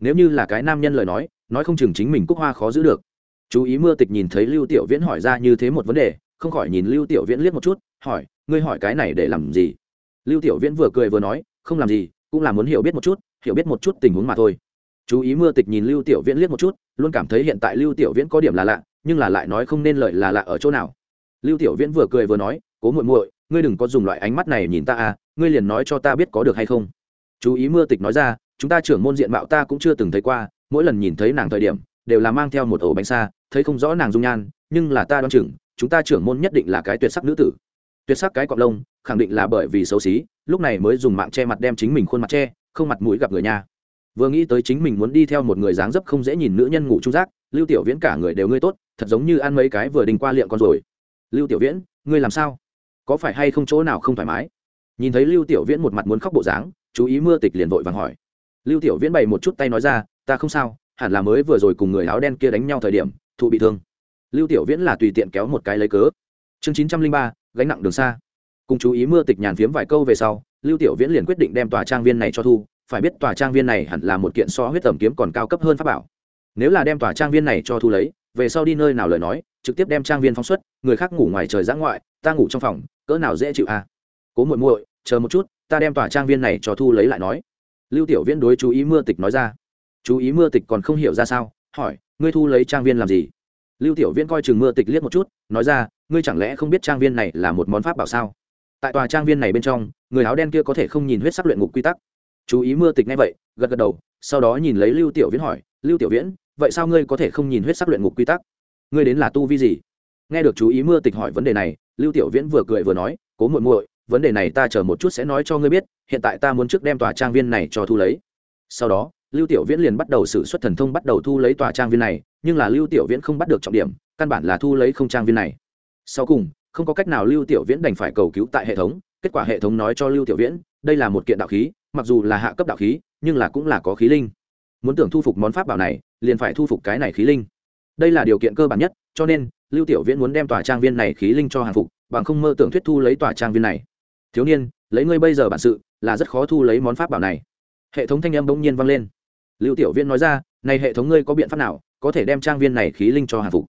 nếu như là cái nam nhân lời nói nói không chừng chính mình cúc hoa khó giữ được. Chú ý mưa tịch nhìn thấy lưu tiểu viễn hỏi ra như thế một vấn đề, không khỏi nhìn lưu tiểu viễn liếc một chút, hỏi, ngươi hỏi cái này để làm gì? Lưu tiểu viễn vừa cười vừa nói, không làm gì, cũng là muốn hiểu biết một chút, hiểu biết một chút tình huống mà thôi. Chú ý mưa tịch nhìn lưu tiểu viễn liếc một chút, luôn cảm thấy hiện tại lưu tiểu viễn có điểm là lạ, nhưng là lại nói không nên lợi là lạ ở chỗ nào. Lưu tiểu viễn vừa cười vừa nói, cố muội muội, ngươi đừng có dùng loại ánh mắt này nhìn ta à ngươi liền nói cho ta biết có được hay không. Chú ý mưa tịch nói ra chúng ta trưởng môn diện mạo ta cũng chưa từng thấy qua, mỗi lần nhìn thấy nàng thời điểm, đều là mang theo một ổ bánh xa, thấy không rõ nàng dung nhan, nhưng là ta đoán chừng, chúng ta trưởng môn nhất định là cái tuyệt sắc nữ tử. Tuyệt sắc cái cọp lông, khẳng định là bởi vì xấu xí, lúc này mới dùng mạng che mặt đem chính mình khuôn mặt che, không mặt mũi gặp người nhà vừa nghĩ tới chính mình muốn đi theo một người dáng dấp không dễ nhìn nữ nhân ngủ trung giác, lưu tiểu viễn cả người đều ngươi tốt, thật giống như ăn mấy cái vừa đình qua liệm con rồi. Lưu tiểu viễn, ngươi làm sao? Có phải hay không chỗ nào không thoải mái? Nhìn thấy lưu tiểu viễn một mặt muốn khóc bộ dáng, chú ý mưa tịch liền vội vàng hỏi lưu tiểu viễn bày một chút tay nói ra, ta không sao, hẳn là mới vừa rồi cùng người áo đen kia đánh nhau thời điểm, thụ bị thương. Lưu tiểu viễn là tùy tiện kéo một cái lấy cớ. Chương chín trăm linh ba, gánh nặng đường xa. Cùng chú ý mưa tịch nhàn phiếm vài câu về sau, lưu tiểu viễn liền quyết định đem tòa trang viên này cho thu, phải biết tòa trang viên này hẳn là một kiện so huyết tẩm kiếm còn cao cấp hơn pháp bảo. Nếu là đem tòa trang viên này cho thu lấy, về sau đi nơi nào lời nói, trực tiếp đem trang viên phóng xuất, người khác ngủ ngoài trời giã ngoại, ta ngủ trong phòng, cỡ nào dễ chịu à? Cố muội muội, chờ một chút, ta đem tòa trang viên này cho thu lấy lại nói lưu tiểu viễn đối chú ý mưa tịch nói ra. Chú ý mưa tịch còn không hiểu ra sao, hỏi, ngươi thu lấy trang viên làm gì? Lưu tiểu viễn coi chừng mưa tịch liếc một chút, nói ra, ngươi chẳng lẽ không biết trang viên này là một món pháp bảo sao? Tại tòa trang viên này bên trong, người áo đen kia có thể không nhìn huyết sắc luyện ngục quy tắc. Chú ý mưa tịch ngay vậy, gật gật đầu, sau đó nhìn lấy lưu tiểu viễn hỏi, lưu tiểu viễn, vậy sao ngươi có thể không nhìn huyết sắc luyện ngục quy tắc? Ngươi đến là tu vi gì? Nghe được chú ý mưa tịch hỏi vấn đề này, lưu tiểu viễn vừa cười vừa nói, cố muội muội vấn đề này ta chờ một chút sẽ nói cho ngươi biết, hiện tại ta muốn trước đem tòa trang viên này cho thu lấy. Sau đó, lưu tiểu viễn liền bắt đầu sử xuất thần thông bắt đầu thu lấy tòa trang viên này, nhưng là lưu tiểu viễn không bắt được trọng điểm, căn bản là thu lấy không trang viên này. Sau cùng, không có cách nào lưu tiểu viễn đành phải cầu cứu tại hệ thống, kết quả hệ thống nói cho lưu tiểu viễn, đây là một kiện đạo khí, mặc dù là hạ cấp đạo khí, nhưng là cũng là có khí linh. Muốn tưởng thu phục món pháp bảo này, liền phải thu phục cái này khí linh. Đây là điều kiện cơ bản nhất, cho nên, lưu tiểu viễn muốn đem tòa trang viên này khí linh cho hàng phục, bằng không mơ tưởng thuyết thu lấy tòa trang viên này thiếu niên, lấy ngươi bây giờ bản sự, là rất khó thu lấy món pháp bảo này. Hệ thống thanh âm bỗng nhiên vang lên. Lưu tiểu viễn nói ra, này hệ thống ngươi có biện pháp nào, có thể đem trang viên này khí linh cho hàng phục?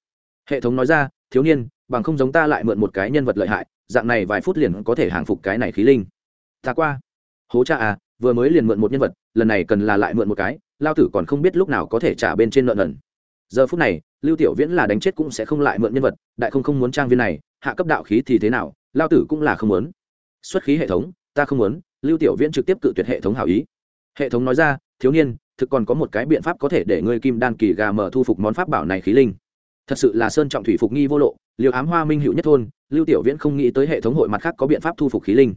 Hệ thống nói ra, thiếu niên, bằng không giống ta lại mượn một cái nhân vật lợi hại, dạng này vài phút liền có thể hàng phục cái này khí linh. Ta qua. Hố cha à vừa mới liền mượn một nhân vật, lần này cần là lại mượn một cái, lao tử còn không biết lúc nào có thể trả bên trên nợ nần. Giờ phút này, lưu tiểu viễn là đánh chết cũng sẽ không lại mượn nhân vật, đại không không muốn trang viên này, hạ cấp đạo khí thì thế nào, lao tử cũng là không muốn xuất khí hệ thống, ta không muốn, lưu tiểu viễn trực tiếp cự tuyệt hệ thống hảo ý. Hệ thống nói ra, thiếu niên, thực còn có một cái biện pháp có thể để ngươi kim đan kỳ gà mở thu phục món pháp bảo này khí linh. Thật sự là sơn trọng thủy phục nghi vô lộ, liều ám hoa minh hữu nhất thôn, lưu tiểu viễn không nghĩ tới hệ thống hội mặt khác có biện pháp thu phục khí linh.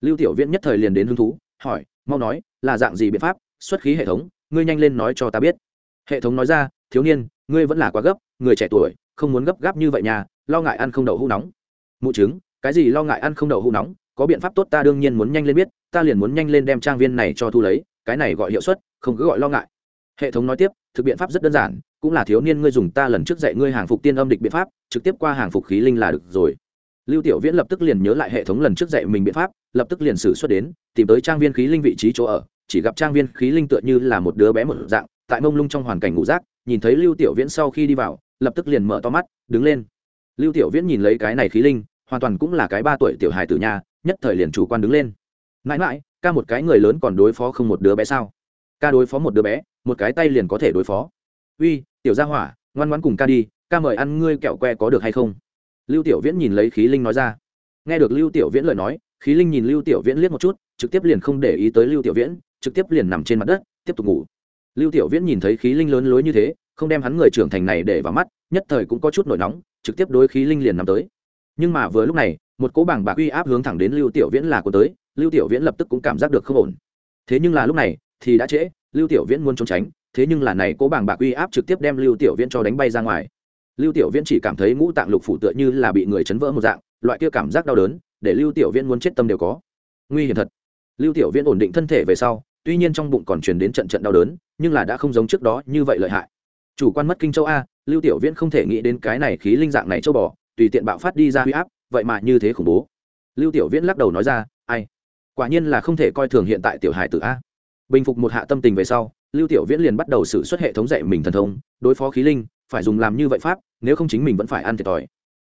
Lưu tiểu viễn nhất thời liền đến hứng thú, hỏi, mau nói, là dạng gì biện pháp? Xuất khí hệ thống, ngươi nhanh lên nói cho ta biết. Hệ thống nói ra, thiếu niên, ngươi vẫn là quá gấp, người trẻ tuổi, không muốn gấp gáp như vậy nhà lo ngại ăn không đậu hũ nóng. Mụ chứng, cái gì lo ngại ăn không đậu hũ nóng? Có biện pháp tốt ta đương nhiên muốn nhanh lên biết, ta liền muốn nhanh lên đem trang viên này cho thu lấy, cái này gọi hiệu suất, không cứ gọi lo ngại hệ thống nói tiếp, thực biện pháp rất đơn giản, cũng là thiếu niên ngươi dùng ta lần trước dạy ngươi hàng phục tiên âm địch biện pháp, trực tiếp qua hàng phục khí linh là được rồi lưu tiểu viễn lập tức liền nhớ lại hệ thống lần trước dạy mình biện pháp, lập tức liền xử xuất đến, tìm tới trang viên khí linh vị trí chỗ ở, chỉ gặp trang viên khí linh tựa như là một đứa bé một dạng, tại mông lung trong hoàn cảnh ngủ rác, nhìn thấy lưu tiểu viễn sau khi đi vào, lập tức liền mở to mắt, đứng lên lưu tiểu viễn nhìn lấy cái này khí linh, hoàn toàn cũng là cái ba tuổi tiểu hài tử nhà nhất thời liền chủ quan đứng lên. Mãi mãi, ca một cái người lớn còn đối phó không một đứa bé sao? Ca đối phó một đứa bé, một cái tay liền có thể đối phó. Uy, tiểu gia hỏa, ngoan ngoãn cùng ca đi, ca mời ăn ngươi kẹo que có được hay không? Lưu tiểu viễn nhìn lấy khí linh nói ra. Nghe được lưu tiểu viễn lời nói, khí linh nhìn lưu tiểu viễn liếc một chút, trực tiếp liền không để ý tới lưu tiểu viễn, trực tiếp liền nằm trên mặt đất, tiếp tục ngủ. Lưu tiểu viễn nhìn thấy khí linh lớn lối như thế, không đem hắn người trưởng thành này để vào mắt, nhất thời cũng có chút nổi nóng, trực tiếp đối khí linh liền nằm tới. Nhưng mà vừa lúc này một cỗ bảng bạc uy áp hướng thẳng đến lưu tiểu viễn là của tới, lưu tiểu viễn lập tức cũng cảm giác được không ổn. Thế nhưng là lúc này, thì đã trễ, lưu tiểu viễn muốn trốn tránh, thế nhưng là này cỗ bảng bạc uy áp trực tiếp đem lưu tiểu viễn cho đánh bay ra ngoài. Lưu tiểu viễn chỉ cảm thấy ngũ tạng lục phủ tựa như là bị người chấn vỡ một dạng, loại kia cảm giác đau đớn, để lưu tiểu viễn muốn chết tâm đều có. Nguy hiểm thật. Lưu tiểu viễn ổn định thân thể về sau, tuy nhiên trong bụng còn truyền đến trận trận đau đớn, nhưng là đã không giống trước đó như vậy lợi hại. Chủ quan mất kinh châu a, lưu tiểu viễn không thể nghĩ đến cái này khí linh dạng này châu bò, tùy tiện bạo phát đi ra huy áp vậy mà như thế khủng bố. Lưu tiểu viễn lắc đầu nói ra, ai? Quả nhiên là không thể coi thường hiện tại tiểu hải tử a. Bình phục một hạ tâm tình về sau, lưu tiểu viễn liền bắt đầu xử suất hệ thống dạy mình thần thông, đối phó khí linh, phải dùng làm như vậy pháp, nếu không chính mình vẫn phải ăn thiệt thòi.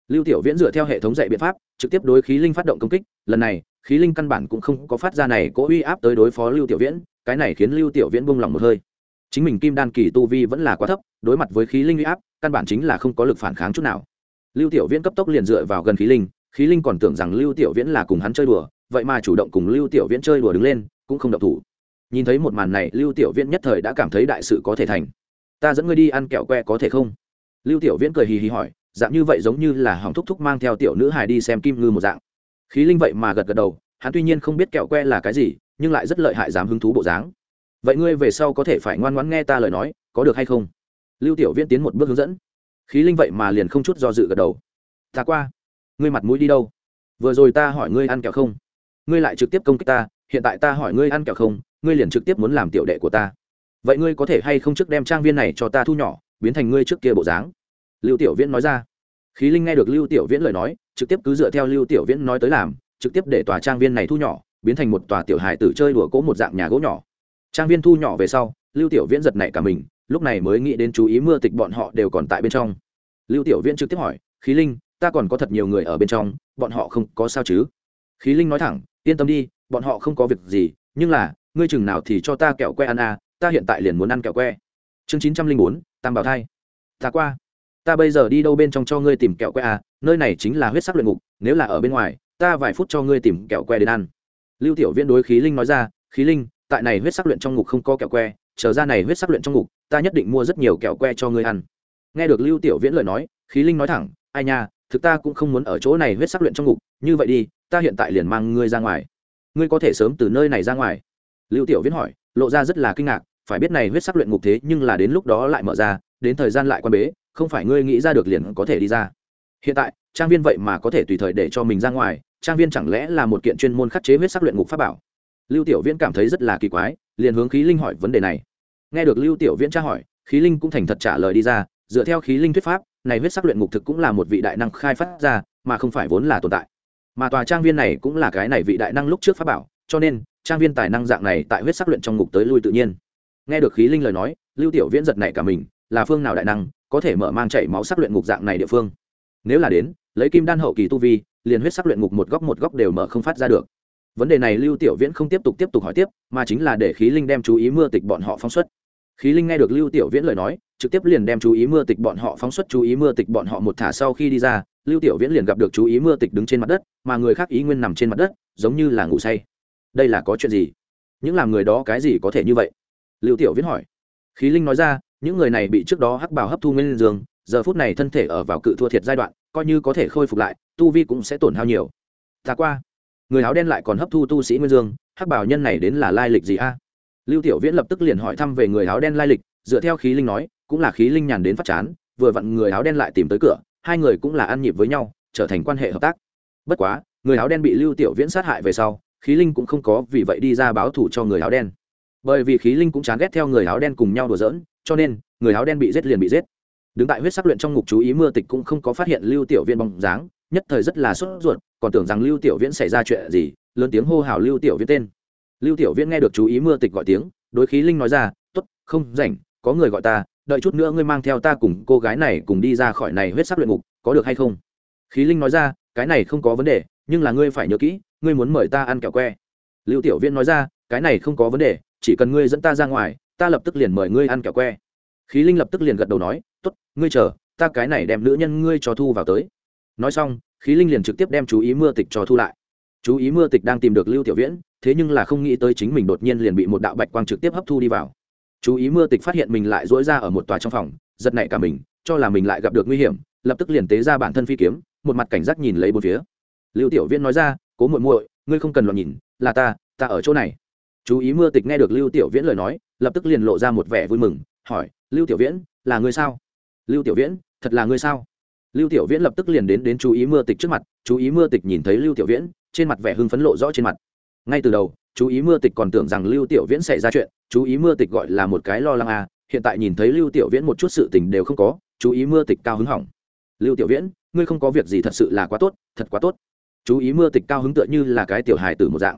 Lưu tiểu viễn dựa theo hệ thống dạy biện pháp, trực tiếp đối khí linh phát động công kích, lần này, khí linh căn bản cũng không có phát ra này cố uy áp tới đối phó lưu tiểu viễn, cái này khiến lưu tiểu viễn buông lòng một hơi. Chính mình kim đan kỳ tu vi vẫn là quá thấp, đối mặt với khí linh uy áp, căn bản chính là không có lực phản kháng chút nào lưu tiểu viễn cấp tốc liền dựa vào gần khí linh khí linh còn tưởng rằng lưu tiểu viễn là cùng hắn chơi đùa, vậy mà chủ động cùng lưu tiểu viễn chơi đùa đứng lên, cũng không động thủ. Nhìn thấy một màn này, lưu tiểu viễn nhất thời đã cảm thấy đại sự có thể thành. Ta dẫn ngươi đi ăn kẹo que có thể không? Lưu tiểu viễn cười hì hì hỏi, dạng như vậy giống như là hỏng thúc thúc mang theo tiểu nữ hài đi xem kim ngư một dạng. Khí linh vậy mà gật gật đầu, hắn tuy nhiên không biết kẹo que là cái gì, nhưng lại rất lợi hại dám hứng thú bộ dáng. Vậy ngươi về sau có thể phải ngoan ngoãn nghe ta lời nói, có được hay không? Lưu tiểu viễn tiến một bước hướng dẫn khí linh vậy mà liền không chút do dự gật đầu. Ta qua. Ngươi mặt mũi đi đâu? Vừa rồi ta hỏi ngươi ăn kẹo không? Ngươi lại trực tiếp công kích ta, hiện tại ta hỏi ngươi ăn kẹo không, ngươi liền trực tiếp muốn làm tiểu đệ của ta. Vậy ngươi có thể hay không trước đem trang viên này cho ta thu nhỏ, biến thành ngươi trước kia bộ dáng? Lưu tiểu viễn nói ra. Khí linh nghe được lưu tiểu viễn lời nói, trực tiếp cứ dựa theo lưu tiểu viễn nói tới làm, trực tiếp để tòa trang viên này thu nhỏ, biến thành một tòa tiểu hài tử chơi đùa cỗ một dạng nhà gỗ nhỏ. Trang viên thu nhỏ về sau, lưu tiểu viễn giật nảy cả mình lúc này mới nghĩ đến chú ý mưa tịch bọn họ đều còn tại bên trong. Lưu tiểu viễn trực tiếp hỏi, khí linh, ta còn có thật nhiều người ở bên trong, bọn họ không có sao chứ? Khí linh nói thẳng, yên tâm đi, bọn họ không có việc gì, nhưng là, ngươi chừng nào thì cho ta kẹo que ăn à ta hiện tại liền muốn ăn kẹo que. Chương chín trăm linh bốn, tam bảo thai. Ta qua, ta bây giờ đi đâu bên trong cho ngươi tìm kẹo que à nơi này chính là huyết sắc luyện ngục, nếu là ở bên ngoài, ta vài phút cho ngươi tìm kẹo que đến ăn. Lưu tiểu viễn đối khí linh nói ra, khí linh, tại này huyết sắc luyện trong ngục không có kẹo que chờ ra này huyết sắc luyện trong ngục, ta nhất định mua rất nhiều kẹo que cho ngươi ăn. Nghe được lưu tiểu viễn lời nói, khí linh nói thẳng, ai nha, thực ta cũng không muốn ở chỗ này huyết sắc luyện trong ngục, như vậy đi, ta hiện tại liền mang ngươi ra ngoài. Ngươi có thể sớm từ nơi này ra ngoài. Lưu tiểu viễn hỏi, lộ ra rất là kinh ngạc, phải biết này huyết sắc luyện ngục thế nhưng là đến lúc đó lại mở ra, đến thời gian lại quan bế, không phải ngươi nghĩ ra được liền có thể đi ra. Hiện tại, trang viên vậy mà có thể tùy thời để cho mình ra ngoài, trang viên chẳng lẽ là một kiện chuyên môn khắc chế huyết sắc luyện ngục pháp bảo? Lưu tiểu viễn cảm thấy rất là kỳ quái, liền hướng khí linh hỏi vấn đề này. Nghe được lưu tiểu viễn tra hỏi, khí linh cũng thành thật trả lời đi ra, dựa theo khí linh thuyết pháp, này huyết sắc luyện ngục thực cũng là một vị đại năng khai phát ra, mà không phải vốn là tồn tại. Mà tòa trang viên này cũng là cái này vị đại năng lúc trước pháp bảo, cho nên, trang viên tài năng dạng này tại huyết sắc luyện trong ngục tới lui tự nhiên. Nghe được khí linh lời nói, lưu tiểu viễn giật này cả mình, là phương nào đại năng, có thể mở mang chảy máu sắc luyện ngục dạng này địa phương? Nếu là đến, lấy kim đan hậu kỳ tu vi, liền huyết sắc luyện ngục một góc một góc đều mở không phát ra được vấn đề này lưu tiểu viễn không tiếp tục tiếp tục hỏi tiếp, mà chính là để khí linh đem chú ý mưa tịch bọn họ phóng xuất. Khí linh nghe được lưu tiểu viễn lời nói, trực tiếp liền đem chú ý mưa tịch bọn họ phóng xuất, chú ý mưa tịch bọn họ một thả sau khi đi ra, lưu tiểu viễn liền gặp được chú ý mưa tịch đứng trên mặt đất, mà người khác ý nguyên nằm trên mặt đất, giống như là ngủ say. Đây là có chuyện gì? Những làm người đó cái gì có thể như vậy? Lưu tiểu viễn hỏi. Khí linh nói ra, những người này bị trước đó hắc bào hấp thu nguyên dương, giờ phút này thân thể ở vào cự thua thiệt giai đoạn, coi như có thể khôi phục lại, tu vi cũng sẽ tổn hao nhiều. Ta qua người áo đen lại còn hấp thu tu sĩ nguyên dương, hắc bảo nhân này đến là lai lịch gì a? Lưu tiểu viễn lập tức liền hỏi thăm về người áo đen lai lịch, dựa theo khí linh nói, cũng là khí linh nhàn đến phát chán, vừa vặn người áo đen lại tìm tới cửa, hai người cũng là ăn nhịp với nhau, trở thành quan hệ hợp tác. Bất quá, người áo đen bị lưu tiểu viễn sát hại về sau, khí linh cũng không có vì vậy đi ra báo thù cho người áo đen. Bởi vì khí linh cũng chán ghét theo người áo đen cùng nhau đùa giỡn, cho nên, người áo đen bị giết liền bị giết. Đứng tại huyết sắc luyện trong ngục chú ý mưa tịch cũng không có phát hiện lưu tiểu viên bóng dáng nhất thời rất là sốt ruột, còn tưởng rằng lưu tiểu viễn xảy ra chuyện gì, lớn tiếng hô hào lưu tiểu viễn tên. Lưu tiểu viễn nghe được chú ý mưa tịch gọi tiếng, đối khí linh nói ra t ố t không rảnh, có người gọi ta, đợi chút nữa ngươi mang theo ta cùng cô gái này cùng đi ra khỏi này huyết sắc luyện ngục, có được hay không? Khí linh nói ra, cái này không có vấn đề, nhưng là ngươi phải nhớ kỹ, ngươi muốn mời ta ăn kẹo que. Lưu tiểu viễn nói ra, cái này không có vấn đề, chỉ cần ngươi dẫn ta ra ngoài, ta lập tức liền mời ngươi ăn kẹo que. Khí linh lập tức liền gật đầu nói t ố t ngươi chờ, ta cái này đem nữ nhân ngươi cho thu vào tới nói xong, khí linh liền trực tiếp đem chú ý mưa tịch cho thu lại. Chú ý mưa tịch đang tìm được lưu tiểu viễn, thế nhưng là không nghĩ tới chính mình đột nhiên liền bị một đạo bạch quang trực tiếp hấp thu đi vào. Chú ý mưa tịch phát hiện mình lại dỗi ra ở một tòa trong phòng, giật nảy cả mình, cho là mình lại gặp được nguy hiểm, lập tức liền tế ra bản thân phi kiếm, một mặt cảnh giác nhìn lấy bốn phía. Lưu tiểu viễn nói ra, cố muội muội, ngươi không cần loạn nhìn, là ta ta ở chỗ này. Chú ý mưa tịch nghe được lưu tiểu viễn lời nói, lập tức liền lộ ra một vẻ vui mừng, hỏi, lưu tiểu viễn, là ngươi sao? Lưu tiểu viễn, thật là ngươi sao? Lưu tiểu viễn lập tức liền đến đến chú ý mưa tịch trước mặt, chú ý mưa tịch nhìn thấy lưu tiểu viễn, trên mặt vẻ hưng phấn lộ rõ trên mặt. Ngay từ đầu, chú ý mưa tịch còn tưởng rằng lưu tiểu viễn xảy ra chuyện, chú ý mưa tịch gọi là một cái lo lắng à hiện tại nhìn thấy lưu tiểu viễn một chút sự tình đều không có, chú ý mưa tịch cao hứng hỏng. Lưu tiểu viễn, ngươi không có việc gì thật sự là quá tốt, thật quá tốt. Chú ý mưa tịch cao hứng tựa như là cái tiểu hài tử một dạng.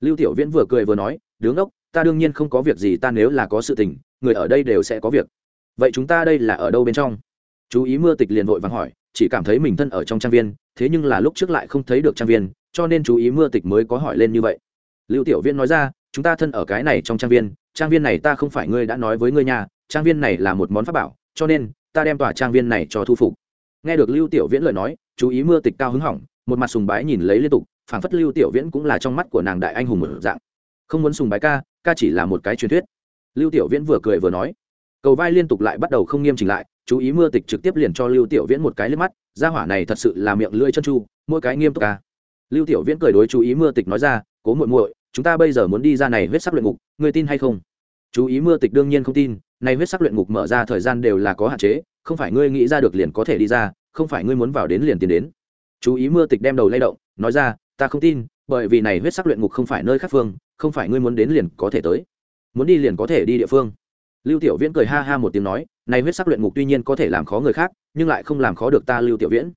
Lưu tiểu viễn vừa cười vừa nói, đứng ốc, ta đương nhiên không có việc gì, ta nếu là có sự tình, người ở đây đều sẽ có việc. Vậy chúng ta đây là ở đâu bên trong? Chú ý mưa tịch liền vội vàng hỏi, chỉ cảm thấy mình thân ở trong trang viên, thế nhưng là lúc trước lại không thấy được trang viên, cho nên chú ý mưa tịch mới có hỏi lên như vậy. Lưu tiểu viên nói ra, chúng ta thân ở cái này trong trang viên trang viên này ta không phải ngươi đã nói với ngươi nhà trang viên này là một món pháp bảo, cho nên, ta đem tòa trang viên này cho thu phục. Nghe được lưu tiểu viễn lời nói, chú ý mưa tịch cao hứng hỏng, một mặt sùng bái nhìn lấy liên tục, phảng phất lưu tiểu viễn cũng là trong mắt của nàng đại anh hùng một dạng. Không muốn sùng bái ca ca chỉ là một cái truyền thuyết. Lưu tiểu viễn vừa cười vừa nói cầu vai liên tục lại bắt đầu không nghiêm chỉnh lại, chú ý mưa tịch trực tiếp liền cho lưu tiểu viễn một cái liếc mắt, gia hỏa này thật sự là miệng lưỡi chân chu mỗi cái nghiêm túc ca lưu tiểu viễn cười đối chú ý mưa tịch nói ra, cố muội muội, chúng ta bây giờ muốn đi ra này huyết sắc luyện ngục, ngươi tin hay không? Chú ý mưa tịch đương nhiên không tin, này huyết sắc luyện ngục mở ra thời gian đều là có hạn chế, không phải ngươi nghĩ ra được liền có thể đi ra, không phải ngươi muốn vào đến liền tiến đến. Chú ý mưa tịch đem đầu lay động, nói ra, ta không tin, bởi vì này huyết sắc luyện ngục không phải nơi khác phương, không phải ngươi muốn đến liền có thể tới. Muốn đi liền có thể đi địa phương lưu tiểu viễn cười ha ha một tiếng nói, này huyết sắc luyện ngục tuy nhiên có thể làm khó người khác, nhưng lại không làm khó được ta lưu tiểu viễn.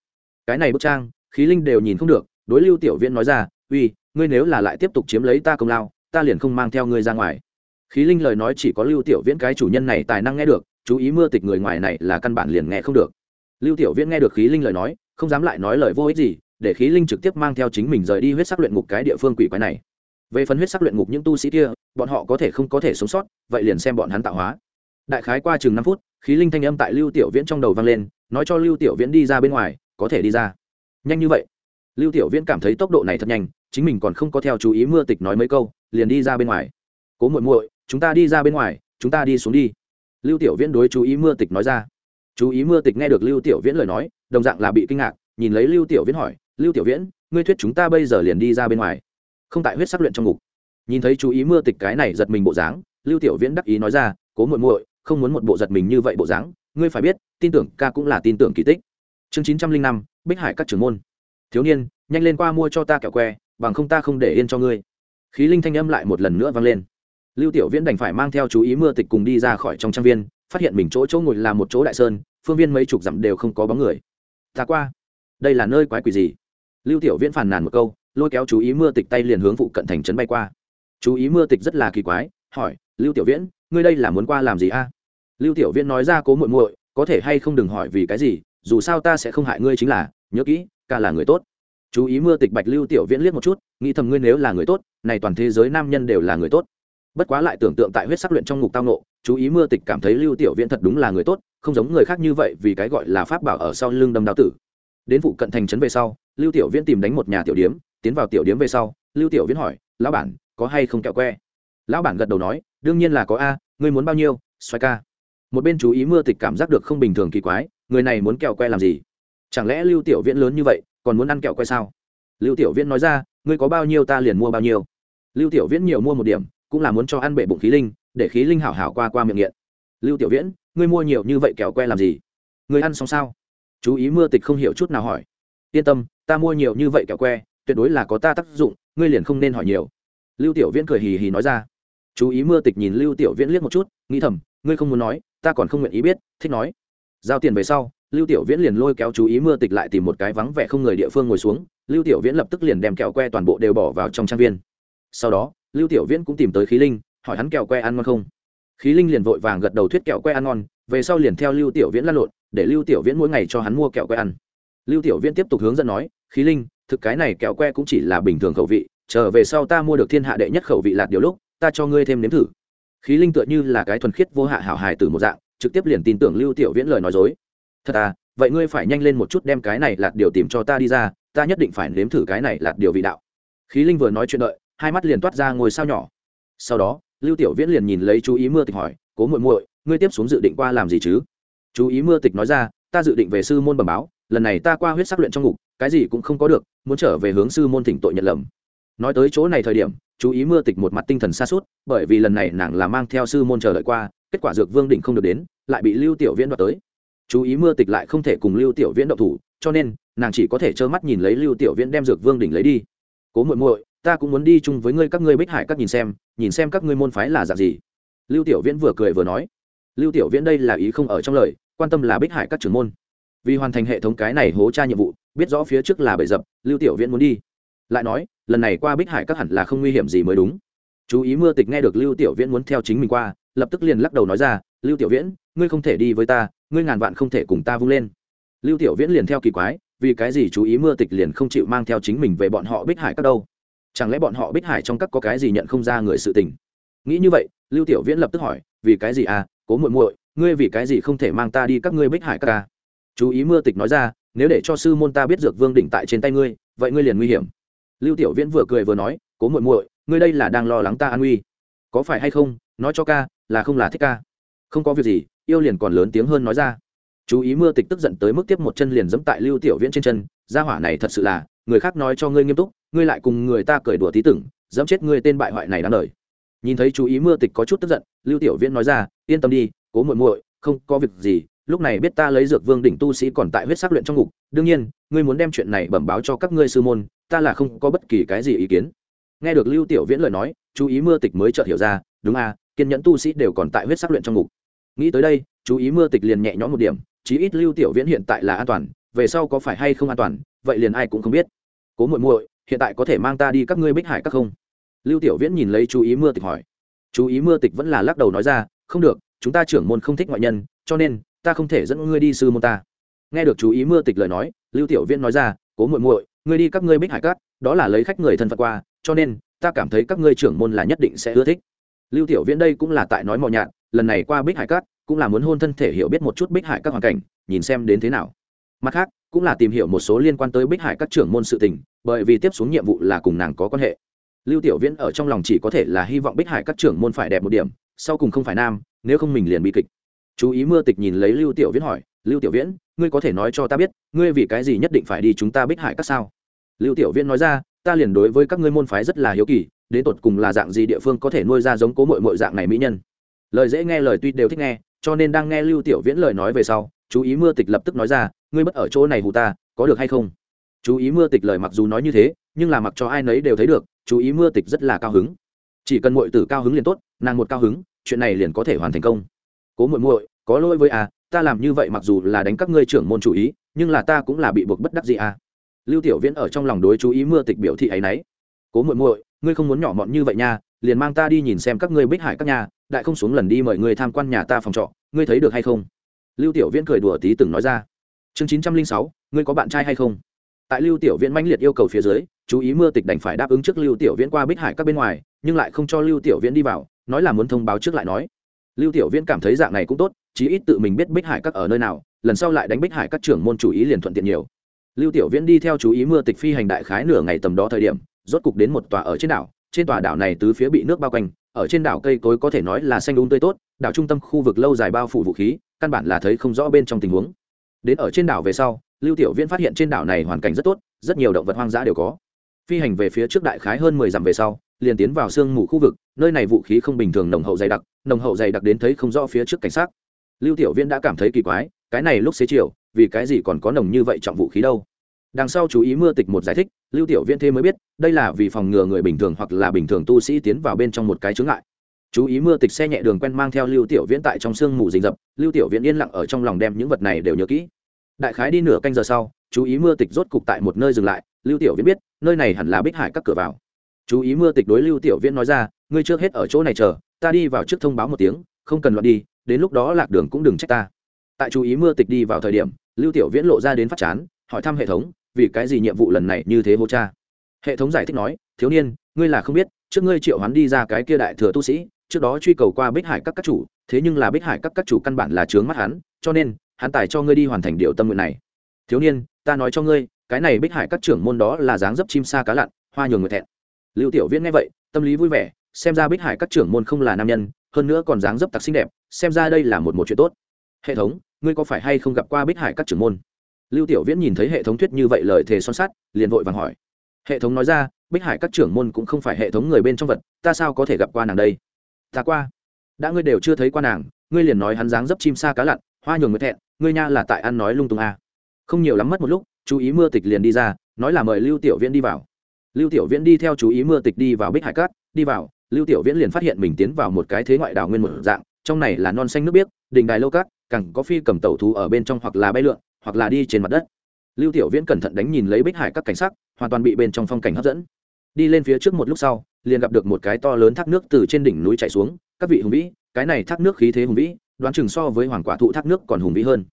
Cái này bức trang, khí linh đều nhìn không được, đối lưu tiểu viễn nói ra, uy, ngươi nếu là lại tiếp tục chiếm lấy ta công lao, ta liền không mang theo ngươi ra ngoài. Khí linh lời nói chỉ có lưu tiểu viễn cái chủ nhân này tài năng nghe được, chú ý mưa tịch người ngoài này là căn bản liền nghe không được. Lưu tiểu viễn nghe được khí linh lời nói, không dám lại nói lời vô ích gì, để khí linh trực tiếp mang theo chính mình rời đi huyết sắc luyện ngục cái địa phương quỷ quái này về phần huyết sắc luyện ngục những tu sĩ kia, bọn họ có thể không có thể sống sót, vậy liền xem bọn hắn tạo hóa. Đại khái qua chừng năm phút, khí linh thanh âm tại lưu tiểu viễn trong đầu vang lên, nói cho lưu tiểu viễn đi ra bên ngoài, có thể đi ra. Nhanh như vậy? Lưu tiểu viễn cảm thấy tốc độ này thật nhanh, chính mình còn không có theo chú ý mưa tịch nói mấy câu, liền đi ra bên ngoài. Cố muội muội, chúng ta đi ra bên ngoài, chúng ta đi xuống đi. Lưu tiểu viễn đối chú ý mưa tịch nói ra. Chú ý mưa tịch nghe được lưu tiểu viễn lời nói, đồng dạng là bị kinh ngạc, nhìn lấy lưu tiểu viễn hỏi, lưu tiểu viễn, ngươi thuyết chúng ta bây giờ liền đi ra bên ngoài? Không tại huyết sắc luyện trong ngục. Nhìn thấy chú ý mưa tịch cái này giật mình bộ dáng, lưu tiểu viễn đắc ý nói ra, cố muội muội, không muốn một bộ giật mình như vậy bộ dáng, ngươi phải biết, tin tưởng ca cũng là tin tưởng kỳ tích. Chương chín trăm linh năm, bích hải các trưởng môn. Thiếu niên, nhanh lên qua mua cho ta kẹo que, bằng không ta không để yên cho ngươi. Khí linh thanh âm lại một lần nữa vang lên. Lưu tiểu viễn đành phải mang theo chú ý mưa tịch cùng đi ra khỏi trong trang viên, phát hiện mình chỗ chỗ ngồi là một chỗ đại sơn, phương viên mấy chục dặm đều không có bóng người. Ta qua, đây là nơi quái quỷ gì? Lưu tiểu viễn phàn nàn một câu lôi kéo chú ý mưa tịch tay liền hướng phụ cận thành trấn bay qua. Chú ý mưa tịch rất là kỳ quái, hỏi, lưu tiểu viễn, ngươi đây là muốn qua làm gì a? Lưu tiểu viễn nói ra cố muội muội, có thể hay không đừng hỏi vì cái gì, dù sao ta sẽ không hại ngươi chính là, nhớ kỹ, ca là người tốt. Chú ý mưa tịch bạch lưu tiểu viễn liếc một chút, nghĩ thầm ngươi nếu là người tốt, này toàn thế giới nam nhân đều là người tốt. Bất quá lại tưởng tượng tại huyết sắc luyện trong ngục tao nộ chú ý mưa tịch cảm thấy lưu tiểu viễn thật đúng là người tốt, không giống người khác như vậy vì cái gọi là pháp bảo ở sau lưng đâm đao tử. Đến vụ cận thành trấn về sau, lưu tiểu viễn tìm đánh một nhà tiểu điếm tiến vào tiểu điếm về sau, lưu tiểu viễn hỏi, lão bản, có hay không kẹo que? Lão bản gật đầu nói, đương nhiên là có a, ngươi muốn bao nhiêu xoay ca. Một bên chú ý mưa tịch cảm giác được không bình thường kỳ quái, người này muốn kẹo que làm gì? Chẳng lẽ lưu tiểu viễn lớn như vậy, còn muốn ăn kẹo que sao? Lưu tiểu viễn nói ra, ngươi có bao nhiêu ta liền mua bao nhiêu. Lưu tiểu viễn nhiều mua một điểm, cũng là muốn cho ăn bể bụng khí linh, để khí linh hảo hảo qua qua miệng nghiện. Lưu tiểu viễn, ngươi mua nhiều như vậy kẹo que làm gì? Ngươi ăn xong sao? Chú ý mưa tịch không hiểu chút nào hỏi. Yên tâm, ta mua nhiều như vậy kẹo que tuyệt đối là có ta tác dụng, ngươi liền không nên hỏi nhiều. Lưu tiểu viễn cười hì hì nói ra. Chú ý mưa tịch nhìn lưu tiểu viễn liếc một chút, nghĩ thầm, ngươi không muốn nói, ta còn không nguyện ý biết, thích nói. Giao tiền về sau, lưu tiểu viễn liền lôi kéo chú ý mưa tịch lại tìm một cái vắng vẻ không người địa phương ngồi xuống, lưu tiểu viễn lập tức liền đem kẹo que toàn bộ đều bỏ vào trong trang viên. Sau đó, lưu tiểu viễn cũng tìm tới khí linh, hỏi hắn kẹo que ăn ngon không. Khí linh liền vội vàng gật đầu thuyết kẹo que ăn ngon, về sau liền theo lưu tiểu viễn lăn lộn, để lưu tiểu viễn mỗi ngày cho hắn mua kẹo que ăn. Lưu tiểu viễn tiếp tục hướng dẫn nói, khí linh thực cái này kẹo que cũng chỉ là bình thường khẩu vị, trở về sau ta mua được thiên hạ đệ nhất khẩu vị lạt điều lúc, ta cho ngươi thêm nếm thử. Khí linh tựa như là cái thuần khiết vô hạ hảo hài từ một dạng, trực tiếp liền tin tưởng lưu tiểu viễn lời nói dối. Thật à vậy ngươi phải nhanh lên một chút đem cái này lạt điều tìm cho ta đi ra, ta nhất định phải nếm thử cái này lạt điều vị đạo. Khí linh vừa nói chuyện đợi, hai mắt liền toát ra ngồi sao nhỏ. Sau đó, lưu tiểu viễn liền nhìn lấy chú ý mưa tịch hỏi, cố muội muội, ngươi tiếp xuống dự định qua làm gì chứ? Chú ý mưa tịch nói ra, ta dự định về sư môn bẩm báo, lần này ta qua huyết sắc luyện trong ngục cái gì cũng không có được, muốn trở về hướng sư môn thỉnh tội nhận lầm. Nói tới chỗ này thời điểm, chú ý mưa tịch một mặt tinh thần xa suốt bởi vì lần này nàng là mang theo sư môn chờ đợi qua, kết quả dược vương đỉnh không được đến, lại bị lưu tiểu viễn đoạt tới. Chú ý mưa tịch lại không thể cùng lưu tiểu viễn động thủ, cho nên, nàng chỉ có thể trơ mắt nhìn lấy lưu tiểu viễn đem dược vương đỉnh lấy đi. Cố muội muội, ta cũng muốn đi chung với ngươi các ngươi bích hải các nhìn xem nhìn xem các ngươi môn phái là dạng gì. Lưu tiểu viễn vừa cười vừa nói. Lưu tiểu viễn đây là ý không ở trong lời, quan tâm là bích hải các trưởng môn. Vì hoàn thành hệ thống cái này hố tra nhiệm vụ biết rõ phía trước là bể dập, lưu tiểu viễn muốn đi. Lại nói, lần này qua bích hải các hẳn là không nguy hiểm gì mới đúng. Chú ý mưa tịch nghe được lưu tiểu viễn muốn theo chính mình qua, lập tức liền lắc đầu nói ra, lưu tiểu viễn, ngươi không thể đi với ta, ngươi ngàn vạn không thể cùng ta vung lên. Lưu tiểu viễn liền theo kỳ quái, vì cái gì chú ý mưa tịch liền không chịu mang theo chính mình về bọn họ bích hải các đâu? Chẳng lẽ bọn họ bích hải trong các có cái gì nhận không ra người sự tình? Nghĩ như vậy, lưu tiểu viễn lập tức hỏi, vì cái gì à? Cố muội muội, ngươi vì cái gì không thể mang ta đi các ngươi bích hải các ca chú ý mưa tịch nói ra, nếu để cho sư môn ta biết dược vương đỉnh tại trên tay ngươi, vậy ngươi liền nguy hiểm. Lưu tiểu viễn vừa cười vừa nói, cố muội muội, ngươi đây là đang lo lắng ta an nguy. Có phải hay không? Nói cho ca, là không là thích ca. Không có việc gì, yêu liền còn lớn tiếng hơn nói ra. Chú ý mưa tịch tức giận tới mức tiếp một chân liền giẫm tại lưu tiểu viễn trên chân, gia hỏa này thật sự là, người khác nói cho ngươi nghiêm túc, ngươi lại cùng người ta cười đùa tí tưởng dẫm chết ngươi tên bại hoại này đáng đời. Nhìn thấy chú ý mưa tịch có chút tức giận, lưu tiểu viễn nói ra, yên tâm đi, cố muội muội, không có việc gì lúc này biết ta lấy dược vương đỉnh tu sĩ còn tại huyết sắc luyện trong ngục, đương nhiên, ngươi muốn đem chuyện này bẩm báo cho các ngươi sư môn, ta là không có bất kỳ cái gì ý kiến. Nghe được lưu tiểu viễn lời nói, chú ý mưa tịch mới chợt hiểu ra, đúng à kiên nhẫn tu sĩ đều còn tại huyết sắc luyện trong ngục. Nghĩ tới đây, chú ý mưa tịch liền nhẹ nhõm một điểm, chí ít lưu tiểu viễn hiện tại là an toàn, về sau có phải hay không an toàn, vậy liền ai cũng không biết. Cố muội muội, hiện tại có thể mang ta đi các ngươi bích hải các không? Lưu tiểu viễn nhìn lấy chú ý mưa tịch hỏi. Chú ý mưa tịch vẫn là lắc đầu nói ra, không được, chúng ta trưởng môn không thích ngoại nhân, cho nên ta không thể dẫn ngươi đi sư môn ta. Nghe được chú ý mưa tịch lời nói lưu tiểu viễn nói ra cố muội muội ngươi đi các ngươi bích hải Cát, đó là lấy khách người thân phận qua cho nên ta cảm thấy các ngươi trưởng môn là nhất định sẽ ưa thích. Lưu tiểu viễn đây cũng là tại nói mò nhạt lần này qua bích hải Cát, cũng là muốn hôn thân thể hiểu biết một chút bích hải các hoàn cảnh nhìn xem đến thế nào. Mặt khác cũng là tìm hiểu một số liên quan tới bích hải các trưởng môn sự tình bởi vì tiếp xuống nhiệm vụ là cùng nàng có quan hệ. Lưu tiểu viễn ở trong lòng chỉ có thể là hy vọng bích hải các trưởng môn phải đẹp một điểm sau cùng không phải nam nếu không mình liền bị kịch chú ý mưa tịch nhìn lấy lưu tiểu viễn hỏi, lưu tiểu viễn, ngươi có thể nói cho ta biết, ngươi vì cái gì nhất định phải đi chúng ta bích hải các sao? Lưu tiểu viễn nói ra, ta liền đối với các ngươi môn phái rất là hiếu kỳ, đến tột cùng là dạng gì địa phương có thể nuôi ra giống cố mội mội dạng này mỹ nhân? Lời dễ nghe, lời tuy đều thích nghe, cho nên đang nghe lưu tiểu viễn lời nói về sau, chú ý mưa tịch lập tức nói ra, ngươi mất ở chỗ này hù ta, có được hay không? Chú ý mưa tịch lời mặc dù nói như thế, nhưng là mặc cho ai nấy đều thấy được, chú ý mưa tịch rất là cao hứng. Chỉ cần muội tử cao hứng liền tốt, nàng một cao hứng, chuyện này liền có thể hoàn thành công cố muội muội, có lỗi với à ta làm như vậy mặc dù là đánh các ngươi trưởng môn chủ ý, nhưng là ta cũng là bị buộc bất đắc gì à lưu tiểu viễn ở trong lòng đối chú ý mưa tịch biểu thị ấy nấy. Cố muội muội, ngươi không muốn nhỏ mọn như vậy nha, liền mang ta đi nhìn xem các ngươi bích hải các nhà, đại không xuống lần đi mời ngươi tham quan nhà ta phòng trọ, ngươi thấy được hay không? Lưu tiểu viễn cười đùa tí từng nói ra. Chương chín trăm linh sáu, ngươi có bạn trai hay không? Tại lưu tiểu viễn mãnh liệt yêu cầu phía dưới, chú ý mưa tịch đành phải đáp ứng trước lưu tiểu viễn qua bích hải các bên ngoài, nhưng lại không cho lưu tiểu viễn đi vào, nói là muốn thông báo trước lại nói lưu tiểu viễn cảm thấy dạng này cũng tốt, chí ít tự mình biết bích hải các ở nơi nào, lần sau lại đánh bích hải các trưởng môn chủ ý liền thuận tiện nhiều. Lưu tiểu viễn đi theo chú ý mưa tịch phi hành đại khái nửa ngày tầm đó thời điểm, rốt cục đến một tòa ở trên đảo, trên tòa đảo này tứ phía bị nước bao quanh, ở trên đảo cây cối có thể nói là xanh đúng tươi tốt, đảo trung tâm khu vực lâu dài bao phủ vũ khí, căn bản là thấy không rõ bên trong tình huống. Đến ở trên đảo về sau, lưu tiểu viễn phát hiện trên đảo này hoàn cảnh rất tốt, rất nhiều động vật hoang dã đều có. Phi hành về phía trước đại khái hơn mười dặm về sau, liền tiến vào sương mù khu vực, nơi này vũ khí không bình thường nồng hậu dày đặc nồng hậu dày đặc đến thấy không rõ phía trước cảnh sát lưu tiểu viễn đã cảm thấy kỳ quái, cái này lúc xế chiều, vì cái gì còn có nồng như vậy trọng vũ khí đâu? Đằng sau chú ý mưa tịch một giải thích, lưu tiểu viễn thế mới biết, đây là vì phòng ngừa người bình thường hoặc là bình thường tu sĩ tiến vào bên trong một cái chướng ngại. Chú ý mưa tịch xe nhẹ đường quen mang theo lưu tiểu viễn tại trong sương mù rình rập, lưu tiểu viễn yên lặng ở trong lòng đem những vật này đều nhớ kỹ. Đại khái đi nửa canh giờ sau, chú ý mưa tịch rốt cục tại một nơi dừng lại, lưu tiểu viễn biết, nơi này hẳn là bích hải các cửa vào. Chú ý mưa tịch đối lưu tiểu viễn nói ra, ngươi trước hết ở chỗ này chờ ta đi vào trước thông báo một tiếng, không cần loạn đi, đến lúc đó lạc đường cũng đừng trách ta. Tại chú ý mưa tịch đi vào thời điểm, lưu tiểu viễn lộ ra đến phát chán, hỏi thăm hệ thống, vì cái gì nhiệm vụ lần này như thế hô cha. Hệ thống giải thích nói, thiếu niên, ngươi là không biết, trước ngươi triệu hắn đi ra cái kia đại thừa tu sĩ, trước đó truy cầu qua bích hải các các chủ, thế nhưng là bích hải các các chủ căn bản là trướng mắt hắn, cho nên, hắn tài cho ngươi đi hoàn thành điều tâm nguyện này. Thiếu niên, ta nói cho ngươi, cái này bích hải các trưởng môn đó là dáng dấp chim sa cá lặn, hoa nhường người thẹn. Lưu tiểu viễn nghe vậy, tâm lý vui vẻ xem ra bích hải các trưởng môn không là nam nhân, hơn nữa còn dáng dấp tặc xinh đẹp, xem ra đây là một một chuyện tốt. Hệ thống, ngươi có phải hay không gặp qua bích hải các trưởng môn? Lưu tiểu viễn nhìn thấy hệ thống thuyết như vậy lời thề son sắt, liền vội vàng hỏi. Hệ thống nói ra, bích hải các trưởng môn cũng không phải hệ thống người bên trong vật, ta sao có thể gặp qua nàng đây? Ta qua. Đã ngươi đều chưa thấy qua nàng, ngươi liền nói hắn dáng dấp chim sa cá lặn, hoa nhường người thẹn, ngươi nha là tại ăn nói lung tung à. không nhiều lắm mất một lúc, chú ý mưa tịch liền đi ra, nói là mời lưu tiểu viễn đi vào. Lưu tiểu viễn đi theo chú ý mưa tịch đi vào bích hải cát đi vào lưu tiểu viễn liền phát hiện mình tiến vào một cái thế ngoại đảo nguyên một dạng, trong này là non xanh nước biếc, đình đài lâu cát, cẳng có phi cầm tàu thú ở bên trong hoặc là bay lượn, hoặc là đi trên mặt đất. Lưu tiểu viễn cẩn thận đánh nhìn lấy bích hải các cảnh sắc, hoàn toàn bị bên trong phong cảnh hấp dẫn. Đi lên phía trước một lúc sau, liền gặp được một cái to lớn thác nước từ trên đỉnh núi chảy xuống, các vị hùng vĩ, cái này thác nước khí thế hùng vĩ, đoán chừng so với hoàng quả thụ thác nước còn hùng vĩ hơn.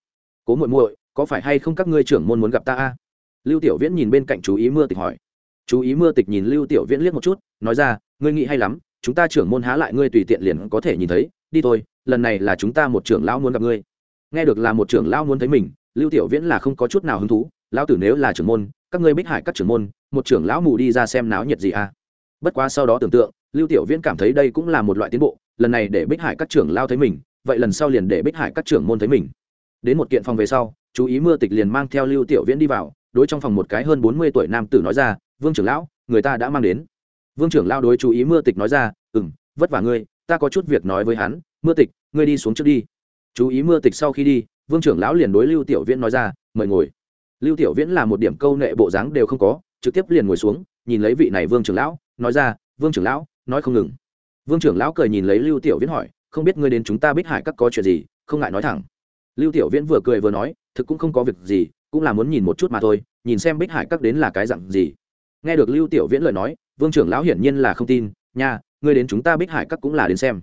Cố muội muội, có phải hay không các ngươi trưởng môn muốn gặp ta a? Lưu tiểu viễn nhìn bên cạnh chú ý mưa tịch hỏi. Chú ý mưa tịch nhìn lưu tiểu viễn liếc một chút, nói ra, ngươi nghĩ hay lắm chúng ta trưởng môn há lại ngươi tùy tiện liền có thể nhìn thấy, đi thôi, lần này là chúng ta một trưởng lão muốn gặp ngươi. Nghe được là một trưởng lão muốn thấy mình, lưu tiểu viễn là không có chút nào hứng thú, lão tử nếu là trưởng môn, các ngươi bích hải các trưởng môn, một trưởng lão mù đi ra xem náo nhiệt gì à? Bất quá sau đó tưởng tượng, lưu tiểu viễn cảm thấy đây cũng là một loại tiến bộ, lần này để bích hải các trưởng lao thấy mình, vậy lần sau liền để bích hải các trưởng môn thấy mình. Đến một kiện phòng về sau, chú ý mưa tịch liền mang theo lưu tiểu viễn đi vào, đối trong phòng một cái hơn bốn mươi tuổi nam tử nói ra, vương trưởng lão, người ta đã mang đến vương trưởng lao đối chú ý mưa tịch nói ra ừ m vất vả ngươi, ta có chút việc nói với hắn, mưa tịch, ngươi đi xuống trước đi. Chú ý mưa tịch sau khi đi, vương trưởng lão liền đối lưu tiểu viễn nói ra, mời ngồi. Lưu tiểu viễn là một điểm câu nệ bộ dáng đều không có, trực tiếp liền ngồi xuống, nhìn lấy vị này vương trưởng lão, nói ra, vương trưởng lão, nói không ngừng. Vương trưởng lão cười nhìn lấy lưu tiểu viễn hỏi, không biết ngươi đến chúng ta bích hải các có chuyện gì? Không ngại nói thẳng. Lưu tiểu viễn vừa cười vừa nói, thực cũng không có việc gì, cũng là muốn nhìn một chút mà thôi, nhìn xem bích hải các đến là cái dặn gì. Nghe được lưu tiểu viễn lời nói vương trưởng lão hiển nhiên là không tin, nha, ngươi đến chúng ta bích hải các cũng là đến xem.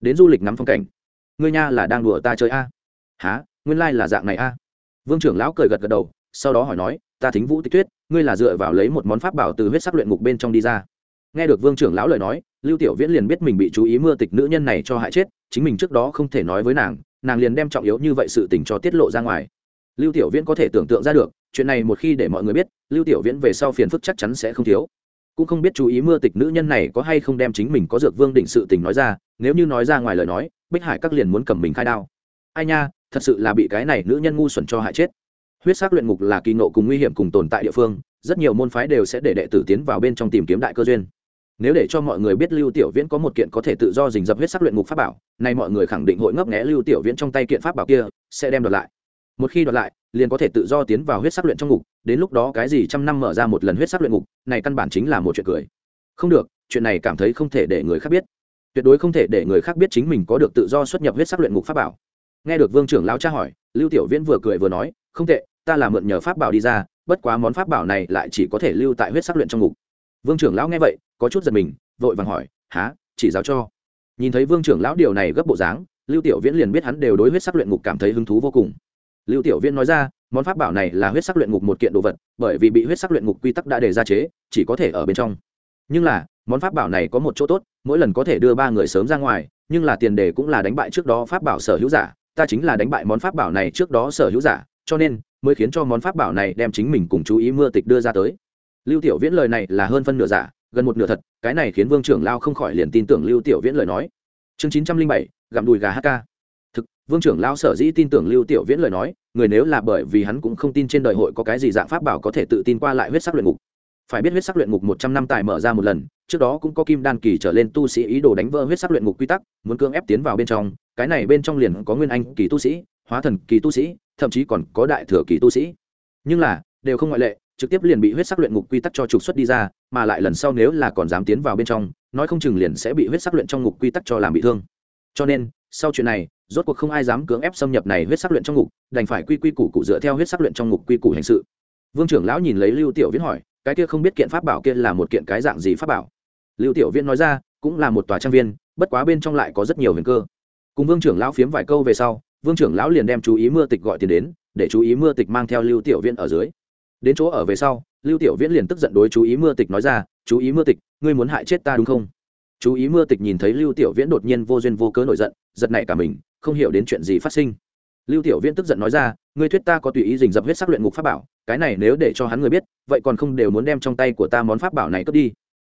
Đến du lịch ngắm phong cảnh. Ngươi nha là đang đùa ta chơi a. À? há nguyên lai là dạng này a. Vương trưởng lão cười gật gật đầu, sau đó hỏi nói, ta thính vũ tích tuyết, ngươi là dựa vào lấy một món pháp bảo từ huyết sắc luyện ngục bên trong đi ra. Nghe được vương trưởng lão lời nói, lưu tiểu viễn liền biết mình bị chú ý mưa tịch nữ nhân này cho hại chết, chính mình trước đó không thể nói với nàng nàng liền đem trọng yếu như vậy sự tình cho tiết lộ ra ngoài. Lưu tiểu viễn có thể tưởng tượng ra được, chuyện này một khi để mọi người biết, lưu tiểu viễn về sau phiền phức chắc chắn sẽ không thiếu cũng không biết chú ý mưa tịch nữ nhân này có hay không đem chính mình có dược vương định sự tình nói ra, nếu như nói ra ngoài lời nói, bích hải các liền muốn cầm mình khai đao. Ai nha, thật sự là bị cái này nữ nhân ngu xuẩn cho hại chết. Huyết sắc luyện ngục là kỳ nộ cùng nguy hiểm cùng tồn tại địa phương, rất nhiều môn phái đều sẽ để đệ tử tiến vào bên trong tìm kiếm đại cơ duyên. Nếu để cho mọi người biết lưu tiểu viễn có một kiện có thể tự do dình dập huyết sắc luyện ngục pháp bảo, nay mọi người khẳng định hội ngấp nghé lưu tiểu viễn trong tay kiện pháp bảo kia, sẽ đem đoạt lại. Một khi đoạt lại, liền có thể tự do tiến vào huyết sắc luyện trong ngục đến lúc đó cái gì trăm năm mở ra một lần huyết sắc luyện ngục, này căn bản chính là một chuyện cười. Không được, chuyện này cảm thấy không thể để người khác biết. Tuyệt đối không thể để người khác biết chính mình có được tự do xuất nhập huyết sắc luyện ngục pháp bảo. Nghe được vương trưởng lão tra hỏi, lưu tiểu viễn vừa cười vừa nói, không tệ, ta là mượn nhờ pháp bảo đi ra, bất quá món pháp bảo này lại chỉ có thể lưu tại huyết sắc luyện trong ngục. Vương trưởng lão nghe vậy, có chút giật mình, vội vàng hỏi há chỉ giáo cho? Nhìn thấy vương trưởng lão điều này gấp bộ dáng, lưu tiểu viễn liền biết hắn đều đối huyết sắc luyện ngục cảm thấy hứng thú vô cùng. Lưu tiểu viễn nói ra món pháp bảo này là huyết sắc luyện ngục một kiện đồ vật, bởi vì bị huyết sắc luyện ngục quy tắc đã đề ra chế, chỉ có thể ở bên trong. Nhưng là, món pháp bảo này có một chỗ tốt, mỗi lần có thể đưa ba người sớm ra ngoài, nhưng là tiền đề cũng là đánh bại trước đó pháp bảo sở hữu giả, ta chính là đánh bại món pháp bảo này trước đó sở hữu giả, cho nên, mới khiến cho món pháp bảo này đem chính mình cùng chú ý mưa tịch đưa ra tới. Lưu tiểu viễn lời này là hơn phân nửa giả, gần một nửa thật, cái này khiến vương trưởng lao không khỏi liền tin tưởng lưu tiểu viễn lời nói. Chương chín trăm linh bảy, gặm đùi gà hk thực, vương trưởng lao sở dĩ tin tưởng lưu tiểu viễn lời nói, người nếu là bởi vì hắn cũng không tin trên đời hội có cái gì dạng pháp bảo có thể tự tin qua lại huyết sắc luyện ngục. Phải biết huyết sắc luyện ngục một trăm năm tài mở ra một lần, trước đó cũng có kim đan kỳ trở lên tu sĩ ý đồ đánh vỡ huyết sắc luyện ngục quy tắc, muốn cưỡng ép tiến vào bên trong, cái này bên trong liền có nguyên anh kỳ tu sĩ, hóa thần kỳ tu sĩ, thậm chí còn có đại thừa kỳ tu sĩ. Nhưng là, đều không ngoại lệ, trực tiếp liền bị huyết sắc luyện ngục quy tắc cho trục xuất đi ra, mà lại lần sau nếu là còn dám tiến vào bên trong, nói không chừng liền sẽ bị huyết sắc luyện trong ngục quy tắc cho làm bị thương. Cho nên, sau chuyện này rốt cuộc không ai dám cưỡng ép xâm nhập này huyết sắc luyện trong ngục, đành phải quy quy củ cụ dựa theo huyết sắc luyện trong ngục quy củ hành sự. Vương trưởng lão nhìn lấy lưu tiểu viễn hỏi, cái kia không biết kiện pháp bảo kia là một kiện cái dạng gì pháp bảo? Lưu tiểu viễn nói ra, cũng là một tòa trang viên, bất quá bên trong lại có rất nhiều huyền cơ. Cùng vương trưởng lão phiếm vài câu về sau, vương trưởng lão liền đem chú ý mưa tịch gọi tiền đến, để chú ý mưa tịch mang theo lưu tiểu viễn ở dưới. Đến chỗ ở về sau, lưu tiểu viễn liền tức giận đối chú ý mưa tịch nói ra, chú ý mưa tịch, ngươi muốn hại chết ta đúng không? Chú ý mưa tịch nhìn thấy lưu tiểu viễn đột nhiên vô duyên vô cớ nổi giận, giật nảy cả mình không hiểu đến chuyện gì phát sinh. Lưu tiểu viễn tức giận nói ra, ngươi thuyết ta có tùy ý dình dập huyết sắc luyện ngục pháp bảo, cái này nếu để cho hắn người biết, vậy còn không đều muốn đem trong tay của ta món pháp bảo này cướp đi.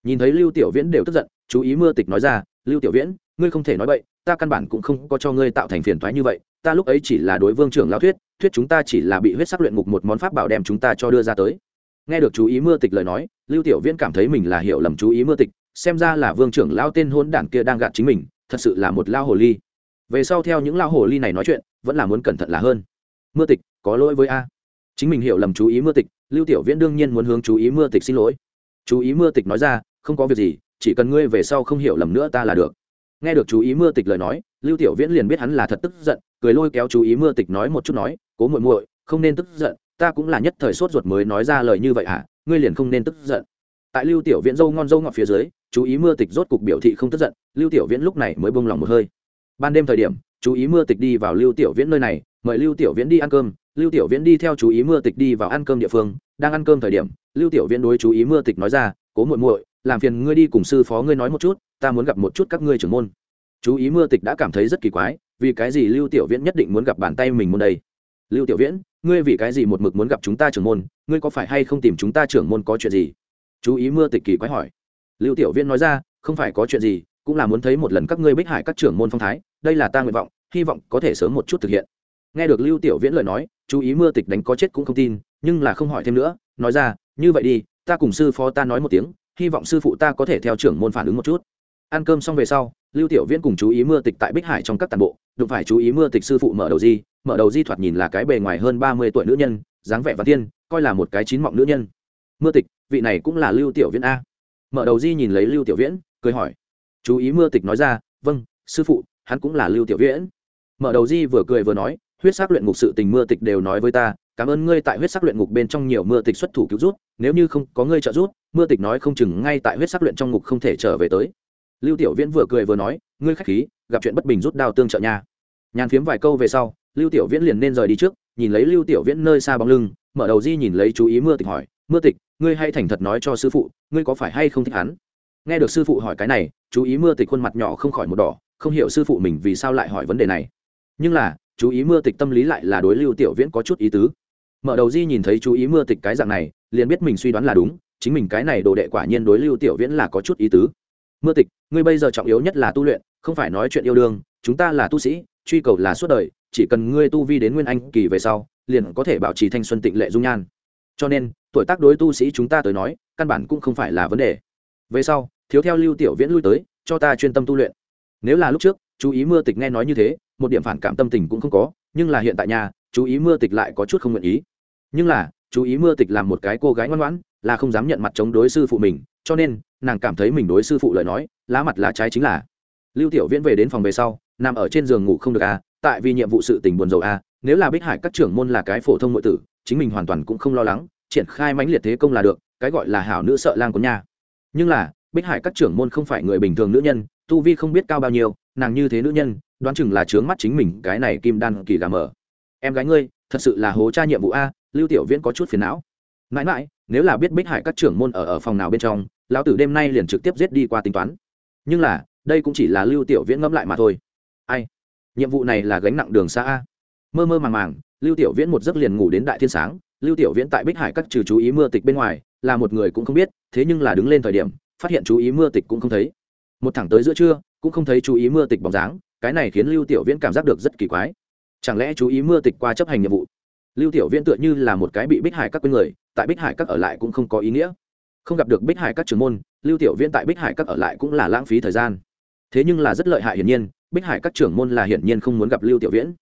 Nhìn thấy lưu tiểu viễn đều tức giận, chú ý mưa tịch nói ra, lưu tiểu viễn, ngươi không thể nói vậy ta căn bản cũng không có cho ngươi tạo thành phiền toái như vậy, ta lúc ấy chỉ là đối vương trưởng lão thuyết thuyết chúng ta chỉ là bị huyết sắc luyện ngục một món pháp bảo đem chúng ta cho đưa ra tới. Nghe được chú ý mưa tịch lời nói, lưu tiểu viễn cảm thấy mình là hiểu lầm chú ý mưa tịch, xem ra là vương trưởng lao tên hôn đản kia đang gạt chính mình, thật sự là một lao hồ ly về sau theo những lao hồ ly này nói chuyện, vẫn là muốn cẩn thận là hơn. Mưa tịch, có lỗi với a. Chính mình hiểu lầm chú ý mưa tịch, lưu tiểu viễn đương nhiên muốn hướng chú ý mưa tịch xin lỗi. Chú ý mưa tịch nói ra, không có việc gì, chỉ cần ngươi về sau không hiểu lầm nữa ta là được. Nghe được chú ý mưa tịch lời nói, lưu tiểu viễn liền biết hắn là thật tức giận, cười lôi kéo chú ý mưa tịch nói một chút nói, cố muội muội, không nên tức giận, ta cũng là nhất thời sốt ruột mới nói ra lời như vậy hả? Ngươi liền không nên tức giận. Tại lưu tiểu viễn dâu ngon dâu ngọt phía dưới, chú ý mưa tịch rốt cục biểu thị không tức giận, lưu tiểu viễn lúc này mới bông lòng một hơi ban đêm thời điểm, chú ý mưa tịch đi vào lưu tiểu viễn nơi này, mời lưu tiểu viễn đi ăn cơm. Lưu tiểu viễn đi theo chú ý mưa tịch đi vào ăn cơm địa phương, đang ăn cơm thời điểm, lưu tiểu viễn đối chú ý mưa tịch nói ra, cố muội muội, làm phiền ngươi đi cùng sư phó ngươi nói một chút, ta muốn gặp một chút các ngươi trưởng môn. Chú ý mưa tịch đã cảm thấy rất kỳ quái, vì cái gì lưu tiểu viễn nhất định muốn gặp bàn tay mình môn đây? Lưu tiểu viễn, ngươi vì cái gì một mực muốn gặp chúng ta trưởng môn, ngươi có phải hay không tìm chúng ta trưởng môn có chuyện gì? Chú ý mưa tịch kỳ quái hỏi. Lưu tiểu viễn nói ra, không phải có chuyện gì, cũng là muốn thấy một lần các ngươi bích hải các trưởng môn phong thái đây là ta nguyện vọng, hy vọng có thể sớm một chút thực hiện. Nghe được lưu tiểu viễn lời nói, chú ý mưa tịch đánh có chết cũng không tin, nhưng là không hỏi thêm nữa, nói ra, như vậy đi, ta cùng sư phó ta nói một tiếng, hy vọng sư phụ ta có thể theo trưởng môn phản ứng một chút. Ăn cơm xong về sau, lưu tiểu viễn cùng chú ý mưa tịch tại bích hải trong các tàn bộ, đụng phải chú ý mưa tịch sư phụ mở đầu di, mở đầu di thoạt nhìn là cái bề ngoài hơn ba mươi tuổi nữ nhân, dáng vẻ và tiên, coi là một cái chín mọng nữ nhân. Mưa tịch, vị này cũng là lưu tiểu viễn a. Mở đầu di nhìn lấy lưu tiểu viễn, cười hỏi. Chú ý mưa tịch nói ra vâng sư phụ hắn cũng là lưu tiểu viễn. Mở đầu di vừa cười vừa nói, huyết sắc luyện ngục sự tình mưa tịch đều nói với ta, cảm ơn ngươi tại huyết sắc luyện ngục bên trong nhiều mưa tịch xuất thủ cứu rút nếu như không có ngươi trợ rút mưa tịch nói không chừng ngay tại huyết sắc luyện trong ngục không thể trở về tới. Lưu tiểu viễn vừa cười vừa nói, ngươi khách khí, gặp chuyện bất bình rút đao tương trợ nha. Nhàn phiếm vài câu về sau, lưu tiểu viễn liền nên rời đi trước, nhìn lấy lưu tiểu viễn nơi xa bóng lưng, mở đầu di nhìn lấy chú ý mưa tịch hỏi, mưa tịch, ngươi hay thành thật nói cho sư phụ, ngươi có phải hay không thích hắn? Nghe được sư phụ hỏi cái này, chú ý mưa tịch khuôn mặt nhỏ không khỏi một đỏ không hiểu sư phụ mình vì sao lại hỏi vấn đề này. Nhưng là, chú ý mưa tịch tâm lý lại là đối lưu tiểu viễn có chút ý tứ. Mở đầu di nhìn thấy chú ý mưa tịch cái dạng này, liền biết mình suy đoán là đúng, chính mình cái này đồ đệ quả nhiên đối lưu tiểu viễn là có chút ý tứ. Mưa tịch, ngươi bây giờ trọng yếu nhất là tu luyện, không phải nói chuyện yêu đương, chúng ta là tu sĩ, truy cầu là suốt đời, chỉ cần ngươi tu vi đến nguyên anh kỳ về sau, liền có thể bảo trì thanh xuân tịnh lệ dung nhan. Cho nên, tuổi tác đối tu sĩ chúng ta tới nói, căn bản cũng không phải là vấn đề. Về sau, thiếu theo lưu tiểu viễn lui tới, cho ta chuyên tâm tu luyện nếu là lúc trước, chú ý mưa tịch nghe nói như thế, một điểm phản cảm tâm tình cũng không có, nhưng là hiện tại nhà chú ý mưa tịch lại có chút không nguyện ý. Nhưng là, chú ý mưa tịch làm một cái cô gái ngoan ngoãn, là không dám nhận mặt chống đối sư phụ mình, cho nên, nàng cảm thấy mình đối sư phụ lời nói, lá mặt lá trái chính là. Lưu tiểu viễn về đến phòng về sau, nằm ở trên giường ngủ không được à tại vì nhiệm vụ sự tình buồn rầu à nếu là bích hải các trưởng môn là cái phổ thông nội tử, chính mình hoàn toàn cũng không lo lắng, triển khai mãnh liệt thế công là được, cái gọi là hảo nữ sợ lang của nhà. Nhưng là, bích hải các trưởng môn không phải người bình thường nữ nhân tu vi không biết cao bao nhiêu, nàng như thế nữ nhân, đoán chừng là trướng mắt chính mình cái này kim đan kỳ gà mờ. em gái ngươi, thật sự là hố tra nhiệm vụ a, lưu tiểu viễn có chút phiền não. Mãi mãi, nếu là biết bích hải các trưởng môn ở ở phòng nào bên trong, lão tử đêm nay liền trực tiếp giết đi qua tính toán. Nhưng là, đây cũng chỉ là lưu tiểu viễn ngẫm lại mà thôi. Ai? Nhiệm vụ này là gánh nặng đường xa a. Mơ mơ màng màng, lưu tiểu viễn một giấc liền ngủ đến đại thiên sáng. Lưu tiểu viễn tại bích hải các trừ chú ý mưa tịch bên ngoài, là một người cũng không biết, thế nhưng là đứng lên thời điểm, phát hiện chú ý mưa tịch cũng không thấy một thẳng tới giữa trưa, cũng không thấy chú ý mưa tịch bóng dáng, cái này khiến lưu tiểu viễn cảm giác được rất kỳ quái. Chẳng lẽ chú ý mưa tịch qua chấp hành nhiệm vụ? Lưu tiểu viễn tựa như là một cái bị bích hải các quên người, tại bích hải các ở lại cũng không có ý nghĩa. Không gặp được bích hải các trưởng môn, lưu tiểu viễn tại bích hải các ở lại cũng là lãng phí thời gian. Thế nhưng là rất lợi hại hiển nhiên, bích hải các trưởng môn là hiển nhiên không muốn gặp lưu tiểu viễn.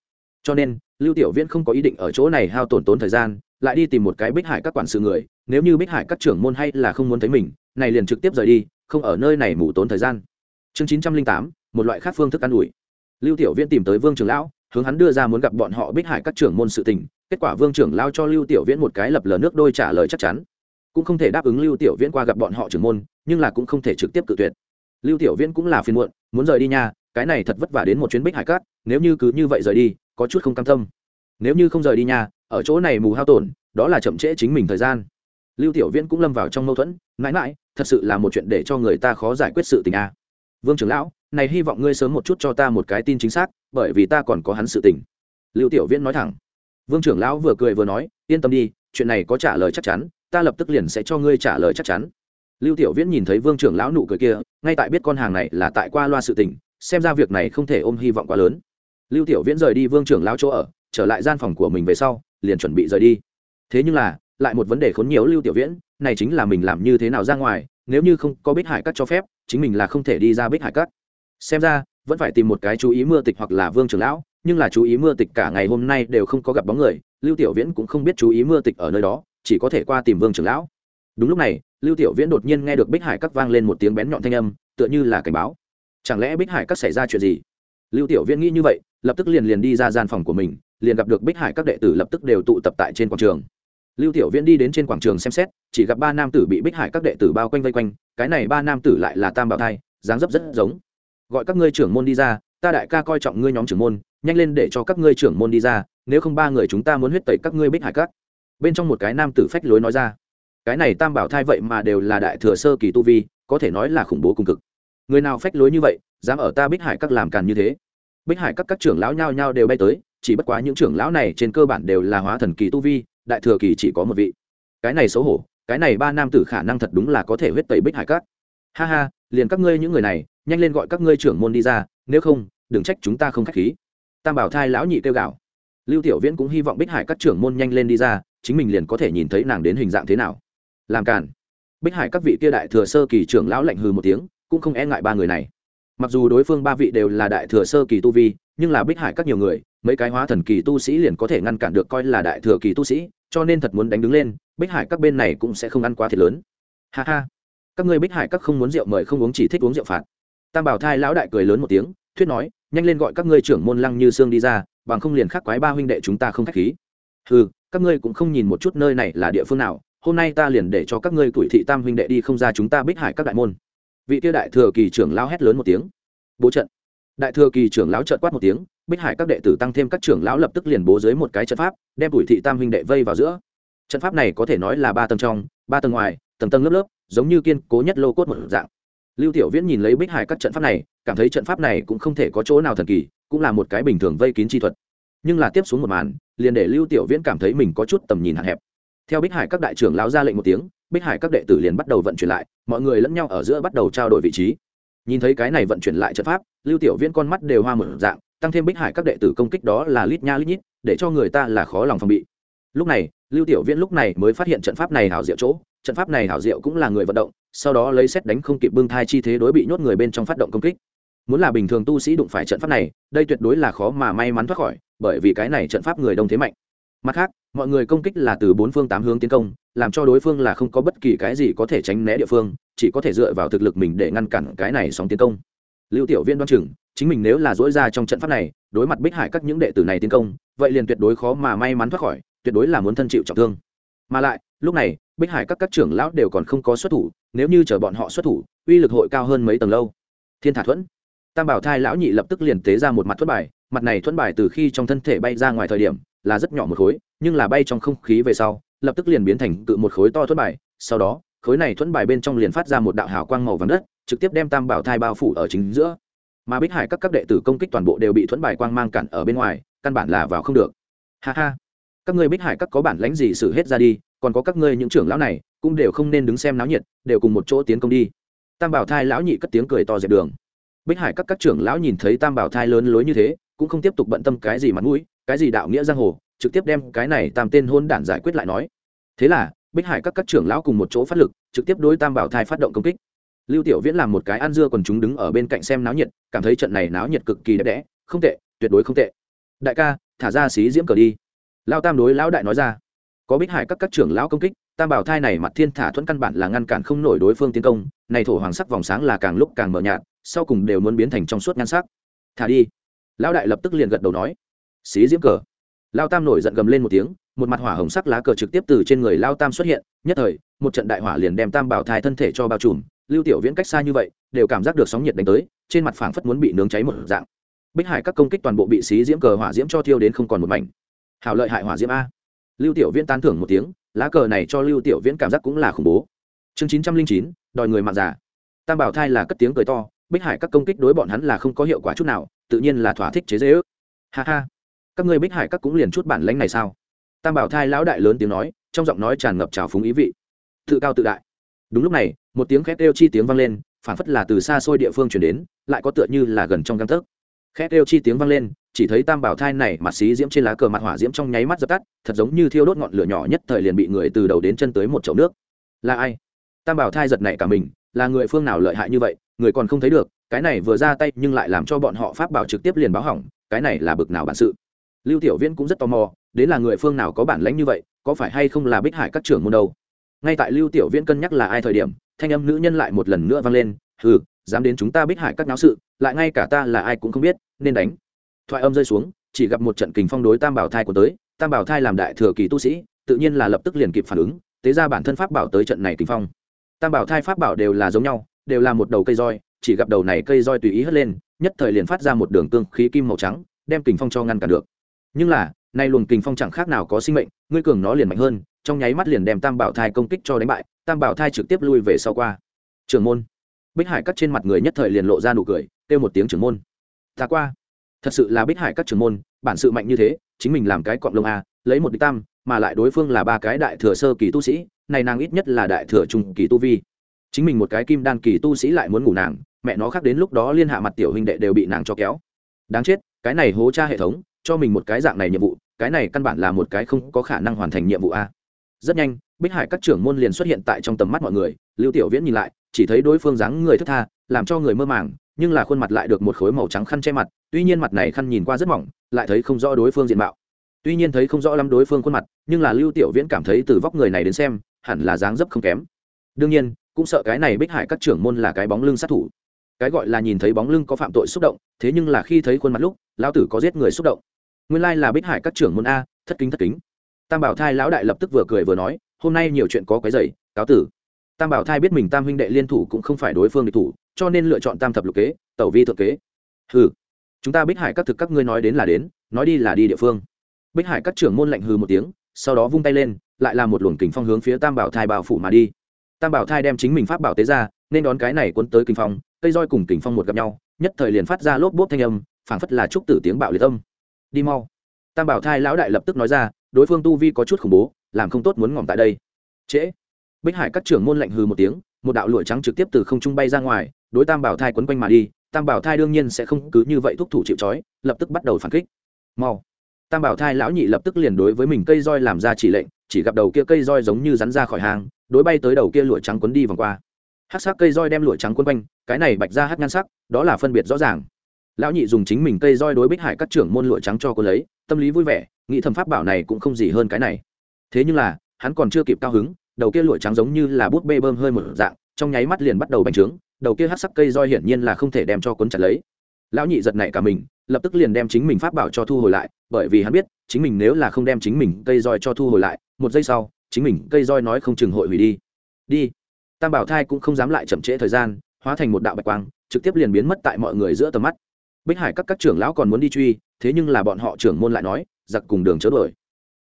Cho nên, lưu tiểu viễn không có ý định ở chỗ này hao tổn tốn thời gian, lại đi tìm một cái bích hải các quản sự người, nếu như bích hải các trưởng môn hay là không muốn thấy mình, này liền trực tiếp rời đi không ở nơi này mù tốn thời gian. Chương chín trăm linh tám, một loại khác phương thức ăn ủi. Lưu tiểu viễn tìm tới vương trưởng lão, hướng hắn đưa ra muốn gặp bọn họ bích hải các trưởng môn sự tình. Kết quả vương trưởng lao cho lưu tiểu viễn một cái lập lờ nước đôi trả lời chắc chắn. Cũng không thể đáp ứng lưu tiểu viễn qua gặp bọn họ trưởng môn, nhưng là cũng không thể trực tiếp cự tuyệt. Lưu tiểu viễn cũng là phiền muộn, muốn rời đi nha, cái này thật vất vả đến một chuyến bích hải cát nếu như cứ như vậy rời đi, có chút không cam tâm. Nếu như không rời đi nha, ở chỗ này mù hao tổn, đó là chậm trễ chính mình thời gian lưu tiểu viễn cũng lâm vào trong mâu thuẫn, mãi mãi, thật sự là một chuyện để cho người ta khó giải quyết sự tình a vương trưởng lão, này hy vọng ngươi sớm một chút cho ta một cái tin chính xác, bởi vì ta còn có hắn sự tình. Lưu tiểu viễn nói thẳng. Vương trưởng lão vừa cười vừa nói, yên tâm đi, chuyện này có trả lời chắc chắn, ta lập tức liền sẽ cho ngươi trả lời chắc chắn. Lưu tiểu viễn nhìn thấy vương trưởng lão nụ cười kia, ngay tại biết con hàng này là tại qua loa sự tình, xem ra việc này không thể ôm hy vọng quá lớn. Lưu tiểu viễn rời đi vương trưởng lão chỗ ở, trở lại gian phòng của mình về sau, liền chuẩn bị rời đi. Thế nhưng là lại một vấn đề khốn nhiều lưu tiểu viễn, này chính là mình làm như thế nào ra ngoài, nếu như không có bích hải cắt cho phép, chính mình là không thể đi ra bích hải cắt. Xem ra, vẫn phải tìm một cái chú ý mưa tịch hoặc là vương trưởng lão, nhưng là chú ý mưa tịch cả ngày hôm nay đều không có gặp bóng người, lưu tiểu viễn cũng không biết chú ý mưa tịch ở nơi đó, chỉ có thể qua tìm vương trưởng lão. Đúng lúc này, lưu tiểu viễn đột nhiên nghe được bích hải cắt vang lên một tiếng bén nhọn thanh âm, tựa như là cảnh báo. Chẳng lẽ bích hải cắt xảy ra chuyện gì? Lưu tiểu viễn nghĩ như vậy, lập tức liền liền đi ra gian phòng của mình, liền gặp được bích hải các đệ tử lập tức đều tụ tập tại trên quảng trường lưu tiểu viễn đi đến trên quảng trường xem xét, chỉ gặp ba nam tử bị bích hải các đệ tử bao quanh vây quanh, cái này ba nam tử lại là tam bảo thai, dáng dấp rất giống. Gọi các ngươi trưởng môn đi ra, ta đại ca coi trọng ngươi nhóm trưởng môn, nhanh lên để cho các ngươi trưởng môn đi ra, nếu không ba người chúng ta muốn huyết tẩy các ngươi bích hải các. Bên trong một cái nam tử phách lối nói ra, cái này tam bảo thai vậy mà đều là đại thừa sơ kỳ tu vi, có thể nói là khủng bố cùng cực. Người nào phách lối như vậy, dám ở ta bích hải các làm càn như thế? Bích hải các các trưởng lão nhao nhao đều bay tới, chỉ bất quá những trưởng lão này trên cơ bản đều là hóa thần kỳ tu vi đại thừa kỳ chỉ có một vị. Cái này xấu hổ, cái này ba nam tử khả năng thật đúng là có thể huyết tẩy bích hải Cát. ha ha, liền các ngươi những người này, nhanh lên gọi các ngươi trưởng môn đi ra, nếu không, đừng trách chúng ta không k h á c h khí. Tam bảo thai lão nhị kêu gạo lưu tiểu viễn cũng hy vọng bích hải các trưởng môn nhanh lên đi ra, chính mình liền có thể nhìn thấy nàng đến hình dạng thế nào. Làm cản bích hải các vị kia đại thừa sơ kỳ trưởng lão lạnh hừ một tiếng, cũng không e ngại ba người này. Mặc dù đối phương ba vị đều là đại thừa sơ kỳ tu vi, nhưng là bích hải các nhiều người, mấy cái hóa thần kỳ tu sĩ liền có thể ngăn cản được coi là đại thừa kỳ tu sĩ cho nên thật muốn đánh đứng lên, bích hải các bên này cũng sẽ không ăn quá thiệt lớn. Ha ha. Các ngươi bích hải các không muốn rượu mời không uống chỉ thích uống rượu phạt. Tam bảo thai lão đại cười lớn một tiếng, thuyết nói, nhanh lên gọi các ngươi trưởng môn lăng như sương đi ra, bằng không liền khắc quái ba huynh đệ chúng ta không khách khí. Ừ các ngươi cũng không nhìn một chút nơi này là địa phương nào, hôm nay ta liền để cho các ngươi tuổi thị tam huynh đệ đi không ra chúng ta bích hải các đại môn. Vị tiêu đại thừa kỳ trưởng lão hét lớn một tiếng. Bố trận. Đại thừa kỳ trưởng lão trợn quát một tiếng bích hải các đệ tử tăng thêm các trưởng lão lập tức liền bố dưới một cái trận pháp, đem tuổi thị tam huynh đệ vây vào giữa. Trận pháp này có thể nói là ba tầng trong, ba tầng ngoài, tầng tầng lớp lớp, giống như kiên cố nhất lô cốt một dạng. Lưu tiểu viễn nhìn lấy bích hải các trận pháp này, cảm thấy trận pháp này cũng không thể có chỗ nào thần kỳ, cũng là một cái bình thường vây kín chi thuật. Nhưng là tiếp xuống một màn, liền để lưu tiểu viễn cảm thấy mình có chút tầm nhìn hạn hẹp. Theo bích hải các đại trưởng lão ra lệnh một tiếng, bích hải các đệ tử liền bắt đầu vận chuyển lại, mọi người lẫn nhau ở giữa bắt đầu trao đổi vị trí. Nhìn thấy cái này vận chuyển lại trận pháp, lưu tiểu viễn con mắt đều hoa mở dạng tăng thêm bích hải các đệ tử công kích đó là lít nha lít nhít, để cho người ta là khó lòng phòng bị. Lúc này, lưu tiểu viễn lúc này mới phát hiện trận pháp này hảo diệu chỗ, trận pháp này hảo diệu cũng là người vận động, sau đó lấy xét đánh không kịp bưng thai chi thế đối bị nhốt người bên trong phát động công kích. Muốn là bình thường tu sĩ đụng phải trận pháp này, đây tuyệt đối là khó mà may mắn thoát khỏi, bởi vì cái này trận pháp người đông thế mạnh. Mặt khác, mọi người công kích là từ bốn phương tám hướng tiến công, làm cho đối phương là không có bất kỳ cái gì có thể tránh né địa phương, chỉ có thể dựa vào thực lực mình để ngăn cản cái này sóng tiến công. Lưu tiểu viên đoan chừng chính mình nếu là dỗi ra trong trận pháp này, đối mặt bích hải các những đệ tử này tiến công, vậy liền tuyệt đối khó mà may mắn thoát khỏi, tuyệt đối là muốn thân chịu trọng thương. Mà lại, lúc này, bích hải các các trưởng lão đều còn không có xuất thủ, nếu như chờ bọn họ xuất thủ, uy lực hội cao hơn mấy tầng lâu. Thiên thả thuẫn, tam bảo thai lão nhị lập tức liền tế ra một mặt thuẫn bài, mặt này thuẫn bài từ khi trong thân thể bay ra ngoài thời điểm, là rất nhỏ một khối, nhưng là bay trong không khí về sau, lập tức liền biến thành cự một khối to thuẫn bài, sau đó, khối này thuẫn bài bên trong liền phát ra một đạo hào quang màu vàng đất, trực tiếp đem tam bảo thai bao phủ ở chính giữa mà bích hải các các đệ tử công kích toàn bộ đều bị thuẫn bài quang mang cản ở bên ngoài, căn bản là vào không được. Ha ha. Các ngươi bích hải các có bản lãnh gì xử hết ra đi, còn có các ngươi những trưởng lão này, cũng đều không nên đứng xem náo nhiệt, đều cùng một chỗ tiến công đi. Tam bảo thai lão nhị cất tiếng cười to dẹp đường. Bích hải các các trưởng lão nhìn thấy tam bảo thai lớn lối như thế, cũng không tiếp tục bận tâm cái gì mặt mũi, cái gì đạo nghĩa giang hồ, trực tiếp đem cái này tam tên hôn đản giải quyết lại nói. Thế là, bích hải các các trưởng lão cùng một chỗ phát lực, trực tiếp đối tam bảo thai phát động công kích lưu tiểu viễn làm một cái ăn dưa còn chúng đứng ở bên cạnh xem náo nhiệt, cảm thấy trận này náo nhiệt cực kỳ đẹp đẽ, không tệ, tuyệt đối không tệ. Đại ca, thả ra xí diễm cờ đi. Lao tam đối lão đại nói ra. Có bích hải các các trưởng lão công kích, tam bảo thai này mặt thiên thả thuẫn căn bản là ngăn cản không nổi đối phương tiến công, này thổ hoàng sắc vòng sáng là càng lúc càng mờ nhạt, sau cùng đều muốn biến thành trong suốt nhan sắc. Thả đi. Lão đại lập tức liền gật đầu nói. Xí diễm cờ. Lao tam nổi giận gầm lên một tiếng, một mặt hỏa hồng sắc lá cờ trực tiếp từ trên người lao tam xuất hiện, nhất thời, một trận đại hỏa liền đem tam bảo thai thân thể cho bao trùm lưu tiểu viễn cách xa như vậy, đều cảm giác được sóng nhiệt đánh tới, trên mặt phảng phất muốn bị nướng cháy một dạng. Bích hải các công kích toàn bộ bị xí diễm cờ hỏa diễm cho thiêu đến không còn một mảnh. Hảo lợi hại hỏa diễm a. Lưu tiểu viễn tán thưởng một tiếng, lá cờ này cho lưu tiểu viễn cảm giác cũng là khủng bố. Chương chín trăm linh chín, đòi người mạng giả tam bảo thai là cất tiếng cười to, bích hải các công kích đối bọn hắn là không có hiệu quả chút nào, tự nhiên là thỏa thích chế dễ ước ha ha. Các ngươi bích hải các cũng liền chút bản lãnh này sao? Tam bảo thai lão đại lớn tiếng nói, trong giọng nói tràn ngập trào phúng ý vị. Tự cao tự đại đúng lúc này, một tiếng khét kêu chi tiếng vang lên phản phất là từ xa xôi địa phương chuyển đến, lại có tựa như là gần trong găng tấc. Khét kêu chi tiếng vang lên, chỉ thấy tam bảo thai này mặt xí diễm trên lá cờ mặt hỏa diễm trong nháy mắt dập tắt, thật giống như thiêu đốt ngọn lửa nhỏ nhất thời liền bị người từ đầu đến chân tới một chậu nước. Là ai? Tam bảo thai giật này cả mình, là người phương nào lợi hại như vậy, người còn không thấy được, cái này vừa ra tay nhưng lại làm cho bọn họ pháp bảo trực tiếp liền báo hỏng, cái này là bực nào bản sự? Lưu tiểu viễn cũng rất tò mò, đến là người phương nào có bản lãnh như vậy, có phải hay không là bích hải các trưởng môn đâu? Ngay tại lưu tiểu viễn cân nhắc là ai thời điểm, thanh âm nữ nhân lại một lần nữa vang lên, hừ, dám đến chúng ta bích hải các náo sự, lại ngay cả ta là ai cũng không biết, nên đánh. Thoại âm rơi xuống, chỉ gặp một trận kình phong đối tam bảo thai của tới, tam bảo thai làm đại thừa kỳ tu sĩ, tự nhiên là lập tức liền kịp phản ứng, tế ra bản thân pháp bảo tới trận này kình phong. Tam bảo thai pháp bảo đều là giống nhau, đều là một đầu cây roi, chỉ gặp đầu này cây roi tùy ý hất lên, nhất thời liền phát ra một đường tương khí kim màu trắng, đem kình phong cho ngăn cản được. Nhưng là, nay luồng kình phong chẳng khác nào có sinh mệnh, ngươi cường nó liền mạnh hơn trong nháy mắt liền đem tam bảo thai công kích cho đánh bại, tam bảo thai trực tiếp lui về sau qua. Trưởng môn. Bích hải cắt trên mặt người nhất thời liền lộ ra nụ cười, kêu một tiếng trưởng môn. Ta qua. Thật sự là bích hải các trưởng môn, bản sự mạnh như thế, chính mình làm cái cọng lông a, lấy một địch tam, mà lại đối phương là ba cái đại thừa sơ kỳ tu sĩ, này nàng ít nhất là đại thừa trung kỳ tu vi. Chính mình một cái kim đan kỳ tu sĩ lại muốn ngủ nàng, mẹ nó khác đến lúc đó liên hạ mặt tiểu huynh đệ đều bị nàng cho kéo. Đáng chết, cái này hố tra hệ thống, cho mình một cái dạng này nhiệm vụ, cái này căn bản là một cái không có khả năng hoàn thành nhiệm vụ a rất nhanh, bích hải các trưởng môn liền xuất hiện tại trong tầm mắt mọi người, lưu tiểu viễn nhìn lại, chỉ thấy đối phương dáng người thức tha, làm cho người mơ màng, nhưng là khuôn mặt lại được một khối màu trắng khăn che mặt, tuy nhiên mặt này khăn nhìn qua rất mỏng, lại thấy không rõ đối phương diện mạo. Tuy nhiên thấy không rõ lắm đối phương khuôn mặt, nhưng là lưu tiểu viễn cảm thấy từ vóc người này đến xem, hẳn là dáng dấp không kém. Đương nhiên, cũng sợ cái này bích hải các trưởng môn là cái bóng lưng sát thủ. Cái gọi là nhìn thấy bóng lưng có phạm tội xúc động, thế nhưng là khi thấy khuôn mặt lúc, lão tử có giết người xúc động. Nguyên lai là bích hải các trưởng môn a, thất kính thất kính tam bảo thai lão đại lập tức vừa cười vừa nói, hôm nay nhiều chuyện có cái dày cáo tử. Tam bảo thai biết mình tam huynh đệ liên thủ cũng không phải đối phương địch thủ, cho nên lựa chọn tam thập lục kế, tẩu vi thượng kế. Hừ, chúng ta bích hải các thực các ngươi nói đến là đến, nói đi là đi địa phương. Bích hải các trưởng môn lạnh hừ một tiếng, sau đó vung tay lên, lại là một luồng kình phong hướng phía tam bảo thai bao phủ mà đi. Tam bảo thai đem chính mình pháp bảo tế ra, nên đón cái này cuốn tới kình phong, cây roi cùng kình phong một gặp nhau, nhất thời liền phát ra lốp bốp thanh âm, phảng phất là trúc tử tiếng bạo liệt âm. Đi mau. Tam bảo thai lão đại lập tức nói ra đối phương tu vi có chút khủng bố, làm không tốt muốn ngỏm tại đây. Trễ. Bích hải các trưởng môn lạnh hừ một tiếng, một đạo lụa trắng trực tiếp từ không trung bay ra ngoài, đối tam bảo thai quấn quanh mà đi, tam bảo thai đương nhiên sẽ không cứ như vậy thúc thủ chịu trói, lập tức bắt đầu phản kích. Mau. Tam bảo thai lão nhị lập tức liền đối với mình cây roi làm ra chỉ lệnh, chỉ gặp đầu kia cây roi giống như rắn ra khỏi hàng đối bay tới đầu kia lụa trắng quấn đi vòng qua. Hát sắc cây roi đem lụa trắng quấn quanh, cái này bạch ra hát nhan sắc, đó là phân biệt rõ ràng lão nhị dùng chính mình cây roi đối bích hải các trưởng môn lụa trắng cho cô lấy, tâm lý vui vẻ, nghĩ thầm pháp bảo này cũng không gì hơn cái này. Thế nhưng là, hắn còn chưa kịp cao hứng, đầu kia lụa trắng giống như là bút bê bơm hơi một dạng, trong nháy mắt liền bắt đầu bành trướng, đầu kia hát sắc cây roi hiển nhiên là không thể đem cho cuốn chặt lấy. Lão nhị giật nảy cả mình, lập tức liền đem chính mình pháp bảo cho thu hồi lại, bởi vì hắn biết, chính mình nếu là không đem chính mình cây roi cho thu hồi lại, một giây sau, chính mình cây roi nói không chừng hội hủy đi. Đi. Tam bảo thai cũng không dám lại chậm trễ thời gian, hóa thành một đạo bạch quang, trực tiếp liền biến mất tại mọi người giữa tầm mắt bích hải các các trưởng lão còn muốn đi truy, thế nhưng là bọn họ trưởng môn lại nói, giặc cùng đường chớ đuổi.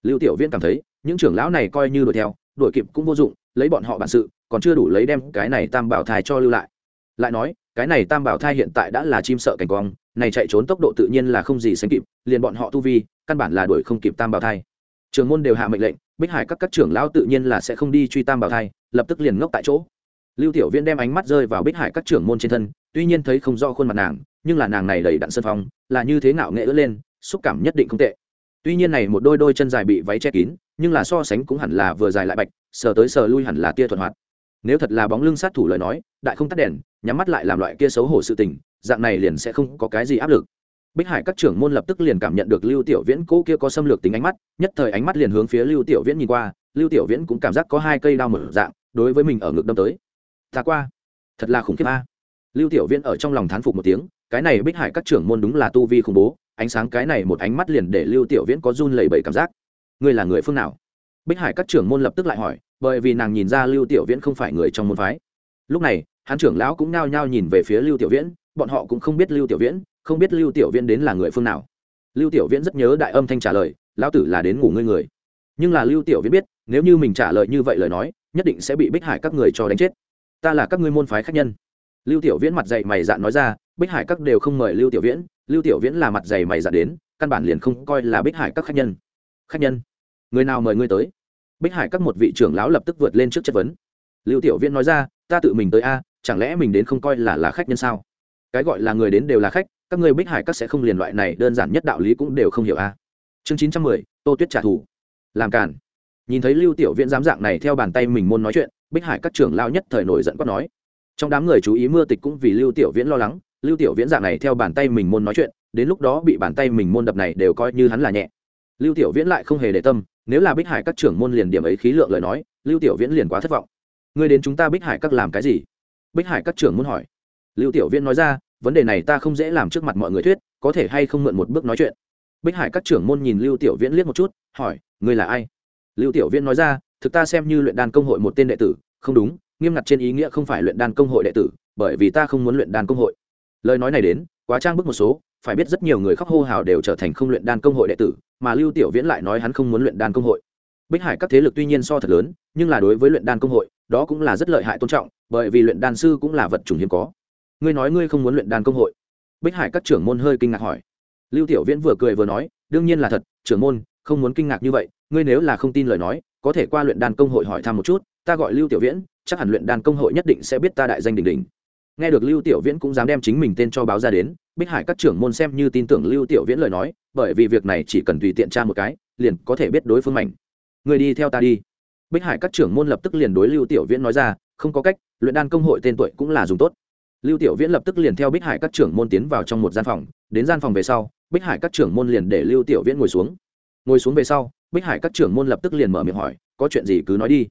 Lưu tiểu viễn cảm thấy, những trưởng lão này coi như đuổi theo, đuổi kịp cũng vô dụng, lấy bọn họ bản sự, còn chưa đủ lấy đem cái này tam bảo thai cho lưu lại. Lại nói, cái này tam bảo thai hiện tại đã là chim sợ cảnh quang, này chạy trốn tốc độ tự nhiên là không gì sánh kịp, liền bọn họ tu vi, căn bản là đuổi không kịp tam bảo thai. Trường môn đều hạ mệnh lệnh, bích hải các các trưởng lão tự nhiên là sẽ không đi truy tam bảo thai, lập tức liền ngốc tại chỗ. Lưu tiểu viễn đem ánh mắt rơi vào bích hải các trưởng môn trên thân, tuy nhiên thấy không rõ khuôn mặt nàng nhưng là nàng này đầy đặn sân phong, là như thế nào nghệ ướt lên, xúc cảm nhất định không tệ. Tuy nhiên này một đôi đôi chân dài bị váy che kín, nhưng là so sánh cũng hẳn là vừa dài lại bạch, sờ tới sờ lui hẳn là tia thuận hoạt. Nếu thật là bóng lưng sát thủ lời nói, đại không tắt đèn, nhắm mắt lại làm loại kia xấu hổ sự tình, dạng này liền sẽ không có cái gì áp lực. Bích hải các trưởng môn lập tức liền cảm nhận được lưu tiểu viễn cũ kia có xâm lược tính ánh mắt, nhất thời ánh mắt liền hướng phía lưu tiểu viễn nhìn qua, lưu tiểu viễn cũng cảm giác có hai cây đao mở dạng, đối với mình ở ngực đâm tới. Ta qua. Thật là khủng khiếp a. Lưu tiểu viễn ở trong lòng thán phục một tiếng cái này bích hải các trưởng môn đúng là tu vi khủng bố, ánh sáng cái này một ánh mắt liền để lưu tiểu viễn có run lẩy bẩy cảm giác. Ngươi là người phương nào? Bích hải các trưởng môn lập tức lại hỏi, bởi vì nàng nhìn ra lưu tiểu viễn không phải người trong môn phái. Lúc này hán trưởng lão cũng nao nhao nhìn về phía lưu tiểu viễn, bọn họ cũng không biết lưu tiểu viễn, không biết lưu tiểu viễn đến là người phương nào. Lưu tiểu viễn rất nhớ đại âm thanh trả lời, lão tử là đến ngủ ngươi người. Nhưng là lưu tiểu viễn biết, nếu như mình trả lời như vậy lời nói, nhất định sẽ bị bích hải các người cho đánh chết. Ta là các ngươi môn phái khách nhân. Lưu tiểu viễn mặt dày mày dạn nói ra bích hải các đều không mời lưu tiểu viễn, lưu tiểu viễn là mặt dày mày dạn đến, căn bản liền không coi là bích hải các khách nhân. Khách nhân? Người nào mời ngươi tới? Bích hải các một vị trưởng lão lập tức vượt lên trước chất vấn. Lưu tiểu viễn nói ra, ta tự mình tới a, chẳng lẽ mình đến không coi là là khách nhân sao? Cái gọi là người đến đều là khách, các người bích hải các sẽ không liền loại này đơn giản nhất đạo lý cũng đều không hiểu a. Chương chín trăm mười, tô tuyết trả thù. Làm cản nhìn thấy lưu tiểu viễn dám dạng này theo bàn tay mình môn nói chuyện, bích hải các trưởng lao nhất thời nổi giận quát nói. Trong đám người chú ý mưa tịch cũng vì lưu tiểu viễn lo lắng lưu tiểu viễn dạng này theo bàn tay mình môn nói chuyện, đến lúc đó bị bàn tay mình môn đập này đều coi như hắn là nhẹ. Lưu tiểu viễn lại không hề để tâm, nếu là bích hải các trưởng môn liền điểm ấy khí lượng lời nói, lưu tiểu viễn liền quá thất vọng. Ngươi đến chúng ta bích hải các làm cái gì? Bích hải các trưởng muốn hỏi. Lưu tiểu viễn nói ra, vấn đề này ta không dễ làm trước mặt mọi người thuyết, có thể hay không mượn một bước nói chuyện. Bích hải các trưởng môn nhìn lưu tiểu viễn liếc một chút, hỏi, ngươi là ai? Lưu tiểu viễn nói ra, thực ta xem như luyện đan công hội một tên đệ tử, không đúng, nghiêm ngặt trên ý nghĩa không phải luyện đan công hội đệ tử, bởi vì ta không muốn luyện đan công hội lời nói này đến, quá trang bức một số, phải biết rất nhiều người khóc hô hào đều trở thành không luyện đan công hội đệ tử, mà lưu tiểu viễn lại nói hắn không muốn luyện đan công hội. Bích hải các thế lực tuy nhiên so thật lớn, nhưng là đối với luyện đan công hội, đó cũng là rất lợi hại tôn trọng, bởi vì luyện đan sư cũng là vật chủng hiếm có. Ngươi nói ngươi không muốn luyện đan công hội? Bích hải các trưởng môn hơi kinh ngạc hỏi. Lưu tiểu viễn vừa cười vừa nói, đương nhiên là thật, trưởng môn, không muốn kinh ngạc như vậy, ngươi nếu là không tin lời nói, có thể qua luyện đan công hội hỏi thăm một chút, ta gọi lưu tiểu viễn, chắc hẳn luyện đan công hội nhất định sẽ biết ta đại danh đình đình nghe được lưu tiểu viễn cũng dám đem chính mình tên cho báo ra đến, bích hải các trưởng môn xem như tin tưởng lưu tiểu viễn lời nói, bởi vì việc này chỉ cần tùy tiện tra một cái, liền có thể biết đối phương mạnh người đi theo ta đi. Bích hải các trưởng môn lập tức liền đối lưu tiểu viễn nói ra, không có cách, luyện đan công hội tên tuổi cũng là dùng tốt. Lưu tiểu viễn lập tức liền theo bích hải các trưởng môn tiến vào trong một gian phòng, đến gian phòng về sau, bích hải các trưởng môn liền để lưu tiểu viễn ngồi xuống. Ngồi xuống về sau, bích hải các trưởng môn lập tức liền mở miệng hỏi, có chuyện gì cứ nói đi.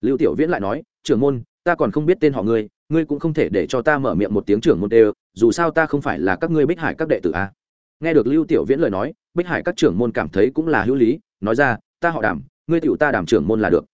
Lưu tiểu viễn lại nói, trưởng môn, ta còn không biết tên họ ngươi ngươi cũng không thể để cho ta mở miệng một tiếng trưởng môn đều, dù sao ta không phải là các ngươi bích hải các đệ tử a nghe được lưu tiểu viễn lời nói, bích hải các trưởng môn cảm thấy cũng là hữu lý, nói ra, ta họ đàm, ngươi tiểu ta đàm trưởng môn là được.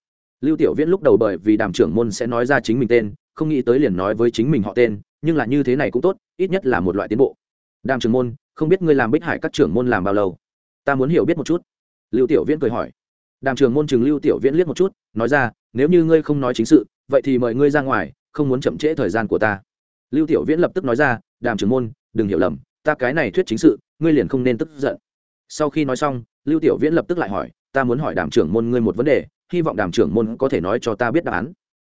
Lưu tiểu viễn lúc đầu bởi vì đàm trưởng môn sẽ nói ra chính mình tên, không nghĩ tới liền nói với chính mình họ tên, nhưng là như thế này cũng tốt, ít nhất là một loại tiến bộ. Đàm trưởng môn, không biết ngươi làm bích hải các trưởng môn làm bao lâu? Ta muốn hiểu biết một chút. Lưu tiểu viễn cười hỏi. Đàm trưởng môn trường lưu tiểu viễn liếc một chút, nói ra, nếu như ngươi không nói chính sự, vậy thì mời ngươi ra ngoài không muốn chậm trễ thời gian của ta. Lưu tiểu viễn lập tức nói ra, đàm trưởng môn, đừng hiểu lầm, ta cái này thuyết chính sự, ngươi liền không nên tức giận. Sau khi nói xong, lưu tiểu viễn lập tức lại hỏi, ta muốn hỏi đàm trưởng môn ngươi một vấn đề, hy vọng đàm trưởng môn có thể nói cho ta biết đáp án.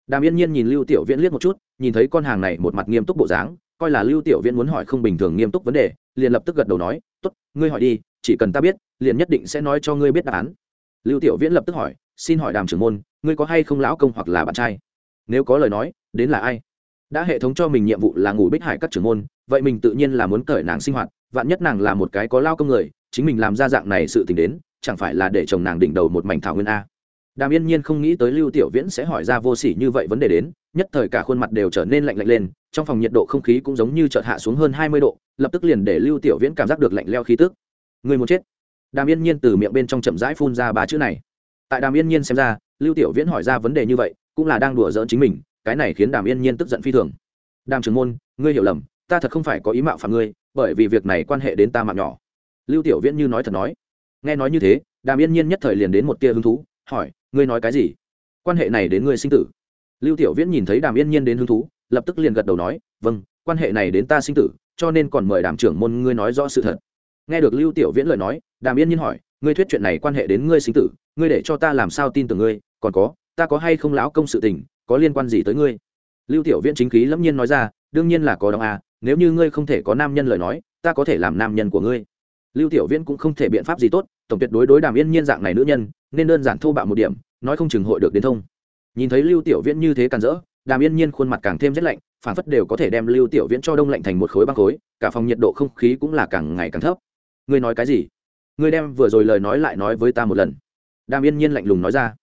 Đàm yên nhiên nhìn lưu tiểu viễn liếc một chút, nhìn thấy con hàng này một mặt nghiêm túc bộ dáng, coi là lưu tiểu viễn muốn hỏi không bình thường nghiêm túc vấn đề, liền lập tức gật đầu nói, tốt, ngươi hỏi đi, chỉ cần ta biết, liền nhất định sẽ nói cho ngươi biết đáp án. Lưu tiểu viễn lập tức hỏi, xin hỏi đàm trưởng môn, ngươi có hay không lão công hoặc là bạn trai? Nếu có lời nói đến là ai? Đã hệ thống cho mình nhiệm vụ là ngủ bích hải các trưởng môn, vậy mình tự nhiên là muốn cởi nàng sinh hoạt, vạn nhất nàng là một cái có lao công người, chính mình làm ra dạng này sự t ì n h đến, chẳng phải là để chồng nàng đỉnh đầu một mảnh thảo nguyên a. Đàm yên nhiên không nghĩ tới lưu tiểu viễn sẽ hỏi ra vô s ỉ như vậy vấn đề đến, nhất thời cả khuôn mặt đều trở nên lạnh lạnh lên, trong phòng nhiệt độ không khí cũng giống như chợt hạ xuống hơn hai mươi độ, lập tức liền để lưu tiểu viễn cảm giác được lạnh leo khí tức. Người muốn chết. Đàm yên nhiên từ miệng bên trong chậm rãi phun ra ba chữ này. Tại đàm yên nhiên xem ra, lưu tiểu viễn hỏi ra vấn đề như vậy, cũng là đang đùa giỡn chính mình cái này khiến đàm yên nhiên tức giận phi thường. Đàm trưởng môn, ngươi hiểu lầm, ta thật không phải có ý mạo phạm ngươi, bởi vì việc này quan hệ đến ta mạng nhỏ. Lưu tiểu viễn như nói thật nói. Nghe nói như thế, đàm yên nhiên nhất thời liền đến một tia hứng thú, hỏi, ngươi nói cái gì? Quan hệ này đến ngươi sinh tử. Lưu tiểu viễn nhìn thấy đàm yên nhiên đến hứng thú, lập tức liền gật đầu nói vâng quan hệ này đến ta sinh tử, cho nên còn mời đàm trưởng môn ngươi nói rõ sự thật. Nghe được lưu tiểu viễn lời nói, đàm yên nhiên hỏi, ngươi thuyết chuyện này quan hệ đến ngươi sinh tử, ngươi để cho ta làm sao tin tưởng ngươi, còn có, ta có hay không lão công sự tình có liên quan gì tới ngươi? Lưu tiểu viễn chính khí lẫm nhiên nói ra, đương nhiên là có đóng à nếu như ngươi không thể có nam nhân lời nói, ta có thể làm nam nhân của ngươi. Lưu tiểu viễn cũng không thể biện pháp gì tốt, tổng tuyệt đối đối đàm yên nhiên dạng này nữ nhân, nên đơn giản thô bạo một điểm, nói không chừng hội được đến thông. Nhìn thấy lưu tiểu viễn như thế càn rỡ, đàm yên nhiên khuôn mặt càng thêm rét lạnh, phản phất đều có thể đem lưu tiểu viễn cho đông lạnh thành một khối băng khối, cả phòng nhiệt độ không khí cũng là càng ngày càng thấp. Ngươi nói cái gì? Ngươi đem vừa rồi lời nói lại nói với ta một lần. Đàm yên nhiên lạnh lùng nói ra.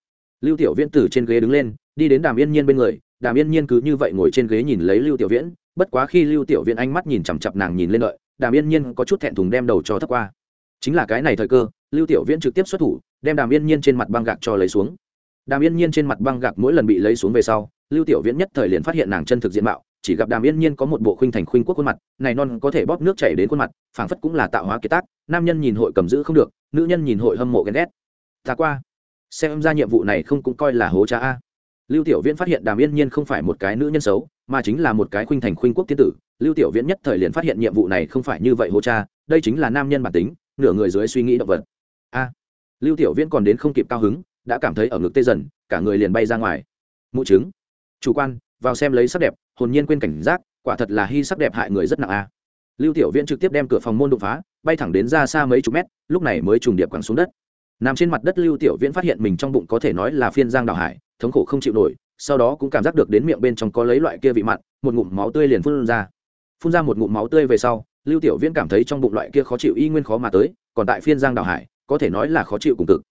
Lưu tiểu viễn từ trên ghế đứng lên đi đến đàm yên nhiên bên người đàm yên nhiên cứ như vậy ngồi trên ghế nhìn lấy lưu tiểu viễn bất quá khi lưu tiểu viễn ánh mắt nhìn chằm chặp nàng nhìn lên lợi, đàm yên nhiên có chút thẹn thùng đem đầu cho thấp qua. Chính là cái này thời cơ lưu tiểu viễn trực tiếp xuất thủ đem đàm yên nhiên trên mặt băng gạc cho lấy xuống. Đàm yên nhiên trên mặt băng gạc mỗi lần bị lấy xuống về sau lưu tiểu viễn nhất thời liền phát hiện nàng chân thực diện mạo chỉ gặp đàm yên nhiên có một bộ khuynh thành khuynh quốc khuôn mặt này non có thể bóp nước chảy đến khuôn mặt phảng phất cũng là tạo hóa kế tác nam nhân nhìn hội cầm giữ không được nữ nhân nhìn hội hâm mộ ghen ghét. Ta qua xem ra nhiệm vụ này không cũng coi là hố cha a lưu tiểu viễn phát hiện đàm yên nhiên không phải một cái nữ nhân xấu, mà chính là một cái khuynh thành khuynh quốc tiên tử. Lưu tiểu viễn nhất thời liền phát hiện nhiệm vụ này không phải như vậy hô cha, đây chính là nam nhân bản tính, nửa người dưới suy nghĩ động vật. A! Lưu tiểu viễn còn đến không kịp cao hứng, đã cảm thấy ở ngực tê dần, cả người liền bay ra ngoài. Mụ chứng chủ quan, vào xem lấy sắc đẹp, hồn nhiên quên cảnh giác, quả thật là hy sắc đẹp hại người rất nặng a. Lưu tiểu viễn trực tiếp đem cửa phòng môn đột phá, bay thẳng đến ra xa mấy chục mét, lúc này mới trùng điệp quẳng xuống đất. Nằm trên mặt đất lưu tiểu viễn phát hiện mình trong bụng có thể nói là phiên giang đào hải thống khổ không chịu nổi, sau đó cũng cảm giác được đến miệng bên trong có lấy loại kia vị mặn, một ngụm máu tươi liền phun ra. Phun ra một ngụm máu tươi về sau, lưu tiểu viễn cảm thấy trong bụng loại kia khó chịu y nguyên khó mà tới, còn tại phiên giang đào hải, có thể nói là khó chịu cùng cực.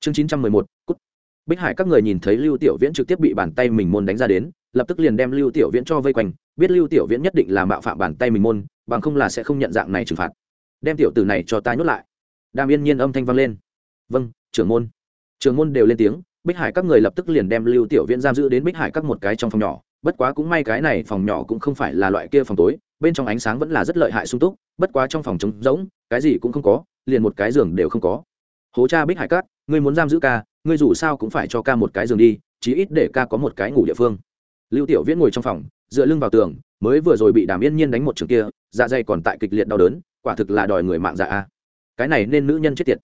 Chương chín trăm mười một, cút. Bích hải các người nhìn thấy lưu tiểu viễn trực tiếp bị bàn tay mình môn đánh ra đến, lập tức liền đem lưu tiểu viễn cho vây quanh, biết lưu tiểu viễn nhất định là mạo phạm bàn tay mình môn, bằng không là sẽ không nhận dạng này trừng phạt. Đem tiểu tử này cho ta nhốt lại. Đàm yên nhiên âm thanh vang lên. Vâng trưởng môn. Trưởng môn đều lên tiếng bích hải các người lập tức liền đem lưu tiểu viễn giam giữ đến bích hải các một cái trong phòng nhỏ. Bất quá cũng may cái này phòng nhỏ cũng không phải là loại kia phòng tối bên trong ánh sáng vẫn là rất lợi hại sung túc bất quá trong phòng trống rỗng cái gì cũng không có liền một cái giường đều không có. Hố cha bích hải Các, ngươi muốn giam giữ ca ngươi dù sao cũng phải cho ca một cái giường đi chí ít để ca có một cái ngủ địa phương. Lưu tiểu viễn ngồi trong phòng dựa lưng vào tường mới vừa rồi bị đàm yên nhiên đánh một trường kia dạ dày còn tại kịch liệt đau đớn quả thực là đòi người mạng dạ a. Cái này nên nữ nhân chết tiệt.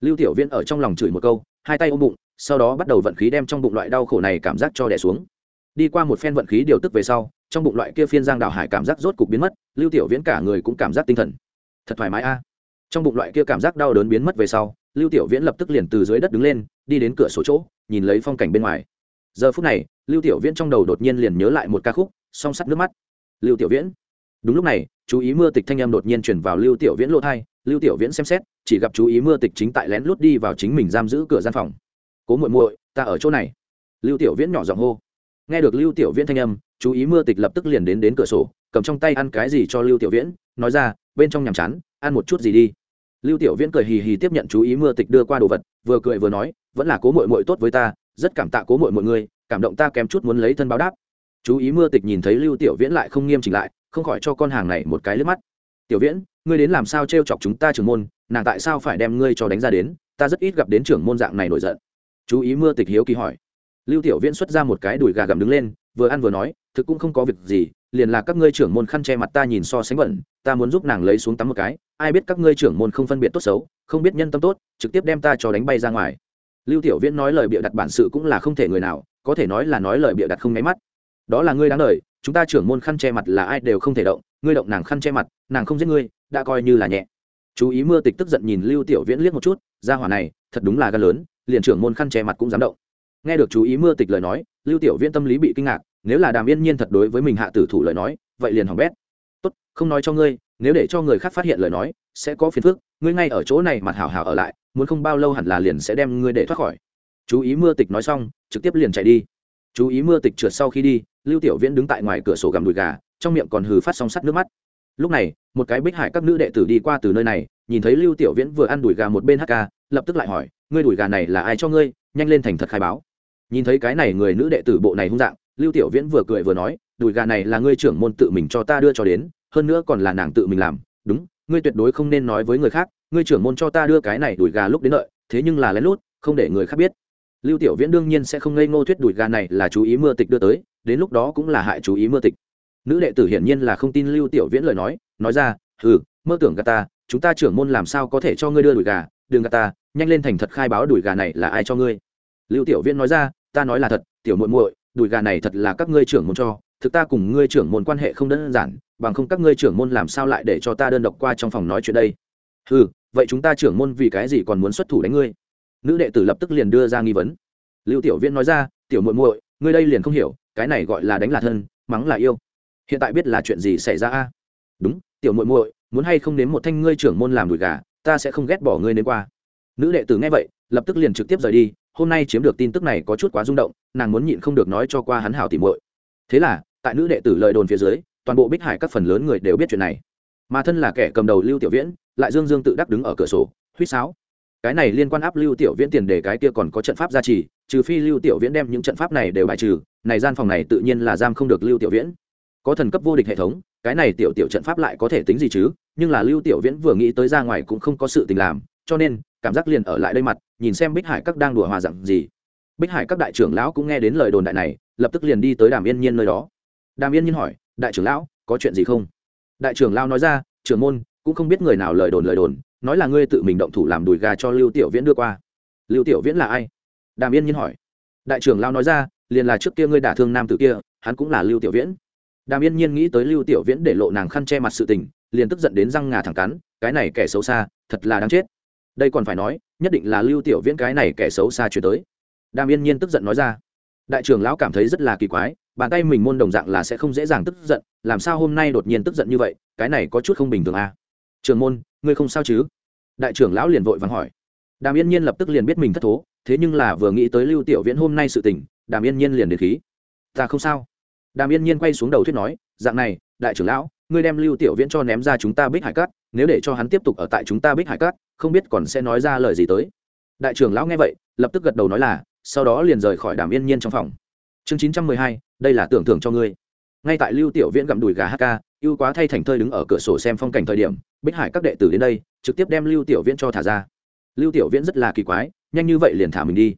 Lưu tiểu viễn ở trong lòng chửi một câu hai tay ôm bụng sau đó bắt đầu vận khí đem trong bụng loại đau khổ này cảm giác cho đẻ xuống. Đi qua một phen vận khí điều tức về sau, trong bụng loại kia phiên giang đào hải cảm giác rốt cục biến mất, lưu tiểu viễn cả người cũng cảm giác tinh thần. Thật thoải mái a. Trong bụng loại kia cảm giác đau đớn biến mất về sau, lưu tiểu viễn lập tức liền từ dưới đất đứng lên, đi đến cửa sổ chỗ, nhìn lấy phong cảnh bên ngoài. Giờ phút này, lưu tiểu viễn trong đầu đột nhiên liền nhớ lại một ca khúc, song sắt nước mắt. Lưu tiểu viễn. Đúng lúc này, chú ý mưa tịch thanh em đột nhiên chuyển vào lưu tiểu viễn lỗ thai lưu tiểu viễn xem xét, chỉ gặp chú ý mưa tịch chính tại lén lút đi vào chính mình giam giữ cửa gian phòng cố muội muội, ta ở chỗ này. Lưu tiểu viễn nhỏ giọng hô. Nghe được lưu tiểu viễn thanh âm, chú ý mưa tịch lập tức liền đến đến cửa sổ, cầm trong tay ăn cái gì cho lưu tiểu viễn, nói ra, bên trong nhàm chán, ăn một chút gì đi. Lưu tiểu viễn cười hì hì tiếp nhận chú ý mưa tịch đưa qua đồ vật, vừa cười vừa nói, vẫn là cố muội muội tốt với ta, rất cảm tạ cố muội mọi người cảm động ta kém chút muốn lấy thân báo đáp. Chú ý mưa tịch nhìn thấy lưu tiểu viễn lại không nghiêm chỉnh lại, không khỏi cho con hàng này một cái lướt mắt. Tiểu viễn, ngươi đến làm sao t chọc chúng ta trưởng môn, nàng tại sao phải đem ngươi cho đánh ra đến? Ta rất ít gặp đến trưởng môn dạng này nổi giận chú ý mưa tịch hiếu kỳ hỏi. Lưu tiểu viễn xuất ra một cái đùi gà gầm đứng lên, vừa ăn vừa nói, thực cũng không có việc gì, liền là các ngươi trưởng môn khăn che mặt ta nhìn so sánh bẩn, ta muốn giúp nàng lấy xuống tắm một cái, ai biết các ngươi trưởng môn không phân biệt tốt xấu, không biết nhân tâm tốt, trực tiếp đem ta cho đánh bay ra ngoài. Lưu tiểu viễn nói lời bịa đặt bản sự cũng là không thể người nào, có thể nói là nói lời bịa đặt không nháy mắt. Đó là ngươi đáng lời, chúng ta trưởng môn khăn che mặt là ai đều không thể động, ngươi động nàng khăn che mặt, nàng không giết ngươi, đã coi như là nhẹ. Chú ý mưa tịch tức giận nhìn lưu tiểu viễn liếc một chút ra hỏa này, thật đúng là gan lớn liền trưởng môn khăn che mặt cũng dám động. Nghe được chú ý mưa tịch lời nói, lưu tiểu viễn tâm lý bị kinh ngạc, nếu là đàm yên nhiên thật đối với mình hạ tử thủ lời nói, vậy liền hỏng bét. Tốt, không nói cho ngươi, nếu để cho người khác phát hiện lời nói, sẽ có phiền phức, ngươi ngay ở chỗ này mặt hảo hảo ở lại, muốn không bao lâu hẳn là liền sẽ đem ngươi để thoát khỏi. Chú ý mưa tịch nói xong, trực tiếp liền chạy đi. Chú ý mưa tịch trượt sau khi đi, lưu tiểu viễn đứng tại ngoài cửa sổ gầm đùi gà, trong miệng còn hừ phát song sắt nước mắt. Lúc này, một cái bích hải các nữ đệ tử đi qua từ nơi này nhìn thấy lưu tiểu viễn vừa ăn đùi gà một bên hk lập tức lại hỏi, ngươi đùi gà này là ai cho ngươi? Nhanh lên thành thật khai báo. Nhìn thấy cái này người nữ đệ tử bộ này hung dạng, lưu tiểu viễn vừa cười vừa nói, đùi gà này là ngươi trưởng môn tự mình cho ta đưa cho đến, hơn nữa còn là nàng tự mình làm. Đúng, ngươi tuyệt đối không nên nói với người khác, ngươi trưởng môn cho ta đưa cái này đùi gà lúc đến đợi, thế nhưng là lén lút, không để người khác biết. Lưu tiểu viễn đương nhiên sẽ không ngây ngô thuyết đùi gà này là chú ý mưa tịch đưa tới, đến lúc đó cũng là hại chú ý mưa tịch. Nữ đệ tử hiển nhiên là không tin lưu tiểu viễn lời nói nói ra ừ mơ tưởng gà ta chúng ta trưởng môn làm sao có thể cho ngươi đưa đùi gà? Đừng gà ta, nhanh lên thành thật khai báo đùi gà này là ai cho ngươi? Lưu tiểu viễn nói ra, ta nói là thật, tiểu muội muội, đùi gà này thật là các ngươi trưởng môn cho, thực ta cùng ngươi trưởng môn quan hệ không đơn giản, bằng không các ngươi trưởng môn làm sao lại để cho ta đơn độc qua trong phòng nói chuyện đây? Ừ vậy chúng ta trưởng môn vì cái gì còn muốn xuất thủ đánh ngươi? Nữ đệ tử lập tức liền đưa ra nghi vấn. Lưu tiểu viên nói ra, tiểu muội muội, ngươi đây liền không hiểu, cái này gọi là đánh là thân, mắng là yêu. Hiện tại biết là chuyện gì xảy ra a? Đúng, tiểu muội muội muốn hay không nếm một thanh ngươi trưởng môn làm đùi gà, ta sẽ không ghét bỏ ngươi nếm qua. Nữ đệ tử nghe vậy, lập tức liền trực tiếp rời đi, hôm nay chiếm được tin tức này có chút quá rung động, nàng muốn nhịn không được nói cho qua hắn hảo tìm muội. Thế là, tại nữ đệ tử lời đồn phía dưới, toàn bộ bích hải các phần lớn người đều biết chuyện này. Mà thân là kẻ cầm đầu lưu tiểu viễn, lại dương dương tự đắc đứng ở cửa sổ, huýt sáo. Cái này liên quan áp lưu tiểu viễn tiền đề cái kia còn có trận pháp gia trì, trừ phi lưu tiểu viễn đem những trận pháp này đều bài trừ, này gian phòng này tự nhiên là giam không được lưu tiểu viễn. Có thần cấp vô địch hệ thống cái này tiểu tiểu trận pháp lại có thể tính gì chứ? Nhưng là lưu tiểu viễn vừa nghĩ tới ra ngoài cũng không có sự tình làm, cho nên, cảm giác liền ở lại đây mặt, nhìn xem bích hải các đang đùa hòa dặn gì. Bích hải các đại trưởng lão cũng nghe đến lời đồn đại này, lập tức liền đi tới đàm yên nhiên nơi đó. Đàm yên nhiên hỏi, đại trưởng lão, có chuyện gì không? Đại trưởng lão nói ra, trưởng môn, cũng không biết người nào lời đồn lời đồn, nói là ngươi tự mình động thủ làm đùi gà cho lưu tiểu viễn đưa qua. Lưu tiểu viễn là ai? Đàm yên nhiên hỏi. Đại trưởng lão nói ra, liền là trước kia ngươi đả thương nam tử kia, hắn cũng là lưu tiểu viễn đàm yên nhiên nghĩ tới lưu tiểu viễn để lộ nàng khăn che mặt sự tình, liền tức giận đến răng ngà thẳng cắn, cái này kẻ xấu xa, thật là đáng chết. Đây còn phải nói, nhất định là lưu tiểu viễn cái này kẻ xấu xa chuyển tới. Đàm yên nhiên tức giận nói ra. Đại trưởng lão cảm thấy rất là kỳ quái, bàn tay mình môn đồng dạng là sẽ không dễ dàng tức giận, làm sao hôm nay đột nhiên tức giận như vậy, cái này có chút không bình thường à? Trường môn, ngươi không sao chứ? Đại trưởng lão liền vội vàng hỏi. Đàm yên nhiên lập tức liền biết mình thất thố, thế nhưng là vừa nghĩ tới lưu tiểu viễn hôm nay sự tình, đàm yên nhiên liền đến khí. Ta không sao đàm yên nhiên quay xuống đầu thuyết nói, dạng này, đại trưởng lão, ngươi đem lưu tiểu viễn cho ném ra chúng ta bích hải cát, nếu để cho hắn tiếp tục ở tại chúng ta bích hải cát, không biết còn sẽ nói ra lời gì tới. Đại trưởng lão nghe vậy, lập tức gật đầu nói là, sau đó liền rời khỏi đàm yên nhiên trong phòng. Chương chín trăm mười hai, đây là tưởng thưởng cho ngươi. Ngay tại lưu tiểu viễn gặm đùi gà hk ưu quá thay thành thơi đứng ở cửa sổ xem phong cảnh thời điểm, bích hải các đệ tử đến đây, trực tiếp đem lưu tiểu viễn cho thả ra. Lưu tiểu viễn rất là kỳ quái, nhanh như vậy liền thả mình đi.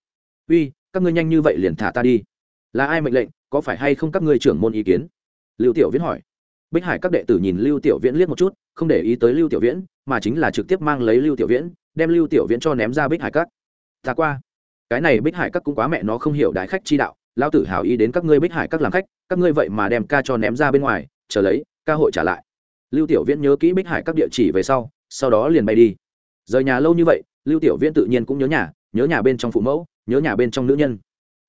Uy, các ngươi nhanh như vậy liền thả ta đi. Là ai mệnh lệnh có phải hay không các ngươi trưởng môn ý kiến? Lưu tiểu viễn hỏi. Bích hải các đệ tử nhìn lưu tiểu viễn liếc một chút, không để ý tới lưu tiểu viễn, mà chính là trực tiếp mang lấy lưu tiểu viễn, đem lưu tiểu viễn cho ném ra bích hải các. Ta qua. Cái này bích hải các cũng quá mẹ nó không hiểu đại khách chi đạo, lao tử hào ý đến các ngươi bích hải các làm khách, các ngươi vậy mà đem ca cho ném ra bên ngoài, chờ lấy, ca hội trả lại. Lưu tiểu viễn nhớ kỹ bích hải các địa chỉ về sau sau đó liền bay đi. Rời nhà lâu như vậy, lưu tiểu viễn tự nhiên cũng nhớ nhà nhớ nhà bên trong phụ mẫu, nhớ nhà bên trong nữ nhân.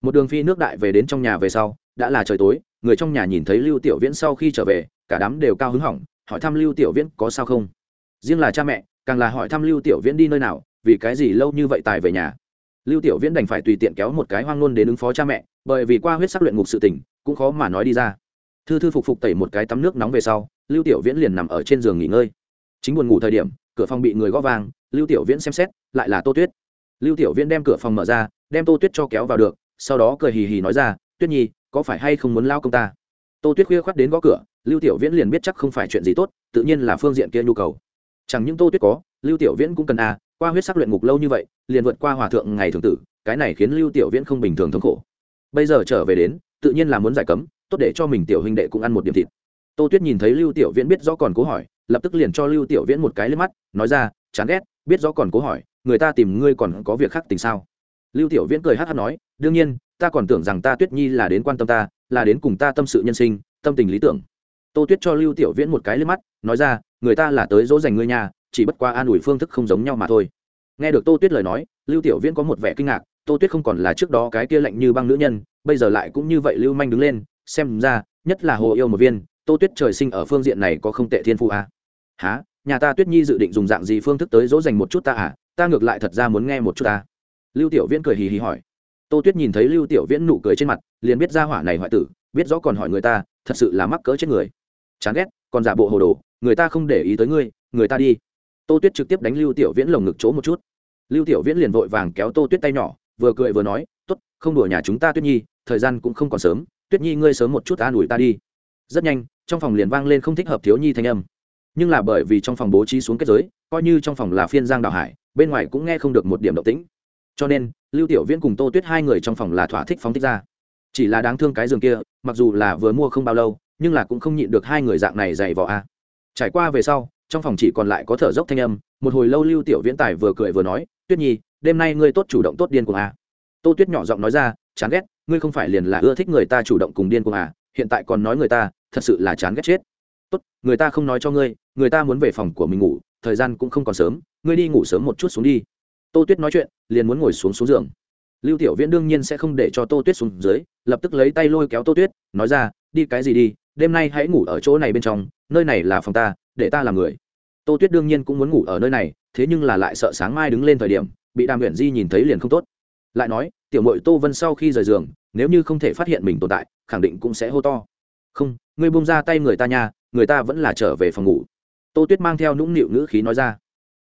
Một đường phi nước đại về đến trong nhà về sau đã là trời tối người trong nhà nhìn thấy lưu tiểu viễn sau khi trở về cả đám đều cao hứng hỏng hỏi thăm lưu tiểu viễn có sao không? Riêng là cha mẹ càng là hỏi thăm lưu tiểu viễn đi nơi nào vì cái gì lâu như vậy tài về nhà? Lưu tiểu viễn đành phải tùy tiện kéo một cái hoang ngôn đến ứng phó cha mẹ bởi vì qua huyết sắc luyện ngục sự tình cũng khó mà nói đi ra. Thư thư phục phục tẩy một cái tắm nước nóng về sau lưu tiểu viễn liền nằm ở trên giường nghỉ ngơi. Chính buồn ngủ thời điểm cửa phòng bị người gõ vàng, lưu tiểu viễn xem xét lại là tô tuyết. Lưu tiểu viễn đem cửa phòng mở ra đem tô tuyết cho kéo vào được sau đó cười hì hì nói ra tuyết nhi có phải hay không muốn lao công ta? Tô tuyết khuya khoắt đến gõ cửa, lưu tiểu viễn liền biết chắc không phải chuyện gì tốt, tự nhiên là phương diện kia nhu cầu. Chẳng những tô tuyết có, lưu tiểu viễn cũng cần a qua huyết sắc luyện ngục lâu như vậy, liền vượt qua hòa thượng ngày thường tử, cái này khiến lưu tiểu viễn không bình thường thống khổ. Bây giờ trở về đến, tự nhiên là muốn giải cấm, tốt để cho mình tiểu huynh đệ cũng ăn một điểm thịt. Tô tuyết nhìn thấy lưu tiểu viễn biết rõ còn cố hỏi, lập tức liền cho lưu tiểu viễn một cái lên mắt, nói ra, chán ghét, biết rõ còn cố hỏi, người ta tìm ngươi còn có việc khác tình sao? Lưu tiểu viễn cười hát hát nói, đương nhiên ta còn tưởng rằng ta tuyết nhi là đến quan tâm ta, là đến cùng ta tâm sự nhân sinh, tâm tình lý tưởng. Tô tuyết cho lưu tiểu viễn một cái lên mắt, nói ra, người ta là tới dỗ dành ngươi nhà, chỉ bất qua an ủi phương thức không giống nhau mà thôi. Nghe được tô tuyết lời nói, lưu tiểu viễn có một vẻ kinh ngạc, tô tuyết không còn là trước đó cái kia lạnh như băng nữ nhân, bây giờ lại cũng như vậy lưu manh đứng lên, xem ra, nhất là hồ yêu một viên, tô tuyết trời sinh ở phương diện này có không tệ thiên phụ à. há nhà ta tuyết nhi dự định dùng dạng gì phương thức tới dỗ dành một chút ta à? Ta ngược lại thật ra muốn nghe một chút ta. Lưu tiểu viễn cười hì hì hỏi tô tuyết nhìn thấy lưu tiểu viễn nụ cười trên mặt, liền biết ra hỏa này hoại tử, biết rõ còn hỏi người ta, thật sự là mắc cỡ chết người. Chán ghét, còn giả bộ hồ đồ, người ta không để ý tới ngươi, người ta đi. Tô tuyết trực tiếp đánh lưu tiểu viễn lồng ngực chỗ một chút. Lưu tiểu viễn liền vội vàng kéo tô tuyết tay nhỏ, vừa cười vừa nói t ố t không đùa nhà chúng ta tuyết nhi, thời gian cũng không còn sớm, tuyết nhi ngươi sớm một chút an ủi ta đi. Rất nhanh, trong phòng liền vang lên không thích hợp thiếu nhi thanh âm. Nhưng là bởi vì trong phòng bố trí xuống kết giới, coi như trong phòng là phiên giang đào hải, bên ngoài cũng nghe không được một điểm động tĩnh cho nên, lưu tiểu viễn cùng tô tuyết hai người trong phòng là thỏa thích phóng thích ra. Chỉ là đáng thương cái giường kia, mặc dù là vừa mua không bao lâu, nhưng là cũng không nhịn được hai người dạng này dày vò a. Trải qua về sau, trong phòng chỉ còn lại có thở dốc thanh âm, một hồi lâu lưu tiểu viễn tài vừa cười vừa nói, tuyết nhi, đêm nay ngươi tốt chủ động tốt điên cuồng à. tô tuyết nhỏ giọng nói ra, chán ghét, ngươi không phải liền là ưa thích người ta chủ động cùng điên cuồng à hiện tại còn nói người ta, thật sự là chán ghét chết. Tốt, người ta không nói cho ngươi, người ta muốn về phòng của mình ngủ, thời gian cũng không còn sớm, ngươi đi ngủ sớm một chút xuống đi tô tuyết nói chuyện, liền muốn ngồi xuống xuống giường. Lưu tiểu viễn đương nhiên sẽ không để cho tô tuyết xuống dưới, lập tức lấy tay lôi kéo tô tuyết, nói ra, đi cái gì đi, đêm nay hãy ngủ ở chỗ này bên trong, nơi này là phòng ta, để ta làm người. Tô tuyết đương nhiên cũng muốn ngủ ở nơi này, thế nhưng là lại sợ sáng mai đứng lên thời điểm, bị đàm huyện di nhìn thấy liền không tốt. Lại nói, tiểu mội tô vân sau khi rời giường, nếu như không thể phát hiện mình tồn tại, khẳng định cũng sẽ hô to. Không, ngươi bông ra tay người ta nha, người ta vẫn là trở về phòng ngủ. Tô tuyết mang theo nũng nịu ngữ khí nói ra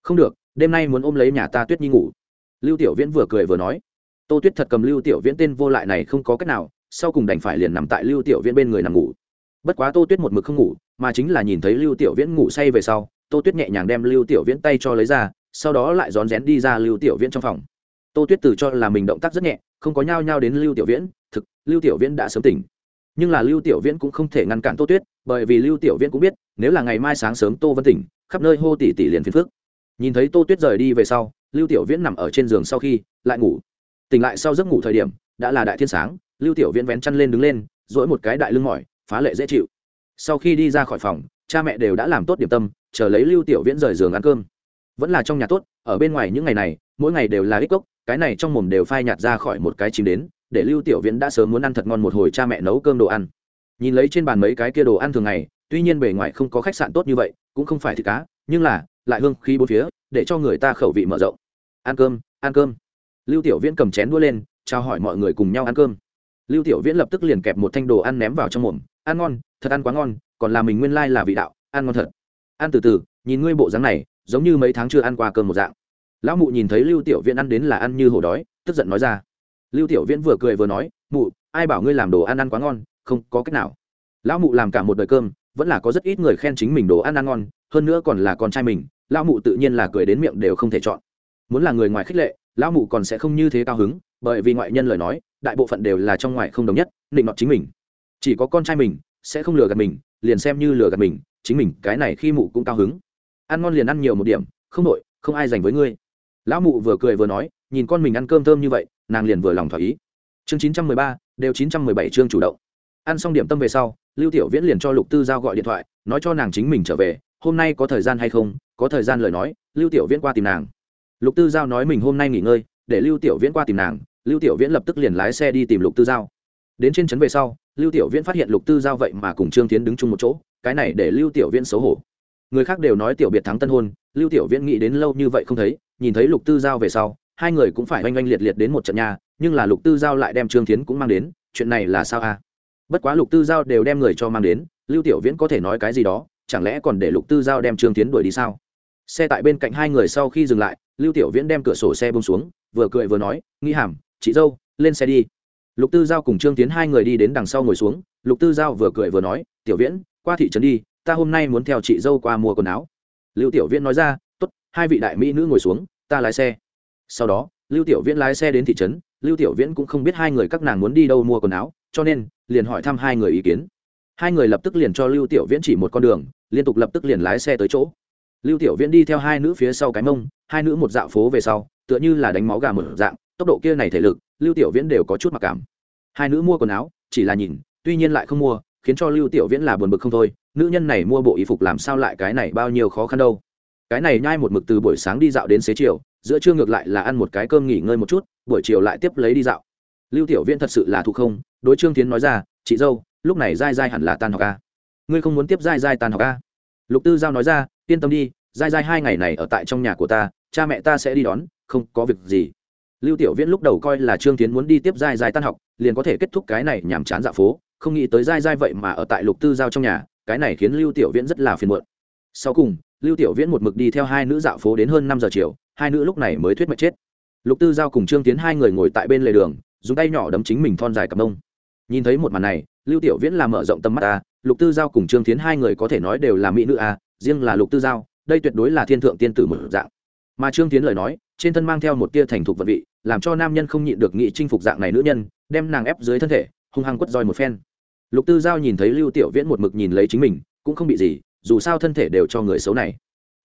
không được đêm nay muốn ôm lấy nhà ta tuyết nhi ngủ lưu tiểu viễn vừa cười vừa nói tô tuyết thật cầm lưu tiểu viễn tên vô lại này không có cách nào sau cùng đành phải liền nằm tại lưu tiểu viễn bên người nằm ngủ bất quá tô tuyết một mực không ngủ mà chính là nhìn thấy lưu tiểu viễn ngủ say về sau tô tuyết nhẹ nhàng đem lưu tiểu viễn tay cho lấy ra sau đó lại rón rén đi ra lưu tiểu viễn trong phòng tô tuyết từ cho là mình động tác rất nhẹ không có nhao nhao đến lưu tiểu viễn thực lưu tiểu viễn đã sớm tỉnh nhưng là lưu tiểu viễn cũng không thể ngăn cản tô tuyết bởi vì lưu tiểu viễn cũng biết nếu là ngày mai sáng sớm tô vân tỉnh khắp nơi hô tỉ tỉ liền phiền phước nhìn thấy tô tuyết rời đi về sau, lưu tiểu viễn nằm ở trên giường sau khi lại ngủ. Tỉnh lại sau giấc ngủ thời điểm, đã là đại thiên sáng, lưu tiểu viễn vén chăn lên đứng lên dỗi một cái đại lưng mỏi, phá lệ dễ chịu. Sau khi đi ra khỏi phòng, cha mẹ đều đã làm tốt điểm tâm, chờ lấy lưu tiểu viễn rời giường ăn cơm. Vẫn là trong nhà tốt, ở bên ngoài những ngày này, mỗi ngày đều là ít cốc, cái này trong mồm đều phai nhạt ra khỏi một cái chìm đến, để lưu tiểu viễn đã sớm muốn ăn thật ngon một hồi cha mẹ nấu cơm đồ ăn. Nhìn lấy trên bàn mấy cái kia đồ ăn thường ngày, tuy nhiên bề ngoài không có khách sạn tốt như vậy, cũng không phải thịt cá, nhưng là lại hương khí bốn phía, để cho người ta khẩu vị mở rộng. Ăn cơm ăn cơm. Lưu tiểu viễn cầm chén đũa lên, chào hỏi mọi người cùng nhau ăn cơm. Lưu tiểu viễn lập tức liền kẹp một thanh đồ ăn ném vào trong mồm. Ăn ngon, thật ăn quá ngon, còn là mình nguyên lai là vị đạo, ăn ngon thật. Ăn từ từ, nhìn ngươi bộ dáng này, giống như mấy tháng chưa ăn qua cơm một dạng. Lão mụ nhìn thấy lưu tiểu viễn ăn đến là ăn như hổ đói, tức giận nói ra. Lưu tiểu viễn vừa cười vừa nói, mụ, ai bảo ngươi làm đồ ăn ăn quá ngon, không có cách nào. Lão mụ làm cả một đời cơm, vẫn là có rất ít người khen chính mình đồ ăn ăn ngon, hơn nữa còn là con trai mình lão mụ tự nhiên là cười đến miệng đều không thể chọn. Muốn là người ngoài khích lệ, lão mụ còn sẽ không như thế cao hứng, bởi vì ngoại nhân lời nói, đại bộ phận đều là trong ngoài không đồng nhất, định nọt chính mình. Chỉ có con trai mình sẽ không lừa gạt mình, liền xem như lừa gạt mình, chính mình cái này khi mụ cũng cao hứng. Ăn ngon liền ăn nhiều một điểm, không đội không ai dành với ngươi. Lão mụ vừa cười vừa nói, nhìn con mình ăn cơm thơm như vậy, nàng liền vừa lòng thỏa ý. Chương chín trăm mười ba, đều chín trăm mười bảy chương chủ động. Ăn xong điểm tâm về sau, lưu tiểu viễn liền cho lục tư giao gọi điện thoại, nói cho nàng chính mình trở về hôm nay có thời gian hay không, có thời gian lời nói, lưu tiểu viễn qua tìm nàng. Lục tư giao nói mình hôm nay nghỉ ngơi, để lưu tiểu viễn qua tìm nàng, lưu tiểu viễn lập tức liền lái xe đi tìm lục tư giao. Đến trên trấn về sau, lưu tiểu viễn phát hiện lục tư giao vậy mà cùng trương tiến đứng chung một chỗ, cái này để lưu tiểu viễn xấu hổ. Người khác đều nói tiểu biệt thắng tân hôn, lưu tiểu viễn nghĩ đến lâu như vậy không thấy, nhìn thấy lục tư giao về sau, hai người cũng phải oanh oanh liệt liệt đến một trận nhà, nhưng là lục tư giao lại đem trương tiến cũng mang đến, chuyện này là sao a bất quá lục tư giao đều đem người cho mang đến, lưu tiểu viễn có thể nói cái gì đó chẳng lẽ còn để lục tư giao đem trương tiến đuổi đi sao? Xe tại bên cạnh hai người sau khi dừng lại, lưu tiểu viễn đem cửa sổ xe bông xuống, vừa cười vừa nói, nghi hàm, chị dâu, lên xe đi. Lục tư giao cùng trương tiến hai người đi đến đằng sau ngồi xuống, lục tư giao vừa cười vừa nói, tiểu viễn, qua thị trấn đi, ta hôm nay muốn theo chị dâu qua mua quần áo. Lưu tiểu viễn nói ra t ố t hai vị đại mỹ nữ ngồi xuống, ta lái xe. Sau đó, lưu tiểu viễn lái xe đến thị trấn, lưu tiểu viễn cũng không biết hai người các nàng muốn đi đâu mua quần áo, cho nên liền hỏi thăm hai người ý kiến. Hai người lập tức liền cho lưu tiểu viễn chỉ một con đường liên tục lập tức liền lái xe tới chỗ. Lưu tiểu viễn đi theo hai nữ phía sau cái mông, hai nữ một dạo phố về sau, tựa như là đánh máu gà một dạng, tốc độ kia này thể lực, lưu tiểu viễn đều có chút mặc cảm. Hai nữ mua quần áo, chỉ là nhìn, tuy nhiên lại không mua, khiến cho lưu tiểu viễn là buồn bực không thôi, nữ nhân này mua bộ y phục làm sao lại cái này bao nhiêu khó khăn đâu. Cái này nhai một mực từ buổi sáng đi dạo đến xế chiều, giữa trưa ngược lại là ăn một cái cơm nghỉ ngơi một chút, buổi chiều lại tiếp lấy đi dạo. Lưu tiểu viễn thật sự là thụ không, đối trương tiến nói ra, chị dâu, lúc này dai dai hẳn là tan học ca ngươi không muốn tiếp dai dai tan học a? Lục tư giao nói ra, yên tâm đi dai dai hai ngày này ở tại trong nhà của ta, cha mẹ ta sẽ đi đón, không có việc gì. Lưu tiểu viễn lúc đầu coi là trương tiến muốn đi tiếp dai dai tan học, liền có thể kết thúc cái này nhàm chán dạo phố, không nghĩ tới dai dai vậy mà ở tại lục tư giao trong nhà, cái này khiến lưu tiểu viễn rất là phiền muộn. Sau cùng, lưu tiểu viễn một mực đi theo hai nữ dạo phố đến hơn năm giờ chiều, hai nữ lúc này mới thuyết mệnh chết. Lục tư giao cùng trương tiến hai người ngồi tại bên lề đường, dùng tay nhỏ đấm chính mình thon dài cặp mông. Nhìn thấy một màn này, lưu tiểu viễn làm mở rộng tầm mắt ta lục tư giao cùng trương tiến hai người có thể nói đều là mỹ nữ a riêng là lục tư giao, đây tuyệt đối là thiên thượng tiên tử một dạng. Mà trương tiến lời nói, trên thân mang theo một tia thành thục vật vị, làm cho nam nhân không nhịn được nghị chinh phục dạng này nữ nhân, đem nàng ép dưới thân thể, hung hăng quất roi một phen. Lục tư giao nhìn thấy lưu tiểu viễn một mực nhìn lấy chính mình, cũng không bị gì, dù sao thân thể đều cho người xấu này.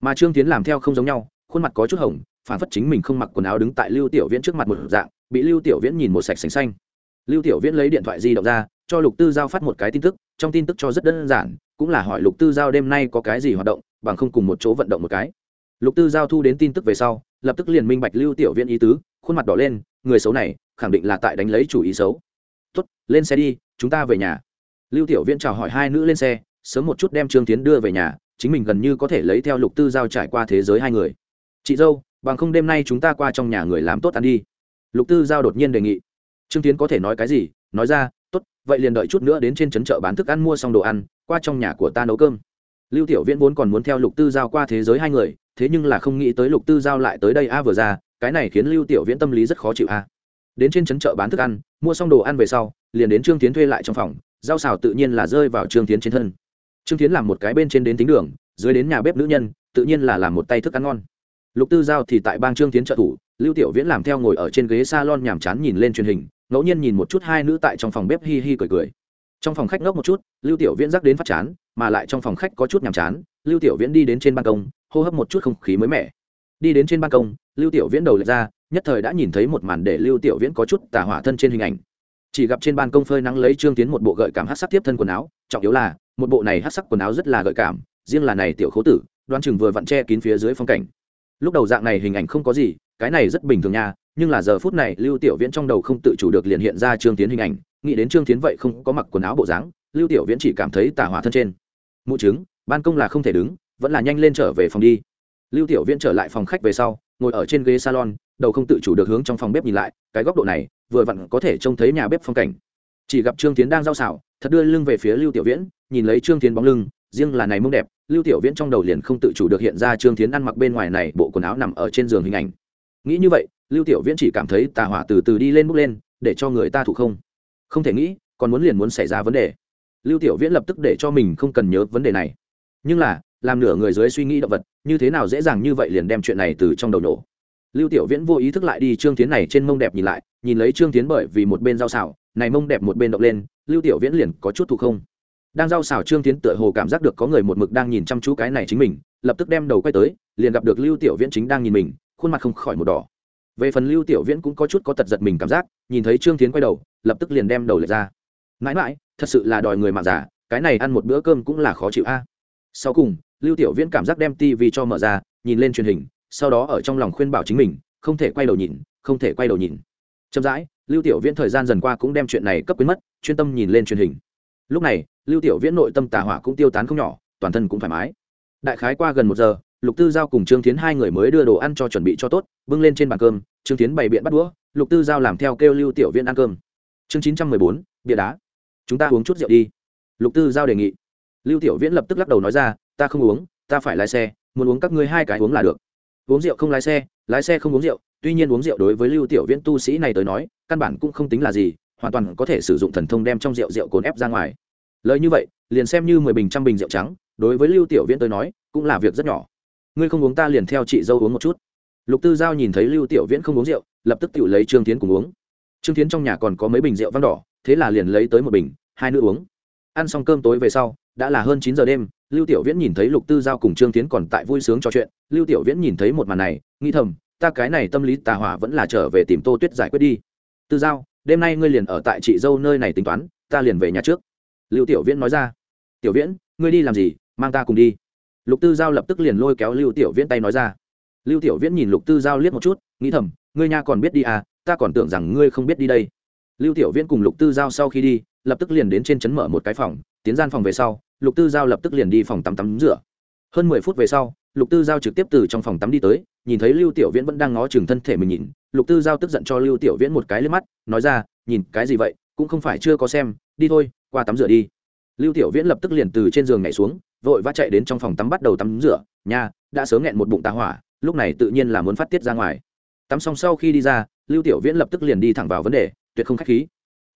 Mà trương tiến làm theo không giống nhau, khuôn mặt có chút hồng, phản phất chính mình không mặc quần áo đứng tại lưu tiểu viễn trước mặt một dạng, bị lưu tiểu viễn nhìn một sạch sành xanh. Lưu tiểu viễn lấy điện thoại di động ra, cho lục tư giao phát một cái tin tức trong tin tức cho rất đơn giản, cũng là hỏi lục tư giao đêm nay có cái gì hoạt động, bằng không cùng một chỗ vận động một cái. Lục tư giao thu đến tin tức về sau, lập tức liền minh bạch lưu tiểu viễn ý tứ, khuôn mặt đỏ lên, người xấu này, khẳng định là tại đánh lấy chủ ý xấu. Tuất lên xe đi, chúng ta về nhà. Lưu tiểu viễn chào hỏi hai nữ lên xe, sớm một chút đem trương tiến đưa về nhà, chính mình gần như có thể lấy theo lục tư giao trải qua thế giới hai người. Chị dâu, bằng không đêm nay chúng ta qua trong nhà người làm tốt ăn đi. Lục tư giao đột nhiên đề nghị. Trương tiến có thể nói cái gì? Nói ra vậy liền đợi chút nữa đến trên trấn chợ bán thức ăn mua xong đồ ăn, qua trong nhà của ta nấu cơm. Lưu tiểu viễn vốn còn muốn theo lục tư giao qua thế giới hai người, thế nhưng là không nghĩ tới lục tư giao lại tới đây a vừa ra, cái này khiến lưu tiểu viễn tâm lý rất khó chịu a. Đến trên trấn chợ bán thức ăn, mua xong đồ ăn về sau, liền đến trương tiến thuê lại trong phòng, rau xào tự nhiên là rơi vào trương tiến trên thân. Trương tiến làm một cái bên trên đến tính đường, dưới đến nhà bếp nữ nhân, tự nhiên là làm một tay thức ăn ngon. Lục tư giao thì tại bang trương tiến trợ thủ, lưu tiểu viễn làm theo ngồi ở trên ghế s a lon nhàm chán nhìn lên truyền hình ngẫu nhiên nhìn một chút hai nữ tại trong phòng bếp hi hi cười cười. Trong phòng khách ngốc một chút, lưu tiểu viễn dắt đến phát chán, mà lại trong phòng khách có chút nhàm chán, lưu tiểu viễn đi đến trên ban công, hô hấp một chút không khí mới mẻ. Đi đến trên ban công, lưu tiểu viễn đầu lệch ra, nhất thời đã nhìn thấy một màn để lưu tiểu viễn có chút tà hỏa thân trên hình ảnh. Chỉ gặp trên ban công phơi nắng lấy trương tiến một bộ gợi cảm hát sắc tiếp thân quần áo, trọng yếu là, một bộ này hát sắc quần áo rất là gợi cảm, riêng là này tiểu khố tử, đoan chừng vừa vặn che kín phía dưới phong cảnh. Lúc đầu dạng này hình ảnh không có gì, cái này rất bình thường nha nhưng là giờ phút này lưu tiểu viễn trong đầu không tự chủ được liền hiện ra trương tiến hình ảnh, nghĩ đến trương tiến vậy không có mặc quần áo bộ dáng, lưu tiểu viễn chỉ cảm thấy tà hỏa thân trên. Mụ chứng ban công là không thể đứng, vẫn là nhanh lên trở về phòng đi. Lưu tiểu viễn trở lại phòng khách về sau, ngồi ở trên ghế salon, đầu không tự chủ được hướng trong phòng bếp nhìn lại, cái góc độ này, vừa vặn có thể trông thấy nhà bếp phong cảnh. Chỉ gặp trương tiến đang giao xảo thật đưa lưng về phía lưu tiểu viễn, nhìn lấy trương tiến bóng lưng, riêng là này mông đẹp, lưu tiểu viễn trong đầu liền không tự chủ được hiện ra trương tiến ăn mặc bên ngoài này bộ quần áo nằm ở trên giường hình ảnh. Nghĩ như vậy lưu tiểu viễn chỉ cảm thấy tà hỏa từ từ đi lên bước lên, để cho người ta thụ không. Không thể nghĩ, còn muốn liền muốn xảy ra vấn đề. Lưu tiểu viễn lập tức để cho mình không cần nhớ vấn đề này. Nhưng là, làm nửa người dưới suy nghĩ động vật, như thế nào dễ dàng như vậy liền đem chuyện này từ trong đầu nổ. Lưu tiểu viễn vô ý thức lại đi trương tiến này trên mông đẹp nhìn lại, nhìn lấy trương tiến bởi vì một bên rau xào này mông đẹp một bên động lên, lưu tiểu viễn liền có chút thụ không. Đang rau xào trương tiến tựa hồ cảm giác được có người một mực đang nhìn chăm chú cái này chính mình, lập tức đem đầu quay tới, liền gặp được lưu tiểu viễn chính đang nhìn mình, khuôn mặt không khỏi một đỏ về phần lưu tiểu viễn cũng có chút có tật giật mình cảm giác, nhìn thấy trương tiến quay đầu, lập tức liền đem đầu lệch ra. Mãi mãi, thật sự là đòi người mạng giả, cái này ăn một bữa cơm cũng là khó chịu a. Sau cùng, lưu tiểu viễn cảm giác đem tivi cho mở ra, nhìn lên truyền hình, sau đó ở trong lòng khuyên bảo chính mình, không thể quay đầu nhìn, không thể quay đầu nhìn. Chậm rãi, lưu tiểu viễn thời gian dần qua cũng đem chuyện này cấp quyến mất, chuyên tâm nhìn lên truyền hình. Lúc này, lưu tiểu viễn nội tâm tà hỏa cũng tiêu tán không nhỏ, toàn thân cũng thoải mái. Đại khái qua gần một giờ lục tư giao cùng trương tiến hai người mới đưa đồ ăn cho chuẩn bị cho tốt, bưng lên trên bàn cơm, trương tiến bày biện bắt đũa, lục tư giao làm theo kêu lưu tiểu viễn ăn cơm. Chương chín trăm mười bốn, bia đá. Chúng ta uống chút rượu đi. Lục tư giao đề nghị. Lưu tiểu viễn lập tức lắc đầu nói ra, ta không uống, ta phải lái xe, muốn uống các ngươi hai cái uống là được. Uống rượu không lái xe lái xe không uống rượu. Tuy nhiên uống rượu đối với lưu tiểu viễn tu sĩ này tới nói, căn bản cũng không tính là gì, hoàn toàn có thể sử dụng thần thông đem trong rượu rượu cồn ép ra ngoài. Lời như vậy, liền xem như mười bình trăm bình rượu trắng, đối với lưu tiểu viễn tới nói, cũng là việc rất nhỏ ngươi không uống ta liền theo chị dâu uống một chút. Lục tư giao nhìn thấy lưu tiểu viễn không uống rượu, lập tức tự lấy trương tiến cùng uống. Trương tiến trong nhà còn có mấy bình rượu vang đỏ, thế là liền lấy tới một bình, hai nữ uống. Ăn xong cơm tối về sau, đã là hơn chín giờ đêm, lưu tiểu viễn nhìn thấy lục tư giao cùng trương tiến còn tại vui sướng trò chuyện, lưu tiểu viễn nhìn thấy một màn này, nghĩ thầm, ta cái này tâm lý tà hỏa vẫn là trở về tìm tô tuyết giải quyết đi. Tư giao, đêm nay ngươi liền ở tại chị dâu nơi này tính toán, ta liền về nhà trước. Lưu tiểu viễn nói ra. Tiểu viễn, ngươi đi làm gì, mang ta cùng đi lục tư giao lập tức liền lôi kéo lưu tiểu viễn tay nói ra. Lưu tiểu viễn nhìn lục tư giao liếc một chút, nghĩ thầm, ngươi nha còn biết đi à ta còn tưởng rằng ngươi không biết đi đây. Lưu tiểu viễn cùng lục tư giao sau khi đi, lập tức liền đến trên chấn mở một cái phòng, tiến gian phòng về sau, lục tư giao lập tức liền đi phòng tắm tắm rửa. Hơn mười phút về sau, lục tư giao trực tiếp từ trong phòng tắm đi tới, nhìn thấy lưu tiểu viễn vẫn đang ngó chừng thân thể mình nhìn, lục tư giao tức giận cho lưu tiểu viễn một cái lên mắt, nói ra, nhìn cái gì vậy, cũng không phải chưa có xem, đi thôi, qua tắm rửa đi. Lưu tiểu viễn lập tức liền từ trên giường nhảy xuống vội vã chạy đến trong phòng tắm bắt đầu tắm rửa. Nha, đã sớm nghẹn một bụng tà hỏa, lúc này tự nhiên là muốn phát tiết ra ngoài. Tắm xong sau khi đi ra, lưu tiểu viễn lập tức liền đi thẳng vào vấn đề, tuyệt không khách khí.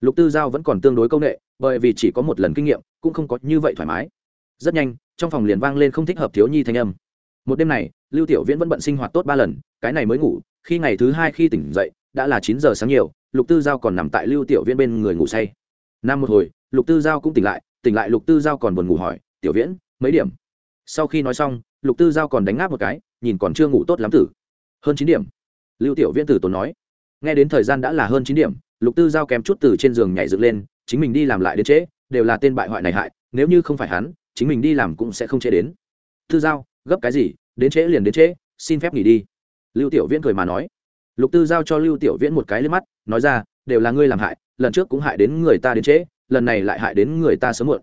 Lục tư giao vẫn còn tương đối công nghệ bởi vì chỉ có một lần kinh nghiệm, cũng không có như vậy thoải mái. Rất nhanh, trong phòng liền vang lên không thích hợp thiếu nhi thanh âm. Một đêm này, lưu tiểu viễn vẫn bận sinh hoạt tốt ba lần, cái này mới ngủ, khi ngày thứ hai khi tỉnh dậy, đã là chín giờ sáng nhiều, lục tư giao còn nằm tại lưu tiểu viễn bên người ngủ say. Năm một hồi, lục tư giao cũng tỉnh lại tỉnh lại lục tư giao còn buồn ngủ hỏi, tiểu viễn mấy điểm. Sau khi nói xong, lục tư giao còn đánh ngáp một cái, nhìn còn chưa ngủ tốt lắm tử. Hơn chín điểm. Lưu tiểu viễn tử tốn nói. Nghe đến thời gian đã là hơn chín điểm, lục tư giao kém chút từ trên giường nhảy dựng lên, chính mình đi làm lại đến trễ, đều là tên bại hoại này hại, nếu như không phải hắn, chính mình đi làm cũng sẽ không trễ đến. Tư giao, gấp cái gì, đến trễ liền đến trễ, xin phép nghỉ đi. Lưu tiểu viễn cười mà nói. Lục tư giao cho lưu tiểu viễn một cái lên mắt, nói ra, đều là ngươi làm hại, lần trước cũng hại đến người ta đến trễ, lần này lại hại đến người ta sớm muộn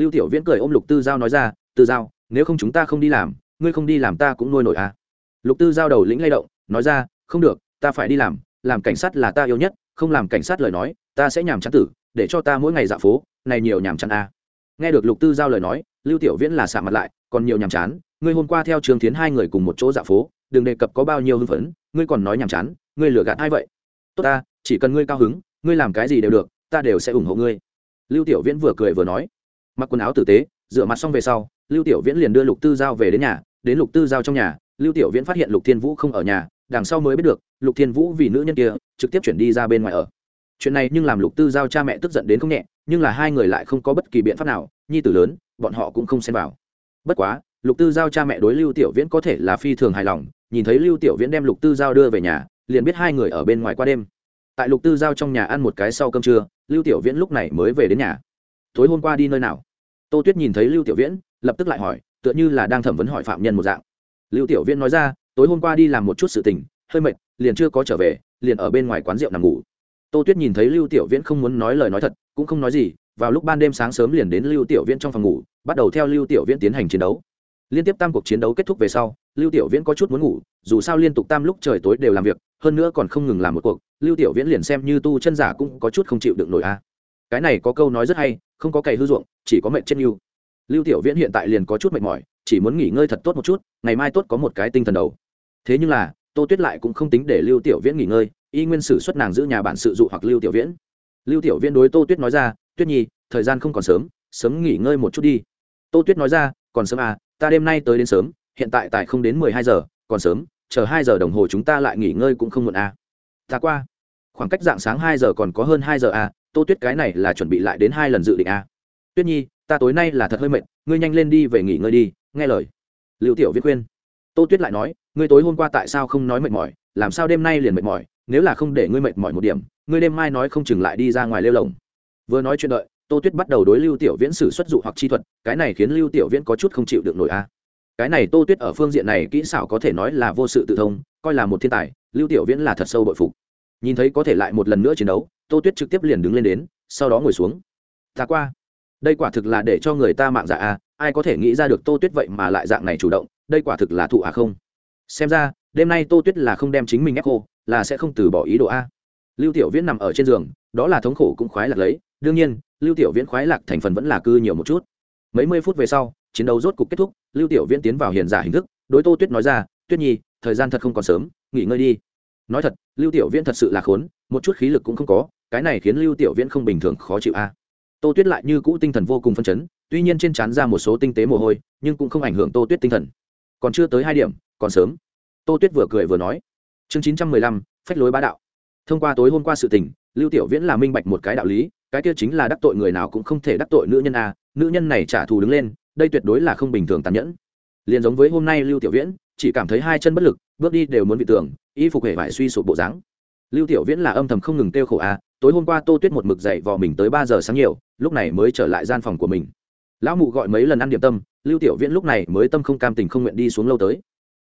lưu tiểu viễn cười ôm lục tư giao nói ra, tư giao, nếu không chúng ta không đi làm, ngươi không đi làm ta cũng nuôi nổi à? Lục tư giao đầu lĩnh lay động, nói ra, không được, ta phải đi làm làm cảnh sát là ta yêu nhất, không làm cảnh sát lời nói, ta sẽ nhàm chán tử, để cho ta mỗi ngày dạo phố, này nhiều nhàm chán à. nghe được lục tư giao lời nói, lưu tiểu viễn là xả mặt lại, còn nhiều nhàm chán, ngươi hôm qua theo trường tiến hai người cùng một chỗ dạo phố, đừng đề cập có bao nhiêu hưng phấn, ngươi còn nói nhàm chán, ngươi lừa gạt ai vậy? Tốt ta, chỉ cần ngươi cao hứng, ngươi làm cái gì đều được, ta đều sẽ ủng hộ ngươi. Lưu tiểu viễn vừa cười vừa nói mặc quần áo tử tế, rửa mặt xong về sau, lưu tiểu viễn liền đưa lục tư giao về đến nhà. Đến lục tư giao trong nhà, lưu tiểu viễn phát hiện lục thiên vũ không ở nhà, đằng sau mới biết được, lục thiên vũ vì nữ nhân kia, trực tiếp chuyển đi ra bên ngoài ở. Chuyện này nhưng làm lục tư giao cha mẹ tức giận đến không nhẹ, nhưng là hai người lại không có bất kỳ biện pháp nào, nhi tử lớn, bọn họ cũng không xem vào. Bất quá, lục tư giao cha mẹ đối lưu tiểu viễn có thể là phi thường hài lòng, nhìn thấy lưu tiểu viễn đem lục tư giao đưa về nhà, liền biết hai người ở bên ngoài qua đêm. Tại lục tư giao trong nhà ăn một cái sau cơm trưa, lưu tiểu viễn lúc này mới về đến nhà tối hôm qua đi nơi nào? Tô tuyết nhìn thấy lưu tiểu viễn, lập tức lại hỏi, tựa như là đang thẩm vấn hỏi phạm nhân một dạng. Lưu tiểu viễn nói ra, tối hôm qua đi làm một chút sự tình, hơi mệt, liền chưa có trở về, liền ở bên ngoài quán rượu nằm ngủ. Tô tuyết nhìn thấy lưu tiểu viễn không muốn nói lời nói thật, cũng không nói gì, vào lúc ban đêm sáng sớm liền đến lưu tiểu viễn trong phòng ngủ, bắt đầu theo lưu tiểu viễn tiến hành chiến đấu. Liên tiếp tam cuộc chiến đấu kết thúc về sau, lưu tiểu viễn có chút muốn ngủ, dù sao liên tục tam lúc trời tối đều làm việc, hơn nữa còn không ngừng làm một cuộc, lưu tiểu viễn liền xem như tu chân giả cũng có chút không chịu đựng nổi a. Cái này có câu nói rất hay không có cày hư ruộng, chỉ có mệnh chết lưu lưu tiểu viễn hiện tại liền có chút mệt mỏi, chỉ muốn nghỉ ngơi thật tốt một chút, ngày mai tốt có một cái tinh thần đầu. Thế nhưng là, tô tuyết lại cũng không tính để lưu tiểu viễn nghỉ ngơi, y nguyên sử xuất nàng giữ nhà bản sự dụ hoặc lưu tiểu viễn. Lưu tiểu viễn đối tô tuyết nói ra, tuyết nhi, thời gian không còn sớm sớm nghỉ ngơi một chút đi. Tô tuyết nói ra, còn sớm à ta đêm nay tới đến sớm, hiện tại tại không đến mười hai giờ, còn sớm, chờ hai giờ đồng hồ chúng ta lại nghỉ ngơi cũng không muộn à. ta qua. Khoảng cách dạng sáng hai giờ còn có hơn hai giờ à tô tuyết cái này là chuẩn bị lại đến hai lần dự định à. tuyết nhi, ta tối nay là thật hơi mệt, ngươi nhanh lên đi về nghỉ ngơi đi, nghe lời. Liệu tiểu viết khuyên. Tô tuyết lại nói, ngươi tối hôm qua tại sao không nói mệt mỏi, làm sao đêm nay liền mệt mỏi, nếu là không để ngươi mệt mỏi một điểm, ngươi đêm mai nói không chừng lại đi ra ngoài lêu lồng. Vừa nói chuyện đợi, tô tuyết bắt đầu đối lưu tiểu viễn sử xuất dụ hoặc chi thuật, cái này khiến lưu tiểu viễn có chút không chịu được nổi a cái này tô tuyết ở phương diện này kỹ xảo có thể nói là vô sự tự thông, coi là một thiên tài, lưu tiểu viễn là thật sâu bội phục. Nhìn thấy có thể lại một lần nữa chiến đấu tô tuyết trực tiếp liền đứng lên đến sau đó ngồi xuống. Ta qua. Đây quả thực là để cho người ta mạng dạ a ai có thể nghĩ ra được tô tuyết vậy mà lại dạng này chủ động đây quả thực là thụ à không? Xem ra đêm nay tô tuyết là không đem chính mình ép cô, là sẽ không từ bỏ ý đồ a. Lưu tiểu viễn nằm ở trên giường đó là thống khổ cũng khoái lạc lấy đương nhiên lưu tiểu viễn khoái lạc thành phần vẫn là cư nhiều một chút. Mấy mươi phút về sau chiến đấu rốt cục kết thúc lưu tiểu viễn tiến vào hiền giả hình thức đối tô tuyết nói ra tuyết nhi thời gian thật không còn sớm nghỉ ngơi đi. Nói thật lưu tiểu viễn thật sự là khốn một chút khí lực cũng không có, cái này khiến lưu tiểu viễn không bình thường khó chịu a. Tô tuyết lại như cũ tinh thần vô cùng phân chấn, tuy nhiên trên trán ra một số tinh tế mồ hôi, nhưng cũng không ảnh hưởng tô tuyết tinh thần. Còn chưa tới hai điểm, còn sớm. Tô tuyết vừa cười vừa nói. Chương chín trăm mười lăm, phách lối bá đạo. Thông qua tối hôm qua sự tình, lưu tiểu viễn là minh bạch một cái đạo lý, cái kia chính là đắc tội người nào cũng không thể đắc tội nữ nhân a, nữ nhân này trả thù đứng lên, đây tuyệt đối là không bình thường tàn nhẫn. Liền giống với hôm nay lưu tiểu viễn, chỉ cảm thấy hai chân bất lực, bước đi đều muốn bị tưởng, y phục hề vải suy sụp bộ dáng lưu tiểu viễn là âm thầm không ngừng tiêu khổ a tối hôm qua tô tuyết một mực dậy vò mình tới ba giờ sáng nhiều, lúc này mới trở lại gian phòng của mình. Lão mụ gọi mấy lần ăn điểm tâm, lưu tiểu viễn lúc này mới tâm không cam tình không nguyện đi xuống lâu tới.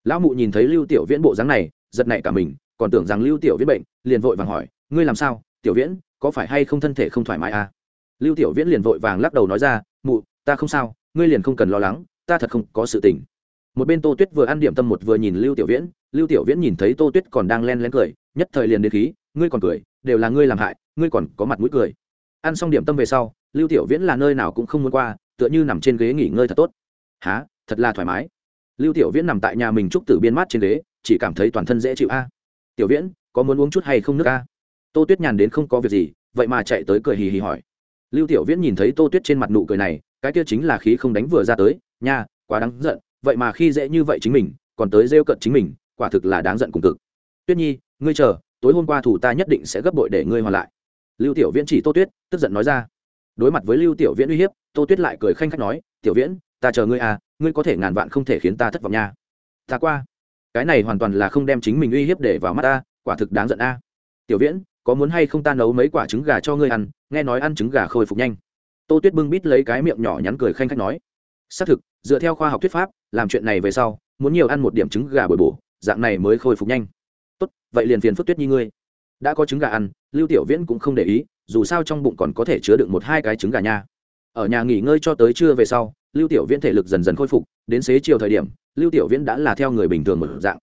Lão mụ nhìn thấy lưu tiểu viễn bộ dáng này, giật nảy cả mình, còn tưởng rằng lưu tiểu viễn bệnh, liền vội vàng hỏi, ngươi làm sao? Tiểu viễn, có phải hay không thân thể không thoải mái à? Lưu tiểu viễn liền vội vàng lắc đầu nói ra, mụ, ta không sao, ngươi liền không cần lo lắng, ta thật không có sự tình một bên tô tuyết vừa ăn điểm tâm một vừa nhìn lưu tiểu viễn lưu tiểu viễn nhìn thấy tô tuyết còn đang len lén cười nhất thời liền đến khí ngươi còn cười đều là ngươi làm hại ngươi còn có mặt mũi cười ăn xong điểm tâm về sau lưu tiểu viễn là nơi nào cũng không muốn qua tựa như nằm trên ghế nghỉ ngơi thật tốt há thật là thoải mái lưu tiểu viễn nằm tại nhà mình trúc tử biên mát trên ghế chỉ cảm thấy toàn thân dễ chịu a tiểu viễn có muốn uống chút hay không nước a tô tuyết nhàn đến không có việc gì vậy mà chạy tới cười hì hì hỏi lưu tiểu viễn nhìn thấy tô tuyết trên mặt nụ cười này cái kia chính là khí không đánh vừa ra tới nha quá đáng giận vậy mà khi dễ như vậy chính mình, còn tới rêu cận chính mình, quả thực là đáng giận cùng cực. Tuyết nhi, ngươi chờ, tối hôm qua thủ ta nhất định sẽ gấp bội để ngươi hoàn lại. Lưu tiểu viễn chỉ tô tuyết, tức giận nói ra. Đối mặt với lưu tiểu viễn uy hiếp, tô tuyết lại cười khanh khách nói, tiểu viễn, ta chờ ngươi à ngươi có thể ngàn vạn không thể khiến ta thất vọng nha. Ta qua. Cái này hoàn toàn là không đem chính mình uy hiếp để vào mắt ta, quả thực đáng giận a. Tiểu viễn, có muốn hay không ta nấu mấy quả trứng gà cho ngươi ăn? Nghe nói ăn trứng gà khôi phục nhanh. Tô tuyết bưng bít lấy cái miệng nhỏ nhắn cười khanh khách nói. Xác thực, dựa theo khoa học thuyết pháp làm chuyện này về sau, muốn nhiều ăn một điểm trứng gà bồi bổ, dạng này mới khôi phục nhanh. Tốt, vậy liền phiền phức tuyết nhi ngươi. Đã có trứng gà ăn, lưu tiểu viễn cũng không để ý, dù sao trong bụng còn có thể chứa được một hai cái trứng gà nha. Ở nhà nghỉ ngơi cho tới trưa về sau, lưu tiểu viễn thể lực dần dần khôi phục, đến xế chiều thời điểm, lưu tiểu viễn đã là theo người bình thường một dạng.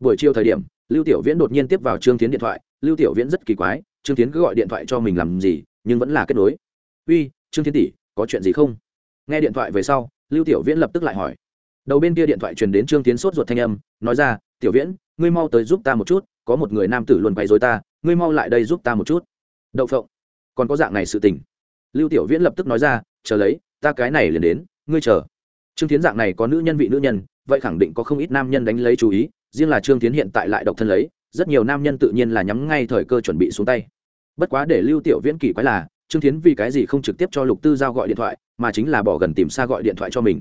Buổi chiều thời điểm, lưu tiểu viễn đột nhiên tiếp vào trương tiến điện thoại, lưu tiểu viễn rất kỳ quái, trương tiến cứ gọi điện thoại cho mình làm gì, nhưng vẫn là kết nối. Uy, trương tiến tỷ, có chuyện gì không? Nghe điện thoại về sau, lưu tiểu viễn lập tức lại hỏi đầu bên kia điện thoại truyền đến trương tiến sốt ruột thanh âm, nói ra, tiểu viễn, ngươi mau tới giúp ta một chút, có một người nam tử luôn quay dối ta, ngươi mau lại đây giúp ta một chút. Đậu phộng, còn có dạng này sự tình? Lưu tiểu viễn lập tức nói ra, chờ lấy, ta cái này liền đến, ngươi chờ. Trương tiến dạng này có nữ nhân vị nữ nhân, vậy khẳng định có không ít nam nhân đánh lấy chú ý, riêng là trương tiến hiện tại lại độc thân lấy, rất nhiều nam nhân tự nhiên là nhắm ngay thời cơ chuẩn bị xuống tay. Bất quá để lưu tiểu viễn kỳ quái là, trương tiến vì cái gì không trực tiếp cho lục tư giao gọi điện thoại, mà chính là bỏ gần tìm xa gọi điện thoại cho mình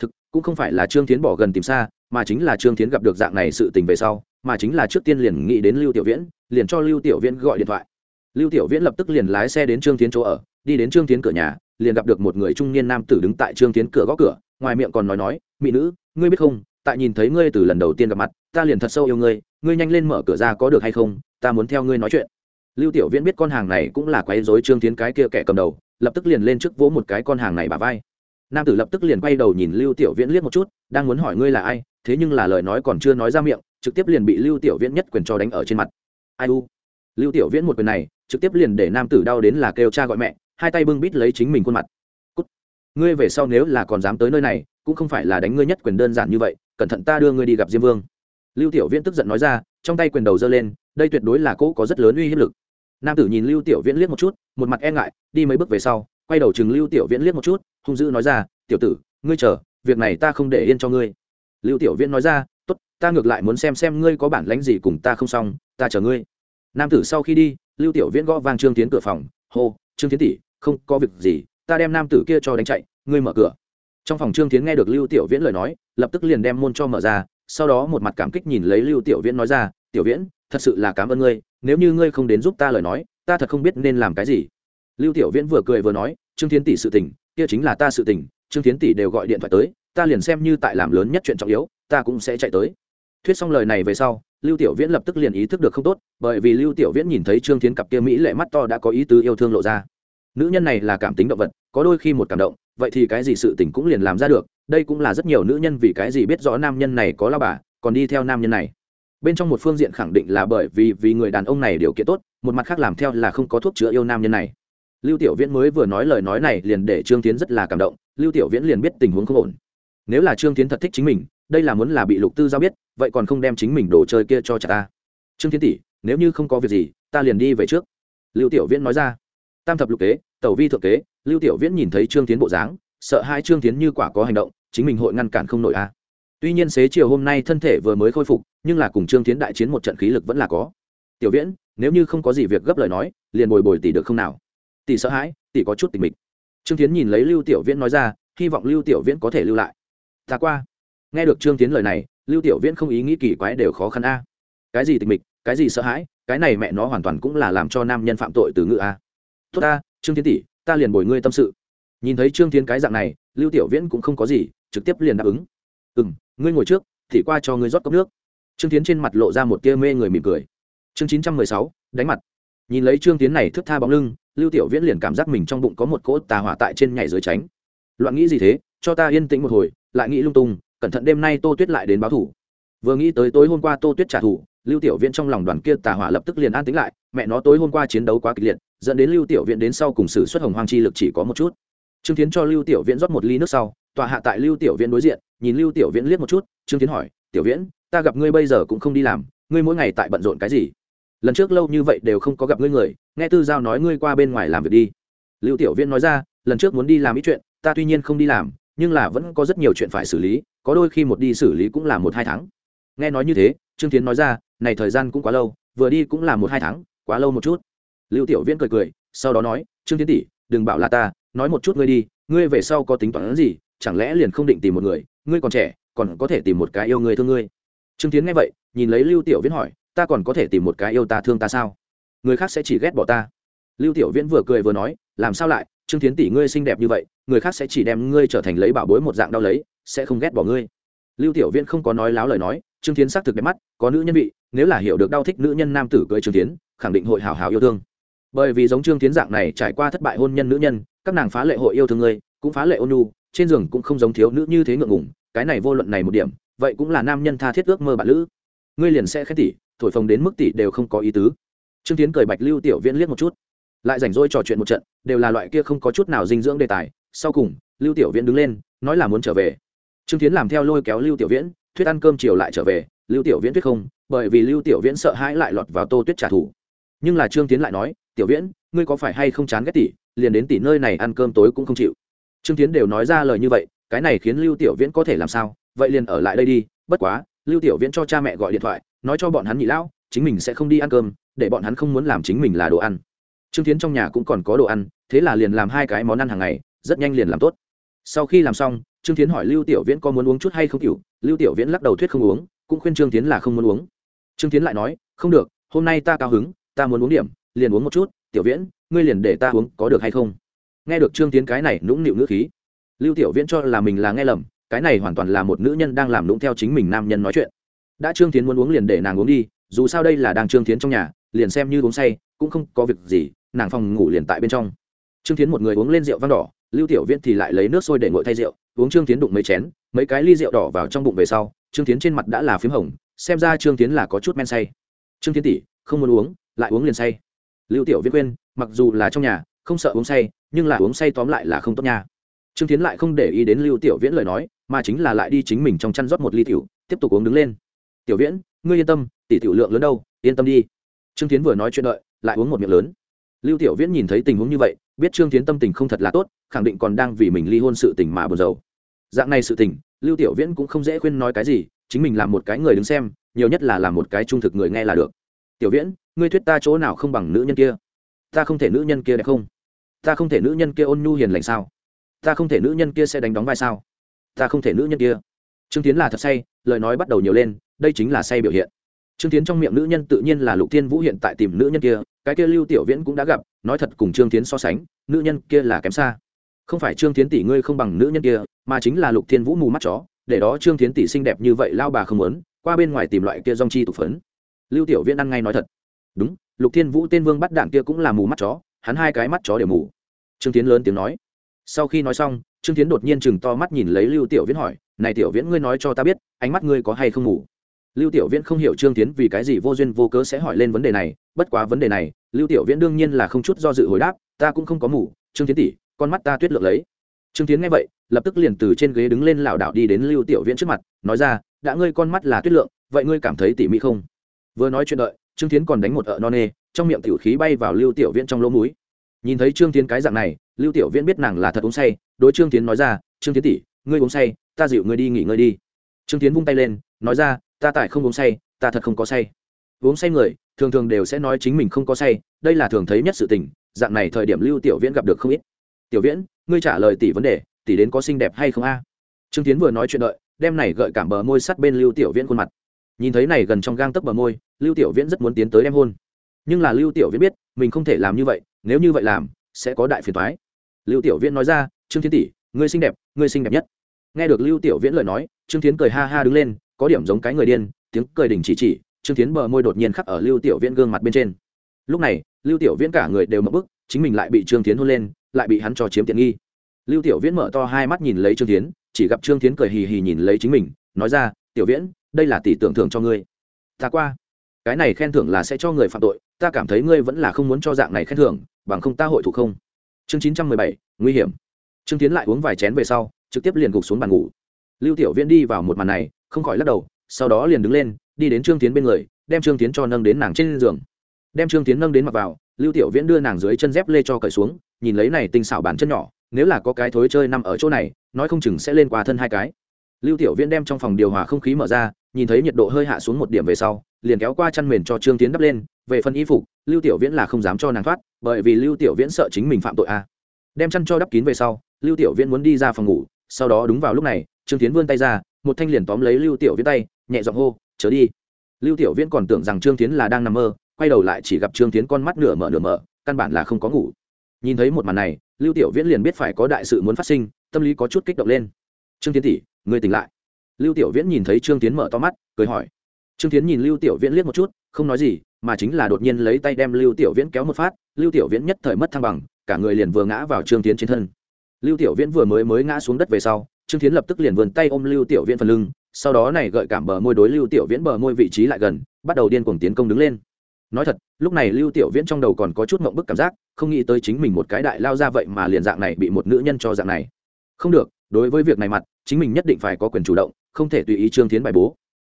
thực, cũng không phải là trương tiến bỏ gần tìm xa, mà chính là trương tiến gặp được dạng này sự tình về sau, mà chính là trước tiên liền nghĩ đến lưu tiểu viễn, liền cho lưu tiểu viễn gọi điện thoại. Lưu tiểu viễn lập tức liền lái xe đến trương tiến chỗ ở, đi đến trương tiến cửa nhà, liền gặp được một người trung niên nam tử đứng tại trương tiến cửa gõ cửa, ngoài miệng còn nói nói, mỹ nữ, ngươi biết không, tại nhìn thấy ngươi từ lần đầu tiên gặp mặt, ta liền thật sâu yêu ngươi ngươi nhanh lên mở cửa ra có được hay không, ta muốn theo ngươi nói chuyện. Lưu tiểu viễn biết con hàng này cũng là quấy rối trương tiến cái kia kẻ cầm đầu, lập tức liền lên trước vỗ một cái con hàng này bà vai nam tử lập tức liền quay đầu nhìn lưu tiểu viễn liếc một chút, đang muốn hỏi ngươi là ai, thế nhưng là lời nói còn chưa nói ra miệng, trực tiếp liền bị lưu tiểu viễn nhất quyền cho đánh ở trên mặt. Ai u? Lưu tiểu viễn một quyền này, trực tiếp liền để nam tử đau đến là kêu cha gọi mẹ, hai tay bưng bít lấy chính mình khuôn mặt. Cút. ngươi về sau nếu là còn dám tới nơi này, cũng không phải là đánh ngươi nhất quyền đơn giản như vậy, cẩn thận ta đưa ngươi đi gặp diêm vương. Lưu tiểu viễn tức giận nói ra, trong tay quyền đầu giơ lên, đây tuyệt đối là cỗ có rất lớn uy hiếp lực. Nam tử nhìn lưu tiểu viễn liếc một chút, một mặt e ngại, đi mấy bước về sau, quay đầu chừng lưu tiểu viễn liếc một chút hung dữ nói ra, tiểu tử, ngươi chờ, việc này ta không để yên cho ngươi. Lưu tiểu viễn nói ra, tốt, ta ngược lại muốn xem xem ngươi có bản lánh gì cùng ta không xong, ta chờ ngươi. Nam tử sau khi đi, lưu tiểu viễn gõ vang trương tiến cửa phòng, hô, trương tiến tỷ, không có việc gì, ta đem nam tử kia cho đánh chạy, ngươi mở cửa. Trong phòng trương tiến nghe được lưu tiểu viễn lời nói, lập tức liền đem môn cho mở ra, sau đó một mặt cảm kích nhìn lấy lưu tiểu viễn nói ra, tiểu viễn, thật sự là cảm ơn ngươi, nếu như ngươi không đến giúp ta lời nói, ta thật không biết nên làm cái gì. Lưu tiểu viễn vừa cười vừa nói, trương tiến tỷ sự tình kia chính là ta sự tình, trương tiến tỷ đều gọi điện thoại tới, ta liền xem như tại làm lớn nhất chuyện trọng yếu, ta cũng sẽ chạy tới. Thuyết xong lời này về sau, lưu tiểu viễn lập tức liền ý thức được không tốt, bởi vì lưu tiểu viễn nhìn thấy trương tiến cặp kia mỹ lệ mắt to đã có ý tứ yêu thương lộ ra. Nữ nhân này là cảm tính động vật, có đôi khi một cảm động, vậy thì cái gì sự tình cũng liền làm ra được, đây cũng là rất nhiều nữ nhân vì cái gì biết rõ nam nhân này có lao bà, còn đi theo nam nhân này. Bên trong một phương diện khẳng định là bởi vì vì người đàn ông này điều kiện tốt, một mặt khác làm theo là không có thuốc chữa yêu nam nhân này lưu tiểu viễn mới vừa nói lời nói này liền để trương tiến rất là cảm động, lưu tiểu viễn liền biết tình huống không ổn. Nếu là trương tiến thật thích chính mình, đây là muốn là bị lục tư giao biết, vậy còn không đem chính mình đồ chơi kia cho trả ta. Trương tiến tỷ, nếu như không có việc gì, ta liền đi về trước. Lưu tiểu viễn nói ra. Tam thập lục kế, tẩu vi thượng kế, lưu tiểu viễn nhìn thấy trương tiến bộ dáng, sợ hai trương tiến như quả có hành động, chính mình hội ngăn cản không nổi a tuy nhiên xế chiều hôm nay thân thể vừa mới khôi phục, nhưng là cùng trương tiến đại chiến một trận khí lực vẫn là có. Tiểu viễn, nếu như không có gì việc gấp lời nói, liền bồi bồi tỷ được không nào? Tỷ sợ hãi, tỷ có chút tình mình trương tiến nhìn lấy lưu tiểu viễn nói ra, hy vọng lưu tiểu viễn có thể lưu lại. Ta qua. Nghe được trương tiến lời này, lưu tiểu viễn không ý nghĩ kỳ quái đều khó khăn a. Cái gì tình mịch, cái gì sợ hãi, cái này mẹ nó hoàn toàn cũng là làm cho nam nhân phạm tội từ ngữ a. Tốt ta, trương tiến tỷ, ta liền bồi ngươi tâm sự. Nhìn thấy trương tiến cái dạng này, lưu tiểu viễn cũng không có gì, trực tiếp liền đáp ứng. Ừ m ngươi ngồi trước thì qua cho ngươi rót cốc nước. Trương tiến trên mặt lộ ra một tia mê người mỉm cười. Chương chín trăm mười sáu, đánh mặt. Nhìn lấy trương tiến này thức tha bóng lưng lưu tiểu viễn liền cảm giác mình trong bụng có một cỗ tà hỏa tại trên nhảy dưới tránh. Loạn nghĩ gì thế? Cho ta yên tĩnh một hồi, lại nghĩ lung tung, cẩn thận đêm nay tô tuyết lại đến báo thủ. Vừa nghĩ tới tối hôm qua tô tuyết trả thù, lưu tiểu viễn trong lòng đoàn kia tà hỏa lập tức liền an tính lại, mẹ nó tối hôm qua chiến đấu quá kịch liệt, dẫn đến lưu tiểu viễn đến sau cùng sử xuất hồng hoang chi lực chỉ có một chút. Trương tiến cho lưu tiểu viễn rót một ly nước sau, tòa hạ tại lưu tiểu viễn đối diện, nhìn lưu tiểu viễn liếc một chút, trương tiến hỏi, tiểu viễn, ta gặp ngươi bây giờ cũng không đi làm, ngươi mỗi ngày tại bận rộn cái gì? Lần trước lâu như vậy đều không có gặp ngươi người nghe tư giao nói ngươi qua bên ngoài làm việc đi. Lưu tiểu viễn nói ra, lần trước muốn đi làm ít chuyện, ta tuy nhiên không đi làm, nhưng là vẫn có rất nhiều chuyện phải xử lý, có đôi khi một đi xử lý cũng là một hai tháng. Nghe nói như thế, trương tiến nói ra, này thời gian cũng quá lâu, vừa đi cũng là một hai tháng, quá lâu một chút. Lưu tiểu viễn cười cười, sau đó nói, trương tiến tỷ, đừng bảo là ta, nói một chút ngươi đi, ngươi về sau có tính toán gì, chẳng lẽ liền không định tìm một người, ngươi còn trẻ, còn có thể tìm một cái yêu người thương ngươi. Trương tiến nghe vậy, nhìn lấy lưu tiểu viễn hỏi, ta còn có thể tìm một cái yêu ta thương ta sao? Người khác sẽ chỉ ghét bỏ ta. Lưu tiểu viễn vừa cười vừa nói, làm sao lại? Trương tiến tỷ ngươi xinh đẹp như vậy, người khác sẽ chỉ đem ngươi trở thành lấy bảo bối một dạng đau lấy, sẽ không ghét bỏ ngươi. Lưu tiểu viễn không có nói láo lời nói, trương tiến xác thực đẹp mắt, có nữ nhân vị, nếu là hiểu được đau thích nữ nhân nam tử cưới trương tiến khẳng định hội hào hào yêu thương. Bởi vì giống trương tiến dạng này trải qua thất bại hôn nhân nữ nhân, các nàng phá lệ hội yêu thương ngươi, cũng phá lệ ôn nhu, trên giường cũng không giống thiếu nữ như thế ngượng ngùng, cái này vô luận này một điểm, vậy cũng là nam nhân tha thiết ước mơ bạn nữ. ngươi liền sẽ khét tỷ, thổi phồng đến mức tỷ đều không có ý tứ trương tiến cười bạch lưu tiểu viễn liếc một chút. Lại rảnh rỗi trò chuyện một trận, đều là loại kia không có chút nào dinh dưỡng đề tài. Sau cùng, lưu tiểu viễn đứng lên, nói là muốn trở về. Trương tiến làm theo lôi kéo lưu tiểu viễn, thuyết ăn cơm chiều lại trở về. Lưu tiểu viễn thuyết không, bởi vì lưu tiểu viễn sợ hãi lại lọt vào tô tuyết trả thù. Nhưng là trương tiến lại nói, tiểu viễn, ngươi có phải hay không chán ghét tỷ, liền đến tỷ nơi này ăn cơm tối cũng không chịu. Trương tiến đều nói ra lời như vậy, cái này khiến lưu tiểu viễn có thể làm sao? Vậy liền ở lại đây đi, bất quá, lưu tiểu viễn cho cha mẹ gọi điện thoại, nói cho bọn hắn nhị lão, chính mình sẽ không đi ăn cơm để bọn hắn không muốn làm chính mình là đồ ăn. Trương tiến trong nhà cũng còn có đồ ăn, thế là liền làm hai cái món ăn hàng ngày, rất nhanh liền làm tốt. Sau khi làm xong, trương tiến hỏi lưu tiểu viễn có muốn uống chút hay không kiểu lưu tiểu viễn lắc đầu thuyết không uống, cũng khuyên trương tiến là không muốn uống. Trương tiến lại nói, không được, hôm nay ta cao hứng, ta muốn uống điểm, liền uống một chút, tiểu viễn, ngươi liền để ta uống, có được hay không? Nghe được trương tiến cái này nũng nịu ngữ khí, lưu tiểu viễn cho là mình là nghe lầm, cái này hoàn toàn là một nữ nhân đang làm nũng theo chính mình nam nhân nói chuyện. Đã trương tiến muốn uống liền để nàng uống đi dù sao đây là đang trương tiến trong nhà, liền xem như uống say, cũng không có việc gì, nàng phòng ngủ liền tại bên trong. Trương tiến một người uống lên rượu vang đỏ, lưu tiểu viễn thì lại lấy nước sôi để ngồi thay rượu, uống trương tiến đụng mấy chén, mấy cái ly rượu đỏ vào trong bụng về sau, trương tiến trên mặt đã là p h í m hồng, xem ra trương tiến là có chút men say. Trương tiến tỷ không muốn uống, lại uống liền say. Lưu tiểu viễn quên, mặc dù là trong nhà, không sợ uống say, nhưng là uống say tóm lại là không tốt nha. Trương tiến lại không để ý đến lưu tiểu viễn lời nói, mà chính là lại đi chính mình trong chăn rót một ly tiểu, tiếp tục uống đứng lên. Tiểu viễn ngươi yên tâm, tỷ tiểu lượng lớn đâu, yên tâm đi. Trương tiến vừa nói chuyện đợi, lại uống một miệng lớn. Lưu tiểu viễn nhìn thấy tình huống như vậy, biết trương tiến tâm tình không thật là tốt, khẳng định còn đang vì mình ly hôn sự tình mà buồn rầu. Dạng này sự tình, lưu tiểu viễn cũng không dễ khuyên nói cái gì, chính mình làm một cái người đứng xem, nhiều nhất là làm một cái trung thực người nghe là được. Tiểu viễn, ngươi thuyết ta chỗ nào không bằng nữ nhân kia? Ta không thể nữ nhân kia đẹp không? Ta không thể nữ nhân kia ôn nhu hiền lành sao? Ta không thể nữ nhân kia sẽ đánh đóng vai sao? Ta không thể nữ nhân kia. Trương tiến là thật say, lời nói bắt đầu nhiều lên đây chính là say biểu hiện. Trương tiến trong miệng nữ nhân tự nhiên là lục thiên vũ hiện tại tìm nữ nhân kia, cái kia lưu tiểu viễn cũng đã gặp, nói thật cùng trương tiến so sánh, nữ nhân kia là kém xa. Không phải trương tiến tỷ ngươi không bằng nữ nhân kia, mà chính là lục thiên vũ mù mắt chó, để đó trương tiến tỷ xinh đẹp như vậy lao bà không muốn, qua bên ngoài tìm loại kia dong chi tục phấn. Lưu tiểu viễn ăn ngay nói thật. Đúng, lục thiên vũ tên vương bắt đạn kia cũng là mù mắt chó, hắn hai cái mắt chó đều mù. Trương tiến lớn tiếng nói. Sau khi nói xong, trương tiến đột nhiên chừng to mắt nhìn lấy lưu tiểu viễn hỏi, này tiểu viễn ngươi nói cho ta biết, ánh mắt ngươi có hay không mù? Lưu tiểu viễn không hiểu trương tiến vì cái gì vô duyên vô cớ sẽ hỏi lên vấn đề này, bất quá vấn đề này, lưu tiểu viễn đương nhiên là không chút do dự hồi đáp, ta cũng không có mù, trương tiến tỷ, con mắt ta tuyết lượng lấy. Trương tiến nghe vậy, lập tức liền từ trên ghế đứng lên lảo đảo đi đến lưu tiểu viễn trước mặt, nói ra, đã ngươi con mắt là tuyết lượng, vậy ngươi cảm thấy tỉ mỹ không? Vừa nói chuyện đợi, trương tiến còn đánh một ợ non nê, trong miệng tiểu khí bay vào lưu tiểu viễn trong lỗ mũi. Nhìn thấy trương tiến cái dạng này, lưu tiểu viễn biết nàng là thật uống say, đối trương tiến nói ra, trương tiến tỷ, ngươi uống say, ta dịu ngươi đi nghỉ ngơi đi. Trương tiến vung tay lên, nói ra ta tại không uống say, ta thật không có say. Uống say người, thường thường đều sẽ nói chính mình không có say, đây là thường thấy nhất sự tình, dạng này thời điểm lưu tiểu viễn gặp được không ít. Tiểu viễn, ngươi trả lời tỷ vấn đề, tỷ đến có xinh đẹp hay không a? Trương tiến vừa nói chuyện đợi, đem này gợi cảm bờ môi sắt bên lưu tiểu viễn khuôn mặt. Nhìn thấy này gần trong gang tấc bờ môi, lưu tiểu viễn rất muốn tiến tới đem hôn. Nhưng là lưu tiểu viễn biết, mình không thể làm như vậy, nếu như vậy làm, sẽ có đại phiền toái. Lưu tiểu viễn nói ra, trương tiến tỷ, ngươi xinh đẹp, ngươi xinh đẹp nhất. Nghe được lưu tiểu viễn lời nói, trương tiến cười ha ha đứng lên có điểm giống cái người điên, tiếng cười đình chỉ chỉ, trương tiến bờ môi đột nhiên khắc ở lưu tiểu viễn gương mặt bên trên. Lúc này, lưu tiểu viễn cả người đều mập bức, chính mình lại bị trương tiến hôn lên, lại bị hắn cho chiếm tiện nghi. Lưu tiểu viễn mở to hai mắt nhìn lấy trương tiến chỉ gặp trương tiến cười hì hì nhìn lấy chính mình, nói ra, tiểu viễn, đây là tỷ tưởng thưởng cho ngươi. Ta qua. Cái này khen thưởng là sẽ cho người phạm tội, ta cảm thấy ngươi vẫn là không muốn cho dạng này khen thưởng, bằng không ta hội thủ không? Chương chín trăm mười bảy, nguy hiểm. Trương tiến lại uống vài chén về sau, trực tiếp liền gục xuống bàn ngủ. Lưu tiểu viễn đi vào một màn này không khỏi lắc đầu, sau đó liền đứng lên, đi đến trương tiến bên người, đem trương tiến cho nâng đến nàng trên giường đem trương tiến nâng đến mặc vào, lưu tiểu viễn đưa nàng dưới chân dép lê cho cởi xuống, nhìn lấy này tinh xảo bàn chân nhỏ, nếu là có cái thối chơi nằm ở chỗ này, nói không chừng sẽ lên qua thân hai cái lưu tiểu viễn đem trong phòng điều hòa không khí mở ra, nhìn thấy nhiệt độ hơi hạ xuống một điểm về sau, liền kéo qua chăn mền cho trương tiến đắp lên, về phần y phục, lưu tiểu viễn là không dám cho nàng thoát, bởi vì lưu tiểu viễn sợ chính mình phạm tội a à. đem chăn cho đắp kín về sau, lưu tiểu viễn muốn đi ra phòng ngủ, sau đó đúng vào lúc này, trương tiến vươn tay ra một thanh liền tóm lấy lưu tiểu viễn tay, nhẹ giọng hô, chớ đi. Lưu tiểu viễn còn tưởng rằng trương tiến là đang nằm mơ, quay đầu lại chỉ gặp trương tiến con mắt nửa mở nửa mở, căn bản là không có ngủ. Nhìn thấy một màn này, lưu tiểu viễn liền biết phải có đại sự muốn phát sinh, tâm lý có chút kích động lên. Trương tiến tỷ người tỉnh lại. Lưu tiểu viễn nhìn thấy trương tiến mở to mắt, cười hỏi. Trương tiến nhìn lưu tiểu viễn liếc một chút, không nói gì, mà chính là đột nhiên lấy tay đem lưu tiểu viễn kéo một phát, lưu tiểu viễn nhất thời mất thăng bằng, cả người liền vừa ngã vào trương tiến trên thân. Lưu tiểu viễn vừa mới mới ngã xuống đất về sau trương tiến lập tức liền vườn tay ôm lưu tiểu viễn phần lưng, sau đó này gợi cảm bờ môi đối lưu tiểu viễn bờ môi vị trí lại gần, bắt đầu điên cuồng tiến công đứng lên. Nói thật, lúc này lưu tiểu viễn trong đầu còn có chút mộng bức cảm giác, không nghĩ tới chính mình một cái đại lao ra vậy mà liền dạng này bị một nữ nhân cho dạng này. Không được, đối với việc này mặt, chính mình nhất định phải có quyền chủ động, không thể tùy ý trương tiến bài bố.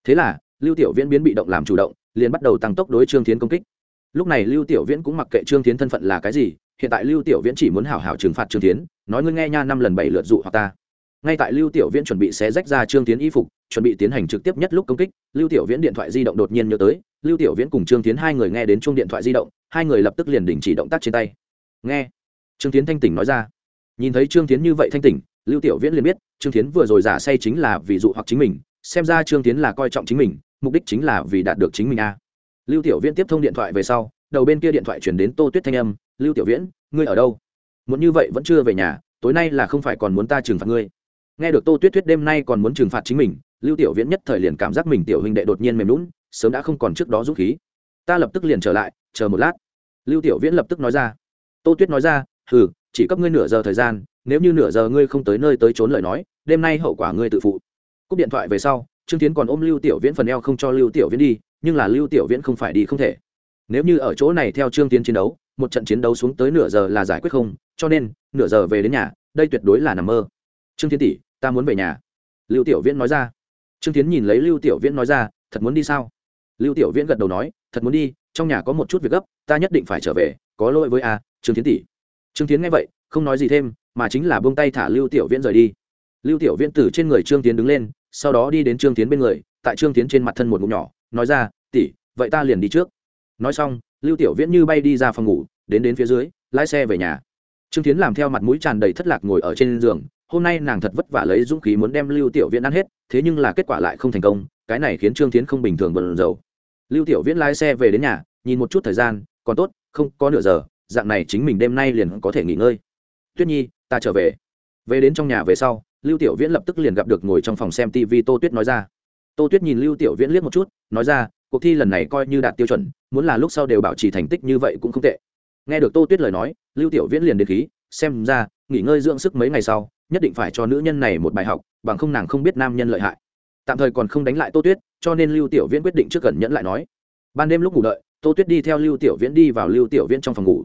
Thế là, lưu tiểu viễn biến bị động làm chủ động, liền bắt đầu tăng tốc đối trương tiến công kích. Lúc này lưu tiểu viễn cũng mặc kệ trương tiến thân phận là cái gì, hiện tại lưu tiểu viễn chỉ muốn hảo hảo trừng phạt trương tiến nói ngươi nghe nha năm lần bảy lượt dụ hoặc ta ngay tại lưu tiểu viễn chuẩn bị xé rách ra trương tiến y phục, chuẩn bị tiến hành trực tiếp nhất lúc công kích, lưu tiểu viễn điện thoại di động đột nhiên nhớ tới, lưu tiểu viễn cùng trương tiến hai người nghe đến chung điện thoại di động, hai người lập tức liền đình chỉ động tác trên tay. Nghe. Trương tiến thanh tỉnh nói ra. Nhìn thấy trương tiến như vậy thanh tỉnh, lưu tiểu viễn liền biết, trương tiến vừa rồi giả say chính là vì dụ hoặc chính mình, xem ra trương tiến là coi trọng chính mình, mục đích chính là vì đạt được chính mình a. Lưu tiểu viễn tiếp thông điện thoại về sau, đầu bên kia điện thoại chuyển đến tô tuyết thanh âm, lưu tiểu viễn, ngươi ở đâu? Muốn như vậy vẫn chưa về nhà, tối nay là không phải còn muốn ta trừng phạt ngươi nghe được tô tuyết tuyết đêm nay còn muốn trừng phạt chính mình, lưu tiểu viễn nhất thời liền cảm giác mình tiểu huynh đệ đột nhiên mềm lún sớm đã không còn trước đó dũng khí. Ta lập tức liền trở lại, chờ một lát. Lưu tiểu viễn lập tức nói ra. Tô tuyết nói ra, hừ, chỉ cấp ngươi nửa giờ thời gian, nếu như nửa giờ ngươi không tới nơi tới trốn lời nói, đêm nay hậu quả ngươi tự phụ. Cúp điện thoại về sau, trương tiến còn ôm lưu tiểu viễn phần eo không cho lưu tiểu viễn đi, nhưng là lưu tiểu viễn không phải đi không thể. Nếu như ở chỗ này theo trương tiến chiến đấu, một trận chiến đấu xuống tới nửa giờ là giải quyết không, cho nên nửa giờ về đến nhà, đây tuyệt đối là nằm mơ trương thiên tỷ, ta muốn về nhà. Lưu tiểu viễn nói ra. Trương tiến nhìn lấy lưu tiểu viễn nói ra, thật muốn đi sao? Lưu tiểu viễn gật đầu nói, thật muốn đi, trong nhà có một chút việc gấp, ta nhất định phải trở về, có lỗi với a, trương tiến tỷ. Trương tiến nghe vậy, không nói gì thêm, mà chính là buông tay thả lưu tiểu viễn rời đi. Lưu tiểu viễn từ trên người trương tiến đứng lên, sau đó đi đến trương tiến bên người, tại trương tiến trên mặt thân một ngụm nhỏ, nói ra, tỷ, vậy ta liền đi trước. Nói xong, lưu tiểu viễn như bay đi ra phòng ngủ, đến đến phía dưới, lái xe về nhà. Trương tiến làm theo mặt mũi tràn đầy thất lạc ngồi ở trên giường hôm nay nàng thật vất vả lấy dũng khí muốn đem lưu tiểu viễn ăn hết, thế nhưng là kết quả lại không thành công, cái này khiến trương tiến không bình thường bận rộn. lưu tiểu viễn lái xe về đến nhà, nhìn một chút thời gian, còn tốt, không có nửa giờ, dạng này chính mình đêm nay liền có thể nghỉ ngơi. Tuyết nhi, ta trở về. Về đến trong nhà về sau, lưu tiểu viễn lập tức liền gặp được ngồi trong phòng xem tv tô tuyết nói ra. Tô tuyết nhìn lưu tiểu viễn liếc một chút, nói ra, cuộc thi lần này coi như đạt tiêu chuẩn, muốn là lúc sau đều bảo trì thành tích như vậy cũng không tệ. Nghe được tô tuyết lời nói, lưu tiểu viễn liền đến khí, xem ra, nghỉ ngơi dưỡng sức mấy ngày sau nhất định phải cho nữ nhân này một bài học, bằng không nàng không biết nam nhân lợi hại. Tạm thời còn không đánh lại tô tuyết, cho nên lưu tiểu viễn quyết định trước gần nhẫn lại nói. Ban đêm lúc ngủ đợi, tô tuyết đi theo lưu tiểu viễn đi vào lưu tiểu viễn trong phòng ngủ.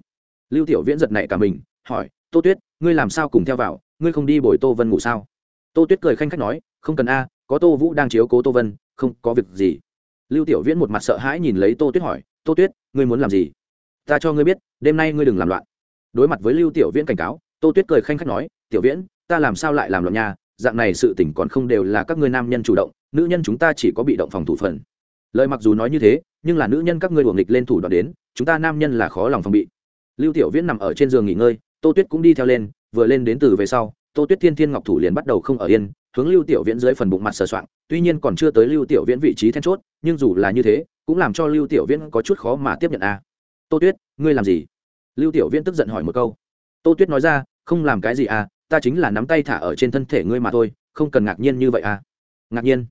Lưu tiểu viễn giật nảy cả mình, hỏi, tô tuyết, ngươi làm sao cùng theo vào? Ngươi không đi bồi tô vân ngủ sao? Tô tuyết cười khanh khách nói, không cần a, có tô vũ đang chiếu cố tô vân, không có việc gì. Lưu tiểu viễn một mặt sợ hãi nhìn lấy tô tuyết hỏi, tô tuyết, ngươi muốn làm gì? Ta cho ngươi biết, đêm nay ngươi đừng làm loạn. Đối mặt với lưu tiểu viễn cảnh cáo, tô tuyết cười khanh khách nói, tiểu viễn ta làm sao lại làm loạn nha, dạng này sự tình còn không đều là các ngươi nam nhân chủ động, nữ nhân chúng ta chỉ có bị động phòng thủ phần. Lời mặc dù nói như thế, nhưng là nữ nhân các ngươi đuổi nghịch lên thủ đoạn đến, chúng ta nam nhân là khó lòng phòng bị. Lưu tiểu viễn nằm ở trên giường nghỉ ngơi, tô tuyết cũng đi theo lên, vừa lên đến từ về sau, tô tuyết thiên thiên ngọc thủ liền bắt đầu không ở yên, hướng lưu tiểu viễn dưới phần bụng mặt sờ soạng, tuy nhiên còn chưa tới lưu tiểu viễn vị trí then chốt, nhưng dù là như thế, cũng làm cho lưu tiểu viễn có chút khó mà tiếp nhận a. À. tô tuyết, ngươi làm gì? Lưu tiểu viễn tức giận hỏi một câu. Tô tuyết nói ra, không làm cái gì à ta chính là nắm tay thả ở trên thân thể ngươi mà thôi, không cần ngạc nhiên như vậy à. Ngạc nhiên.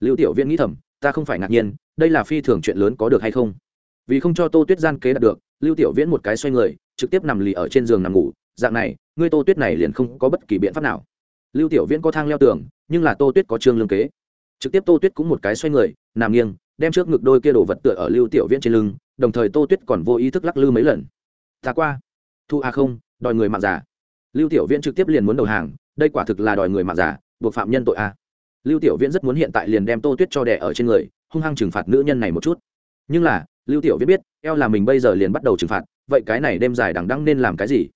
Lưu tiểu viễn nghĩ thầm, ta không phải ngạc nhiên, đây là phi thường chuyện lớn có được hay không? Vì không cho tô tuyết gian kế đạt được, lưu tiểu viễn một cái xoay người, trực tiếp nằm lì ở trên giường nằm ngủ, dạng này, ngươi tô tuyết này liền không có bất kỳ biện pháp nào. Lưu tiểu viễn có thang leo tường, nhưng là tô tuyết có trương lương kế. Trực tiếp tô tuyết cũng một cái xoay người, nằm nghiêng, đem trước ngực đôi kia đổ vật tựa ở lưu tiểu viễn trên lưng, đồng thời tô tuyết còn vô ý thức lắc lư mấy lần. Ta qua. Thu a không, đòi người mạng giả lưu tiểu viễn trực tiếp liền muốn đầu hàng, đây quả thực là đòi người mạng giả, buộc phạm nhân tội a. Lưu tiểu viễn rất muốn hiện tại liền đem tô tuyết cho đẻ ở trên người, hung hăng trừng phạt nữ nhân này một chút. Nhưng là, lưu tiểu viễn biết, eo là mình bây giờ liền bắt đầu trừng phạt, vậy cái này đêm dài đằng đăng nên làm cái gì?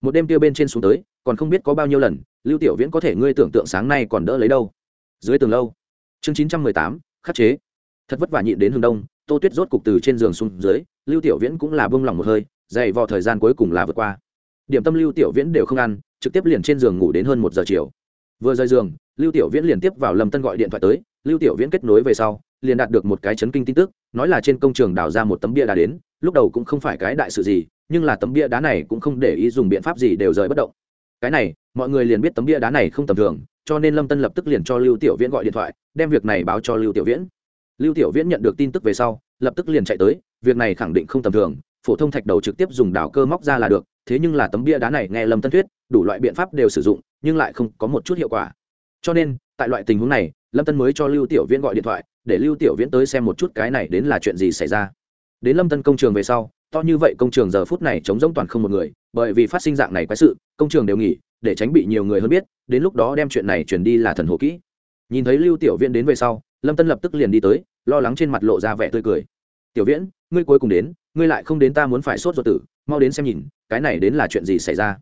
Một đêm kia bên trên xuống tới, còn không biết có bao nhiêu lần, lưu tiểu viễn có thể ngươi tưởng tượng sáng nay còn đỡ lấy đâu. Dưới tường lâu, chương chín trăm mười tám, khắc chế. Thật vất vả nhịn đến hương đông, tô tuyết rốt cục từ trên giường xuống dưới, lưu tiểu viễn cũng là bông lòng một hơi, dày vò thời gian cuối cùng là vượt qua điểm tâm lưu tiểu viễn đều không ăn, trực tiếp liền trên giường ngủ đến hơn một giờ chiều. Vừa rời giường, lưu tiểu viễn liền tiếp vào lâm tân gọi điện thoại tới, lưu tiểu viễn kết nối về sau, liền đạt được một cái chấn kinh tin tức, nói là trên công trường đào ra một tấm bia đá đến, lúc đầu cũng không phải cái đại sự gì, nhưng là tấm bia đá này cũng không để ý dùng biện pháp gì đều rời bất động. Cái này, mọi người liền biết tấm bia đá này không tầm thường, cho nên lâm tân lập tức liền cho lưu tiểu viễn gọi điện thoại, đem việc này báo cho lưu tiểu viễn. Lưu tiểu viễn nhận được tin tức về sau, lập tức liền chạy tới, việc này khẳng định không tầm thường, phổ thông thạch đầu trực tiếp dùng đào cơ móc ra là được thế nhưng là tấm bia đá này nghe lâm tân thuyết, đủ loại biện pháp đều sử dụng, nhưng lại không có một chút hiệu quả. Cho nên, tại loại tình huống này, lâm tân mới cho lưu tiểu viễn gọi điện thoại, để lưu tiểu viễn tới xem một chút cái này đến là chuyện gì xảy ra. Đến lâm tân công trường về sau, to như vậy công trường giờ phút này chống giống toàn không một người, bởi vì phát sinh dạng này quái sự, công trường đều nghỉ, để tránh bị nhiều người hơn biết, đến lúc đó đem chuyện này chuyển đi là thần hồ kỹ. Nhìn thấy lưu tiểu viễn đến về sau, lâm tân lập tức liền đi tới, lo lắng trên mặt lộ ra vẻ tươi cười. Tiểu viễn, ngươi cuối cùng đến, ngươi lại không đến ta muốn phải sốt ruột tử mau đến xem nhìn, cái này đến là chuyện gì xảy ra?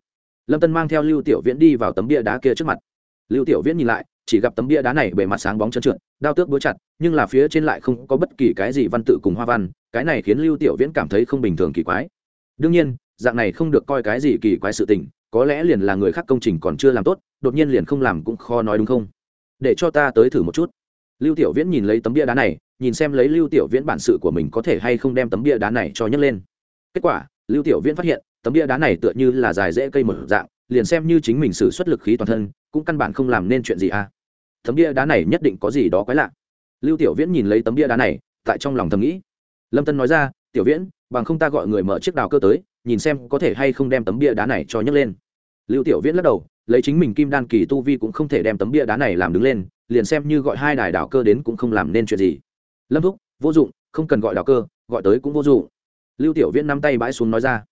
Lâm tân mang theo lưu tiểu viễn đi vào tấm bia đá kia trước mặt. Lưu tiểu viễn nhìn lại, chỉ gặp tấm bia đá này bề mặt sáng bóng trơn trượt, đao tước búa chặt, nhưng là phía trên lại không có bất kỳ cái gì văn tự cùng hoa văn, cái này khiến lưu tiểu viễn cảm thấy không bình thường kỳ quái. Đương nhiên, dạng này không được coi cái gì kỳ quái sự tình, có lẽ liền là người khác công trình còn chưa làm tốt, đột nhiên liền không làm cũng khó nói đúng không? Để cho ta tới thử một chút. Lưu tiểu viễn nhìn lấy tấm bia đá này, nhìn xem lấy lưu tiểu viễn bản sự của mình có thể hay không đem tấm bia đá này cho nhấc lên. Kết quả lưu tiểu viễn phát hiện, tấm bia đá này tựa như là dài dễ cây một dạng, liền xem như chính mình sử xuất lực khí toàn thân, cũng căn bản không làm nên chuyện gì à. Tấm bia đá này nhất định có gì đó quái lạ. Lưu tiểu viễn nhìn lấy tấm bia đá này, tại trong lòng thầm nghĩ. Lâm tân nói ra, tiểu viễn, bằng không ta gọi người mở chiếc đào cơ tới, nhìn xem có thể hay không đem tấm bia đá này cho nhấc lên. Lưu tiểu viễn lắc đầu, lấy chính mình kim đan kỳ tu vi cũng không thể đem tấm bia đá này làm đứng lên, liền xem như gọi hai đài đào cơ đến cũng không làm nên chuyện gì. Lâm thúc, vô dụng, không cần gọi đào cơ, gọi tới cũng vô dụng lưu tiểu viễn nắm tay bãi xuống nói ra.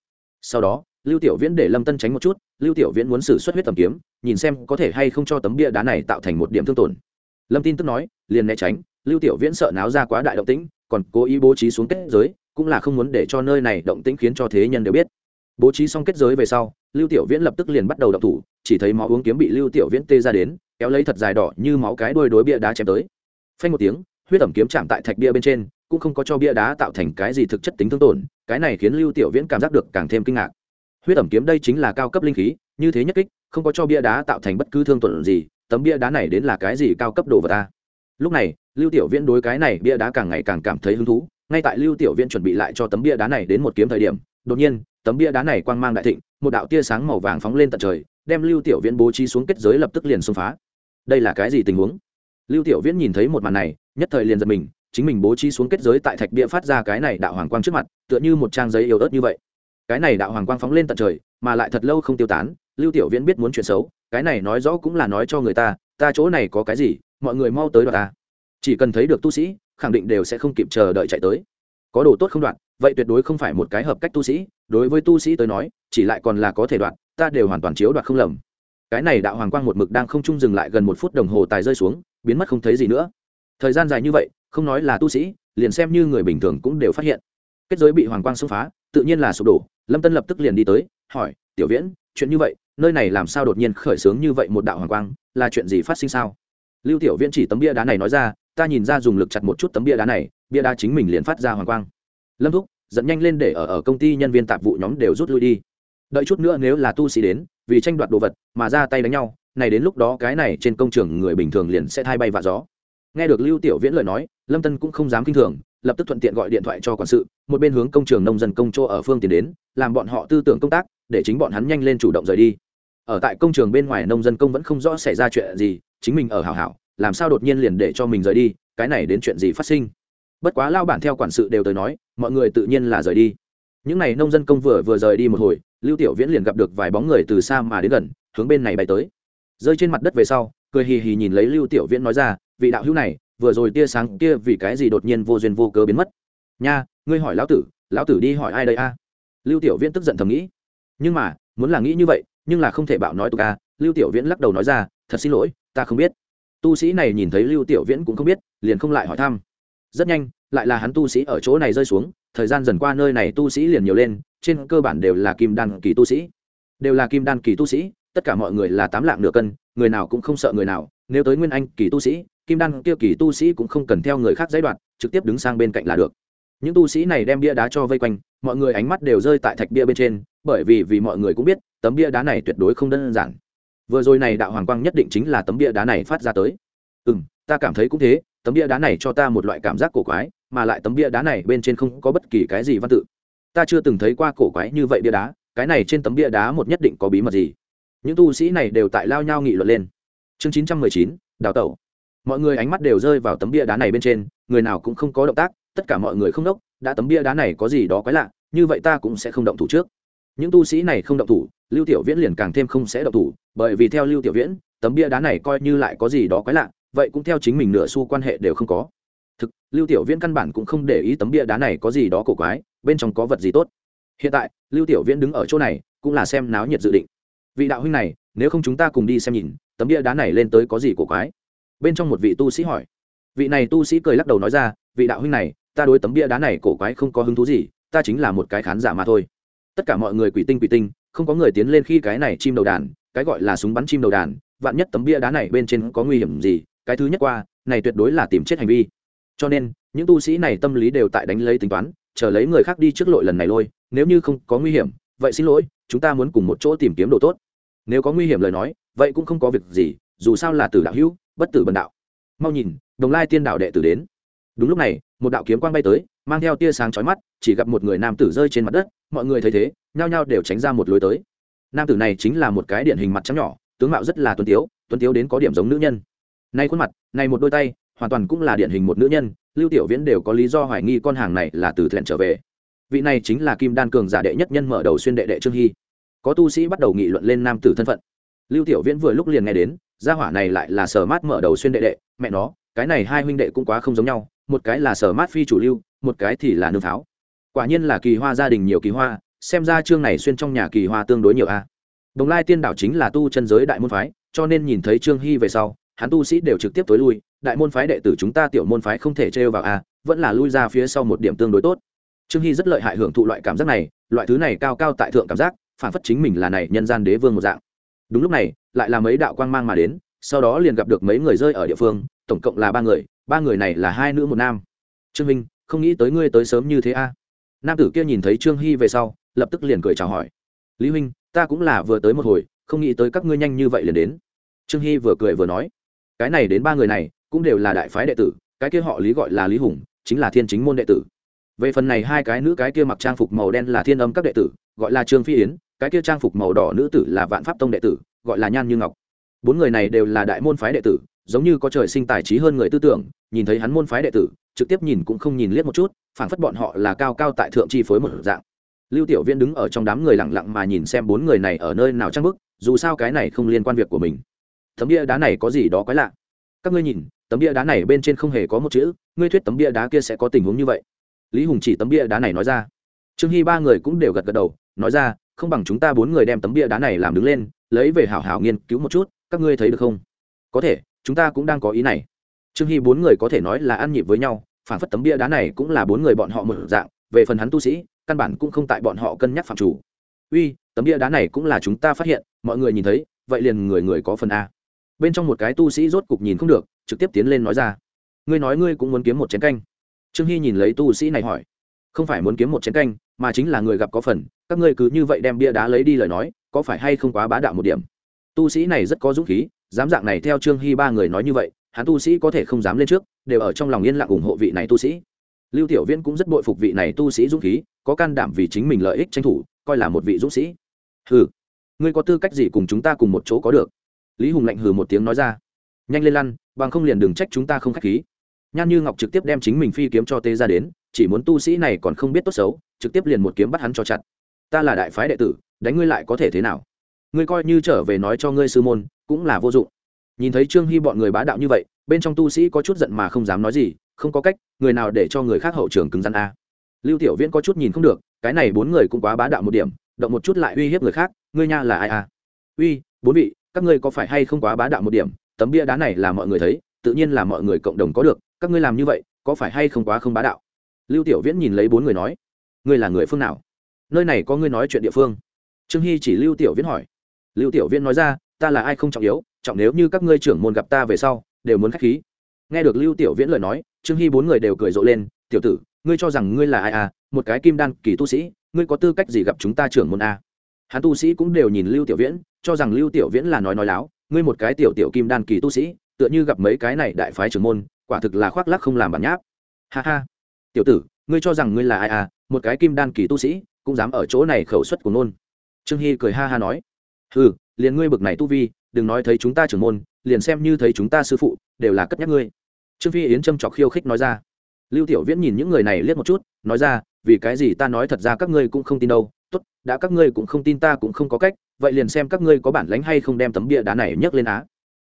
Sau đó, lưu tiểu viễn để lâm tân tránh một chút, lưu tiểu viễn muốn xử xuất huyết tầm kiếm, nhìn xem có thể hay không cho tấm bia đá này tạo thành một điểm thương tổn. Lâm tin tức nói, liền né tránh, lưu tiểu viễn sợ náo ra quá đại động tĩnh, còn cố ý bố trí xuống kết giới, cũng là không muốn để cho nơi này động tĩnh khiến cho thế nhân đều biết. Bố trí xong kết giới về sau, lưu tiểu viễn lập tức liền bắt đầu động thủ, chỉ thấy máu uống kiếm bị lưu tiểu viễn tê ra đến, kéo lấy thật dài đỏ như máu cái đuôi đối bia đá chém tới. Phanh một tiếng, huyết ẩm kiếm chạm tại thạch bia bên trên, cũng không có cho bia đá tạo thành cái gì thực chất tính thương tổn cái này khiến lưu tiểu viễn cảm giác được càng thêm kinh ngạc. Huyết ẩm kiếm đây chính là cao cấp linh khí, như thế nhất kích, không có cho bia đá tạo thành bất cứ thương tuần gì, tấm bia đá này đến là cái gì cao cấp đồ vật ta? Lúc này, lưu tiểu viễn đối cái này bia đá càng ngày càng cảm thấy hứng thú, ngay tại lưu tiểu viễn chuẩn bị lại cho tấm bia đá này đến một kiếm thời điểm, đột nhiên, tấm bia đá này quang mang đại thịnh, một đạo tia sáng màu vàng phóng lên tận trời, đem lưu tiểu viễn bố trí xuống kết giới lập tức liền xông phá. Đây là cái gì tình huống? Lưu tiểu viễn nhìn thấy một màn này, nhất thời liền giật mình chính mình bố trí xuống kết giới tại thạch bia phát ra cái này đạo hoàng quang trước mặt, tựa như một trang giấy yếu ớt như vậy. Cái này đạo hoàng quang phóng lên tận trời, mà lại thật lâu không tiêu tán, lưu tiểu viễn biết muốn chuyện xấu, cái này nói rõ cũng là nói cho người ta ta chỗ này có cái gì, mọi người mau tới đoạt ta. Chỉ cần thấy được tu sĩ, khẳng định đều sẽ không kịp chờ đợi chạy tới. Có đồ tốt không đoạn vậy tuyệt đối không phải một cái hợp cách tu sĩ, đối với tu sĩ tới nói, chỉ lại còn là có thể đoạn ta đều hoàn toàn chiếu đoạt không lầm. Cái này đạo hoàng quang một mực đang không trung dừng lại gần một phút đồng hồ tài rơi xuống, biến mất không thấy gì nữa. Thời gian dài như vậy không nói là tu sĩ, liền xem như người bình thường cũng đều phát hiện. Kết giới bị hoàng quang xông phá, tự nhiên là sụp đổ. Lâm tân lập tức liền đi tới, hỏi, tiểu viễn, chuyện như vậy, nơi này làm sao đột nhiên khởi xướng như vậy một đạo hoàng quang, là chuyện gì phát sinh sao? Lưu tiểu viễn chỉ tấm bia đá này nói ra, ta nhìn ra dùng lực chặt một chút tấm bia đá này, bia đá chính mình liền phát ra hoàng quang. Lâm thúc dẫn nhanh lên để ở ở công ty nhân viên tạp vụ nhóm đều rút lui đi. Đợi chút nữa nếu là tu sĩ đến, vì tranh đoạt đồ vật mà ra tay đánh nhau, này đến lúc đó cái này trên công trường người bình thường liền sẽ thay bay vạ gió nghe được lưu tiểu viễn lời nói, lâm tân cũng không dám kinh thường, lập tức thuận tiện gọi điện thoại cho quản sự, một bên hướng công trường nông dân công chỗ ở phương tiến đến, làm bọn họ tư tưởng công tác, để chính bọn hắn nhanh lên chủ động rời đi. Ở tại công trường bên ngoài nông dân công vẫn không rõ xảy ra chuyện gì, chính mình ở hảo hảo, làm sao đột nhiên liền để cho mình rời đi, cái này đến chuyện gì phát sinh? Bất quá lao bản theo quản sự đều tới nói, mọi người tự nhiên là rời đi. Những n à y nông dân công vừa vừa rời đi một hồi, lưu tiểu viễn liền gặp được vài bóng người từ xa mà đến gần, hướng bên này bay tới. Rơi trên mặt đất về sau cười hì hì nhìn lấy lưu tiểu viễn nói ra, vị đạo hữu này, vừa rồi tia sáng kia vì cái gì đột nhiên vô duyên vô cớ biến mất? Nha, ngươi hỏi lão tử lão tử đi hỏi ai đây a? Lưu tiểu viễn tức giận thầm nghĩ. Nhưng mà, muốn là nghĩ như vậy, nhưng là không thể bảo nói tục a. Lưu tiểu viễn lắc đầu nói ra, thật xin lỗi, ta không biết. Tu sĩ này nhìn thấy lưu tiểu viễn cũng không biết, liền không lại hỏi thăm. Rất nhanh, lại là hắn tu sĩ ở chỗ này rơi xuống, thời gian dần qua nơi này tu sĩ liền nhiều lên, trên cơ bản đều là kim đan kỳ tu sĩ. Đều là kim đan kỳ tu sĩ tất cả mọi người là tám lạng nửa cân, người nào cũng không sợ người nào, nếu tới nguyên anh kỳ tu sĩ, kim đan kia kỳ tu sĩ cũng không cần theo người khác giấy đoạt, trực tiếp đứng sang bên cạnh là được. Những tu sĩ này đem bia đá cho vây quanh, mọi người ánh mắt đều rơi tại thạch bia bên trên, bởi vì vì mọi người cũng biết, tấm bia đá này tuyệt đối không đơn giản. Vừa rồi này đạo hoàng quang nhất định chính là tấm bia đá này phát ra tới. Ừ m ta cảm thấy cũng thế, tấm bia đá này cho ta một loại cảm giác cổ quái, mà lại tấm bia đá này bên trên không có bất kỳ cái gì văn tự. Ta chưa từng thấy qua cổ quái như vậy bia đá, cái này trên tấm bia đá một nhất định có bí mật gì những tu sĩ này đều tại lao nhau nghị luận lên. Chương chín trăm mười chín, đào tẩu. Mọi người ánh mắt đều rơi vào tấm bia đá này bên trên, người nào cũng không có động tác, tất cả mọi người không đốc, đã tấm bia đá này có gì đó quái lạ, như vậy ta cũng sẽ không động thủ trước. Những tu sĩ này không động thủ, lưu tiểu viễn liền càng thêm không sẽ động thủ, bởi vì theo lưu tiểu viễn, tấm bia đá này coi như lại có gì đó quái lạ, vậy cũng theo chính mình nửa xu quan hệ đều không có. Thực, lưu tiểu viễn căn bản cũng không để ý tấm bia đá này có gì đó cổ quái, bên trong có vật gì tốt. Hiện tại, lưu tiểu viễn đứng ở chỗ này, cũng là xem náo nhiệt dự định vị đạo huynh này, nếu không chúng ta cùng đi xem nhìn, tấm bia đá này lên tới có gì cổ quái? Bên trong một vị tu sĩ hỏi. Vị này tu sĩ cười lắc đầu nói ra, vị đạo huynh này, ta đối tấm bia đá này cổ quái không có hứng thú gì, ta chính là một cái khán giả mà thôi. Tất cả mọi người quỷ tinh quỷ tinh, không có người tiến lên khi cái này chim đầu đàn, cái gọi là súng bắn chim đầu đàn, vạn nhất tấm bia đá này bên trên có nguy hiểm gì, cái thứ nhất qua, này tuyệt đối là tìm chết hành vi. Cho nên, những tu sĩ này tâm lý đều tại đánh lấy tính toán, chờ lấy người khác đi trước lội lần này lôi, nếu như không có nguy hiểm, vậy xin lỗi, chúng ta muốn cùng một chỗ tìm kiếm đồ tốt nếu có nguy hiểm lời nói, vậy cũng không có việc gì, dù sao là tử đạo hữu, bất tử bần đạo. Mau nhìn, đồng lai tiên đạo đệ tử đến. Đúng lúc này, một đạo kiếm quang bay tới, mang theo tia sáng chói mắt, chỉ gặp một người nam tử rơi trên mặt đất, mọi người thấy thế, nhao nhao đều tránh ra một lối tới. Nam tử này chính là một cái điển hình mặt trắng nhỏ, tướng mạo rất là tuấn tiếu tuấn tiếu đến có điểm giống nữ nhân. Nay khuôn mặt, nay một đôi tay, hoàn toàn cũng là điển hình một nữ nhân, lưu tiểu viễn đều có lý do hoài nghi con hàng này là từ thẹn trở về. Vị này chính là kim đan cường giả đệ nhất nhân mở đầu xuyên đệ đệ trương hy có tu sĩ bắt đầu nghị luận lên nam tử thân phận. Lưu tiểu viễn vừa lúc liền nghe đến, gia hỏa này lại là sở mát mở đầu xuyên đệ đệ, mẹ nó, cái này hai huynh đệ cũng quá không giống nhau, một cái là sở mát phi chủ lưu, một cái thì là nương pháo. Quả nhiên là kỳ hoa gia đình nhiều kỳ hoa, xem ra chương này xuyên trong nhà kỳ hoa tương đối nhiều a. Đồng lai tiên đảo chính là tu chân giới đại môn phái, cho nên nhìn thấy trương hy về sau, hắn tu sĩ đều trực tiếp tối lui, đại môn phái đệ tử chúng ta tiểu môn phái không thể trêu vào a, vẫn là lui ra phía sau một điểm tương đối tốt. Trương hy rất lợi hại hưởng thụ loại cảm giác này, loại thứ này cao cao tại thượng cảm giác phản phất chính mình là này nhân gian đế vương một dạng. Đúng lúc này, lại là mấy đạo quang mang mà đến, sau đó liền gặp được mấy người rơi ở địa phương, tổng cộng là ba người ba người này là hai nữ một nam. Trương minh, không nghĩ tới ngươi tới sớm như thế a. Nam tử kia nhìn thấy trương hy về sau, lập tức liền cười chào hỏi. Lý huynh, ta cũng là vừa tới một hồi, không nghĩ tới các ngươi nhanh như vậy liền đến. Trương hy vừa cười vừa nói. Cái này đến ba người này, cũng đều là đại phái đệ tử, cái kia họ lý gọi là lý hùng, chính là thiên chính môn đệ tử. Về phần này hai cái nữ cái kia mặc trang phục màu đen là thiên âm các đệ tử, gọi là trương phi yến cái kia trang phục màu đỏ nữ tử là vạn pháp tông đệ tử, gọi là nhan như ngọc. Bốn người này đều là đại môn phái đệ tử, giống như có trời sinh tài trí hơn người tư tưởng, nhìn thấy hắn môn phái đệ tử, trực tiếp nhìn cũng không nhìn liếc một chút, phảng phất bọn họ là cao cao tại thượng chi phối một dạng. Lưu tiểu viên đứng ở trong đám người lặng lặng mà nhìn xem bốn người này ở nơi nào trang bức, dù sao cái này không liên quan việc của mình. Tấm bia đá này có gì đó quái lạ. Các ngươi nhìn, tấm bia đá này bên trên không hề có một chữ, ngươi thuyết tấm bia đá kia sẽ có tình huống như vậy. Lý hùng chỉ tấm bia đá này nói ra. Trương hy ba người cũng đều gật gật đầu, nói ra không bằng chúng ta bốn người đem tấm bia đá này làm đứng lên, lấy về hảo hảo nghiên cứu một chút, các ngươi thấy được không? Có thể, chúng ta cũng đang có ý này. Trương hy bốn người có thể nói là ăn nhịp với nhau, phản phất tấm bia đá này cũng là bốn người bọn họ một dạng, về phần hắn tu sĩ, căn bản cũng không tại bọn họ cân nhắc phạm chủ. Uy, tấm bia đá này cũng là chúng ta phát hiện, mọi người nhìn thấy, vậy liền người người có phần a. Bên trong một cái tu sĩ rốt cục nhìn không được, trực tiếp tiến lên nói ra. Ngươi nói ngươi cũng muốn kiếm một chén canh. Trương hy nhìn lấy tu sĩ này hỏi. Không phải muốn kiếm một chén canh, mà chính là người gặp có phần các ngươi cứ như vậy đem bia đá lấy đi lời nói, có phải hay không quá bá đạo một điểm? Tu sĩ này rất có dũng khí, dám dạng này theo trương hy ba người nói như vậy, hắn tu sĩ có thể không dám lên trước, đều ở trong lòng yên lặng ủng hộ vị này tu sĩ. Lưu tiểu viễn cũng rất bội phục vị này tu sĩ dũng khí, có can đảm vì chính mình lợi ích tranh thủ, coi là một vị dũng sĩ. Hừ, ngươi có tư cách gì cùng chúng ta cùng một chỗ có được? Lý hùng lạnh hừ một tiếng nói ra. Nhanh lên lăn, bằng không liền đừng trách chúng ta không k h á c h khí. Nhan như ngọc trực tiếp đem chính mình phi kiếm cho tê ra đến, chỉ muốn tu sĩ này còn không biết tốt xấu, trực tiếp liền một kiếm bắt hắn cho chặt ta là đại phái đệ tử, đánh ngươi lại có thể thế nào? Ngươi coi như trở về nói cho ngươi sư môn, cũng là vô dụng. Nhìn thấy trương hy bọn người bá đạo như vậy, bên trong tu sĩ có chút giận mà không dám nói gì, không có cách, người nào để cho người khác hậu trường cứng rắn a? Lưu tiểu viễn có chút nhìn không được, cái này bốn người cũng quá bá đạo một điểm, động một chút lại uy hiếp người khác, ngươi nha là ai a? Uy, bốn vị, các ngươi có phải hay không quá bá đạo một điểm? Tấm bia đá này là mọi người thấy, tự nhiên là mọi người cộng đồng có được, các ngươi làm như vậy, có phải hay không quá không bá đạo? Lưu tiểu viễn nhìn lấy bốn người nói, ngươi là người phương nào? Nơi này có ngươi nói chuyện địa phương. Trương hy chỉ lưu tiểu viễn hỏi. Lưu tiểu viễn nói ra, ta là ai không trọng yếu, trọng nếu như các ngươi trưởng môn gặp ta về sau, đều muốn k h á c h khí. Nghe được lưu tiểu viễn lời nói, trương hy bốn người đều cười rộ lên, tiểu tử, ngươi cho rằng ngươi là ai à? Một cái kim đan kỳ tu sĩ, ngươi có tư cách gì gặp chúng ta trưởng môn a? À? hắn tu sĩ cũng đều nhìn lưu tiểu viễn, cho rằng lưu tiểu viễn là nói nói láo, ngươi một cái tiểu tiểu kim đan kỳ tu sĩ, tựa như gặp mấy cái này đại phái trưởng môn, quả thực là khoác lắc không làm bản nháp. Ha ha. Tiểu tử, ngươi cho rằng ngươi là ai à? Một cái kim đan kỳ tu sĩ cũng dám ở chỗ này khẩu suất của nôn trương hy cười ha ha nói ừ liền ngươi bực này tu vi, đừng nói thấy chúng ta trưởng môn, liền xem như thấy chúng ta sư phụ, đều là cất nhắc ngươi. Trương phi yến châm trọc khiêu khích nói ra. Lưu tiểu viễn nhìn những người này liếc một chút, nói ra, vì cái gì ta nói thật ra các ngươi cũng không tin đâu, tốt, đã các ngươi cũng không tin ta cũng không có cách, vậy liền xem các ngươi có bản lánh hay không đem tấm bia đá này nhấc lên á.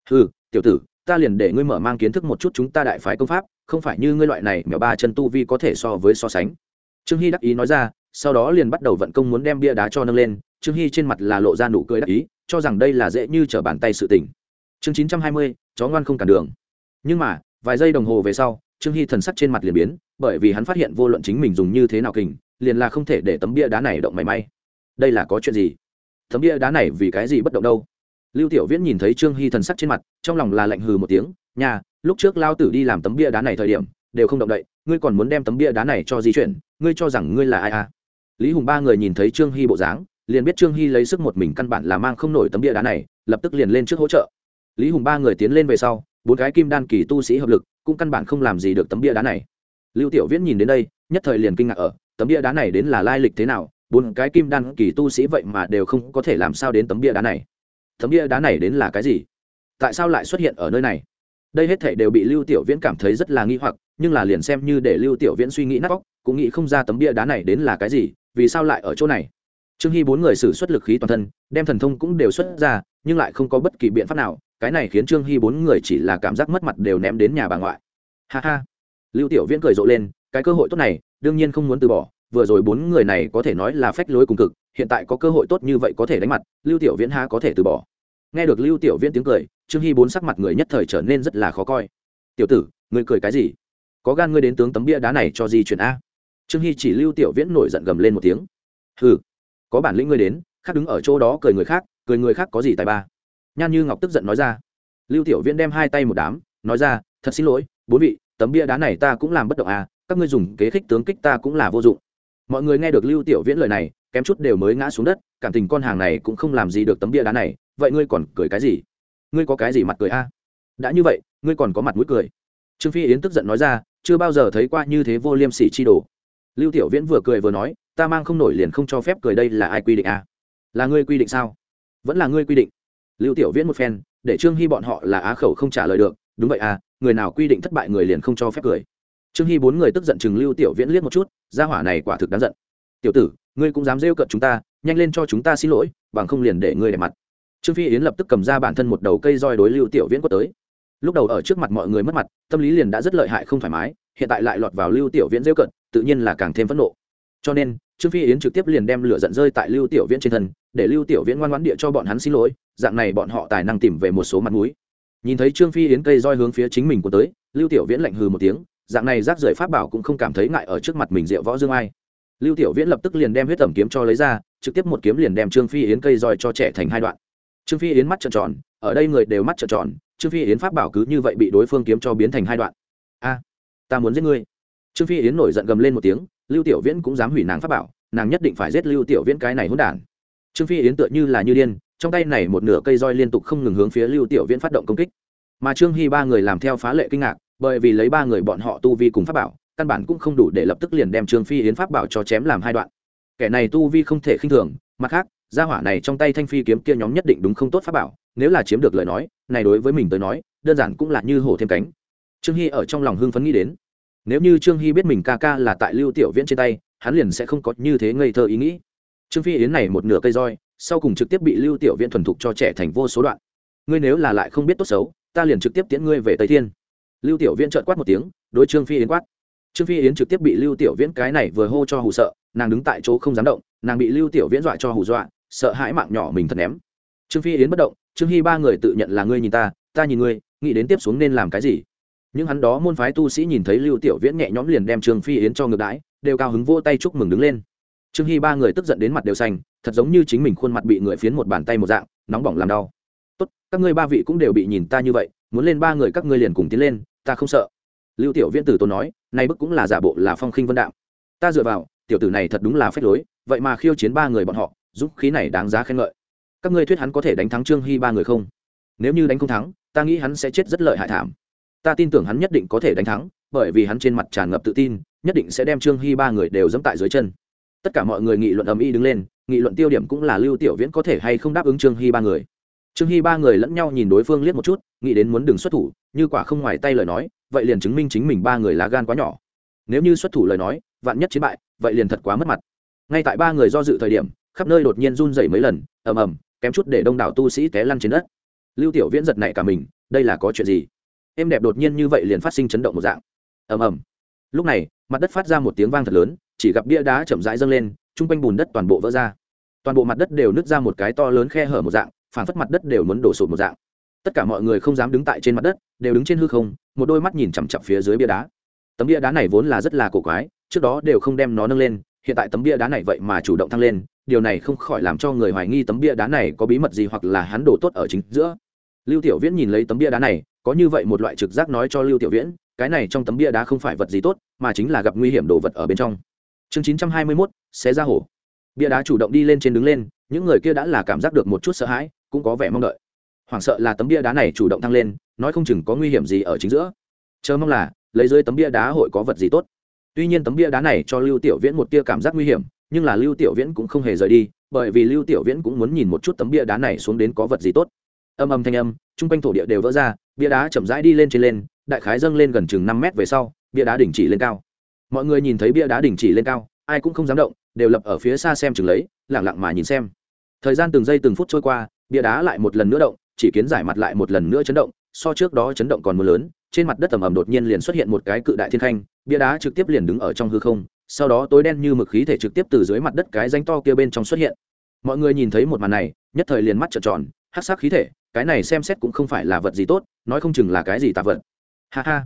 Ừ tiểu tử, ta liền để ngươi mở mang kiến thức một chút chúng ta đại phái công pháp, không phải như ngươi loại này mèo ba chân tu vi có thể so với so sánh. Trương hy đắc ý nói ra sau đó liền bắt đầu vận công muốn đem bia đá cho nâng lên, trương hy trên mặt là lộ ra nụ cười đắc ý, cho rằng đây là dễ như t r ở bàn tay sự tỉnh chương chín trăm hai mươi, chó ngoan không cản đường. Nhưng mà, vài giây đồng hồ về sau, trương hy thần sắc trên mặt liền biến, bởi vì hắn phát hiện vô luận chính mình dùng như thế nào kình, liền là không thể để tấm bia đá này động mảy may. Đây là có chuyện gì? Tấm bia đá này vì cái gì bất động đâu? Lưu tiểu viễn nhìn thấy trương hy thần sắc trên mặt, trong lòng là lạnh hừ một tiếng nhà lúc trước lao tử đi làm tấm bia đá này thời điểm, đều không động đậy, ngươi còn muốn đem tấm bia đá này cho di chuyển, ngươi cho rằng ngươi là ai à? Lý hùng ba người nhìn thấy trương hy bộ dáng, liền biết trương hy lấy sức một mình căn bản là mang không nổi tấm bia đá này, lập tức liền lên trước hỗ trợ. Lý hùng ba người tiến lên về sau, bốn cái kim đan kỳ tu sĩ hợp lực, cũng căn bản không làm gì được tấm bia đá này. Lưu tiểu viễn nhìn đến đây, nhất thời liền kinh ngạc ở, tấm bia đá này đến là lai lịch thế nào, bốn cái kim đan kỳ tu sĩ vậy mà đều không có thể làm sao đến tấm bia đá này. Tấm bia đá này đến là cái gì? Tại sao lại xuất hiện ở nơi này? Đây hết thảy đều bị lưu tiểu viễn cảm thấy rất là nghi hoặc, nhưng là liền xem như để lưu tiểu viễn suy nghĩ nát vóc cũng nghĩ không ra tấm bia đá này đến là cái gì vì sao lại ở chỗ này? Trương hy bốn người xử xuất lực khí toàn thân, đem thần thông cũng đều xuất ra, nhưng lại không có bất kỳ biện pháp nào, cái này khiến trương hy bốn người chỉ là cảm giác mất mặt đều ném đến nhà bà ngoại. Ha ha. Lưu tiểu viễn cười rộ lên, cái cơ hội tốt này, đương nhiên không muốn từ bỏ, vừa rồi bốn người này có thể nói là phách lối cùng cực, hiện tại có cơ hội tốt như vậy có thể đánh mặt, lưu tiểu viễn ha có thể từ bỏ. Nghe được lưu tiểu viễn tiếng cười, trương hy bốn sắc mặt người nhất thời trở nên rất là khó coi. Tiểu tử người cười cái gì? Có gan ngươi đến tướng tấm bia đá này cho di chuyển a trương hy chỉ lưu tiểu viễn nổi giận gầm lên một tiếng. Hừ, có bản lĩnh ngươi đến, khác đứng ở chỗ đó cười người khác, cười người khác có gì tài ba? Nhan như ngọc tức giận nói ra. Lưu tiểu viễn đem hai tay một đám, nói ra, thật xin lỗi, bốn vị, tấm bia đá này ta cũng làm bất động à các ngươi dùng kế khích tướng kích ta cũng là vô dụng. Mọi người nghe được lưu tiểu viễn lời này, kém chút đều mới ngã xuống đất, cảm tình con hàng này cũng không làm gì được tấm bia đá này, vậy ngươi còn cười cái gì? Ngươi có cái gì mặt cười a? Đã như vậy, ngươi còn có mặt mũi cười. Trương phi yến tức giận nói ra, chưa bao giờ thấy qua như thế vô liêm sỉ chi đồ lưu tiểu viễn vừa cười vừa nói, ta mang không nổi liền không cho phép cười đây là ai quy định a là ngươi quy định sao? Vẫn là ngươi quy định. Lưu tiểu viễn một phen, để trương hy bọn họ là á khẩu không trả lời được, đúng vậy à người nào quy định thất bại người liền không cho phép cười. Trương hy bốn người tức giận chừng lưu tiểu viễn liếc một chút, gia hỏa này quả thực đáng giận. Tiểu tử, ngươi cũng dám rêu cợt chúng ta, nhanh lên cho chúng ta xin lỗi, bằng không liền để ngươi đẹp mặt. Trương phi yến lập tức cầm ra bản thân một đầu cây roi đối lưu tiểu viễn quất tới. Lúc đầu ở trước mặt mọi người mất mặt, tâm lý liền đã rất lợi hại không thoải mái, hiện tại lại lọt vào lưu tiểu viễn rêu cợt tự nhiên là càng thêm phẫn nộ. Cho nên, trương phi yến trực tiếp liền đem lửa giận rơi tại lưu tiểu viễn trên thân, để lưu tiểu viễn ngoan ngoãn địa cho bọn hắn xin lỗi, dạng này bọn họ tài năng tìm về một số mặt mũi. Nhìn thấy trương phi yến cây roi hướng phía chính mình của tới, lưu tiểu viễn lạnh hừ một tiếng, dạng này rác rưởi pháp bảo cũng không cảm thấy ngại ở trước mặt mình diệu võ dương ai. Lưu tiểu viễn lập tức liền đem huyết tẩm kiếm cho lấy ra, trực tiếp một kiếm liền đem trương phi yến cây roi cho trẻ thành hai đoạn. Trương phi yến mắt trợn tròn, ở đây người đều mắt trợn tròn, trương phi yến pháp bảo cứ như vậy bị đối phương kiếm cho biến thành hai đoạn. A, ta muốn giết ngươi trương phi yến nổi giận gầm lên một tiếng, lưu tiểu viễn cũng dám hủy nàng pháp bảo, nàng nhất định phải giết lưu tiểu viễn cái này hỗn đản. Trương phi yến tựa như là như điên, trong tay này một nửa cây roi liên tục không ngừng hướng phía lưu tiểu viễn phát động công kích. Mà trương hy ba người làm theo phá lệ kinh ngạc, bởi vì lấy ba người bọn họ tu vi cùng pháp bảo, căn bản cũng không đủ để lập tức liền đem trương phi yến pháp bảo cho chém làm hai đoạn. Kẻ này tu vi không thể khinh thường, mặt khác, gia hỏa này trong tay thanh phi kiếm kia nhóm nhất định đúng không tốt pháp bảo, nếu là chiếm được lời nói, này đối với mình tới nói, đơn giản cũng là như hổ thêm cánh. Trương hy ở trong lòng hưng phấn nghĩ đến nếu như trương hy biết mình ca ca là tại lưu tiểu viễn trên tay, hắn liền sẽ không có như thế ngây thơ ý nghĩ. Trương phi yến này một nửa cây roi, sau cùng trực tiếp bị lưu tiểu viễn thuần thục cho trẻ thành vô số đoạn. Ngươi nếu là lại không biết tốt xấu, ta liền trực tiếp tiễn ngươi về tây thiên. Lưu tiểu viễn trợn quát một tiếng, đối trương phi yến quát. Trương phi yến trực tiếp bị lưu tiểu viễn cái này vừa hô cho hù sợ, nàng đứng tại chỗ không dám động, nàng bị lưu tiểu viễn dọa cho hù dọa, sợ hãi mạng nhỏ mình thật ném. Trương phi yến bất động, trương hy ba người tự nhận là ngươi nhìn ta ta nhìn ngươi, nghĩ đến tiếp xuống nên làm cái gì? Những hắn đó môn phái tu sĩ nhìn thấy lưu tiểu viễn nhẹ nhõm liền đem trương phi yến cho ngược đãi, đều cao hứng vô tay chúc mừng đứng lên. Trương hy ba người tức giận đến mặt đều xanh, thật giống như chính mình khuôn mặt bị người phiến một bàn tay một dạng, nóng bỏng làm đau. Tốt, các ngươi ba vị cũng đều bị nhìn ta như vậy, muốn lên ba người các ngươi liền cùng tiến lên, ta không sợ. Lưu tiểu viễn tử tôn nói, nay bức cũng là giả bộ là phong khinh vân đạo ta dựa vào, tiểu tử này thật đúng là phép lối, vậy mà khiêu chiến ba người bọn họ giúp khí này đáng giá khen ngợi. Các ngươi thuyết hắn có thể đánh thắng trương hy ba người không? Nếu như đánh không thắng, ta nghĩ hắn sẽ chết rất lợi hại thảm ta tin tưởng hắn nhất định có thể đánh thắng, bởi vì hắn trên mặt tràn ngập tự tin, nhất định sẽ đem trương hy ba người đều dẫm tại dưới chân. Tất cả mọi người nghị luận ầm ĩ đứng lên, nghị luận tiêu điểm cũng là lưu tiểu viễn có thể hay không đáp ứng trương hy ba người. Trương hy ba người lẫn nhau nhìn đối phương liếc một chút, nghĩ đến muốn đừng xuất thủ, như quả không ngoài tay lời nói, vậy liền chứng minh chính mình ba người lá gan quá nhỏ. Nếu như xuất thủ lời nói, vạn nhất chiến bại, vậy liền thật quá mất mặt. Ngay tại ba người do dự thời điểm, khắp nơi đột nhiên run rẩy mấy lần, ầm ầm, kém chút để đông đảo tu sĩ té lăn trên đất. Lưu tiểu viễn giật nảy cả mình, đây là có chuyện gì? Em đẹp đột nhiên như vậy liền phát sinh chấn động một dạng. Ầm ầm. Lúc này, mặt đất phát ra một tiếng vang thật lớn, chỉ gặp bia đá chậm rãi dâng lên, chung quanh bùn đất toàn bộ vỡ ra. Toàn bộ mặt đất đều nứt ra một cái to lớn khe hở một dạng phản phất mặt đất đều muốn đổ sụt một dạng. Tất cả mọi người không dám đứng tại trên mặt đất, đều đứng trên hư không, một đôi mắt nhìn chằm chặp phía dưới bia đá. Tấm bia đá này vốn là rất là cổ quái, trước đó đều không đem nó nâng lên, hiện tại tấm bia đá này vậy mà chủ động thăng lên, điều này không khỏi làm cho người hoài nghi tấm bia đá này có bí mật gì hoặc là hắn đổ tốt ở chính giữa. Lưu tiểu viễn nhìn lấy tấm bia đá này có như vậy một loại trực giác nói cho lưu tiểu viễn cái này trong tấm bia đá không phải vật gì tốt mà chính là gặp nguy hiểm đồ vật ở bên trong. Chương chín trăm hai mươi 921, xé ra hổ. Bia đá chủ động đi lên trên đứng lên những người kia đã là cảm giác được một chút sợ hãi cũng có vẻ mong đợi. Hoảng sợ là tấm bia đá này chủ động thăng lên nói không chừng có nguy hiểm gì ở chính giữa. Chờ mong là lấy dưới tấm bia đá hội có vật gì tốt. Tuy nhiên tấm bia đá này cho lưu tiểu viễn một tia cảm giác nguy hiểm nhưng là lưu tiểu viễn cũng không hề rời đi bởi vì lưu tiểu viễn cũng muốn nhìn một chút tấm bia đá này xuống đến có vật gì tốt. Âm âm thanh âm chung quanh thổ địa đều vỡ ra bia đá chậm rãi đi lên trên lên, đại khái dâng lên gần chừng năm mét về sau, bia đá đình chỉ lên cao. Mọi người nhìn thấy bia đá đình chỉ lên cao, ai cũng không dám động, đều lập ở phía xa xem chừng lấy lẳng lặng mà nhìn xem. Thời gian từng giây từng phút trôi qua, bia đá lại một lần nữa động, chỉ kiến giải mặt lại một lần nữa chấn động, so trước đó chấn động còn mưa lớn, trên mặt đất ẩm ẩm đột nhiên liền xuất hiện một cái cự đại thiên khanh, bia đá trực tiếp liền đứng ở trong hư không, sau đó tối đen như mực khí thể trực tiếp từ dưới mặt đất cái danh to kia bên trong xuất hiện. Mọi người nhìn thấy một màn này, nhất thời liền mắt trợn tròn hát sắc khí thể cái này xem xét cũng không phải là vật gì tốt, nói không chừng là cái gì tạ vật. Ha ha.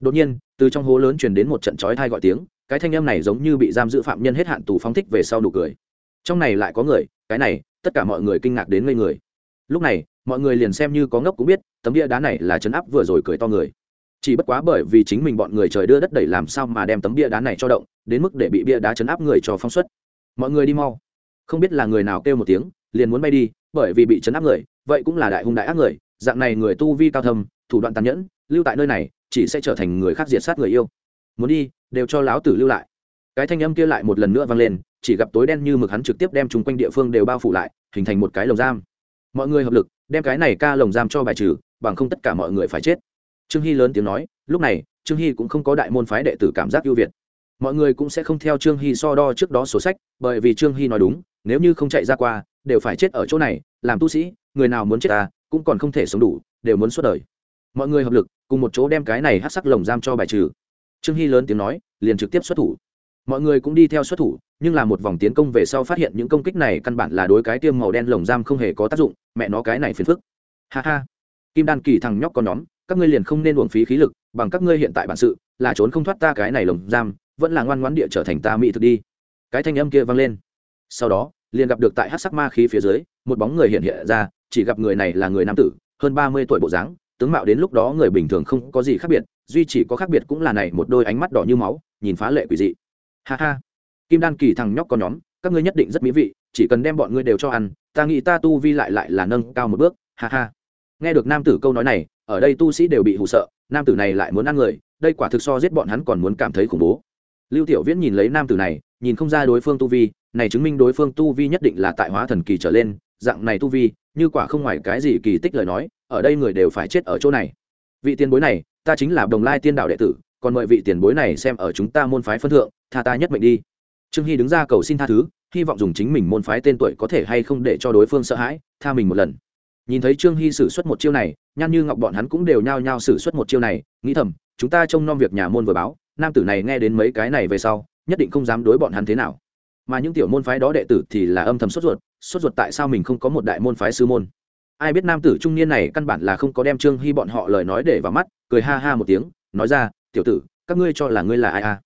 Đột nhiên, từ trong hố lớn truyền đến một trận chói thai gọi tiếng, cái thanh âm này giống như bị giam giữ phạm nhân hết hạn tù phóng thích về sau nụ cười. Trong này lại có người, cái này, tất cả mọi người kinh ngạc đến ngây người. Lúc này, mọi người liền xem như có ngốc cũng biết, tấm bia đá này là chấn áp vừa rồi cười to người. Chỉ bất quá bởi vì chính mình bọn người trời đưa đất đẩy làm sao mà đem tấm bia đá này cho động, đến mức để bị bia đá chấn áp người cho phóng xuất. mọi người đi mau. Không biết là người nào kêu một tiếng liền muốn bay đi, bởi vì bị chấn áp người, vậy cũng là đại hung đại ác người, dạng này người tu vi cao thâm, thủ đoạn tàn nhẫn, lưu tại nơi này, chỉ sẽ trở thành người khác diệt sát người yêu. Muốn đi, đều cho láo tử lưu lại. Cái thanh âm kia lại một lần nữa vang lên, chỉ gặp tối đen như mực hắn trực tiếp đem chung quanh địa phương đều bao phủ lại, hình thành một cái lồng giam. Mọi người hợp lực, đem cái này ca lồng giam cho bài trừ, bằng không tất cả mọi người phải chết. Trương hy lớn tiếng nói, lúc này, trương hy cũng không có đại môn phái đệ tử cảm giác ưu việt. Mọi người cũng sẽ không theo trương hy so đo trước đó sổ sách, bởi vì trương hy nói đúng, nếu như không chạy ra qua đều phải chết ở chỗ này, làm tu sĩ, người nào muốn chết ta, cũng còn không thể sống đủ, đều muốn suốt đời. Mọi người hợp lực, cùng một chỗ đem cái này hát sắc lồng giam cho bài trừ. Trương hy lớn tiếng nói, liền trực tiếp xuất thủ. Mọi người cũng đi theo xuất thủ, nhưng là một vòng tiến công về sau phát hiện những công kích này căn bản là đối cái tiêm màu đen lồng giam không hề có tác dụng, mẹ nó cái này phiền phức. Ha ha. Kim đan kỳ thằng nhóc con nhóm, các ngươi liền không nên uổng phí khí lực, bằng các ngươi hiện tại bản sự, là trốn không thoát ta cái này lồng giam, vẫn là ngoan ngoãn địa trở thành ta mỹ thực đi. Cái thanh âm kia vang lên. Sau đó liền gặp được tại hát sắc ma khí phía dưới, một bóng người hiện hiện ra, chỉ gặp người này là người nam tử, hơn ba mươi tuổi bộ dáng, tướng mạo đến lúc đó người bình thường không có gì khác biệt, duy chỉ có khác biệt cũng là này một đôi ánh mắt đỏ như máu, nhìn phá lệ quỷ dị. Ha ha. Kim đan kỳ thằng nhóc con nhóm, các ngươi nhất định rất mỹ vị, chỉ cần đem bọn ngươi đều cho ăn, ta nghĩ ta tu vi lại lại là nâng cao một bước. Ha ha. Nghe được nam tử câu nói này, ở đây tu sĩ đều bị hụ sợ, nam tử này lại muốn ăn người, đây quả thực so giết bọn hắn còn muốn cảm thấy khủng bố. Lưu tiểu viễn nhìn lấy nam tử này, nhìn không ra đối phương tu vi này chứng minh đối phương tu vi nhất định là tại hóa thần kỳ trở lên, dạng này tu vi, như quả không ngoài cái gì kỳ tích lời nói, ở đây người đều phải chết ở chỗ này. Vị tiền bối này, ta chính là đồng lai tiên đạo đệ tử, còn mời vị tiền bối này xem ở chúng ta môn phái phân thượng, tha ta nhất mệnh đi. Trương hy đứng ra cầu xin tha thứ, hy vọng dùng chính mình môn phái tên tuổi có thể hay không để cho đối phương sợ hãi, tha mình một lần. Nhìn thấy trương hy xử suất một chiêu này, nhan như ngọc bọn hắn cũng đều nhao nhao xử suất một chiêu này, nghĩ thầm, chúng ta trông nom việc nhà môn vừa báo, nam tử này nghe đến mấy cái này về sau, nhất định không dám đối bọn hắn thế nào mà những tiểu môn phái đó đệ tử thì là âm thầm sốt ruột sốt ruột tại sao mình không có một đại môn phái sư môn? Ai biết nam tử trung niên này căn bản là không có đem trương hy bọn họ lời nói để vào mắt, cười ha ha một tiếng, nói ra, tiểu tử, các ngươi cho là ngươi là ai à?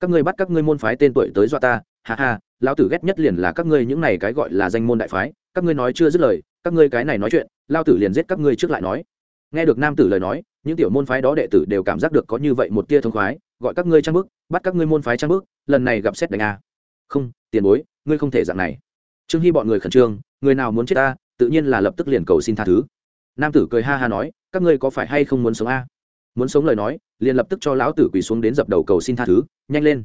Các ngươi bắt các ngươi môn phái tên tuổi tới dọa ta, ha ha, lão tử ghét nhất liền là các ngươi những này cái gọi là danh môn đại phái, các ngươi nói chưa dứt lời, các ngươi cái này nói chuyện lao tử liền giết các ngươi trước lại nói. Nghe được nam tử lời nói, những tiểu môn phái đó đệ tử đều cảm giác được có như vậy một tia thông khoái, gọi các ngươi trang bức, bắt các ngươi môn phái trang bức, lần này gặp xét đánh a không, tiền bối, ngươi không thể dạng này. Trương hy bọn người khẩn trương, người nào muốn chết ta, tự nhiên là lập tức liền cầu xin tha thứ. Nam tử cười ha ha nói, các ngươi có phải hay không muốn sống a? Muốn sống lời nói, liền lập tức cho lão tử quỳ xuống đến dập đầu cầu xin tha thứ, nhanh lên.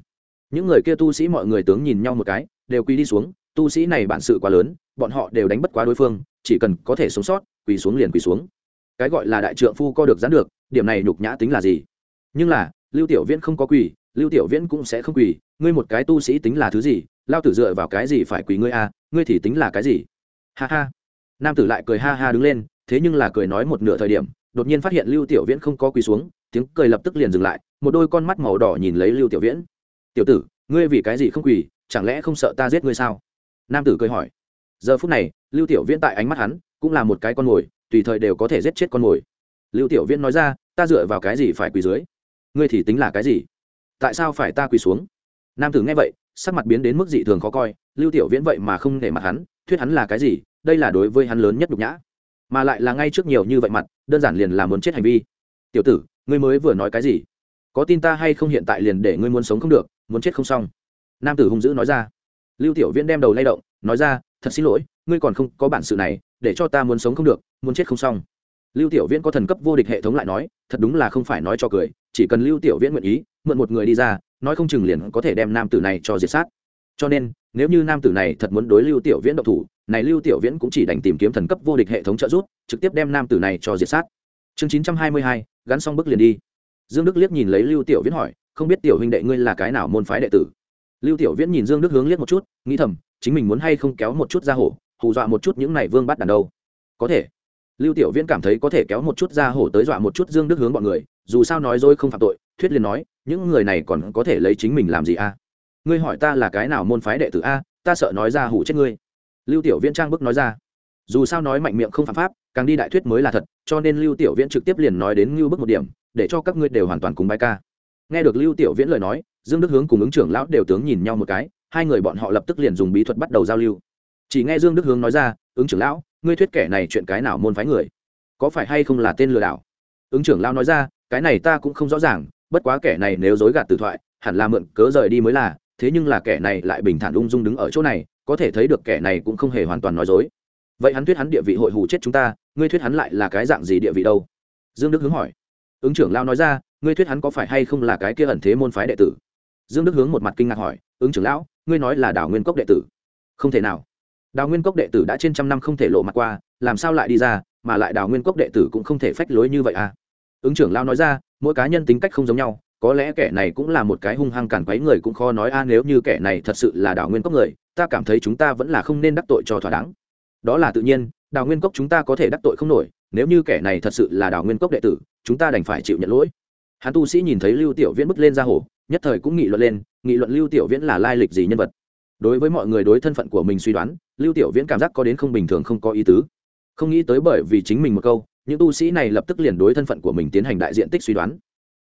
Những người kia tu sĩ mọi người tướng nhìn nhau một cái, đều quỳ đi xuống, tu sĩ này bản sự quá lớn, bọn họ đều đánh bất quá đối phương, chỉ cần có thể sống sót, quỳ xuống liền quỳ xuống. Cái gọi là đại trượng phu co được gián được, điểm này nhục nhã tính là gì? Nhưng là, lưu tiểu viễn không có quỳ lưu tiểu viễn cũng sẽ không quỳ ngươi một cái tu sĩ tính là thứ gì lao tử dựa vào cái gì phải quỳ ngươi a à, ngươi thì tính là cái gì? Ha ha. Nam tử lại cười ha ha đứng lên thế nhưng là cười nói một nửa thời điểm đột nhiên phát hiện lưu tiểu viễn không có quỳ xuống tiếng cười lập tức liền dừng lại một đôi con mắt màu đỏ nhìn lấy lưu tiểu viễn. Tiểu tử ngươi vì cái gì không quỳ chẳng lẽ không sợ ta giết ngươi sao? Nam tử cười hỏi. Giờ phút này lưu tiểu viễn tại ánh mắt hắn cũng là một cái con mồi tùy thời đều có thể giết chết con mồi. Lưu tiểu viễn nói ra ta dựa vào cái gì phải quỳ dưới? Ngươi thì tính là cái gì? Tại sao phải ta quỳ xuống? Nam tử nghe vậy, sắc mặt biến đến mức dị thường khó coi, lưu tiểu viễn vậy mà không để mặt hắn, thuyết hắn là cái gì, đây là đối với hắn lớn nhất nhục nhã. Mà lại là ngay trước nhiều như vậy mặt, đơn giản liền là muốn chết hành vi. Tiểu tử, ngươi mới vừa nói cái gì? Có tin ta hay không hiện tại liền để ngươi muốn sống không được, muốn chết không xong. Nam tử hung dữ nói ra. Lưu tiểu viễn đem đầu lay động, nói ra, thật xin lỗi, ngươi còn không có bản sự này, để cho ta muốn sống không được, muốn chết không xong lưu tiểu viễn có thần cấp vô địch hệ thống lại nói, thật đúng là không phải nói cho cười, chỉ cần lưu tiểu viễn nguyện ý, mượn một người đi ra, nói không chừng liền có thể đem nam tử này cho diệt sát. Cho nên, nếu như nam tử này thật muốn đối lưu tiểu viễn độc thủ, này lưu tiểu viễn cũng chỉ đành tìm kiếm thần cấp vô địch hệ thống trợ giúp, trực tiếp đem nam tử này cho diệt sát. Chương chín trăm hai mươi hai, gắn xong bước liền đi. Dương đức liếc nhìn lấy lưu tiểu viễn hỏi, không biết tiểu huynh đệ ngươi là cái nào môn phái đệ tử? Lưu tiểu viễn nhìn dương đức hướng liếc một chút, nghĩ thầm, chính mình muốn hay không kéo một chút ra hổ, hù dọa một chút những này vương bắt đàn đâu? Có thể lưu tiểu viễn cảm thấy có thể kéo một chút ra hổ tới dọa một chút dương đức hướng bọn người, dù sao nói dối không phạm tội, thuyết liền nói, những người này còn có thể lấy chính mình làm gì a? À? Ngươi hỏi ta là cái nào môn phái đệ tử a à? ta sợ nói ra hủ chết ngươi. Lưu tiểu viễn trang bức nói ra. Dù sao nói mạnh miệng không phạm pháp, càng đi đại thuyết mới là thật, cho nên lưu tiểu viễn trực tiếp liền nói đến ngưu bức một điểm, để cho các ngươi đều hoàn toàn cùng bài ca. Nghe được lưu tiểu viễn lời nói, dương đức hướng cùng ứng trưởng lão đều tướng nhìn nhau một cái, hai người bọn họ lập tức liền dùng bí thuật bắt đầu giao lưu. Chỉ nghe dương đức hướng nói ra, ứng trưởng lão ngươi thuyết kẻ này chuyện cái nào môn phái người? Có phải hay không là tên lừa đảo? Ứng trưởng lão nói ra, cái này ta cũng không rõ ràng, bất quá kẻ này nếu dối gạt từ thoại, hẳn là mượn cớ rời đi mới là, thế nhưng là kẻ này lại bình thản ung dung đứng ở chỗ này, có thể thấy được kẻ này cũng không hề hoàn toàn nói dối. Vậy hắn thuyết hắn địa vị hội hù chết chúng ta, ngươi thuyết hắn lại là cái dạng gì địa vị đâu? Dương đức hướng hỏi. Ứng trưởng lao nói ra, ngươi thuyết hắn có phải hay không là cái kia ẩn thế môn phái đệ tử? Dương đức hướng một mặt kinh ngạc hỏi, ứng trưởng lão, ngươi nói là đảo nguyên cốc đệ tử? Không thể nào đào nguyên cốc đệ tử đã trên trăm năm không thể lộ mặt qua, làm sao lại đi ra, mà lại đào nguyên cốc đệ tử cũng không thể phách lối như vậy à? Ứng trưởng lao nói ra, mỗi cá nhân tính cách không giống nhau, có lẽ kẻ này cũng là một cái hung hăng cản quấy người cũng khó nói a, nếu như kẻ này thật sự là đào nguyên cốc người, ta cảm thấy chúng ta vẫn là không nên đắc tội cho thỏa đáng. Đó là tự nhiên, đào nguyên cốc chúng ta có thể đắc tội không nổi, nếu như kẻ này thật sự là đào nguyên cốc đệ tử, chúng ta đành phải chịu nhận lỗi. Hắn tu sĩ nhìn thấy lưu tiểu viễn bước lên ra hồ, nhất thời cũng nghị luận lên, nghị luận lưu tiểu viễn là lai lịch gì nhân vật. Đối với mọi người đối thân phận của mình suy đoán lưu tiểu viễn cảm giác có đến không bình thường không có ý tứ. Không nghĩ tới bởi vì chính mình một câu, những tu sĩ này lập tức liền đối thân phận của mình tiến hành đại diện tích suy đoán.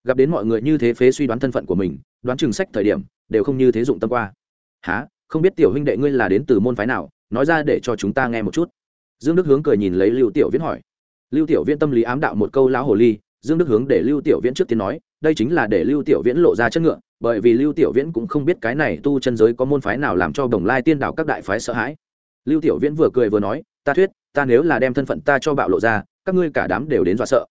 Gặp đến mọi người như thế phế suy đoán thân phận của mình, đoán chừng sách thời điểm, đều không như thế dụng tâm qua. Há không biết tiểu huynh đệ ngươi là đến từ môn phái nào? Nói ra để cho chúng ta nghe một chút. Dương đức hướng cười nhìn lấy lưu tiểu viễn hỏi. Lưu tiểu viễn tâm lý ám đạo một câu lão hồ ly, dương đức hướng để lưu tiểu viễn trước tiên nói, đây chính là để lưu tiểu viễn lộ ra chất ngựa, bởi vì lưu tiểu viễn cũng không biết cái này tu chân giới có môn phái nào làm cho đồng lai tiên đảo các đại phái sợ hãi lưu tiểu viễn vừa cười vừa nói, ta thuyết, ta nếu là đem thân phận ta cho bạo lộ ra, các ngươi cả đám đều đến dọa sợ.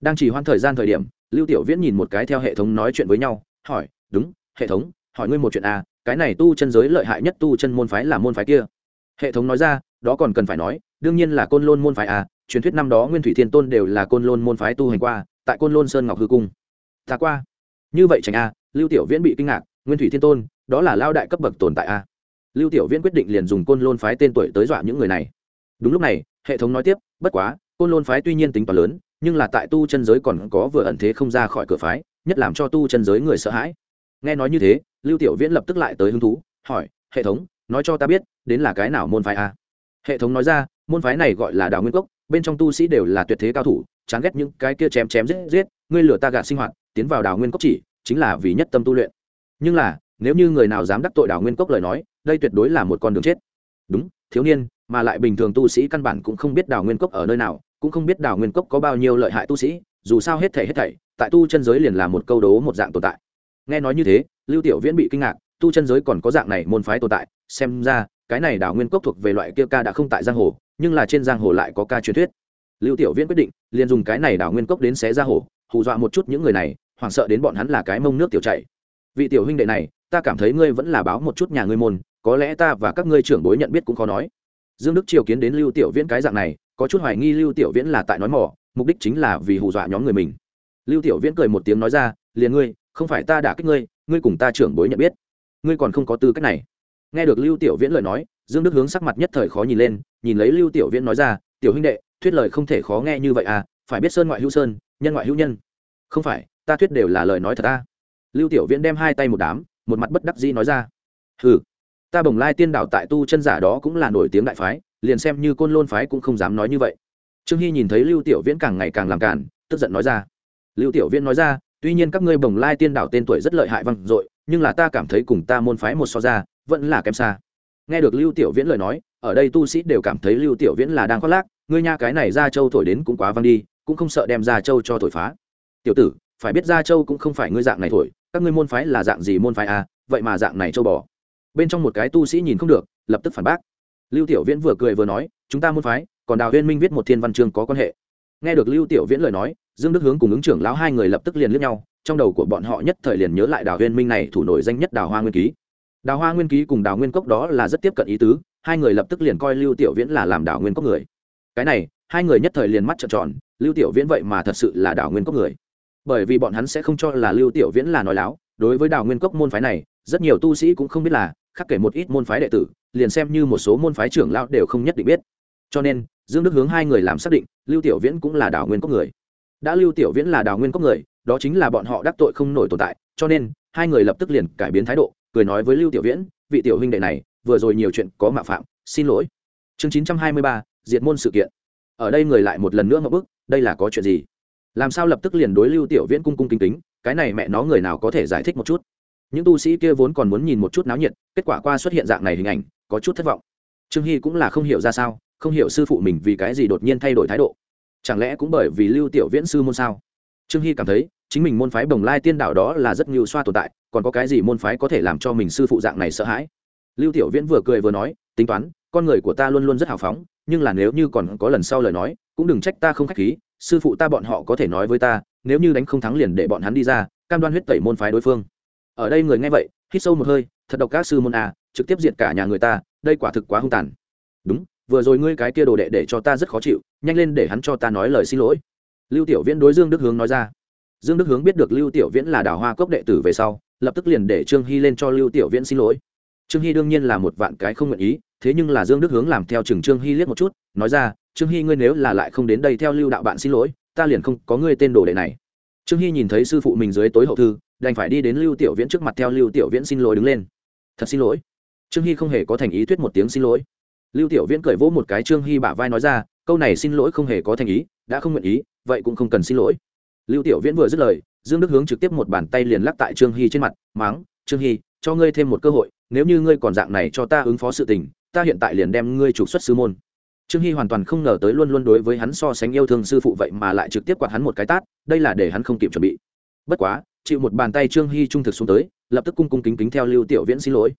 Đang chỉ hoãn thời gian thời điểm, lưu tiểu viễn nhìn một cái theo hệ thống nói chuyện với nhau, hỏi, đúng, hệ thống, hỏi ngươi một chuyện à cái này tu chân giới lợi hại nhất tu chân môn phái là môn phái kia? Hệ thống nói ra, đó còn cần phải nói, đương nhiên là côn lôn môn phái à truyền thuyết năm đó nguyên thủy thiên tôn đều là côn lôn môn phái tu hành qua, tại côn lôn sơn ngọc hư cung. Ta qua. Như vậy tránh a à? lưu tiểu viễn bị kinh ngạc, nguyên thủy thiên tôn, đó là lao đại cấp bậc tồn tại a lưu tiểu viễn quyết định liền dùng côn lôn phái tên tuổi tới dọa những người này. Đúng lúc này, hệ thống nói tiếp, bất quá, côn lôn phái tuy nhiên tính toán lớn, nhưng là tại tu chân giới còn có vừa ẩn thế không ra khỏi cửa phái, nhất làm cho tu chân giới người sợ hãi. Nghe nói như thế, lưu tiểu viễn lập tức lại tới hứng thú, hỏi, hệ thống, nói cho ta biết, đến là cái nào môn phái a hệ thống nói ra, môn phái này gọi là đào nguyên cốc, bên trong tu sĩ đều là tuyệt thế cao thủ, chán ghét những cái kia chém chém giết giết, ngươi lửa ta gạt sinh hoạt, tiến vào đào nguyên cốc chỉ, chính là vì nhất tâm tu luyện. Nhưng là nếu như người nào dám đắc tội đào nguyên cốc lời nói, đây tuyệt đối là một con đường chết. Đúng, thiếu niên, mà lại bình thường tu sĩ căn bản cũng không biết đào nguyên cốc ở nơi nào, cũng không biết đào nguyên cốc có bao nhiêu lợi hại tu sĩ, dù sao hết thảy hết thảy, tại tu chân giới liền là một câu đố một dạng tồn tại. Nghe nói như thế, lưu tiểu viễn bị kinh ngạc, tu chân giới còn có dạng này môn phái tồn tại, xem ra, cái này đào nguyên cốc thuộc về loại kia ca đã không tại giang hồ, nhưng là trên giang hồ lại có ca truyền thuyết. Lưu tiểu viễn quyết định, liền dùng cái này đào nguyên cốc đến xé ra hồ, hù dọa một chút những người này, hoảng sợ đến bọn hắn là cái mông nước tiểu chảy. Vị tiểu huynh đệ này ta cảm thấy ngươi vẫn là báo một chút nhà ngươi môn, có lẽ ta và các ngươi trưởng bối nhận biết cũng khó nói. Dương đức triều kiến đến lưu tiểu viễn cái dạng này, có chút hoài nghi lưu tiểu viễn là tại nói mỏ, mục đích chính là vì hù dọa nhóm người mình. Lưu tiểu viễn cười một tiếng nói ra, liền ngươi, không phải ta đã kích ngươi ngươi cùng ta trưởng bối nhận biết. Ngươi còn không có tư cách này. Nghe được lưu tiểu viễn lời nói, dương đức hướng sắc mặt nhất thời khó nhìn lên, nhìn lấy lưu tiểu viễn nói ra, tiểu huynh đệ, thuyết lời không thể khó nghe như vậy à phải biết sơn ngoại hữu sơn, nhân ngoại hữu nhân. Không phải, ta thuyết đều là lời nói thật ta. Lưu tiểu viễn đem hai tay một đám một mặt bất đắc dĩ nói ra. Hừ, ta bồng lai tiên đạo tại tu chân giả đó cũng là nổi tiếng đại phái liền xem như côn lôn phái cũng không dám nói như vậy. Trương hy nhìn thấy lưu tiểu viễn càng ngày càng làm cản tức giận nói ra. Lưu tiểu viễn nói ra tuy nhiên các ngươi bồng lai tiên đạo tên tuổi rất lợi hại vang dội nhưng là ta cảm thấy cùng ta môn phái một so ra vẫn là kém xa. Nghe được lưu tiểu viễn lời nói ở đây tu sĩ đều cảm thấy lưu tiểu viễn là đang khoác lác ngươi nha cái này ra châu thổi đến cũng quá văng đi cũng không sợ đem ra châu cho thổi phá. Tiểu tử phải biết ra châu cũng không phải ngươi dạng này thổi, các ngươi môn phái là dạng gì môn phái à vậy mà dạng này châu bò. Bên trong một cái tu sĩ nhìn không được, lập tức phản bác. Lưu tiểu viễn vừa cười vừa nói, chúng ta môn phái, còn đào huyên minh viết một thiên văn chương có quan hệ. Nghe được lưu tiểu viễn lời nói, dương đức hướng cùng ứng trưởng lão hai người lập tức liền lướt nhau, trong đầu của bọn họ nhất thời liền nhớ lại đào huyên minh này thủ nổi danh nhất đào hoa nguyên ký. Đào hoa nguyên ký cùng đào nguyên cốc đó là rất tiếp cận ý tứ, hai người lập tức liền coi lưu tiểu viễn là làm đào nguyên cốc người. Cái này, hai người nhất thời liền mắt trợn tròn, lưu tiểu viễn vậy mà thật sự là đào nguyên cốc người bởi vì bọn hắn sẽ không cho là lưu tiểu viễn là nói láo, đối với đào nguyên cốc môn phái này, rất nhiều tu sĩ cũng không biết là khắc kể một ít môn phái đệ tử, liền xem như một số môn phái trưởng lão đều không nhất định biết. Cho nên, dương đức hướng hai người làm xác định, lưu tiểu viễn cũng là đào nguyên cốc người. Đã lưu tiểu viễn là đào nguyên cốc người, đó chính là bọn họ đắc tội không nổi tồn tại, cho nên, hai người lập tức liền cải biến thái độ, cười nói với lưu tiểu viễn, vị tiểu huynh đệ này, vừa rồi nhiều chuyện có mạo phạm, xin lỗi. Chương chín trăm hai mươi ba, diệt môn sự kiện. Ở đây người lại một lần nữa ngậm bức, đây là có chuyện gì? Làm sao lập tức liền đối lưu tiểu viễn cung cung kính kính, cái này mẹ nó người nào có thể giải thích một chút? Những tu sĩ kia vốn còn muốn nhìn một chút náo nhiệt, kết quả qua xuất hiện dạng này hình ảnh, có chút thất vọng. Trương hy cũng là không hiểu ra sao, không hiểu sư phụ mình vì cái gì đột nhiên thay đổi thái độ. Chẳng lẽ cũng bởi vì lưu tiểu viễn sư môn sao? Trương hy cảm thấy, chính mình môn phái bồng lai tiên đạo đó là rất nhiều xoa tồn tại, còn có cái gì môn phái có thể làm cho mình sư phụ dạng này sợ hãi? Lưu tiểu viễn vừa cười vừa nói, tính toán, con người của ta luôn luôn rất hào phóng, nhưng là nếu như còn có lần sau lời nói, cũng đừng trách ta không khách khí sư phụ ta bọn họ có thể nói với ta, nếu như đánh không thắng liền để bọn hắn đi ra, cam đoan huyết tẩy môn phái đối phương. Ở đây người nghe vậy, hít sâu một hơi, thật độc các sư môn a trực tiếp diệt cả nhà người ta, đây quả thực quá hung tàn. Đúng, vừa rồi ngươi cái kia đồ đệ để cho ta rất khó chịu, nhanh lên để hắn cho ta nói lời xin lỗi. Lưu tiểu viễn đối dương đức hướng nói ra. Dương đức hướng biết được lưu tiểu viễn là đào hoa cốc đệ tử về sau, lập tức liền để trương hy lên cho lưu tiểu viễn xin lỗi trương hy đương nhiên là một vạn cái không nguyện ý, thế nhưng là dương đức hướng làm theo chừng trương hy liếc một chút, nói ra, trương hy ngươi nếu là lại không đến đây theo lưu đạo bạn xin lỗi, ta liền không có ngươi tên đồ đệ này. Trương hy nhìn thấy sư phụ mình dưới tối hậu thư, đành phải đi đến lưu tiểu viễn trước mặt theo lưu tiểu viễn xin lỗi đứng lên. Thật xin lỗi. Trương hy không hề có thành ý thuyết một tiếng xin lỗi. Lưu tiểu viễn cởi vỗ một cái trương hy bả vai nói ra, câu này xin lỗi không hề có thành ý, đã không nguyện ý, vậy cũng không cần xin lỗi. Lưu tiểu viễn vừa dứt lời, dương đức hướng trực tiếp một bàn tay liền lắc tại trương hy trên mặt máng trương hy, cho ngươi thêm một cơ hội nếu như ngươi còn dạng này cho ta ứng phó sự tình, ta hiện tại liền đem ngươi trục xuất sư môn. Trương hy hoàn toàn không ngờ tới luôn luôn đối với hắn so sánh yêu thương sư phụ vậy mà lại trực tiếp quạt hắn một cái tát, đây là để hắn không kịp chuẩn bị. Bất quá, chịu một bàn tay trương hy trung thực xuống tới, lập tức cung cung kính kính theo lưu tiểu viễn xin lỗi.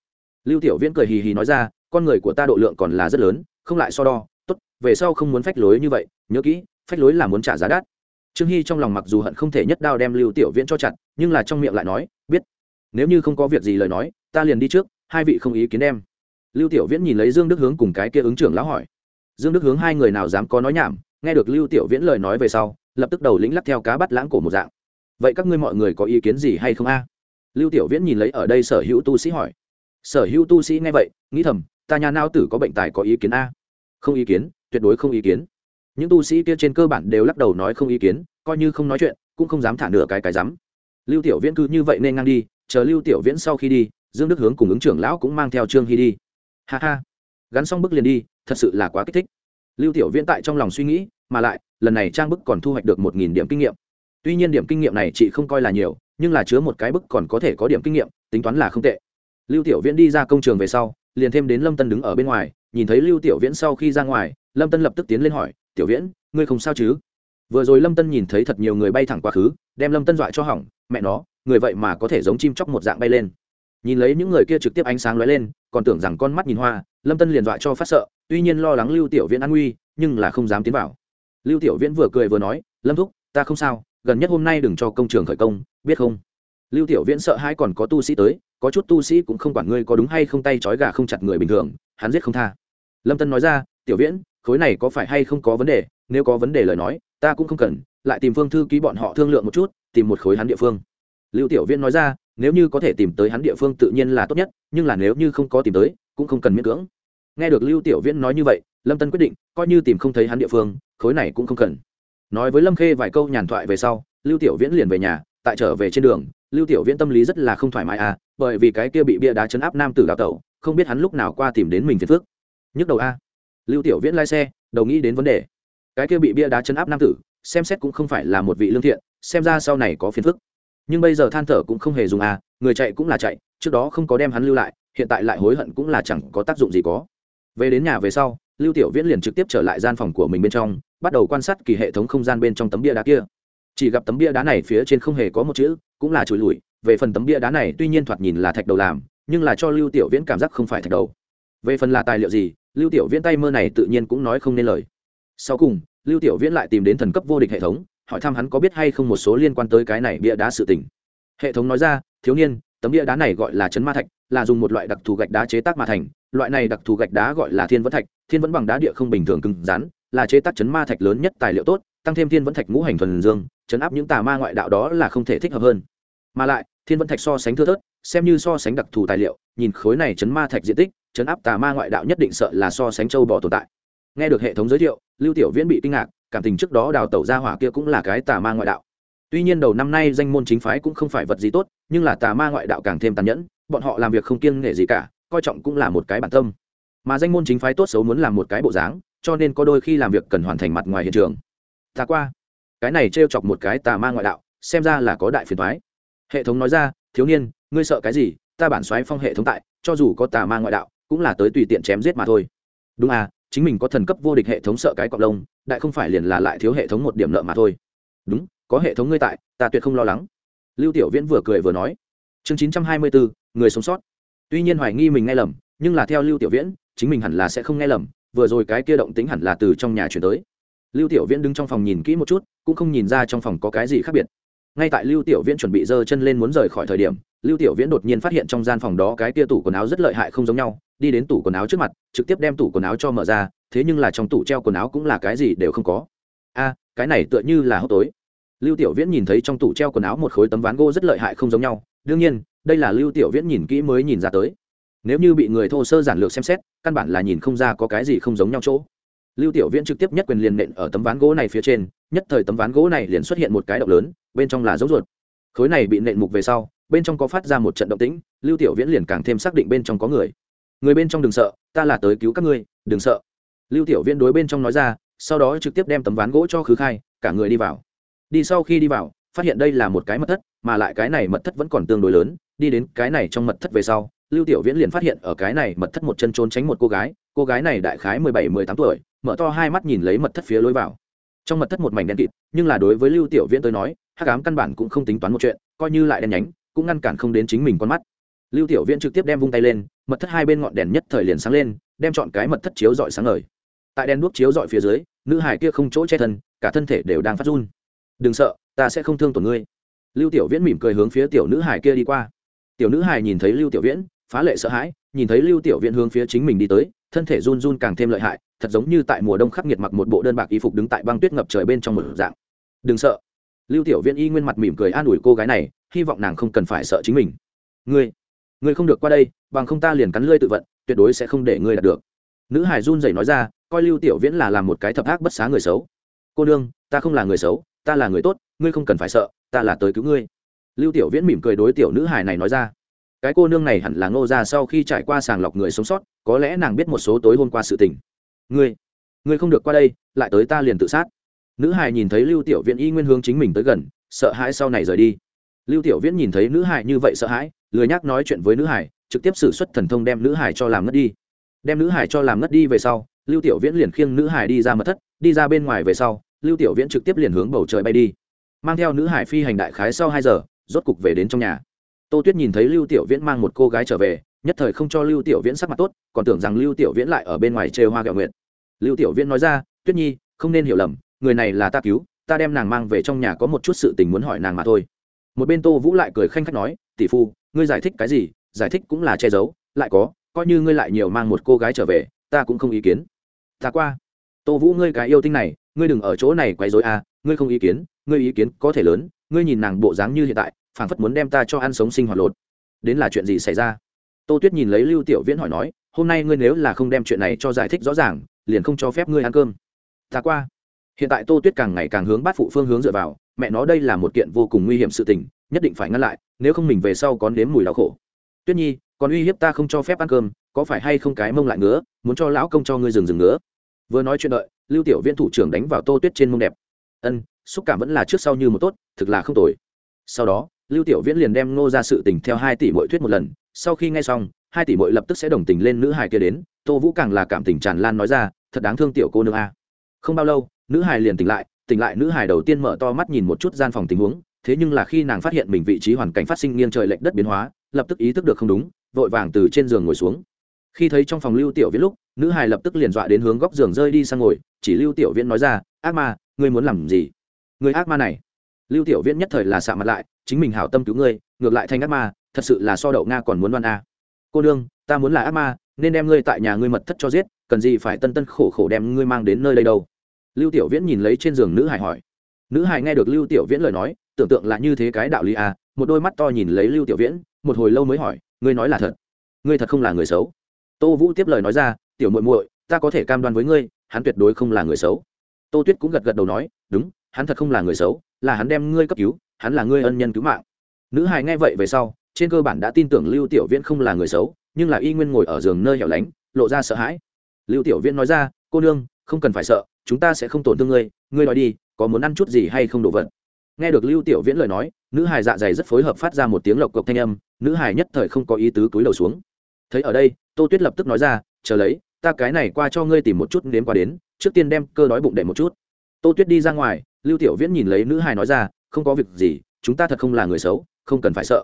Lưu tiểu viễn cười hì hì nói ra, con người của ta độ lượng còn là rất lớn, không lại so đo, tốt, về sau không muốn phách lối như vậy, nhớ kỹ, phách lối là muốn trả giá đắt. Trương hy trong lòng mặc dù hận không thể nhất đao đem lưu tiểu viễn cho chặt, nhưng là trong miệng lại nói, biết, nếu như không có việc gì lời nói, ta liền đi trước hai vị không ý kiến đem. Lưu tiểu viễn nhìn lấy dương đức hướng cùng cái kia ứng trưởng lão hỏi. Dương đức hướng hai người nào dám có nói nhảm, nghe được lưu tiểu viễn lời nói về sau, lập tức đầu lĩnh lắc theo cá bắt lãng cổ một dạng. Vậy các ngươi mọi người có ý kiến gì hay không a? Lưu tiểu viễn nhìn lấy ở đây sở hữu tu sĩ hỏi. Sở hữu tu sĩ nghe vậy, nghĩ thầm, ta nhà nao tử có bệnh tài có ý kiến a? Không ý kiến, tuyệt đối không ý kiến. Những tu sĩ kia trên cơ bản đều lắc đầu nói không ý kiến, coi như không nói chuyện, cũng không dám thả nửa cái cái dám. Lưu tiểu viễn cứ như vậy nên ngang đi, chờ lưu tiểu viễn sau khi đi dương đức hướng cùng ứng trưởng lão cũng mang theo trương hy đi. Ha ha. Gắn xong bức liền đi, thật sự là quá kích thích. Lưu tiểu viễn tại trong lòng suy nghĩ, mà lại, lần này trang bức còn thu hoạch được một nghìn điểm kinh nghiệm. Tuy nhiên điểm kinh nghiệm này chị không coi là nhiều, nhưng là chứa một cái bức còn có thể có điểm kinh nghiệm, tính toán là không tệ. Lưu tiểu viễn đi ra công trường về sau, liền thêm đến lâm tân đứng ở bên ngoài, nhìn thấy lưu tiểu viễn sau khi ra ngoài, lâm tân lập tức tiến lên hỏi, tiểu viễn, ngươi không sao chứ? Vừa rồi lâm tân nhìn thấy thật nhiều người bay thẳng quá khứ, đem lâm tân dọa cho hỏng, mẹ nó, người vậy mà có thể giống chim chóc một dạng bay lên nhìn lấy những người kia trực tiếp ánh sáng lóe lên, còn tưởng rằng con mắt nhìn hoa, lâm tân liền dọa cho phát sợ, tuy nhiên lo lắng lưu tiểu viễn an nguy, nhưng là không dám tiến vào. Lưu tiểu viễn vừa cười vừa nói, lâm thúc, ta không sao, gần nhất hôm nay đừng cho công trường khởi công, biết không? Lưu tiểu viễn sợ hai còn có tu sĩ tới, có chút tu sĩ cũng không quản ngươi có đúng hay không tay trói gà không chặt người bình thường, hắn giết không tha. Lâm tân nói ra, tiểu viễn, khối này có phải hay không có vấn đề? Nếu có vấn đề lời nói, ta cũng không cần, lại tìm phương thư ký bọn họ thương lượng một chút, tìm một khối hắn địa phương. Lưu tiểu viễn nói ra nếu như có thể tìm tới hắn địa phương tự nhiên là tốt nhất, nhưng là nếu như không có tìm tới, cũng không cần miễn cưỡng. Nghe được lưu tiểu viễn nói như vậy, lâm tân quyết định, coi như tìm không thấy hắn địa phương, khối này cũng không cần. Nói với lâm khê vài câu nhàn thoại về sau, lưu tiểu viễn liền về nhà, tại trở về trên đường, lưu tiểu viễn tâm lý rất là không thoải mái à bởi vì cái kia bị bia đá chấn áp nam tử đào tẩu, không biết hắn lúc nào qua tìm đến mình phiền phước nhức đầu a. Lưu tiểu viễn lái xe, đầu nghĩ đến vấn đề. Cái kia bị bia đá chấn áp nam tử, xem xét cũng không phải là một vị lương thiện, xem ra sau này có phiền phức nhưng bây giờ than thở cũng không hề dùng à người chạy cũng là chạy, trước đó không có đem hắn lưu lại, hiện tại lại hối hận cũng là chẳng có tác dụng gì có. Về đến nhà về sau, lưu tiểu viễn liền trực tiếp trở lại gian phòng của mình bên trong, bắt đầu quan sát kỳ hệ thống không gian bên trong tấm bia đá kia. Chỉ gặp tấm bia đá này phía trên không hề có một chữ, cũng là chùi lùi về phần tấm bia đá này tuy nhiên thoạt nhìn là thạch đầu làm, nhưng là cho lưu tiểu viễn cảm giác không phải thạch đầu. Về phần là tài liệu gì, lưu tiểu viễn tay mơ này tự nhiên cũng nói không nên lời. Sau cùng, lưu tiểu viễn lại tìm đến thần cấp vô địch hệ thống hỏi thăm hắn có biết hay không một số liên quan tới cái này bia đá sự tình. Hệ thống nói ra, thiếu niên, tấm bia đá này gọi là chấn ma thạch, là dùng một loại đặc thù gạch đá chế tác mà thành. Loại này đặc thù gạch đá gọi là thiên vẫn thạch. Thiên vẫn bằng đá địa không bình thường cứng rắn, là chế tác chấn ma thạch lớn nhất tài liệu tốt, tăng thêm thiên vẫn thạch ngũ hành thuần dương, chấn áp những tà ma ngoại đạo đó là không thể thích hợp hơn. Mà lại, thiên vẫn thạch so sánh thưa thớt, xem như so sánh đặc thù tài liệu, nhìn khối này chấn ma thạch diện tích, chấn áp tà ma ngoại đạo nhất định sợ là so sánh châu bò tồn tại. Nghe được hệ thống giới thiệu, lưu tiểu viễn bị kinh ngạc cảm tình trước đó đào tẩu ra hỏa kia cũng là cái tà ma ngoại đạo. Tuy nhiên đầu năm nay danh môn chính phái cũng không phải vật gì tốt, nhưng là tà ma ngoại đạo càng thêm tàn nhẫn, bọn họ làm việc không kiêng nể gì cả, coi trọng cũng là một cái bản tâm. Mà danh môn chính phái tốt xấu muốn làm một cái bộ dáng, cho nên có đôi khi làm việc cần hoàn thành mặt ngoài hiện trường. Ta qua. Cái này t chọc một cái tà ma ngoại đạo, xem ra là có đại phiền thoái hệ thống nói ra, thiếu niên, ngươi sợ cái gì? Ta bản xoáy phong hệ thống tại, cho dù có tà ma ngoại đạo, cũng là tới tùy tiện chém giết mà thôi. Đúng à chính mình có thần cấp vô địch hệ thống sợ cái cọp lông, đại không phải liền là lại thiếu hệ thống một điểm nợ mà thôi. Đúng, có hệ thống ngươi tại, ta tuyệt không lo lắng. Lưu tiểu viễn vừa cười vừa nói. Chương chín trăm hai mươi bốn người sống sót. Tuy nhiên hoài nghi mình nghe lầm, nhưng là theo lưu tiểu viễn, chính mình hẳn là sẽ không nghe lầm, vừa rồi cái kia động tính hẳn là từ trong nhà chuyển tới. Lưu tiểu viễn đứng trong phòng nhìn kỹ một chút, cũng không nhìn ra trong phòng có cái gì khác biệt. Ngay tại lưu tiểu viễn chuẩn bị giơ chân lên muốn rời khỏi thời điểm, lưu tiểu viễn đột nhiên phát hiện trong gian phòng đó cái kia tủ quần áo rất lợi hại không giống nhau đi đến tủ quần áo trước mặt, trực tiếp đem tủ quần áo cho mở ra, thế nhưng là trong tủ treo quần áo cũng là cái gì đều không có. A, cái này tựa như là hốc tối. Lưu tiểu viễn nhìn thấy trong tủ treo quần áo một khối tấm ván gỗ rất lợi hại không giống nhau, đương nhiên, đây là lưu tiểu viễn nhìn kỹ mới nhìn ra tới. Nếu như bị người thô sơ giản lược xem xét, căn bản là nhìn không ra có cái gì không giống nhau chỗ. Lưu tiểu viễn trực tiếp nhất quyền liền nện ở tấm ván gỗ này phía trên, nhất thời tấm ván gỗ này liền xuất hiện một cái động lớn, bên trong là dấu ruột. Khối này bị nện mục về sau, bên trong có phát ra một trận động tĩnh, lưu tiểu viễn liền càng thêm xác định bên trong có người người bên trong đừng sợ, ta là tới cứu các ngươi, đừng sợ. Lưu tiểu viễn đối bên trong nói ra, sau đó trực tiếp đem tấm ván gỗ cho khứ khai, cả người đi vào. Đi sau khi đi vào, phát hiện đây là một cái mật thất, mà lại cái này mật thất vẫn còn tương đối lớn, đi đến cái này trong mật thất về sau, lưu tiểu viễn liền phát hiện ở cái này mật thất một chân trốn tránh một cô gái cô gái này đại khái mười bảy, mười tám tuổi, mở to hai mắt nhìn lấy mật thất phía lối vào. Trong mật thất một mảnh đen kịt, nhưng là đối với lưu tiểu viễn tới nói, hắc ám căn bản cũng không tính toán một chuyện, coi như lại đen nhánh, cũng ngăn cản không đến chính mình con mắt lưu tiểu viễn trực tiếp đem vung tay lên, mật thất hai bên ngọn đèn nhất thời liền sáng lên, đem chọn cái mật thất chiếu dọi sáng ngời. Tại đèn đuốc chiếu dọi phía dưới, nữ hải kia không chỗ che thân, cả thân thể đều đang phát run. Đừng sợ, ta sẽ không thương tổn ngươi. Lưu tiểu viễn mỉm cười hướng phía tiểu nữ hải kia đi qua. Tiểu nữ hải nhìn thấy lưu tiểu viễn, phá lệ sợ hãi, nhìn thấy lưu tiểu viễn hướng phía chính mình đi tới, thân thể run run càng thêm lợi hại, thật giống như tại mùa đông khắc nghiệt mặc một bộ đơn bạc y phục đứng tại băng tuyết ngập trời bên trong một dạng. Đừng sợ. Lưu tiểu viễn y nguyên mặt mỉm cười an ủi cô gái này, hy vọng nàng không cần phải sợ chính mình. Ngươi ngươi không được qua đây, bằng không ta liền cắn lưỡi tự vận, tuyệt đối sẽ không để ngươi đạt được. Nữ hải run rẩy nói ra, coi lưu tiểu viễn là làm một cái thập ác bất xá người xấu. Cô nương, ta không là người xấu, ta là người tốt, ngươi không cần phải sợ, ta là tới cứu ngươi. Lưu tiểu viễn mỉm cười đối tiểu nữ hải này nói ra. Cái cô nương này hẳn là ngô ra sau khi trải qua sàng lọc người sống sót, có lẽ nàng biết một số tối hôm qua sự tình. Ngươi ngươi không được qua đây, lại tới ta liền tự sát. Nữ hải nhìn thấy lưu tiểu viễn y nguyên hướng chính mình tới gần, sợ hãi sau này rời đi. Lưu tiểu viễn nhìn thấy nữ hải như vậy sợ hãi lười nhắc nói chuyện với nữ hải, trực tiếp xử suất thần thông đem nữ hải cho làm ngất đi. Đem nữ hải cho làm ngất đi về sau, lưu tiểu viễn liền khiêng nữ hải đi ra mật thất, đi ra bên ngoài về sau, lưu tiểu viễn trực tiếp liền hướng bầu trời bay đi. Mang theo nữ hải phi hành đại khái sau hai giờ, rốt cục về đến trong nhà. Tô tuyết nhìn thấy lưu tiểu viễn mang một cô gái trở về, nhất thời không cho lưu tiểu viễn sắc mặt tốt, còn tưởng rằng lưu tiểu viễn lại ở bên ngoài chê hoa kẹo nguyện lưu tiểu viễn nói ra, tuyết nhi, không nên hiểu lầm, người này là ta cứu, ta đem nàng mang về trong nhà có một chút sự tình muốn hỏi nàng mà thôi. Một bên tô vũ lại cười khanh khách nói tỷ phu, ngươi giải thích cái gì? Giải thích cũng là che giấu, lại có, coi như ngươi lại nhiều mang một cô gái trở về, ta cũng không ý kiến. Ta qua. Tô vũ, ngươi cái yêu tinh này, ngươi đừng ở chỗ này quấy dối à ngươi không ý kiến, ngươi ý kiến có thể lớn, ngươi nhìn nàng bộ dáng như hiện tại, phảng phất muốn đem ta cho ăn sống sinh hoạt lột. Đến là chuyện gì xảy ra? Tô tuyết nhìn lấy lưu tiểu viễn hỏi nói, hôm nay ngươi nếu là không đem chuyện này cho giải thích rõ ràng, liền không cho phép ngươi ăn cơm. Ta qua. Hiện tại tô tuyết càng ngày càng hướng bát phụ phương hướng dựa vào, mẹ nó đây là một kiện vô cùng nguy hiểm sự tình nhất định phải ngăn lại, nếu không mình về sau có nếm mùi đau khổ. Tuyết nhi, còn uy hiếp ta không cho phép ăn cơm, có phải hay không cái mông lại ngứa, muốn cho lão công cho ngươi dừng dừng ngứa? Vừa nói chuyện đợi, lưu tiểu viễn thủ trưởng đánh vào tô tuyết trên mông đẹp. Ân, xúc cảm vẫn là trước sau như một tốt, thực là không tồi. Sau đó, lưu tiểu viễn liền đem ngô ra sự tình theo hai tỷ mỗi thuyết một lần. Sau khi nghe xong, hai tỷ mỗi lập tức sẽ đồng tình lên nữ hài kia đến. Tô vũ càng là cảm tình tràn lan nói ra, thật đáng thương tiểu cô nương a. Không bao lâu, nữ hài liền tỉnh lại tỉnh lại nữ hài đầu tiên mở to mắt nhìn một chút gian phòng tình huống thế nhưng là khi nàng phát hiện mình vị trí hoàn cảnh phát sinh nghiêng trời lệch đất biến hóa, lập tức ý thức được không đúng, vội vàng từ trên giường ngồi xuống. Khi thấy trong phòng lưu tiểu viễn lúc, nữ hài lập tức liền dọa đến hướng góc giường rơi đi sang ngồi, chỉ lưu tiểu viễn nói ra, ác ma, ngươi muốn làm gì? Người ác ma này. Lưu tiểu viễn nhất thời là xạ mặt lại, chính mình hảo tâm cứu ngươi, ngược lại thành ác ma, thật sự là so đậu nga còn muốn đoan a. Cô đương ta muốn là ác ma, nên đem ngươi tại nhà ngươi mật thất cho giết, cần gì phải tân tân khổ khổ đem ngươi mang đến nơi đây đâu? Lưu tiểu viễn nhìn lấy trên giường nữ hải hỏi. Nữ hải nghe được lưu tiểu viễn lời nói tưởng tượng là như thế cái đạo lý à một đôi mắt to nhìn lấy lưu tiểu viễn, một hồi lâu mới hỏi, ngươi nói là thật? Ngươi thật không là người xấu? Tô vũ tiếp lời nói ra, tiểu muội muội, ta có thể cam đoan với ngươi, hắn tuyệt đối không là người xấu. Tô tuyết cũng gật gật đầu nói, đúng, hắn thật không là người xấu, là hắn đem ngươi cấp cứu, hắn là ngươi ân nhân cứu mạng. Nữ hài nghe vậy về sau, trên cơ bản đã tin tưởng lưu tiểu viễn không là người xấu, nhưng là y nguyên ngồi ở giường nơi hẻo lánh, lộ ra sợ hãi. Lưu tiểu viễn nói ra, cô nương, không cần phải sợ, chúng ta sẽ không tổn thương ngươi ngươi nói đi, có muốn ăn chút gì hay không đồ vật? Nghe được lưu tiểu viễn lời nói, nữ hải dạ dày rất phối hợp phát ra một tiếng lộc cộc thanh âm, nữ hải nhất thời không có ý tứ cúi đầu xuống. Thấy ở đây, tô tuyết lập tức nói ra, chờ lấy, ta cái này qua cho ngươi tìm một chút nếm qua đến, trước tiên đem cơ đói bụng đệm một chút. Tô tuyết đi ra ngoài, lưu tiểu viễn nhìn lấy nữ hải nói ra, không có việc gì, chúng ta thật không là người xấu, không cần phải sợ.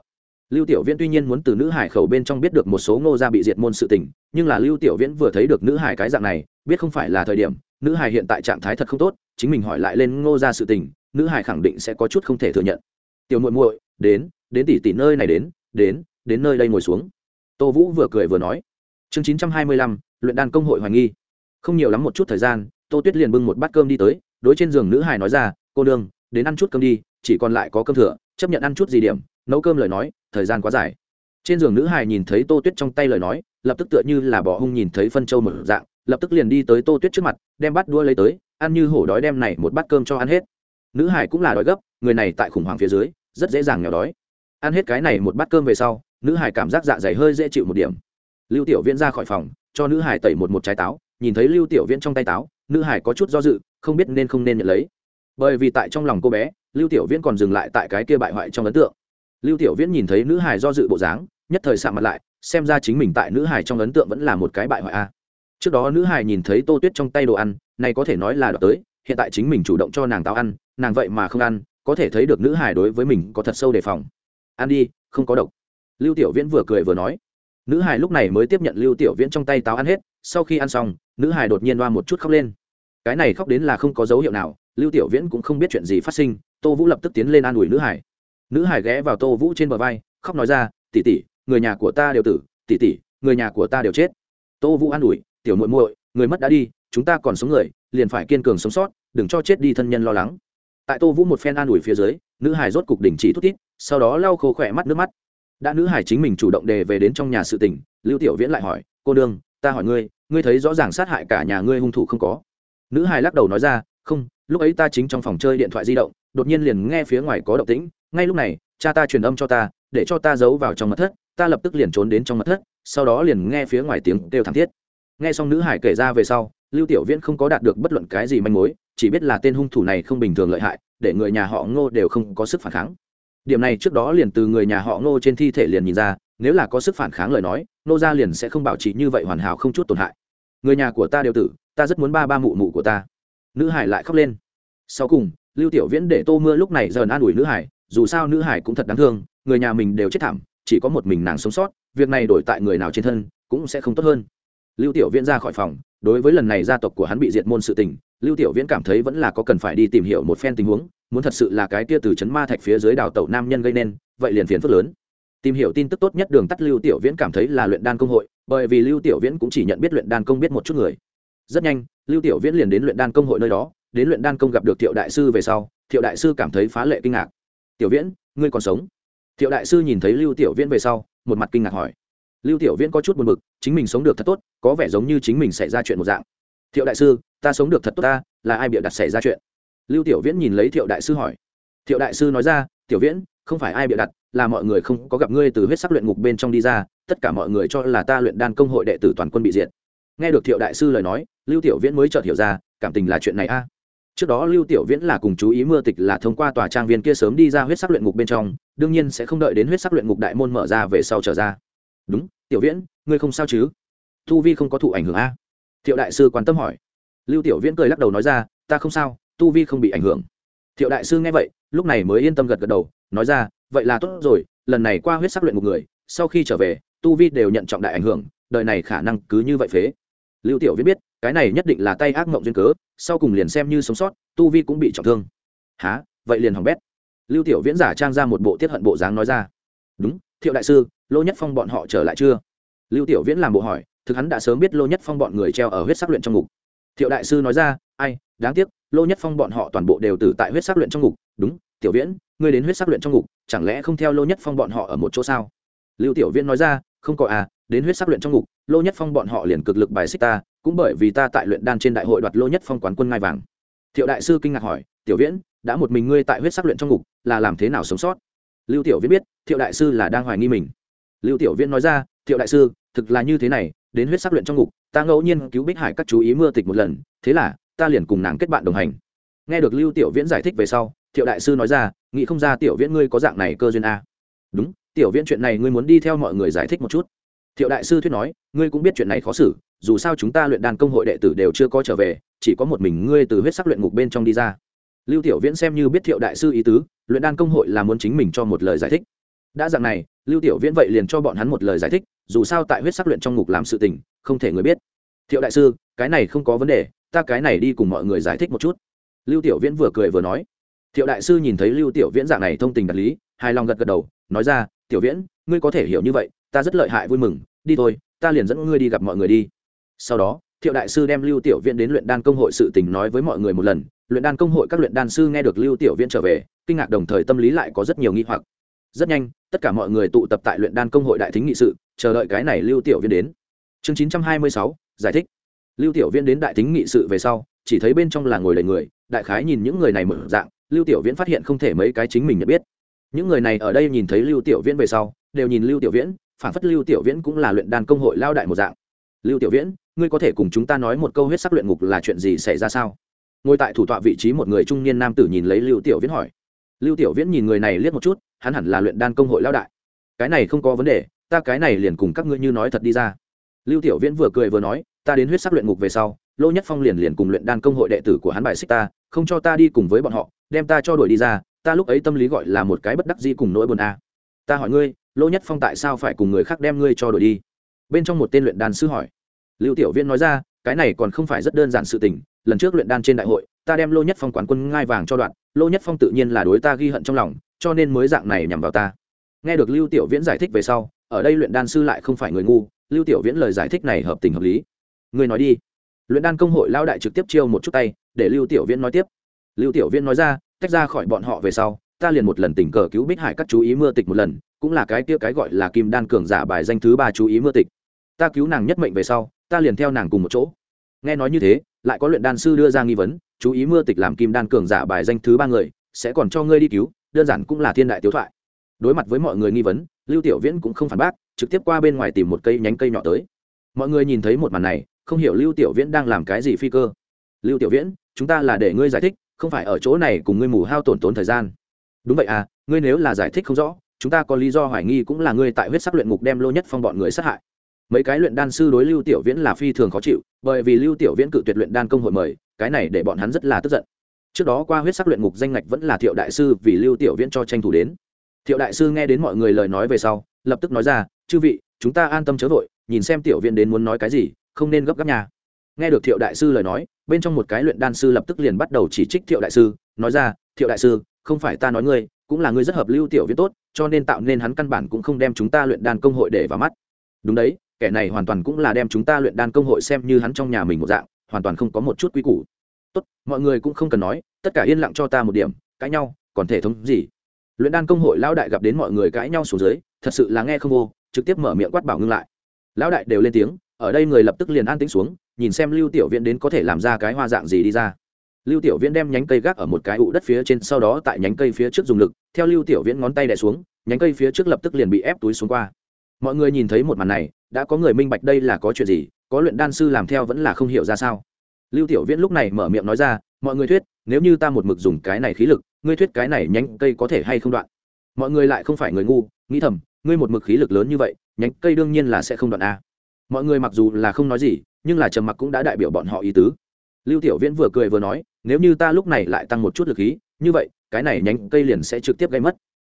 Lưu tiểu viễn tuy nhiên muốn từ nữ hải khẩu bên trong biết được một số ngô gia bị diệt môn sự tình, nhưng là lưu tiểu viễn vừa thấy được nữ hải cái dạng này, biết không phải là thời điểm, nữ hải hiện tại trạng thái thật không tốt, chính mình hỏi lại lên ngô gia sự tình nữ hải khẳng định sẽ có chút không thể thừa nhận. Tiểu muội muội, đến đến tỷ tỷ nơi này đến đến đến nơi đây ngồi xuống. Tô vũ vừa cười vừa nói. Chương chín trăm hai mươi lăm, luyện đan công hội hoài nghi. Không nhiều lắm một chút thời gian, tô tuyết liền bưng một bát cơm đi tới, đối trên giường nữ hải nói ra, cô nương, đến ăn chút cơm đi, chỉ còn lại có cơm thừa, chấp nhận ăn chút gì điểm, nấu cơm lời nói, thời gian quá dài. Trên giường nữ hải nhìn thấy tô tuyết trong tay lời nói, lập tức tựa như là bỏ hung nhìn thấy phân trâu một dạng, lập tức liền đi tới tô tuyết trước mặt, đem bát đua lấy tới, ăn như hổ đói đem này một bát cơm cho ăn hết nữ hải cũng là đói gấp, người này tại khủng hoảng phía dưới, rất dễ dàng nghèo đói. Ăn hết cái này một bát cơm về sau, nữ hải cảm giác dạ dày hơi dễ chịu một điểm. Lưu tiểu viễn ra khỏi phòng, cho nữ hải tẩy một một trái táo, nhìn thấy lưu tiểu viễn trong tay táo, nữ hải có chút do dự, không biết nên không nên nhận lấy. Bởi vì tại trong lòng cô bé, lưu tiểu viễn còn dừng lại tại cái kia bại hoại trong ấn tượng. Lưu tiểu viễn nhìn thấy nữ hải do dự bộ dáng, nhất thời sạm mặt lại, xem ra chính mình tại nữ hải trong ấn tượng vẫn là một cái bại hoại a. Trước đó nữ hải nhìn thấy tô tuyết trong tay đồ ăn, này có thể nói là đọc tới, hiện tại chính mình chủ động cho nàng táo ăn nàng vậy mà không ăn, có thể thấy được nữ hải đối với mình có thật sâu đề phòng. Ăn đi, không có độc. Lưu tiểu viễn vừa cười vừa nói. Nữ hải lúc này mới tiếp nhận lưu tiểu viễn trong tay táo ăn hết, sau khi ăn xong, nữ hải đột nhiên đoa một chút khóc lên. Cái này khóc đến là không có dấu hiệu nào, lưu tiểu viễn cũng không biết chuyện gì phát sinh, tô vũ lập tức tiến lên an ủi nữ hải nữ hải ghé vào tô vũ trên bờ vai, khóc nói ra tỉ tỉ người nhà của ta đều tử tỉ tỉ người nhà của ta đều chết. Tô vũ an ủi, tiểu muội muội, người mất đã đi, chúng ta còn sống người, liền phải kiên cường sống sót, đừng cho chết đi thân nhân lo lắng tại tô vũ một phen an ủi phía dưới, nữ hải rốt cục đình chỉ thút tít sau đó lau khô khỏe mắt nước mắt. Đã nữ hải chính mình chủ động đề về đến trong nhà sự tỉnh lưu tiểu viễn lại hỏi, cô đương ta hỏi ngươi ngươi thấy rõ ràng sát hại cả nhà ngươi hung thủ không có? Nữ hải lắc đầu nói ra, không, lúc ấy ta chính trong phòng chơi điện thoại di động, đột nhiên liền nghe phía ngoài có động tĩnh, ngay lúc này, cha ta truyền âm cho ta, để cho ta giấu vào trong mật thất, ta lập tức liền trốn đến trong mật thất, sau đó liền nghe phía ngoài tiếng kêu thảm thiết. Nghe xong nữ hải kể ra về sau, lưu tiểu viễn không có đạt được bất luận cái gì manh mối chỉ biết là tên hung thủ này không bình thường lợi hại, để người nhà họ ngô đều không có sức phản kháng. Điểm này trước đó liền từ người nhà họ ngô trên thi thể liền nhìn ra, nếu là có sức phản kháng lời nói nô gia liền sẽ không bảo trì như vậy hoàn hảo không chút tổn hại. Người nhà của ta đều tử, ta rất muốn ba ba mụ mụ của ta. Nữ hải lại khóc lên. Sau cùng, lưu tiểu viễn để tô mưa lúc này dần an ủi nữ hải, dù sao nữ hải cũng thật đáng thương, người nhà mình đều chết thảm, chỉ có một mình nàng sống sót, việc này đổi tại người nào trên thân, cũng sẽ không tốt hơn. Lưu tiểu viễn ra khỏi phòng, đối với lần này gia tộc của hắn bị diệt môn sự tình lưu tiểu viễn cảm thấy vẫn là có cần phải đi tìm hiểu một phen tình huống, muốn thật sự là cái kia từ chấn ma thạch phía dưới đào tẩu nam nhân gây nên, vậy liền phiền phức lớn. Tìm hiểu tin tức tốt nhất đường tắt lưu tiểu viễn cảm thấy là luyện đan công hội, bởi vì lưu tiểu viễn cũng chỉ nhận biết luyện đan công biết một chút người. Rất nhanh, lưu tiểu viễn liền đến luyện đan công hội nơi đó, đến luyện đan công gặp được thiệu đại sư về sau, thiệu đại sư cảm thấy phá lệ kinh ngạc. Tiểu viễn, ngươi còn sống? Thiệu đại sư nhìn thấy lưu tiểu viễn về sau, một mặt kinh ngạc hỏi. Lưu tiểu viễn có chút buồn bực, chính mình sống được thật tốt, có vẻ giống như chính mình xảy ra chuyện một dạng. Thiệu đại sư ta sống được thật tốt ta, là ai bịa đặt xảy ra chuyện? Lưu tiểu viễn nhìn lấy thiệu đại sư hỏi. Thiệu đại sư nói ra, tiểu viễn, không phải ai bịa đặt, là mọi người không có gặp ngươi từ huyết sắc luyện ngục bên trong đi ra, tất cả mọi người cho là ta luyện đan công hội đệ tử toàn quân bị diệt. Nghe được thiệu đại sư lời nói, lưu tiểu viễn mới chợt hiểu ra, cảm tình là chuyện này a. Trước đó lưu tiểu viễn là cùng chú ý mưa tịch là thông qua tòa trang viên kia sớm đi ra huyết sắc luyện ngục bên trong, đương nhiên sẽ không đợi đến huyết sắc luyện ngục đại môn mở ra về sau trở ra. Đúng, tiểu viễn, ngươi không sao chứ? Thu vi không có thụ ảnh hưởng a? Thiệu đại sư quan tâm hỏi lưu tiểu viễn cười lắc đầu nói ra, ta không sao, tu vi không bị ảnh hưởng. Thiệu đại sư nghe vậy, lúc này mới yên tâm gật gật đầu, nói ra, vậy là tốt rồi, lần này qua huyết sắc luyện một người, sau khi trở về, tu vi đều nhận trọng đại ảnh hưởng, đời này khả năng cứ như vậy phế. Lưu tiểu viễn biết, cái này nhất định là tay ác mộng duyên cớ, sau cùng liền xem như sống sót, tu vi cũng bị trọng thương. Há vậy liền hỏng bét. Lưu tiểu viễn giả trang ra một bộ tiết hận bộ dáng nói ra. Đúng, thiệu đại sư, lô nhất phong bọn họ trở lại chưa? Lưu tiểu viễn làm bộ hỏi, thực hắn đã sớm biết lô nhất phong bọn người treo ở huyết sắc luyện trong ngục thiệu đại sư nói ra, ai, đáng tiếc, lô nhất phong bọn họ toàn bộ đều tử tại huyết sắc luyện trong ngục. Đúng, tiểu viễn, ngươi đến huyết sắc luyện trong ngục, chẳng lẽ không theo lô nhất phong bọn họ ở một chỗ sao? Lưu tiểu viễn nói ra, không có à đến huyết sắc luyện trong ngục, lô nhất phong bọn họ liền cực lực bài xích ta, cũng bởi vì ta tại luyện đan trên đại hội đoạt lô nhất phong quán quân ngai vàng. Thiệu đại sư kinh ngạc hỏi, tiểu viễn, đã một mình ngươi tại huyết sắc luyện trong ngục, là làm thế nào sống sót? Lưu tiểu viễn biết, thiệu đại sư là đang hoài nghi mình. Lưu tiểu viễn nói ra, thiệu đại sư, thực là như thế này đến huyết sắc luyện trong ngục, ta ngẫu nhiên cứu bích hải các chú ý mưa tịch một lần, thế là, ta liền cùng nàng kết bạn đồng hành. Nghe được lưu tiểu viễn giải thích về sau, thiệu đại sư nói ra, nghĩ không ra tiểu viễn ngươi có dạng này cơ duyên a. Đúng, tiểu viễn chuyện này ngươi muốn đi theo mọi người giải thích một chút. Thiệu đại sư thuyết nói, ngươi cũng biết chuyện này khó xử, dù sao chúng ta luyện đan công hội đệ tử đều chưa có trở về, chỉ có một mình ngươi từ huyết sắc luyện ngục bên trong đi ra. Lưu tiểu viễn xem như biết thiệu đại sư ý tứ, luyện đan công hội là muốn chính mình cho một lời giải thích đã dạng này, lưu tiểu viễn vậy liền cho bọn hắn một lời giải thích, dù sao tại huyết sắc luyện trong ngục làm sự tình, không thể người biết. Thiệu đại sư, cái này không có vấn đề, ta cái này đi cùng mọi người giải thích một chút. Lưu tiểu viễn vừa cười vừa nói. Thiệu đại sư nhìn thấy lưu tiểu viễn dạng này thông tình đạt lý, hài lòng gật gật đầu, nói ra, tiểu viễn, ngươi có thể hiểu như vậy, ta rất lợi hại vui mừng, đi thôi, ta liền dẫn ngươi đi gặp mọi người đi. Sau đó, thiệu đại sư đem lưu tiểu viễn đến luyện đan công hội sự tình nói với mọi người một lần. Luyện đan công hội các luyện đan sư nghe được lưu tiểu viễn trở về, kinh ngạc đồng thời tâm lý lại có rất nhiều nghi hoặc rất nhanh, tất cả mọi người tụ tập tại luyện đan công hội đại thính nghị sự, chờ đợi cái này lưu tiểu viễn đến. Chương chín trăm hai mươi sáu, giải thích. Lưu tiểu viễn đến đại thính nghị sự về sau, chỉ thấy bên trong là ngồi đầy người, đại khái nhìn những người này mở dạng, lưu tiểu viễn phát hiện không thể mấy cái chính mình nhận biết. Những người này ở đây nhìn thấy lưu tiểu viễn về sau, đều nhìn lưu tiểu viễn, phản phất lưu tiểu viễn cũng là luyện đan công hội lao đại một dạng. Lưu tiểu viễn, ngươi có thể cùng chúng ta nói một câu huyết sắc luyện ngục là chuyện gì xảy ra sao? Ngồi tại thủ tọa vị trí một người trung niên nam tử nhìn lấy lưu tiểu viễn hỏi. Lưu tiểu viễn nhìn người này liếc một chút hắn hẳn là luyện đan công hội lao đại. Cái này không có vấn đề, ta cái này liền cùng các ngươi như nói thật đi ra. Lưu tiểu viễn vừa cười vừa nói, ta đến huyết sắc luyện ngục về sau, lô nhất phong liền liền cùng luyện đan công hội đệ tử của hắn bài xích ta, không cho ta đi cùng với bọn họ, đem ta cho đuổi đi ra, ta lúc ấy tâm lý gọi là một cái bất đắc di cùng nỗi buồn a. Ta hỏi ngươi, lô nhất phong tại sao phải cùng người khác đem ngươi cho đuổi đi? Bên trong một tên luyện đan sư hỏi. Lưu tiểu viễn nói ra, cái này còn không phải rất đơn giản sự tình, lần trước luyện đan trên đại hội, ta đem lô nhất phong quán quân ngai vàng cho đoạn, lô nhất phong tự nhiên là đối ta ghi hận trong lòng cho nên mới dạng này nhằm vào ta. Nghe được lưu tiểu viễn giải thích về sau, ở đây luyện đan sư lại không phải người ngu, lưu tiểu viễn lời giải thích này hợp tình hợp lý. Người nói đi. Luyện đan công hội lao đại trực tiếp chiêu một chút tay, để lưu tiểu viễn nói tiếp. Lưu tiểu viễn nói ra, tách ra khỏi bọn họ về sau, ta liền một lần tình cờ cứu bích hải các chú ý mưa tịch một lần, cũng là cái kia cái gọi là kim đan cường giả bài danh thứ ba chú ý mưa tịch. Ta cứu nàng nhất mệnh về sau, ta liền theo nàng cùng một chỗ. Nghe nói như thế, lại có luyện đan sư đưa ra nghi vấn, chú ý mưa tịch làm kim đan cường giả bài danh thứ ba người, sẽ còn cho ngươi đi cứu đơn giản cũng là thiên đại tiếu thoại. Đối mặt với mọi người nghi vấn, lưu tiểu viễn cũng không phản bác, trực tiếp qua bên ngoài tìm một cây nhánh cây nhỏ tới. Mọi người nhìn thấy một màn này, không hiểu lưu tiểu viễn đang làm cái gì phi cơ. Lưu tiểu viễn, chúng ta là để ngươi giải thích, không phải ở chỗ này cùng ngươi mù hao tổn tốn thời gian. Đúng vậy à ngươi nếu là giải thích không rõ, chúng ta có lý do hoài nghi cũng là ngươi tại huyết sắc luyện ngục đem lô nhất phong bọn người sát hại. Mấy cái luyện đan sư đối lưu tiểu viễn là phi thường khó chịu, bởi vì lưu tiểu viễn cự tuyệt luyện đan công hội mời, cái này để bọn hắn rất là tức giận trước đó qua huyết sắc luyện ngục danh ngạch vẫn là thiệu đại sư vì lưu tiểu viễn cho tranh thủ đến. Thiệu đại sư nghe đến mọi người lời nói về sau, lập tức nói ra, chư vị, chúng ta an tâm chớ vội, nhìn xem tiểu viễn đến muốn nói cái gì, không nên gấp gáp nhà nghe được thiệu đại sư lời nói, bên trong một cái luyện đan sư lập tức liền bắt đầu chỉ trích thiệu đại sư, nói ra, thiệu đại sư, không phải ta nói ngươi, cũng là ngươi rất hợp lưu tiểu viễn tốt, cho nên tạo nên hắn căn bản cũng không đem chúng ta luyện đan công hội để vào mắt. Đúng đấy, kẻ này hoàn toàn cũng là đem chúng ta luyện đan công hội xem như hắn trong nhà mình một dạng, hoàn toàn không có một chút quy củ tốt, mọi người cũng không cần nói, tất cả yên lặng cho ta một điểm, cãi nhau, còn thể thống gì? Luyện đan công hội lão đại gặp đến mọi người cãi nhau xuống dưới, thật sự là nghe không vô, trực tiếp mở miệng quát bảo ngưng lại. Lão đại đều lên tiếng, ở đây người lập tức liền an tĩnh xuống, nhìn xem lưu tiểu viễn đến có thể làm ra cái hoa dạng gì đi ra. Lưu tiểu viễn đem nhánh cây gác ở một cái ụ đất phía trên, sau đó tại nhánh cây phía trước dùng lực, theo lưu tiểu viễn ngón tay đè xuống, nhánh cây phía trước lập tức liền bị ép túi xuống qua. Mọi người nhìn thấy một màn này, đã có người minh bạch đây là có chuyện gì, có luyện đan sư làm theo vẫn là không hiểu ra sao lưu tiểu viễn lúc này mở miệng nói ra, mọi người thuyết, nếu như ta một mực dùng cái này khí lực, ngươi thuyết cái này nhánh cây có thể hay không đoạn? Mọi người lại không phải người ngu, nghĩ thầm, ngươi một mực khí lực lớn như vậy, nhánh cây đương nhiên là sẽ không đoạn a. Mọi người mặc dù là không nói gì, nhưng là trầm mặc cũng đã đại biểu bọn họ ý tứ. Lưu tiểu viễn vừa cười vừa nói, nếu như ta lúc này lại tăng một chút lực khí, như vậy, cái này nhánh cây liền sẽ trực tiếp gây mất.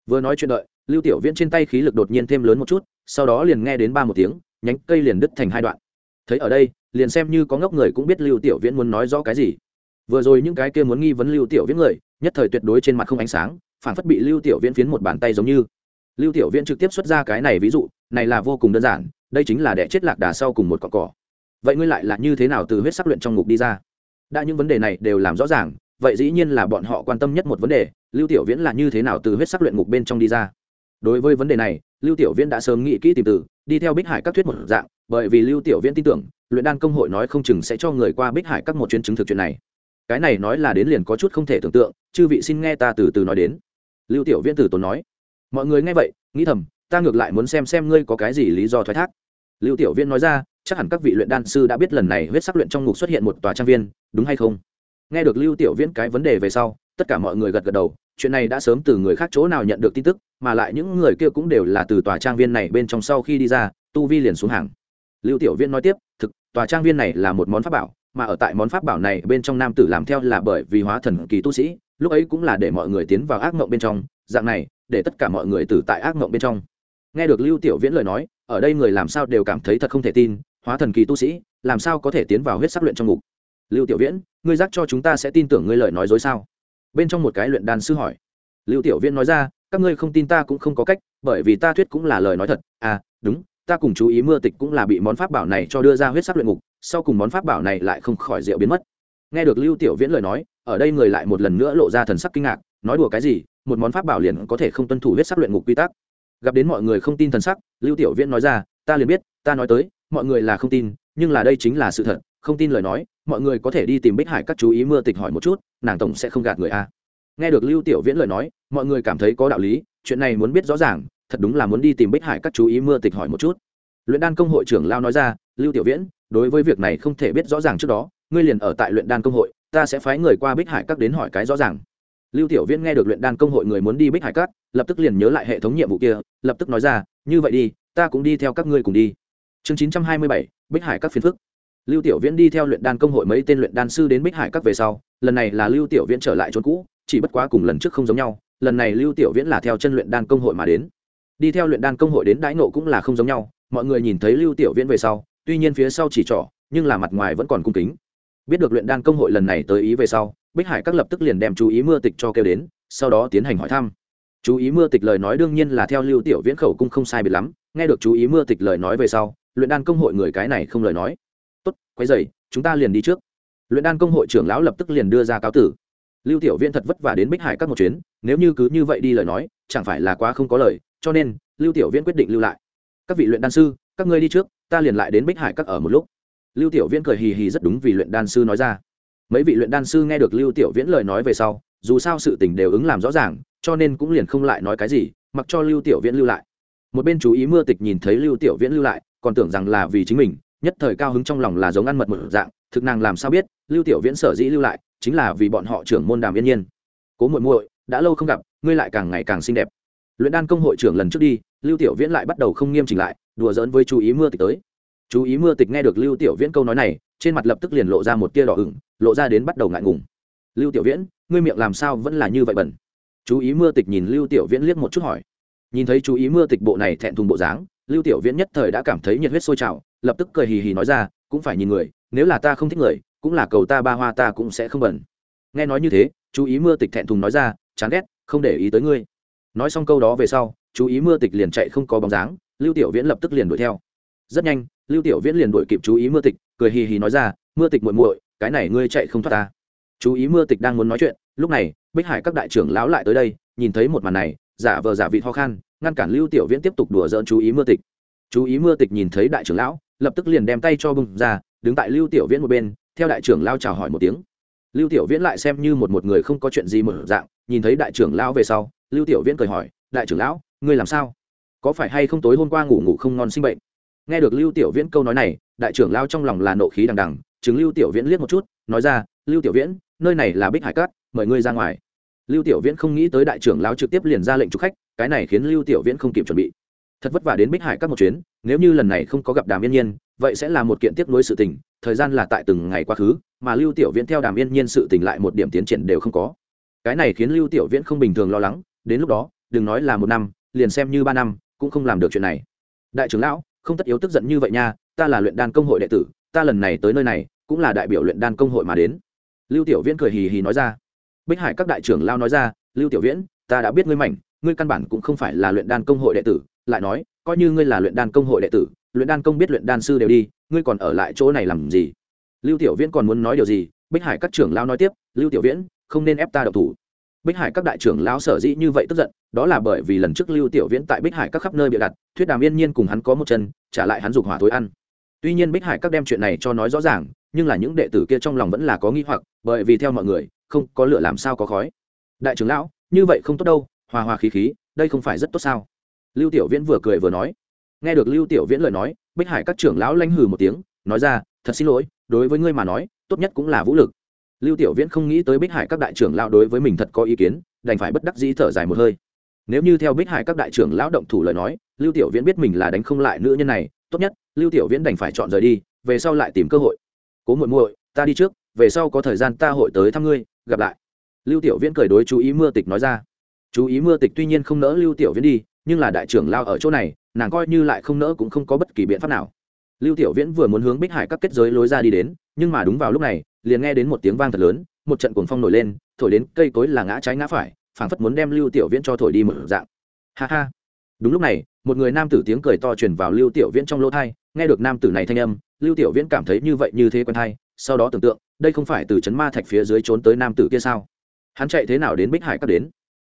Vừa nói chuyện đợi, lưu tiểu viễn trên tay khí lực đột nhiên thêm lớn một chút, sau đó liền nghe đến ba một tiếng, nhánh cây liền đứt thành hai đoạn thấy ở đây, liền xem như có ngốc người cũng biết lưu tiểu viễn muốn nói rõ cái gì. Vừa rồi những cái kia muốn nghi vấn lưu tiểu viễn người, nhất thời tuyệt đối trên mặt không ánh sáng phản phất bị lưu tiểu viễn phiến một bàn tay giống như. Lưu tiểu viễn trực tiếp xuất ra cái này ví dụ, này là vô cùng đơn giản, đây chính là đẻ chết lạc đà sau cùng một cọn cỏ vậy ngươi lại là như thế nào từ huyết sắc luyện trong ngục đi ra? Đã những vấn đề này đều làm rõ ràng, vậy dĩ nhiên là bọn họ quan tâm nhất một vấn đề, lưu tiểu viễn là như thế nào từ huyết sắc luyện ngục bên trong đi ra? Đối với vấn đề này, lưu tiểu viễn đã sớm nghĩ kỹ tìm từ, đi theo bích hải các thuyết một dạng bởi vì lưu tiểu viễn tin tưởng, luyện đan công hội nói không chừng sẽ cho người qua bích hải các một chuyến chứng thực chuyện này. Cái này nói là đến liền có chút không thể tưởng tượng, chư vị xin nghe ta từ từ nói đến. Lưu tiểu viễn từ tốn nói. Mọi người nghe vậy, nghĩ thầm, ta ngược lại muốn xem xem ngươi có cái gì lý do thoái thác. Lưu tiểu viễn nói ra, chắc hẳn các vị luyện đan sư đã biết lần này huyết sắc luyện trong ngục xuất hiện một tòa trang viên, đúng hay không? Nghe được lưu tiểu viễn cái vấn đề về sau, tất cả mọi người gật gật đầu, chuyện này đã sớm từ người khác chỗ nào nhận được tin tức, mà lại những người kia cũng đều là từ tòa trang viên này bên trong sau khi đi ra, tu vi liền xuống hàng lưu tiểu viễn nói tiếp, thực, tòa trang viên này là một món pháp bảo, mà ở tại món pháp bảo này bên trong nam tử làm theo là bởi vì hóa thần kỳ tu sĩ, lúc ấy cũng là để mọi người tiến vào ác mộng bên trong, dạng này, để tất cả mọi người tử tại ác mộng bên trong. Nghe được lưu tiểu viễn lời nói, ở đây người làm sao đều cảm thấy thật không thể tin, hóa thần kỳ tu sĩ, làm sao có thể tiến vào huyết sắc luyện trong ngục? Lưu tiểu viễn, ngươi giác cho chúng ta sẽ tin tưởng ngươi lời nói dối sao? Bên trong một cái luyện đan sư hỏi. Lưu tiểu viễn nói ra, các ngươi không tin ta cũng không có cách, bởi vì ta thuyết cũng là lời nói thật. À đúng ta cùng chú ý mưa tịch cũng là bị món pháp bảo này cho đưa ra huyết sắc luyện ngục, sau cùng món pháp bảo này lại không khỏi rượu biến mất. Nghe được lưu tiểu viễn lời nói, ở đây người lại một lần nữa lộ ra thần sắc kinh ngạc, nói đùa cái gì, một món pháp bảo liền có thể không tuân thủ huyết sắc luyện ngục quy tắc. Gặp đến mọi người không tin thần sắc, lưu tiểu viễn nói ra, ta liền biết, ta nói tới, mọi người là không tin, nhưng là đây chính là sự thật, không tin lời nói, mọi người có thể đi tìm bích hải các chú ý mưa tịch hỏi một chút, nàng tổng sẽ không gạt người a. Nghe được lưu tiểu viễn lời nói, mọi người cảm thấy có đạo lý, chuyện này muốn biết rõ ràng thật đúng là muốn đi tìm bích hải các chú ý mưa tịch hỏi một chút. Luyện đan công hội trưởng lao nói ra, lưu tiểu viễn, đối với việc này không thể biết rõ ràng trước đó, ngươi liền ở tại luyện đan công hội, ta sẽ phái người qua bích hải các đến hỏi cái rõ ràng. Lưu tiểu viễn nghe được luyện đan công hội người muốn đi bích hải các, lập tức liền nhớ lại hệ thống nhiệm vụ kia, lập tức nói ra, như vậy đi, ta cũng đi theo các ngươi cùng đi. Chương chín trăm hai mươi bảy, bích hải các phiến phức. Lưu tiểu viễn đi theo luyện đan công hội mấy tên luyện đan sư đến bích hải các về sau, lần này là lưu tiểu viễn trở lại chốn cũ, chỉ bất quá cùng lần trước không giống nhau, lần này lưu tiểu viễn là theo chân luyện đan công hội mà đến đi theo luyện đan công hội đến đãi nộ cũng là không giống nhau, mọi người nhìn thấy lưu tiểu viễn về sau, tuy nhiên phía sau chỉ trỏ, nhưng là mặt ngoài vẫn còn cung kính. Biết được luyện đan công hội lần này tới ý về sau, bích hải các lập tức liền đem chú ý mưa tịch cho kêu đến, sau đó tiến hành hỏi thăm. Chú ý mưa tịch lời nói đương nhiên là theo lưu tiểu viễn khẩu cung không sai biệt lắm, nghe được chú ý mưa tịch lời nói về sau, luyện đan công hội người cái này không lời nói. Tốt quay dày chúng ta liền đi trước. Luyện đan công hội trưởng lão lập tức liền đưa ra cáo tử. Lưu tiểu viễn thật vất vả đến bích hải các một chuyến, nếu như cứ như vậy đi lời nói, chẳng phải là quá không có lời cho nên, lưu tiểu viễn quyết định lưu lại. Các vị luyện đan sư, các ngươi đi trước, ta liền lại đến bích hải các ở một lúc. Lưu tiểu viễn cười hì hì rất đúng vì luyện đan sư nói ra. Mấy vị luyện đan sư nghe được lưu tiểu viễn lời nói về sau, dù sao sự tình đều ứng làm rõ ràng, cho nên cũng liền không lại nói cái gì, mặc cho lưu tiểu viễn lưu lại. Một bên chú ý mưa tịch nhìn thấy lưu tiểu viễn lưu lại, còn tưởng rằng là vì chính mình, nhất thời cao hứng trong lòng là giống ăn mật một dạng, thực nàng làm sao biết, lưu tiểu viễn sở dĩ lưu lại, chính là vì bọn họ trưởng môn đàm yên nhiên. Cố muội muội, đã lâu không gặp, ngươi lại càng ngày càng xinh đẹp luyện đan công hội trưởng lần trước đi, lưu tiểu viễn lại bắt đầu không nghiêm chỉnh lại, đùa giỡn với chú ý mưa tịch tới. Chú ý mưa tịch nghe được lưu tiểu viễn câu nói này, trên mặt lập tức liền lộ ra một tia đỏ ửng, lộ ra đến bắt đầu ngại ngùng. Lưu tiểu viễn, ngươi miệng làm sao vẫn là như vậy bẩn? Chú ý mưa tịch nhìn lưu tiểu viễn liếc một chút hỏi. Nhìn thấy chú ý mưa tịch bộ này thẹn thùng bộ dáng, lưu tiểu viễn nhất thời đã cảm thấy nhiệt huyết sôi trào, lập tức cười hì hì nói ra, cũng phải nhìn người, nếu là ta không thích người, cũng là cầu ta ba hoa ta cũng sẽ không bẩn. Nghe nói như thế, chú ý mưa tịch thẹn thùng nói ra, chán ghét, không để ý tới ngươi nói xong câu đó về sau, chú ý mưa tịch liền chạy không có bóng dáng, lưu tiểu viễn lập tức liền đuổi theo. Rất nhanh, lưu tiểu viễn liền đuổi kịp chú ý mưa tịch, cười hì hì nói ra, mưa tịch muội muội, cái này ngươi chạy không thoát ta. Chú ý mưa tịch đang muốn nói chuyện, lúc này, bích hải các đại trưởng lão lại tới đây, nhìn thấy một màn này, giả vờ giả vị ho khan, ngăn cản lưu tiểu viễn tiếp tục đùa giỡn chú ý mưa tịch. Chú ý mưa tịch nhìn thấy đại trưởng lão, lập tức liền đem tay cho bưng ra, đứng tại lưu tiểu viễn một bên, theo đại trưởng lao chào hỏi một tiếng. Lưu tiểu viễn lại xem như một một người không có chuyện gì mở dạng, nhìn thấy đại trưởng lão về sau lưu tiểu viễn cười hỏi, đại trưởng lão, ngươi làm sao? Có phải hay không tối hôm qua ngủ ngủ không ngon sinh bệnh? Nghe được lưu tiểu viễn câu nói này, đại trưởng lao trong lòng là nộ khí đằng đằng chứng lưu tiểu viễn liếc một chút, nói ra, lưu tiểu viễn, nơi này là bích hải cát, mời ngươi ra ngoài. Lưu tiểu viễn không nghĩ tới đại trưởng lao trực tiếp liền ra lệnh chụp khách, cái này khiến lưu tiểu viễn không kịp chuẩn bị. Thật vất vả đến bích hải các một chuyến, nếu như lần này không có gặp đàm yên nhiên, vậy sẽ là một kiện tiếp nối sự tình, thời gian là tại từng ngày quá khứ, mà lưu tiểu viễn theo đàm yên nhiên sự tình lại một điểm tiến triển đều không có. Cái này khiến lưu tiểu viễn không bình thường lo lắng đến lúc đó, đừng nói là một năm, liền xem như ba năm, cũng không làm được chuyện này. Đại trưởng lão, không tất yếu tức giận như vậy nha, ta là luyện đan công hội đệ tử, ta lần này tới nơi này, cũng là đại biểu luyện đan công hội mà đến. Lưu tiểu viễn cười hì hì nói ra. Bích hải các đại trưởng lao nói ra, lưu tiểu viễn, ta đã biết ngươi mảnh, ngươi căn bản cũng không phải là luyện đan công hội đệ tử, lại nói, coi như ngươi là luyện đan công hội đệ tử, luyện đan công biết luyện đan sư đều đi, ngươi còn ở lại chỗ này làm gì? Lưu tiểu viễn còn muốn nói điều gì, bích hải các trưởng lao nói tiếp, lưu tiểu viễn, không nên ép ta đậu thủ bích hải các đại trưởng lão sở dĩ như vậy tức giận, đó là bởi vì lần trước lưu tiểu viễn tại bích hải các khắp nơi bịa đặt, thuyết đàm yên nhiên cùng hắn có một chân, trả lại hắn dục hỏa tối ăn. Tuy nhiên bích hải các đem chuyện này cho nói rõ ràng, nhưng là những đệ tử kia trong lòng vẫn là có nghi hoặc, bởi vì theo mọi người, không có lửa làm sao có khói. Đại trưởng lão, như vậy không tốt đâu, hòa hòa khí khí, đây không phải rất tốt sao? Lưu tiểu viễn vừa cười vừa nói. Nghe được lưu tiểu viễn lời nói, bích hải các trưởng lão lanh hừ một tiếng, nói ra, thật xin lỗi, đối với ngươi mà nói, tốt nhất cũng là vũ lực lưu tiểu viễn không nghĩ tới bích hải các đại trưởng lao đối với mình thật có ý kiến, đành phải bất đắc dĩ thở dài một hơi. Nếu như theo bích hải các đại trưởng lão động thủ lời nói, lưu tiểu viễn biết mình là đánh không lại nữ nhân này, tốt nhất, lưu tiểu viễn đành phải chọn rời đi, về sau lại tìm cơ hội. Cố muội muội, ta đi trước, về sau có thời gian ta hội tới thăm ngươi, gặp lại. Lưu tiểu viễn cười đối chú ý mưa tịch nói ra. Chú ý mưa tịch tuy nhiên không nỡ lưu tiểu viễn đi, nhưng là đại trưởng lao ở chỗ này, nàng coi như lại không nỡ cũng không có bất kỳ biện pháp nào. Lưu tiểu viễn vừa muốn hướng bích hải các kết giới lối ra đi đến, nhưng mà đúng vào lúc này liền nghe đến một tiếng vang thật lớn, một trận cuồng phong nổi lên, thổi đến cây cối là ngã trái ngã phải, phảng phất muốn đem lưu tiểu viễn cho thổi đi một dạng. Ha ha. Đúng lúc này, một người nam tử tiếng cười to truyền vào lưu tiểu viễn trong lỗ thai, nghe được nam tử này thanh âm, lưu tiểu viễn cảm thấy như vậy như thế quen thai sau đó tưởng tượng, đây không phải từ chấn ma thạch phía dưới trốn tới nam tử kia sao? Hắn chạy thế nào đến bích hải các đến?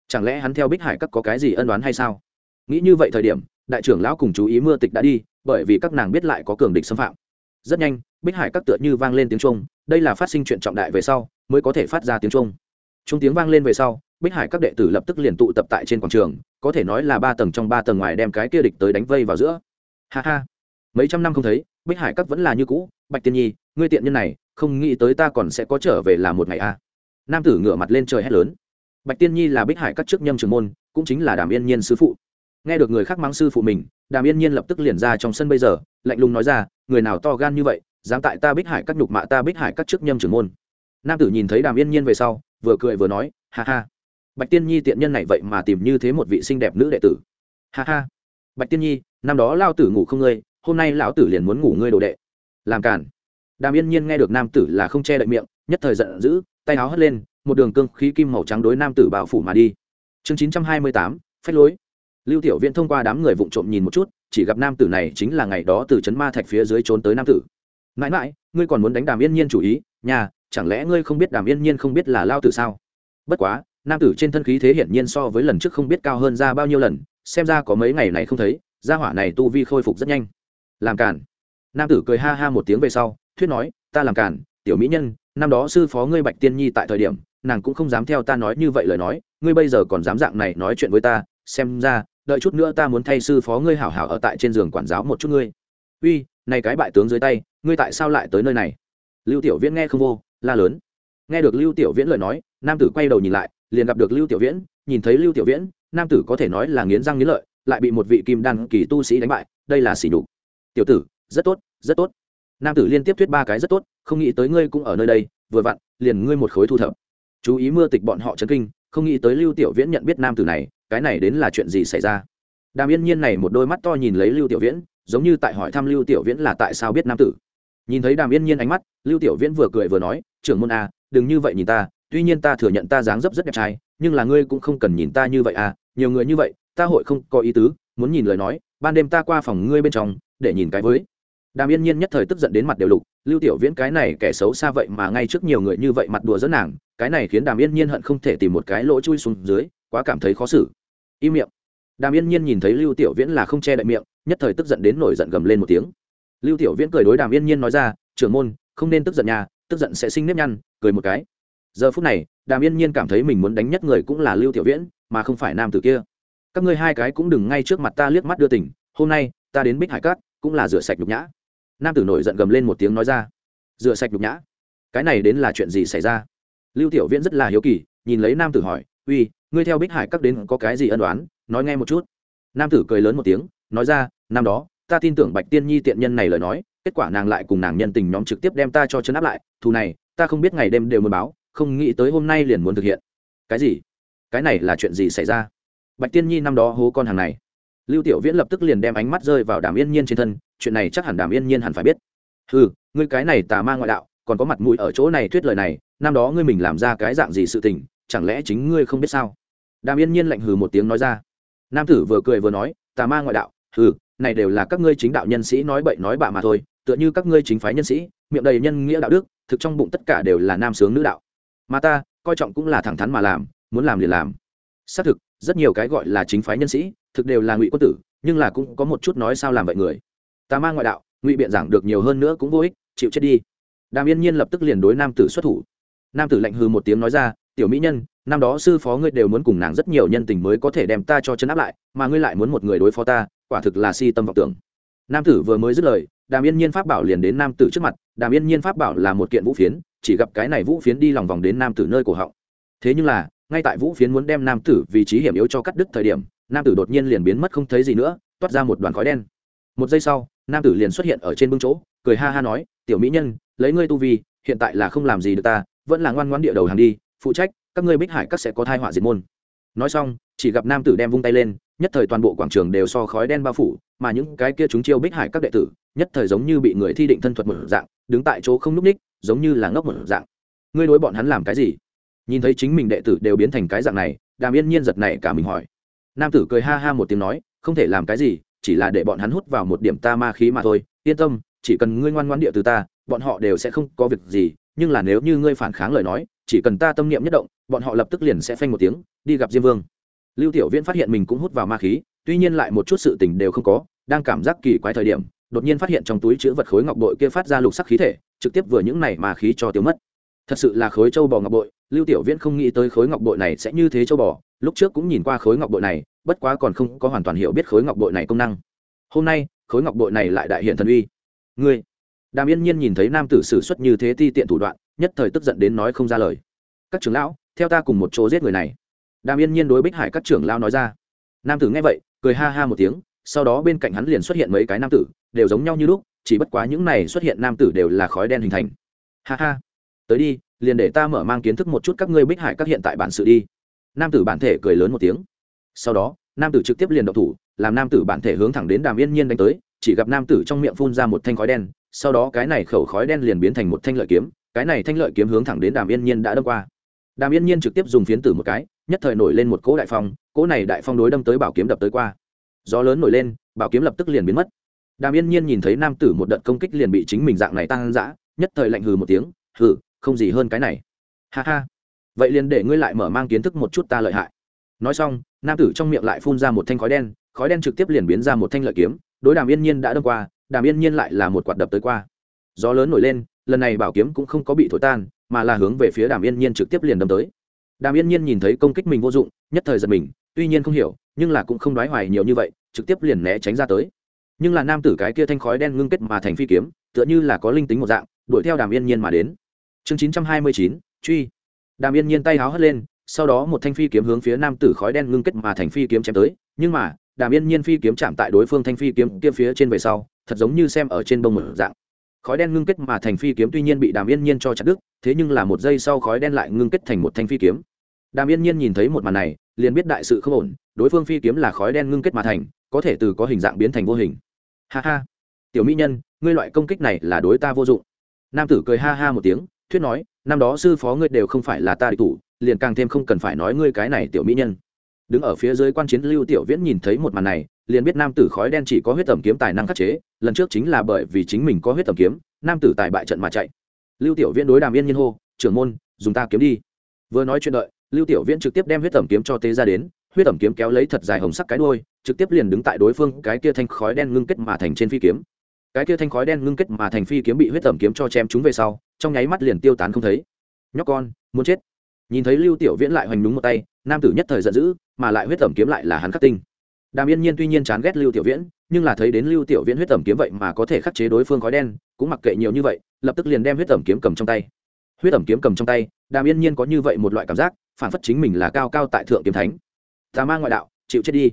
Chẳng lẽ hắn theo bích hải các có cái gì ân đoán hay sao? Nghĩ như vậy thời điểm, đại trưởng lão cùng chú ý mưa tịch đã đi, bởi vì các nàng biết lại có cường địch xâm phạm. Rất nhanh, bích hải các tựa như vang lên tiếng trung đây là phát sinh chuyện trọng đại về sau, mới có thể phát ra tiếng trung trung tiếng vang lên về sau, bích hải các đệ tử lập tức liền tụ tập tại trên quảng trường, có thể nói là ba tầng trong ba tầng ngoài đem cái kia địch tới đánh vây vào giữa. Ha ha. Mấy trăm năm không thấy, bích hải các vẫn là như cũ, bạch tiên nhi, ngươi tiện nhân này, không nghĩ tới ta còn sẽ có trở về là một ngày a. À. nam tử ngửa mặt lên trời hét lớn. Bạch tiên nhi là bích hải các trước nhâm trường môn, cũng chính là đàm yên nhiên sư phụ. Nghe được người khác mắng sư phụ mình, đàm yên nhiên lập tức liền ra trong sân bây giờ, lạnh lùng nói ra, người nào to gan như vậy dám tại ta bích hải các nhục mạ, ta bích hải các trước nhâm trưởng môn. Nam tử nhìn thấy đàm yên nhiên về sau, vừa cười vừa nói, ha ha. Bạch tiên nhi tiện nhân này vậy mà tìm như thế một vị xinh đẹp nữ đệ tử. Ha ha. Bạch tiên nhi, năm đó lao tử ngủ không ngươi, hôm nay lão tử liền muốn ngủ ngươi đồ đệ. Làm cản đàm yên nhiên nghe được nam tử là không che đậy miệng, nhất thời giận dữ, tay áo hất lên, một đường cương khí kim màu trắng đối nam tử bạo phủ mà đi. Chương chín trăm hai mươi tám, phách lối. Lưu tiểu viễn thông qua đám người vụng trộm nhìn một chút, chỉ gặp nam tử này chính là ngày đó từ trấn ma thạch phía dưới trốn tới nam tử mãi mãi, ngươi còn muốn đánh đàm yên nhiên chủ ý, nhà, chẳng lẽ ngươi không biết đàm yên nhiên không biết là lao tử sao? Bất quá, nam tử trên thân khí thế hiển nhiên so với lần trước không biết cao hơn ra bao nhiêu lần, xem ra có mấy ngày này không thấy, gia hỏa này tu vi khôi phục rất nhanh. Làm cản nam tử cười ha ha một tiếng về sau, thuyết nói, ta làm cản tiểu mỹ nhân, năm đó sư phó ngươi bạch tiên nhi tại thời điểm, nàng cũng không dám theo ta nói như vậy lời nói, ngươi bây giờ còn dám dạng này nói chuyện với ta, xem ra, đợi chút nữa ta muốn thay sư phó ngươi hảo hảo ở tại trên giường quản giáo một chút ngươi. Uy này cái bại tướng dưới tay, ngươi tại sao lại tới nơi này? Lưu tiểu viễn nghe không vô, la lớn. Nghe được lưu tiểu viễn lời nói, nam tử quay đầu nhìn lại, liền gặp được lưu tiểu viễn, nhìn thấy lưu tiểu viễn, nam tử có thể nói là nghiến răng nghiến lợi, lại bị một vị kim đan kỳ tu sĩ đánh bại, đây là xỉ nhục. Tiểu tử, rất tốt rất tốt. Nam tử liên tiếp thuyết ba cái rất tốt không nghĩ tới ngươi cũng ở nơi đây, vừa vặn, liền ngươi một khối thu thập. Chú ý mưa tịch bọn họ chấn kinh, không nghĩ tới lưu tiểu viễn nhận biết nam tử này, cái này đến là chuyện gì xảy ra. Đàm yên nhiên này một đôi mắt to nhìn lấy lưu tiểu viễn giống như tại hỏi thăm lưu tiểu viễn là tại sao biết nam tử. Nhìn thấy đàm yên nhiên ánh mắt lưu tiểu viễn vừa cười vừa nói trưởng môn a à, đừng như vậy nhìn ta tuy nhiên ta thừa nhận ta dáng dấp rất đẹp trai nhưng là ngươi cũng không cần nhìn ta như vậy à nhiều người như vậy ta hội không có ý tứ muốn nhìn lời nói ban đêm ta qua phòng ngươi bên trong để nhìn cái với. Đàm yên nhiên nhất thời tức giận đến mặt đều lục lưu tiểu viễn cái này kẻ xấu xa vậy mà ngay trước nhiều người như vậy mặt đùa dẫn nàng cái này khiến đàm yên nhiên hận không thể tìm một cái lỗ chui xuống dưới quá cảm thấy khó xử. Im miệng. Đàm yên nhiên nhìn thấy lưu tiểu viễn là không che đậy miệng nhất thời tức giận đến nổi giận gầm lên một tiếng. Lưu tiểu viễn cười đối đàm yên nhiên nói ra, trưởng môn, không nên tức giận nhà tức giận sẽ sinh nếp nhăn, cười một cái. Giờ phút này, đàm yên nhiên cảm thấy mình muốn đánh nhất người cũng là lưu tiểu viễn, mà không phải nam tử kia. Các ngươi hai cái cũng đừng ngay trước mặt ta liếc mắt đưa tỉnh hôm nay, ta đến bích hải cát, cũng là rửa sạch nhục nhã. Nam tử nổi giận gầm lên một tiếng nói ra, rửa sạch nhục nhã? Cái này đến là chuyện gì xảy ra? Lưu tiểu viễn rất là hiếu kỳ, nhìn lấy nam tử hỏi, uy, ngươi theo bích hải các đến có cái gì ân đoán nói nghe một chút. Nam tử cười lớn một tiếng nói ra, năm đó, ta tin tưởng bạch tiên nhi tiện nhân này lời nói, kết quả nàng lại cùng nàng nhân tình nhóm trực tiếp đem ta cho chấn áp lại. Thù này, ta không biết ngày đêm đều muốn báo, không nghĩ tới hôm nay liền muốn thực hiện. Cái gì? Cái này là chuyện gì xảy ra? Bạch tiên nhi năm đó hố con hàng này. Lưu tiểu viễn lập tức liền đem ánh mắt rơi vào đàm yên nhiên trên thân, chuyện này chắc hẳn đàm yên nhiên hẳn phải biết. Ừ ngươi cái này tà ma ngoại đạo, còn có mặt mũi ở chỗ này thuyết lời này, năm đó ngươi mình làm ra cái dạng gì sự tình, chẳng lẽ chính ngươi không biết sao? Đàm yên nhiên lạnh hừ một tiếng nói ra. Nam tử vừa cười vừa nói, tà ma ngoại đạo hừ, này đều là các ngươi chính đạo nhân sĩ nói bậy nói bạ mà thôi, tựa như các ngươi chính phái nhân sĩ, miệng đầy nhân nghĩa đạo đức, thực trong bụng tất cả đều là nam sướng nữ đạo. Mà ta, coi trọng cũng là thẳng thắn mà làm, muốn làm liền làm. Xác thực, rất nhiều cái gọi là chính phái nhân sĩ, thực đều là ngụy quân tử, nhưng là cũng có một chút nói sao làm vậy người. Ta mang ngoại đạo, ngụy biện giảng được nhiều hơn nữa cũng vô ích, chịu chết đi. Đàm yên nhiên lập tức liền đối nam tử xuất thủ. Nam tử lạnh hư một tiếng nói ra, tiểu mỹ nhân năm đó sư phó ngươi đều muốn cùng nàng rất nhiều nhân tình mới có thể đem ta cho chân áp lại, mà ngươi lại muốn một người đối phó ta, quả thực là si tâm vọng tưởng. Nam tử vừa mới dứt lời, đàm yên nhiên pháp bảo liền đến nam tử trước mặt, đàm yên nhiên pháp bảo là một kiện vũ phiến, chỉ gặp cái này vũ phiến đi lòng vòng đến nam tử nơi cổ họng. Thế nhưng là, ngay tại vũ phiến muốn đem nam tử vị trí hiểm yếu cho cắt đứt thời điểm, nam tử đột nhiên liền biến mất không thấy gì nữa, toát ra một đoàn khói đen. Một giây sau, nam tử liền xuất hiện ở trên bưng chỗ, cười ha ha nói, tiểu mỹ nhân, lấy ngươi tu vi, hiện tại là không làm gì được ta, vẫn là ngoan ngoãn địa đầu hàng đi, phụ trách các ngươi bích hải các sẽ có thai họa diệt môn. Nói xong, chỉ gặp nam tử đem vung tay lên, nhất thời toàn bộ quảng trường đều so khói đen bao phủ, mà những cái kia chúng chiêu bích hải các đệ tử, nhất thời giống như bị người thi định thân thuật một dạng, đứng tại chỗ không núp ních, giống như là ngốc một dạng. Ngươi đối bọn hắn làm cái gì? Nhìn thấy chính mình đệ tử đều biến thành cái dạng này, đàm yên nhiên giật này cả mình hỏi. Nam tử cười ha ha một tiếng nói, không thể làm cái gì, chỉ là để bọn hắn hút vào một điểm ta ma khí mà thôi, yên tâm, chỉ cần ngươi ngoan ngoan địa từ ta, bọn họ đều sẽ không có việc gì, nhưng là nếu như ngươi phản kháng lời nói chỉ cần ta tâm niệm nhất động, bọn họ lập tức liền sẽ phanh một tiếng, đi gặp diêm vương. Lưu tiểu viễn phát hiện mình cũng hút vào ma khí, tuy nhiên lại một chút sự tình đều không có, đang cảm giác kỳ quái thời điểm, đột nhiên phát hiện trong túi chứa vật khối ngọc bội kia phát ra lục sắc khí thể, trực tiếp vừa những này ma khí cho tiêu mất. Thật sự là khối châu bò ngọc bội, lưu tiểu viễn không nghĩ tới khối ngọc bội này sẽ như thế châu bò, lúc trước cũng nhìn qua khối ngọc bội này, bất quá còn không có hoàn toàn hiểu biết khối ngọc bội này công năng. Hôm nay, khối ngọc bội này lại đại hiện thần uy. Ngươi, đàm yên nhiên nhìn thấy nam tử sử xuất như thế ti tiện thủ đoạn nhất thời tức giận đến nói không ra lời. Các trưởng lão, theo ta cùng một chỗ giết người này. Đàm yên nhiên đối bích hải các trưởng lão nói ra. Nam tử nghe vậy, cười ha ha một tiếng, sau đó bên cạnh hắn liền xuất hiện mấy cái nam tử, đều giống nhau như lúc, chỉ bất quá những này xuất hiện nam tử đều là khói đen hình thành. Ha ha. Tới đi, liền để ta mở mang kiến thức một chút các ngươi bích hải các hiện tại bản sự đi. Nam tử bản thể cười lớn một tiếng. Sau đó, nam tử trực tiếp liền độc thủ, làm nam tử bản thể hướng thẳng đến đàm yên nhiên đánh tới, chỉ gặp nam tử trong miệng phun ra một thanh khói đen, sau đó cái này khẩu khói đen liền biến thành một thanh lợi kiếm cái này thanh lợi kiếm hướng thẳng đến đàm yên nhiên đã đâm qua. Đàm yên nhiên trực tiếp dùng phiến tử một cái, nhất thời nổi lên một cỗ đại phong, cỗ này đại phong đối đâm tới bảo kiếm đập tới qua. Gió lớn nổi lên, bảo kiếm lập tức liền biến mất. Đàm yên nhiên nhìn thấy nam tử một đợt công kích liền bị chính mình dạng này tăng dã, nhất thời lạnh hừ một tiếng, hừ, không gì hơn cái này. Ha ha, vậy liền để ngươi lại mở mang kiến thức một chút ta lợi hại. Nói xong, nam tử trong miệng lại phun ra một thanh khói đen khói đen trực tiếp liền biến ra một thanh lợi kiếm, đối đàm yên nhiên đã đâm qua, đàm yên nhiên lại là một quạt đập tới qua. Gió lớn nổi lên lần này bảo kiếm cũng không có bị thổi tan, mà là hướng về phía đàm yên nhiên trực tiếp liền đâm tới. Đàm yên nhiên nhìn thấy công kích mình vô dụng, nhất thời giật mình, tuy nhiên không hiểu, nhưng là cũng không đoái hoài nhiều như vậy, trực tiếp liền né tránh ra tới. Nhưng là nam tử cái kia thanh khói đen ngưng kết mà thành phi kiếm, tựa như là có linh tính một dạng, đuổi theo đàm yên nhiên mà đến. Chương chín trăm hai mươi chín, truy. Đàm yên nhiên tay háo hất lên, sau đó một thanh phi kiếm hướng phía nam tử khói đen ngưng kết mà thành phi kiếm chém tới, nhưng mà, đàm yên nhiên phi kiếm chạm tại đối phương thanh phi kiếm kia phía trên về sau, thật giống như xem ở trên bông mở dạng khói đen ngưng kết mà thành phi kiếm tuy nhiên bị đàm yên nhiên cho chặt đứt, thế nhưng là một giây sau khói đen lại ngưng kết thành một thanh phi kiếm. Đàm yên nhiên nhìn thấy một màn này, liền biết đại sự không ổn, đối phương phi kiếm là khói đen ngưng kết mà thành, có thể từ có hình dạng biến thành vô hình. Ha ha. Tiểu mỹ nhân, ngươi loại công kích này là đối ta vô dụng. Nam tử cười ha ha một tiếng, thuyết nói, năm đó sư phó ngươi đều không phải là ta địch thủ, liền càng thêm không cần phải nói ngươi cái này tiểu mỹ nhân đứng ở phía dưới quan chiến lưu tiểu viễn nhìn thấy một màn này liền biết nam tử khói đen chỉ có huyết tẩm kiếm tài năng khắc chế lần trước chính là bởi vì chính mình có huyết tẩm kiếm nam tử tài bại trận mà chạy. Lưu tiểu viễn đối đàm yên nhiên hô trưởng môn dùng ta kiếm đi. Vừa nói chuyện đợi lưu tiểu viễn trực tiếp đem huyết tẩm kiếm cho tế ra đến huyết tẩm kiếm kéo lấy thật dài hồng sắc cái đuôi, trực tiếp liền đứng tại đối phương cái kia thanh khói đen ngưng kết mà thành trên phi kiếm. Cái kia thanh khói đen ngưng kết mà thành phi kiếm bị huyết tẩm kiếm cho chém chúng về sau trong nháy mắt liền tiêu tán không thấy. Nhóc con muốn chết. Nhìn thấy lưu tiểu viễn lại hoành đúng một tay nam tử nhất thời giận dữ mà lại huyết tẩm kiếm lại là hắn khắc tinh. Đàm yên nhiên tuy nhiên chán ghét lưu tiểu viễn, nhưng là thấy đến lưu tiểu viễn huyết tẩm kiếm vậy mà có thể khắc chế đối phương khói đen, cũng mặc kệ nhiều như vậy, lập tức liền đem huyết tẩm kiếm cầm trong tay. Huyết tẩm kiếm cầm trong tay, đàm yên nhiên có như vậy một loại cảm giác, phản phất chính mình là cao cao tại thượng kiếm thánh. Tà ma ngoại đạo, chịu chết đi.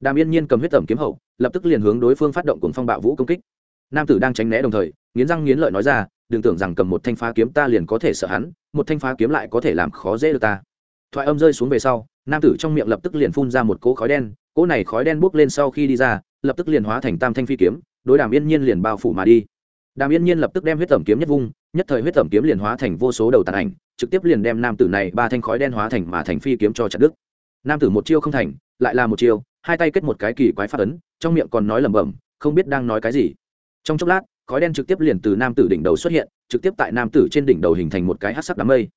Đàm yên nhiên cầm huyết tẩm kiếm hậu, lập tức liền hướng đối phương phát động cùng phong bạo vũ công kích. Nam tử đang tránh né đồng thời, nghiến răng nghiến lợi nói ra, đừng tưởng rằng cầm một thanh phá kiếm ta liền có thể sợ hắn, một thanh phá kiếm lại có thể làm khó dễ được ta thoại âm rơi xuống về sau, nam tử trong miệng lập tức liền phun ra một cỗ khói đen, cỗ này khói đen bốc lên sau khi đi ra, lập tức liền hóa thành tam thanh phi kiếm, đối đàm yên nhiên liền bao phủ mà đi. Đàm yên nhiên lập tức đem huyết tẩm kiếm nhất vung, nhất thời huyết tẩm kiếm liền hóa thành vô số đầu tàn ảnh, trực tiếp liền đem nam tử này ba thanh khói đen hóa thành mà thành phi kiếm cho chặt đức nam tử một chiêu không thành, lại là một chiêu, hai tay kết một cái kỳ quái phát ấn, trong miệng còn nói lẩm bẩm, không biết đang nói cái gì. Trong chốc lát, khói đen trực tiếp liền từ nam tử đỉnh đầu xuất hiện, trực tiếp tại nam tử trên đỉnh đầu hình thành một cái hát sắc đám mây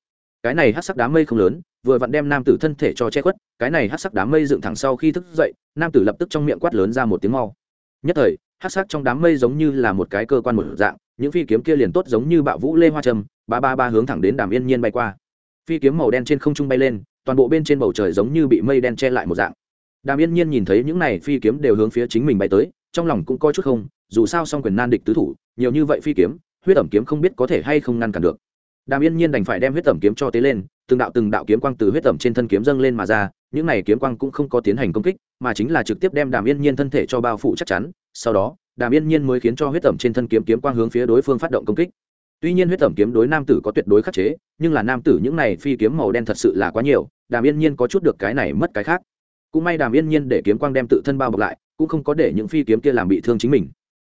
cái này hát sắc đám mây không lớn, vừa vặn đem nam tử thân thể cho che khuất, cái này hát sắc đám mây dựng thẳng sau khi thức dậy, nam tử lập tức trong miệng quát lớn ra một tiếng mau. Nhất thời, hát sắc trong đám mây giống như là một cái cơ quan một dạng, những phi kiếm kia liền tốt giống như bạo vũ lê hoa trầm ba ba ba hướng thẳng đến đàm yên nhiên bay qua. Phi kiếm màu đen trên không trung bay lên, toàn bộ bên trên bầu trời giống như bị mây đen che lại một dạng. Đàm yên nhiên nhìn thấy những này phi kiếm đều hướng phía chính mình bay tới, trong lòng cũng coi chút không, dù sao song quyền nan địch tứ thủ, nhiều như vậy phi kiếm, huyết ẩm kiếm không biết có thể hay không ngăn cản được đàm yên nhiên đành phải đem huyết tẩm kiếm cho tế lên, từng đạo từng đạo kiếm quang từ huyết tẩm trên thân kiếm dâng lên mà ra, những này kiếm quang cũng không có tiến hành công kích, mà chính là trực tiếp đem đàm yên nhiên thân thể cho bao phủ chắc chắn, sau đó, đàm yên nhiên mới khiến cho huyết tẩm trên thân kiếm kiếm quang hướng phía đối phương phát động công kích. Tuy nhiên huyết tẩm kiếm đối nam tử có tuyệt đối khắc chế, nhưng là nam tử những này phi kiếm màu đen thật sự là quá nhiều, đàm yên nhiên có chút được cái này mất cái khác. Cũng may đàm yên nhiên để kiếm quang đem tự thân bao bọc lại, cũng không có để những phi kiếm kia làm bị thương chính mình.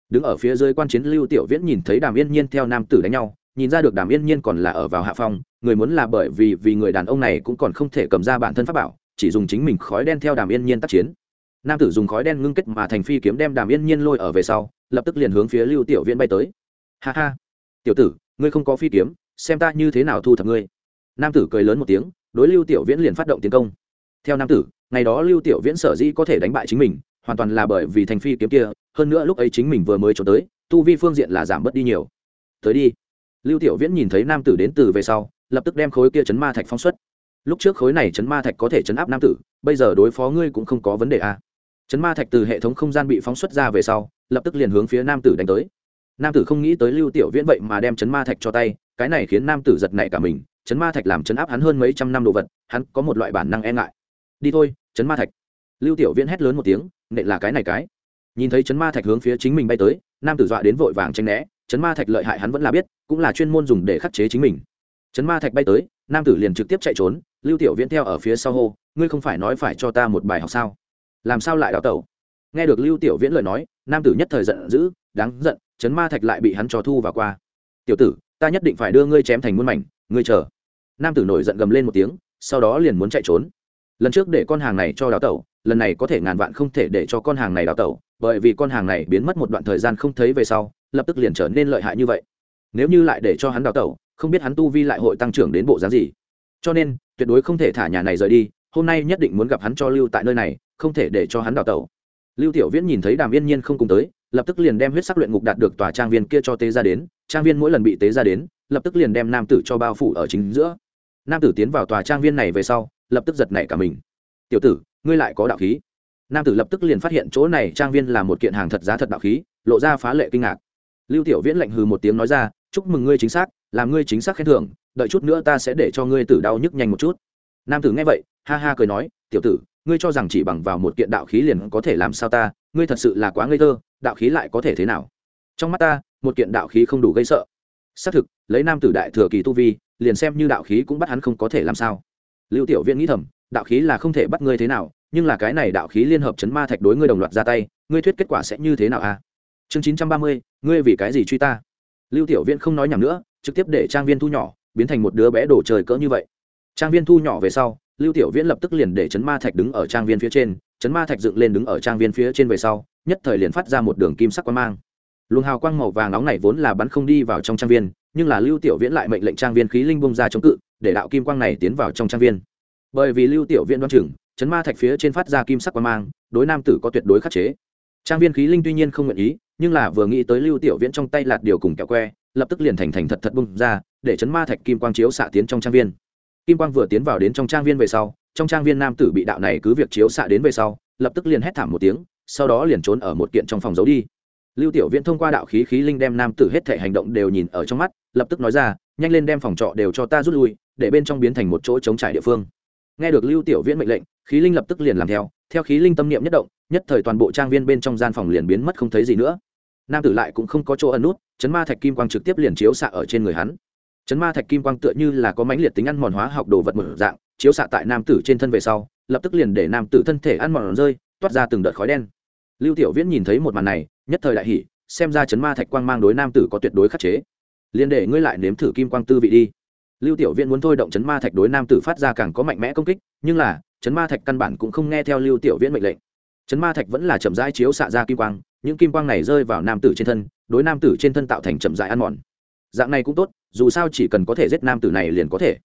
Đứng ở phía dưới quan chiến lưu tiểu viễn nhìn thấy đàm yên nhiên theo nam tử đánh nhau nhìn ra được đàm yên nhiên còn là ở vào hạ phong, người muốn là bởi vì vì người đàn ông này cũng còn không thể cầm ra bản thân pháp bảo, chỉ dùng chính mình khói đen theo đàm yên nhiên tác chiến. Nam tử dùng khói đen ngưng kết mà thành phi kiếm đem đàm yên nhiên lôi ở về sau, lập tức liền hướng phía lưu tiểu viễn bay tới. Ha ha, tiểu tử, ngươi không có phi kiếm, xem ta như thế nào thu thập ngươi. Nam tử cười lớn một tiếng, đối lưu tiểu viễn liền phát động tiến công. Theo nam tử, ngày đó lưu tiểu viễn sở dĩ có thể đánh bại chính mình, hoàn toàn là bởi vì thành phi kiếm kia, hơn nữa lúc ấy chính mình vừa mới trốn tới, tu vi phương diện là giảm bớt đi nhiều. Tới đi lưu tiểu viễn nhìn thấy nam tử đến từ về sau, lập tức đem khối kia chấn ma thạch phóng xuất. Lúc trước khối này chấn ma thạch có thể chấn áp nam tử, bây giờ đối phó ngươi cũng không có vấn đề a à. chấn ma thạch từ hệ thống không gian bị phóng xuất ra về sau, lập tức liền hướng phía nam tử đánh tới. Nam tử không nghĩ tới lưu tiểu viễn vậy mà đem chấn ma thạch cho tay, cái này khiến nam tử giật nảy cả mình, chấn ma thạch làm chấn áp hắn hơn mấy trăm năm đồ vật, hắn có một loại bản năng e ngại. Đi thôi, chấn ma thạch. Lưu tiểu viễn hét lớn một tiếng nệ là cái này cái. Nhìn thấy chấn ma thạch hướng phía chính mình bay tới, nam tử dọa đến vội vàng tranh né chấn ma thạch lợi hại hắn vẫn là biết, cũng là chuyên môn dùng để khắc chế chính mình. Chấn ma thạch bay tới, nam tử liền trực tiếp chạy trốn, lưu tiểu viễn theo ở phía sau hô, ngươi không phải nói phải cho ta một bài học sao? Làm sao lại đào tẩu? Nghe được lưu tiểu viễn lời nói, nam tử nhất thời giận dữ, đáng giận chấn ma thạch lại bị hắn cho thu và qua. Tiểu tử, ta nhất định phải đưa ngươi chém thành muôn mảnh, ngươi chờ. Nam tử nổi giận gầm lên một tiếng, sau đó liền muốn chạy trốn. Lần trước để con hàng này cho đào tẩu lần này có thể ngàn vạn không thể để cho con hàng này đào tẩu, bởi vì con hàng này biến mất một đoạn thời gian không thấy về sau, lập tức liền trở nên lợi hại như vậy. Nếu như lại để cho hắn đào tẩu, không biết hắn tu vi lại hội tăng trưởng đến bộ dáng gì. Cho nên, tuyệt đối không thể thả nhà này rời đi, hôm nay nhất định muốn gặp hắn cho lưu tại nơi này, không thể để cho hắn đào tẩu. Lưu tiểu viễn nhìn thấy đàm yên nhiên không cùng tới, lập tức liền đem huyết sắc luyện ngục đạt được tòa trang viên kia cho tế ra đến, trang viên mỗi lần bị tế ra đến, lập tức liền đem nam tử cho bao phủ ở chính giữa. Nam tử tiến vào tòa trang viên này về sau, lập tức giật nảy cả mình. Tiểu tử ngươi lại có đạo khí. Nam tử lập tức liền phát hiện chỗ này trang viên là một kiện hàng thật giá thật đạo khí, lộ ra phá lệ kinh ngạc. Lưu tiểu viễn lạnh hừ một tiếng nói ra, chúc mừng ngươi chính xác, làm ngươi chính xác khen thưởng, đợi chút nữa ta sẽ để cho ngươi tử đau nhức nhanh một chút. Nam tử nghe vậy, ha ha cười nói, tiểu tử, ngươi cho rằng chỉ bằng vào một kiện đạo khí liền có thể làm sao ta, ngươi thật sự là quá ngây thơ, đạo khí lại có thể thế nào? Trong mắt ta, một kiện đạo khí không đủ gây sợ. Xác thực, lấy nam tử đại thừa kỳ tu vi, liền xem như đạo khí cũng bắt hắn không có thể làm sao. Lưu tiểu viễn nghĩ thầm đạo khí là không thể bắt ngươi thế nào, nhưng là cái này đạo khí liên hợp chấn ma thạch đối ngươi đồng loạt ra tay, ngươi thuyết kết quả sẽ như thế nào a à? chương chín trăm ba mươi, ngươi vì cái gì truy ta? Lưu tiểu viễn không nói nhầm nữa, trực tiếp để trang viên thu nhỏ, biến thành một đứa bé đổ trời cỡ như vậy. Trang viên thu nhỏ về sau, lưu tiểu viễn lập tức liền để chấn ma thạch đứng ở trang viên phía trên, chấn ma thạch dựng lên đứng ở trang viên phía trên về sau, nhất thời liền phát ra một đường kim sắc quang mang. Luồng hào quang màu vàng nóng này vốn là bắn không đi vào trong trang viên, nhưng là lưu tiểu viễn lại mệnh lệnh trang viên khí linh bung ra chống cự, để đạo kim quang này tiến vào trong trang viên bởi vì lưu tiểu viễn đoan chừng, chấn ma thạch phía trên phát ra kim sắc quang mang, đối nam tử có tuyệt đối khắc chế. Trang viên khí linh tuy nhiên không nguyện ý, nhưng là vừa nghĩ tới lưu tiểu viễn trong tay lạt điều cùng kẹo que, lập tức liền thành thành thật thật bung ra, để chấn ma thạch kim quang chiếu xạ tiến trong trang viên. Kim quang vừa tiến vào đến trong trang viên về sau, trong trang viên nam tử bị đạo này cứ việc chiếu xạ đến về sau, lập tức liền hét thảm một tiếng, sau đó liền trốn ở một kiện trong phòng giấu đi. Lưu tiểu viễn thông qua đạo khí khí linh đem nam tử hết thể hành động đều nhìn ở trong mắt, lập tức nói ra, nhanh lên đem phòng trọ đều cho ta rút lui, để bên trong biến thành một chỗ chống trải địa phương nghe được lưu tiểu viễn mệnh lệnh, khí linh lập tức liền làm theo theo khí linh tâm niệm nhất động, nhất thời toàn bộ trang viên bên trong gian phòng liền biến mất không thấy gì nữa. Nam tử lại cũng không có chỗ ẩn nút, chấn ma thạch kim quang trực tiếp liền chiếu xạ ở trên người hắn. Chấn ma thạch kim quang tựa như là có mãnh liệt tính ăn mòn hóa học đồ vật mở dạng, chiếu xạ tại nam tử trên thân về sau, lập tức liền để nam tử thân thể ăn mòn rơi, toát ra từng đợt khói đen. Lưu tiểu viễn nhìn thấy một màn này, nhất thời đại hỉ, xem ra chấn ma thạch quang mang đối nam tử có tuyệt đối khắc chế. Liền để ngươi lại nếm thử kim quang tư vị đi lưu tiểu viễn muốn thôi động chấn ma thạch đối nam tử phát ra càng có mạnh mẽ công kích, nhưng là chấn ma thạch căn bản cũng không nghe theo lưu tiểu viễn mệnh lệnh. Chấn ma thạch vẫn là chậm rãi chiếu xạ ra kim quang, những kim quang này rơi vào nam tử trên thân, đối nam tử trên thân tạo thành chậm rãi ăn mòn. Dạng này cũng tốt, dù sao chỉ cần có thể giết nam tử này liền có thể.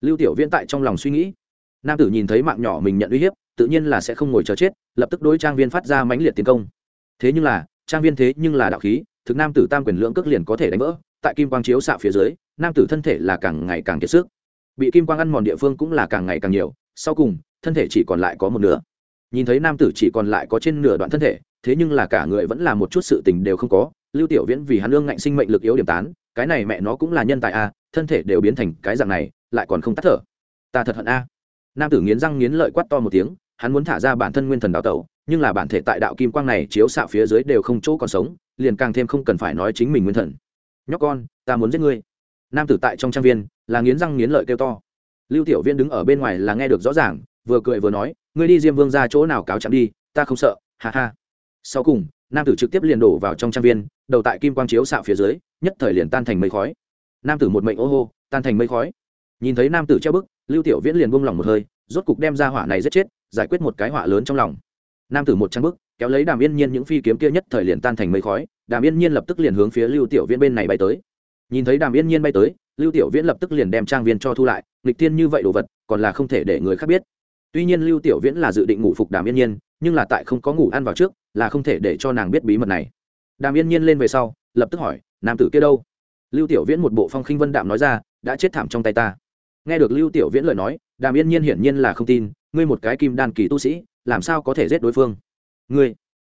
Lưu tiểu viễn tại trong lòng suy nghĩ. Nam tử nhìn thấy mạng nhỏ mình nhận uy hiếp, tự nhiên là sẽ không ngồi chờ chết, lập tức đối trang viên phát ra mãnh liệt tiến công. Thế nhưng là, trang viên thế nhưng là đạo khí, thực nam tử tam quyền lưỡng cước liền có thể đánh vỡ tại kim quang chiếu xạ phía dưới, nam tử thân thể là càng ngày càng kiệt sức. Bị kim quang ăn mòn địa phương cũng là càng ngày càng nhiều, sau cùng, thân thể chỉ còn lại có một nửa. Nhìn thấy nam tử chỉ còn lại có trên nửa đoạn thân thể, thế nhưng là cả người vẫn là một chút sự tình đều không có, lưu tiểu viễn vì hắn lương ngạnh sinh mệnh lực yếu điểm tán, cái này mẹ nó cũng là nhân tài a, thân thể đều biến thành cái dạng này, lại còn không tắt thở. Ta thật hận a. Nam tử nghiến răng nghiến lợi quát to một tiếng, hắn muốn thả ra bản thân nguyên thần đào tẩu, nhưng là bản thể tại đạo kim quang này chiếu xạ phía dưới đều không chỗ còn sống, liền càng thêm không cần phải nói chính mình nguyên thần nhóc con, ta muốn giết ngươi. Nam tử tại trong trang viên, là nghiến răng nghiến lợi kêu to. Lưu tiểu viên đứng ở bên ngoài là nghe được rõ ràng, vừa cười vừa nói, ngươi đi diêm vương ra chỗ nào cáo chạm đi, ta không sợ, ha ha. Sau cùng, nam tử trực tiếp liền đổ vào trong trang viên, đầu tại kim quang chiếu xạ phía dưới, nhất thời liền tan thành mây khói. Nam tử một mệnh ô hô, tan thành mây khói. Nhìn thấy nam tử treo bức, lưu tiểu viễn liền buông lỏng một hơi, rốt cục đem ra hỏa này giết chết, giải quyết một cái hỏa lớn trong lòng. Nam tử một trang bức kéo lấy đàm yên nhiên những phi kiếm kia nhất thời liền tan thành mây khói, đàm yên nhiên lập tức liền hướng phía lưu tiểu viễn bên này bay tới. Nhìn thấy đàm yên nhiên bay tới, lưu tiểu viễn lập tức liền đem trang viên cho thu lại, nghịch tiên như vậy đồ vật, còn là không thể để người khác biết. Tuy nhiên lưu tiểu viễn là dự định ngủ phục đàm yên nhiên, nhưng là tại không có ngủ ăn vào trước, là không thể để cho nàng biết bí mật này. Đàm yên nhiên lên về sau, lập tức hỏi, nam tử kia đâu? Lưu tiểu viễn một bộ phong khinh vân đạm nói ra, đã chết thảm trong tay ta. Nghe được lưu tiểu viễn lời nói, đàm yên nhiên hiển nhiên là không tin, ngươi một cái kim đan kỳ tu sĩ, làm sao có thể giết đối phương? Ngươi.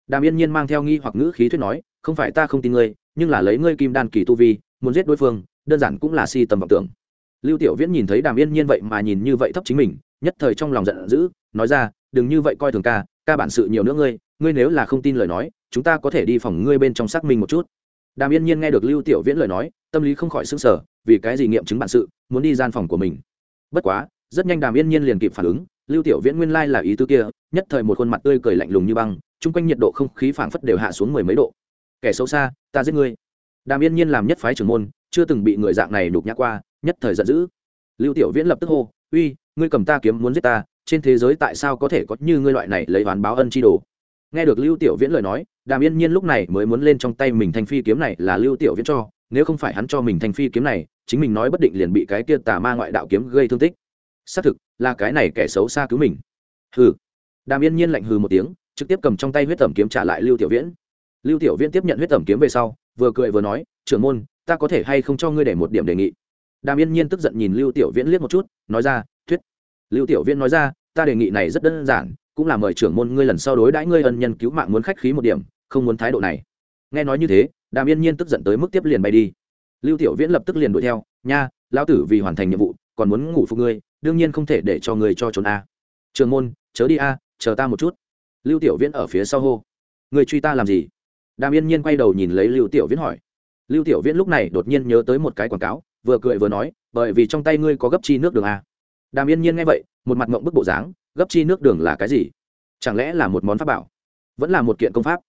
Đàm yên nhiên mang theo nghi hoặc ngữ khí thuyết nói, không phải ta không tin ngươi, nhưng là lấy ngươi kim đan kỳ tu vi, muốn giết đối phương, đơn giản cũng là si tầm vọng tưởng. Lưu tiểu viễn nhìn thấy đàm yên nhiên vậy mà nhìn như vậy thấp chính mình, nhất thời trong lòng giận dữ, nói ra, đừng như vậy coi thường ca ca bản sự nhiều nữa ngươi ngươi nếu là không tin lời nói, chúng ta có thể đi phòng ngươi bên trong xác minh một chút. Đàm yên nhiên nghe được lưu tiểu viễn lời nói, tâm lý không khỏi s ư n g sở vì cái gì nghiệm chứng bản sự, muốn đi gian phòng của mình. Bất quá rất nhanh đàm yên nhiên liền kịp phản ứng, lưu tiểu viễn nguyên lai là ý tư kia, nhất thời một khuôn mặt tươi cười lạnh lùng như băng, chung quanh nhiệt độ không khí phảng phất đều hạ xuống mười mấy độ. Kẻ xấu xa, ta giết ngươi. Đàm yên nhiên làm nhất phái trưởng môn, chưa từng bị người dạng này đục nhã qua, nhất thời giận dữ. Lưu tiểu viễn lập tức hô, uy, ngươi cầm ta kiếm muốn giết ta, trên thế giới tại sao có thể có như ngươi loại này lấy oán báo ân chi đồ? Nghe được lưu tiểu viễn lời nói, đàm yên nhiên lúc này mới muốn lên trong tay mình thanh phi kiếm này là lưu tiểu viễn cho, nếu không phải hắn cho mình thanh phi kiếm này, chính mình nói bất định liền bị cái kia tà ma ngoại đạo kiếm gây thương tích xác thực là cái này kẻ xấu xa cứu mình. Hừ. Đàm yên nhiên lạnh hừ một tiếng, trực tiếp cầm trong tay huyết tẩm kiếm trả lại lưu tiểu viễn. Lưu tiểu viễn tiếp nhận huyết tẩm kiếm về sau, vừa cười vừa nói, trưởng môn, ta có thể hay không cho ngươi để một điểm đề nghị? Đàm yên nhiên tức giận nhìn lưu tiểu viễn liếc một chút, nói ra, thuyết. Lưu tiểu viễn nói ra, ta đề nghị này rất đơn giản, cũng là mời trưởng môn ngươi lần sau đối đãi ngươi ân nhân cứu mạng muốn khách khí một điểm, không muốn thái độ này. Nghe nói như thế, đàm yên nhiên tức giận tới mức tiếp liền bay đi. Lưu tiểu viễn lập tức liền đuổi theo, nha, lão tử vì hoàn thành nhiệm vụ còn muốn ngủ phục ngươi, đương nhiên không thể để cho người cho trốn a. Trường môn, chớ đi a, chờ ta một chút. Lưu tiểu viễn ở phía sau hô. Người truy ta làm gì? Đàm yên nhiên quay đầu nhìn lấy lưu tiểu viễn hỏi. Lưu tiểu viễn lúc này đột nhiên nhớ tới một cái quảng cáo, vừa cười vừa nói, bởi vì trong tay ngươi có gấp chi nước đường a. Đàm yên nhiên nghe vậy, một mặt mộng bức bộ dáng, gấp chi nước đường là cái gì? Chẳng lẽ là một món pháp bảo? Vẫn là một kiện công pháp?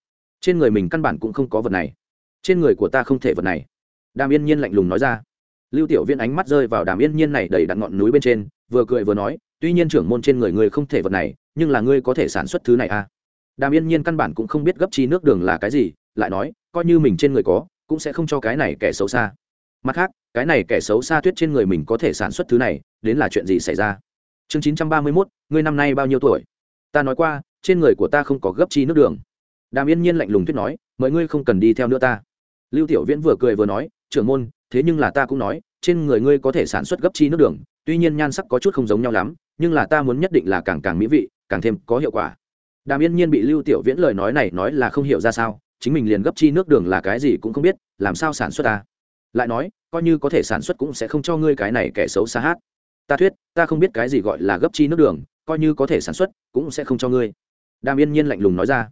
Trên người mình căn bản cũng không có vật này. Trên người của ta không thể vật này. Đàm yên nhiên lạnh lùng nói ra lưu tiểu viên ánh mắt rơi vào đàm yên nhiên này đầy đặn ngọn núi bên trên, vừa cười vừa nói, tuy nhiên trưởng môn trên người ngươi không thể vật này, nhưng là ngươi có thể sản xuất thứ này à? Đàm yên nhiên căn bản cũng không biết gấp chi nước đường là cái gì, lại nói, coi như mình trên người có, cũng sẽ không cho cái này kẻ xấu xa. Mặt khác, cái này kẻ xấu xa tuyết trên người mình có thể sản xuất thứ này, đến là chuyện gì xảy ra? Chương chín trăm ba mươi mốt, ngươi năm nay bao nhiêu tuổi? Ta nói qua, trên người của ta không có gấp chi nước đường. Đàm yên nhiên lạnh lùng tuyết nói mọi ngươi không cần đi theo nữa ta. Lưu tiểu viễn vừa cười vừa nói, trưởng môn thế nhưng là ta cũng nói, trên người ngươi có thể sản xuất gấp chi nước đường, tuy nhiên nhan sắc có chút không giống nhau lắm, nhưng là ta muốn nhất định là càng càng mỹ vị, càng thêm có hiệu quả. Đàm yên nhiên bị lưu tiểu viễn lời nói này nói là không hiểu ra sao, chính mình liền gấp chi nước đường là cái gì cũng không biết, làm sao sản xuất ta? Lại nói, coi như có thể sản xuất cũng sẽ không cho ngươi cái này kẻ xấu xa hát. Ta thuyết, ta không biết cái gì gọi là gấp chi nước đường, coi như có thể sản xuất, cũng sẽ không cho ngươi. Đàm yên nhiên lạnh lùng nói ra.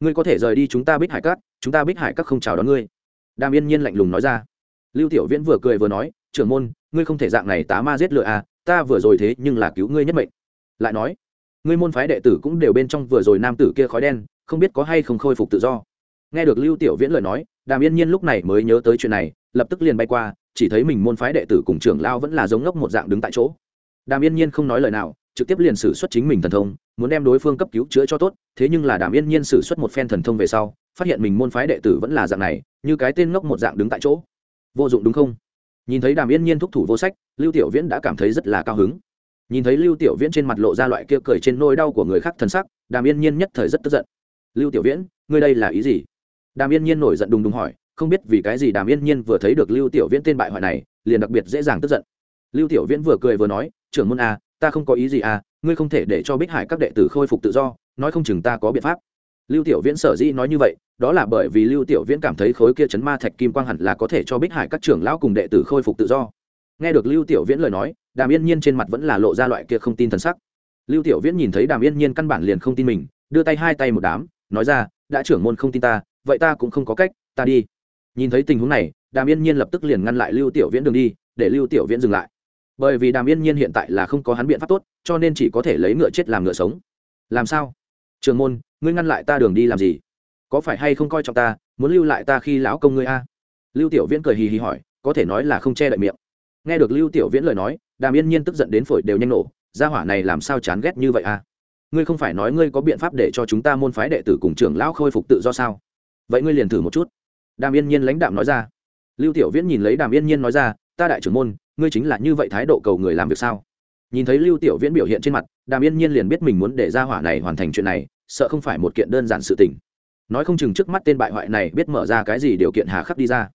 Ngươi có thể rời đi chúng ta bích hải cát chúng ta bích hải cát không chào đón ngươi. Đàm yên nhiên lạnh lùng nói ra lưu tiểu viễn vừa cười vừa nói, trưởng môn, ngươi không thể dạng này tá ma giết lựa à ta vừa rồi thế nhưng là cứu ngươi nhất mệnh. Lại nói, ngươi môn phái đệ tử cũng đều bên trong vừa rồi nam tử kia khói đen, không biết có hay không khôi phục tự do. Nghe được lưu tiểu viễn lời nói, đàm yên nhiên lúc này mới nhớ tới chuyện này, lập tức liền bay qua, chỉ thấy mình môn phái đệ tử cùng trưởng lao vẫn là giống ngốc một dạng đứng tại chỗ. Đàm yên nhiên không nói lời nào, trực tiếp liền sử xuất chính mình thần thông, muốn đem đối phương cấp cứu chữa cho tốt, thế nhưng là đàm yên nhiên sử xuất một phen thần thông về sau, phát hiện mình môn phái đệ tử vẫn là dạng này, như cái tên ngốc một dạng đứng tại chỗ vô dụng đúng không? Nhìn thấy đàm yên nhiên thúc thủ vô sách lưu tiểu viễn đã cảm thấy rất là cao hứng. Nhìn thấy lưu tiểu viễn trên mặt lộ ra loại kia cười trên nôi đau của người khác thân sắc đàm yên nhiên nhất thời rất tức giận. Lưu tiểu viễn ngươi đây là ý gì? Đàm yên nhiên nổi giận đùng đùng hỏi không biết vì cái gì đàm yên nhiên vừa thấy được lưu tiểu viễn tên bại hoại này liền đặc biệt dễ dàng tức giận. Lưu tiểu viễn vừa cười vừa nói trưởng môn a à, ta không có ý gì à ngươi không thể để cho bích hải các đệ tử khôi phục tự do nói không chừng ta có biện pháp lưu tiểu viễn sở dĩ nói như vậy, đó là bởi vì lưu tiểu viễn cảm thấy khối kia chấn ma thạch kim quang hẳn là có thể cho bích hải các trưởng lão cùng đệ tử khôi phục tự do. Nghe được lưu tiểu viễn lời nói, đàm yên nhiên trên mặt vẫn là lộ ra loại kia không tin thần sắc. Lưu tiểu viễn nhìn thấy đàm yên nhiên căn bản liền không tin mình, đưa tay hai tay một đám, nói ra, đã trưởng môn không tin ta, vậy ta cũng không có cách, ta đi. Nhìn thấy tình huống này, đàm yên nhiên lập tức liền ngăn lại lưu tiểu viễn đường đi, để lưu tiểu viễn dừng lại. Bởi vì đàm yên nhiên hiện tại là không có hắn biện pháp tốt, cho nên chỉ có thể lấy ngựa chết làm ngựa sống. Làm sao? Trường môn, ngươi ngăn lại ta đường đi làm gì? Có phải hay không coi trọng ta, muốn lưu lại ta khi lão công ngươi a? Lưu tiểu viễn cười hì hì hỏi, có thể nói là không che đậy miệng. Nghe được lưu tiểu viễn lời nói, đàm yên nhiên tức giận đến phổi đều nhanh nổ, gia hỏa này làm sao chán ghét như vậy a? Ngươi không phải nói ngươi có biện pháp để cho chúng ta môn phái đệ tử cùng trưởng lão khôi phục tự do sao? Vậy ngươi liền thử một chút. Đàm yên nhiên lãnh đạm nói ra. Lưu tiểu viễn nhìn lấy đàm yên nhiên nói ra, ta đại trưởng môn, ngươi chính là như vậy thái độ cầu người làm việc sao? Nhìn thấy lưu tiểu viễn biểu hiện trên mặt, đàm yên nhiên liền biết mình muốn để ra hỏa này hoàn thành chuyện này, sợ không phải một kiện đơn giản sự tình. Nói không chừng trước mắt tên bại hoại này biết mở ra cái gì điều kiện hà khắc đi ra.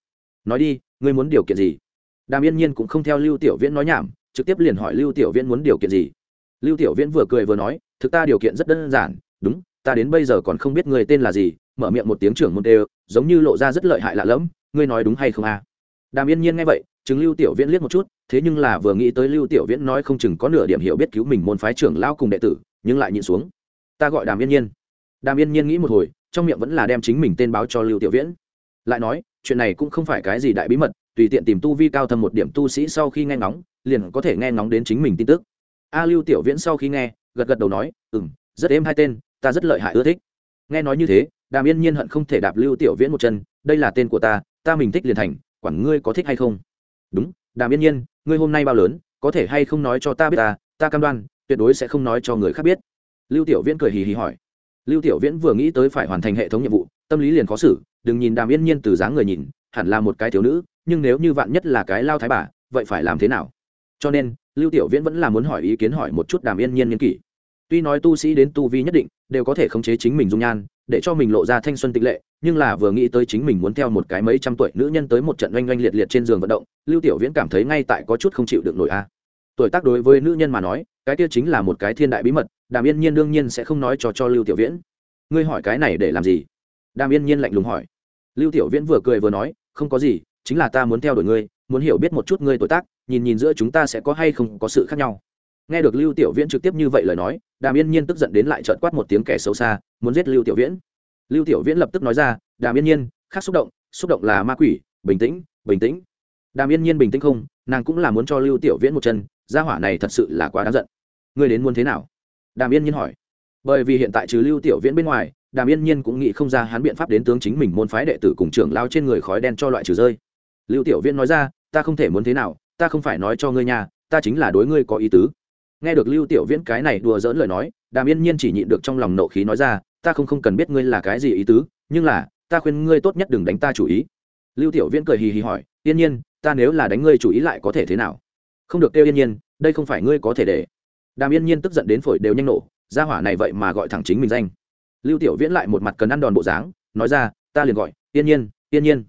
Nói đi, ngươi muốn điều kiện gì? Đàm yên nhiên cũng không theo lưu tiểu viễn nói nhảm, trực tiếp liền hỏi lưu tiểu viễn muốn điều kiện gì. Lưu tiểu viễn vừa cười vừa nói, thực ta điều kiện rất đơn giản, đúng, ta đến bây giờ còn không biết người tên là gì, mở miệng một tiếng trưởng môn đều, giống như lộ ra rất lợi hại lạ lẫm, ngươi nói đúng hay không à đàm yên nhiên nghe vậy chứng lưu tiểu viễn liếc một chút, thế nhưng là vừa nghĩ tới lưu tiểu viễn nói không chừng có nửa điểm hiểu biết cứu mình môn phái trưởng lao cùng đệ tử, nhưng lại nhịn xuống. Ta gọi đàm yên nhiên. Đàm yên nhiên nghĩ một hồi, trong miệng vẫn là đem chính mình tên báo cho lưu tiểu viễn. Lại nói, chuyện này cũng không phải cái gì đại bí mật, tùy tiện tìm tu vi cao thâm một điểm tu sĩ sau khi nghe ngóng, liền có thể nghe ngóng đến chính mình tin tức. A lưu tiểu viễn sau khi nghe, gật gật đầu nói ừ m rất êm hai tên, ta rất lợi hại ưa thích. Nghe nói như thế, đàm yên nhiên hận không thể đạp lưu tiểu viễn một chân, đây là tên của ta ta mình thích liền thành, quản ngươi có thích hay không? Đúng, đàm yên nhiên, ngươi hôm nay bao lớn, có thể hay không nói cho ta biết ta ta cam đoan, tuyệt đối sẽ không nói cho người khác biết. Lưu tiểu viễn cười hì hì hỏi. Lưu tiểu viễn vừa nghĩ tới phải hoàn thành hệ thống nhiệm vụ, tâm lý liền khó xử, đừng nhìn đàm yên nhiên từ dáng người nhìn, hẳn là một cái thiếu nữ, nhưng nếu như vạn nhất là cái lao thái bà, vậy phải làm thế nào? Cho nên, lưu tiểu viễn vẫn là muốn hỏi ý kiến hỏi một chút đàm yên nhiên nhân kỷ tuy nói tu sĩ đến tu vi nhất định, đều có thể khống chế chính mình dung nhan, để cho mình lộ ra thanh xuân tịch lệ, nhưng là vừa nghĩ tới chính mình muốn theo một cái mấy trăm tuổi nữ nhân tới một trận oanh oanh liệt liệt trên giường vận động, lưu tiểu viễn cảm thấy ngay tại có chút không chịu được nổi a. Tuổi tác đối với nữ nhân mà nói, cái kia chính là một cái thiên đại bí mật, đàm yên nhiên đương nhiên sẽ không nói cho cho lưu tiểu viễn. Ngươi hỏi cái này để làm gì? Đàm yên nhiên lạnh lùng hỏi. Lưu tiểu viễn vừa cười vừa nói, không có gì, chính là ta muốn theo đuổi ngươi, muốn hiểu biết một chút ngươi tuổi tác, nhìn nhìn giữa chúng ta sẽ có hay không có sự khác nhau nghe được lưu tiểu viễn trực tiếp như vậy lời nói, đàm yên nhiên tức giận đến lại trợn quát một tiếng kẻ xấu xa, muốn giết lưu tiểu viễn. Lưu tiểu viễn lập tức nói ra, đàm yên nhiên khác xúc động xúc động là ma quỷ, bình tĩnh bình tĩnh. Đàm yên nhiên bình tĩnh không, nàng cũng là muốn cho lưu tiểu viễn một chân, gia hỏa này thật sự là quá đáng giận. Ngươi đến muốn thế nào? Đàm yên nhiên hỏi. Bởi vì hiện tại trừ lưu tiểu viễn bên ngoài, đàm yên nhiên cũng nghĩ không ra hắn biện pháp đến tướng chính mình môn phái đệ tử cùng trưởng lao trên người khói đen cho loại trừ rơi. Lưu tiểu viễn nói ra, ta không thể muốn thế nào, ta không phải nói cho ngươi nhà, ta chính là đối ngươi có ý tứ nghe được lưu tiểu viễn cái này đùa dỡn lời nói, đàm yên nhiên chỉ nhịn được trong lòng nộ khí nói ra, ta không không cần biết ngươi là cái gì ý tứ, nhưng là, ta khuyên ngươi tốt nhất đừng đánh ta chủ ý. Lưu tiểu viễn cười hì hì hỏi, yên nhiên, ta nếu là đánh ngươi chủ ý lại có thể thế nào? Không được kêu yên nhiên, đây không phải ngươi có thể để. Đàm yên nhiên tức giận đến phổi đều nhanh nổ ra hỏa này vậy mà gọi thẳng chính mình danh. Lưu tiểu viễn lại một mặt cần ăn đòn bộ dáng, nói ra, ta liền gọi, yên nhiên yên nhiên.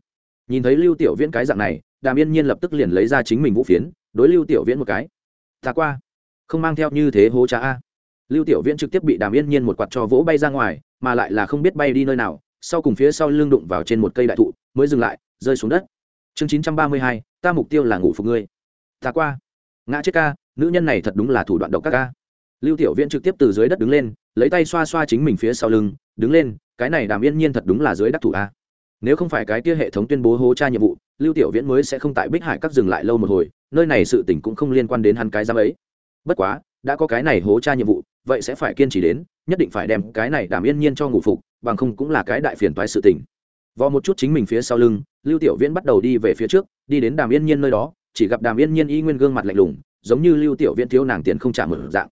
Nhìn thấy lưu tiểu viễn cái dạng này, đàm yên nhiên lập tức liền lấy ra chính mình vũ phiến, đối lưu tiểu viễn một cái, ta qua không mang theo như thế hố trá a. Lưu tiểu viễn trực tiếp bị đàm yên nhiên một quạt cho vỗ bay ra ngoài, mà lại là không biết bay đi nơi nào, sau cùng phía sau lưng đụng vào trên một cây đại thụ, mới dừng lại, rơi xuống đất. Chương chín trăm ba mươi hai, ta mục tiêu là ngủ phục ngươi. Ta qua. Ngã chết ca, nữ nhân này thật đúng là thủ đoạn độc các ca. Lưu tiểu viễn trực tiếp từ dưới đất đứng lên, lấy tay xoa xoa chính mình phía sau lưng, đứng lên, cái này đàm yên nhiên thật đúng là dưới đắc thủ a. Nếu không phải cái kia hệ thống tuyên bố hố tra nhiệm vụ, lưu tiểu viễn mới sẽ không tại bích hải các dừng lại lâu một hồi, nơi này sự tình cũng không liên quan đến hắn cái giám ấy bất quá, đã có cái này hố tra nhiệm vụ, vậy sẽ phải kiên trì đến, nhất định phải đem cái này đàm yên nhiên cho ngủ phục, bằng không cũng là cái đại phiền toái sự tình. Vò một chút chính mình phía sau lưng, lưu tiểu viễn bắt đầu đi về phía trước, đi đến đàm yên nhiên nơi đó, chỉ gặp đàm yên nhiên y nguyên gương mặt lạnh lùng, giống như lưu tiểu viễn thiếu nàng tiền không trả một dạng.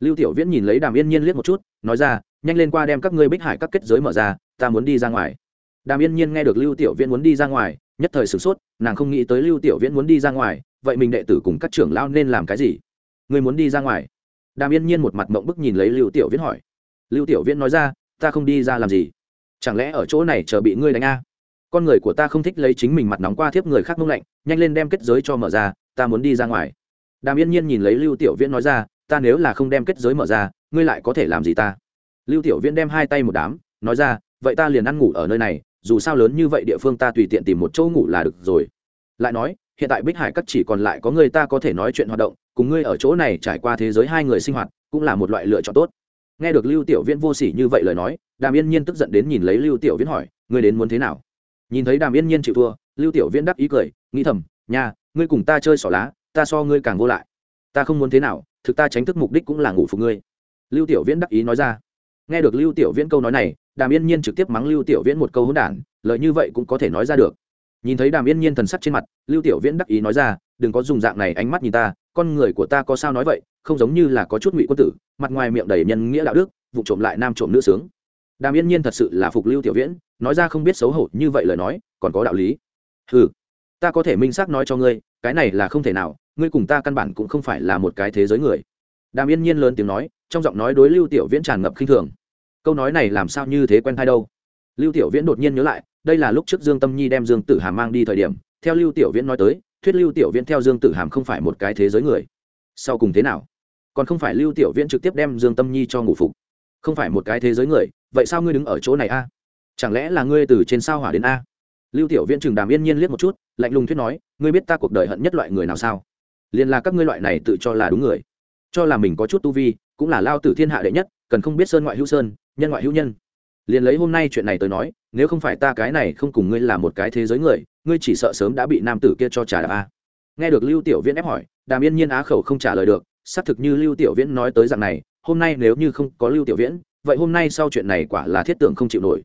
Lưu tiểu viễn nhìn lấy đàm yên nhiên liếc một chút, nói ra, nhanh lên qua đem các ngươi bích hải các kết giới mở ra, ta muốn đi ra ngoài. Đàm yên nhiên nghe được lưu tiểu viễn muốn đi ra ngoài, nhất thời sửng sốt, nàng không nghĩ tới lưu tiểu viễn muốn đi ra ngoài, vậy mình đệ tử cùng các trưởng lao nên làm cái gì? Ngươi muốn đi ra ngoài. Đàm yên nhiên một mặt mộng bức nhìn lấy lưu tiểu viễn hỏi. Lưu tiểu viễn nói ra, ta không đi ra làm gì? Chẳng lẽ ở chỗ này chờ bị ngươi đánh a? Con người của ta không thích lấy chính mình mặt nóng qua thiếp người khác mông lạnh, nhanh lên đem kết giới cho mở ra, ta muốn đi ra ngoài. Đàm yên nhiên nhìn lấy lưu tiểu viễn nói ra, ta nếu là không đem kết giới mở ra, ngươi lại có thể làm gì ta? Lưu tiểu viễn đem hai tay một đám, nói ra, vậy ta liền ăn ngủ ở nơi này, dù sao lớn như vậy địa phương ta tùy tiện tìm một chỗ ngủ là được rồi. Lại nói, hiện tại bích hải cắt chỉ còn lại có người ta có thể nói chuyện hoạt động cùng ngươi ở chỗ này trải qua thế giới hai người sinh hoạt, cũng là một loại lựa chọn tốt. Nghe được lưu tiểu viễn vô s ỉ như vậy lời nói, đàm yên nhiên tức giận đến nhìn lấy lưu tiểu viễn hỏi, ngươi đến muốn thế nào? Nhìn thấy đàm yên nhiên chịu thua, lưu tiểu viễn đắc ý cười, nghĩ thầm nhà ngươi cùng ta chơi xỏ lá, ta so ngươi càng vô lại. Ta không muốn thế nào, thực ta tránh thức mục đích cũng là ngủ phục ngươi. Lưu tiểu viễn đắc ý nói ra. Nghe được lưu tiểu viễn câu nói này, đàm yên nhiên trực tiếp mắng lưu tiểu viễn một câu hỗn đản lợi như vậy cũng có thể nói ra được. Nhìn thấy đàm yên nhiên thần sắc trên mặt, lưu tiểu viễn đắc ý nói ra, đừng có dùng dạng này ánh mắt nhìn ta con người của ta có sao nói vậy, không giống như là có chút ngụy quân tử, mặt ngoài miệng đầy nhân nghĩa đạo đức vụ trộm lại nam trộm nữ sướng. Đàm yên nhiên thật sự là phục lưu tiểu viễn, nói ra không biết xấu hổ như vậy lời nói, còn có đạo lý. Ừ ta có thể minh xác nói cho ngươi, cái này là không thể nào, ngươi cùng ta căn bản cũng không phải là một cái thế giới người. Đàm yên nhiên lớn tiếng nói, trong giọng nói đối lưu tiểu viễn tràn ngập khinh thường. Câu nói này làm sao như thế quen thai đâu? Lưu tiểu viễn đột nhiên nhớ lại, đây là lúc trước dương tâm nhi đem dương tử Hà mang đi thời điểm, theo lưu tiểu viễn nói tới thuyết lưu tiểu viễn theo dương tử hàm không phải một cái thế giới người. Sau cùng thế nào? Còn không phải lưu tiểu viễn trực tiếp đem dương tâm nhi cho ngủ phục. Không phải một cái thế giới người, vậy sao ngươi đứng ở chỗ này a? Chẳng lẽ là ngươi từ trên sao hỏa đến a? Lưu tiểu viễn chừng đàm yên nhiên liếc một chút, lạnh lùng thuyết nói, ngươi biết ta cuộc đời hận nhất loại người nào sao? Liền là các ngươi loại này tự cho là đúng người. Cho là mình có chút tu vi, cũng là lao tử thiên hạ đệ nhất, cần không biết sơn ngoại hữu sơn, nhân ngoại hữu nhân liền lấy hôm nay chuyện này tới nói, nếu không phải ta cái này không cùng ngươi là một cái thế giới người, ngươi chỉ sợ sớm đã bị nam tử kia cho trả đạp a. Nghe được lưu tiểu viễn ép hỏi, đàm yên nhiên á khẩu không trả lời được, xác thực như lưu tiểu viễn nói tới rằng này, hôm nay nếu như không có lưu tiểu viễn, vậy hôm nay sau chuyện này quả là thiết tưởng không chịu nổi.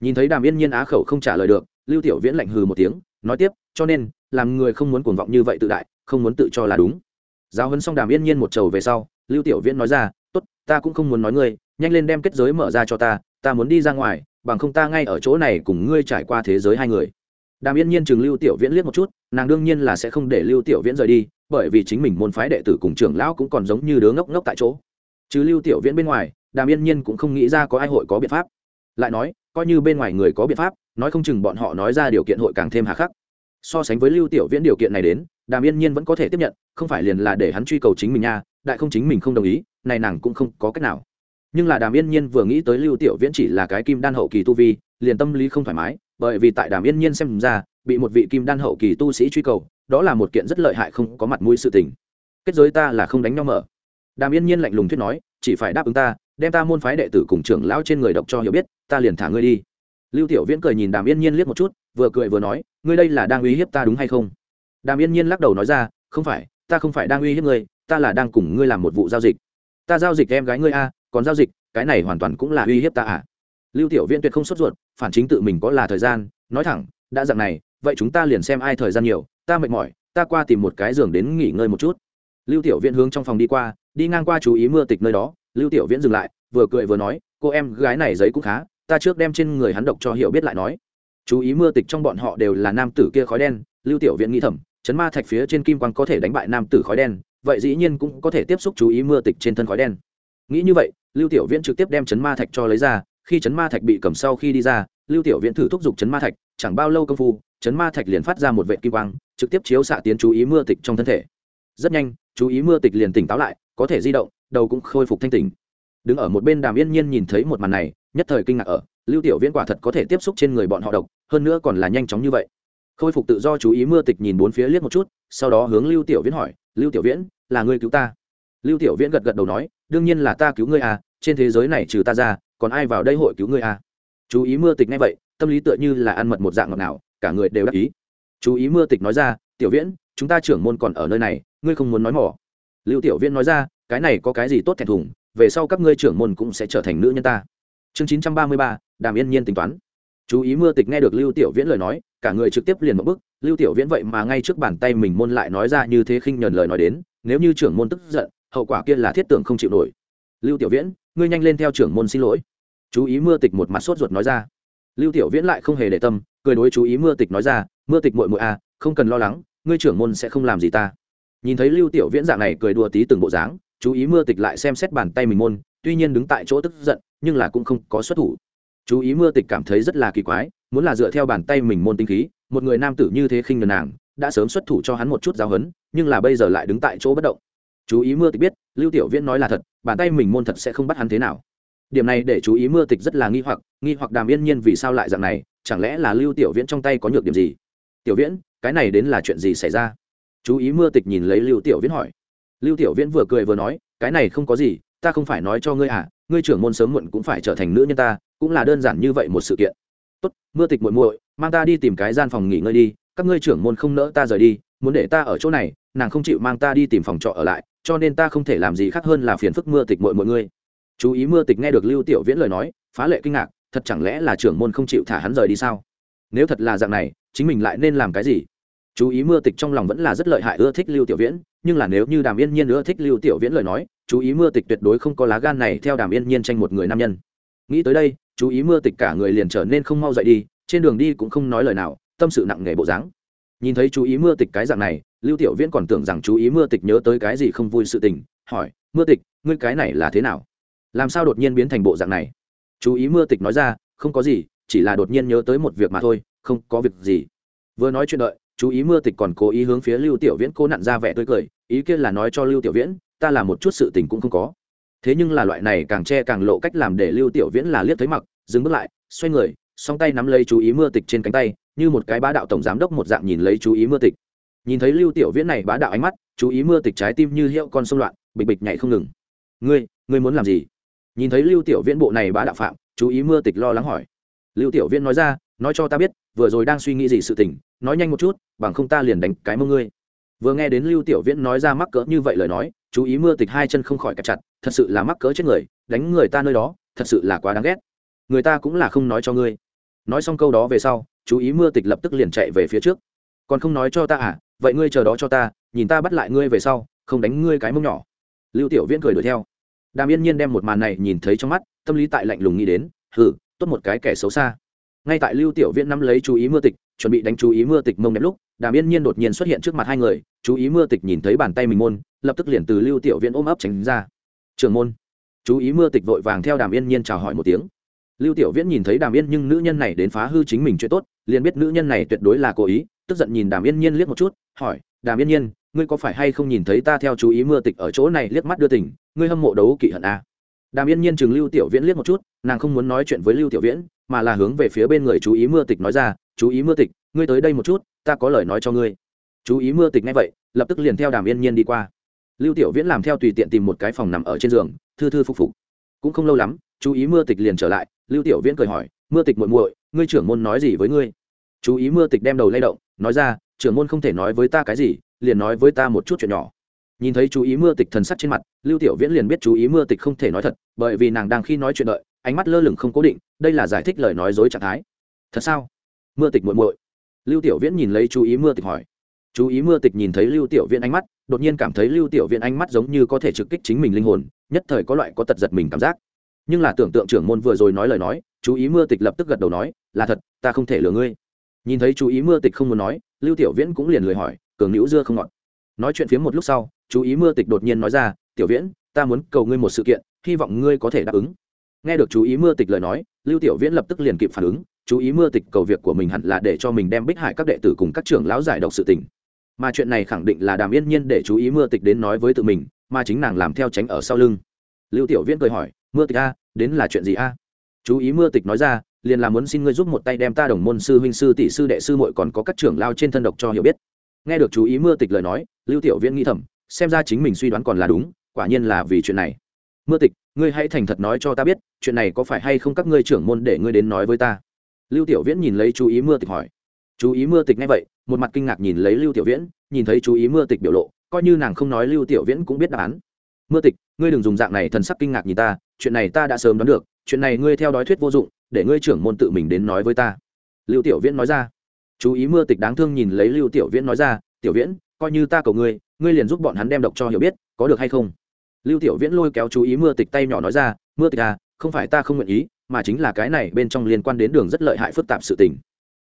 Nhìn thấy đàm yên nhiên á khẩu không trả lời được, lưu tiểu viễn lạnh hừ một tiếng, nói tiếp, cho nên, làm người không muốn cuồng vọng như vậy tự đại, không muốn tự cho là đúng. Giáo huấn xong đàm yên nhiên một trầu về sau, lưu tiểu viễn nói ra, tốt, ta cũng không muốn nói ngươi, nhanh lên đem kết giới mở ra cho ta ta muốn đi ra ngoài, bằng không ta ngay ở chỗ này cùng ngươi trải qua thế giới hai người. Đàm yên nhiên chừng lưu tiểu viễn liếc một chút, nàng đương nhiên là sẽ không để lưu tiểu viễn rời đi, bởi vì chính mình môn phái đệ tử cùng trưởng lão cũng còn giống như đứa ngốc ngốc tại chỗ. Chứ lưu tiểu viễn bên ngoài, đàm yên nhiên cũng không nghĩ ra có ai hội có biện pháp. Lại nói, coi như bên ngoài người có biện pháp, nói không chừng bọn họ nói ra điều kiện hội càng thêm hà khắc. So sánh với lưu tiểu viễn điều kiện này đến, đàm yên nhiên vẫn có thể tiếp nhận, không phải liền là để hắn truy cầu chính mình nha, đại không chính mình không đồng ý, này nàng cũng không có cách nào nhưng là đàm yên nhiên vừa nghĩ tới lưu tiểu viễn chỉ là cái kim đan hậu kỳ tu vi, liền tâm lý không thoải mái, bởi vì tại đàm yên nhiên xem ra, bị một vị kim đan hậu kỳ tu sĩ truy cầu, đó là một kiện rất lợi hại không có mặt mũi sự tình. Kết giới ta là không đánh nhau mở. Đàm yên nhiên lạnh lùng thuyết nói, chỉ phải đáp ứng ta, đem ta môn phái đệ tử cùng trưởng lão trên người độc cho hiểu biết, ta liền thả ngươi đi. Lưu tiểu viễn cười nhìn đàm yên nhiên liếc một chút, vừa cười vừa nói, ngươi đây là đang uy hiếp ta đúng hay không? Đàm yên nhiên lắc đầu nói ra, không phải, ta không phải đang uy hiếp ngươi, ta là đang cùng ngươi làm một vụ giao dịch. Ta giao dịch em gái ngươi a còn giao dịch, cái này hoàn toàn cũng là uy hiếp ta à. Lưu tiểu viễn tuyệt không sốt ruột, phản chính tự mình có là thời gian, nói thẳng, đã dặn này, vậy chúng ta liền xem ai thời gian nhiều, ta mệt mỏi, ta qua tìm một cái giường đến nghỉ ngơi một chút. Lưu tiểu viễn hướng trong phòng đi qua, đi ngang qua chú ý mưa tịch nơi đó, lưu tiểu viễn dừng lại, vừa cười vừa nói, cô em, gái này giấy cũng khá, ta trước đem trên người hắn độc cho hiểu biết lại nói. Chú ý mưa tịch trong bọn họ đều là nam tử kia khói đen, lưu tiểu viễn nghĩ thầm, chấn ma thạch phía trên kim quang có thể đánh bại nam tử khói đen, vậy dĩ nhiên cũng có thể tiếp xúc chú ý mưa tịch trên thân khói đen. Nghĩ như vậy lưu tiểu viễn trực tiếp đem chấn ma thạch cho lấy ra, khi chấn ma thạch bị cầm sau khi đi ra, lưu tiểu viễn thử thúc giục chấn ma thạch, chẳng bao lâu công phu, chấn ma thạch liền phát ra một vệ kim quang, trực tiếp chiếu xạ tiến chú ý mưa tịch trong thân thể. Rất nhanh, chú ý mưa tịch liền tỉnh táo lại, có thể di động, đầu cũng khôi phục thanh tỉnh. Đứng ở một bên đàm yên nhiên nhìn thấy một màn này, nhất thời kinh ngạc ở, lưu tiểu viễn quả thật có thể tiếp xúc trên người bọn họ độc, hơn nữa còn là nhanh chóng như vậy. Khôi phục tự do chú ý mưa tịch nhìn bốn phía liếc một chút, sau đó hướng lưu tiểu viễn hỏi, lưu tiểu viễn, là ngươi cứu ta? Lưu tiểu viễn gật gật đầu nói, đương nhiên là ta cứu ngươi à trên thế giới này trừ ta ra, còn ai vào đây hội cứu ngươi à? Chú ý mưa tịch ngay vậy, tâm lý tựa như là ăn mật một dạng ngọt nào cả người đều đắc ý. Chú ý mưa tịch nói ra, tiểu viễn, chúng ta trưởng môn còn ở nơi này, ngươi không muốn nói mỏ. Lưu tiểu viễn nói ra, cái này có cái gì tốt thẹn thùng, về sau các ngươi trưởng môn cũng sẽ trở thành nữ nhân ta. Chương chín trăm ba mươi ba, đàm yên nhiên tính toán. Chú ý mưa tịch nghe được lưu tiểu viễn lời nói, cả người trực tiếp liền một bức lưu tiểu viễn vậy mà ngay trước bàn tay mình môn lại nói ra như thế khinh nhờn lời nói đến, nếu như trưởng môn tức giận hậu quả kia là thiết tưởng không chịu nổi. Lưu tiểu viễn, ngươi nhanh lên theo trưởng môn xin lỗi. Chú ý mưa tịch một mặt sốt ruột nói ra. Lưu tiểu viễn lại không hề để tâm, cười đối chú ý mưa tịch nói ra, mưa tịch muội muội à không cần lo lắng, ngươi trưởng môn sẽ không làm gì ta. Nhìn thấy lưu tiểu viễn dạng này cười đùa tí từng bộ dáng, chú ý mưa tịch lại xem xét bàn tay mình môn, tuy nhiên đứng tại chỗ tức giận, nhưng là cũng không có xuất thủ. Chú ý mưa tịch cảm thấy rất là kỳ quái, muốn là dựa theo bàn tay mình môn tinh khí, một người nam tử như thế khinh ngần nàng, đã sớm xuất thủ cho hắn một chút giáo hấn nhưng là bây giờ lại đứng tại chỗ bất động chú ý mưa tịch biết, lưu tiểu viễn nói là thật, bàn tay mình môn thật sẽ không bắt hắn thế nào. Điểm này để chú ý mưa tịch rất là nghi hoặc nghi hoặc đàm yên nhiên vì sao lại dạng này, chẳng lẽ là lưu tiểu viễn trong tay có nhược điểm gì? Tiểu viễn, cái này đến là chuyện gì xảy ra? Chú ý mưa tịch nhìn lấy lưu tiểu viễn hỏi. Lưu tiểu viễn vừa cười vừa nói, cái này không có gì, ta không phải nói cho ngươi à ngươi trưởng môn sớm muộn cũng phải trở thành nữ nhân ta, cũng là đơn giản như vậy một sự kiện. Tốt, mưa tịch muội muội, mang ta đi tìm cái gian phòng nghỉ ngơi đi, các ngươi trưởng môn không nỡ ta rời đi, muốn để ta ở chỗ này, nàng không chịu mang ta đi tìm phòng trọ ở lại cho nên ta không thể làm gì khác hơn là phiền phức mưa tịch muội mọi ngươi. Chú ý mưa tịch nghe được lưu tiểu viễn lời nói, phá lệ kinh ngạc, thật chẳng lẽ là trưởng môn không chịu thả hắn rời đi sao? Nếu thật là dạng này, chính mình lại nên làm cái gì? Chú ý mưa tịch trong lòng vẫn là rất lợi hại ưa thích lưu tiểu viễn, nhưng là nếu như đàm yên nhiên ưa thích lưu tiểu viễn lời nói, chú ý mưa tịch tuyệt đối không có lá gan này theo đàm yên nhiên tranh một người nam nhân. Nghĩ tới đây, chú ý mưa tịch cả người liền trở nên không mau dậy đi, trên đường đi cũng không nói lời nào, tâm sự nặng nề bộ dáng nhìn thấy chú ý mưa tịch cái dạng này, lưu tiểu viễn còn tưởng rằng chú ý mưa tịch nhớ tới cái gì không vui sự tình, hỏi, mưa tịch, ngươi cái này là thế nào? Làm sao đột nhiên biến thành bộ dạng này? Chú ý mưa tịch nói ra, không có gì, chỉ là đột nhiên nhớ tới một việc mà thôi, không có việc gì. Vừa nói chuyện đợi, chú ý mưa tịch còn cố ý hướng phía lưu tiểu viễn cố nặn ra vẻ tươi cười, ý kiến là nói cho lưu tiểu viễn, ta là một chút sự tình cũng không có. Thế nhưng là loại này càng che càng lộ cách làm để lưu tiểu viễn là liếc thấy mặc, dừng bước lại, xoay người, song tay nắm lấy chú ý mưa tịch trên cánh tay như một cái bá đạo tổng giám đốc một dạng nhìn lấy chú ý mưa tịch. Nhìn thấy lưu tiểu viễn này bá đạo ánh mắt, chú ý mưa tịch trái tim như hiệu con sông loạn, bịch bịch nhảy không ngừng. Ngươi ngươi muốn làm gì? Nhìn thấy lưu tiểu viễn bộ này bá đạo phạm, chú ý mưa tịch lo lắng hỏi. Lưu tiểu viễn nói ra, nói cho ta biết, vừa rồi đang suy nghĩ gì sự tình, nói nhanh một chút, bằng không ta liền đánh cái mông ngươi. Vừa nghe đến lưu tiểu viễn nói ra mắc cỡ như vậy lời nói, chú ý mưa tịch hai chân không khỏi cặp chặt, thật sự là mắc cỡ chết người, đánh người ta nơi đó, thật sự là quá đáng ghét. Người ta cũng là không nói cho ngươi nói xong câu đó về sau, chú ý mưa tịch lập tức liền chạy về phía trước. Còn không nói cho ta à vậy ngươi chờ đó cho ta, nhìn ta bắt lại ngươi về sau, không đánh ngươi cái mông nhỏ. Lưu tiểu viễn cười đuổi theo. Đàm yên nhiên đem một màn này nhìn thấy trong mắt, tâm lý tại lạnh lùng nghĩ đến, hừ, tốt một cái kẻ xấu xa. Ngay tại lưu tiểu viễn nắm lấy chú ý mưa tịch, chuẩn bị đánh chú ý mưa tịch mông đẹp lúc, đàm yên nhiên đột nhiên xuất hiện trước mặt hai người, chú ý mưa tịch nhìn thấy bàn tay mình môn, lập tức liền từ lưu tiểu viễn ôm ấp tránh ra. Trường môn. Chú ý mưa tịch vội vàng theo đàm yên nhiên chào hỏi một tiếng lưu tiểu viễn nhìn thấy đàm yên nhưng nữ nhân này đến phá hư chính mình chuyện tốt, liền biết nữ nhân này tuyệt đối là cố ý, tức giận nhìn đàm yên nhiên liếc một chút, hỏi, đàm yên nhiên, ngươi có phải hay không nhìn thấy ta theo chú ý mưa tịch ở chỗ này liếc mắt đưa tỉnh ngươi hâm mộ đấu kỵ hận a à? đàm yên nhiên chừng lưu tiểu viễn liếc một chút, nàng không muốn nói chuyện với lưu tiểu viễn, mà là hướng về phía bên người chú ý mưa tịch nói ra, chú ý mưa tịch, ngươi tới đây một chút, ta có lời nói cho ngươi. Chú ý mưa tịch ngay vậy, lập tức liền theo đàm yên nhiên đi qua. Lưu tiểu viễn làm theo tùy tiện tìm một cái phòng nằm ở trên giường, thư thư phục phục. Cũng không lâu lắm, chú ý mưa tịch liền trở lại lưu tiểu viễn cười hỏi, mưa tịch muội muội, ngươi trưởng môn nói gì với ngươi? Chú ý mưa tịch đem đầu lay động, nói ra, trưởng môn không thể nói với ta cái gì, liền nói với ta một chút chuyện nhỏ. Nhìn thấy chú ý mưa tịch thần sắc trên mặt, lưu tiểu viễn liền biết chú ý mưa tịch không thể nói thật, bởi vì nàng đang khi nói chuyện đợi, ánh mắt lơ lửng không cố định, đây là giải thích lời nói dối trạng thái. Thật sao? Mưa tịch muội muội? Lưu tiểu viễn nhìn lấy chú ý mưa tịch hỏi. Chú ý mưa tịch nhìn thấy lưu tiểu viễn ánh mắt, đột nhiên cảm thấy lưu tiểu viễn ánh mắt giống như có thể trực kích chính mình linh hồn, nhất thời có loại có tật giật mình cảm giác nhưng là tưởng tượng trưởng môn vừa rồi nói lời nói, chú ý mưa tịch lập tức gật đầu nói, là thật, ta không thể lừa ngươi. Nhìn thấy chú ý mưa tịch không muốn nói, lưu tiểu viễn cũng liền lười hỏi, cường hữu dưa không ngọt. Nói chuyện phía một lúc sau, chú ý mưa tịch đột nhiên nói ra, tiểu viễn, ta muốn cầu ngươi một sự kiện, hy vọng ngươi có thể đáp ứng. Nghe được chú ý mưa tịch lời nói, lưu tiểu viễn lập tức liền kịp phản ứng, chú ý mưa tịch cầu việc của mình hẳn là để cho mình đem bích hải các đệ tử cùng các trưởng lão giải độc sự tình. Mà chuyện này khẳng định là đàm yên nhiên để chú ý mưa tịch đến nói với tự mình, mà chính nàng làm theo tránh ở sau lưng. Lưu tiểu viễn cười hỏi mưa tịch a, đến là chuyện gì a? Chú ý mưa tịch nói ra, liền là muốn xin ngươi giúp một tay đem ta đồng môn sư huynh sư tỷ sư đệ sư muội còn có các trưởng lao trên thân độc cho hiểu biết. Nghe được chú ý mưa tịch lời nói, lưu tiểu viễn nghĩ thầm, xem ra chính mình suy đoán còn là đúng, quả nhiên là vì chuyện này. Mưa tịch, ngươi hãy thành thật nói cho ta biết, chuyện này có phải hay không các ngươi trưởng môn để ngươi đến nói với ta? Lưu tiểu viễn nhìn lấy chú ý mưa tịch hỏi. Chú ý mưa tịch nghe vậy, một mặt kinh ngạc nhìn lấy lưu tiểu viễn, nhìn thấy chú ý mưa tịch biểu lộ, coi như nàng không nói lưu tiểu viễn cũng biết đáp án. Mưa tịch, ngươi đừng dùng dạng này thần sắc kinh ngạc nhìn ta chuyện này ta đã sớm đoán được, chuyện này ngươi theo đói thuyết vô dụng, để ngươi trưởng môn tự mình đến nói với ta. Lưu tiểu viễn nói ra. Chú ý mưa tịch đáng thương nhìn lấy lưu tiểu viễn nói ra, tiểu viễn, coi như ta cầu ngươi ngươi liền giúp bọn hắn đem độc cho hiểu biết, có được hay không? Lưu tiểu viễn lôi kéo chú ý mưa tịch tay nhỏ nói ra, mưa tịch à không phải ta không nguyện ý, mà chính là cái này bên trong liên quan đến đường rất lợi hại phức tạp sự tình.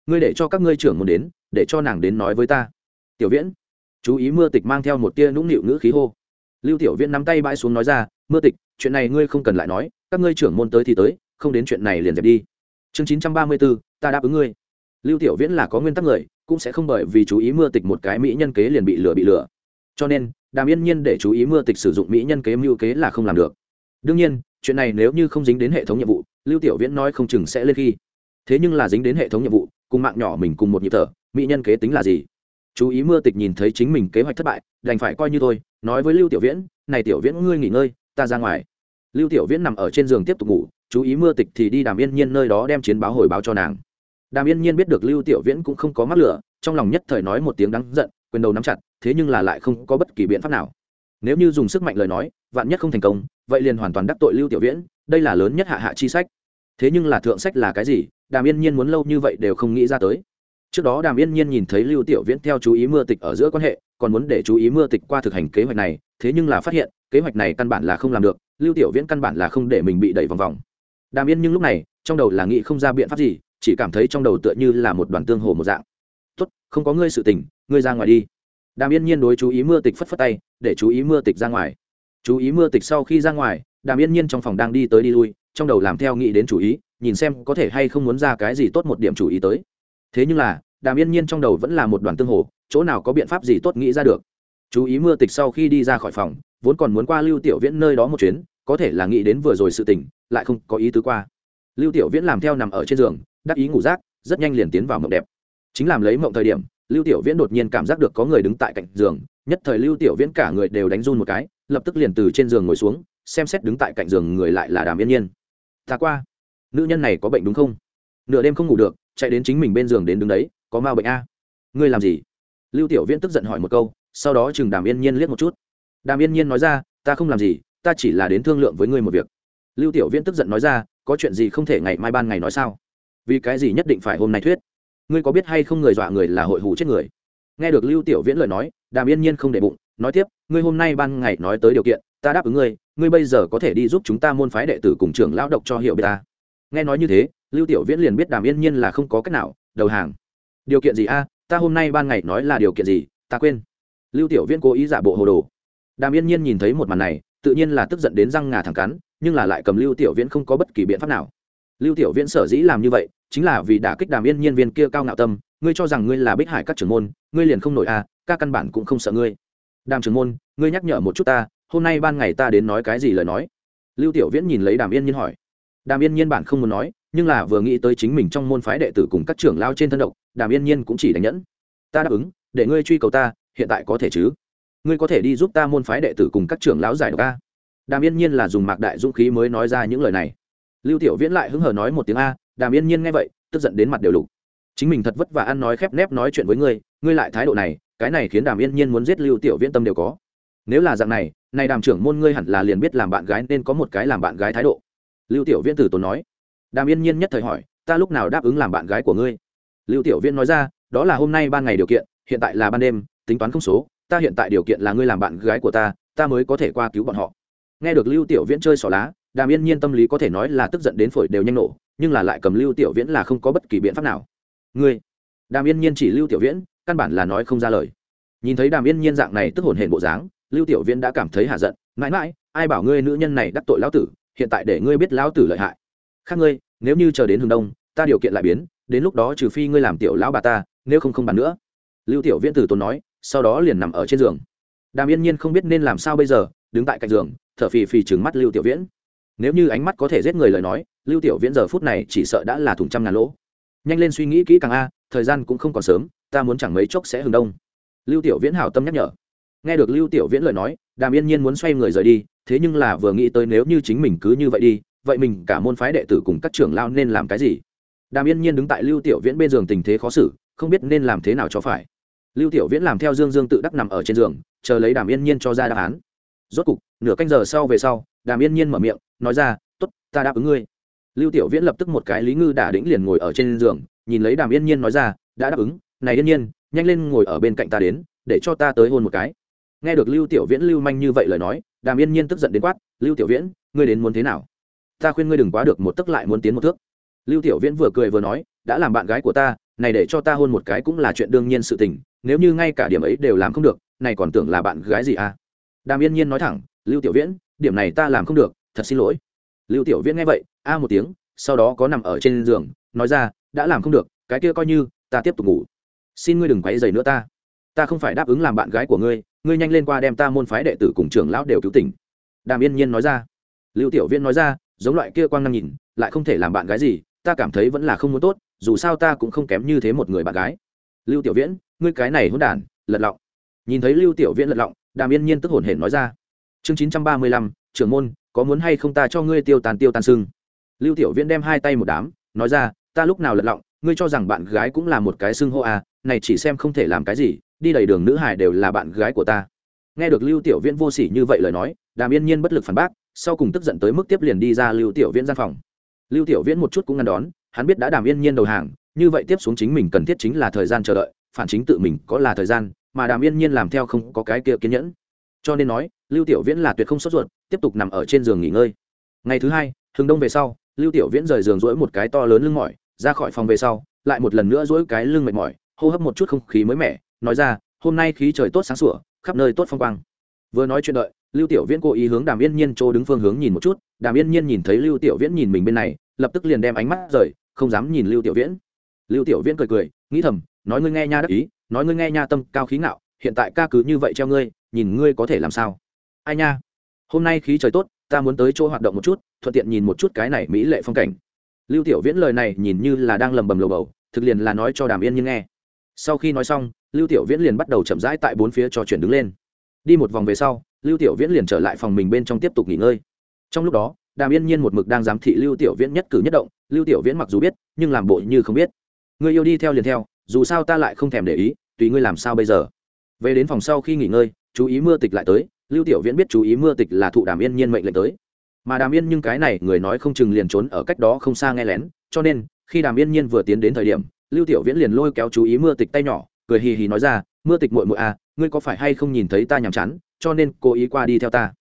Ngươi để cho các ngươi trưởng muốn đến, để cho nàng đến nói với ta. Tiểu viễn. Chú ý mưa tịch mang theo một tia nũng nịu ngữ khí hô. Lưu tiểu viễn nắm tay bãi xuống nói ra mưa tịch, chuyện này ngươi không cần lại nói, các ngươi trưởng môn tới thì tới, không đến chuyện này liền dẹp đi. Chương chín trăm ba mươi bốn ta đáp ứng ngươi. Lưu tiểu viễn là có nguyên tắc người, cũng sẽ không bởi vì chú ý mưa tịch một cái mỹ nhân kế liền bị lừa bị lừa. Cho nên, đàm yên nhiên để chú ý mưa tịch sử dụng mỹ nhân kế mưu kế là không làm được. Đương nhiên, chuyện này nếu như không dính đến hệ thống nhiệm vụ, lưu tiểu viễn nói không chừng sẽ lên khi. Thế nhưng là dính đến hệ thống nhiệm vụ, cùng mạng nhỏ mình cùng một nhịp thở, mỹ nhân kế tính là gì? Chú ý mưa tịch nhìn thấy chính mình kế hoạch thất bại, đành phải coi như thôi, nói với lưu tiểu viễn, này tiểu viễn, ngươi nghỉ ngơi ta ra ngoài. Lưu tiểu viễn nằm ở trên giường tiếp tục ngủ, chú ý mưa tịch thì đi đàm yên nhiên nơi đó đem chiến báo hồi báo cho nàng. Đàm yên nhiên biết được lưu tiểu viễn cũng không có mắc lửa, trong lòng nhất thời nói một tiếng đắng giận, quyền đầu nắm chặt, thế nhưng là lại không có bất kỳ biện pháp nào. Nếu như dùng sức mạnh lời nói, vạn nhất không thành công, vậy liền hoàn toàn đắc tội lưu tiểu viễn, đây là lớn nhất hạ hạ chi sách. Thế nhưng là thượng sách là cái gì, đàm yên nhiên muốn lâu như vậy đều không nghĩ ra tới. Trước đó đàm yên nhiên nhìn thấy lưu tiểu viễn theo chú ý mưa tịch ở giữa quan hệ, còn muốn để chú ý mưa tịch qua thực hành kế hoạch này, thế nhưng là phát hiện kế hoạch này căn bản là không làm được, lưu tiểu viễn căn bản là không để mình bị đẩy vòng vòng. Đàm yên nhưng lúc này, trong đầu là nghĩ không ra biện pháp gì, chỉ cảm thấy trong đầu tựa như là một đoàn tương hồ một dạng. Tốt, không có ngươi sự tình, ngươi ra ngoài đi. Đàm yên nhiên đối chú ý mưa tịch phất phất tay, để chú ý mưa tịch ra ngoài. Chú ý mưa tịch sau khi ra ngoài, đàm yên nhiên trong phòng đang đi tới đi lui, trong đầu làm theo nghĩ đến chủ ý, nhìn xem có thể hay không muốn ra cái gì tốt một điểm chủ ý tới. Thế nhưng là, đàm yên nhiên trong đầu vẫn là một đoàn tương hồ, chỗ nào có biện pháp gì tốt nghĩ ra được? Chú ý mưa tịch sau khi đi ra khỏi phòng, vốn còn muốn qua lưu tiểu viễn nơi đó một chuyến, có thể là nghĩ đến vừa rồi sự tình, lại không có ý tứ qua. Lưu tiểu viễn làm theo nằm ở trên giường, đắc ý ngủ rác, rất nhanh liền tiến vào mộng đẹp. Chính làm lấy mộng thời điểm, lưu tiểu viễn đột nhiên cảm giác được có người đứng tại cạnh giường, nhất thời lưu tiểu viễn cả người đều đánh run một cái, lập tức liền từ trên giường ngồi xuống, xem xét đứng tại cạnh giường người lại là đàm yên nhiên. Ta qua. Nữ nhân này có bệnh đúng không? Nửa đêm không ngủ được, chạy đến chính mình bên giường đến đứng đấy, có ma bệnh a. Ngươi làm gì? Lưu tiểu viễn tức giận hỏi một câu sau đó chừng đàm yên nhiên liếc một chút. Đàm yên nhiên nói ra, ta không làm gì, ta chỉ là đến thương lượng với ngươi một việc. Lưu tiểu viễn tức giận nói ra, có chuyện gì không thể ngày mai ban ngày nói sao? Vì cái gì nhất định phải hôm nay thuyết? Ngươi có biết hay không người dọa người là hội hù chết người? Nghe được lưu tiểu viễn lời nói, đàm yên nhiên không để bụng, nói tiếp, ngươi hôm nay ban ngày nói tới điều kiện, ta đáp ứng ngươi ngươi bây giờ có thể đi giúp chúng ta môn phái đệ tử cùng trưởng lão độc cho hiểu biết ta. Nghe nói như thế, lưu tiểu viễn liền biết đàm yên nhiên là không có cách nào, đầu hàng. Điều kiện gì a? Ta hôm nay ban ngày nói là điều kiện gì? Ta quên lưu tiểu viễn cố ý giả bộ hồ đồ. Đàm yên nhiên nhìn thấy một màn này, tự nhiên là tức giận đến răng ngà thẳng cắn, nhưng là lại cầm lưu tiểu viễn không có bất kỳ biện pháp nào. Lưu tiểu viễn sở dĩ làm như vậy, chính là vì đã kích đàm yên nhiên viên kia cao ngạo tâm, ngươi cho rằng ngươi là bích hải các trưởng môn, ngươi liền không nổi à? các căn bản cũng không sợ ngươi. Đàm trưởng môn, ngươi nhắc nhở một chút ta, hôm nay ban ngày ta đến nói cái gì lời nói? Lưu tiểu viễn nhìn lấy đàm yên nhiên hỏi. Đàm yên nhiên bản không muốn nói, nhưng là vừa nghĩ tới chính mình trong môn phái đệ tử cùng các trưởng lao trên thân độc, đàm yên nhiên cũng chỉ đánh nhẫn. Ta đáp ứng, để ngươi truy cầu ta hiện tại có thể chứ? Ngươi có thể đi giúp ta môn phái đệ tử cùng các trưởng lão giải độc a. Đàm yên nhiên là dùng mạc đại dũng khí mới nói ra những lời này. Lưu tiểu viễn lại hứng hờ nói một tiếng a, đàm yên nhiên nghe vậy, tức giận đến mặt đều lục. Chính mình thật vất vả ăn nói khép nép nói chuyện với ngươi ngươi lại thái độ này, cái này khiến đàm yên nhiên muốn giết lưu tiểu viễn tâm đều có. Nếu là dạng này này đàm trưởng môn ngươi hẳn là liền biết làm bạn gái nên có một cái làm bạn gái thái độ. Lưu tiểu viễn tử tốn nói. Đàm yên nhiên nhất thời hỏi, ta lúc nào đáp ứng làm bạn gái của ngươi? Lưu tiểu viễn nói ra, đó là hôm nay ban ngày điều kiện, hiện tại là ban đêm tính toán không số, ta hiện tại điều kiện là ngươi làm bạn gái của ta ta mới có thể qua cứu bọn họ. Nghe được lưu tiểu viễn chơi xỏ lá, đàm yên nhiên tâm lý có thể nói là tức giận đến phổi đều nhanh nổ, nhưng là lại cầm lưu tiểu viễn là không có bất kỳ biện pháp nào. Ngươi? Đàm yên nhiên chỉ lưu tiểu viễn, căn bản là nói không ra lời. Nhìn thấy đàm yên nhiên dạng này tức hồn hển bộ dáng, lưu tiểu viễn đã cảm thấy hạ giận, mãi mãi, ai bảo ngươi nữ nhân này đắc tội lão tử, hiện tại để ngươi biết lão tử lợi hại. Khác ngươi, nếu như chờ đến hướng đông, ta điều kiện lại biến, đến lúc đó trừ phi ngươi làm tiểu lão bà ta, nếu không không bàn nữa. Lưu tiểu viễn từ tốn nói sau đó liền nằm ở trên giường. Đàm yên nhiên không biết nên làm sao bây giờ, đứng tại cạnh giường, thở phì phì trừng mắt lưu tiểu viễn. Nếu như ánh mắt có thể giết người lời nói, lưu tiểu viễn giờ phút này chỉ sợ đã là thùng trăm ngàn lỗ. Nhanh lên suy nghĩ kỹ càng a, thời gian cũng không còn sớm, ta muốn chẳng mấy chốc sẽ hừng đông. Lưu tiểu viễn hảo tâm nhắc nhở. Nghe được lưu tiểu viễn lời nói, đàm yên nhiên muốn xoay người rời đi, thế nhưng là vừa nghĩ tới nếu như chính mình cứ như vậy đi, vậy mình cả môn phái đệ tử cùng các trưởng lao nên làm cái gì? Đàm yên nhiên đứng tại lưu tiểu viễn bên giường tình thế khó xử, không biết nên làm thế nào cho phải lưu tiểu viễn làm theo dương dương tự đắc nằm ở trên giường, chờ lấy đàm yên nhiên cho ra đáp án. Rốt cục, nửa canh giờ sau về sau, đàm yên nhiên mở miệng, nói ra t ố t ta đáp ứng ngươi. Lưu tiểu viễn lập tức một cái lý ngư đả đĩnh liền ngồi ở trên giường, nhìn lấy đàm yên nhiên nói ra, đã đáp ứng, này yên nhiên, nhanh lên ngồi ở bên cạnh ta đến, để cho ta tới hôn một cái. Nghe được lưu tiểu viễn lưu manh như vậy lời nói, đàm yên nhiên tức giận đến quát, lưu tiểu viễn, ngươi đến muốn thế nào? Ta khuyên ngươi đừng quá được một tức lại muốn tiến một thước. Lưu tiểu viễn vừa cười vừa nói, đã làm bạn gái của ta này để cho ta hôn một cái cũng là chuyện đương nhiên sự tình, nếu như ngay cả điểm ấy đều làm không được, này còn tưởng là bạn gái gì à? Đàm yên nhiên nói thẳng, lưu tiểu viễn, điểm này ta làm không được, thật xin lỗi. Lưu tiểu viễn nghe vậy, a một tiếng, sau đó có nằm ở trên giường, nói ra, đã làm không được, cái kia coi như, ta tiếp tục ngủ. Xin ngươi đừng quấy dày nữa ta. Ta không phải đáp ứng làm bạn gái của ngươi ngươi nhanh lên qua đem ta môn phái đệ tử cùng trưởng lão đều cứu tỉnh. Đàm yên nhiên nói ra. Lưu tiểu viễn nói ra, giống loại kia quang năng nhìn, lại không thể làm bạn gái gì ta cảm thấy vẫn là không muốn tốt, dù sao ta cũng không kém như thế một người bạn gái. Lưu tiểu viễn, ngươi cái này hôn đản, lật lọng. Nhìn thấy lưu tiểu viễn lật lọng, đàm yên nhiên tức hổn hển nói ra. Chương chín trăm ba mươi lăm, trưởng môn, có muốn hay không ta cho ngươi tiêu tàn tiêu tàn sưng lưu tiểu viễn đem hai tay một đám, nói ra, ta lúc nào lật lọng, ngươi cho rằng bạn gái cũng là một cái xưng hô à này chỉ xem không thể làm cái gì, đi đầy đường nữ hải đều là bạn gái của ta. Nghe được lưu tiểu viễn vô sỉ như vậy lời nói, đàm yên nhiên bất lực phản bác, sau cùng tức giận tới mức tiếp liền đi ra lưu tiểu viễn gian phòng lưu tiểu viễn một chút cũng ngăn đón, hắn biết đã đàm yên nhiên đầu hàng, như vậy tiếp xuống chính mình cần thiết chính là thời gian chờ đợi, phản chính tự mình có là thời gian, mà đàm yên nhiên làm theo không có cái kia kiên nhẫn. Cho nên nói, lưu tiểu viễn là tuyệt không sốt ruột, tiếp tục nằm ở trên giường nghỉ ngơi. Ngày thứ hai hừng đông về sau, lưu tiểu viễn rời giường rỗi một cái to lớn lưng mỏi, ra khỏi phòng về sau, lại một lần nữa rỗi cái lưng mệt mỏi, hô hấp một chút không khí mới mẻ, nói ra, hôm nay khí trời tốt sáng sủa, khắp nơi tốt phong quang. Vừa nói chuyện đợi, lưu tiểu viễn cố ý hướng đàm yên nhiên chỗ đứng phương hướng nhìn một chút, đàm yên nhiên nhìn thấy lưu tiểu viễn nhìn mình bên này lập tức liền đem ánh mắt rời, không dám nhìn lưu tiểu viễn. Lưu tiểu viễn cười cười, nghĩ thầm, nói ngươi nghe nha đắc ý, nói ngươi nghe nha tâm cao khí ngạo, hiện tại ca cứ như vậy treo ngươi, nhìn ngươi có thể làm sao. Ai nha? Hôm nay khí trời tốt, ta muốn tới chỗ hoạt động một chút, thuận tiện nhìn một chút cái này mỹ lệ phong cảnh. Lưu tiểu viễn lời này nhìn như là đang lầm bầm lầu bầu, thực liền là nói cho đàm yên nhưng nghe. Sau khi nói xong, lưu tiểu viễn liền bắt đầu chậm rãi tại bốn phía trò chuyển đứng lên. Đi một vòng về sau, lưu tiểu viễn liền trở lại phòng mình bên trong tiếp tục nghỉ ngơi. Trong lúc đó đàm yên nhiên một mực đang giám thị lưu tiểu viễn nhất cử nhất động, lưu tiểu viễn mặc dù biết, nhưng làm bộ như không biết. Người yêu đi theo liền theo, dù sao ta lại không thèm để ý, tùy ngươi làm sao bây giờ? Về đến phòng sau khi nghỉ ngơi, chú ý mưa tịch lại tới, lưu tiểu viễn biết chú ý mưa tịch là thụ đàm yên nhiên mệnh lệnh tới. Mà đàm yên nhưng cái này, người nói không chừng liền trốn ở cách đó không xa nghe lén, cho nên, khi đàm yên nhiên vừa tiến đến thời điểm, lưu tiểu viễn liền lôi kéo chú ý mưa tịch tay nhỏ, cười hì hì nói ra, mưa tịch muội muội à ngươi có phải hay không nhìn thấy ta nhàm chán, cho nên cố ý qua đi theo ta.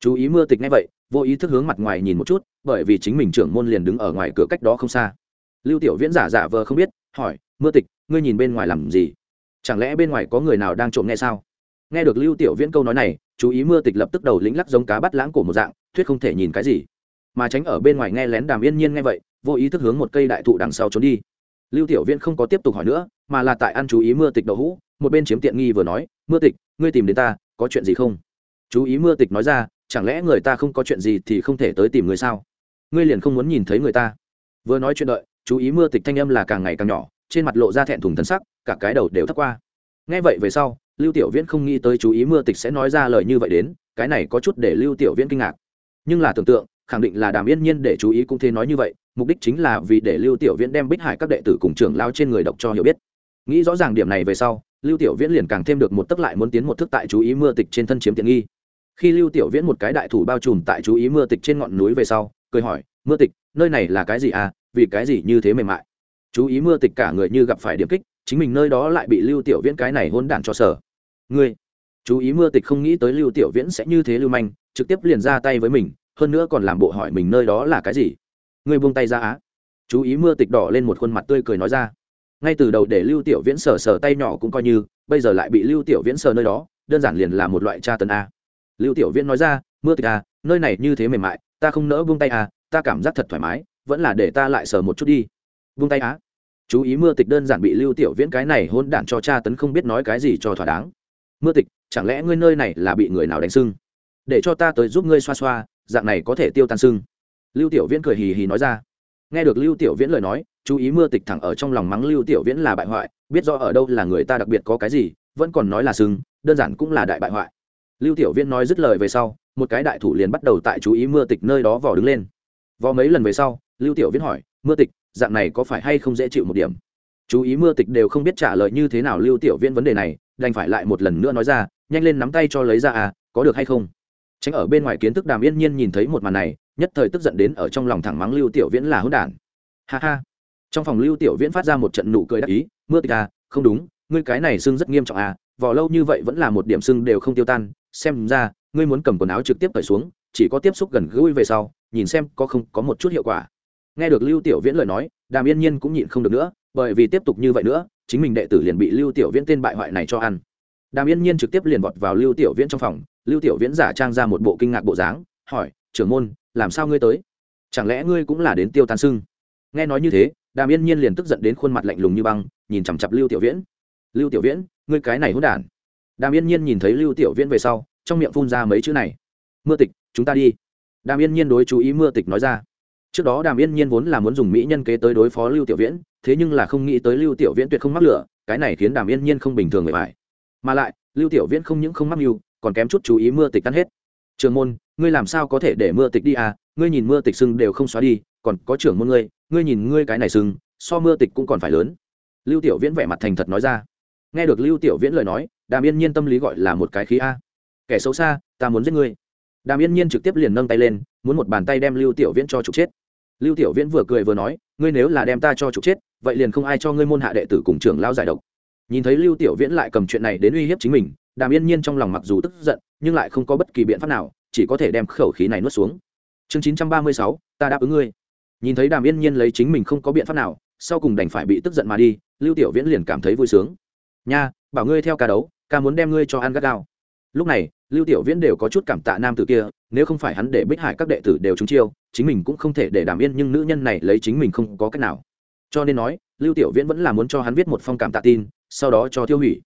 Chú ý mưa tịch ngay vậy vô ý thức hướng mặt ngoài nhìn một chút, bởi vì chính mình trưởng môn liền đứng ở ngoài cửa cách đó không xa. Lưu tiểu viễn giả giả vờ không biết, hỏi, mưa tịch, ngươi nhìn bên ngoài làm gì? Chẳng lẽ bên ngoài có người nào đang trộm nghe sao? Nghe được lưu tiểu viễn câu nói này, chú ý mưa tịch lập tức đầu lĩnh lắc giống cá bắt lãng cổ một dạng, thuyết không thể nhìn cái gì. Mà tránh ở bên ngoài nghe lén đàm yên nhiên nghe vậy, vô ý thức hướng một cây đại thụ đằng sau trốn đi. Lưu tiểu viễn không có tiếp tục hỏi nữa, mà là tại ăn chú ý mưa tịch đậu hũ, một bên chiếm tiện nghi vừa nói, mưa tịch, ngươi tìm đến ta, có chuyện gì không? Chú ý mưa tịch nói ra chẳng lẽ người ta không có chuyện gì thì không thể tới tìm người sao? Ngươi liền không muốn nhìn thấy người ta. Vừa nói chuyện đợi, chú ý mưa tịch thanh âm là càng ngày càng nhỏ, trên mặt lộ ra thẹn thùng thân sắc, cả cái đầu đều thắt qua. Nghe vậy về sau, lưu tiểu viễn không nghĩ tới chú ý mưa tịch sẽ nói ra lời như vậy đến, cái này có chút để lưu tiểu viễn kinh ngạc. Nhưng là tưởng tượng, khẳng định là đàm yên nhiên để chú ý cũng thế nói như vậy, mục đích chính là vì để lưu tiểu viễn đem bích hải các đệ tử cùng trưởng lao trên người độc cho hiểu biết. Nghĩ rõ ràng điểm này về sau, lưu tiểu viễn liền càng thêm được một tấc lại muốn tiến một thức tại chú ý mưa tịch trên thân chiếm tiện nghi khi lưu tiểu viễn một cái đại thủ bao trùm tại chú ý mưa tịch trên ngọn núi về sau, cười hỏi, mưa tịch, nơi này là cái gì à? Vì cái gì như thế mềm mại? Chú ý mưa tịch cả người như gặp phải điểm kích, chính mình nơi đó lại bị lưu tiểu viễn cái này hôn đản cho sở ngươi? Chú ý mưa tịch không nghĩ tới lưu tiểu viễn sẽ như thế lưu manh, trực tiếp liền ra tay với mình, hơn nữa còn làm bộ hỏi mình nơi đó là cái gì. Ngươi buông tay ra á. Chú ý mưa tịch đỏ lên một khuôn mặt tươi cười nói ra. Ngay từ đầu để lưu tiểu viễn sờ sờ tay nhỏ cũng coi như, bây giờ lại bị lưu tiểu viễn sờ nơi đó, đơn giản liền là một loại tra tấn a lưu tiểu viễn nói ra mưa tịch à, nơi này như thế mềm mại ta không nỡ buông tay à, ta cảm giác thật thoải mái vẫn là để ta lại sờ một chút đi. Buông tay á? Chú ý mưa tịch đơn giản bị lưu tiểu viễn cái này hôn đản cho cha tấn không biết nói cái gì cho thỏa đáng. Mưa tịch chẳng lẽ ngươi nơi này là bị người nào đánh sưng? Để cho ta tới giúp ngươi xoa xoa dạng này có thể tiêu tan sưng. Lưu tiểu viễn cười hì hì nói ra. Nghe được lưu tiểu viễn lời nói chú ý mưa tịch thẳng ở trong lòng mắng lưu tiểu viễn là bại hoại biết rõ ở đâu là người ta đặc biệt có cái gì vẫn còn nói là sưng đơn giản cũng là đại bại hoại lưu tiểu viễn nói dứt lời về sau, một cái đại thủ liền bắt đầu tại chú ý mưa tịch nơi đó vò đứng lên. Vò mấy lần về sau, lưu tiểu viễn hỏi, mưa tịch, dạng này có phải hay không dễ chịu một điểm? Chú ý mưa tịch đều không biết trả lời như thế nào lưu tiểu viễn vấn đề này, đành phải lại một lần nữa nói ra, nhanh lên nắm tay cho lấy ra à có được hay không? Tránh ở bên ngoài kiến thức đàm yên nhiên nhìn thấy một màn này, nhất thời tức giận đến ở trong lòng thẳng mắng lưu tiểu viễn là hỗn đản. Ha ha. Trong phòng lưu tiểu viễn phát ra một trận nụ cười đắc ý, mưa tịch à không đúng, ngươi cái này sưng rất nghiêm trọng à vò lâu như vậy vẫn là một điểm sưng đều không tiêu tan xem ra, ngươi muốn cầm quần áo trực tiếp cởi xuống, chỉ có tiếp xúc gần gũi về sau, nhìn xem có không có một chút hiệu quả. Nghe được lưu tiểu viễn lời nói, đàm yên nhiên cũng nhịn không được nữa, bởi vì tiếp tục như vậy nữa, chính mình đệ tử liền bị lưu tiểu viễn tên bại hoại này cho ăn. Đàm yên nhiên trực tiếp liền vọt vào lưu tiểu viễn trong phòng, lưu tiểu viễn giả trang ra một bộ kinh ngạc bộ dáng, hỏi, trưởng môn, làm sao ngươi tới? Chẳng lẽ ngươi cũng là đến tiêu tan sưng? Nghe nói như thế, đàm yên nhiên liền tức giận đến khuôn mặt lạnh lùng như băng, nhìn chằm chặp lưu tiểu viễn. Lưu tiểu viễn, ngươi cái này hỗn đản đàm yên nhiên nhìn thấy lưu tiểu viễn về sau, trong miệng phun ra mấy chữ này. Mưa tịch, chúng ta đi. Đàm yên nhiên đối chú ý mưa tịch nói ra. Trước đó đàm yên nhiên vốn là muốn dùng mỹ nhân kế tới đối phó lưu tiểu viễn, thế nhưng là không nghĩ tới lưu tiểu viễn tuyệt không mắc lửa, cái này khiến đàm yên nhiên không bình thường người phải. Mà lại, lưu tiểu viễn không những không mắc mưu, còn kém chút chú ý mưa tịch tan hết. Trường môn, ngươi làm sao có thể để mưa tịch đi à? Ngươi nhìn mưa tịch sưng đều không xóa đi, còn có trưởng môn ngươi ngươi nhìn ngươi cái này sưng, so mưa tịch cũng còn phải lớn. Lưu tiểu viễn vẻ mặt thành thật nói ra. Nghe được lưu tiểu viễn lời nói đàm yên nhiên tâm lý gọi là một cái khí a. Kẻ xấu xa, ta muốn giết ngươi. Đàm yên nhiên trực tiếp liền nâng tay lên, muốn một bàn tay đem lưu tiểu viễn cho trục chết. Lưu tiểu viễn vừa cười vừa nói, ngươi nếu là đem ta cho trục chết, vậy liền không ai cho ngươi môn hạ đệ tử cùng trưởng lao giải độc. Nhìn thấy lưu tiểu viễn lại cầm chuyện này đến uy hiếp chính mình, đàm yên nhiên trong lòng mặc dù tức giận, nhưng lại không có bất kỳ biện pháp nào, chỉ có thể đem khẩu khí này nuốt xuống. Chương chín trăm ba mươi sáu, ta đáp ứng ngươi. Nhìn thấy đàm yên nhiên lấy chính mình không có biện pháp nào, sau cùng đành phải bị tức giận mà đi, lưu tiểu viễn liền cảm thấy vui sướng. Nha, bảo ngươi theo ca đấu ca muốn đem ngươi cho ăn gắt gao. Lúc này, lưu tiểu viễn đều có chút cảm tạ nam tử kia, nếu không phải hắn để bích hải các đệ tử đều trúng chiêu, chính mình cũng không thể để đàm yên nhưng nữ nhân này lấy chính mình không có cách nào. Cho nên nói, lưu tiểu viễn vẫn là muốn cho hắn viết một phong cảm tạ tin, sau đó cho tiêu hủy.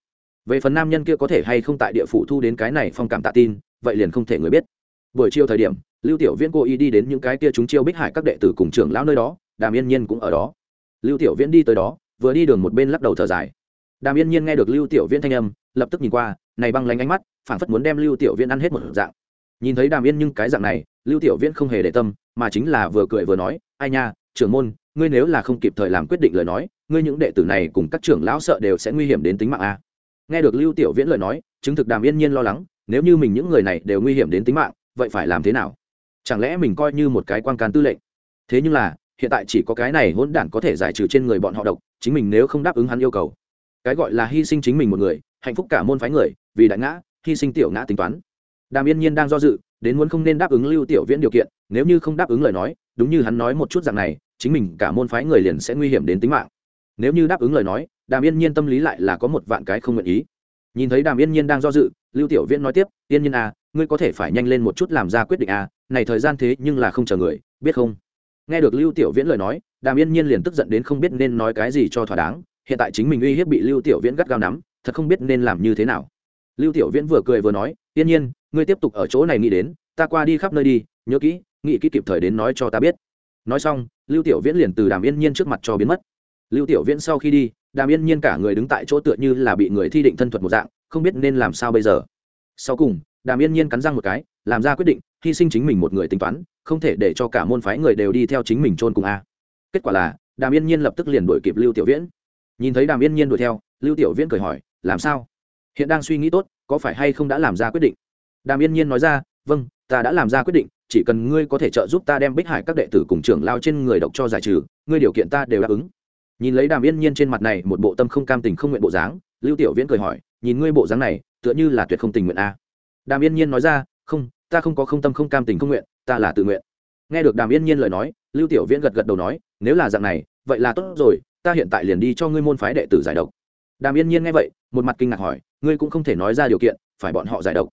Về phần nam nhân kia có thể hay không tại địa phủ thu đến cái này phong cảm tạ tin, vậy liền không thể người biết. Buổi chiều thời điểm, lưu tiểu viễn cố ý đi đến những cái kia chúng chiêu bích hải các đệ tử cùng trưởng lão nơi đó, đàm yên nhiên cũng ở đó. Lưu tiểu viễn đi tới đó, vừa đi đường một bên lắc đầu thở dài. Đàm yên nhiên nghe được lưu tiểu viễn thanh âm lập tức nhìn qua, này băng lánh ánh mắt, phảng phất muốn đem lưu tiểu viễn ăn hết một dạng. Nhìn thấy đàm yên nhưng cái dạng này, lưu tiểu viễn không hề để tâm, mà chính là vừa cười vừa nói, ai nha, trưởng môn, ngươi nếu là không kịp thời làm quyết định lời nói, ngươi những đệ tử này cùng các trưởng lão sợ đều sẽ nguy hiểm đến tính mạng a. Nghe được lưu tiểu viễn lời nói, chứng thực đàm yên nhiên lo lắng, nếu như mình những người này đều nguy hiểm đến tính mạng, vậy phải làm thế nào? Chẳng lẽ mình coi như một cái quan can tư lệnh? Thế nhưng là, hiện tại chỉ có cái này hỗn đản có thể giải trừ trên người bọn họ độc, chính mình nếu không đáp ứng hắn yêu cầu. Cái gọi là hy sinh chính mình một người hạnh phúc cả môn phái người, vì đại ngã, hy sinh tiểu ngã tính toán. Đàm yên nhiên đang do dự, đến muốn không nên đáp ứng lưu tiểu viễn điều kiện, nếu như không đáp ứng lời nói, đúng như hắn nói một chút rằng này, chính mình cả môn phái người liền sẽ nguy hiểm đến tính mạng. Nếu như đáp ứng lời nói, đàm yên nhiên tâm lý lại là có một vạn cái không nguyện ý. Nhìn thấy đàm yên nhiên đang do dự, lưu tiểu viễn nói tiếp, yên nhiên à ngươi có thể phải nhanh lên một chút làm ra quyết định à này thời gian thế nhưng là không chờ người, biết không? Nghe được lưu tiểu viễn lời nói, đàm yên nhiên liền tức giận đến không biết nên nói cái gì cho thỏa đáng. Hiện tại chính mình uy hiếp bị lưu tiểu viễn gắt gao nắm thật không biết nên làm như thế nào. Lưu tiểu viễn vừa cười vừa nói, yên nhiên, ngươi tiếp tục ở chỗ này nghĩ đến, ta qua đi khắp nơi đi, nhớ kỹ, nghĩ kỹ kịp thời đến nói cho ta biết. Nói xong, lưu tiểu viễn liền từ đàm yên nhiên trước mặt cho biến mất. Lưu tiểu viễn sau khi đi, đàm yên nhiên cả người đứng tại chỗ tựa như là bị người thi định thân thuật một dạng, không biết nên làm sao bây giờ. Sau cùng, đàm yên nhiên cắn răng một cái, làm ra quyết định, hy sinh chính mình một người tính toán, không thể để cho cả môn phái người đều đi theo chính mình trôn cùng a. Kết quả là, đàm yên nhiên lập tức liền đuổi kịp lưu tiểu viễn. Nhìn thấy đàm yên nhiên đuổi theo, lưu tiểu viễn cười hỏi làm sao? Hiện đang suy nghĩ tốt, có phải hay không đã làm ra quyết định? Đàm yên nhiên nói ra vâng ta đã làm ra quyết định, chỉ cần ngươi có thể trợ giúp ta đem bích hải các đệ tử cùng trưởng lao trên người độc cho giải trừ, ngươi điều kiện ta đều đáp ứng. Nhìn lấy đàm yên nhiên trên mặt này một bộ tâm không cam tình không nguyện bộ dáng, lưu tiểu viễn cười hỏi, nhìn ngươi bộ dáng này, tựa như là tuyệt không tình nguyện a đàm yên nhiên nói ra, không, ta không có không tâm không cam tình không nguyện, ta là tự nguyện. Nghe được đàm yên nhiên lời nói, lưu tiểu viễn gật gật đầu nói, nếu là dạng này, vậy là tốt rồi, ta hiện tại liền đi cho ngươi môn phái đệ tử giải độc. Đàm yên nhiên nghe vậy một mặt kinh ngạc hỏi, ngươi cũng không thể nói ra điều kiện, phải bọn họ giải độc.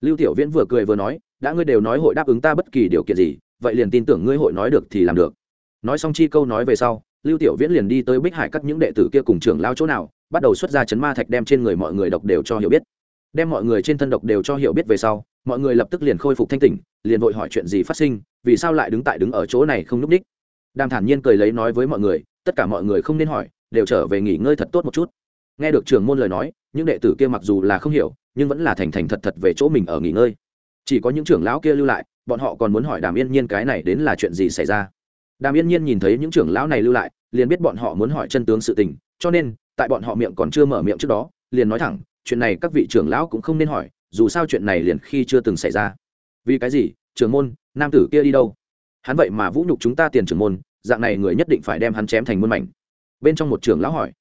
Lưu tiểu viễn vừa cười vừa nói, đã ngươi đều nói hội đáp ứng ta bất kỳ điều kiện gì, vậy liền tin tưởng ngươi hội nói được thì làm được. Nói xong chi câu nói về sau, lưu tiểu viễn liền đi tới bích hải cắt những đệ tử kia cùng trưởng lao chỗ nào, bắt đầu xuất ra chấn ma thạch đem trên người mọi người độc đều cho hiểu biết. Đem mọi người trên thân độc đều cho hiểu biết về sau, mọi người lập tức liền khôi phục thanh tỉnh, liền vội hỏi chuyện gì phát sinh, vì sao lại đứng tại đứng ở chỗ này không núp ních. Đàm thản nhiên cười lấy nói với mọi người, tất cả mọi người không nên hỏi, đều trở về nghỉ ngơi thật tốt một chút nghe được trưởng môn lời nói, những đệ tử kia mặc dù là không hiểu, nhưng vẫn là thành thành thật thật về chỗ mình ở nghỉ ngơi. Chỉ có những trưởng lão kia lưu lại, bọn họ còn muốn hỏi đàm yên nhiên cái này đến là chuyện gì xảy ra. Đàm yên nhiên nhìn thấy những trưởng lão này lưu lại, liền biết bọn họ muốn hỏi chân tướng sự tình, cho nên, tại bọn họ miệng còn chưa mở miệng trước đó, liền nói thẳng, chuyện này các vị trưởng lão cũng không nên hỏi, dù sao chuyện này liền khi chưa từng xảy ra. Vì cái gì, trưởng môn, nam tử kia đi đâu? Hắn vậy mà vũ nhục chúng ta tiền trưởng môn, dạng này người nhất định phải đem hắn chém thành muôn mảnh. Bên trong một trưởng lão hỏi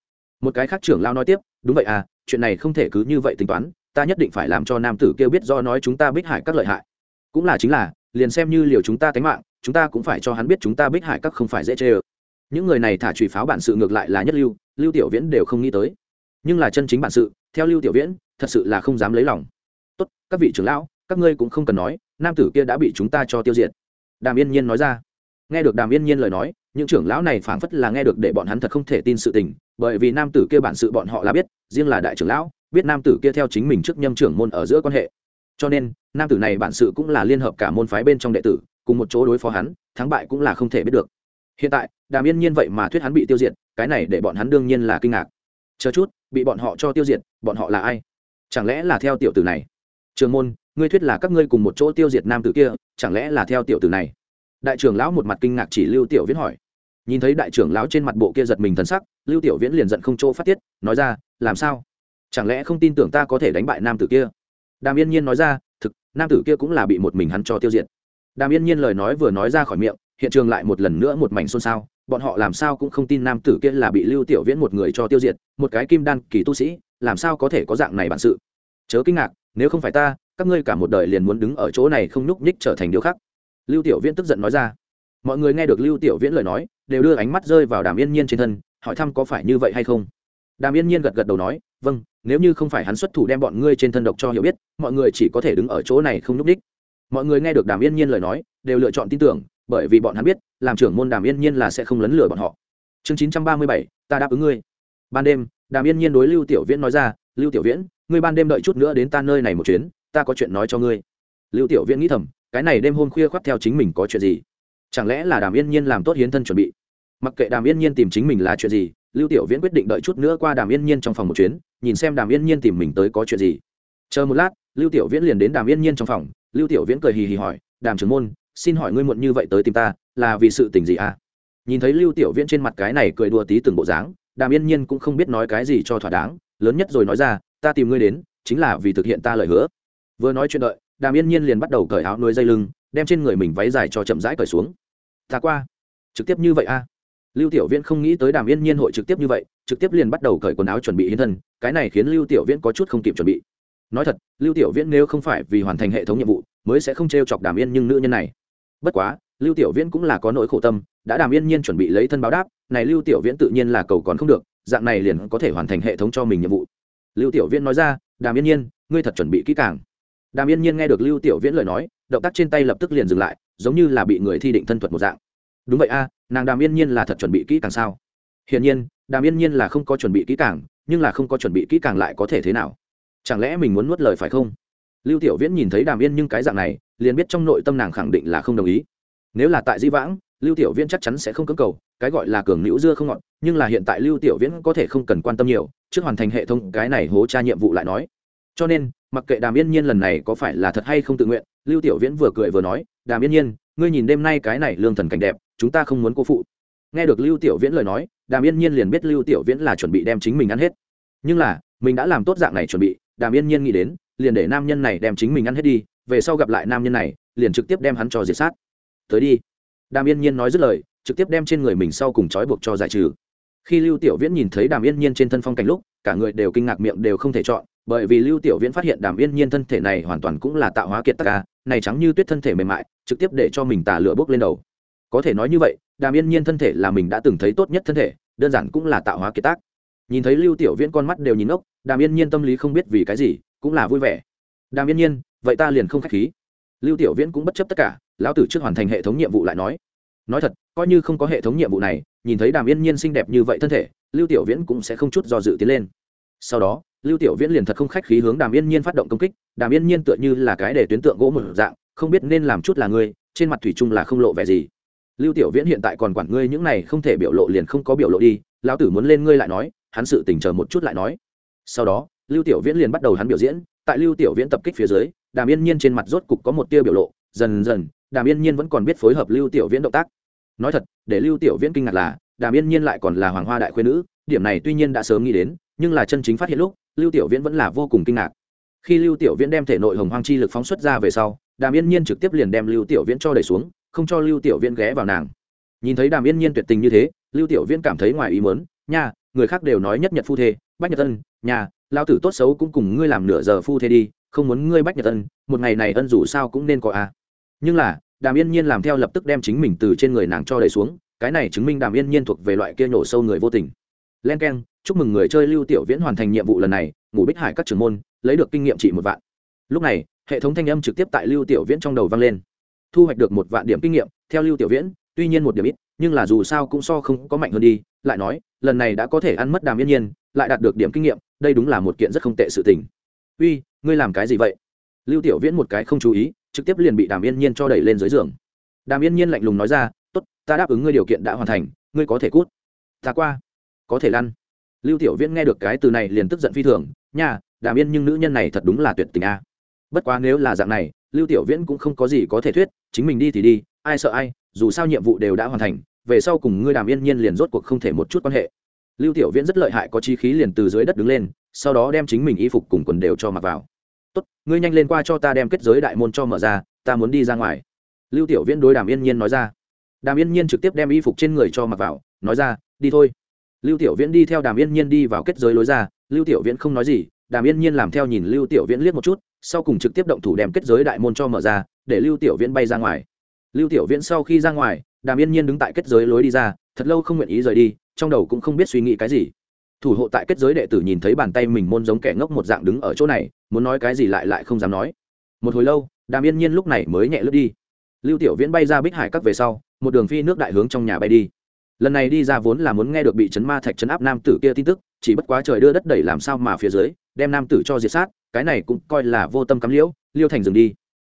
một cái khác trưởng lão nói tiếp, đúng vậy à chuyện này không thể cứ như vậy tính toán, ta nhất định phải làm cho nam tử kia biết do nói chúng ta bích hải các lợi hại. Cũng là chính là, liền xem như liều chúng ta tánh mạng, chúng ta cũng phải cho hắn biết chúng ta bích hải các không phải dễ chê ơ. Những người này thả trùy pháo bản sự ngược lại là nhất lưu lưu tiểu viễn đều không nghĩ tới. Nhưng là chân chính bản sự, theo lưu tiểu viễn, thật sự là không dám lấy lòng. Tốt, các vị trưởng lão, các ngươi cũng không cần nói, nam tử kia đã bị chúng ta cho tiêu diệt. Đàm yên nhiên nói ra. Nghe được đàm yên nhiên lời nói, những trưởng lão này phảng phất là nghe được để bọn hắn thật không thể tin sự tình bởi vì nam tử kia bản sự bọn họ là biết, riêng là đại trưởng lão, biết nam tử kia theo chính mình trước nhâm trưởng môn ở giữa quan hệ. Cho nên, nam tử này bản sự cũng là liên hợp cả môn phái bên trong đệ tử, cùng một chỗ đối phó hắn, thắng bại cũng là không thể biết được. Hiện tại, đàm yên nhiên vậy mà thuyết hắn bị tiêu diệt, cái này để bọn hắn đương nhiên là kinh ngạc. Chờ chút, bị bọn họ cho tiêu diệt, bọn họ là ai? Chẳng lẽ là theo tiểu tử này? Trường môn, ngươi thuyết là các ngươi cùng một chỗ tiêu diệt nam tử kia, chẳng lẽ là theo tiểu tử này? Đại trưởng lão một mặt kinh ngạc chỉ lưu tiểu viễn hỏi nhìn thấy đại trưởng lão trên mặt bộ kia giật mình thân sắc, lưu tiểu viễn liền giận không chỗ phát tiết, nói ra, làm sao? Chẳng lẽ không tin tưởng ta có thể đánh bại nam tử kia? Đàm yên nhiên nói ra, thực, nam tử kia cũng là bị một mình hắn cho tiêu diệt. Đàm yên nhiên lời nói vừa nói ra khỏi miệng, hiện trường lại một lần nữa một mảnh xôn xao, bọn họ làm sao cũng không tin nam tử kia là bị lưu tiểu viễn một người cho tiêu diệt, một cái kim đan kỳ tu sĩ, làm sao có thể có dạng này bản sự? Chớ kinh ngạc, nếu không phải ta, các ngươi cả một đời liền muốn đứng ở chỗ này không nhúc nhích trở thành điều khác. Lưu tiểu viễn tức giận nói ra mọi người nghe được lưu tiểu viễn lời nói, đều đưa ánh mắt rơi vào đàm yên nhiên trên thân, hỏi thăm có phải như vậy hay không. Đàm yên nhiên gật gật đầu nói vâng nếu như không phải hắn xuất thủ đem bọn ngươi trên thân độc cho hiểu biết, mọi người chỉ có thể đứng ở chỗ này không núp đích. mọi người nghe được đàm yên nhiên lời nói, đều lựa chọn tin tưởng, bởi vì bọn hắn biết, làm trưởng môn đàm yên nhiên là sẽ không lấn lừa bọn họ. Chương chín trăm ba mươi bảy, ta đáp ứng ngươi. Ban đêm, đàm yên nhiên đối lưu tiểu viễn nói ra, lưu tiểu viễn, ngươi ban đêm đợi chút nữa đến ta nơi này một chuyến, ta có chuyện nói cho ngươi. Lưu tiểu viễn nghĩ thầm, cái này đêm hôm khuya khoác theo chính mình có chuyện gì? Chẳng lẽ là đàm yên nhiên làm tốt hiến thân chuẩn bị? Mặc kệ đàm yên nhiên tìm chính mình là chuyện gì, lưu tiểu viễn quyết định đợi chút nữa qua đàm yên nhiên trong phòng một chuyến, nhìn xem đàm yên nhiên tìm mình tới có chuyện gì. Chờ một lát, lưu tiểu viễn liền đến đàm yên nhiên trong phòng. Lưu tiểu viễn cười hì hì hỏi, đàm trưởng môn, xin hỏi ngươi muộn như vậy tới tìm ta, là vì sự tình gì à? Nhìn thấy lưu tiểu viễn trên mặt cái này cười đùa tí từng bộ dáng, đàm yên nhiên cũng không biết nói cái gì cho thỏa đáng, lớn nhất rồi nói ra, ta tìm ngươi đến, chính là vì thực hiện ta lời hứa. Vừa nói chuyện đợi, đàm yên nhiên liền bắt đầu cởi áo nuôi dây lưng đem trên người mình váy dài cho chậm rãi cởi xuống. Ta qua. Trực tiếp như vậy a. À? lưu tiểu viễn không nghĩ tới đàm yên nhiên hội trực tiếp như vậy, trực tiếp liền bắt đầu cởi quần áo chuẩn bị hiến thân, cái này khiến lưu tiểu viễn có chút không kịp chuẩn bị. Nói thật, lưu tiểu viễn nếu không phải vì hoàn thành hệ thống nhiệm vụ, mới sẽ không t r e o chọc đàm yên nhưng nữ nhân này. Bất quá, lưu tiểu viễn cũng là có nỗi khổ tâm, đã đàm yên nhiên chuẩn bị lấy thân báo đáp, này lưu tiểu viễn tự nhiên là cầu còn không được, dạng này liền có thể hoàn thành hệ thống cho mình nhiệm vụ. Lưu tiểu viễn nói ra, đàm yên nhiên, ngươi thật chuẩn bị kỹ càng. Đàm yên nhiên nghe được lưu tiểu viễn lời nói động tác trên tay lập tức liền dừng lại, giống như là bị người thi định thân thuật một dạng. Đúng vậy a, nàng đàm yên nhiên là thật chuẩn bị kỹ càng sao? Hiển nhiên, đàm yên nhiên là không có chuẩn bị kỹ càng, nhưng là không có chuẩn bị kỹ càng lại có thể thế nào? Chẳng lẽ mình muốn nuốt lời phải không? Lưu tiểu viễn nhìn thấy đàm yên nhưng cái dạng này, liền biết trong nội tâm nàng khẳng định là không đồng ý. Nếu là tại di vãng, lưu tiểu viễn chắc chắn sẽ không cưỡng cầu, cái gọi là cường nữ dưa không ngọt, nhưng là hiện tại lưu tiểu viễn có thể không cần quan tâm nhiều, trước hoàn thành hệ thống, cái này hố tra nhiệm vụ lại nói cho nên, mặc kệ đàm yên nhiên lần này có phải là thật hay không tự nguyện, lưu tiểu viễn vừa cười vừa nói, đàm yên nhiên, ngươi nhìn đêm nay cái này lương thần cảnh đẹp, chúng ta không muốn cô phụ. Nghe được lưu tiểu viễn lời nói, đàm yên nhiên liền biết lưu tiểu viễn là chuẩn bị đem chính mình ăn hết. Nhưng là, mình đã làm tốt dạng này chuẩn bị, đàm yên nhiên nghĩ đến, liền để nam nhân này đem chính mình ăn hết đi, về sau gặp lại nam nhân này, liền trực tiếp đem hắn cho diệt sát. Tới đi. Đàm yên nhiên nói dứt lời, trực tiếp đem trên người mình sau cùng trói buộc cho giải trừ. Khi lưu tiểu viễn nhìn thấy đàm yên nhiên trên thân phong cảnh lúc, cả người đều kinh ngạc miệng đều không thể chọn bởi vì lưu tiểu viễn phát hiện đàm yên nhiên thân thể này hoàn toàn cũng là tạo hóa kiệt tắc ca, này trắng như tuyết thân thể mềm mại, trực tiếp để cho mình tà lửa bốc lên đầu. Có thể nói như vậy, đàm yên nhiên thân thể là mình đã từng thấy tốt nhất thân thể, đơn giản cũng là tạo hóa kiệt tác. Nhìn thấy lưu tiểu viễn con mắt đều nhìn ốc đàm yên nhiên tâm lý không biết vì cái gì, cũng là vui vẻ. Đàm yên nhiên, vậy ta liền không k h á c h khí. Lưu tiểu viễn cũng bất chấp tất cả, lão tử trước hoàn thành hệ thống nhiệm vụ lại nói. Nói thật, coi như không có hệ thống nhiệm vụ này, nhìn thấy đàm yên nhiên xinh đẹp như vậy thân thể, lưu tiểu viễn cũng sẽ không chút do dự tiến lên. Sau đó lưu tiểu viễn liền thật không khách khí hướng đàm yên nhiên phát động công kích, đàm yên nhiên tựa như là cái để tuyến tượng gỗ một dạng, không biết nên làm chút là ngươi trên mặt thủy chung là không lộ vẻ gì. Lưu tiểu viễn hiện tại còn quản ngươi những này không thể biểu lộ liền không có biểu lộ đi, lão tử muốn lên ngươi lại nói, hắn sự tỉnh chờ một chút lại nói. Sau đó, lưu tiểu viễn liền bắt đầu hắn biểu diễn, tại lưu tiểu viễn tập kích phía dưới, đàm yên nhiên trên mặt rốt cục có một tia biểu lộ, dần dần, đàm yên nhiên vẫn còn biết phối hợp lưu tiểu viễn động tác. Nói thật, để lưu tiểu viễn kinh ngạc là, đàm yên nhiên lại còn là hoàng hoa đại khuyên nữ, điểm này tuy nhiên đã sớm nghĩ đến nhưng là chân chính phát hiện lúc, lưu tiểu viễn vẫn là vô cùng kinh ngạc. Khi lưu tiểu viễn đem thể nội hồng hoang chi lực phóng xuất ra về sau, đàm yên nhiên trực tiếp liền đem lưu tiểu viễn cho đẩy xuống, không cho lưu tiểu viễn ghé vào nàng. Nhìn thấy đàm yên nhiên tuyệt tình như thế, lưu tiểu viễn cảm thấy ngoài ý mớn nha, người khác đều nói nhất nhật phu thê, bách nhật ân nhà lao tử tốt xấu cũng cùng ngươi làm nửa giờ phu thê đi, không muốn ngươi bách nhật ân, một ngày này ân dù sao cũng nên có a. À. nhưng là, đàm yên nhiên làm theo lập tức đem chính mình từ trên người nàng cho đẩy xuống, cái này chứng minh đàm yên nhiên thuộc về loại kia nhổ sâu người vô tình. Len k e n chúc mừng người chơi lưu tiểu viễn hoàn thành nhiệm vụ lần này, ngủ bích hải các trưởng môn, lấy được kinh nghiệm trị một vạn. Lúc này, hệ thống thanh âm trực tiếp tại lưu tiểu viễn trong đầu vang lên. Thu hoạch được một vạn điểm kinh nghiệm, theo lưu tiểu viễn, tuy nhiên một điểm ít, nhưng là dù sao cũng so không có mạnh hơn đi, lại nói, lần này đã có thể ăn mất đàm yên nhiên, lại đạt được điểm kinh nghiệm, đây đúng là một kiện rất không tệ sự tình. Uy, ngươi làm cái gì vậy? Lưu tiểu viễn một cái không chú ý, trực tiếp liền bị đàm yên nhiên cho đẩy lên dưới giường. Đàm yên nhiên lạnh lùng nói ra, tốt, ta đáp ứng ngươi điều kiện đã hoàn thành, ngươi có thể cút. Ta qua, có thể lăn lưu tiểu viễn nghe được cái từ này liền tức giận phi thường, nha, đàm yên nhưng nữ nhân này thật đúng là tuyệt tình a. Bất quá nếu là dạng này, lưu tiểu viễn cũng không có gì có thể thuyết, chính mình đi thì đi, ai sợ ai, dù sao nhiệm vụ đều đã hoàn thành, về sau cùng ngươi đàm yên nhiên liền rốt cuộc không thể một chút quan hệ. Lưu tiểu viễn rất lợi hại có chi khí liền từ dưới đất đứng lên, sau đó đem chính mình y phục cùng quần đều cho mặc vào. Tốt, ngươi nhanh lên qua cho ta đem kết giới đại môn cho mở ra, ta muốn đi ra ngoài. Lưu tiểu viễn đối đàm yên nhiên nói ra. Đàm yên nhiên trực tiếp đem y phục trên người cho mặc vào, nói ra, đi thôi lưu tiểu viễn đi theo đàm yên nhiên đi vào kết giới lối ra. Lưu tiểu viễn không nói gì, đàm yên nhiên làm theo nhìn lưu tiểu viễn liếc một chút, sau cùng trực tiếp động thủ đem kết giới đại môn cho mở ra, để lưu tiểu viễn bay ra ngoài. Lưu tiểu viễn sau khi ra ngoài, đàm yên nhiên đứng tại kết giới lối đi ra, thật lâu không nguyện ý rời đi, trong đầu cũng không biết suy nghĩ cái gì. Thủ hộ tại kết giới đệ tử nhìn thấy bàn tay mình môn giống kẻ ngốc một dạng đứng ở chỗ này, muốn nói cái gì lại lại không dám nói. Một hồi lâu, đàm yên nhiên lúc này mới nhẹ lướt đi. Lưu tiểu viễn bay ra bích hải các về sau, một đường phi nước đại hướng trong nhà bay đi lần này đi ra vốn là muốn nghe được bị chấn ma thạch chấn áp nam tử kia tin tức, chỉ bất quá trời đưa đất đẩy làm sao mà phía dưới, đem nam tử cho diệt sát, cái này cũng coi là vô tâm cắm liễu, liêu thành dừng đi.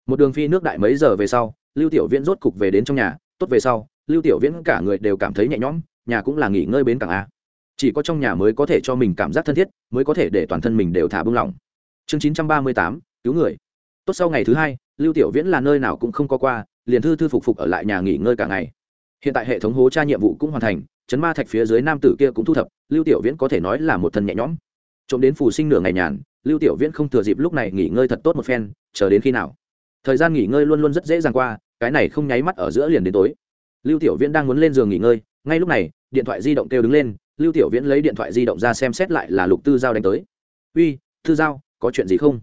Một đường phi nước đại mấy giờ về sau, lưu tiểu viễn rốt cục về đến trong nhà, tốt về sau, lưu tiểu viễn cả người đều cảm thấy nhẹ nhõm, nhà cũng là nghỉ ngơi bến cảng a. Chỉ có trong nhà mới có thể cho mình cảm giác thân thiết, mới có thể để toàn thân mình đều thả bưng lỏng. Chương chín trăm ba mươi tám, cứu người. Tốt sau ngày thứ hai, lưu tiểu viễn là nơi nào cũng không có qua, liền thư thư phục phục ở lại nhà nghỉ ngơi cả ngày hiện tại hệ thống hố tra nhiệm vụ cũng hoàn thành, chấn ma thạch phía dưới nam tử kia cũng thu thập, lưu tiểu viễn có thể nói là một thân nhẹ nhõm. Trộm đến phù sinh nửa ngày nhàn, lưu tiểu viễn không thừa dịp lúc này nghỉ ngơi thật tốt một phen, chờ đến khi nào? Thời gian nghỉ ngơi luôn luôn rất dễ dàng qua, cái này không nháy mắt ở giữa liền đến tối. Lưu tiểu viễn đang muốn lên giường nghỉ ngơi, ngay lúc này, điện thoại di động kêu đứng lên, lưu tiểu viễn lấy điện thoại di động ra xem xét lại là lục tư giao đánh tới. Uy, tư giao, có chuyện gì không?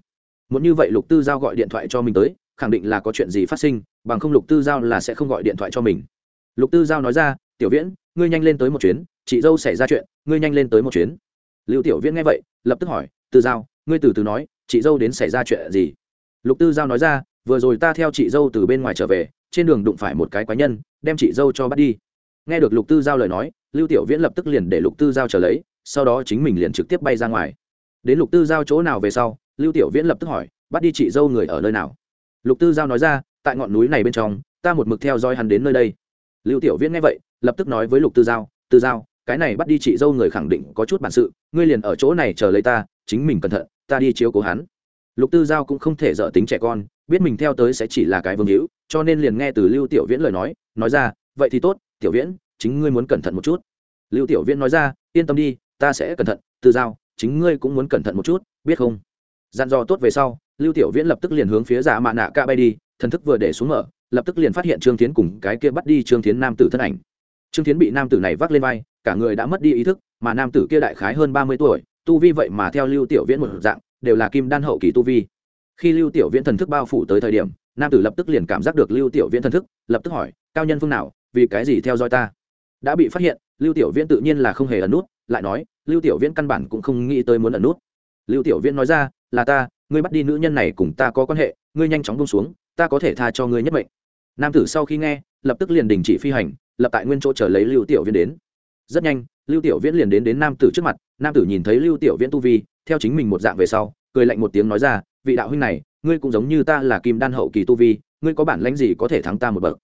Muốn như vậy lục tư giao gọi điện thoại cho mình tới, khẳng định là có chuyện gì phát sinh, bằng không lục tư giao là sẽ không gọi điện thoại cho mình lục tư giao nói ra, tiểu viễn, ngươi nhanh lên tới một chuyến, chị dâu xảy ra chuyện, ngươi nhanh lên tới một chuyến. Lưu tiểu viễn nghe vậy, lập tức hỏi, tư giao, ngươi từ từ nói, chị dâu đến xảy ra chuyện gì? Lục tư giao nói ra, vừa rồi ta theo chị dâu từ bên ngoài trở về, trên đường đụng phải một cái quái nhân, đem chị dâu cho bắt đi. Nghe được lục tư giao lời nói, lưu tiểu viễn lập tức liền để lục tư giao trở lấy, sau đó chính mình liền trực tiếp bay ra ngoài. Đến lục tư giao chỗ nào về sau, lưu tiểu viễn lập tức hỏi, bắt đi chị dâu người ở nơi nào? Lục tư giao nói ra, tại ngọn núi này bên trong, ta một mực theo dõi hắn đến nơi đây lưu tiểu viễn nghe vậy, lập tức nói với lục tư giao tư giao, cái này bắt đi chị dâu người khẳng định có chút bản sự, ngươi liền ở chỗ này chờ lấy ta, chính mình cẩn thận, ta đi chiếu cố hắn. Lục tư giao cũng không thể dở tính trẻ con, biết mình theo tới sẽ chỉ là cái vương hữu, cho nên liền nghe từ lưu tiểu viễn lời nói nói ra, vậy thì tốt, tiểu viễn, chính ngươi muốn cẩn thận một chút. Lưu tiểu viễn nói ra, yên tâm đi, ta sẽ cẩn thận, tư giao, chính ngươi cũng muốn cẩn thận một chút, biết không? Dặn dò tốt về sau, lưu tiểu viễn lập tức liền hướng phía giả mạ nạ ca bay đi, thần thức vừa để xuống mở lập tức liền phát hiện trương tiến cùng cái kia bắt đi trương tiến nam tử thân ảnh. Trương tiến bị nam tử này vác lên vai, cả người đã mất đi ý thức, mà nam tử kia đại khái hơn ba mươi tuổi, tu vi vậy mà theo lưu tiểu viễn một dạng, đều là kim đan hậu kỳ tu vi. Khi lưu tiểu viễn thần thức bao phủ tới thời điểm, nam tử lập tức liền cảm giác được lưu tiểu viễn thần thức, lập tức hỏi, cao nhân phương nào, vì cái gì theo dõi ta? Đã bị phát hiện, lưu tiểu viễn tự nhiên là không hề ẩn nút, lại nói, lưu tiểu viễn căn bản cũng không nghĩ tới muốn ẩn nút. Lưu tiểu viễn nói ra, là ta, ngươi bắt đi nữ nhân này cùng ta có quan hệ, ngươi nhanh chóng bông xuống, ta có thể tha cho ngươi nhất mệnh nam tử sau khi nghe lập tức liền đình chỉ phi hành lập tại nguyên chỗ chờ lấy lưu tiểu viễn đến. Rất nhanh lưu tiểu viễn liền đến đến nam tử trước mặt nam tử nhìn thấy lưu tiểu viễn tu vi theo chính mình một dạng về sau cười lạnh một tiếng nói ra vị đạo huynh này ngươi cũng giống như ta là kim đan hậu kỳ tu vi ngươi có bản lãnh gì có thể thắng ta một bậc?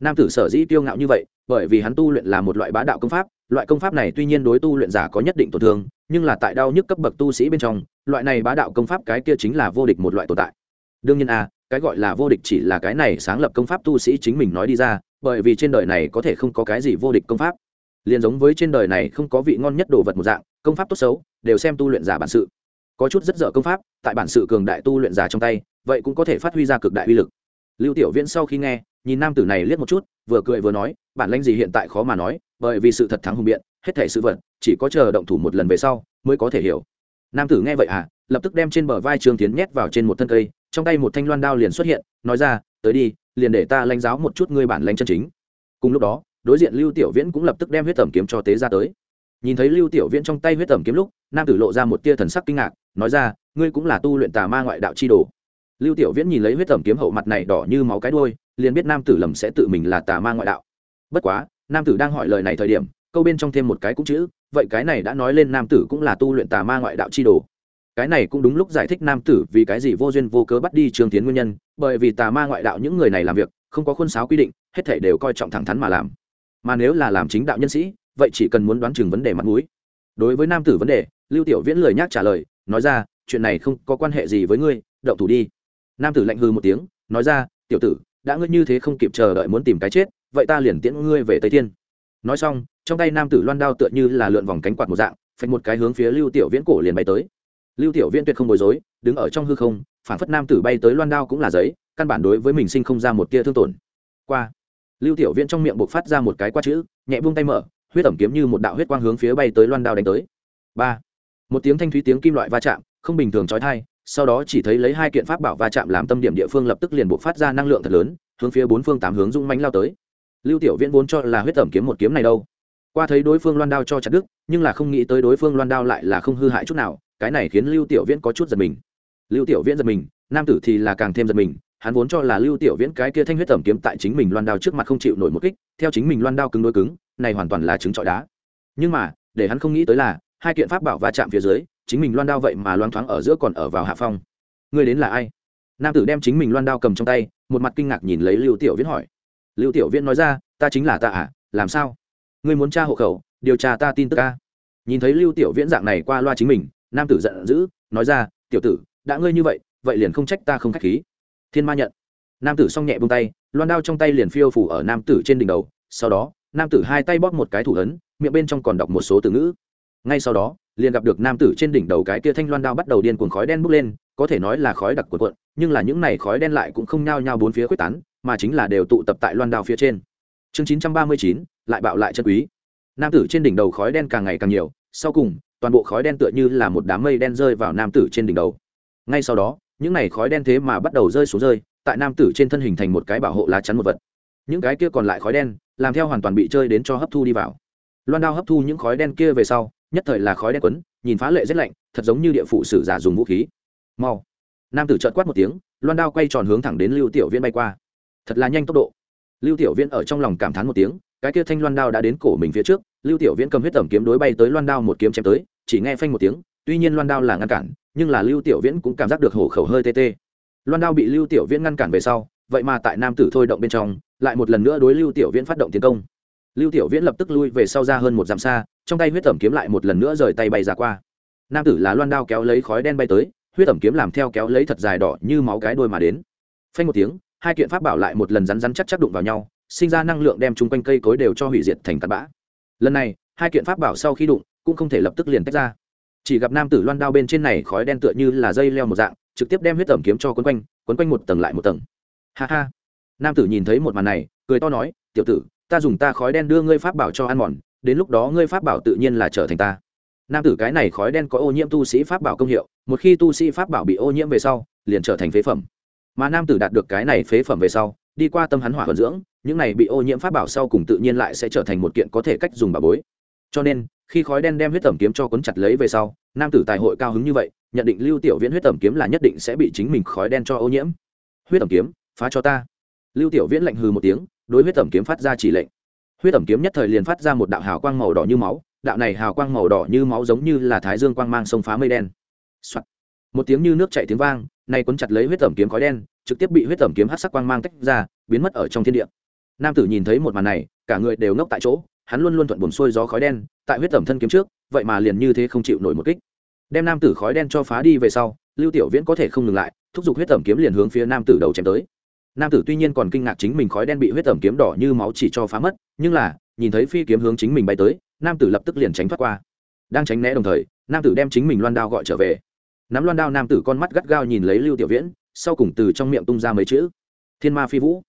Nam tử sở dĩ tiêu ngạo như vậy bởi vì hắn tu luyện là một loại bá đạo công pháp loại công pháp này tuy nhiên đối tu luyện giả có nhất định tổn thương nhưng là tại đau nhức cấp bậc tu sĩ bên trong loại này bá đạo công pháp cái kia chính là vô địch một loại tồn tại. Đương nhiên a à, cái gọi là vô địch chỉ là cái này sáng lập công pháp tu sĩ chính mình nói đi ra, bởi vì trên đời này có thể không có cái gì vô địch công pháp. Liền giống với trên đời này không có vị ngon nhất đồ vật một dạng, công pháp tốt xấu, đều xem tu luyện giả bản sự. Có chút rất dở công pháp, tại bản sự cường đại tu luyện giả trong tay, vậy cũng có thể phát huy ra cực đại uy lực. Lưu tiểu viễn sau khi nghe, nhìn nam tử này liếc một chút, vừa cười vừa nói, bản lãnh gì hiện tại khó mà nói, bởi vì sự thật thắng hùng biện, hết thể sự vật, chỉ có chờ động thủ một lần về sau, mới có thể hiểu. Nam tử nghe vậy à lập tức đem trên bờ vai trương tiến nhét vào trên một thân cây trong tay một thanh loan đao liền xuất hiện, nói ra, tới đi, liền để ta lãnh giáo một chút ngươi bản lãnh chân chính. Cùng lúc đó, đối diện lưu tiểu viễn cũng lập tức đem huyết tẩm kiếm cho tế ra tới. Nhìn thấy lưu tiểu viễn trong tay huyết tẩm kiếm lúc, nam tử lộ ra một tia thần sắc kinh ngạc, nói ra, ngươi cũng là tu luyện tà ma ngoại đạo chi đồ. Lưu tiểu viễn nhìn lấy huyết tẩm kiếm hậu mặt này đỏ như máu cái đôi liền biết nam tử lầm sẽ tự mình là tà ma ngoại đạo. Bất quá, nam tử đang hỏi lời này thời điểm, câu bên trong thêm một cái cũng chữ, vậy cái này đã nói lên nam tử cũng là tu luyện tà ma ngoại đạo chi đồ cái này cũng đúng lúc giải thích nam tử vì cái gì vô duyên vô cớ bắt đi trương tiến nguyên nhân, bởi vì tà ma ngoại đạo những người này làm việc, không có khuôn sáo quy định, hết thể đều coi trọng thẳng thắn mà làm. Mà nếu là làm chính đạo nhân sĩ, vậy chỉ cần muốn đoán chừng vấn đề mặt mũi. Đối với nam tử vấn đề, lưu tiểu viễn lời nhắc trả lời, nói ra, chuyện này không có quan hệ gì với ngươi, động thủ đi. Nam tử lạnh hư một tiếng, nói ra, tiểu tử, đã ngươi như thế không kịp chờ đợi muốn tìm cái chết, vậy ta liền tiễn ngươi về tây thiên. Nói xong, trong tay nam tử loan đao tựa như là lượn vòng cánh quạt một dạng phạch một cái hướng phía lưu tiểu viễn cổ liền bay tới lưu tiểu viễn tuyệt không bối rối, đứng ở trong hư không phản phất nam tử bay tới loan đao cũng là giấy, căn bản đối với mình sinh không ra một tia thương tổn. Qua, lưu tiểu viễn trong miệng buộc phát ra một cái qua chữ, nhẹ buông tay mở, huyết ẩm kiếm như một đạo huyết quang hướng phía bay tới loan đao đánh tới. Ba, một tiếng thanh thúy tiếng kim loại va chạm, không bình thường trói thai sau đó chỉ thấy lấy hai kiện pháp bảo va chạm làm tâm điểm địa phương lập tức liền buộc phát ra năng lượng thật lớn, hướng phía bốn phương tám hướng rung mánh lao tới. Lưu tiểu viễn vốn cho là huyết ẩm kiếm một kiếm này đâu. Qua thấy đối phương loan đao cho chặt đức nhưng là không nghĩ tới đối phương loan đao lại là không hư hại chút nào cái này khiến lưu tiểu viễn có chút giật mình. Lưu tiểu viễn giật mình, nam tử thì là càng thêm giật mình, hắn vốn cho là lưu tiểu viễn cái kia thanh huyết tẩm kiếm tại chính mình loan đao trước mặt không chịu nổi một kích, theo chính mình loan đao cứng đối cứng, này hoàn toàn là trứng trọi đá. Nhưng mà, để hắn không nghĩ tới là, hai kiện pháp bảo va chạm phía dưới, chính mình loan đao vậy mà loan thoáng ở giữa còn ở vào hạ phong. Người đến là ai? Nam tử đem chính mình loan đao cầm trong tay, một mặt kinh ngạc nhìn lấy lưu tiểu viễn hỏi. Lưu tiểu viễn nói ra, ta chính là ta à làm sao? Ngươi muốn tra hộ khẩu, điều tra ta tin tức ca nhìn thấy lưu tiểu viễn dạng này qua loa chính mình nam tử giận dữ, nói ra, tiểu tử, đã ngươi như vậy vậy liền không trách ta không khách khí. Thiên ma nhận. Nam tử s nhẹ buông tay, loan đao trong tay liền phiêu phủ ở nam tử trên đỉnh đầu, sau đó, nam tử hai tay bóp một cái thủ ấn, miệng bên trong còn đọc một số từ ngữ. Ngay sau đó, liền gặp được nam tử trên đỉnh đầu cái kia thanh loan đao bắt đầu điên cuồng khói đen bốc lên, có thể nói là khói đặc của cuộn, nhưng là những này khói đen lại cũng không nhao nhao bốn phía quyết tán, mà chính là đều tụ tập tại loan đao phía trên. Chương chín trăm ba mươi chín, lại bạo lại chân quý. Nam tử trên đỉnh đầu khói đen càng ngày càng nhiều sau cùng, toàn bộ khói đen tựa như là một đám mây đen rơi vào nam tử trên đỉnh đầu. Ngay sau đó, những này khói đen thế mà bắt đầu rơi xuống rơi, tại nam tử trên thân hình thành một cái bảo hộ lá chắn một vật. Những cái kia còn lại khói đen, làm theo hoàn toàn bị chơi đến cho hấp thu đi vào. Loan đao hấp thu những khói đen kia về sau, nhất thời là khói đen quấn, nhìn phá lệ rét lạnh, thật giống như địa phủ sử giả dùng vũ khí. Mau. Nam tử trợt quát một tiếng, loan đao quay tròn hướng thẳng đến lưu tiểu viễn bay qua. Thật là nhanh tốc độ. Lưu tiểu viễn ở trong lòng cảm thán một tiếng, cái kia thanh loan đao đã đến cổ mình phía trước lưu tiểu viễn cầm huyết tẩm kiếm đối bay tới loan đao một kiếm chém tới, chỉ nghe phanh một tiếng, tuy nhiên loan đao là ngăn cản, nhưng là lưu tiểu viễn cũng cảm giác được hổ khẩu hơi tê tê. Loan đao bị lưu tiểu viễn ngăn cản về sau, vậy mà tại nam tử thôi động bên trong, lại một lần nữa đối lưu tiểu viễn phát động tiến công. Lưu tiểu viễn lập tức lui về sau ra hơn một dặm xa, trong tay huyết tẩm kiếm lại một lần nữa rời tay bay ra qua. Nam tử là loan đao kéo lấy khói đen bay tới, huyết tẩm kiếm làm theo kéo lấy thật dài đỏ như máu cái đôi mà đến. Phanh một tiếng, hai kiện pháp bảo lại một lần rắn rắn chắc chắc đụng vào nhau, sinh ra năng lượng đem chung quanh cây cối đều cho hủy diệt thành tạt bã lần này, hai kiện pháp bảo sau khi đụng, cũng không thể lập tức liền tách ra. Chỉ gặp nam tử loan đao bên trên này khói đen tựa như là dây leo một dạng, trực tiếp đem huyết tẩm kiếm cho quấn quanh quấn quanh một tầng lại một tầng. Ha ha. Nam tử nhìn thấy một màn này, cười to nói, tiểu tử, ta dùng ta khói đen đưa ngươi pháp bảo cho ăn mòn, đến lúc đó ngươi pháp bảo tự nhiên là trở thành ta. Nam tử cái này khói đen có ô nhiễm tu sĩ pháp bảo công hiệu, một khi tu sĩ pháp bảo bị ô nhiễm về sau, liền trở thành phế phẩm. Mà nam tử đạt được cái này phế phẩm về sau, đi qua tâm hắn hỏa vận dưỡng những này bị ô nhiễm pháp bảo sau cùng tự nhiên lại sẽ trở thành một kiện có thể cách dùng bà bối. Cho nên, khi khói đen đem huyết tẩm kiếm cho cuốn chặt lấy về sau, nam tử tài hội cao hứng như vậy, nhận định lưu tiểu viễn huyết tẩm kiếm là nhất định sẽ bị chính mình khói đen cho ô nhiễm. Huyết tẩm kiếm, phá cho ta. Lưu tiểu viễn lạnh hừ một tiếng, đối huyết tẩm kiếm phát ra chỉ lệnh. Huyết tẩm kiếm nhất thời liền phát ra một đạo hào quang màu đỏ như máu, đạo này hào quang màu đỏ như máu giống như là thái dương quang mang sông phá mây đen、Soạn. một tiếng như nước chạy tiếng vang, nay cuốn chặt lấy huyết tẩm kiếm khói đen, trực tiếp bị huyết tẩm kiếm hát sắc quang mang tách ra, biến mất ở trong thiên địa nam tử nhìn thấy một màn này, cả người đều ngốc tại chỗ, hắn luôn luôn thuận buồn xuôi gió khói đen, tại huyết tẩm thân kiếm trước, vậy mà liền như thế không chịu nổi một kích. Đem nam tử khói đen cho phá đi về sau, lưu tiểu viễn có thể không ngừng lại, thúc giục huyết tẩm kiếm liền hướng phía nam tử đầu chém tới. Nam tử tuy nhiên còn kinh ngạc chính mình khói đen bị huyết tẩm kiếm đỏ như máu chỉ cho phá mất, nhưng là, nhìn thấy phi kiếm hướng chính mình bay tới, nam tử lập tức liền tránh thoát qua. Đang tránh né đồng thời, nam tử đem chính mình loan đao gọi trở về. Nắm loan đao nam tử con mắt gắt gao nhìn lấy lưu tiểu viễn, sau cùng từ trong miệng tung ra mấy chữ. Thiên ma phi vũ.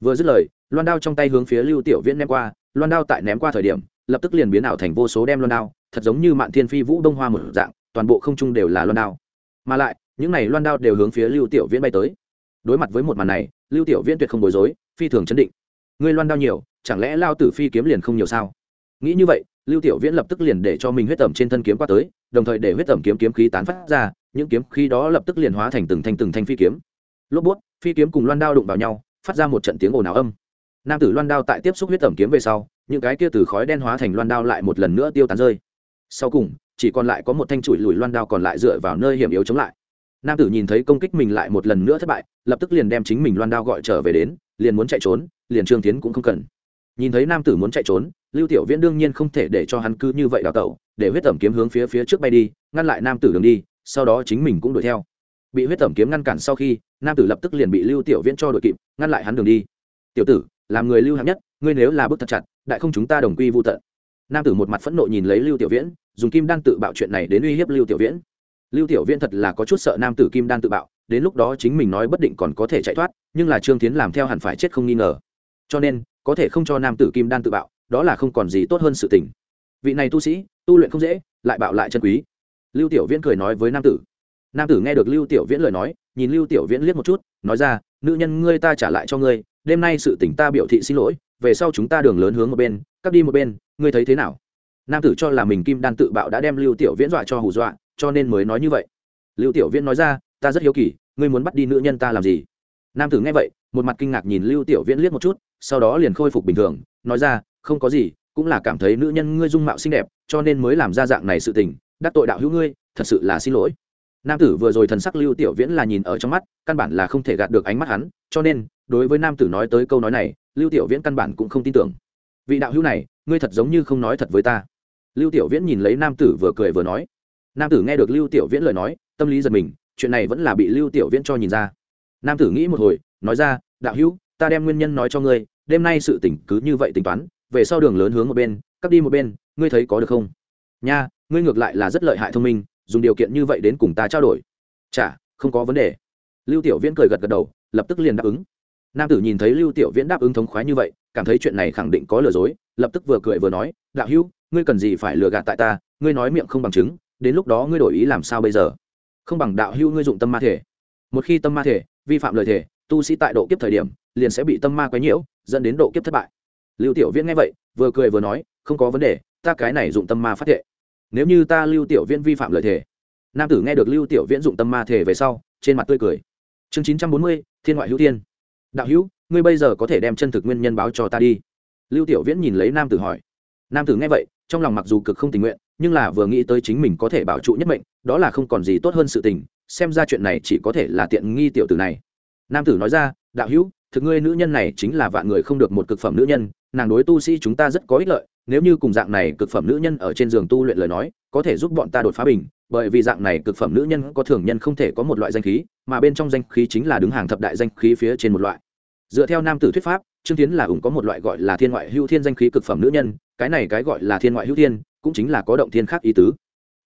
Vừa dứt lời loan đao trong tay hướng phía lưu tiểu viễn ném qua, loan đao tại ném qua thời điểm, lập tức liền biến ảo thành vô số đem loan đao, thật giống như mạn thiên phi vũ đông hoa một dạng, toàn bộ không trung đều là loan đao. Mà lại, những này loan đao đều hướng phía lưu tiểu viễn bay tới. Đối mặt với một màn này, lưu tiểu viễn tuyệt không bối rối, phi thường chấn định. Ngươi loan đao nhiều, chẳng lẽ lao tử phi kiếm liền không nhiều sao? Nghĩ như vậy, lưu tiểu viễn lập tức liền để cho mình huyết tẩm trên thân kiếm qua tới, đồng thời để huyết tẩm kiếm kiếm khí tán phát ra, những kiếm khí đó lập tức liền hóa thành từng thanh từng thanh phi kiếm. Lốp bút, phi kiếm cùng loan đao đụng vào nhau, phát ra một trận tiếng ồn ào âm nam tử loan đao tại tiếp xúc huyết tẩm kiếm về sau, những cái kia từ khói đen hóa thành loan đao lại một lần nữa tiêu tán rơi. Sau cùng, chỉ còn lại có một thanh chùi lùi loan đao còn lại dựa vào nơi hiểm yếu chống lại. Nam tử nhìn thấy công kích mình lại một lần nữa thất bại, lập tức liền đem chính mình loan đao gọi trở về đến, liền muốn chạy trốn, liền trương tiến cũng không cần. Nhìn thấy nam tử muốn chạy trốn, lưu tiểu viễn đương nhiên không thể để cho hắn cứ như vậy đào tẩu, để huyết tẩm kiếm hướng phía phía trước bay đi, ngăn lại nam tử đường đi, sau đó chính mình cũng đuổi theo. Bị huyết tẩm kiếm ngăn cản sau khi, nam tử lập tức liền bị lưu tiểu viễn cho đội kịp, ngăn lại hắn đường đi. Tiểu tử làm người lưu hạng nhất, ngươi nếu là bước thật chặt, đại không chúng ta đồng quy vô tận. Nam tử một mặt phẫn nộ nhìn lấy lưu tiểu viễn, dùng kim đan tự bạo chuyện này đến uy hiếp lưu tiểu viễn. Lưu tiểu viễn thật là có chút sợ nam tử kim đan tự bạo, đến lúc đó chính mình nói bất định còn có thể chạy thoát, nhưng là trương tiến làm theo hẳn phải chết không nghi ngờ. Cho nên, có thể không cho nam tử kim đan tự bạo, đó là không còn gì tốt hơn sự tình. Vị này tu sĩ, tu luyện không dễ, lại bạo lại chân quý. Lưu tiểu viễn cười nói với nam tử. Nam tử nghe được lưu tiểu viễn lời nói, nhìn lưu tiểu viễn liếc một chút, nói ra, nữ nhân ngươi ta trả lại cho ngươi đêm nay sự tỉnh ta biểu thị xin lỗi, về sau chúng ta đường lớn hướng một bên cắt đi một bên, ngươi thấy thế nào? Nam tử cho là mình kim đan tự bạo đã đem lưu tiểu viễn dọa cho hù dọa, cho nên mới nói như vậy. Lưu tiểu viễn nói ra, ta rất hiếu kỳ, ngươi muốn bắt đi nữ nhân ta làm gì? Nam tử nghe vậy, một mặt kinh ngạc nhìn lưu tiểu viễn liếc một chút, sau đó liền khôi phục bình thường, nói ra, không có gì, cũng là cảm thấy nữ nhân ngươi dung mạo xinh đẹp, cho nên mới làm ra dạng này sự tình, đắc tội đạo hữu ngươi, thật sự là xin lỗi nam tử vừa rồi thần sắc lưu tiểu viễn là nhìn ở trong mắt, căn bản là không thể gạt được ánh mắt hắn, cho nên, đối với nam tử nói tới câu nói này, lưu tiểu viễn căn bản cũng không tin tưởng. Vị đạo hữu này, ngươi thật giống như không nói thật với ta. Lưu tiểu viễn nhìn lấy nam tử vừa cười vừa nói. Nam tử nghe được lưu tiểu viễn lời nói, tâm lý giật mình, chuyện này vẫn là bị lưu tiểu viễn cho nhìn ra. Nam tử nghĩ một hồi, nói ra, đạo hữu, ta đem nguyên nhân nói cho ngươi, đêm nay sự tỉnh cứ như vậy tính toán, về sau đường lớn hướng một bên, cắt đi một bên, ngươi thấy có được không? Nha, ngươi ngược lại là rất lợi hại thông minh dùng điều kiện như vậy đến cùng ta trao đổi. Chả, không có vấn đề. Lưu tiểu viễn cười gật gật đầu, lập tức liền đáp ứng. Nam tử nhìn thấy lưu tiểu viễn đáp ứng thống khoái như vậy, cảm thấy chuyện này khẳng định có lừa dối, lập tức vừa cười vừa nói, đạo hữu, ngươi cần gì phải lừa gạt tại ta, ngươi nói miệng không bằng chứng, đến lúc đó ngươi đổi ý làm sao bây giờ? Không bằng đạo hữu ngươi dụng tâm ma thể. Một khi tâm ma thể, vi phạm lời thể, tu sĩ tại độ kiếp thời điểm, liền sẽ bị tâm ma quấy nhiễu, dẫn đến độ kiếp thất bại. Lưu tiểu viễn nghe vậy, vừa cười vừa nói, không có vấn đề, ta cái này dụng tâm ma phát thệ nếu như ta lưu tiểu viễn vi phạm lời thề. Nam tử nghe được lưu tiểu viễn dụng tâm ma thể về sau, trên mặt tươi cười. Chương chín trăm bốn mươi, thiên ngoại hữu thiên. Đạo hữu, ngươi bây giờ có thể đem chân thực nguyên nhân báo cho ta đi. Lưu tiểu viễn nhìn lấy nam tử hỏi. Nam tử nghe vậy, trong lòng mặc dù cực không tình nguyện, nhưng là vừa nghĩ tới chính mình có thể bảo trụ nhất mệnh, đó là không còn gì tốt hơn sự tình, xem ra chuyện này chỉ có thể là tiện nghi tiểu tử này. Nam tử nói ra, đạo hữu, thực ngươi nữ nhân này chính là vạn người không được một cực phẩm nữ nhân, nàng đối tu sĩ chúng ta rất có ích lợi nếu như cùng dạng này cực phẩm nữ nhân ở trên giường tu luyện lời nói, có thể giúp bọn ta đột phá bình, bởi vì dạng này cực phẩm nữ nhân có thường nhân không thể có một loại danh khí, mà bên trong danh khí chính là đứng hàng thập đại danh khí phía trên một loại. Dựa theo nam tử thuyết pháp, trương tiến là ủng có một loại gọi là thiên ngoại hữu thiên danh khí cực phẩm nữ nhân, cái này cái gọi là thiên ngoại hữu thiên, cũng chính là có động thiên khác ý tứ.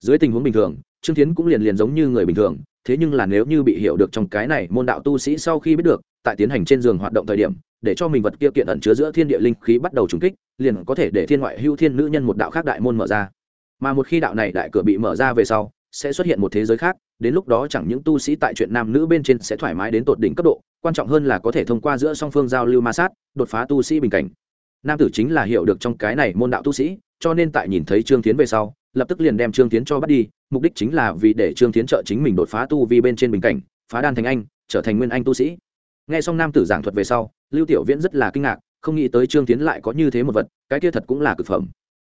Dưới tình huống bình thường, trương tiến cũng liền liền giống như người bình thường, thế nhưng là nếu như bị hiểu được trong cái này môn đạo tu sĩ sau khi biết được, tại tiến hành trên giường hoạt động thời điểm, để cho mình vật kia kiện ẩn chứa giữa thiên địa linh khí bắt đầu trùng kích liền có thể để thiên ngoại hưu thiên nữ nhân một đạo khác đại môn mở ra. Mà một khi đạo này đại cửa bị mở ra về sau, sẽ xuất hiện một thế giới khác, đến lúc đó chẳng những tu sĩ tại chuyện nam nữ bên trên sẽ thoải mái đến tột đỉnh cấp độ, quan trọng hơn là có thể thông qua giữa song phương giao lưu ma sát, đột phá tu sĩ bình cảnh. Nam tử chính là hiểu được trong cái này môn đạo tu sĩ, cho nên tại nhìn thấy trương tiến về sau, lập tức liền đem trương tiến cho bắt đi, mục đích chính là vì để trương tiến trợ chính mình đột phá tu vi bên trên bình cảnh, phá đan thành anh, trở thành nguyên anh tu sĩ. Nghe xong nam tử giảng thuật về sau, lưu tiểu viễn rất là kinh ngạc không nghĩ tới trương tiến lại có như thế một vật, cái kia thật cũng là cực phẩm.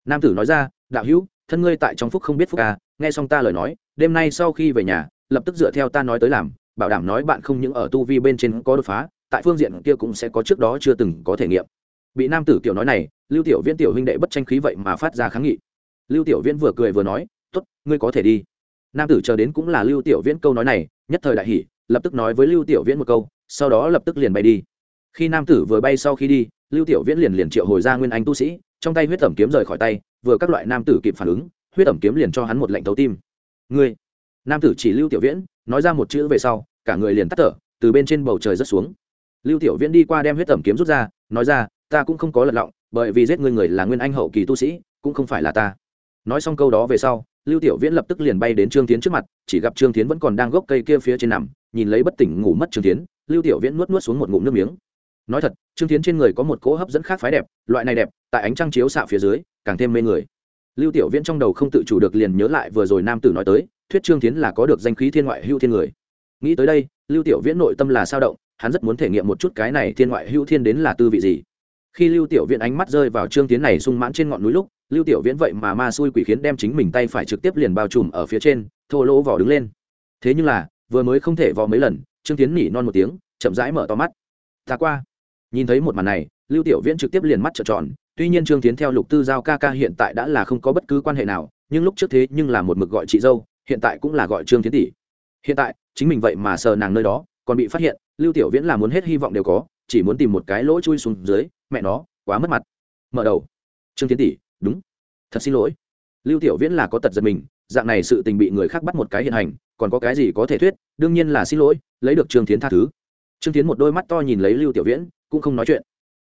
Nam tử nói ra, đạo hữu, thân ngươi tại trong phúc không biết phúc à nghe xong ta lời nói, đêm nay sau khi về nhà, lập tức dựa theo ta nói tới làm, bảo đảm nói bạn không những ở tu vi bên trên có đột phá, tại phương diện kia cũng sẽ có trước đó chưa từng có thể nghiệm. Bị nam tử kiểu nói này, lưu tiểu viễn tiểu huynh đệ bất tranh khí vậy mà phát ra kháng nghị. Lưu tiểu viễn vừa cười vừa nói t ố t ngươi có thể đi. Nam tử chờ đến cũng là lưu tiểu viễn câu nói này, nhất thời đại hỷ lập tức nói với lưu tiểu viễn một câu, sau đó lập tức liền bay đi. Khi nam tử vừa bay sau khi đi lưu tiểu viễn liền liền triệu hồi ra nguyên anh tu sĩ, trong tay huyết tẩm kiếm rời khỏi tay, vừa các loại nam tử kịp phản ứng, huyết tẩm kiếm liền cho hắn một lệnh thấu tim. Ngươi! Nam tử chỉ lưu tiểu viễn, nói ra một chữ về sau, cả người liền tắt thở, từ bên trên bầu trời rất xuống. Lưu tiểu viễn đi qua đem huyết tẩm kiếm rút ra, nói ra, ta cũng không có lật lọng, bởi vì giết ngươi người là nguyên anh hậu kỳ tu sĩ, cũng không phải là ta. Nói xong câu đó về sau, lưu tiểu viễn lập tức liền bay đến trương tiến trước mặt, chỉ gặp trương tiến vẫn còn đang gốc cây kia phía trên nằm, nhìn lấy bất tỉnh ngủ mất trương tiến lưu tiểu viễn nuốt nuốt xuống một ngụm nước miếng nói thật, trương tiến trên người có một cỗ hấp dẫn khác phái đẹp, loại này đẹp, tại ánh trăng chiếu xạ phía dưới, càng thêm mê người. Lưu tiểu viễn trong đầu không tự chủ được liền nhớ lại vừa rồi nam tử nói tới, thuyết trương tiến là có được danh khí thiên ngoại hưu thiên người. Nghĩ tới đây, lưu tiểu viễn nội tâm là sao động, hắn rất muốn thể nghiệm một chút cái này thiên ngoại hưu thiên đến là tư vị gì. Khi lưu tiểu viễn ánh mắt rơi vào trương tiến này sung mãn trên ngọn núi lúc, lưu tiểu viễn vậy mà ma xui quỷ khiến đem chính mình tay phải trực tiếp liền bao trùm ở phía trên, thô lỗ vỏ đứng lên. Thế nhưng là, vừa mới không thể vò mấy lần, trương tiến nỉ non một tiếng, chậm rãi mở to mắt. Ta qua nhìn thấy một màn này, lưu tiểu viễn trực tiếp liền mắt trợn tròn, tuy nhiên trương tiến theo lục tư giao ca ca hiện tại đã là không có bất cứ quan hệ nào, nhưng lúc trước thế nhưng là một mực gọi chị dâu, hiện tại cũng là gọi trương tiến tỷ. Hiện tại, chính mình vậy mà sờ nàng nơi đó, còn bị phát hiện, lưu tiểu viễn là muốn hết hy vọng đều có, chỉ muốn tìm một cái lỗ chui xuống dưới, mẹ nó, quá mất mặt. Mở đầu. Trương tiến tỷ, đúng. Thật xin lỗi. Lưu tiểu viễn là có tật giật mình, dạng này sự tình bị người khác bắt một cái hiện hành, còn có cái gì có thể thuyết, đương nhiên là xin lỗi, lấy được trương tiến tha thứ. Trương tiến một đôi mắt to nhìn lấy lưu tiểu viễn cũng không nói chuyện.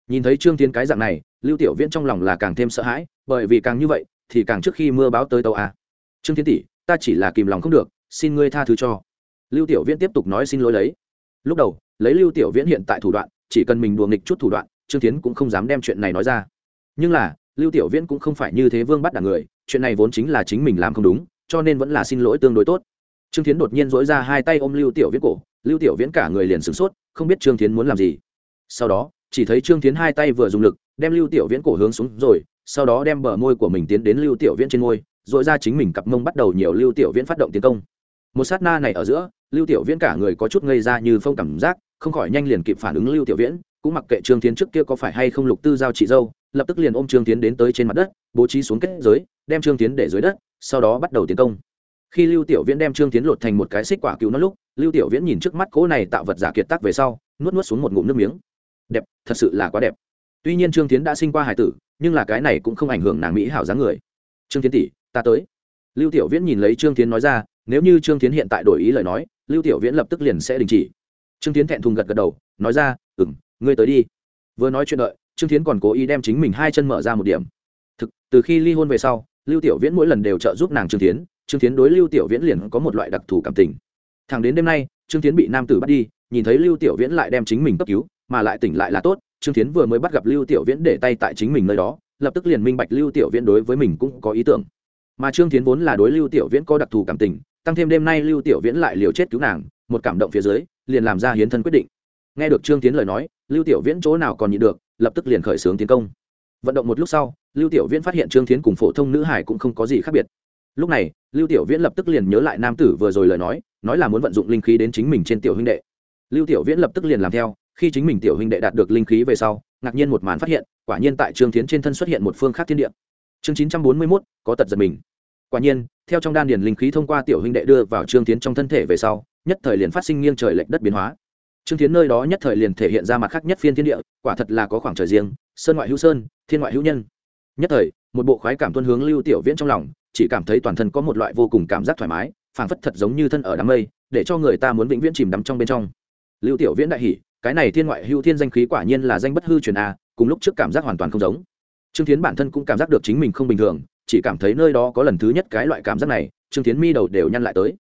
Nhìn thấy trương tiến cái dạng này, lưu tiểu viễn trong lòng là càng thêm sợ hãi, bởi vì càng như vậy, thì càng trước khi mưa báo tới tàu a trương tiến tỷ, ta chỉ là kìm lòng không được, xin ngươi tha thứ cho. Lưu tiểu viễn tiếp tục nói xin lỗi lấy. Lúc đầu, lấy lưu tiểu viễn hiện tại thủ đoạn, chỉ cần mình đùa nghịch chút thủ đoạn, trương tiến cũng không dám đem chuyện này nói ra. Nhưng là, lưu tiểu viễn cũng không phải như thế vương bắt đảng người, chuyện này vốn chính là chính mình làm không đúng, cho nên vẫn là xin lỗi tương đối tốt. Trương tiến đột nhiên dỗi ra hai tay ôm lưu tiểu viễn cổ, lưu tiểu viễn cả người liền sửng sốt, không biết trương tiến muốn làm gì sau đó, chỉ thấy trương tiến hai tay vừa dùng lực, đem lưu tiểu viễn cổ hướng xuống rồi, sau đó đem bờ môi của mình tiến đến lưu tiểu viễn trên môi dội ra chính mình cặp mông bắt đầu nhiều lưu tiểu viễn phát động tiến công. Một sát na này ở giữa, lưu tiểu viễn cả người có chút ngây ra như phong cảm giác, không khỏi nhanh liền kịp phản ứng lưu tiểu viễn, cũng mặc kệ trương tiến trước kia có phải hay không lục tư giao chị dâu, lập tức liền ôm trương tiến đến tới trên mặt đất, bố trí xuống kết giới, đem trương tiến để dưới đất, sau đó bắt đầu tiến công. Khi lưu tiểu viễn đem trương tiến lột thành một cái xích quả cứu nó lúc, lưu tiểu viễn nhìn trước mắt cỗ này tạo vật giả kiệt tác về sau, nuốt nuốt xuống một ngụm nước miếng đẹp, thật sự là quá đẹp. Tuy nhiên trương tiến đã sinh qua hải tử, nhưng là cái này cũng không ảnh hưởng nàng mỹ hảo dáng người. Trương tiến tỷ, ta tới. Lưu tiểu viễn nhìn lấy trương tiến nói ra, nếu như trương tiến hiện tại đổi ý lời nói, lưu tiểu viễn lập tức liền sẽ đình chỉ. Trương tiến thẹn thùng gật gật đầu, nói ra ừ m ngươi tới đi. Vừa nói chuyện đợi, trương tiến còn cố ý đem chính mình hai chân mở ra một điểm. Thực, từ khi ly hôn về sau, lưu tiểu viễn mỗi lần đều trợ giúp nàng trương tiến trương tiến đối lưu tiểu viễn liền có một loại đặc thù cảm tình. Thẳng đến đêm nay, trương tiến bị nam tử bắt đi, nhìn thấy lưu tiểu viễn lại đem chính mình cấp cứu mà lại tỉnh lại là tốt, trương tiến vừa mới bắt gặp lưu tiểu viễn để tay tại chính mình nơi đó, lập tức liền minh bạch lưu tiểu viễn đối với mình cũng có ý tưởng. Mà trương tiến vốn là đối lưu tiểu viễn có đặc thù cảm tình, tăng thêm đêm nay lưu tiểu viễn lại liều chết cứu nàng, một cảm động phía dưới, liền làm ra hiến thân quyết định. Nghe được trương tiến lời nói, lưu tiểu viễn chỗ nào còn nhịn được, lập tức liền khởi xướng tiến công. Vận động một lúc sau, lưu tiểu viễn phát hiện trương tiến cùng phổ thông nữ hải cũng không có gì khác biệt. Lúc này, lưu tiểu viễn lập tức liền nhớ lại nam tử vừa rồi lời nói nói là muốn vận dụng linh khí đến chính mình trên tiểu huynh đệ. Lưu tiểu viễn lập tức liền làm theo khi chính mình tiểu huynh đệ đạt được linh khí về sau, ngạc nhiên một màn phát hiện, quả nhiên tại trương tiến trên thân xuất hiện một phương khác thiên địa. Chương chín trăm bốn mươi mốt, có tật giật mình. Quả nhiên, theo trong đan điền linh khí thông qua tiểu huynh đệ đưa vào trương tiến trong thân thể về sau, nhất thời liền phát sinh nghiêng trời lệch đất biến hóa. Trương tiến nơi đó nhất thời liền thể hiện ra mặt khác nhất phiên thiên địa, quả thật là có khoảng trời riêng, sơn ngoại hữu sơn, thiên ngoại hữu nhân. Nhất thời, một bộ khoái cảm tuân hướng lưu tiểu viễn trong lòng, chỉ cảm thấy toàn thân có một loại vô cùng cảm giác thoải mái, phảng phất thật giống như thân ở đám mây, để cho người ta muốn vĩnh viễn chìm đắm trong bên trong. Lưu tiểu viễn đại hỉ cái này thiên ngoại hữu thiên danh khí quả nhiên là danh bất hư truyền a, cùng lúc trước cảm giác hoàn toàn không giống. Trương tiến bản thân cũng cảm giác được chính mình không bình thường, chỉ cảm thấy nơi đó có lần thứ nhất cái loại cảm giác này, trương tiến mi đầu đều nhăn lại tới.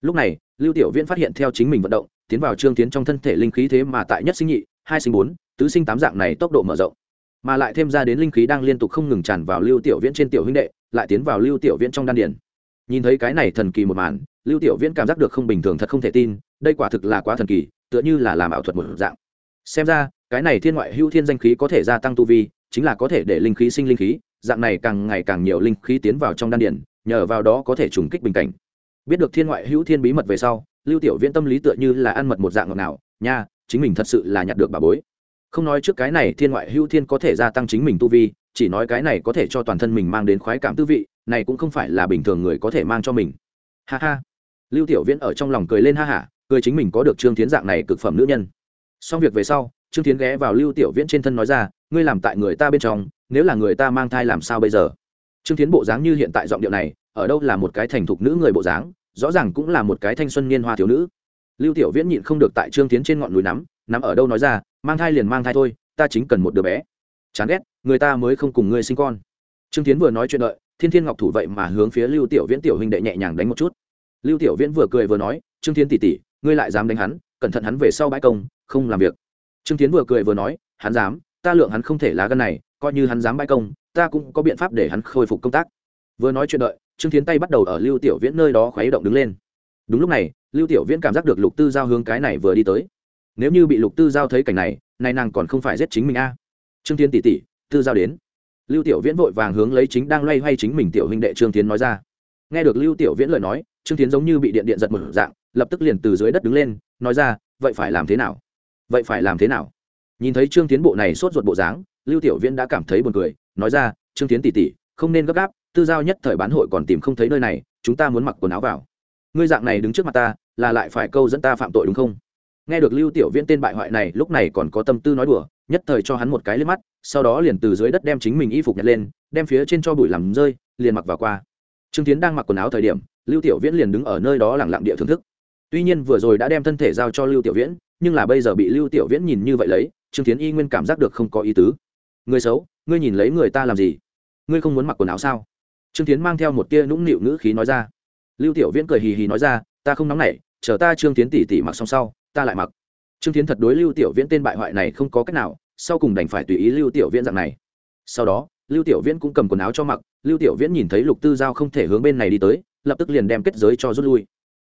Lúc này, lưu tiểu viễn phát hiện theo chính mình vận động, tiến vào trương tiến trong thân thể linh khí thế mà tại nhất sinh nhị, hai sinh bốn, tứ sinh tám dạng này tốc độ mở rộng. Mà lại thêm ra đến linh khí đang liên tục không ngừng tràn vào lưu tiểu viễn trên tiểu huynh đệ, lại tiến vào lưu tiểu viễn trong đan điển nhìn thấy cái này thần kỳ một màn, lưu tiểu viễn cảm giác được không bình thường thật không thể tin, đây quả thực là quá thần kỳ tựa như là làm ảo thuật một dạng. Xem ra, cái này thiên ngoại hưu thiên danh khí có thể gia tăng tu vi, chính là có thể để linh khí sinh linh khí, dạng này càng ngày càng nhiều linh khí tiến vào trong đan điển nhờ vào đó có thể trùng kích bình cảnh. Biết được thiên ngoại hữu thiên bí mật về sau, lưu tiểu viễn tâm lý tựa như là ăn mật một dạng ngọt nào nha, chính mình thật sự là nhặt được bà bối. Không nói trước cái này thiên ngoại hữu thiên có thể gia tăng chính mình tu vi, chỉ nói cái này có thể cho toàn thân mình mang đến khoái cảm tư vị, này cũng không phải là bình thường người có thể mang cho mình. Ha ha. Lưu tiểu viễn ở trong lòng cười lên ha hả cười chính mình có được trương tiến dạng này cực phẩm nữ nhân. Xong việc về sau, trương tiến ghé vào lưu tiểu viễn trên thân nói ra, ngươi làm tại người ta bên trong, nếu là người ta mang thai làm sao bây giờ? Trương tiến bộ dáng như hiện tại giọng điệu này, ở đâu là một cái thành thục nữ người bộ dáng, rõ ràng cũng là một cái thanh xuân niên hoa thiếu nữ. Lưu tiểu viễn nhịn không được tại trương tiến trên ngọn núi nắm nắm ở đâu nói ra, mang thai liền mang thai thôi, ta chính cần một đứa bé. Chán ghét, người ta mới không cùng ngươi sinh con. Trương tiến vừa nói chuyện đợi, thiên thiên ngọc thủ vậy mà hướng phía lưu tiểu viễn tiểu huynh đệ nhẹ nhàng đánh một chút. Lưu tiểu viễn vừa cười vừa nói, trương tiến tỉ tỉ ngươi lại dám đánh hắn, cẩn thận hắn về sau bãi công, không làm việc. Trương tiến vừa cười vừa nói, hắn dám, ta lượng hắn không thể lá gân này, coi như hắn dám bãi công, ta cũng có biện pháp để hắn khôi phục công tác. Vừa nói chuyện đợi, trương tiến tay bắt đầu ở lưu tiểu viễn nơi đó khuấy động đứng lên. Đúng lúc này, lưu tiểu viễn cảm giác được lục tư giao hướng cái này vừa đi tới. Nếu như bị lục tư giao thấy cảnh này nay nàng còn không phải giết chính mình a. Trương tiến tỉ tỉ, tư giao đến. Lưu tiểu viễn vội vàng hướng lấy chính đang loay hoay chính mình tiểu huynh đệ trương tiến nói ra. Nghe được lưu tiểu viễn lời nói, trương tiến giống như bị điện điện giật một dạng lập tức liền từ dưới đất đứng lên, nói ra, vậy phải làm thế nào? Vậy phải làm thế nào? Nhìn thấy trương tiến bộ này sốt ruột bộ dáng, lưu tiểu viễn đã cảm thấy buồn cười, nói ra, trương tiến tỉ tỉ không nên gấp gáp, tư giao nhất thời bán hội còn tìm không thấy nơi này, chúng ta muốn mặc quần áo vào. Ngươi dạng này đứng trước mặt ta, là lại phải câu dẫn ta phạm tội đúng không? Nghe được lưu tiểu viễn tên bại hoại này, lúc này còn có tâm tư nói đùa, nhất thời cho hắn một cái lên mắt, sau đó liền từ dưới đất đem chính mình y phục nhặt lên, đem phía trên cho bụi làm rơi, liền mặc vào qua. Trương tiến đang mặc quần áo thời điểm, lưu tiểu viễn liền đứng ở nơi đó lặng lặng địa thưởng thức tuy nhiên vừa rồi đã đem thân thể giao cho lưu tiểu viễn, nhưng là bây giờ bị lưu tiểu viễn nhìn như vậy lấy, trương tiến y nguyên cảm giác được không có ý tứ. Người xấu, ngươi nhìn lấy người ta làm gì? Ngươi không muốn mặc quần áo sao? Trương tiến mang theo một tia nũng nịu ngữ khí nói ra. Lưu tiểu viễn cười hì hì nói ra, ta không nóng nảy, chờ ta trương tiến tỉ tỉ mặc xong sau, ta lại mặc. Trương tiến thật đối lưu tiểu viễn tên bại hoại này không có cách nào, sau cùng đành phải tùy ý lưu tiểu viễn dạng này. Sau đó, lưu tiểu viễn cũng cầm quần áo cho mặc, lưu tiểu viễn nhìn thấy lục tư giao không thể hướng bên này đi tới, lập tức liền đem kết giới cho rút lui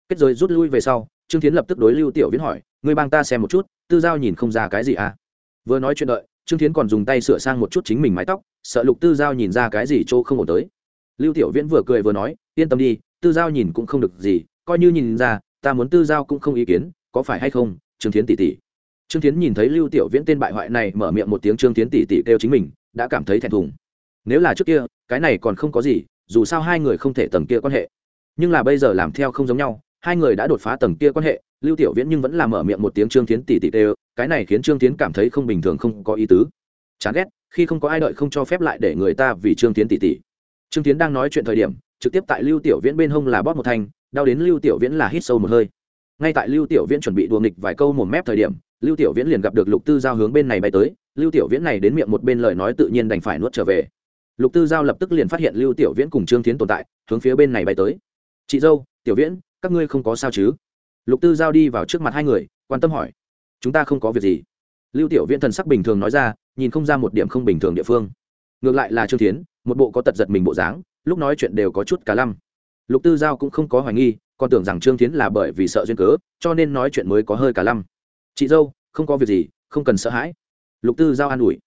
kết giới rút lui về sau, trương tiến lập tức đối lưu tiểu viễn hỏi, ngươi bang ta xem một chút, tư giao nhìn không ra cái gì à? Vừa nói chuyện đợi, trương tiến còn dùng tay sửa sang một chút chính mình mái tóc, sợ lục tư giao nhìn ra cái gì chỗ không ổn tới. Lưu tiểu viễn vừa cười vừa nói, yên tâm đi, tư giao nhìn cũng không được gì, coi như nhìn ra, ta muốn tư giao cũng không ý kiến, có phải hay không? Trương tiến tỷ tỷ trương tiến nhìn thấy lưu tiểu viễn tên bại hoại này mở miệng một tiếng, trương tiến tỷ tỷ kêu chính mình, đã cảm thấy thẹn thùng. Nếu là trước kia, cái này còn không có gì, dù sao hai người không thể tầng kia quan hệ. Nhưng là bây giờ làm theo không giống nhau hai người đã đột phá tầng kia quan hệ, lưu tiểu viễn nhưng vẫn làm mở miệng một tiếng trương tiến tỷ tỷ kêu cái này khiến trương tiến cảm thấy không bình thường, không có ý tứ. Chán ghét, khi không có ai đợi không cho phép lại để người ta vì trương tiến tỷ tỷ. Trương tiến đang nói chuyện thời điểm, trực tiếp tại lưu tiểu viễn bên hông là bóp một thanh, đau đến lưu tiểu viễn là hít sâu một hơi. Ngay tại lưu tiểu viễn chuẩn bị đùa nghịch vài câu một mép thời điểm, lưu tiểu viễn liền gặp được lục tư giao hướng bên này bay tới, lưu tiểu viễn này đến miệng một bên lời nói tự nhiên đành phải nuốt trở về. Lục tư giao lập tức liền phát hiện lưu tiểu viễn cùng trương tiến tồn tại, hướng phía bên này bay tới. Chị dâu, tiểu viễn các ngươi không có sao chứ? Lục tư giao đi vào trước mặt hai người, quan tâm hỏi. Chúng ta không có việc gì. Lưu tiểu viễn thần sắc bình thường nói ra, nhìn không ra một điểm không bình thường địa phương. Ngược lại là trương tiến một bộ có tật giật mình bộ dáng, lúc nói chuyện đều có chút cả lăm. Lục tư giao cũng không có hoài nghi, còn tưởng rằng trương tiến là bởi vì sợ duyên cớ, cho nên nói chuyện mới có hơi cả lăm. Chị dâu, không có việc gì, không cần sợ hãi. Lục tư giao an ủi.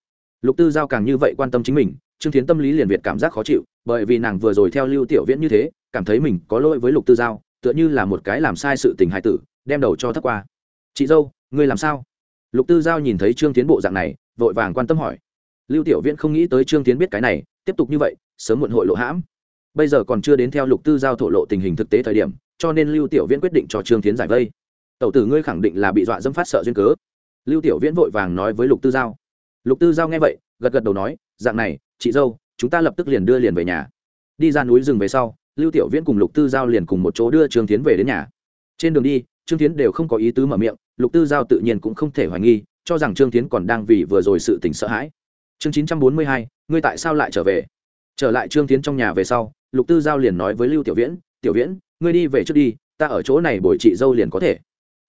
Lục tư giao càng như vậy quan tâm chính mình, trương tiến tâm lý liền việt cảm giác khó chịu, bởi vì nàng vừa rồi theo lưu tiểu viễn như thế, cảm thấy mình có lỗi với lục tư giao tựa như là một cái làm sai sự tình hài tử, đem đầu cho thấp qua. Chị dâu, ngươi làm sao? Lục tư giao nhìn thấy trương tiến bộ dạng này, vội vàng quan tâm hỏi. Lưu tiểu viễn không nghĩ tới trương tiến biết cái này, tiếp tục như vậy, sớm muộn hội lộ hãm. Bây giờ còn chưa đến theo lục tư giao thổ lộ tình hình thực tế thời điểm, cho nên lưu tiểu viễn quyết định cho trương tiến giải vây. Tẩu tử ngươi khẳng định là bị dọa dâm phát sợ duyên cớ. Lưu tiểu viễn vội vàng nói với lục tư giao. Lục tư giao nghe vậy, gật gật đầu nói, dạng này, chị dâu, chúng ta lập tức liền đưa liền về nhà. Đi ra núi rừng về sau lưu tiểu viễn cùng lục tư giao liền cùng một chỗ đưa trương tiến về đến nhà. Trên đường đi, trương tiến đều không có ý tứ mở miệng, lục tư giao tự nhiên cũng không thể hoài nghi, cho rằng trương tiến còn đang vì vừa rồi sự tình sợ hãi. Chương chín trăm bốn mươi hai, ngươi tại sao lại trở về? Trở lại trương tiến trong nhà về sau, lục tư giao liền nói với lưu tiểu viễn tiểu viễn, ngươi đi về trước đi, ta ở chỗ này bồi chị dâu liền có thể.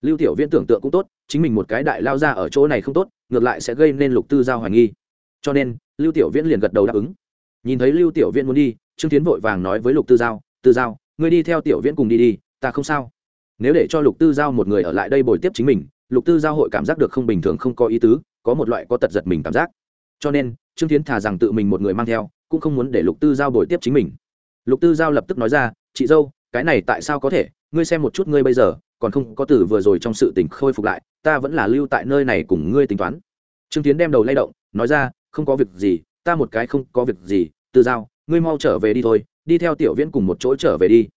Lưu tiểu viễn tưởng tượng cũng tốt, chính mình một cái đại lao ra ở chỗ này không tốt, ngược lại sẽ gây nên lục tư giao hoài nghi. Cho nên, lưu tiểu viễn liền gật đầu đáp ứng. Nhìn thấy lưu tiểu viễn muốn đi trương tiến vội vàng nói với lục tư giao tư giao, ngươi đi theo tiểu viễn cùng đi đi, ta không sao. Nếu để cho lục tư giao một người ở lại đây bồi tiếp chính mình, lục tư giao hội cảm giác được không bình thường, không có ý tứ, có một loại có tật giật mình cảm giác. Cho nên, trương tiến thà rằng tự mình một người mang theo, cũng không muốn để lục tư giao bồi tiếp chính mình. Lục tư giao lập tức nói ra, chị dâu, cái này tại sao có thể? Ngươi xem một chút ngươi bây giờ, còn không có từ vừa rồi trong sự tình khôi phục lại, ta vẫn là lưu tại nơi này cùng ngươi tính toán. Trương tiến đem đầu lay động, nói ra, không có việc gì, ta một cái không có việc gì, tư giao ngươi mau trở về đi thôi, đi theo tiểu viễn cùng một chỗ trở về đi.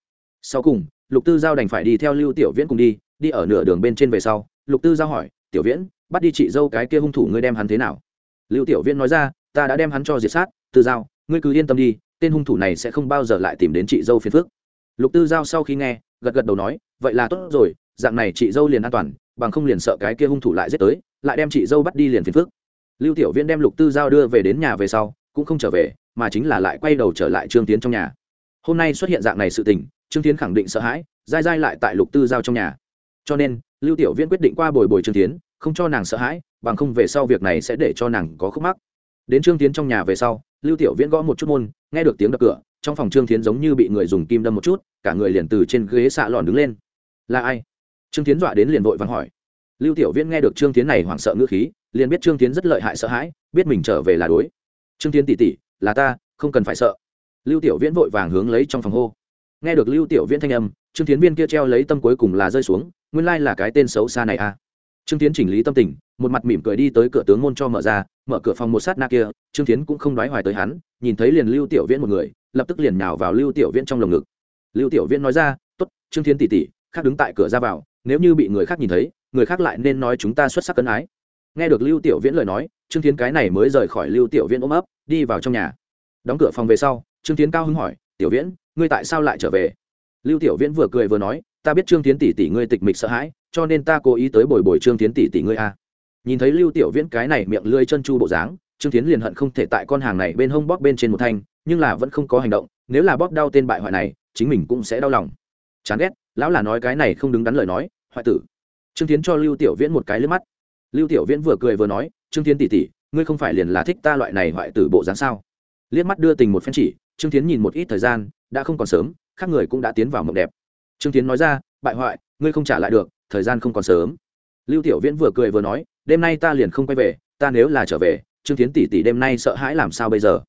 Sau cùng, lục tư giao đành phải đi theo lưu tiểu viễn cùng đi đi ở nửa đường bên trên về sau, lục tư giao hỏi, tiểu viễn, bắt đi chị dâu cái kia hung thủ ngươi đem hắn thế nào? Lưu tiểu viễn nói ra, ta đã đem hắn cho diệt sát, tư giao, ngươi cứ yên tâm đi, tên hung thủ này sẽ không bao giờ lại tìm đến chị dâu phiền phước lục tư giao sau khi nghe, gật gật đầu nói, vậy là tốt rồi, dạng này chị dâu liền an toàn, bằng không liền sợ cái kia hung thủ lại giết tới, lại đem chị dâu bắt đi liền phiền phước lưu tiểu viễn đem lục tư giao đưa về đến nhà về sau, cũng không trở về mà chính là lại quay đầu trở lại trương tiến trong nhà. Hôm nay xuất hiện dạng này sự tình, trương tiến khẳng định sợ hãi, dai dai lại tại lục tư giao trong nhà. Cho nên, lưu tiểu viễn quyết định qua bồi bồi trương tiến, không cho nàng sợ hãi, bằng không về sau việc này sẽ để cho nàng có khúc mắc. Đến trương tiến trong nhà về sau, lưu tiểu viễn gõ một chút môn, nghe được tiếng đập cửa, trong phòng trương tiến giống như bị người dùng kim đâm một chút, cả người liền từ trên ghế xạ lòn đứng lên. Là ai? Trương tiến dọa đến liền vội vắng hỏi. Lưu tiểu viễn nghe được trương tiến này hoảng sợ ngữ khí, liền biết trương tiến rất lợi hại sợ hãi, biết mình trở về là đối. Trương tiến tỉ tỉ là ta, không cần phải sợ. Lưu tiểu viễn vội vàng hướng lấy trong phòng hô. Nghe được lưu tiểu viễn thanh âm, trương tiến viên kia treo lấy tâm cuối cùng là rơi xuống, nguyên lai là cái tên xấu xa này à. Trương tiến chỉnh lý tâm tình, một mặt mỉm cười đi tới cửa tướng môn cho mở ra, mở cửa phòng một sát na kia, trương tiến cũng không nói hoài tới hắn, nhìn thấy liền lưu tiểu viễn một người, lập tức liền nhào vào lưu tiểu viễn trong lồng ngực. Lưu tiểu viễn nói ra t ố t trương thiến tỷ tỷ, khác đứng tại cửa ra vào, nếu như bị người khác nhìn thấy, người khác lại nên nói chúng ta xuất sắc cân ái. Nghe được lưu tiểu viễn lời nói trương thiến cái này mới rời khỏi lưu tiểu viễn ôm ấp, đi vào trong nhà. Đóng cửa phòng về sau, trương tiến cao hứng hỏi, tiểu viễn, ngươi tại sao lại trở về? Lưu tiểu viễn vừa cười vừa nói, ta biết trương tiến tỷ tỷ ngươi tịch mịch sợ hãi, cho nên ta cố ý tới bồi bồi trương tiến tỷ tỷ ngươi a. Nhìn thấy lưu tiểu viễn cái này miệng lưỡi chân chu bộ dáng, trương tiến liền hận không thể tại con hàng này bên hông bóp bên trên một thanh, nhưng là vẫn không có hành động, nếu là bóp đau tên bại hoại này, chính mình cũng sẽ đau lòng. Chán ghét, lão là nói cái này không đứng đắn lời nói, hoại tử. Trương tiến cho lưu tiểu viễn một cái lướt mắt. Lưu tiểu viễn vừa cười vừa nói trương tiến tỷ tỷ, ngươi không phải liền là thích ta loại này hoại tử bộ dáng sao? Liếc mắt đưa tình một phen chỉ, trương tiến nhìn một ít thời gian, đã không còn sớm, khác người cũng đã tiến vào mộng đẹp. Trương tiến nói ra, bại hoại, ngươi không trả lại được, thời gian không còn sớm. Lưu tiểu viễn vừa cười vừa nói, đêm nay ta liền không quay về, ta nếu là trở về, trương tiến tỷ tỷ đêm nay sợ hãi làm sao bây giờ?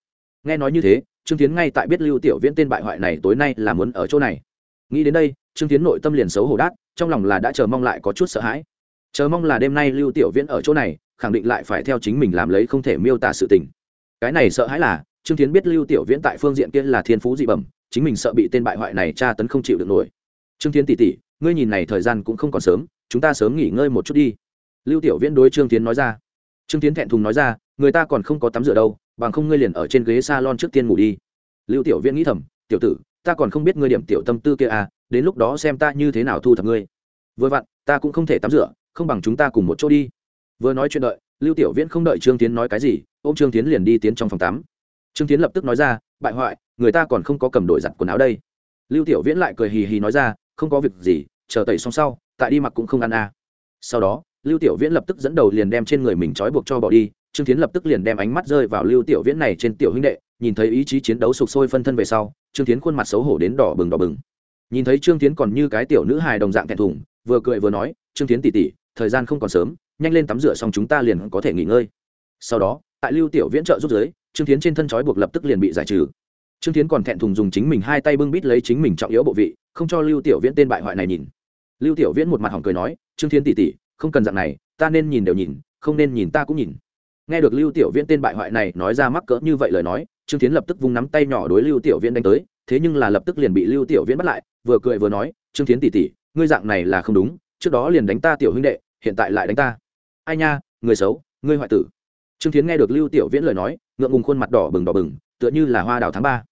Nghe nói như thế, trương tiến ngay tại biết lưu tiểu viễn tên bại hoại này tối nay là muốn ở chỗ này. Nghĩ đến đây, trương tiến nội tâm liền xấu hổ đát, trong lòng là đã chờ mong lại có chút sợ hãi. Chờ mong là đêm nay lưu tiểu viễn ở chỗ này khẳng định lại phải theo chính mình làm lấy không thể miêu tả sự tình. Cái này sợ hãi là, trương tiến biết lưu tiểu viễn tại phương diện kia là thiên phú dị bẩm, chính mình sợ bị tên bại hoại này tra tấn không chịu được nổi. Trương tiến tỉ tỉ ngươi nhìn này thời gian cũng không còn sớm, chúng ta sớm nghỉ ngơi một chút đi. Lưu tiểu viễn đối trương tiến nói ra. Trương tiến thẹn thùng nói ra, người ta còn không có tắm rửa đâu, bằng không ngươi liền ở trên ghế s a lon trước tiên ngủ đi. Lưu tiểu viễn nghĩ thầm, tiểu tử, ta còn không biết ngươi điểm tiểu tâm tư kia à đến lúc đó xem ta như thế nào thu thập ngươi. Vừa vặn, ta cũng không thể tắm rửa, không bằng chúng ta cùng một chỗ đi vừa nói chuyện đợi, lưu tiểu viễn không đợi trương tiến nói cái gì ô m trương tiến liền đi tiến trong phòng tắm. Trương tiến lập tức nói ra, bại hoại, người ta còn không có cầm đổi giặt quần áo đây. Lưu tiểu viễn lại cười hì hì nói ra, không có việc gì, chờ tẩy xong sau, tại đi mặc cũng không ăn à. sau đó, lưu tiểu viễn lập tức dẫn đầu liền đem trên người mình trói buộc cho bỏ đi, trương tiến lập tức liền đem ánh mắt rơi vào lưu tiểu viễn này trên tiểu huynh đệ, nhìn thấy ý chí chiến đấu sục sôi phân thân về sau, trương tiến khuôn mặt xấu hổ đến đỏ bừng đỏ bừng. Nhìn thấy trương tiến còn như cái tiểu nữ hài đồng dạng thẹn thùng, vừa cười vừa nói, trương tiến tỉ tỉ thời gian không còn sớm, nhanh lên tắm rửa xong chúng ta liền có thể nghỉ ngơi. Sau đó, tại lưu tiểu viễn trợ giúp giới, trương tiến trên thân trói buộc lập tức liền bị giải trừ. Trương tiến còn thẹn thùng dùng chính mình hai tay bưng bít lấy chính mình trọng yếu bộ vị, không cho lưu tiểu viễn tên bại hoại này nhìn. Lưu tiểu viễn một mặt hỏng cười nói, trương tiến tỉ tỉ không cần dạng này, ta nên nhìn đều nhìn, không nên nhìn ta cũng nhìn. Nghe được lưu tiểu viễn tên bại hoại này nói ra mắc cỡ như vậy lời nói, trương tiến lập tức vung nắm tay nhỏ đối lưu tiểu viễn đánh tới, thế nhưng là lập tức liền bị lưu tiểu viễn bắt lại, vừa cười vừa nói, trương tiến tỉ tỉ ngươi dạng này là không đúng, trước đó liền đánh ta tiểu huynh đệ hiện tại lại đánh ta. Ai nha, người xấu, ngươi hoại tử. Trương tiến nghe được lưu tiểu viễn lời nói, ngượng ngùng khuôn mặt đỏ bừng đỏ bừng, tựa như là hoa đào tháng ba.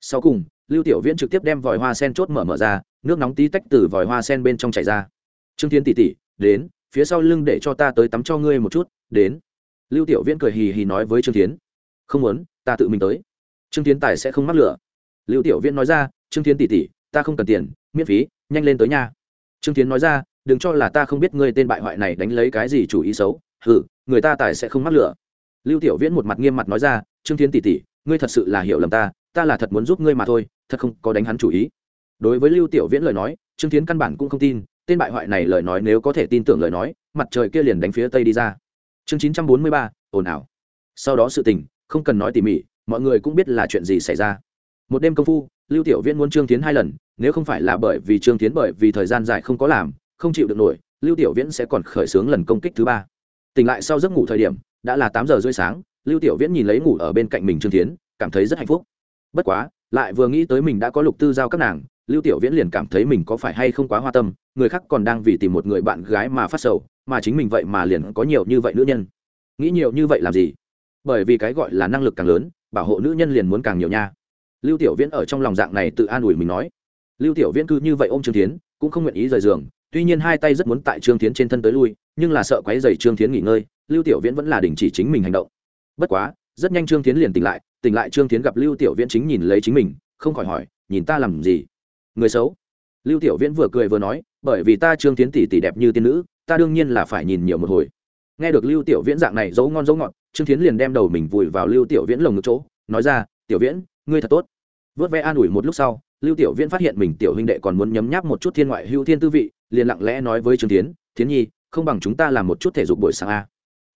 Sau cùng, lưu tiểu viễn trực tiếp đem vòi hoa sen chốt mở mở ra, nước nóng tí tách từ vòi hoa sen bên trong chảy ra. Trương tiến tỉ tỉ, đến, phía sau lưng để cho ta tới tắm cho ngươi một chút, đến. Lưu tiểu viễn cười hì hì nói với trương tiến không muốn, ta tự mình tới. Trương tiến tài sẽ không mắc lửa. Lưu tiểu viễn nói ra, trương tiến tỉ tỉ, ta không cần tiền, miễn phí, nhanh lên tới nhà. Trương tiến nói ra đừng cho là ta không biết ngươi tên bại hoại này đánh lấy cái gì chủ ý xấu. Hừ người ta tài sẽ không mắc lửa. Lưu tiểu viễn một mặt nghiêm mặt nói ra trương Thiên tỷ tỷ, ngươi thật sự là hiểu lầm ta ta là thật muốn giúp ngươi mà thôi thật không có đánh hắn chủ ý. Đối với lưu tiểu viễn lời nói trương tiến căn bản cũng không tin tên bại hoại này lời nói nếu có thể tin tưởng lời nói mặt trời kia liền đánh phía tây đi ra. Chương chín trăm bốn mươi ba ồn ào. Sau đó sự tình không cần nói tỉ mỉ mọi người cũng biết là chuyện gì xảy ra. Một đêm công phu lưu tiểu viễn muốn trương tiến hai lần nếu không phải là bởi vì trương tiến bởi vì thời gian dài không có làm không chịu được nổi, lưu tiểu viễn sẽ còn khởi xướng lần công kích thứ ba. Tỉnh lại sau giấc ngủ thời điểm, đã là tám giờ rưỡi sáng, lưu tiểu viễn nhìn lấy ngủ ở bên cạnh mình trương tiến cảm thấy rất hạnh phúc. Bất quá, lại vừa nghĩ tới mình đã có lục tư giao các nàng, lưu tiểu viễn liền cảm thấy mình có phải hay không quá hoa tâm, người khác còn đang vì tìm một người bạn gái mà phát sầu, mà chính mình vậy mà liền có nhiều như vậy nữ nhân. Nghĩ nhiều như vậy làm gì? Bởi vì cái gọi là năng lực càng lớn, bảo hộ nữ nhân liền muốn càng nhiều nha. Lưu tiểu viễn ở trong lòng dạng này tự an ủi mình nói. Lưu tiểu viễn cứ như vậy ôm trương tiến cũng không nguyện ý rời giường tuy nhiên hai tay rất muốn tại trương tiến trên thân tới lui, nhưng là sợ quấy dày trương tiến nghỉ ngơi, lưu tiểu viễn vẫn là đình chỉ chính mình hành động. Bất quá, rất nhanh trương tiến liền tỉnh lại tỉnh lại trương tiến gặp lưu tiểu viễn chính nhìn lấy chính mình, không khỏi hỏi, nhìn ta làm gì? Người xấu? Lưu tiểu viễn vừa cười vừa nói, bởi vì ta trương tiến tỷ tỷ đẹp như tiên nữ, ta đương nhiên là phải nhìn nhiều một hồi. Nghe được lưu tiểu viễn dạng này dấu ngon dấu ngọt, trương tiến liền đem đầu mình vùi vào lưu tiểu viễn lồng ngực chỗ, nói ra, tiểu viễn, ngươi thật tốt. Vớt ve an ủi một lúc sau, lưu tiểu viễn phát hiện mình tiểu huynh đệ còn muốn nhấm nháp một chút thiên ngoại hữu thiên tư vị liền lặng lẽ nói với trương tiến tiến nhi, không bằng chúng ta làm một chút thể dục buổi sáng a.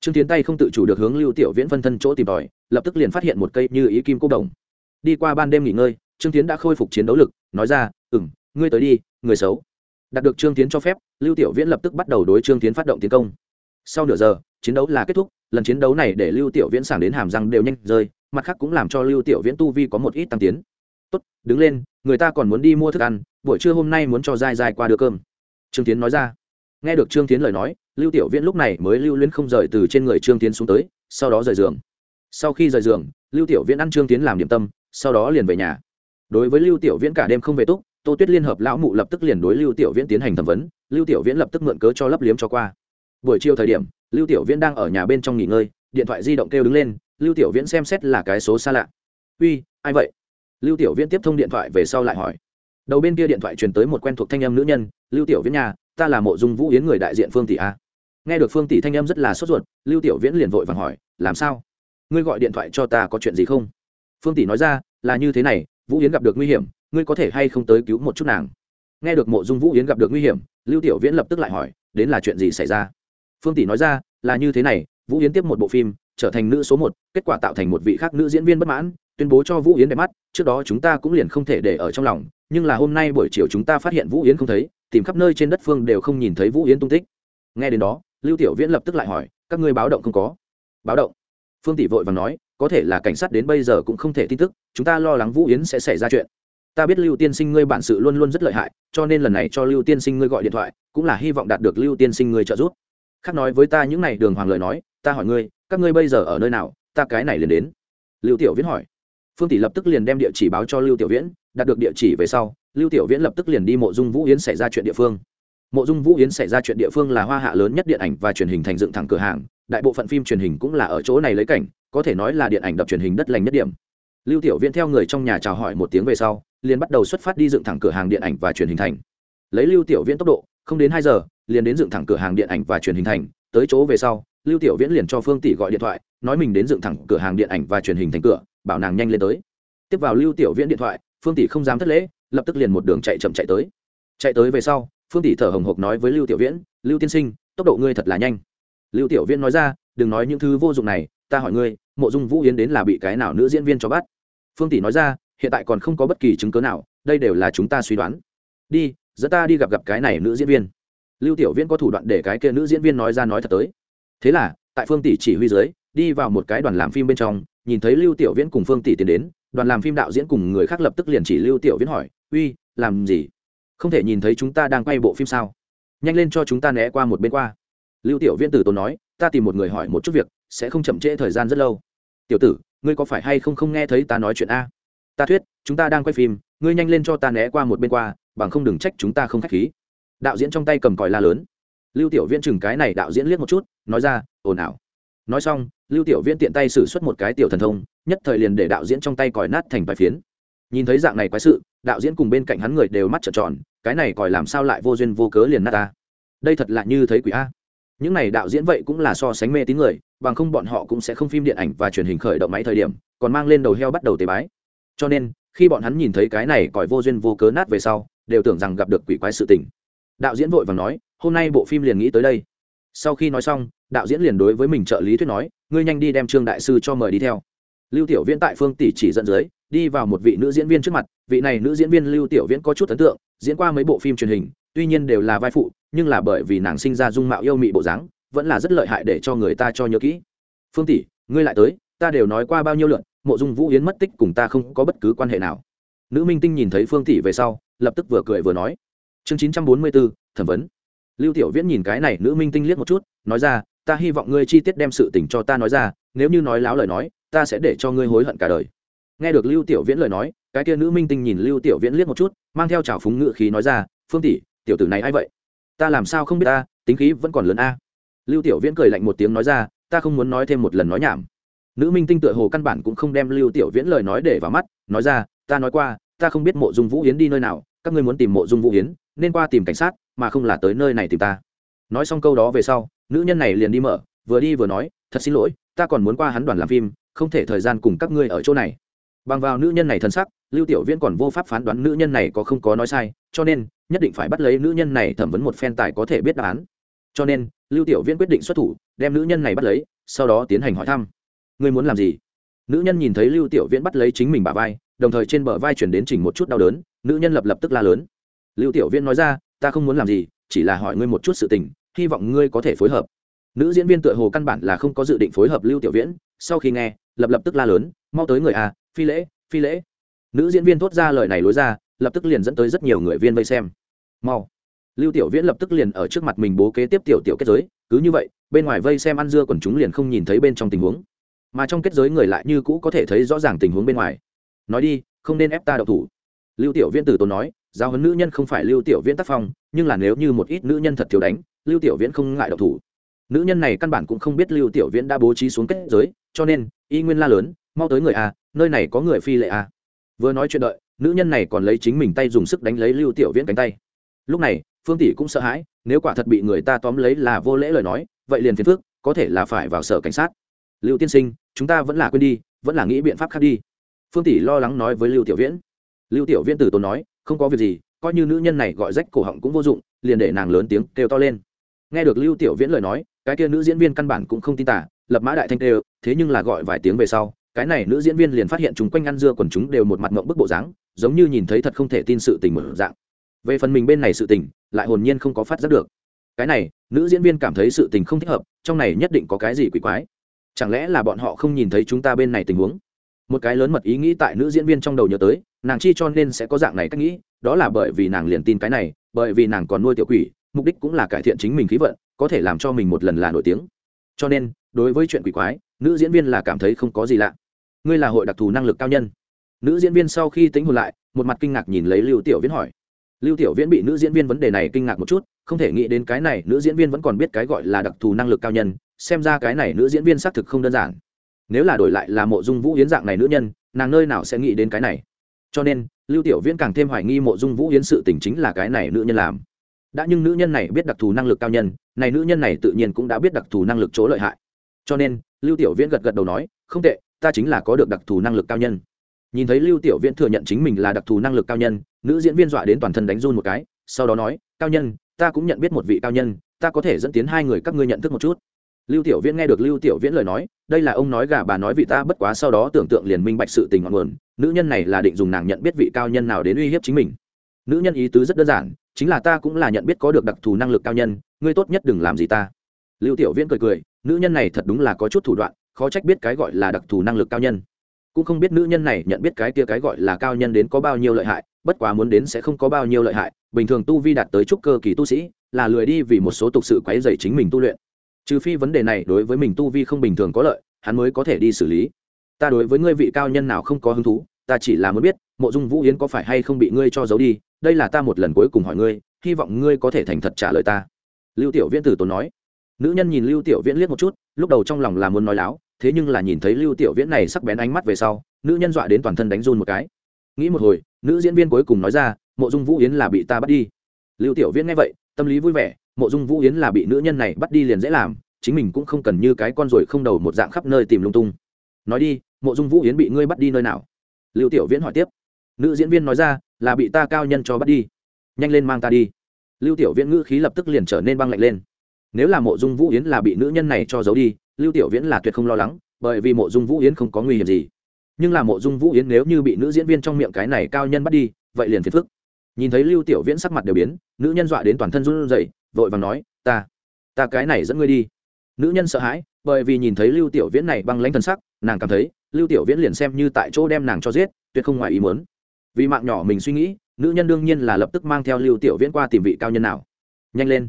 Trương tiến tay không tự chủ được hướng lưu tiểu viễn phân thân chỗ tìm tòi, lập tức liền phát hiện một cây như ý kim cô đồng. Đi qua ban đêm nghỉ ngơi, trương tiến đã khôi phục chiến đấu lực, nói ra ừ m ngươi tới đi, người xấu. Đạt được trương tiến cho phép, lưu tiểu viễn lập tức bắt đầu đối trương tiến phát động tiến công. Sau nửa giờ, chiến đấu là kết thúc, lần chiến đấu này để lưu tiểu viễn sảng đến hàm răng đều nhanh rơi, mặt khác cũng làm cho lưu tiểu viễn tu vi có một ít tăng tiến. Tốt, đứng lên, người ta còn muốn đi mua thức ăn, buổi trưa hôm nay muốn cho dai dai qua đưa cơm trương tiến nói ra. Nghe được trương tiến lời nói, lưu tiểu viễn lúc này mới lưu luyến không rời từ trên người trương tiến xuống tới, sau đó rời giường. Sau khi rời giường, lưu tiểu viễn ăn trương tiến làm điểm tâm, sau đó liền về nhà. Đối với lưu tiểu viễn cả đêm không về túc, tô tuyết liên hợp lão mụ lập tức liền đối lưu tiểu viễn tiến hành thẩm vấn, lưu tiểu viễn lập tức mượn cớ cho lấp liếm cho qua. Buổi chiều thời điểm, lưu tiểu viễn đang ở nhà bên trong nghỉ ngơi, điện thoại di động kêu đứng lên, lưu tiểu viễn xem xét là cái số xa lạ. Uy, ai vậy? Lưu tiểu viễn tiếp thông điện thoại về sau lại hỏi đầu bên kia điện thoại truyền tới một quen thuộc thanh âm nữ nhân, lưu tiểu viễn nhà, ta là mộ dung vũ yến người đại diện phương tỷ a. Nghe được phương tỷ thanh âm rất là sốt ruột, lưu tiểu viễn liền vội vàng hỏi, làm sao? Ngươi gọi điện thoại cho ta có chuyện gì không? Phương tỷ nói ra, là như thế này, vũ yến gặp được nguy hiểm, ngươi có thể hay không tới cứu một chút nàng? Nghe được mộ dung vũ yến gặp được nguy hiểm, lưu tiểu viễn lập tức lại hỏi, đến là chuyện gì xảy ra? Phương tỷ nói ra, là như thế này, vũ yến tiếp một bộ phim, trở thành nữ số một, kết quả tạo thành một vị khác nữ diễn viên bất mãn, tuyên bố cho vũ yến đẹp mắt, trước đó chúng ta cũng liền không thể để ở trong lòng nhưng là hôm nay buổi chiều chúng ta phát hiện vũ yến không thấy, tìm khắp nơi trên đất phương đều không nhìn thấy vũ yến tung tích. Nghe đến đó, lưu tiểu viễn lập tức lại hỏi, các ngươi báo động không có? Báo động? Phương tỷ vội và nói, có thể là cảnh sát đến bây giờ cũng không thể tin tức, chúng ta lo lắng vũ yến sẽ xảy ra chuyện. Ta biết lưu tiên sinh ngươi bản sự luôn luôn rất lợi hại, cho nên lần này cho lưu tiên sinh ngươi gọi điện thoại, cũng là hy vọng đạt được lưu tiên sinh ngươi trợ giúp. Khác nói với ta những n à y đường hoàng lời nói, ta hỏi ngươi, các ngươi bây giờ ở nơi nào, ta cái này liền đến. Lưu tiểu viễn hỏi. Phương tỷ lập tức liền đem địa chỉ báo cho lưu tiểu viễn đạt được địa chỉ về sau, lưu tiểu viễn lập tức liền đi mộ dung vũ yến xảy ra chuyện địa phương. Mộ dung vũ yến xảy ra chuyện địa phương là hoa hạ lớn nhất điện ảnh và truyền hình thành dựng thẳng cửa hàng, đại bộ phận phim truyền hình cũng là ở chỗ này lấy cảnh, có thể nói là điện ảnh đập truyền hình đất lành nhất điểm. Lưu tiểu viễn theo người trong nhà chào hỏi một tiếng về sau, liền bắt đầu xuất phát đi dựng thẳng cửa hàng điện ảnh và truyền hình thành. Lấy lưu tiểu viễn tốc độ, không đến hai giờ, liền đến dựng thẳng cửa hàng điện ảnh và truyền hình thành. Tới chỗ về sau, lưu tiểu viễn liền cho phương tỷ gọi điện thoại, nói mình đến dựng thẳng cửa hàng điện ảnh và truyền hình thành cửa, bảo nàng nhanh lên tới. Tiếp vào lưu tiểu viễn điện thoại phương tỷ không dám thất lễ, lập tức liền một đường chạy chậm chạy tới. Chạy tới về sau, phương tỷ thở hồng hộc nói với lưu tiểu viễn, lưu tiên sinh, tốc độ ngươi thật là nhanh. Lưu tiểu viễn nói ra, đừng nói những thứ vô dụng này, ta hỏi ngươi, mộ dung vũ yến đến là bị cái nào nữ diễn viên cho bắt? Phương tỷ nói ra, hiện tại còn không có bất kỳ chứng cớ nào, đây đều là chúng ta suy đoán. Đi, dẫn ta đi gặp gặp cái này nữ diễn viên. Lưu tiểu viễn có thủ đoạn để cái kia nữ diễn viên nói ra nói thật tới. Thế là, tại phương tỷ chỉ huy dưới, đi vào một cái đoàn làm phim bên trong, nhìn thấy lưu tiểu viễn cùng phương tỷ tiến đến đoàn làm phim đạo diễn cùng người khác lập tức liền chỉ lưu tiểu viễn hỏi, uy, làm gì? Không thể nhìn thấy chúng ta đang quay bộ phim sao? Nhanh lên cho chúng ta né qua một bên qua. Lưu tiểu viễn tử tốn nói, ta tìm một người hỏi một chút việc, sẽ không chậm trễ thời gian rất lâu. Tiểu tử, ngươi có phải hay không không nghe thấy ta nói chuyện a? Ta thuyết, chúng ta đang quay phim, ngươi nhanh lên cho ta né qua một bên qua, bằng không đừng trách chúng ta không k h á c h khí. Đạo diễn trong tay cầm còi la lớn. Lưu tiểu viễn chừng cái này đạo diễn liếc một chút, nói ra, ồn ào. Nói xong lưu tiểu viễn tiện tay xử suất một cái tiểu thần thông, nhất thời liền để đạo diễn trong tay còi nát thành vài phiến. Nhìn thấy dạng này quái sự, đạo diễn cùng bên cạnh hắn người đều mắt trợn tròn, cái này còi làm sao lại vô duyên vô cớ liền nát ta? Đây thật là như thấy quỷ a. Những này đạo diễn vậy cũng là so sánh mê tín người, bằng không bọn họ cũng sẽ không phim điện ảnh và truyền hình khởi động máy thời điểm, còn mang lên đầu heo bắt đầu tế bái. Cho nên, khi bọn hắn nhìn thấy cái này còi vô duyên vô cớ nát về sau, đều tưởng rằng gặp được quỷ quái sự tình. Đạo diễn vội và nói, hôm nay bộ phim liền nghĩ tới đây. Sau khi nói xong đạo diễn liền đối với mình trợ lý thuyết nói, ngươi nhanh đi đem trương đại sư cho mời đi theo. Lưu tiểu viễn tại phương tỷ chỉ dẫn dưới, đi vào một vị nữ diễn viên trước mặt. Vị này nữ diễn viên lưu tiểu viễn có chút ấn tượng, diễn qua mấy bộ phim truyền hình, tuy nhiên đều là vai phụ, nhưng là bởi vì nàng sinh ra dung mạo yêu mị bộ dáng, vẫn là rất lợi hại để cho người ta cho nhớ kỹ. Phương tỷ, ngươi lại tới, ta đều nói qua bao nhiêu lượn mộ dung vũ yến mất tích cùng ta không có bất cứ quan hệ nào. Nữ minh tinh nhìn thấy phương tỷ về sau, lập tức vừa cười vừa nói. Chương chín trăm bốn mươi bốn, thẩm vấn. Lưu tiểu viễn nhìn cái này, nữ minh tinh liếc một chút, nói ra ta hy vọng ngươi chi tiết đem sự tình cho ta nói ra, nếu như nói láo lời nói, ta sẽ để cho ngươi hối hận cả đời. Nghe được lưu tiểu viễn lời nói, cái kia nữ minh tinh nhìn lưu tiểu viễn liếc một chút, mang theo trào phúng ngự khí nói ra, phương tỷ, tiểu tử này a i vậy? Ta làm sao không biết ta, tính khí vẫn còn lớn a. Lưu tiểu viễn cười lạnh một tiếng nói ra, ta không muốn nói thêm một lần nói nhảm. Nữ minh tinh tựa hồ căn bản cũng không đem lưu tiểu viễn lời nói để vào mắt, nói ra, ta nói qua, ta không biết mộ dung vũ hiến đi nơi nào, các ngươi muốn tìm mộ dung vũ hiến nên qua tìm cảnh sát, mà không là tới nơi này tìm ta. Nói xong câu đó về sau nữ nhân này liền đi mở, vừa đi vừa nói, thật xin lỗi, ta còn muốn qua hắn đoàn làm phim, không thể thời gian cùng các ngươi ở chỗ này. Bằng vào nữ nhân này thân sắc, lưu tiểu viễn còn vô pháp phán đoán nữ nhân này có không có nói sai, cho nên nhất định phải bắt lấy nữ nhân này thẩm vấn một phen tài có thể biết đáp án. Cho nên, lưu tiểu viễn quyết định xuất thủ, đem nữ nhân này bắt lấy, sau đó tiến hành hỏi thăm. Ngươi muốn làm gì? Nữ nhân nhìn thấy lưu tiểu viễn bắt lấy chính mình bà vai, đồng thời trên bờ vai chuyển đến chỉnh một chút đau đớn, nữ nhân lập lập tức la lớn. Lưu tiểu viễn nói ra, ta không muốn làm gì, chỉ là hỏi ngươi một chút sự tình hy vọng ngươi có thể phối hợp. Nữ diễn viên tựa hồ căn bản là không có dự định phối hợp lưu tiểu viễn, sau khi nghe, lập lập tức la lớn, mau tới người à phi lễ phi lễ. Nữ diễn viên thốt ra lời này lối ra, lập tức liền dẫn tới rất nhiều người viên vây xem. Mau. Lưu tiểu viễn lập tức liền ở trước mặt mình bố kế tiếp tiểu tiểu kết giới, cứ như vậy, bên ngoài vây xem ăn dưa còn chúng liền không nhìn thấy bên trong tình huống. Mà trong kết giới người lại như cũ có thể thấy rõ ràng tình huống bên ngoài. Nói đi, không nên ép ta đậu thủ. Lưu tiểu viễn từ tốn nói giao huấn nữ nhân không phải lưu tiểu viễn tác phong, nhưng là nếu như một ít nữ nhân thật thiếu đánh lưu tiểu viễn không ngại độc thủ. Nữ nhân này căn bản cũng không biết lưu tiểu viễn đã bố trí xuống kết giới, cho nên, y nguyên la lớn, mau tới người a, nơi này có người phi lệ a. Vừa nói chuyện đợi, nữ nhân này còn lấy chính mình tay dùng sức đánh lấy lưu tiểu viễn cánh tay. Lúc này, phương tỷ cũng sợ hãi, nếu quả thật bị người ta tóm lấy là vô lễ lời nói, vậy liền phiền phước có thể là phải vào sở cảnh sát. Lưu tiên sinh, chúng ta vẫn là quên đi, vẫn là nghĩ biện pháp khác đi. Phương tỷ lo lắng nói với lưu tiểu viễn. Lưu tiểu viễn từ tốn nói, không có việc gì, coi như nữ nhân này gọi rách cổ họng cũng vô dụng, liền để nàng lớn tiếng kêu to lên nghe được lưu tiểu viễn lời nói, cái kia nữ diễn viên căn bản cũng không tin tả lập mã đại thanh tê thế nhưng là gọi vài tiếng về sau, cái này nữ diễn viên liền phát hiện chúng quanh ăn dưa quần chúng đều một mặt mộng bức bộ dáng, giống như nhìn thấy thật không thể tin sự tình một dạng. Về phần mình bên này sự tình, lại hồn nhiên không có phát giác được. Cái này, nữ diễn viên cảm thấy sự tình không thích hợp, trong này nhất định có cái gì quỷ quái. Chẳng lẽ là bọn họ không nhìn thấy chúng ta bên này tình huống? Một cái lớn mật ý nghĩ tại nữ diễn viên trong đầu nhớ tới, nàng chi cho nên sẽ có dạng này cách nghĩ, đó là bởi vì nàng liền tin cái này, bởi vì nàng còn nuôi tiểu quỷ mục đích cũng là cải thiện chính mình khí vận, có thể làm cho mình một lần là nổi tiếng. Cho nên, đối với chuyện quỷ quái, nữ diễn viên là cảm thấy không có gì lạ. Ngươi là hội đặc thù năng lực cao nhân. Nữ diễn viên sau khi tính hồn lại, một mặt kinh ngạc nhìn lấy lưu tiểu viễn hỏi. Lưu tiểu viễn bị nữ diễn viên vấn đề này kinh ngạc một chút, không thể nghĩ đến cái này nữ diễn viên vẫn còn biết cái gọi là đặc thù năng lực cao nhân, xem ra cái này nữ diễn viên xác thực không đơn giản. Nếu là đổi lại là mộ dung vũ yến dạng này nữ nhân, nàng nơi nào sẽ nghĩ đến cái này? Cho nên, lưu tiểu viễn càng thêm hoài nghi mộ dung vũ yến sự tình chính là cái này nữ nhân làm đã nhưng nữ nhân này biết đặc thù năng lực cao nhân, này nữ nhân này tự nhiên cũng đã biết đặc thù năng lực chỗ lợi hại. Cho nên, lưu tiểu viễn gật gật đầu nói, không tệ, ta chính là có được đặc thù năng lực cao nhân. Nhìn thấy lưu tiểu viễn thừa nhận chính mình là đặc thù năng lực cao nhân, nữ diễn viên dọa đến toàn thân đánh run một cái, sau đó nói, cao nhân, ta cũng nhận biết một vị cao nhân, ta có thể dẫn tiến hai người các ngươi nhận thức một chút. Lưu tiểu viễn nghe được lưu tiểu viễn lời nói, đây là ông nói gà bà nói vị ta, bất quá sau đó tưởng tượng liền minh bạch sự tình ngọn nguồn, nữ nhân này là định dùng nàng nhận biết vị cao nhân nào đến uy hiếp chính mình nữ nhân ý tứ rất đơn giản, chính là ta cũng là nhận biết có được đặc thù năng lực cao nhân, ngươi tốt nhất đừng làm gì ta. Lưu tiểu viễn cười cười, nữ nhân này thật đúng là có chút thủ đoạn, khó trách biết cái gọi là đặc thù năng lực cao nhân. Cũng không biết nữ nhân này nhận biết cái kia cái gọi là cao nhân đến có bao nhiêu lợi hại, bất quá muốn đến sẽ không có bao nhiêu lợi hại, bình thường tu vi đạt tới trúc cơ kỳ tu sĩ, là lười đi vì một số tục sự quấy dày chính mình tu luyện. Trừ phi vấn đề này đối với mình tu vi không bình thường có lợi, hắn mới có thể đi xử lý. Ta đối với ngươi vị cao nhân nào không có hứng thú, ta chỉ là muốn biết, mộ dung vũ yến có phải hay không bị ngươi cho giấu đi đây là ta một lần cuối cùng hỏi ngươi, hy vọng ngươi có thể thành thật trả lời ta. Lưu tiểu viễn từ tốn nói. Nữ nhân nhìn lưu tiểu viễn liếc một chút, lúc đầu trong lòng là muốn nói láo, thế nhưng là nhìn thấy lưu tiểu viễn này sắc bén ánh mắt về sau, nữ nhân dọa đến toàn thân đánh run một cái. Nghĩ một hồi, nữ diễn viên cuối cùng nói ra, mộ dung vũ yến là bị ta bắt đi. Lưu tiểu viễn nghe vậy, tâm lý vui vẻ, mộ dung vũ yến là bị nữ nhân này bắt đi liền dễ làm, chính mình cũng không cần như cái con ruồi không đầu một dạng khắp nơi tìm lung tung. Nói đi, mộ dung vũ yến bị ngươi bắt đi nơi nào? Lưu tiểu viễn hỏi tiếp. Nữ diễn viên nói ra là bị ta cao nhân cho bắt đi. Nhanh lên mang ta đi. Lưu tiểu viễn ngữ khí lập tức liền trở nên băng lạnh lên. Nếu là mộ dung vũ yến là bị nữ nhân này cho giấu đi, lưu tiểu viễn là tuyệt không lo lắng, bởi vì mộ dung vũ yến không có nguy hiểm gì. Nhưng là mộ dung vũ yến nếu như bị nữ diễn viên trong miệng cái này cao nhân bắt đi, vậy liền phiền phức. Nhìn thấy lưu tiểu viễn sắc mặt đều biến, nữ nhân dọa đến toàn thân run rẩy, vội vàng nói, ta ta cái này dẫn ngươi đi. Nữ nhân sợ hãi, bởi vì nhìn thấy lưu tiểu viễn này băng lãnh thần sắc, nàng cảm thấy lưu tiểu viễn liền xem như tại chỗ đem nàng cho giết, tuyệt không ngoài ý muốn vì mạng nhỏ mình suy nghĩ, nữ nhân đương nhiên là lập tức mang theo lưu tiểu viễn qua tìm vị cao nhân nào. Nhanh lên.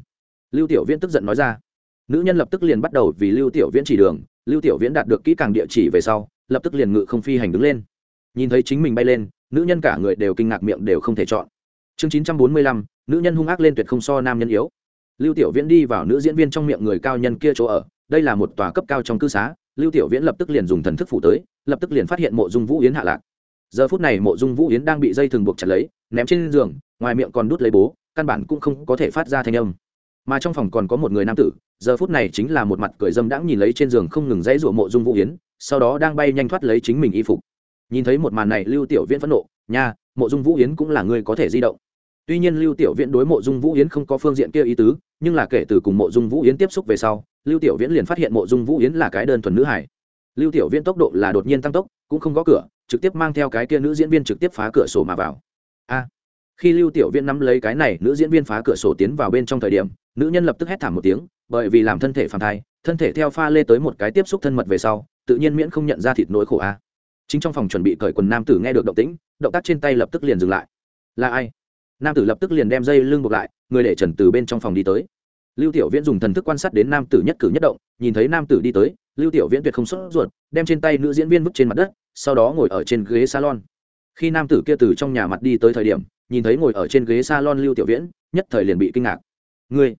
Lưu tiểu viễn tức giận nói ra. Nữ nhân lập tức liền bắt đầu vì lưu tiểu viễn chỉ đường, lưu tiểu viễn đạt được kỹ càng địa chỉ về sau, lập tức liền ngự không phi hành đứng lên. Nhìn thấy chính mình bay lên, nữ nhân cả người đều kinh ngạc miệng đều không thể chọn. Chương chín trăm bốn mươi lăm, nữ nhân hung ác lên tuyệt không so nam nhân yếu. Lưu tiểu viễn đi vào nữ diễn viên trong miệng người cao nhân kia chỗ ở, đây là một tòa cấp cao trong cư xá, lưu tiểu viễn lập tức liền dùng thần thức phủ tới, lập tức liền phát hiện mộ dung vũ yến hạ lạc giờ phút này mộ dung vũ yến đang bị dây thừng buộc chặt lấy, ném trên giường, ngoài miệng còn đút lấy bố, căn bản cũng không có thể phát ra thanh âm. Mà trong phòng còn có một người nam tử, giờ phút này chính là một mặt cười dâm đãng nhìn lấy trên giường không ngừng dãy rủa mộ dung vũ yến, sau đó đang bay nhanh thoát lấy chính mình y phục. Nhìn thấy một màn này, lưu tiểu viễn phẫn nộ, nha, mộ dung vũ yến cũng là người có thể di động. Tuy nhiên lưu tiểu viễn đối mộ dung vũ yến không có phương diện kia ý tứ, nhưng là kể từ cùng mộ dung vũ yến tiếp xúc về sau, lưu tiểu viễn liền phát hiện mộ dung vũ yến là cái đơn thuần nữ hải lưu tiểu viễn tốc độ là đột nhiên tăng tốc, cũng không gõ cửa trực tiếp mang theo cái kia nữ diễn viên trực tiếp phá cửa sổ mà vào. A, khi lưu tiểu viễn nắm lấy cái này, nữ diễn viên phá cửa sổ tiến vào bên trong thời điểm, nữ nhân lập tức hét thảm một tiếng, bởi vì làm thân thể phản thai, thân thể theo pha lê tới một cái tiếp xúc thân mật về sau, tự nhiên miễn không nhận ra thịt nỗi khổ a. Chính trong phòng chuẩn bị cởi quần nam tử nghe được động tĩnh, động tác trên tay lập tức liền dừng lại. Là ai? Nam tử lập tức liền đem dây lưng buộc lại, người để trần từ bên trong phòng đi tới. Lưu tiểu viễn dùng thần thức quan sát đến nam tử nhất cử nhất động, nhìn thấy nam tử đi tới, lưu tiểu viễn tuyệt không sốt ruột, đem trên tay nữ diễn viên vứt trên mặt đất sau đó ngồi ở trên ghế salon. Khi nam tử kia từ trong nhà mặt đi tới thời điểm, nhìn thấy ngồi ở trên ghế salon lưu tiểu viễn, nhất thời liền bị kinh ngạc. Ngươi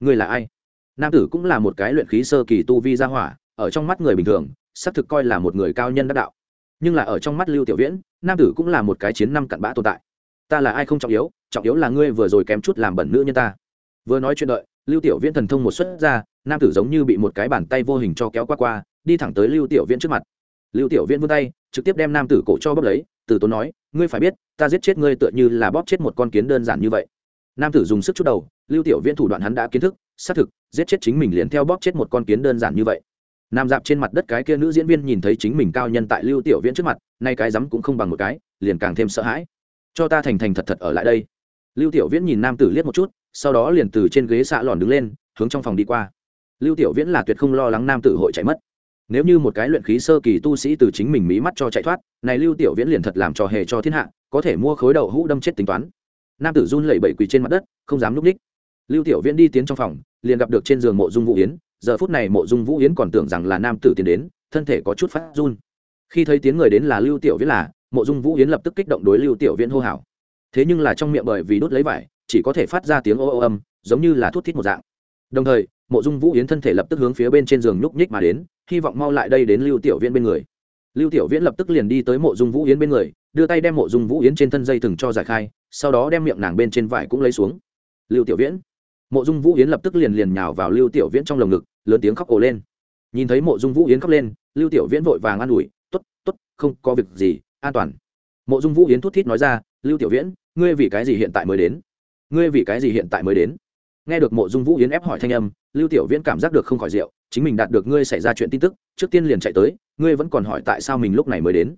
ngươi là ai? Nam tử cũng là một cái luyện khí sơ kỳ tu vi gia hỏa, ở trong mắt người bình thường, xác thực coi là một người cao nhân đắc đạo. Nhưng là ở trong mắt lưu tiểu viễn, nam tử cũng là một cái chiến năm cặn bã tồn tại. Ta là ai không trọng yếu trọng yếu là ngươi vừa rồi kém chút làm bẩn nữ nhân ta. Vừa nói chuyện đợi, lưu tiểu viễn thần thông một xuất ra, nam tử giống như bị một cái bàn tay vô hình cho kéo qua qua, đi thẳng tới lưu tiểu viễn trước mặt lưu tiểu viễn vươn tay, trực tiếp đem nam tử cổ cho bóp lấy, từ tốn nói, ngươi phải biết, ta giết chết ngươi tựa như là bóp chết một con kiến đơn giản như vậy. Nam tử dùng sức chút đầu, lưu tiểu viễn thủ đoạn hắn đã kiến thức, xác thực, giết chết chính mình liền theo bóp chết một con kiến đơn giản như vậy. Nam dạp trên mặt đất cái kia nữ diễn viên nhìn thấy chính mình cao nhân tại lưu tiểu viễn trước mặt, nay cái rắm cũng không bằng một cái, liền càng thêm sợ hãi. Cho ta thành thành thật thật ở lại đây. Lưu tiểu viễn nhìn nam tử liếc một chút, sau đó liền từ trên ghế xạ lòn đứng lên, hướng trong phòng đi qua. Lưu tiểu viễn là tuyệt không lo lắng nam tử hội chạy mất nếu như một cái luyện khí sơ kỳ tu sĩ từ chính mình mí mắt cho chạy thoát, này lưu tiểu viễn liền thật làm trò hề cho thiên hạ, có thể mua khối đậu hũ đâm chết tính toán. Nam tử run lẩy bẩy quỳ trên mặt đất, không dám núp ních. Lưu tiểu viễn đi tiến trong phòng, liền gặp được trên giường mộ dung vũ yến. Giờ phút này mộ dung vũ yến còn tưởng rằng là nam tử tiến đến, thân thể có chút phát run. Khi thấy tiếng người đến là lưu tiểu viễn là, mộ dung vũ yến lập tức kích động đối lưu tiểu viễn hô hào. Thế nhưng là trong miệng bởi vì đốt lấy vải, chỉ có thể phát ra tiếng ô ô âm, giống như là thút thít một dạng. Đồng thời, mộ dung vũ yến thân thể lập tức hướng phía bên trên giường nhúc nhích mà đến hy vọng mau lại đây đến lưu tiểu viễn bên người. Lưu tiểu viễn lập tức liền đi tới mộ dung vũ yến bên người, đưa tay đem mộ dung vũ yến trên thân dây thừng cho giải khai, sau đó đem miệng nàng bên trên vải cũng lấy xuống. Lưu tiểu viễn. Mộ dung vũ yến lập tức liền liền nhào vào lưu tiểu viễn trong lồng ngực, lớn tiếng khóc ồ lên. Nhìn thấy mộ dung vũ yến khóc lên, lưu tiểu viễn vội vàng an ủi t ố t t ố t không có việc gì, an toàn. Mộ dung vũ yến thút thít nói ra, lưu tiểu viễn, ngươi vì cái gì hiện tại mới đến? Ngươi vì cái gì hiện tại mới đến? Nghe được mộ dung vũ yến ép hỏi thanh âm lưu tiểu viễn cảm giác được không khỏi rượu, chính mình đạt được ngươi xảy ra chuyện tin tức, trước tiên liền chạy tới, ngươi vẫn còn hỏi tại sao mình lúc này mới đến.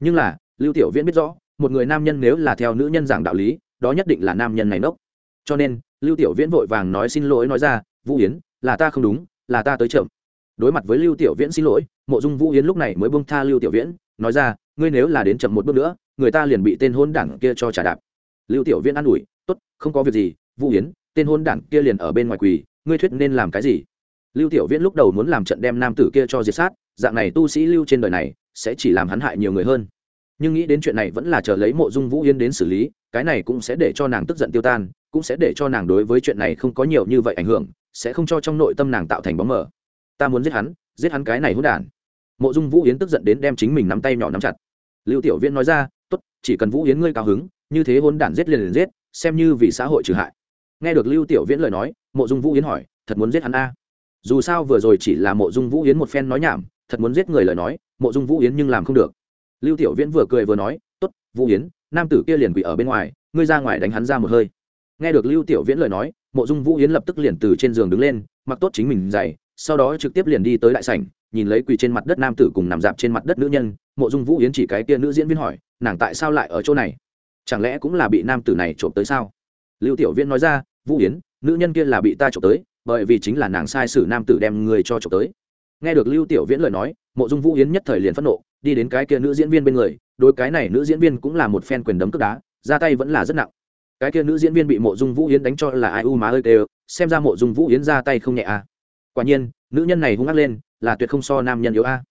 Nhưng là, lưu tiểu viễn biết rõ, một người nam nhân nếu là theo nữ nhân giảng đạo lý, đó nhất định là nam nhân này nốc. Cho nên, lưu tiểu viễn vội vàng nói xin lỗi nói ra, vũ yến, là ta không đúng, là ta tới chậm. Đối mặt với lưu tiểu viễn xin lỗi, mộ dung vũ yến lúc này mới bông tha lưu tiểu viễn, nói ra, ngươi nếu là đến chậm một bước nữa, người ta liền bị tên hôn đảng kia cho trả đạp. Lưu tiểu viễn an ủi, tốt, không có việc gì, vũ yến, tên hôn đảng kia liền ở bên ngoài quỳ ngươi thuyết nên làm cái gì? Lưu tiểu viễn lúc đầu muốn làm trận đem nam tử kia cho diệt sát, dạng này tu sĩ lưu trên đời này sẽ chỉ làm hắn hại nhiều người hơn. Nhưng nghĩ đến chuyện này vẫn là chờ lấy mộ dung vũ yên đến xử lý, cái này cũng sẽ để cho nàng tức giận tiêu tan, cũng sẽ để cho nàng đối với chuyện này không có nhiều như vậy ảnh hưởng, sẽ không cho trong nội tâm nàng tạo thành bóng mờ. Ta muốn giết hắn giết hắn cái này hỗn đản. Mộ dung vũ yến tức giận đến đem chính mình nắm tay nhỏ nắm chặt. Lưu tiểu viễn nói ra, tốt, chỉ cần vũ yến ngươi cao hứng, như thế hỗn đản giết liền liền giết, xem như vì xã hội trừ hại. Nghe được lưu tiểu viễn lời nói mộ dung vũ yến hỏi, thật muốn giết hắn a? Dù sao vừa rồi chỉ là mộ dung vũ yến một phen nói nhảm, thật muốn giết người lời nói, mộ dung vũ yến nhưng làm không được. Lưu tiểu viễn vừa cười vừa nói, tốt, vũ yến, nam tử kia liền quỷ ở bên ngoài, ngươi ra ngoài đánh hắn ra một hơi. Nghe được lưu tiểu viễn lời nói, mộ dung vũ yến lập tức liền từ trên giường đứng lên, mặc tốt chính mình dày sau đó trực tiếp liền đi tới đại sảnh, nhìn lấy quỳ trên mặt đất nam tử cùng nằm dạp trên mặt đất nữ nhân, mộ dung vũ yến chỉ cái kia nữ diễn viên hỏi, nàng tại sao lại ở chỗ này? Chẳng lẽ cũng là bị nam tử này trộm tới sao? Lưu tiểu viễn nói ra, vũ yến nữ nhân kia là bị ta trộm tới, bởi vì chính là nàng sai sử nam tử đem người cho trộm tới. Nghe được lưu tiểu viễn lời nói, mộ dung vũ yến nhất thời liền phẫn nộ, đi đến cái kia nữ diễn viên bên người, đối cái này nữ diễn viên cũng là một phen quyền đấm cướp đá, ra tay vẫn là rất nặng. Cái kia nữ diễn viên bị mộ dung vũ yến đánh cho là ai u má ơi đều xem ra mộ dung vũ yến ra tay không nhẹ à. Quả nhiên, nữ nhân này hung ác lên, là tuyệt không so nam nhân yếu a.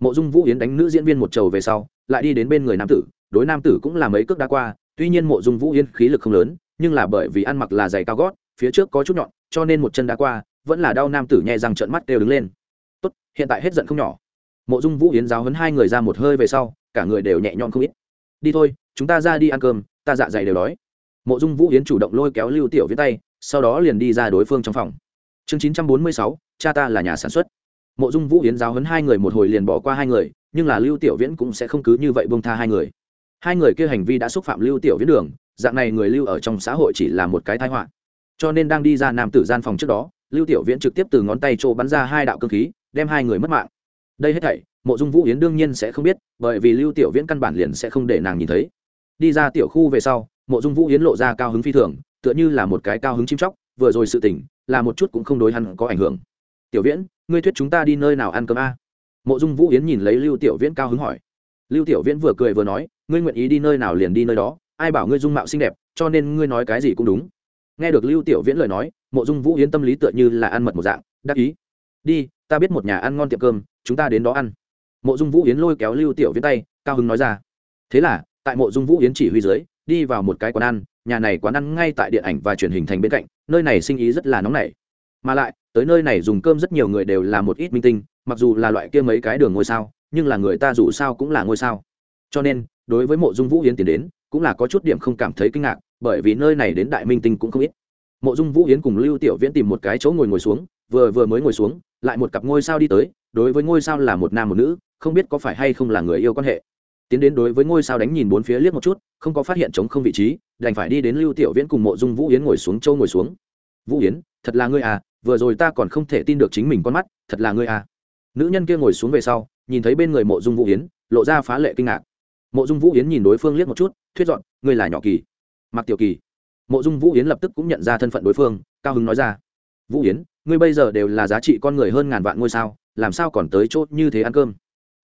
Mộ dung vũ yến đánh nữ diễn viên một trầu về sau, lại đi đến bên người nam tử, đối nam tử cũng là mấy cước đá qua, tuy nhiên mộ dung vũ yến khí lực không lớn, nhưng là bởi vì ăn mặc là giày cao gót phía trước có chút nhọn, cho nên một chân đá qua, vẫn là đau nam tử nhẹ răng trợn mắt đều đứng lên. Tốt, hiện tại hết giận không nhỏ. Mộ dung vũ yến giáo hấn hai người ra một hơi về sau, cả người đều nhẹ nhõm không ít. Đi thôi, chúng ta ra đi ăn cơm, ta dạ dày đều đói. Mộ dung vũ yến chủ động lôi kéo lưu tiểu viễn tay, sau đó liền đi ra đối phương trong phòng. Chương chín trăm bốn mươi sáu, cha ta là nhà sản xuất. Mộ dung vũ yến giáo hấn hai người một hồi liền bỏ qua hai người, nhưng là lưu tiểu viễn cũng sẽ không cứ như vậy bông tha hai người. Hai người kia hành vi đã xúc phạm lưu tiểu viễn đường, dạng này người lưu ở trong xã hội chỉ là một cái thái họa cho nên đang đi ra nam tử gian phòng trước đó, lưu tiểu viễn trực tiếp từ ngón tay chỗ bắn ra hai đạo cơ khí, đem hai người mất mạng. Đây hết thảy, mộ dung vũ yến đương nhiên sẽ không biết, bởi vì lưu tiểu viễn căn bản liền sẽ không để nàng nhìn thấy. Đi ra tiểu khu về sau, mộ dung vũ yến lộ ra cao hứng phi thường, tựa như là một cái cao hứng chim chóc, vừa rồi sự tỉnh là một chút cũng không đối hắn có ảnh hưởng. Tiểu viễn, ngươi thuyết chúng ta đi nơi nào ăn cơm a? Mộ dung vũ yến nhìn lấy lưu tiểu viễn cao hứng hỏi. Lưu tiểu viễn vừa cười vừa nói, ngươi nguyện ý đi nơi nào liền đi nơi đó, ai bảo ngươi dung mạo xinh đẹp, cho nên ngươi nói cái gì cũng đúng nghe được lưu tiểu viễn lời nói, mộ dung vũ yến tâm lý tựa như là ăn mật một dạng, đắc ý. Đi, ta biết một nhà ăn ngon tiệm cơm, chúng ta đến đó ăn. Mộ dung vũ yến lôi kéo lưu tiểu viễn tay, cao hứng nói ra. Thế là, tại mộ dung vũ yến chỉ huy dưới, đi vào một cái quán ăn, nhà này quán ăn ngay tại điện ảnh và truyền hình thành bên cạnh, nơi này sinh ý rất là nóng nảy. Mà lại, tới nơi này dùng cơm rất nhiều người đều là một ít minh tinh, mặc dù là loại kia mấy cái đường ngôi sao, nhưng là người ta dù sao cũng là ngôi sao. Cho nên, đối với mộ dung vũ yến tiến đến, cũng là có chút điểm không cảm thấy kinh ngạc bởi vì nơi này đến đại minh tinh cũng không ít. Mộ dung vũ yến cùng lưu tiểu viễn tìm một cái chỗ ngồi ngồi xuống, vừa vừa mới ngồi xuống, lại một cặp ngôi sao đi tới, đối với ngôi sao là một nam một nữ, không biết có phải hay không là người yêu quan hệ. Tiến đến đối với ngôi sao đánh nhìn bốn phía liếc một chút, không có phát hiện chống không vị trí, đành phải đi đến lưu tiểu viễn cùng mộ dung vũ yến ngồi xuống châu ngồi xuống. Vũ yến, thật là ngươi à vừa rồi ta còn không thể tin được chính mình con mắt, thật là ngươi à. Nữ nhân kia ngồi xuống về sau, nhìn thấy bên người mộ dung vũ yến, lộ ra phá lệ kinh ngạc. Mộ dung vũ yến nhìn đối phương liếc một chút, thuyết dọn, ngươi là nhỏ kỳ mặc tiểu kỳ. Mộ dung vũ yến lập tức cũng nhận ra thân phận đối phương, cao hứng nói ra. Vũ yến, ngươi bây giờ đều là giá trị con người hơn ngàn vạn ngôi sao, làm sao còn tới chốt như thế ăn cơm?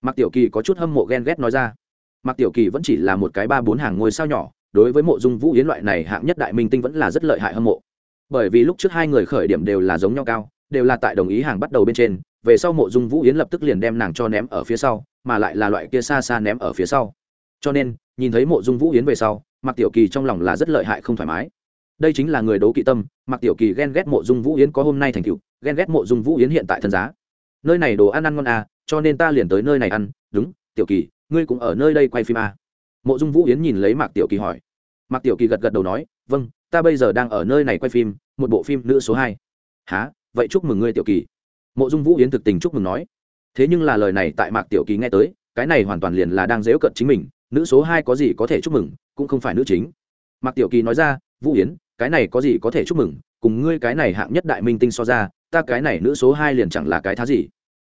Mặc tiểu kỳ có chút hâm mộ ghen ghét nói ra. Mặc tiểu kỳ vẫn chỉ là một cái ba bốn hàng ngôi sao nhỏ, đối với mộ dung vũ yến loại này hạng nhất đại minh tinh vẫn là rất lợi hại hâm mộ. Bởi vì lúc trước hai người khởi điểm đều là giống nhau cao, đều là tại đồng ý hàng bắt đầu bên trên, về sau mộ dung vũ yến lập tức liền đem nàng cho ném ở phía sau, mà lại là loại kia xa xa ném ở phía sau. Cho nên, nhìn thấy mộ dung vũ yến về sau Mạc tiểu kỳ trong lòng là rất lợi hại không thoải mái. Đây chính là người đấu kỵ tâm, Mạc tiểu kỳ ghen ghét mộ dung vũ yến có hôm nay thành cựu ghen ghét mộ dung vũ yến hiện tại thân giá. Nơi này đồ ăn ăn ngon à cho nên ta liền tới nơi này ăn. Đúng, tiểu kỳ, ngươi cũng ở nơi đây quay phim à. mộ dung vũ yến nhìn lấy mạc tiểu kỳ hỏi. Mạc tiểu kỳ gật gật đầu nói vâng ta bây giờ đang ở nơi này quay phim, một bộ phim nữ số hai. Há vậy chúc mừng ngươi, tiểu kỳ. Mộ dung vũ yến thực tình chúc mừng nói. Thế nhưng là lời này tại mạc tiểu kỳ nghe tới, cái này hoàn toàn liền là đang dễu cận chính mình nữ số hai có gì có thể chúc mừng, cũng không phải nữ chính. Mạc tiểu kỳ nói ra, vũ yến, cái này có gì có thể chúc mừng? Cùng ngươi cái này hạng nhất đại minh tinh so ra, ta cái này nữ số hai liền chẳng là cái thá gì.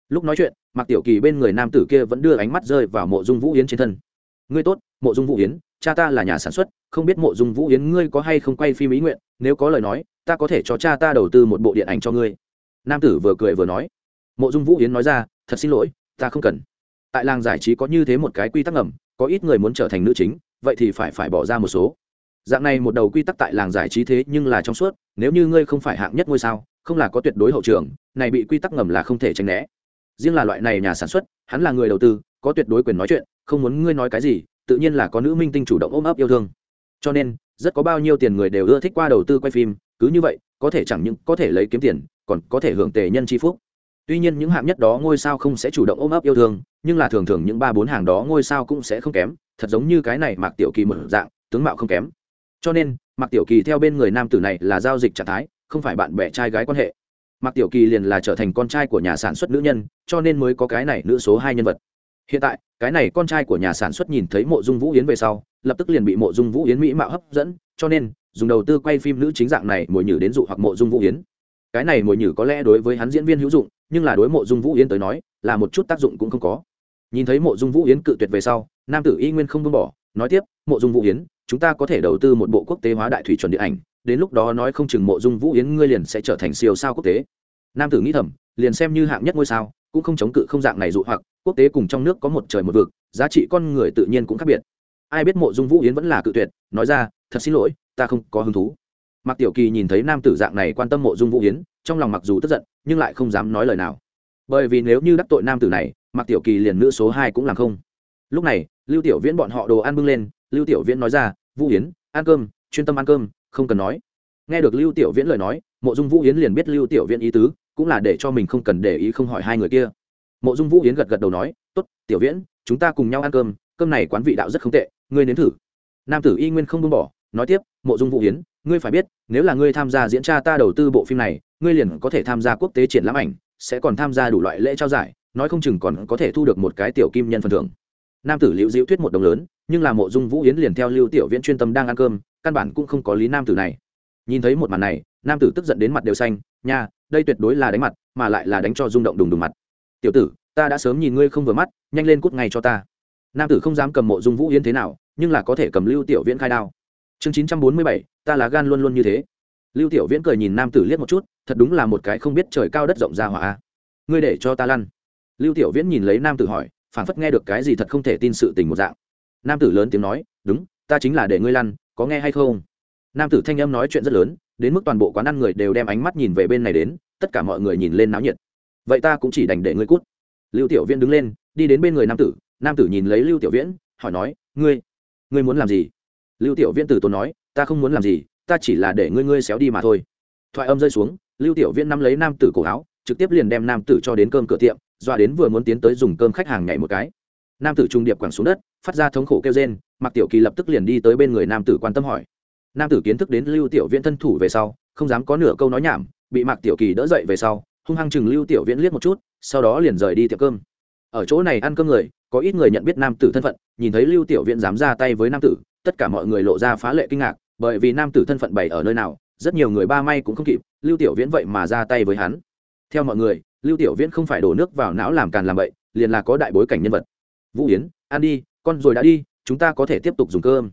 Lúc nói chuyện, mạc tiểu kỳ bên người nam tử kia vẫn đưa ánh mắt rơi vào mộ dung vũ yến trên thân. Ngươi tốt, mộ dung vũ yến, cha ta là nhà sản xuất, không biết mộ dung vũ yến ngươi có hay không quay phim ý nguyện, nếu có lời nói, ta có thể cho cha ta đầu tư một bộ điện ảnh cho ngươi. Nam tử vừa cười vừa nói. Mộ dung vũ yến nói ra, thật xin lỗi, ta không cần. Tại làng giải trí có như thế một cái quy tắc ngầm có ít người muốn trở thành nữ chính, vậy thì phải phải bỏ ra một số. Dạng này một đầu quy tắc tại làng giải trí thế nhưng là trong suốt, nếu như ngươi không phải hạng nhất ngôi sao, không là có tuyệt đối hậu trường, này bị quy tắc ngầm là không thể tránh né. Riêng là loại này nhà sản xuất, hắn là người đầu tư, có tuyệt đối quyền nói chuyện, không muốn ngươi nói cái gì, tự nhiên là có nữ minh tinh chủ động ôm ấp yêu thương. Cho nên, rất có bao nhiêu tiền người đều ưa thích qua đầu tư quay phim, cứ như vậy, có thể chẳng những có thể lấy kiếm tiền, còn có thể hưởng tề nhân c h i phúc tuy nhiên những hạng nhất đó ngôi sao không sẽ chủ động ôm ấp yêu thương, nhưng là thường thường những ba bốn hàng đó ngôi sao cũng sẽ không kém, thật giống như cái này mạc tiểu kỳ một dạng, tướng mạo không kém. Cho nên, mạc tiểu kỳ theo bên người nam tử này là giao dịch trạng thái, không phải bạn bè trai gái quan hệ. Mạc tiểu kỳ liền là trở thành con trai của nhà sản xuất nữ nhân, cho nên mới có cái này nữ số hai nhân vật. Hiện tại, cái này con trai của nhà sản xuất nhìn thấy mộ dung vũ yến về sau, lập tức liền bị mộ dung vũ yến mỹ mạo hấp dẫn, cho nên, dùng đầu tư quay phim nữ chính dạng này mồi nhử đến dụ hoặc mộ dung vũ yến. Cái này mồi nhử có lẽ đối với hắn diễn viên hữu dụng nhưng là đối mộ dung vũ yến tới nói, là một chút tác dụng cũng không có. Nhìn thấy mộ dung vũ yến cự tuyệt về sau, nam tử y nguyên không buông bỏ, nói tiếp, mộ dung vũ yến, chúng ta có thể đầu tư một bộ quốc tế hóa đại thủy chuẩn điện ảnh, đến lúc đó nói không chừng mộ dung vũ yến ngươi liền sẽ trở thành siêu sao quốc tế. Nam tử nghĩ thầm, liền xem như hạng nhất ngôi sao, cũng không chống cự không dạng này dụ hoặc, quốc tế cùng trong nước có một trời một vực, giá trị con người tự nhiên cũng khác biệt. Ai biết mộ dung vũ yến vẫn là cự tuyệt, nói ra, thật xin lỗi, ta không có hứng thú mạc tiểu kỳ nhìn thấy nam tử dạng này quan tâm mộ dung vũ yến trong lòng mặc dù tức giận, nhưng lại không dám nói lời nào. Bởi vì nếu như đắc tội nam tử này, mạc tiểu kỳ liền nữ số hai cũng làm không. Lúc này, lưu tiểu viễn bọn họ đồ ăn bưng lên, lưu tiểu viễn nói ra, vũ yến ăn cơm, chuyên tâm ăn cơm, không cần nói. Nghe được lưu tiểu viễn lời nói, mộ dung vũ yến liền biết lưu tiểu viễn ý tứ, cũng là để cho mình không cần để ý không hỏi hai người kia. Mộ dung vũ yến gật gật đầu nói, tốt, tiểu viễn, chúng ta cùng nhau ăn cơm cơm này quán vị đạo rất không tệ, ngươi nếm thử. Nam tử y nguyên không buông bỏ, nói tiếp, mộ dung vũ yến ngươi phải biết, nếu là ngươi tham gia diễn tra ta đầu tư bộ phim này, ngươi liền có thể tham gia quốc tế triển lãm ảnh, sẽ còn tham gia đủ loại lễ trao giải, nói không chừng còn có thể thu được một cái tiểu kim nhân phần thưởng. Nam tử liễu diễu thuyết một đồng lớn, nhưng là mộ dung vũ yến liền theo lưu tiểu viễn chuyên tâm đang ăn cơm, căn bản cũng không có lý nam tử này. Nhìn thấy một màn này, nam tử tức giận đến mặt đều xanh, nha, đây tuyệt đối là đánh mặt, mà lại là đánh cho rung động đùng đùng mặt. Tiểu tử, ta đã sớm nhìn ngươi không vừa mắt, nhanh lên cút ngay cho ta. Nam tử không dám cầm mộ dung vũ yến thế nào, nhưng là có thể cầm lưu tiểu viễn khai đao chương chín trăm bốn mươi bảy, ta là gan luôn luôn như thế. Lưu tiểu viễn cười nhìn nam tử liếc một chút, thật đúng là một cái không biết trời cao đất rộng ra hỏa ngươi để cho ta lăn. Lưu tiểu viễn nhìn lấy nam tử hỏi phản phất nghe được cái gì thật không thể tin sự tình một dạng. Nam tử lớn tiếng nói, đúng, ta chính là để ngươi lăn, có nghe hay không? Nam tử thanh âm nói chuyện rất lớn, đến mức toàn bộ quán ăn người đều đem ánh mắt nhìn về bên này đến, tất cả mọi người nhìn lên náo nhiệt. Vậy ta cũng chỉ đành để ngươi cút. Lưu tiểu viễn đứng lên, đi đến bên người nam tử nam tử nhìn lấy lưu tiểu viễn, hỏi nói, ngươi ngươi muốn làm gì? Lưu tiểu viễn từ tốn nói, ta không muốn làm gì, ta chỉ là để ngươi ngươi xéo đi mà thôi. Thoại âm rơi xuống, lưu tiểu viễn nắm lấy nam tử cổ áo, trực tiếp liền đem nam tử cho đến cơm cửa tiệm dọa đến vừa muốn tiến tới dùng cơm khách hàng nhảy một cái. Nam tử trung điệp quẳng xuống đất, phát ra thống khổ kêu rên mặc tiểu kỳ lập tức liền đi tới bên người nam tử quan tâm hỏi. Nam tử kiến thức đến lưu tiểu viễn thân thủ về sau, không dám có nửa câu nói nhảm, bị mạc tiểu kỳ đỡ dậy về sau, hung hăng chừng lưu tiểu viễn liếc một chút, sau đó liền rời đi tiệm cơm. Ở chỗ này ăn cơm người, có ít người nhận biết nam tử thân phận, nhìn thấy lưu tiểu viễn dám ra tay với nam tử tất cả mọi người lộ ra phá lệ kinh ngạc, bởi vì nam tử thân phận bảy ở nơi nào, rất nhiều người ba may cũng không kịp, lưu tiểu viễn vậy mà ra tay với hắn. Theo mọi người, lưu tiểu viễn không phải đổ nước vào não làm càn làm bậy, liền là có đại bối cảnh nhân vật. Vũ yến, ăn đi, con rồi đã đi, chúng ta có thể tiếp tục dùng cơm.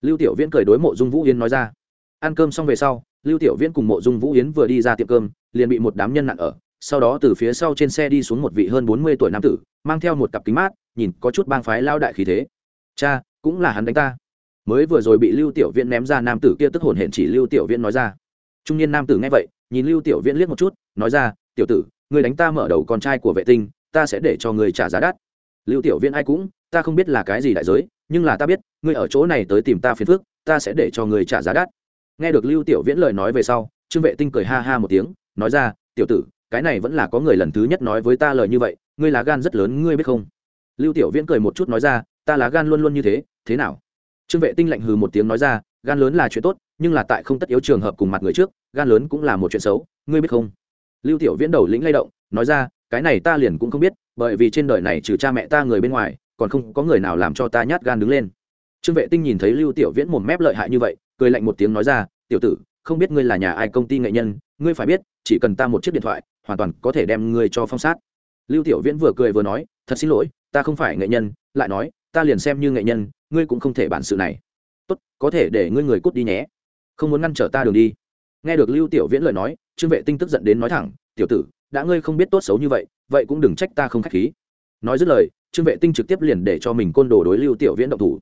Lưu tiểu viễn cười đối mộ dung vũ yến nói ra. Ăn cơm xong về sau, lưu tiểu viễn cùng mộ dung vũ yến vừa đi ra tiệm cơm, liền bị một đám nhân nặng ở, sau đó từ phía sau trên xe đi xuống một vị hơn bốn mươi tuổi nam tử, mang theo một cặp kính mát, nhìn có chút bang phái lao đại khí thế. Cha, cũng là hắn đánh ta mới vừa rồi bị lưu tiểu viễn ném ra, nam tử kia tức hồn hển chỉ lưu tiểu viễn nói ra. Trung niên nam tử nghe vậy, nhìn lưu tiểu viễn liếc một chút, nói ra, tiểu tử người đánh ta mở đầu con trai của vệ tinh, ta sẽ để cho người trả giá đắt. Lưu tiểu viễn ai cũng, ta không biết là cái gì đại giới, nhưng là ta biết, ngươi ở chỗ này tới tìm ta phiền phức, ta sẽ để cho người trả giá đắt. Nghe được lưu tiểu viễn lời nói về sau, trương vệ tinh cười ha ha một tiếng, nói ra, tiểu tử, cái này vẫn là có người lần thứ nhất nói với ta lời như vậy, ngươi lá gan rất lớn, ngươi biết không? Lưu tiểu viễn cười một chút nói ra, ta lá gan luôn luôn như thế thế nào? Trương vệ tinh lạnh hừ một tiếng nói ra, gan lớn là chuyện tốt, nhưng là tại không tất yếu trường hợp cùng mặt người trước, gan lớn cũng là một chuyện xấu, ngươi biết không? Lưu tiểu viễn đầu lĩnh lay động, nói ra, cái này ta liền cũng không biết, bởi vì trên đời này trừ cha mẹ ta người bên ngoài, còn không có người nào làm cho ta nhát gan đứng lên. Trương vệ tinh nhìn thấy lưu tiểu viễn mồm mép lợi hại như vậy, cười lạnh một tiếng nói ra, tiểu tử, không biết ngươi là nhà ai công ty nghệ nhân, ngươi phải biết, chỉ cần ta một chiếc điện thoại, hoàn toàn có thể đem ngươi cho phong sát. Lưu tiểu viễn vừa cười vừa nói, thật xin lỗi, ta không phải nghệ nhân, lại nói, ta liền xem như nghệ nhân ngươi cũng không thể bản sự này. Tốt có thể để ngươi người cút đi nhé. Không muốn ngăn trở ta đường đi. Nghe được lưu tiểu viễn lời nói trương vệ tinh tức giận đến nói thẳng tiểu tử đã ngươi không biết tốt xấu như vậy vậy cũng đừng trách ta không khách khí. Nói dứt lời trương vệ tinh trực tiếp liền để cho mình côn đồ đối lưu tiểu viễn động thủ.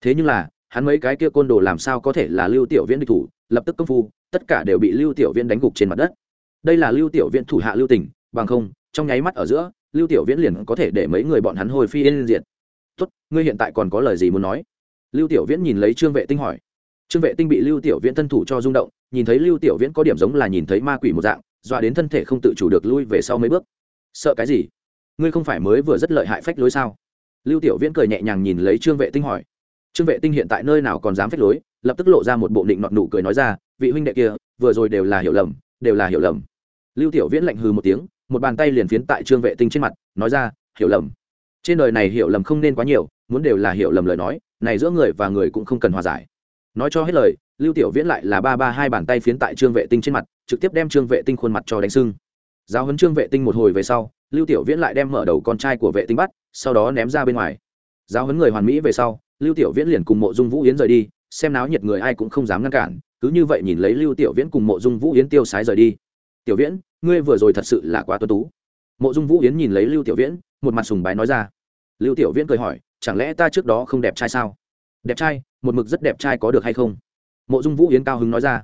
Thế nhưng là hắn mấy cái kia côn đồ làm sao có thể là lưu tiểu viễn địch thủ lập tức công phu tất cả đều bị lưu tiểu viễn đánh gục trên mặt đất. Đây là lưu tiểu viễn thủ hạ lưu Tỉnh, bằng không trong nháy mắt ở giữa lưu tiểu viễn liền có thể để mấy người bọn hắn hồi phi yên diện tốt, ngươi hiện tại còn có lời gì muốn nói? Lưu tiểu viễn nhìn lấy trương vệ tinh hỏi. Trương vệ tinh bị lưu tiểu viễn thân thủ cho rung động, nhìn thấy lưu tiểu viễn có điểm giống là nhìn thấy ma quỷ một dạng, dọa đến thân thể không tự chủ được lui về sau mấy bước. Sợ cái gì? Ngươi không phải mới vừa rất lợi hại phách lối sao? Lưu tiểu viễn cười nhẹ nhàng nhìn lấy trương vệ tinh hỏi. Trương vệ tinh hiện tại nơi nào còn dám phách lối, lập tức lộ ra một bộ định nọt nụ cười nói ra, vị huynh đệ kia, vừa rồi đều là hiểu lầm, đều là hiểu lầm. Lưu tiểu viễn lạnh hừ một tiếng, một bàn tay liền phiến tại trương vệ tinh trên mặt, nói ra, hiểu lầm trên đời này hiểu lầm không nên quá nhiều, muốn đều là hiểu lầm lời nói, này giữa người và người cũng không cần hòa giải. Nói cho hết lời, lưu tiểu viễn lại là ba ba hai bàn tay phiến tại trương vệ tinh trên mặt, trực tiếp đem trương vệ tinh khuôn mặt cho đánh sưng. Giáo huấn trương vệ tinh một hồi về sau, lưu tiểu viễn lại đem mở đầu con trai của vệ tinh bắt, sau đó ném ra bên ngoài. Giáo huấn người hoàn mỹ về sau, lưu tiểu viễn liền cùng mộ dung vũ yến rời đi, xem náo nhiệt người ai cũng không dám ngăn cản, cứ như vậy nhìn lấy lưu tiểu viễn cùng mộ dung vũ yến tiêu sái rời đi. Tiểu viễn, ngươi vừa rồi thật sự là quá tuân tú. Mộ dung vũ yến nhìn lấy lưu tiểu viễn một mặt sùng bái nói ra. Lưu tiểu viễn cười hỏi, chẳng lẽ ta trước đó không đẹp trai sao? Đẹp trai? Một mực rất đẹp trai có được hay không? Mộ dung vũ yến cao hứng nói ra.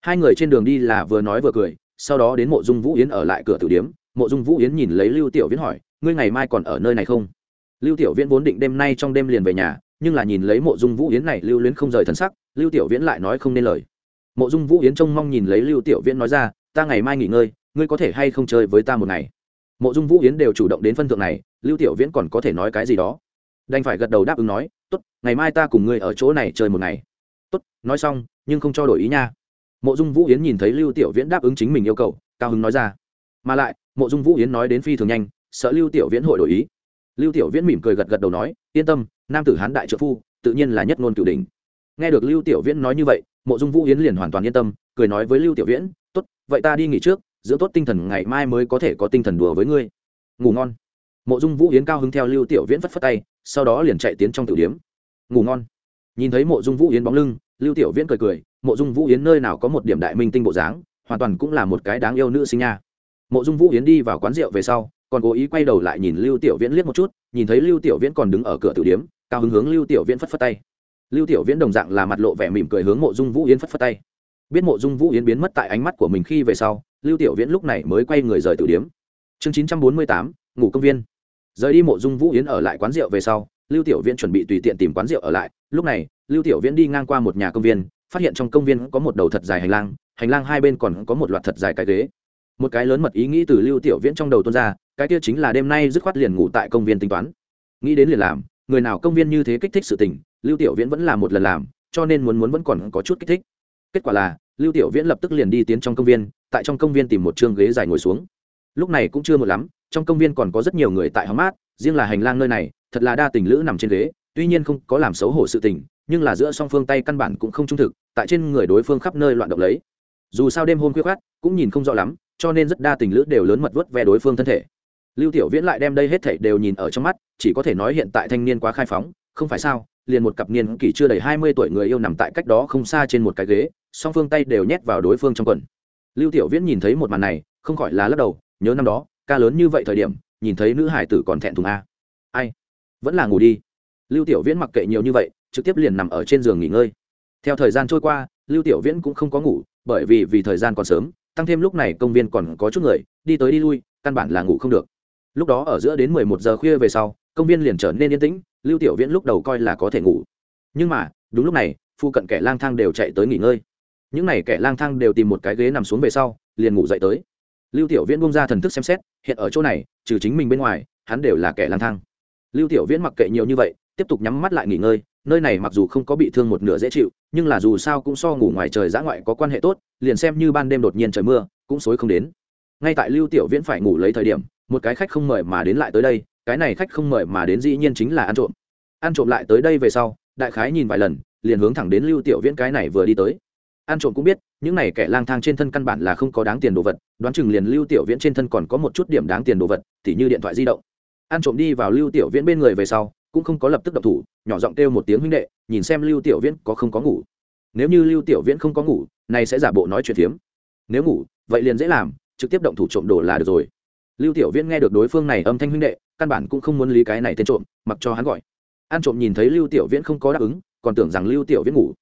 Hai người trên đường đi là vừa nói vừa cười, sau đó đến mộ dung vũ yến ở lại cửa tử điếm. Mộ dung vũ yến nhìn lấy lưu tiểu viễn hỏi, ngươi ngày mai còn ở nơi này không? Lưu tiểu viễn vốn định đêm nay trong đêm liền về nhà, nhưng là nhìn lấy mộ dung vũ yến này lưu luyến không rời thần sắc, lưu tiểu viễn lại nói không nên lời. Mộ dung vũ yến trông mong nhìn lấy lưu tiểu viễn nói ra, ta ngày mai nghỉ ngơi, ngươi có thể hay không chơi với ta một ngày? Mộ dung vũ yến đều chủ động đến phân thượng này, lưu tiểu viễn còn có thể nói cái gì đó? Đành phải gật đầu đáp ứng nói, tốt, ngày mai ta cùng ngươi ở chỗ này chơi một ngày. Tốt, nói xong, nhưng không cho đổi ý nha. Mộ dung vũ yến nhìn thấy lưu tiểu viễn đáp ứng chính mình yêu cầu, cao hứng nói ra. Mà lại, mộ dung vũ yến nói đến phi thường nhanh, sợ lưu tiểu viễn hội đổi ý. Lưu tiểu viễn mỉm cười gật gật đầu nói, yên tâm, nam tử hán đại trợ phu, tự nhiên là nhất ngôn cửu đình nghe được lưu tiểu viễn nói như vậy, mộ dung vũ yến liền hoàn toàn yên tâm, cười nói với lưu tiểu viễn, tốt, vậy ta đi nghỉ trước dưỡng tốt tinh thần, ngày mai mới có thể có tinh thần đùa với ngươi. Ngủ ngon. Mộ dung vũ yến cao hứng theo lưu tiểu viễn phất phất tay, sau đó liền chạy tiến trong tử điếm. Ngủ ngon. Nhìn thấy mộ dung vũ yến bóng lưng, lưu tiểu viễn cười cười, mộ dung vũ yến nơi nào có một điểm đại minh tinh bộ dáng, hoàn toàn cũng là một cái đáng yêu nữ sinh nha. Mộ dung vũ yến đi vào quán rượu về sau, còn cố ý quay đầu lại nhìn lưu tiểu viễn liếc một chút, nhìn thấy lưu tiểu viễn còn đứng ở cửa tử điếm, cao hứng hướng lưu tiểu viễn phất phất tay. Lưu tiểu viễn đồng dạng là mặt lộ vẻ mỉm cười hướng mộ dung vũ yến phất phất tay. Biết mộ dung vũ yến biến mất tại ánh mắt của mình khi về sau lưu tiểu viễn lúc này mới quay người rời tử điếm. Chương chín trăm bốn mươi tám, ngủ công viên. Rời đi mộ dung vũ yến ở lại quán rượu về sau, lưu tiểu viễn chuẩn bị tùy tiện tìm quán rượu ở lại. Lúc này, lưu tiểu viễn đi ngang qua một nhà công viên, phát hiện trong công viên có một đầu thật dài hành lang hành lang hai bên còn có một loạt thật dài cái ghế. Một cái lớn mật ý nghĩ từ lưu tiểu viễn trong đầu tuôn ra, cái kia chính là đêm nay dứt khoát liền ngủ tại công viên tính toán. Nghĩ đến liền làm, người nào công viên như thế kích thích sự tình, lưu tiểu viễn vẫn là một lần làm, cho nên muốn muốn vẫn còn có chút kích thích. Kết quả là, lưu tiểu viễn lập tức liền đi tiến trong công viên tại trong công viên tìm một chương ghế dài ngồi xuống. Lúc này cũng chưa một lắm, trong công viên còn có rất nhiều người tại hóng mát, riêng là hành lang nơi này, thật là đa tình lữ nằm trên ghế, tuy nhiên không có làm xấu hổ sự tình, nhưng là giữa song phương tay căn bản cũng không trung thực, tại trên người đối phương khắp nơi loạn động lấy. Dù sao đêm hôm khuya khát cũng nhìn không rõ lắm, cho nên rất đa tình lữ đều lớn mật vớt ve đối phương thân thể. Lưu tiểu viễn lại đem đây hết thảy đều nhìn ở trong mắt, chỉ có thể nói hiện tại thanh niên quá khai phóng, không phải sao, liền một cặp niên kỷ chưa đầy hai mươi tuổi người yêu nằm tại cách đó không xa trên một cái ghế, song phương tay đều nhét vào đối phương trong quần lưu tiểu viễn nhìn thấy một màn này, không khỏi là lắc đầu, nhớ năm đó, ca lớn như vậy thời điểm, nhìn thấy nữ hải tử còn thẹn thùng a. Ai? Vẫn là ngủ đi. Lưu tiểu viễn mặc kệ nhiều như vậy, trực tiếp liền nằm ở trên giường nghỉ ngơi. Theo thời gian trôi qua, lưu tiểu viễn cũng không có ngủ, bởi vì vì thời gian còn sớm, tăng thêm lúc này công viên còn có chút người, đi tới đi lui, căn bản là ngủ không được. Lúc đó ở giữa đến mười một giờ khuya về sau, công viên liền trở nên yên tĩnh, lưu tiểu viễn lúc đầu coi là có thể ngủ. Nhưng mà, đúng lúc này phụ cận kẻ lang thang đều chạy tới nghỉ ngơi những n à y kẻ lang thang đều tìm một cái ghế nằm xuống về sau, liền ngủ dậy tới. Lưu tiểu viễn bung ra thần thức xem xét, hiện ở chỗ này, trừ chính mình bên ngoài, hắn đều là kẻ lang thang. Lưu tiểu viễn mặc kệ nhiều như vậy, tiếp tục nhắm mắt lại nghỉ ngơi, nơi này mặc dù không có bị thương một nửa dễ chịu, nhưng là dù sao cũng so ngủ ngoài trời dã ngoại có quan hệ tốt, liền xem như ban đêm đột nhiên trời mưa, cũng xối không đến. Ngay tại lưu tiểu viễn phải ngủ lấy thời điểm, một cái khách không mời mà đến lại tới đây, cái này khách không mời mà đến dĩ nhiên chính là ăn trộm. Ăn trộm lại tới đây về sau, đại khái nhìn vài lần, liền hướng thẳng đến lưu tiểu viễn cái này vừa đi tới. An trộm cũng biết, những này kẻ lang thang trên thân căn bản là không có đáng tiền đồ vật, đoán chừng liền lưu tiểu viễn trên thân còn có một chút điểm đáng tiền đồ vật, tỉ như điện thoại di động. An trộm đi vào lưu tiểu viễn bên người về sau, cũng không có lập tức đập thủ, nhỏ giọng kêu một tiếng huynh đệ, nhìn xem lưu tiểu viễn có không có ngủ. Nếu như lưu tiểu viễn không có ngủ nay sẽ giả bộ nói chuyện phiếm. Nếu ngủ, vậy liền dễ làm, trực tiếp động thủ trộm đồ là được rồi. Lưu tiểu viễn nghe được đối phương này âm thanh huynh đệ, căn bản cũng không muốn lý cái này tên trộm, mặc cho hắn gọi. An trộm nhìn thấy lưu tiểu viễn không có đáp ứng, còn tưởng rằng lưu tiểu viễn ngủ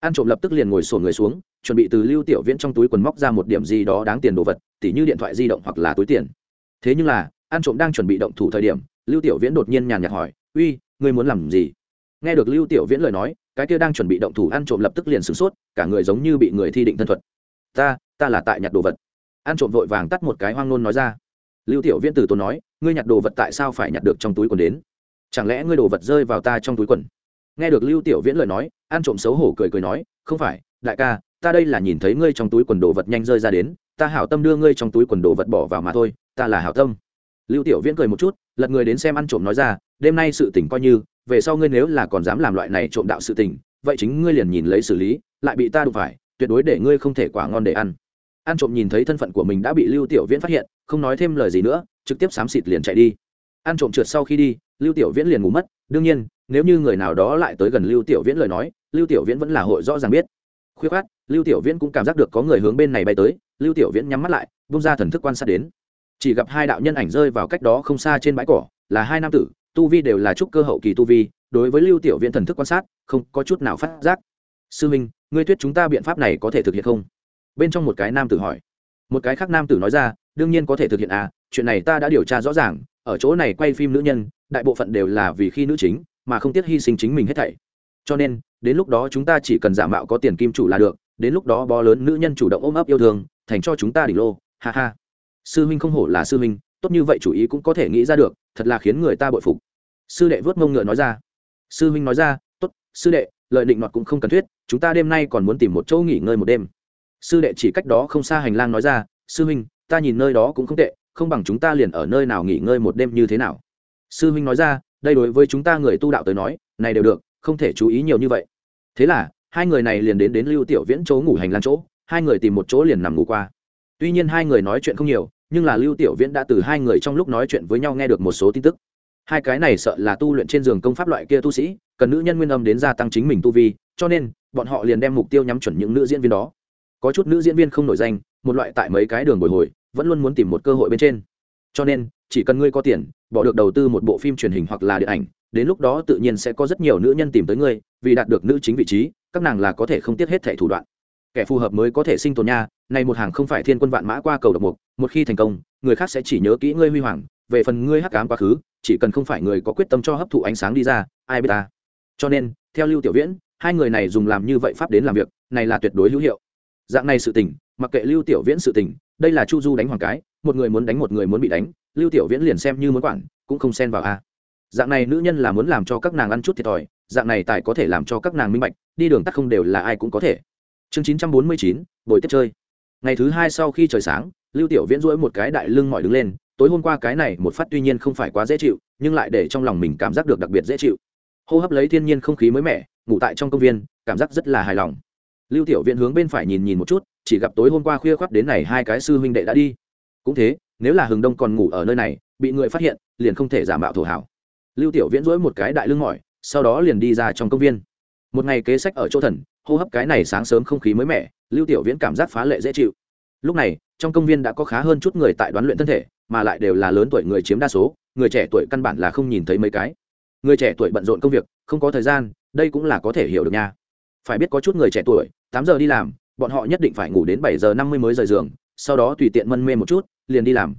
an trộm lập tức liền ngồi sổ người xuống, chuẩn bị từ lưu tiểu viễn trong túi quần móc ra một điểm gì đó đáng tiền đồ vật, tỉ như điện thoại di động hoặc là túi tiền. Thế nhưng là, an trộm đang chuẩn bị động thủ thời điểm, lưu tiểu viễn đột nhiên nhàn nhạt hỏi, uy, ngươi muốn làm gì? Nghe được lưu tiểu viễn lời nói, cái kia đang chuẩn bị động thủ ăn trộm lập tức liền sửng sốt, cả người giống như bị người thi định thân thuật. Ta ta là tại nhặt đồ vật. Ăn trộm vội vàng tắt một cái hoang nôn nói ra. Lưu tiểu viễn từ tốn nói, ngươi nhặt đồ vật tại sao phải nhặt được trong túi quần đến? Chẳng lẽ ngươi đồ vật rơi vào ta trong túi quần? Nghe được lưu tiểu viễn lời nói ăn trộm xấu hổ cười cười nói, không phải, đại ca, ta đây là nhìn thấy ngươi trong túi quần đồ vật nhanh rơi ra đến, ta hảo tâm đưa ngươi trong túi quần đồ vật bỏ vào mà thôi, ta là hảo tâm. Lưu tiểu viễn cười một chút, lật người đến xem ăn trộm nói ra, đêm nay sự tình coi như, về sau ngươi nếu là còn dám làm loại này trộm đạo sự tình, vậy chính ngươi liền nhìn lấy xử lý, lại bị ta đụng phải, tuyệt đối để ngươi không thể quả ngon để ăn. Ăn trộm nhìn thấy thân phận của mình đã bị lưu tiểu viễn phát hiện, không nói thêm lời gì nữa, trực tiếp xám xịt liền chạy đi. Ăn trộm trượt sau khi đi, lưu tiểu viễn liền ngủ mất đương nhiên, nếu như người nào đó lại tới gần lưu tiểu viễn lời nói, lưu tiểu viễn vẫn là hội rõ ràng biết. Khuyết khát lưu tiểu viễn cũng cảm giác được có người hướng bên này bay tới, lưu tiểu viễn nhắm mắt lại bung ra thần thức quan sát đến. Chỉ gặp hai đạo nhân ảnh rơi vào cách đó không xa trên bãi cỏ, là hai nam tử, tu vi đều là trúc cơ hậu kỳ tu vi, đối với lưu tiểu viễn thần thức quan sát, không có chút nào phát giác. Sư minh, ngươi thuyết chúng ta biện pháp này có thể thực hiện không? Bên trong một cái nam tử hỏi. Một cái khác nam tử nói ra, đương nhiên có thể thực hiện à chuyện này ta đã điều tra rõ ràng, ở chỗ này quay phim nữ nhân đại bộ phận đều là vì khi nữ chính, mà không tiếc hy sinh chính mình hết thảy. Cho nên, đến lúc đó chúng ta chỉ cần giả mạo có tiền kim chủ là được, đến lúc đó bó lớn nữ nhân chủ động ôm ấp yêu thương, thành cho chúng ta đỉnh lô. Ha ha. Sư huynh không hổ là sư huynh, tốt như vậy chủ ý cũng có thể nghĩ ra được, thật là khiến người ta bội phục. Sư đệ vớt mông ngựa nói ra. Sư huynh nói ra, tốt, sư đệ lợi định nọt cũng không cần thiết, chúng ta đêm nay còn muốn tìm một chỗ nghỉ ngơi một đêm. Sư đệ chỉ cách đó không xa hành lang nói ra, sư huynh, ta nhìn nơi đó cũng không tệ, không bằng chúng ta liền ở nơi nào nghỉ ngơi một đêm như thế nào sư huynh nói ra, đây đối với chúng ta người tu đạo tới nói, này đều được, không thể chú ý nhiều như vậy. Thế là, hai người này liền đến đến lưu tiểu viễn chỗ ngủ hành lang chỗ, hai người tìm một chỗ liền nằm ngủ qua. Tuy nhiên hai người nói chuyện không nhiều, nhưng là lưu tiểu viễn đã từ hai người trong lúc nói chuyện với nhau nghe được một số tin tức. Hai cái này sợ là tu luyện trên giường công pháp loại kia tu sĩ, cần nữ nhân nguyên âm đến gia tăng chính mình tu vi, cho nên, bọn họ liền đem mục tiêu nhắm chuẩn những nữ diễn viên đó. Có chút nữ diễn viên không nổi danh, một loại tại mấy cái đường bồi hồi, vẫn luôn muốn tìm một cơ hội bên trên. Cho nên chỉ cần ngươi có tiền, bỏ được đầu tư một bộ phim truyền hình hoặc là điện ảnh, đến lúc đó tự nhiên sẽ có rất nhiều nữ nhân tìm tới ngươi, vì đạt được nữ chính vị trí, các nàng là có thể không tiếc hết thẻ thủ đoạn. Kẻ phù hợp mới có thể sinh tồn nha này một hàng không phải thiên quân vạn mã qua cầu độc mục, một khi thành công, người khác sẽ chỉ nhớ kỹ ngươi huy hoàng, về phần ngươi hắc cám quá khứ, chỉ cần không phải người có quyết tâm cho hấp thụ ánh sáng đi ra, ai biết ta. Cho nên, theo lưu tiểu viễn, hai người này dùng làm như vậy pháp đến làm việc, này là tuyệt đối hữu hiệu dạng này sự tình, mặc kệ lưu tiểu viễn sự tình, đây là chu du đánh hoàng cái, một người muốn đánh một người muốn bị đánh, lưu tiểu viễn liền xem như muốn quản, cũng không xen vào a. Dạng này nữ nhân là muốn làm cho các nàng ăn chút thiệt thòi, dạng này tài có thể làm cho các nàng minh bạch, đi đường tắt không đều là ai cũng có thể. Chương chín trăm bốn mươi chín, buổi tiếp chơi. Ngày thứ hai sau khi trời sáng, lưu tiểu viễn duỗi một cái đại lưng mỏi đứng lên, tối hôm qua cái này một phát tuy nhiên không phải quá dễ chịu, nhưng lại để trong lòng mình cảm giác được đặc biệt dễ chịu. Hô hấp lấy thiên nhiên không khí mới mẻ, ngủ tại trong công viên, cảm giác rất là hài lòng lưu tiểu viễn hướng bên phải nhìn nhìn một chút, chỉ gặp tối hôm qua khuya khoắt đến này hai cái sư huynh đệ đã đi. Cũng thế, nếu là hừng đông còn ngủ ở nơi này, bị người phát hiện, liền không thể giả mạo thổ hảo. Lưu tiểu viễn dỗi một cái đại lưng mỏi, sau đó liền đi ra trong công viên. Một ngày kế sách ở chỗ thần, hô hấp cái này sáng sớm không khí mới mẻ, lưu tiểu viễn cảm giác phá lệ dễ chịu. Lúc này, trong công viên đã có khá hơn chút người tại đoán luyện thân thể, mà lại đều là lớn tuổi người chiếm đa số, người trẻ tuổi căn bản là không nhìn thấy mấy cái. Người trẻ tuổi bận rộn công việc, không có thời gian, đây cũng là có thể hiểu được nha. Phải biết có chút người trẻ tuổi tám giờ đi làm, bọn họ nhất định phải ngủ đến bảy giờ năm mươi mới rời giường, sau đó tùy tiện mân mê một chút, liền đi làm.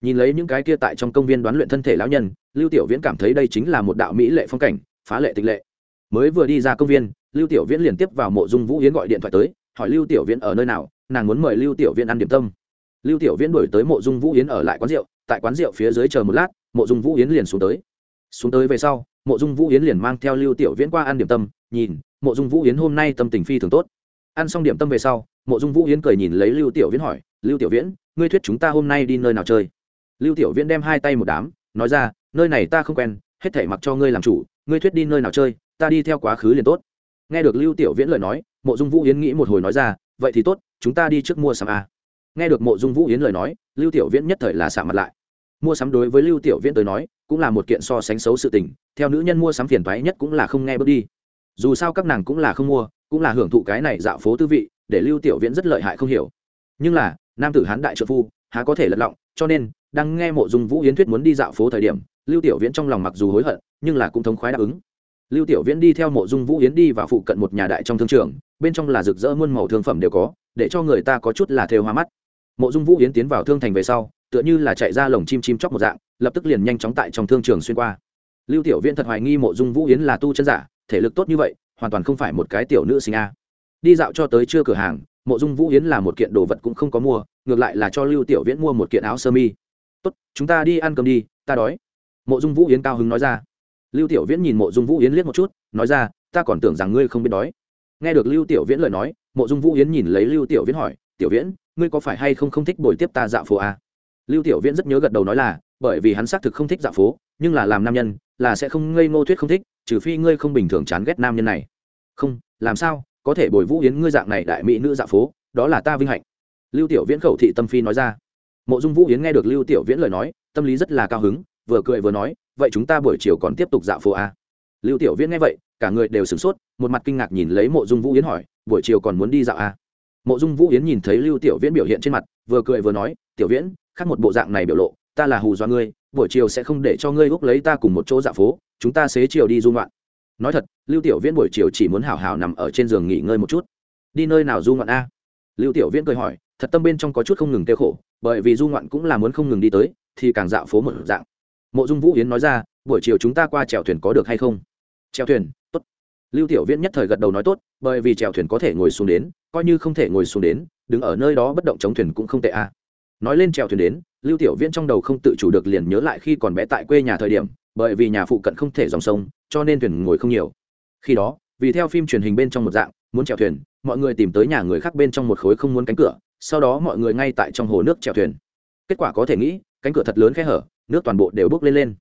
Nhìn lấy những cái kia tại trong công viên đoán luyện thân thể lão nhân, lưu tiểu viễn cảm thấy đây chính là một đạo mỹ lệ phong cảnh, phá lệ tịch lệ. Mới vừa đi ra công viên, lưu tiểu viễn liền tiếp vào mộ dung vũ hiến gọi điện thoại tới, hỏi lưu tiểu viễn ở nơi nào, nàng muốn mời lưu tiểu viễn ăn điểm tâm. Lưu tiểu viễn đổi tới mộ dung vũ hiến ở lại quán rượu, tại quán rượu phía dưới chờ một lát, mộ dung vũ hiến liền xuống tới. Xuống tới về sau, mộ dung vũ hiến liền mang theo lưu tiểu viễn qua ăn điểm tâm, nhìn, mộ dung vũ hiến hôm nay tâm tình phi thường tốt ăn xong điểm tâm về sau, mộ dung vũ hiến cười nhìn lấy lưu tiểu viễn hỏi, lưu tiểu viễn, ngươi thuyết chúng ta hôm nay đi nơi nào chơi? Lưu tiểu viễn đem hai tay một đám, nói ra, nơi này ta không quen, hết thể mặc cho ngươi làm chủ, ngươi thuyết đi nơi nào chơi, ta đi theo quá khứ liền tốt. Nghe được lưu tiểu viễn lời nói, mộ dung vũ yến nghĩ một hồi nói ra, vậy thì tốt, chúng ta đi trước mua sắm a. Nghe được mộ dung vũ yến lời nói, lưu tiểu viễn nhất thời là xả mặt lại. Mua sắm đối với lưu tiểu viễn tới nói, cũng là một kiện so sánh xấu sự tình, theo nữ nhân mua sắm phiền thoái nhất cũng là không nghe bước đi. Dù sao các nàng cũng là không mua cũng là hưởng thụ cái này dạo phố tư vị, để lưu tiểu viễn rất lợi hại không hiểu. Nhưng là, nam tử hán đại trợ phu, há có thể lật lọng, cho nên, đang nghe mộ dung vũ yến thuyết muốn đi dạo phố thời điểm, lưu tiểu viễn trong lòng mặc dù hối hận, nhưng là cũng thống khoái đáp ứng. Lưu tiểu viễn đi theo mộ dung vũ yến đi và phụ cận một nhà đại trong thương trường, bên trong là rực rỡ muôn màu thương phẩm đều có, để cho người ta có chút là thêu hoa mắt. Mộ dung vũ yến tiến vào thương thành về sau, tựa như là chạy ra lồng chim chim chóc một dạng, lập tức liền nhanh chóng tại trong thương trường xuyên qua. Lưu tiểu viễn thật hoài nghi mộ dung vũ yến là tu chân giả, thể lực tốt như vậy hoàn toàn không phải một cái tiểu nữ sinh a. Đi dạo cho tới chưa cửa hàng, mộ dung vũ yến là một kiện đồ vật cũng không có mua, ngược lại là cho lưu tiểu viễn mua một kiện áo sơ mi. Tốt, chúng ta đi ăn cơm đi, ta đói. Mộ dung vũ yến cao hứng nói ra. Lưu tiểu viễn nhìn mộ dung vũ yến liếc một chút, nói ra, ta còn tưởng rằng ngươi không biết đói. Nghe được lưu tiểu viễn lời nói, mộ dung vũ yến nhìn lấy lưu tiểu viễn hỏi, tiểu viễn, ngươi có phải hay không không thích bồi tiếp ta dạo phố à? lưu tiểu viễn rất nhớ gật đầu nói là, bởi vì hắn xác thực không thích dạo phố, nhưng là làm nam nhân, là sẽ không ngây ngô thuyết không thích trừ phi ngươi không bình thường chán ghét nam nhân này không, làm sao, có thể bồi vũ yến ngươi dạng này đại mỹ nữ dạ phố, đó là ta vinh hạnh lưu tiểu viễn khẩu thị tâm phi nói ra mộ dung vũ yến nghe được lưu tiểu viễn lời nói, tâm lý rất là cao hứng, vừa cười vừa nói, vậy chúng ta buổi chiều còn tiếp tục dạo phố à? lưu tiểu viễn nghe vậy, cả người đều sửng sốt, một mặt kinh ngạc nhìn lấy mộ dung vũ yến hỏi, buổi chiều còn muốn đi dạo à? mộ dung vũ yến nhìn thấy lưu tiểu viễn biểu hiện trên mặt, vừa cười vừa nói, tiểu viễn, khác một bộ dạng này biểu lộ, ta là hù do ngươi buổi chiều sẽ không để cho ngươi úc lấy ta cùng một chỗ dạo phố, chúng ta xế chiều đi du ngoạn. Nói thật, lưu tiểu viễn buổi chiều chỉ muốn hào hào nằm ở trên giường nghỉ ngơi một chút. Đi nơi nào du ngoạn a? Lưu tiểu viễn cười hỏi, thật tâm bên trong có chút không ngừng tiêu khổ, bởi vì du ngoạn cũng là muốn không ngừng đi tới, thì càng dạo phố một dạng. Mộ dung vũ yến nói ra, buổi chiều chúng ta qua chèo thuyền có được hay không? Chèo thuyền, tốt. Lưu tiểu viễn nhất thời gật đầu nói tốt, bởi vì chèo thuyền có thể ngồi xuống đến, coi như không thể ngồi xuống đến, đứng ở nơi đó bất động chống thuyền cũng không tệ a nói lên trèo thuyền đến, lưu tiểu viễn trong đầu không tự chủ được liền nhớ lại khi còn bé tại quê nhà thời điểm, bởi vì nhà phụ cận không thể dòng sông, cho nên thuyền ngồi không nhiều. Khi đó, vì theo phim truyền hình bên trong một dạng, muốn chèo thuyền, mọi người tìm tới nhà người khác bên trong một khối không muốn cánh cửa, sau đó mọi người ngay tại trong hồ nước chèo thuyền. Kết quả có thể nghĩ, cánh cửa thật lớn khe hở, nước toàn bộ đều bước lên lên.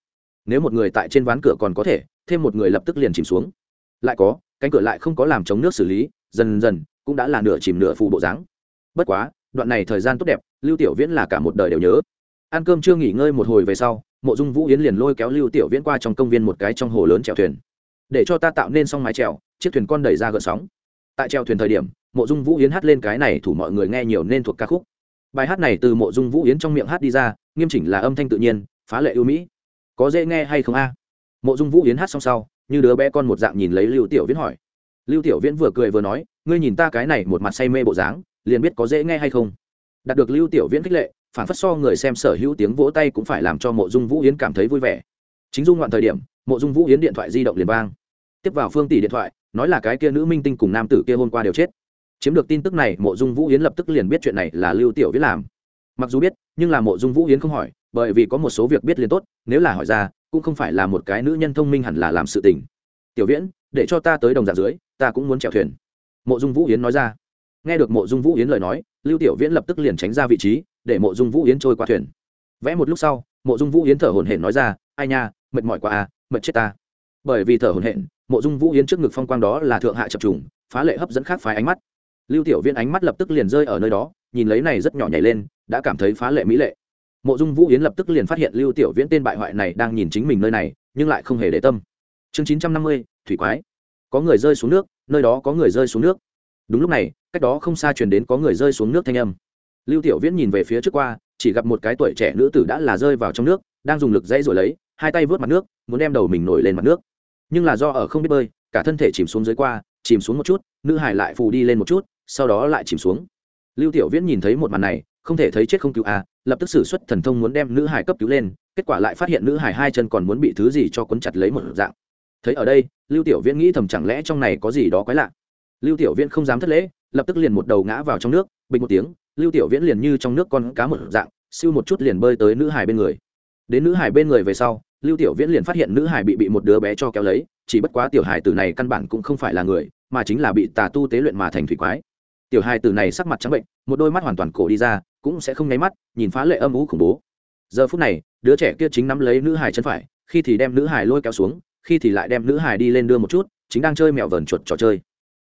Nếu một người tại trên ván cửa còn có thể, thêm một người lập tức liền chìm xuống. Lại có, cánh cửa lại không có làm chống nước xử lý, dần dần cũng đã là nửa chìm nửa phù bộ dáng. Bất quá, đoạn này thời gian tốt đẹp lưu tiểu viễn là cả một đời đều nhớ. Ăn cơm chưa nghỉ ngơi một hồi về sau, mộ dung vũ yến liền lôi kéo lưu tiểu viễn qua trong công viên một cái trong hồ lớn chèo thuyền. Để cho ta tạo nên xong mái chèo, chiếc thuyền con đẩy ra gợn sóng. Tại chèo thuyền thời điểm, mộ dung vũ yến hát lên cái này, thủ mọi người nghe nhiều nên thuộc ca khúc. Bài hát này từ mộ dung vũ yến trong miệng hát đi ra, nghiêm chỉnh là âm thanh tự nhiên, phá lệ ưu mỹ. Có dễ nghe hay không a? Mộ dung vũ yến hát xong sau, như đứa bé con một dạng nhìn lấy lưu tiểu viễn hỏi. Lưu tiểu viễn vừa cười vừa nói, ngươi nhìn ta cái này một mặt say mê bộ dáng, liền biết có dễ nghe hay không? Đạt được lưu tiểu viễn khích lệ, phản phất so người xem sở hữu tiếng vỗ tay cũng phải làm cho mộ dung vũ yến cảm thấy vui vẻ. Chính dung ngoạn thời điểm, mộ dung vũ yến điện thoại di động liền vang. Tiếp vào phương tỷ điện thoại, nói là cái kia nữ minh tinh cùng nam tử kia hôm qua đều chết. Chiếm được tin tức này, mộ dung vũ yến lập tức liền biết chuyện này là lưu tiểu viễn làm. Mặc dù biết, nhưng là mộ dung vũ yến không hỏi, bởi vì có một số việc biết liền tốt, nếu là hỏi ra, cũng không phải là một cái nữ nhân thông minh hẳn là làm sự tình. Tiểu viễn, để cho ta tới đồng giả dưới, ta cũng muốn chèo thuyền. Mộ dung vũ yến nói ra nghe được mộ dung vũ yến lời nói, lưu tiểu viễn lập tức liền tránh ra vị trí, để mộ dung vũ yến trôi qua thuyền. Vẽ một lúc sau, mộ dung vũ yến thở hổn hển nói ra, ai nha, mệt mỏi quá à mệt chết ta. Bởi vì thở hổn hển, mộ dung vũ yến trước ngực phong quang đó là thượng hạ chập trùng, phá lệ hấp dẫn khác phái ánh mắt. Lưu tiểu viễn ánh mắt lập tức liền rơi ở nơi đó, nhìn lấy này rất nhỏ nhảy lên, đã cảm thấy phá lệ mỹ lệ. Mộ dung vũ yến lập tức liền phát hiện lưu tiểu viễn tên bại hoại này đang nhìn chính mình nơi này, nhưng lại không hề để tâm. Chương chín trăm năm mươi, thủy quái. Có người rơi xuống nước, nơi đó có người rơi xuống nước đúng lúc này, cách đó không xa truyền đến có người rơi xuống nước thanh âm. Lưu tiểu viễn nhìn về phía trước qua, chỉ gặp một cái tuổi trẻ nữ tử đã là rơi vào trong nước, đang dùng lực dãy rồi lấy, hai tay vớt mặt nước, muốn đem đầu mình nổi lên mặt nước. Nhưng là do ở không biết bơi, cả thân thể chìm xuống dưới qua, chìm xuống một chút, nữ hải lại phù đi lên một chút, sau đó lại chìm xuống. Lưu tiểu viễn nhìn thấy một màn này, không thể thấy chết không cứu à lập tức sử xuất thần thông muốn đem nữ hải cấp cứu lên, kết quả lại phát hiện nữ hải hai chân còn muốn bị thứ gì cho quấn chặt lấy một dạng. Thấy ở đây, lưu tiểu viễn nghĩ thầm chẳng lẽ trong này có gì đó quái lạ lưu tiểu viễn không dám thất lễ, lập tức liền một đầu ngã vào trong nước, bình một tiếng, lưu tiểu viễn liền như trong nước con cá một dạng, siêu một chút liền bơi tới nữ hải bên người. Đến nữ hải bên người về sau, lưu tiểu viễn liền phát hiện nữ hải bị bị một đứa bé cho kéo lấy, chỉ bất quá tiểu hải tử này căn bản cũng không phải là người, mà chính là bị tà tu tế luyện mà thành thủy quái. Tiểu hải tử này sắc mặt trắng bệnh, một đôi mắt hoàn toàn cổ đi ra, cũng sẽ không nháy mắt, nhìn phá lệ âm ú khủng bố. Giờ phút này, đứa trẻ kia chính nắm lấy nữ hải chân phải, khi thì đem nữ hải lôi kéo xuống, khi thì lại đem nữ hải đi lên đưa một chút, chính đang chơi mèo vờn chuột trò chơi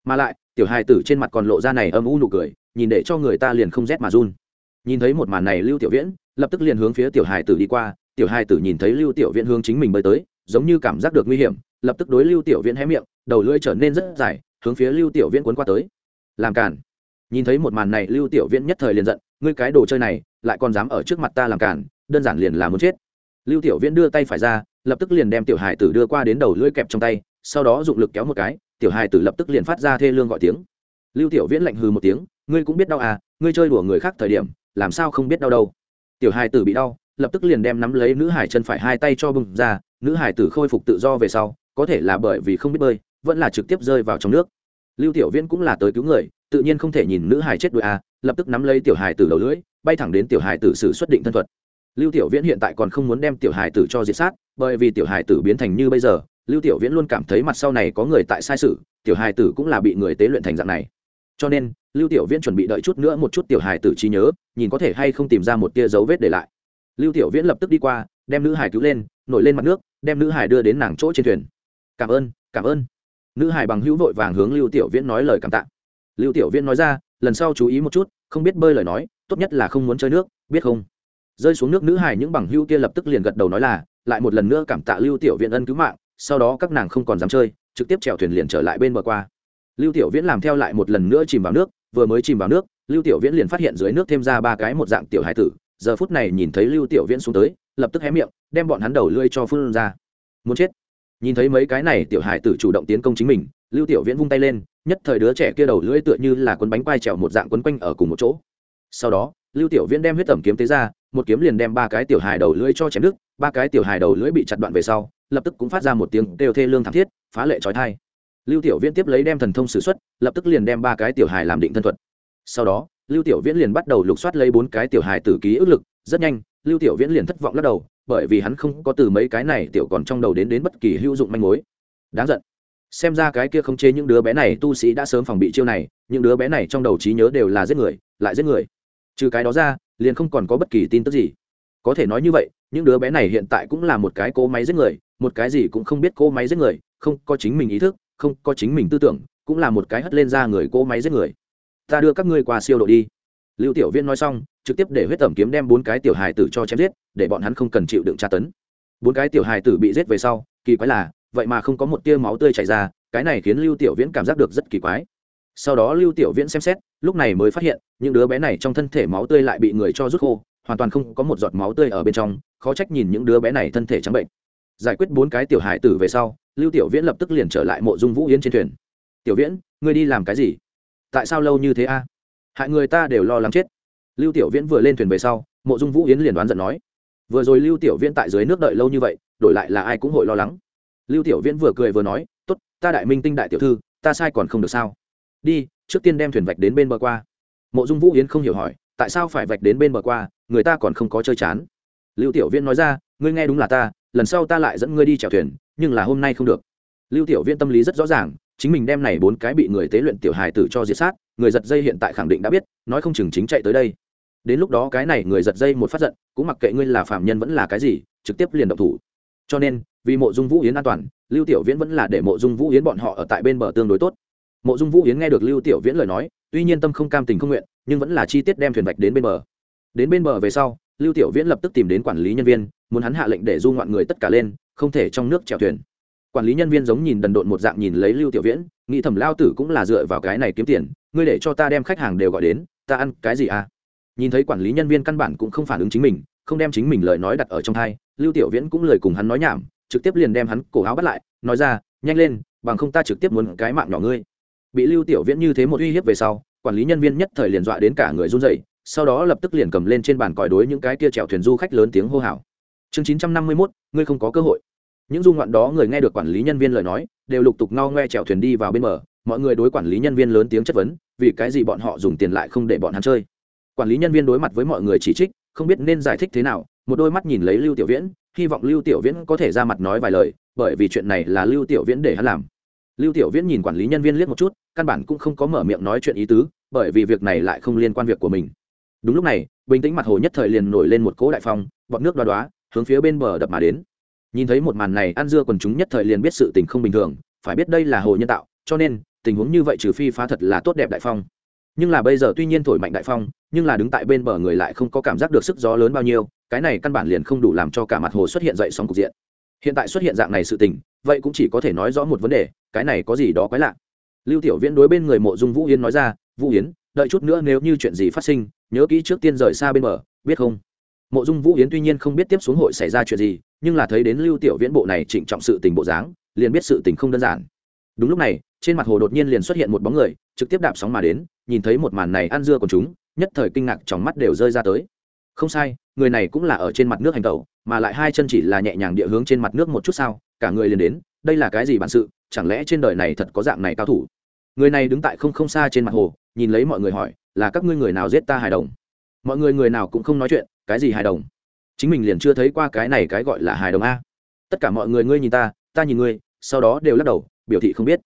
mà lại, tiểu hải tử trên mặt còn lộ ra này âm u nụ cười, nhìn để cho người ta liền không rét mà run. Nhìn thấy một màn này lưu tiểu viễn, lập tức liền hướng phía tiểu hải tử đi qua, tiểu hải tử nhìn thấy lưu tiểu viễn hướng chính mình bơi tới, giống như cảm giác được nguy hiểm, lập tức đối lưu tiểu viễn hé miệng, đầu lưỡi trở nên rất dài, hướng phía lưu tiểu viễn cuốn qua tới. Làm cản nhìn thấy một màn này lưu tiểu viễn nhất thời liền giận, ngươi cái đồ chơi này, lại còn dám ở trước mặt ta làm cản đơn giản liền là muốn chết. Lưu tiểu viễn đưa tay phải ra, lập tức liền đem tiểu hải tử đưa qua đến đầu lưỡi kẹp trong tay, sau đó dụng lực kéo một cái tiểu hải tử lập tức liền phát ra thê lương gọi tiếng. Lưu tiểu viễn lạnh hừ một tiếng, ngươi cũng biết đau à ngươi chơi đùa người khác thời điểm, làm sao không biết đau đâu? Tiểu hải tử bị đau, lập tức liền đem nắm lấy nữ hải chân phải hai tay cho bừng ra, nữ hải tử khôi phục tự do về sau, có thể là bởi vì không biết bơi, vẫn là trực tiếp rơi vào trong nước. Lưu tiểu viễn cũng là tới cứu người, tự nhiên không thể nhìn nữ hải chết đuổi à lập tức nắm lấy tiểu hải tử đầu lưỡi, bay thẳng đến tiểu hải tử sử xuất định thân thuật. Lưu tiểu viễn hiện tại còn không muốn đem tiểu hải tử cho diệt sát, bởi vì tiểu hải tử biến thành như bây giờ lưu tiểu viễn luôn cảm thấy mặt sau này có người tại sai sự, tiểu hải tử cũng là bị người tế luyện thành dạng này. Cho nên, lưu tiểu viễn chuẩn bị đợi chút nữa một chút tiểu hải tử trí nhớ, nhìn có thể hay không tìm ra một tia dấu vết để lại. Lưu tiểu viễn lập tức đi qua, đem nữ hải cứu lên, nổi lên mặt nước, đem nữ hải đưa đến nàng chỗ trên thuyền. Cảm ơn cảm ơn. Nữ hải bằng hữu vội vàng hướng lưu tiểu viễn nói lời cảm tạ. Lưu tiểu viễn nói ra, lần sau chú ý một chút, không biết bơi lời nói, tốt nhất là không muốn chơi nước, biết không? Rơi xuống nước, nữ hải những bằng hữu kia lập tức liền gật đầu nói là, lại một lần nữa cảm tạ lưu tiểu viễn ân cứu mạng sau đó các nàng không còn dám chơi, trực tiếp chèo thuyền liền trở lại bên bờ qua. Lưu tiểu viễn làm theo lại một lần nữa chìm vào nước, vừa mới chìm vào nước, lưu tiểu viễn liền phát hiện dưới nước thêm ra ba cái một dạng tiểu hải tử, giờ phút này nhìn thấy lưu tiểu viễn xuống tới, lập tức hé miệng, đem bọn hắn đầu lưỡi cho phun ra. Muốn chết. Nhìn thấy mấy cái này tiểu hải tử chủ động tiến công chính mình, lưu tiểu viễn vung tay lên, nhất thời đứa trẻ kia đầu lưỡi tựa như là quấn bánh quai trèo một dạng quấn quanh ở cùng một chỗ. Sau đó, lưu tiểu viễn đem huyết tẩm kiếm tế ra một kiếm liền đem ba cái tiểu hài đầu lưỡi cho chém đứt, ba cái tiểu hài đầu lưỡi bị chặt đoạn về sau, lập tức cũng phát ra một tiếng đều thê lương thảm thiết, phá lệ trói thai. Lưu tiểu viễn tiếp lấy đem thần thông s ử x u ấ t lập tức liền đem ba cái tiểu hài làm định thân thuật. Sau đó, lưu tiểu viễn liền bắt đầu lục soát lấy bốn cái tiểu hài tử ký ức lực, rất nhanh, lưu tiểu viễn liền thất vọng lắc đầu, bởi vì hắn không có từ mấy cái này tiểu còn trong đầu đến đến bất kỳ hữu dụng manh mối. Đáng giận. Xem ra cái kia không chế những đứa bé này tu sĩ đã sớm phòng bị chiêu này, những đứa bé này trong đầu trí nhớ đều là giết người, lại giết người. Trừ cái đó ra liền không còn có bất kỳ tin tức gì. Có thể nói như vậy, những đứa bé này hiện tại cũng là một cái cỗ máy giết người, một cái gì cũng không biết cỗ máy giết người, không có chính mình ý thức, không có chính mình tư tưởng, cũng là một cái hất lên ra người cỗ máy giết người. Ta đưa các ngươi qua siêu độ đi. Lưu tiểu viên nói xong, trực tiếp để huyết tẩm kiếm đem bốn cái tiểu hài tử cho chém giết, để bọn hắn không cần chịu đựng tra tấn. Bốn cái tiểu hài tử bị giết về sau, kỳ quái là, vậy mà không có một tia máu tươi chảy ra, cái này khiến lưu tiểu viễn cảm giác được rất kỳ quái sau đó lưu tiểu viễn xem xét, lúc này mới phát hiện, những đứa bé này trong thân thể máu tươi lại bị người cho rút khô, hoàn toàn không có một giọt máu tươi ở bên trong, khó trách nhìn những đứa bé này thân thể trắng bệnh. Giải quyết bốn cái tiểu hải tử về sau, lưu tiểu viễn lập tức liền trở lại mộ dung vũ yến trên thuyền. Tiểu viễn, ngươi đi làm cái gì? Tại sao lâu như thế a? Hại người ta đều lo lắng chết. Lưu tiểu viễn vừa lên thuyền về sau, mộ dung vũ yến liền đoán giận nói. Vừa rồi lưu tiểu viễn tại dưới nước đợi lâu như vậy, đổi lại là ai cũng hội lo lắng. Lưu tiểu viễn vừa cười vừa nói t ố t ta đại minh tinh đại tiểu thư, ta sai còn không được sao? Đi, trước tiên đem thuyền vạch đến bên bờ qua. Mộ dung vũ yến không hiểu hỏi, tại sao phải vạch đến bên bờ qua, người ta còn không có chơi chán. Lưu tiểu viễn nói ra, ngươi nghe đúng là ta, lần sau ta lại dẫn ngươi đi chèo thuyền, nhưng là hôm nay không được. Lưu tiểu viễn tâm lý rất rõ ràng, chính mình đem này bốn cái bị người tế luyện tiểu hài tử cho diệt sát, người giật dây hiện tại khẳng định đã biết, nói không chừng chính chạy tới đây. Đến lúc đó cái này người giật dây một phát giận, cũng mặc kệ ngươi là phạm nhân vẫn là cái gì, trực tiếp liền động thủ. Cho nên, vì mộ dung vũ yến an toàn, lưu tiểu viễn vẫn là để mộ dung vũ yến bọn họ ở tại bên bờ tương đối tốt mộ dung vũ yến nghe được lưu tiểu viễn lời nói tuy nhiên tâm không cam tình không nguyện nhưng vẫn là chi tiết đem thuyền vạch đến bên bờ đến bên bờ về sau lưu tiểu viễn lập tức tìm đến quản lý nhân viên muốn hắn hạ lệnh để du ngoạn người tất cả lên không thể trong nước chèo thuyền quản lý nhân viên giống nhìn đần độn một dạng nhìn lấy lưu tiểu viễn nghĩ thầm lao tử cũng là dựa vào cái này kiếm tiền ngươi để cho ta đem khách hàng đều gọi đến ta ăn cái gì à? nhìn thấy quản lý nhân viên căn bản cũng không phản ứng chính mình không đem chính mình lời nói đặt ở trong thai lưu tiểu viễn cũng lời cùng hắn nói nhảm trực tiếp liền đem hắn cổ áo bắt lại nói ra nhanh lên bằng không ta trực tiếp muốn cái mạng nhỏ ngươi bị lưu tiểu viễn như thế một uy hiếp về sau, quản lý nhân viên nhất thời liền dọa đến cả người run rẩy, sau đó lập tức liền cầm lên trên bàn còi đối những cái kia chèo thuyền du khách lớn tiếng hô hào. Chương chín trăm năm mươi mốt, ngươi không có cơ hội. Những du ngoạn đó người nghe được quản lý nhân viên lời nói, đều lục tục ngao ngoe chèo thuyền đi vào bên bờ, mọi người đối quản lý nhân viên lớn tiếng chất vấn, vì cái gì bọn họ dùng tiền lại không để bọn hắn chơi. Quản lý nhân viên đối mặt với mọi người chỉ trích, không biết nên giải thích thế nào, một đôi mắt nhìn lấy lưu tiểu viễn, hy vọng lưu tiểu viễn có thể ra mặt nói vài lời, bởi vì chuyện này là lưu tiểu viễn để hắn làm lưu tiểu viễn nhìn quản lý nhân viên liếc một chút, căn bản cũng không có mở miệng nói chuyện ý tứ, bởi vì việc này lại không liên quan việc của mình. Đúng lúc này, bình tĩnh mặt hồ nhất thời liền nổi lên một cỗ đại phong, bọt nước đoá đoá, hướng phía bên bờ đập mà đến. Nhìn thấy một màn này, ăn dưa quần chúng nhất thời liền biết sự tình không bình thường, phải biết đây là hồ nhân tạo, cho nên, tình huống như vậy trừ phi phá thật là tốt đẹp đại phong. Nhưng là bây giờ tuy nhiên thổi mạnh đại phong, nhưng là đứng tại bên bờ người lại không có cảm giác được sức gió lớn bao nhiêu, cái này căn bản liền không đủ làm cho cả mặt hồ xuất hiện dậy sóng cục diện. Hiện tại xuất hiện dạng này sự tình vậy cũng chỉ có thể nói rõ một vấn đề, cái này có gì đó quái lạ. Lưu tiểu viễn đối bên người mộ dung vũ yến nói ra, vũ yến, đợi chút nữa nếu như chuyện gì phát sinh, nhớ kỹ trước tiên rời xa bên bờ, biết không? Mộ dung vũ yến tuy nhiên không biết tiếp xuống hội xảy ra chuyện gì, nhưng là thấy đến lưu tiểu viễn bộ này trịnh trọng sự tình bộ dáng, liền biết sự tình không đơn giản. Đúng lúc này, trên mặt hồ đột nhiên liền xuất hiện một bóng người, trực tiếp đạp sóng mà đến, nhìn thấy một màn này ăn dưa của chúng, nhất thời kinh ngạc trong mắt đều rơi ra tới. Không sai, người này cũng là ở trên mặt nước hành tẩu, mà lại hai chân chỉ là nhẹ nhàng địa hướng trên mặt nước một chút sao? Cả người liền đến, đây là cái gì bản sự, chẳng lẽ trên đời này thật có dạng này cao thủ? Người này đứng tại không không xa trên mặt hồ, nhìn lấy mọi người hỏi, là các ngươi người nào giết ta hài đồng? Mọi người người nào cũng không nói chuyện, cái gì hài đồng? Chính mình liền chưa thấy qua cái này cái gọi là hài đồng a. Tất cả mọi người, ngươi nhìn ta ta nhìn ngươi, sau đó đều lắc đầu, biểu thị không biết.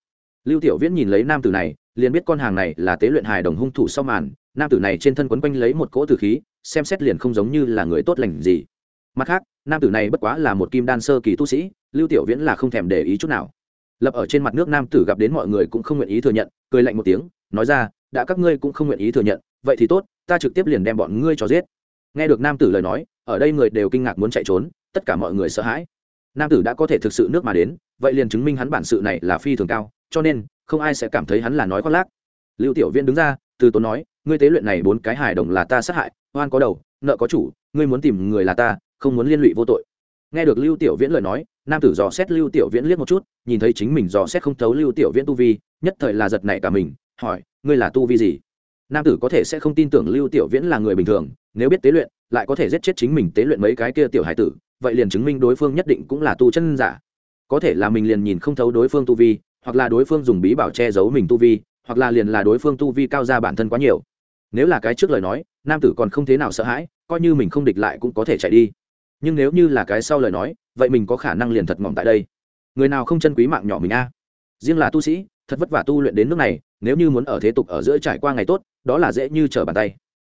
Lưu tiểu viễn nhìn lấy nam tử này, liền biết con hàng này là tế luyện hài đồng hung thủ sau màn, nam tử này trên thân quấn quanh lấy một cỗ tử khí, xem xét liền không giống như là người tốt lành gì mặt khác, nam tử này bất quá là một kim đan sơ kỳ tu sĩ, lưu tiểu viễn là không thèm để ý chút nào. Lập ở trên mặt nước nam tử gặp đến mọi người cũng không nguyện ý thừa nhận, cười lạnh một tiếng, nói ra, đã các ngươi cũng không nguyện ý thừa nhận, vậy thì tốt, ta trực tiếp liền đem bọn ngươi cho giết. Nghe được nam tử lời nói, ở đây người đều kinh ngạc muốn chạy trốn, tất cả mọi người sợ hãi. Nam tử đã có thể thực sự nước mà đến, vậy liền chứng minh hắn bản sự này là phi thường cao, cho nên, không ai sẽ cảm thấy hắn là nói khoác lác. Lưu tiểu viên đứng ra, từ tốn nói, ngươi tế luyện này bốn cái hài đồng là ta sát hại, oan có đầu, nợ có chủ, ngươi muốn tìm người là ta không muốn liên lụy vô tội. Nghe được lưu tiểu viễn lời nói, nam tử dò xét lưu tiểu viễn liếc một chút, nhìn thấy chính mình dò xét không thấu lưu tiểu viễn tu vi, nhất thời là giật nảy cả mình, hỏi, ngươi là tu vi gì? Nam tử có thể sẽ không tin tưởng lưu tiểu viễn là người bình thường, nếu biết tế luyện, lại có thể giết chết chính mình tế luyện mấy cái kia tiểu hải tử, vậy liền chứng minh đối phương nhất định cũng là tu chân giả. Có thể là mình liền nhìn không thấu đối phương tu vi, hoặc là đối phương dùng bí bảo che giấu mình tu vi, hoặc là liền là đối phương tu vi cao ra bản thân quá nhiều. Nếu là cái trước lời nói, nam tử còn không thế nào sợ hãi, coi như mình không địch lại cũng có thể chạy đi nhưng nếu như là cái sau lời nói, vậy mình có khả năng liền thật ngỏm tại đây. Người nào không chân quý mạng nhỏ mình a? Riêng là tu sĩ, thật vất vả tu luyện đến nước này, nếu như muốn ở thế tục ở giữa trải qua ngày tốt, đó là dễ như trở bàn tay.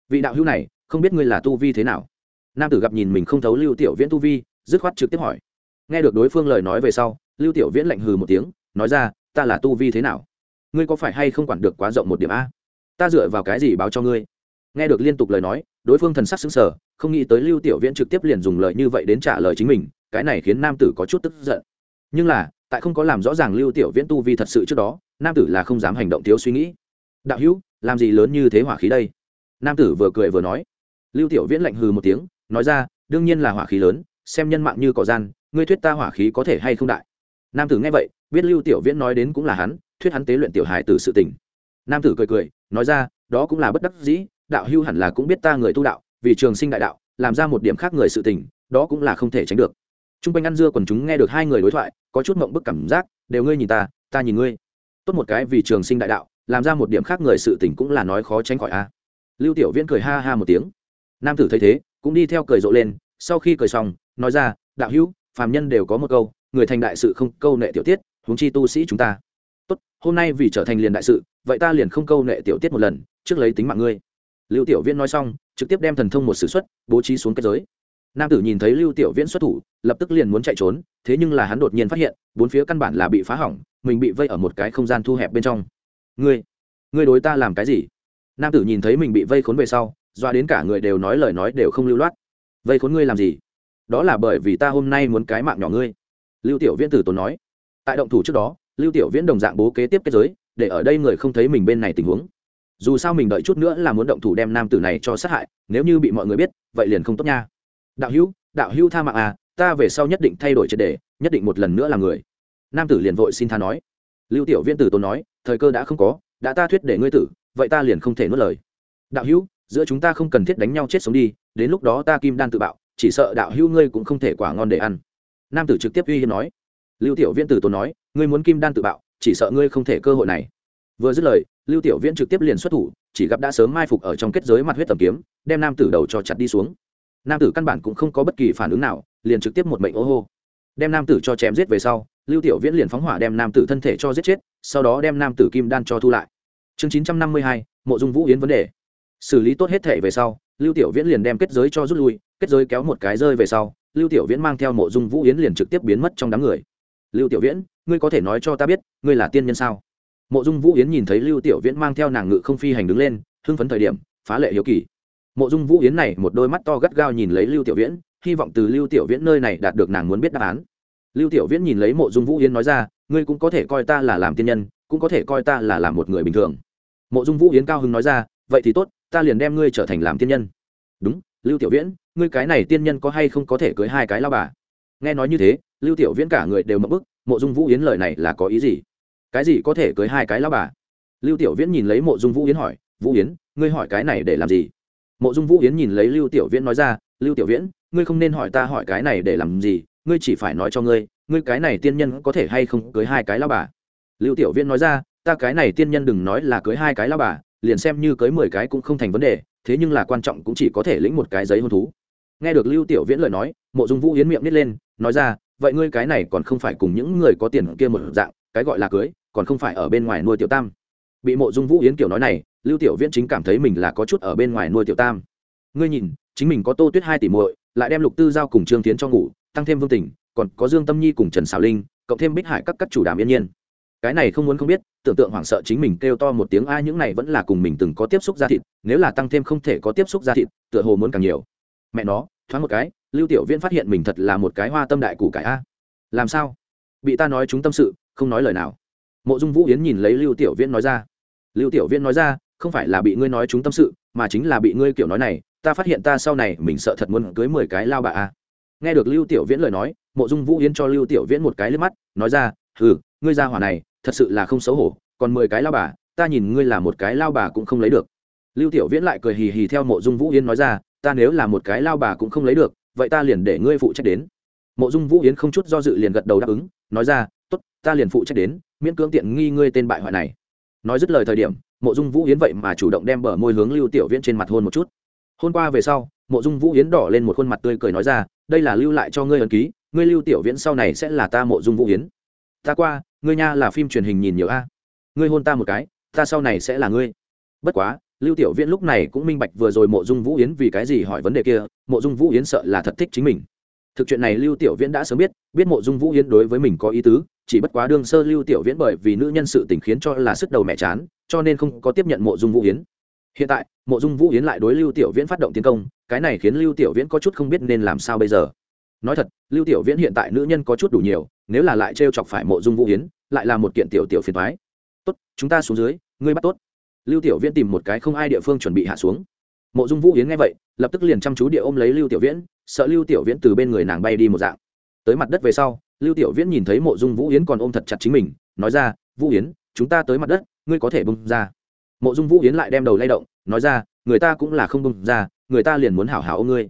Vị đạo hữu này, không biết ngươi là tu vi thế nào? Nam tử gặp nhìn mình không thấu lưu tiểu viễn tu vi, dứt khoát trực tiếp hỏi. Nghe được đối phương lời nói về sau, lưu tiểu viễn lạnh hừ một tiếng, nói ra, ta là tu vi thế nào? Ngươi có phải hay không quản được quá rộng một điểm a? Ta dựa vào cái gì báo cho ngươi? Nghe được liên tục lời nói, đối phương thần sắc xứng sở không nghĩ tới lưu tiểu viễn trực tiếp liền dùng lời như vậy đến trả lời chính mình, cái này khiến nam tử có chút tức giận. Nhưng là, tại không có làm rõ ràng lưu tiểu viễn tu vi thật sự trước đó, nam tử là không dám hành động thiếu suy nghĩ. Đạo hữu, làm gì lớn như thế hỏa khí đây? Nam tử vừa cười vừa nói. Lưu tiểu viễn lạnh hừ một tiếng, nói ra, đương nhiên là hỏa khí lớn, xem nhân mạng như cỏ gian, ngươi thuyết ta hỏa khí có thể hay không đại? Nam tử nghe vậy, biết lưu tiểu viễn nói đến cũng là hắn, thuyết hắn tế luyện tiểu hài từ sự tình. Nam tử cười cười, nói ra, đó cũng là bất đắc dĩ đạo hưu hẳn là cũng biết ta người tu đạo, vì trường sinh đại đạo, làm ra một điểm khác người sự tình, đó cũng là không thể tránh được. T r u n g quanh ăn dưa còn chúng nghe được hai người đối thoại, có chút mộng bức cảm giác, đều ngươi nhìn ta ta nhìn ngươi. Tốt một cái vì trường sinh đại đạo, làm ra một điểm khác người sự tình cũng là nói khó tránh khỏi a. Lưu tiểu viễn cười ha ha một tiếng. Nam tử thấy thế, cũng đi theo cười rộ lên, sau khi cười xong, nói ra, đạo hữu, phàm nhân đều có một câu, người thành đại sự không câu nệ tiểu tiết, huống chi tu sĩ chúng ta. Tốt, hôm nay vì trở thành liền đại sự, vậy ta liền không câu nệ tiểu tiết một lần, trước lấy tính mạng ngươi lưu tiểu viễn nói xong, trực tiếp đem thần thông một s ử x u ấ t bố trí xuống kết giới. Nam tử nhìn thấy lưu tiểu viễn xuất thủ, lập tức liền muốn chạy trốn, thế nhưng là hắn đột nhiên phát hiện, bốn phía căn bản là bị phá hỏng, mình bị vây ở một cái không gian thu hẹp bên trong. Ngươi ngươi đối ta làm cái gì? Nam tử nhìn thấy mình bị vây khốn về sau, doa đến cả người đều nói lời nói đều không lưu loát. Vây khốn ngươi làm gì? Đó là bởi vì ta hôm nay muốn cái mạng nhỏ ngươi. Lưu tiểu viễn tử tốn nói. Tại động thủ trước đó, lưu tiểu viễn đồng dạng bố kế tiếp kết giới, để ở đây người không thấy mình bên này tình huống dù sao mình đợi chút nữa là muốn động thủ đem nam tử này cho sát hại, nếu như bị mọi người biết, vậy liền không tốt nha. Đạo hữu đạo hữu tha mạng à ta về sau nhất định thay đổi triệt đề, nhất định một lần nữa là người. Nam tử liền vội xin tha nói. Lưu tiểu viên tử tôn nói, thời cơ đã không có, đã ta thuyết để ngươi tử, vậy ta liền không thể nuốt lời. Đạo hữu, giữa chúng ta không cần thiết đánh nhau chết sống đi, đến lúc đó ta kim đan tự bạo, chỉ sợ đạo hữu ngươi cũng không thể quả ngon để ăn. Nam tử trực tiếp uy hiếp nói. Lưu tiểu viên tử tôn nói, ngươi muốn kim đan tự bạo, chỉ sợ ngươi không thể cơ hội này. Vừa dứt lời lưu tiểu viễn trực tiếp liền xuất thủ, chỉ gặp đã sớm mai phục ở trong kết giới mặt huyết tầm kiếm, đem nam tử đầu cho chặt đi xuống. Nam tử căn bản cũng không có bất kỳ phản ứng nào, liền trực tiếp một mệnh ô hô. Đem nam tử cho chém giết về sau, lưu tiểu viễn liền phóng hỏa đem nam tử thân thể cho giết chết, sau đó đem nam tử kim đan cho thu lại. Chương chín trăm năm mươi hai, mộ dung vũ yến vấn đề. Xử lý tốt hết thể về sau, lưu tiểu viễn liền đem kết giới cho rút lui, kết giới kéo một cái rơi về sau, lưu tiểu viễn mang theo mộ dung vũ yến liền trực tiếp biến mất trong đám người. Lưu tiểu viễn, ngươi có thể nói cho ta biết, ngươi là tiên nhân sao? Mộ dung vũ yến nhìn thấy lưu tiểu viễn mang theo nàng ngự không phi hành đứng lên, hưng phấn thời điểm, phá lệ hiếu kỳ. Mộ dung vũ yến này một đôi mắt to gắt gao nhìn lấy lưu tiểu viễn, hy vọng từ lưu tiểu viễn nơi này đạt được nàng muốn biết đáp án. Lưu tiểu viễn nhìn lấy mộ dung vũ yến nói ra, ngươi cũng có thể coi ta là làm tiên nhân, cũng có thể coi ta là làm một người bình thường. Mộ dung vũ yến cao hưng nói ra, vậy thì tốt, ta liền đem ngươi trở thành làm tiên nhân. Đúng, lưu tiểu viễn, ngươi cái này tiên nhân có hay không có thể cưới hai cái lao bà? Nghe nói như thế, lưu tiểu viễn cả người đều mập bức, mộ dung vũ yến lời này là có ý gì? Cái gì có thể cưới hai cái lão bà? Lưu tiểu viễn nhìn lấy mộ dung vũ yến hỏi, vũ yến, ngươi hỏi cái này để làm gì? Mộ dung vũ yến nhìn lấy lưu tiểu viễn nói ra, lưu tiểu viễn, ngươi không nên hỏi ta hỏi cái này để làm gì, ngươi chỉ phải nói cho ngươi ngươi cái này tiên nhân có thể hay không cưới hai cái lao bà? Lưu tiểu viễn nói ra, ta cái này tiên nhân đừng nói là cưới hai cái lao bà, liền xem như cưới mười cái cũng không thành vấn đề, thế nhưng là quan trọng cũng chỉ có thể lĩnh một cái giấy hôn thú. Nghe được lưu tiểu viễn lời nói, mộ dung vũ yến miệng nít lên, nói ra, vậy ngươi cái này còn không phải cùng những người có tiền kia một dạng, cái gọi là cưới còn không phải ở bên ngoài nuôi tiểu tam. Bị mộ dung vũ yến kiểu nói này, lưu tiểu viễn chính cảm thấy mình là có chút ở bên ngoài nuôi tiểu tam. Ngươi nhìn, chính mình có tô tuyết hai tỷ muội, lại đem lục tư giao cùng trương tiến cho ngủ, tăng thêm vương tình còn có dương tâm nhi cùng trần xảo linh, cộng thêm bích hải các các chủ đàm yên nhiên. Cái này không muốn không biết, tưởng tượng hoảng sợ chính mình kêu to một tiếng, ai, những này vẫn là cùng mình từng có tiếp xúc ra thịt, nếu là tăng thêm không thể có tiếp xúc ra thịt, tựa hồ muốn càng nhiều. Mẹ nó, thoáng một cái, lưu tiểu viễn phát hiện mình thật là một cái hoa tâm đại củ cải a. Làm sao? Bị ta nói chúng tâm sự, không nói lời nào mộ dung vũ yến nhìn lấy lưu tiểu viễn nói ra. Lưu tiểu viễn nói ra, không phải là bị ngươi nói chúng tâm sự, mà chính là bị ngươi kiểu nói này, ta phát hiện ta sau này mình sợ thật muốn cưới mười cái lao bà a. Nghe được lưu tiểu viễn lời nói, mộ dung vũ yến cho lưu tiểu viễn một cái liếc mắt, nói ra ừ ngươi ra hỏa này, thật sự là không xấu hổ, còn mười cái lao bà, ta nhìn ngươi là một cái lao bà cũng không lấy được. Lưu tiểu viễn lại cười hì hì theo mộ dung vũ yến nói ra, ta nếu là một cái lao bà cũng không lấy được, vậy ta liền để ngươi phụ trách đến. Mộ dung vũ yến không chút do dự liền gật đầu đáp ứng, nói ra, tốt, ta liền phụ trách đến miễn cưỡng tiện nghi ngươi tên bại hoại này. Nói dứt lời thời điểm, mộ dung vũ yến vậy mà chủ động đem bờ môi hướng lưu tiểu viễn trên mặt hôn một chút. Hôn qua về sau, mộ dung vũ yến đỏ lên một khuôn mặt tươi cười nói ra, đây là lưu lại cho ngươi ấn ký, ngươi lưu tiểu viễn sau này sẽ là ta mộ dung vũ yến. Ta qua, ngươi nha là phim truyền hình nhìn nhiều a. Ngươi hôn ta một cái, ta sau này sẽ là ngươi. Bất quá, lưu tiểu viễn lúc này cũng minh bạch vừa rồi mộ dung vũ yến vì cái gì hỏi vấn đề kia, mộ dung vũ yến sợ là thật thích chính mình. Thực chuyện này lưu tiểu viễn đã sớm biết biết mộ dung vũ yến đối với mình có ý tứ chỉ bất quá đương sơ lưu tiểu viễn bởi vì nữ nhân sự tình khiến cho là sức đầu mẹ chán, cho nên không có tiếp nhận mộ dung vũ yến. Hiện tại, mộ dung vũ yến lại đối lưu tiểu viễn phát động tiến công, cái này khiến lưu tiểu viễn có chút không biết nên làm sao bây giờ. Nói thật, lưu tiểu viễn hiện tại nữ nhân có chút đủ nhiều, nếu là lại t chọc phải mộ dung vũ yến, lại là một kiện tiểu tiểu phiền thoái tốt, chúng ta xuống dưới, ngươi bắt tốt. Lưu tiểu viễn tìm một cái không ai địa phương chuẩn bị hạ xuống. Mộ dung vũ yến nghe vậy, lập tức liền chăm chú địa ôm lấy lưu tiểu viễn, sợ lưu tiểu viễn từ bên người nàng bay đi một dạng. Tới mặt đất về sau lưu tiểu viễn nhìn thấy mộ dung vũ yến còn ôm thật chặt chính mình, nói ra, vũ yến, chúng ta tới mặt đất, ngươi có thể bung ra. Mộ dung vũ yến lại đem đầu lay động, nói ra, người ta cũng là không bung ra, người ta liền muốn hảo hảo ôm ngươi.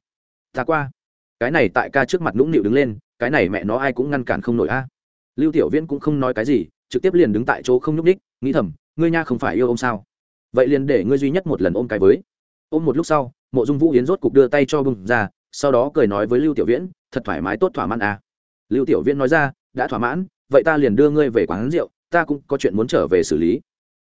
Ta qua. Cái này tại ca trước mặt nũng nịu đứng lên, cái này mẹ nó ai cũng ngăn cản không nổi a. Lưu tiểu viễn cũng không nói cái gì, trực tiếp liền đứng tại chỗ không nhúc ních nghĩ thầm, ngươi nha không phải yêu ông sao? Vậy liền để ngươi duy nhất một lần ôm cái với. Ôm một lúc sau, mộ dung vũ yến rốt cục đưa tay cho bung ra, sau đó cười nói với lưu tiểu viễn, thật thoải mái, tốt thỏa mãn à lưu tiểu viễn nói ra, đã thỏa mãn, vậy ta liền đưa ngươi về quán rượu, ta cũng có chuyện muốn trở về xử lý.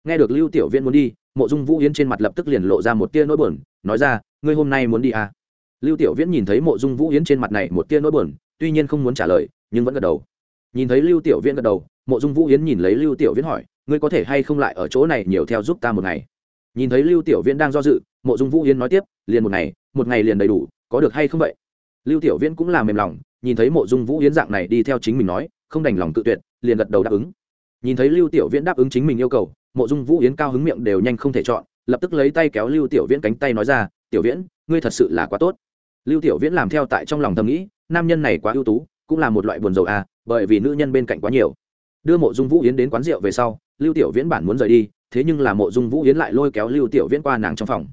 Nghe được lưu tiểu viễn muốn đi, mộ dung vũ yến trên mặt lập tức liền lộ ra một tia nỗi buồn, nói ra, ngươi hôm nay muốn đi à. lưu tiểu viễn nhìn thấy mộ dung vũ yến trên mặt này một tia nỗi buồn, tuy nhiên không muốn trả lời, nhưng vẫn gật đầu. Nhìn thấy lưu tiểu viễn gật đầu, mộ dung vũ yến nhìn lấy lưu tiểu viễn hỏi, ngươi có thể hay không lại ở chỗ này nhiều theo giúp ta một ngày? Nhìn thấy lưu tiểu viễn đang do dự, mộ dung vũ yến nói tiếp, liền một ngày một ngày liền đầy đủ, có được hay không vậy? Lưu tiểu viễn cũng là mềm lòng nhìn thấy mộ dung vũ yến dạng này đi theo chính mình nói, không đành lòng tự tuyệt, liền gật đầu đáp ứng. Nhìn thấy lưu tiểu viễn đáp ứng chính mình yêu cầu, mộ dung vũ yến cao hứng miệng đều nhanh không thể chọn, lập tức lấy tay kéo lưu tiểu viễn cánh tay nói ra, tiểu viễn, ngươi thật sự là quá tốt. Lưu tiểu viễn làm theo tại trong lòng thầm nghĩ, nam nhân này quá ưu tú, cũng là một loại buồn rầu à bởi vì nữ nhân bên cạnh quá nhiều. Đưa mộ dung vũ yến đến quán rượu về sau, lưu tiểu viễn bản muốn rời đi, thế nhưng là mộ dung vũ yến lại lôi kéo lưu tiểu viễn qua nàng trong phòng.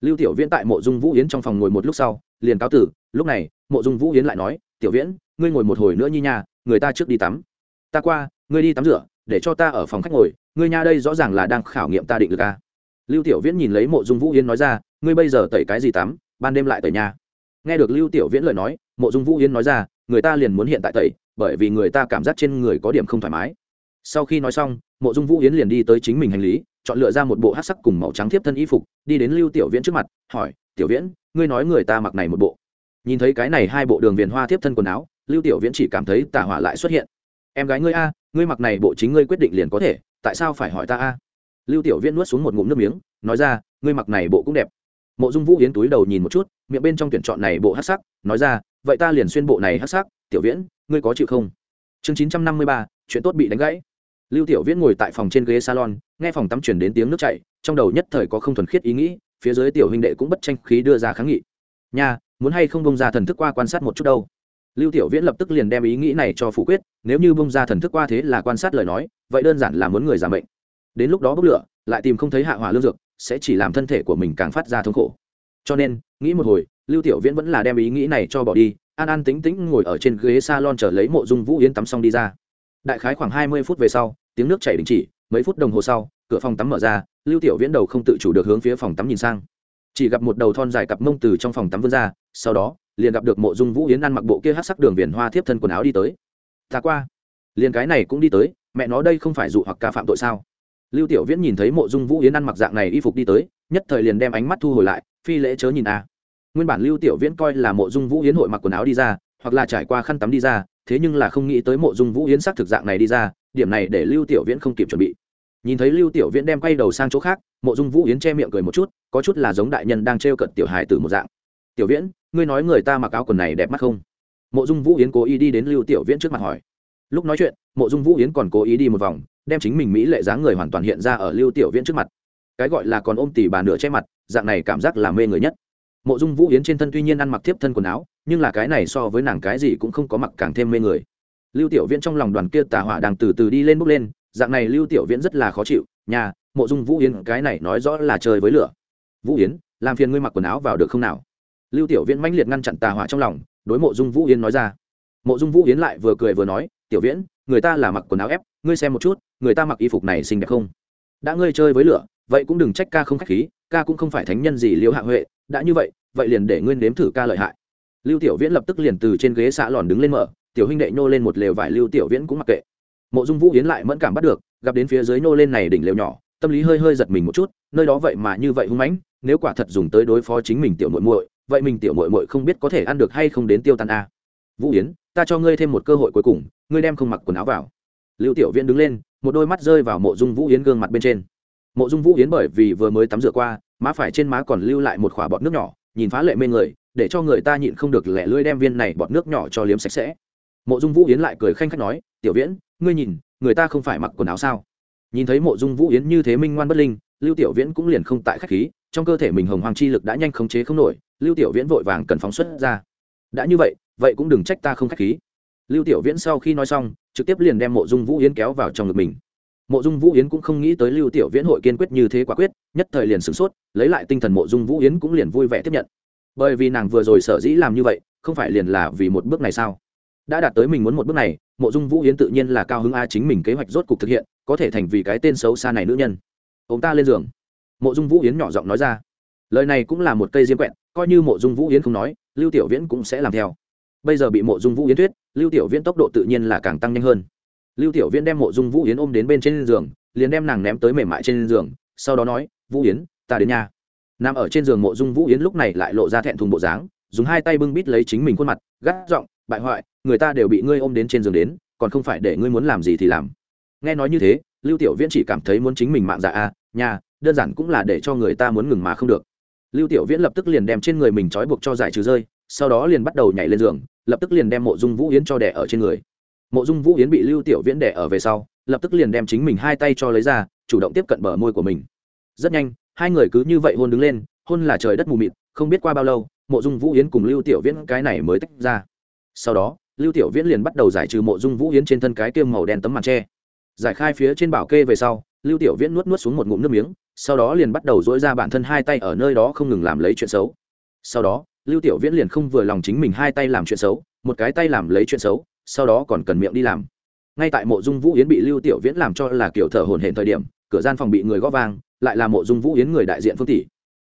Lưu tiểu viễn tại mộ dung vũ yến trong phòng ngồi một lúc sau, liền cáo tử, lúc này, mộ dung vũ yến lại nói tiểu viễn, ngươi ngồi một hồi nữa như nhà người ta trước đi tắm. Ta qua, ngươi đi tắm rửa, để cho ta ở phòng khách ngồi, ngươi nha đây rõ ràng là đang khảo nghiệm ta định lực a. Lưu tiểu viễn nhìn lấy mộ dung vũ yến nói ra, ngươi bây giờ tẩy cái gì tắm, ban đêm lại tẩy nhà nghe được lưu tiểu viễn lời nói, mộ dung vũ yến nói ra, người ta liền muốn hiện tại tẩy, bởi vì người ta cảm giác trên người có điểm không thoải mái. Sau khi nói xong, mộ dung vũ yến liền đi tới chính mình hành lý, chọn lựa ra một bộ hát sắc cùng màu trắng thiếp thân y phục, đi đến lưu tiểu viễn trước mặt, hỏi, tiểu viễn, ngươi nói người ta mặc này một bộ nhìn thấy cái này hai bộ đường viền hoa tiếp thân quần áo, lưu tiểu viễn chỉ cảm thấy tả hỏa lại xuất hiện. Em gái ngươi a, ngươi mặc này bộ chính ngươi quyết định liền có thể, tại sao phải hỏi ta a? Lưu tiểu viễn nuốt xuống một ngụm nước miếng, nói ra, ngươi mặc này bộ cũng đẹp. Mộ dung vũ yến túi đầu nhìn một chút, miệng bên trong tuyển chọn này bộ hát sắc, nói ra, vậy ta liền xuyên bộ này hát sắc, tiểu viễn, ngươi có chịu không? Chương chín trăm năm mươi ba, chuyện tốt bị đánh gãy. Lưu tiểu viễn ngồi tại phòng trên ghế salon, nghe phòng tắm chuyển đến tiếng nước chảy, trong đầu nhất thời có không thuần khiết ý nghĩ, phía dưới tiểu huynh đệ cũng bất tranh khí đưa ra kháng nghị. Nha muốn hay không bông ra thần thức qua quan sát một chút đâu. Lưu tiểu viễn lập tức liền đem ý nghĩ này cho phủ quyết, nếu như bông ra thần thức qua thế là quan sát lời nói, vậy đơn giản là muốn người giảm bệnh đến lúc đó bốc lửa, lại tìm không thấy hạ hỏa lương dược, sẽ chỉ làm thân thể của mình càng phát ra thống khổ. Cho nên, nghĩ một hồi, lưu tiểu viễn vẫn là đem ý nghĩ này cho bỏ đi, an an tính tính ngồi ở trên ghế salon chờ lấy mộ dung vũ yến tắm xong đi ra. Đại khái khoảng hai mươi phút về sau, tiếng nước chảy đình chỉ, mấy phút đồng hồ sau, cửa phòng tắm mở ra, lưu tiểu viễn đầu không tự chủ được hướng phía phòng tắm nhìn sang chỉ gặp một đầu thon dài cặp mông từ trong phòng tắm vươn ra, sau đó, liền gặp được mộ dung vũ yến ăn mặc bộ kia hát sắc đường viền hoa thiếp thân quần áo đi tới. Ta qua. Liền cái này cũng đi tới, mẹ nó đây không phải dụ hoặc ca phạm tội sao? Lưu tiểu viễn nhìn thấy mộ dung vũ yến ăn mặc dạng này y phục đi tới, nhất thời liền đem ánh mắt thu hồi lại, phi lễ chớ nhìn a. Nguyên bản lưu tiểu viễn coi là mộ dung vũ yến hội mặc quần áo đi ra, hoặc là trải qua khăn tắm đi ra, thế nhưng là không nghĩ tới mộ dung vũ yến sắc thực dạng này đi ra, điểm này để lưu tiểu viễn không kịp chuẩn bị nhìn thấy lưu tiểu viễn đem quay đầu sang chỗ khác, mộ dung vũ yến che miệng cười một chút, có chút là giống đại nhân đang trêu cận tiểu hài từ một dạng. Tiểu viễn, ngươi nói người ta mặc áo quần này đẹp mắt không? Mộ dung vũ yến cố ý đi đến lưu tiểu viễn trước mặt hỏi. Lúc nói chuyện, mộ dung vũ yến còn cố ý đi một vòng, đem chính mình mỹ lệ dáng người hoàn toàn hiện ra ở lưu tiểu viễn trước mặt. Cái gọi là còn ôm tỉ bà nửa che mặt, dạng này cảm giác là mê người nhất. Mộ dung vũ yến trên thân tuy nhiên ăn mặc tiếp thân quần áo, nhưng là cái này so với nàng cái gì cũng không có mặc càng thêm mê người. Lưu tiểu viễn trong lòng đoàn kia tà hỏa đang từ từ đi lên bốc lên dạng này lưu tiểu viễn rất là khó chịu, nhà, mộ dung vũ yến, cái này nói rõ là chơi với lửa. Vũ yến, làm phiền ngươi mặc quần áo vào được không nào? Lưu tiểu viễn mãnh liệt ngăn chặn tà hỏa trong lòng, đối mộ dung vũ yến nói ra. Mộ dung vũ yến lại vừa cười vừa nói, tiểu viễn, người ta là mặc quần áo ép, ngươi xem một chút, người ta mặc y phục này xinh đẹp không? Đã ngươi chơi với lửa, vậy cũng đừng trách ca không khách khí, ca cũng không phải thánh nhân gì liễu hạ huệ, đã như vậy vậy liền để ngươi nếm thử ca lợi hại. Lưu tiểu viễn lập tức liền từ trên ghế xạ lòn đứng lên mở, tiểu huynh đệ nhô lên một lều vải lưu tiểu viễn cũng mặc kệ mộ dung vũ yến lại mẫn cảm bắt được, gặp đến phía dưới nô lên này đỉnh lều nhỏ, tâm lý hơi hơi giật mình một chút, nơi đó vậy mà như vậy hung mãnh, nếu quả thật dùng tới đối phó chính mình tiểu muội muội, vậy mình tiểu muội muội không biết có thể ăn được hay không đến tiêu tan a. Vũ yến, ta cho ngươi thêm một cơ hội cuối cùng, ngươi đem không mặc quần áo vào. Lưu tiểu viễn đứng lên, một đôi mắt rơi vào mộ dung vũ yến gương mặt bên trên. Mộ dung vũ yến bởi vì vừa mới tắm rửa qua, má phải trên má còn lưu lại một khỏa bọt nước nhỏ, nhìn phá lệ mê người, để cho người ta nhịn không được lẻ lưỡi đem viên này bọt nước nhỏ cho liếm sạch sẽ mộ dung vũ yến lại cười khanh khách nói, tiểu viễn, ngươi nhìn, người ta không phải mặc quần áo sao? Nhìn thấy mộ dung vũ yến như thế minh ngoan bất linh, lưu tiểu viễn cũng liền không tại khách khí, trong cơ thể mình hồng hoàng chi lực đã nhanh khống chế không nổi, lưu tiểu viễn vội vàng cần phóng xuất ra. Đã như vậy vậy cũng đừng trách ta không khách khí. Lưu tiểu viễn sau khi nói xong, trực tiếp liền đem mộ dung vũ yến kéo vào trong ngực mình. Mộ dung vũ yến cũng không nghĩ tới lưu tiểu viễn hội kiên quyết như thế quả quyết, nhất thời liền sửng sốt, lấy lại tinh thần mộ dung vũ yến cũng liền vui vẻ tiếp nhận. Bởi vì nàng vừa rồi sở dĩ làm như vậy, không phải liền là vì một bước này sao? Đã đạt tới mình muốn một bước này, mộ dung vũ yến tự nhiên là cao hứng a chính mình kế hoạch rốt cục thực hiện, có thể thành vì cái tên xấu xa này nữ nhân. Ông ta lên giường. Mộ dung vũ yến nhỏ giọng nói ra. Lời này cũng là một cây diêm quẹn coi như mộ dung vũ yến không nói, lưu tiểu viễn cũng sẽ làm theo. Bây giờ bị mộ dung vũ yến thuyết, lưu tiểu viễn tốc độ tự nhiên là càng tăng nhanh hơn. Lưu tiểu viễn đem mộ dung vũ yến ôm đến bên trên giường, liền đem nàng ném tới mềm mại trên giường, sau đó nói, vũ yến, ta đến nhà. Nằm ở trên giường mộ dung vũ yến lúc này lại lộ ra thẹn thùng bộ dáng, dùng hai tay bưng bít lấy chính mình khuôn mặt, gắt giọng bại hoại người ta đều bị ngươi ôm đến trên giường đến còn không phải để ngươi muốn làm gì thì làm. Nghe nói như thế lưu tiểu viễn chỉ cảm thấy muốn chính mình mạng dạ a à, nhà đơn giản cũng là để cho người ta muốn ngừng mà không được. Lưu tiểu viễn lập tức liền đem trên người mình trói buộc cho giải trừ rơi sau đó liền bắt đầu nhảy lên giường lập tức liền đem mộ dung vũ yến cho đẻ ở trên người. Mộ dung vũ yến bị lưu tiểu viễn đẻ ở về sau lập tức liền đem chính mình hai tay cho lấy ra chủ động tiếp cận bờ môi của mình. Rất nhanh hai người cứ như vậy hôn đứng lên hôn là trời đất mù mịt không biết qua bao lâu mộ dung vũ yến cùng lưu tiểu viễn cái này mới tách ra sau đó, lưu tiểu viễn liền bắt đầu giải trừ mộ dung vũ yến trên thân cái kiêm màu đen tấm màn tre giải khai phía trên bảo kê về sau, lưu tiểu viễn nuốt nuốt xuống một ngụm nước miếng, sau đó liền bắt đầu dỗi ra bản thân hai tay ở nơi đó không ngừng làm lấy chuyện xấu. Sau đó, lưu tiểu viễn liền không vừa lòng chính mình hai tay làm chuyện xấu, một cái tay làm lấy chuyện xấu, sau đó còn cần miệng đi làm. Ngay tại mộ dung vũ yến bị lưu tiểu viễn làm cho là kiểu thở hồn hển thời điểm, cửa gian phòng bị người gõ vang, lại là mộ dung vũ yến người đại diện phương tỷ.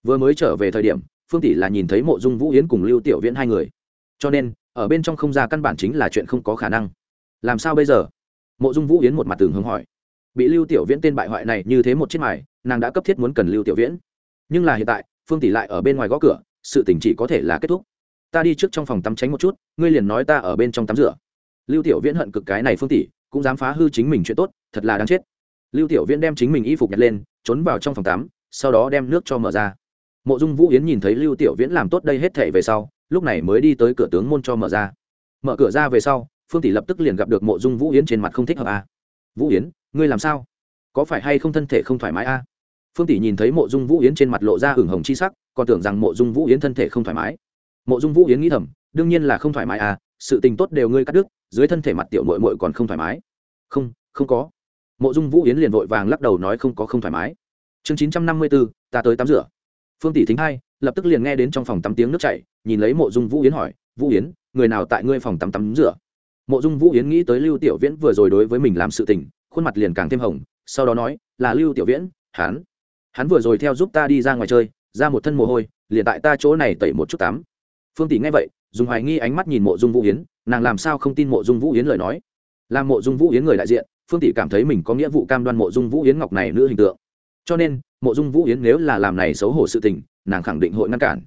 Vừa mới trở về thời điểm, phương tỷ là nhìn thấy mộ dung vũ yến cùng lưu tiểu viễn hai người. Cho nên ở bên trong không ra căn bản chính là chuyện không có khả năng. Làm sao bây giờ? Mộ dung vũ yến một mặt tường hướng hỏi. Bị lưu tiểu viễn tên bại hoại này như thế một chiếc mài, nàng đã cấp thiết muốn cần lưu tiểu viễn. Nhưng là hiện tại, phương tỷ lại ở bên ngoài gõ cửa, sự tình chỉ có thể là kết thúc. Ta đi trước trong phòng tắm tránh một chút, ngươi liền nói ta ở bên trong tắm rửa. Lưu tiểu viễn hận cực cái này phương tỷ, cũng dám phá hư chính mình chuyện tốt, thật là đáng chết. Lưu tiểu viễn đem chính mình y phục nhặt lên, trốn vào trong phòng tắm, sau đó đem nước cho mở ra. Mộ dung vũ yến nhìn thấy lưu tiểu viễn làm tốt đây hết thể về sau lúc này mới đi tới cửa tướng môn cho mở ra. Mở cửa ra về sau, phương tỷ lập tức liền gặp được mộ dung vũ yến trên mặt không thích hợp a à. vũ yến, ngươi làm sao? Có phải hay không thân thể không thoải mái a à? phương tỷ nhìn thấy mộ dung vũ yến trên mặt lộ ra hửng hồng chi sắc, còn tưởng rằng mộ dung vũ yến thân thể không thoải mái. Mộ dung vũ yến nghĩ thầm, đương nhiên là không thoải mái à sự tình tốt đều ngươi cắt đứt, dưới thân thể mặt tiểu mội mội còn không thoải mái. Không không có. Mộ dung vũ yến liền vội vàng lắc đầu nói không có không thoải mái. Chương chín trăm năm mươi bốn, ta tới tắm rửa. Phương tỷ thính hai lập tức liền nghe đến trong phòng tắm tiếng nước chảy, nhìn lấy mộ dung vũ yến hỏi, vũ yến, người nào tại ngươi phòng tắm tắm rửa? Mộ dung vũ yến nghĩ tới lưu tiểu viễn vừa rồi đối với mình làm sự tình, khuôn mặt liền càng thêm hồng, sau đó nói, là lưu tiểu viễn, hắn hắn vừa rồi theo giúp ta đi ra ngoài chơi, ra một thân mồ hôi, liền tại ta chỗ này tẩy một chút tắm. Phương tỷ nghe vậy, dùng hoài nghi ánh mắt nhìn mộ dung vũ yến, nàng làm sao không tin mộ dung vũ yến lời nói? Làm mộ dung vũ yến người đại diện, phương tỷ cảm thấy mình có nghĩa vụ cam đoan mộ dung vũ yến ngọc này nữ hình tượng. Cho nên, mộ dung vũ yến nếu là làm này xấu hổ sự tình nàng khẳng định hội ngăn cản.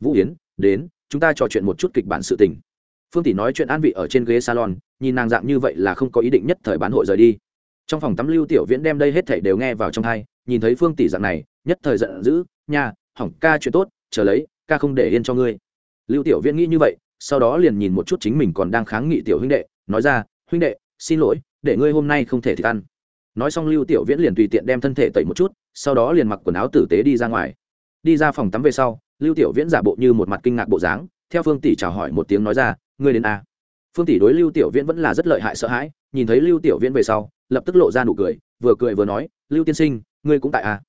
Vũ yến, đến, chúng ta trò chuyện một chút kịch bản sự tình. Phương tỷ nói chuyện an vị ở trên ghế salon, nhìn nàng dạng như vậy là không có ý định nhất thời bán hội rời đi. Trong phòng tắm lưu tiểu viễn đem đây hết thảy đều nghe vào trong thai nhìn thấy phương tỷ dạng này, nhất thời giận dữ, nha, hỏng ca chuyện tốt, chờ lấy, ca không để yên cho ngươi. Lưu tiểu viễn nghĩ như vậy, sau đó liền nhìn một chút chính mình còn đang kháng nghị tiểu huynh đệ, nói ra, huynh đệ, xin lỗi, để ngươi hôm nay không thể thì ăn. Nói xong lưu tiểu viễn liền tùy tiện đem thân thể tẩy một chút, sau đó liền mặc quần áo tử tế đi ra ngoài đi ra phòng tắm về sau, lưu tiểu viễn giả bộ như một mặt kinh ngạc bộ dáng, theo phương tỷ chào hỏi một tiếng nói ra, ngươi đến a? Phương tỷ đối lưu tiểu viễn vẫn là rất lợi hại sợ hãi, nhìn thấy lưu tiểu viễn về sau, lập tức lộ ra nụ cười, vừa cười vừa nói, lưu tiên sinh, ngươi cũng tại a?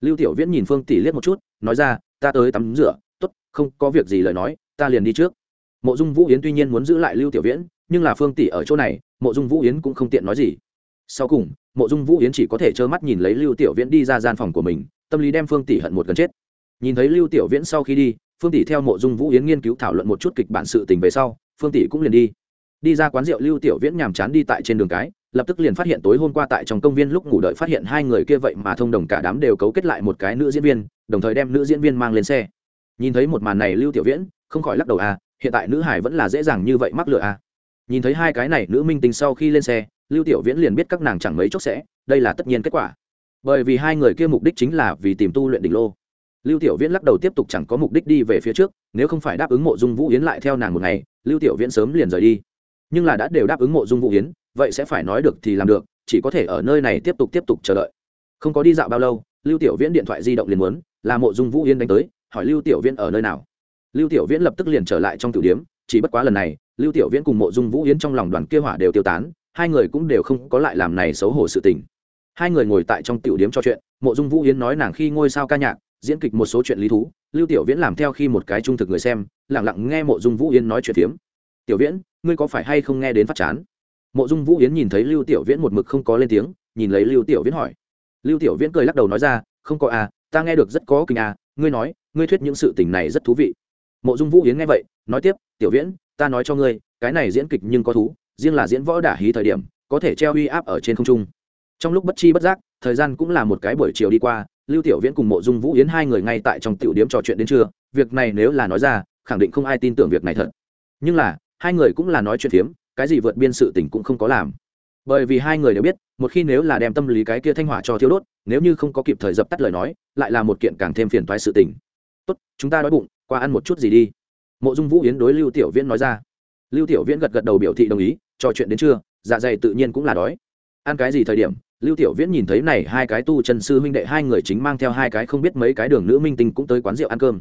Lưu tiểu viễn nhìn phương tỷ liếc một chút, nói ra, ta tới tắm rửa, tốt, không có việc gì lời nói, ta liền đi trước. Mộ dung vũ yến tuy nhiên muốn giữ lại lưu tiểu viễn, nhưng là phương tỷ ở chỗ này, mộ dung vũ yến cũng không tiện nói gì. Sau cùng, mộ dung vũ yến chỉ có thể trơ mắt nhìn lấy lưu tiểu viễn đi ra gian phòng của mình, tâm lý đem phương tỷ hận một gần chết nhìn thấy lưu tiểu viễn sau khi đi, phương tỷ theo mộ dung vũ yến nghiên cứu thảo luận một chút kịch bản sự tình về sau, phương tỷ cũng liền đi. Đi ra quán rượu, lưu tiểu viễn nhàm chán đi tại trên đường cái, lập tức liền phát hiện tối hôm qua tại trong công viên lúc ngủ đợi phát hiện hai người kia vậy mà thông đồng cả đám đều cấu kết lại một cái nữ diễn viên, đồng thời đem nữ diễn viên mang lên xe. Nhìn thấy một màn này, lưu tiểu viễn không khỏi lắc đầu à hiện tại nữ hải vẫn là dễ dàng như vậy mắc lừa à. Nhìn thấy hai cái này nữ minh tinh sau khi lên xe, lưu tiểu viễn liền biết các nàng chẳng mấy chốc sẽ, đây là tất nhiên kết quả. Bởi vì hai người kia mục đích chính là vì tìm tu luyện đỉnh lô lưu tiểu viễn lắc đầu tiếp tục chẳng có mục đích đi về phía trước, nếu không phải đáp ứng mộ dung vũ yến lại theo nàng một ngày, lưu tiểu viễn sớm liền rời đi. Nhưng là đã đều đáp ứng mộ dung vũ yến, vậy sẽ phải nói được thì làm được, chỉ có thể ở nơi này tiếp tục tiếp tục chờ đợi. Không có đi dạo bao lâu, lưu tiểu viễn điện thoại di động liền muốn, là mộ dung vũ yến đánh tới, hỏi lưu tiểu viễn ở nơi nào. Lưu tiểu viễn lập tức liền trở lại trong tiểu điếm chỉ bất quá lần này, lưu tiểu viễn cùng mộ dung vũ yến trong lòng đoàn kia hỏa đều tiêu tán, hai người cũng đều không có lại làm này xấu hổ sự tình. Hai người ngồi tại trong tiểu điếm trò chuyện, mộ dung vũ yến nói nàng khi ngôi sao ca nhạc diễn kịch một số chuyện lý thú, lưu tiểu viễn làm theo khi một cái trung thực người xem lẳng lặng nghe mộ dung vũ yến nói chuyện phiếm. Tiểu viễn, ngươi có phải hay không nghe đến phát chán? Mộ dung vũ yến nhìn thấy lưu tiểu viễn một mực không có lên tiếng, nhìn lấy lưu tiểu viễn hỏi. Lưu tiểu viễn cười lắc đầu nói ra, không có à ta nghe được rất có kinh à ngươi nói, ngươi thuyết những sự tình này rất thú vị. Mộ dung vũ yến nghe vậy, nói tiếp, tiểu viễn, ta nói cho ngươi, cái này diễn kịch nhưng có thú, riêng là diễn võ đả hí thời điểm, có thể treo uy áp ở trên không trung. Trong lúc bất chi bất giác, thời gian cũng là một cái buổi chiều đi qua lưu tiểu viễn cùng mộ dung vũ yến hai người ngay tại trong tiểu điếm trò chuyện đến trưa, việc này nếu là nói ra, khẳng định không ai tin tưởng việc này thật. Nhưng là, hai người cũng là nói chuyện phiếm, cái gì vượt biên sự tình cũng không có làm. Bởi vì hai người đều biết, một khi nếu là đem tâm lý cái kia thanh hỏa cho thiếu đốt, nếu như không có kịp thời dập tắt lời nói, lại là một kiện càng thêm phiền toái sự tình. Tốt, chúng ta đói bụng, qua ăn một chút gì đi. Mộ dung vũ yến đối lưu tiểu viễn nói ra. Lưu tiểu viễn gật gật đầu biểu thị đồng ý, trò chuyện đến trưa dạ dày tự nhiên cũng là đói. Ăn cái gì thời điểm lưu tiểu viễn nhìn thấy này hai cái tu chân sư huynh đệ, hai người chính mang theo hai cái không biết mấy cái đường nữ minh tinh cũng tới quán rượu ăn cơm.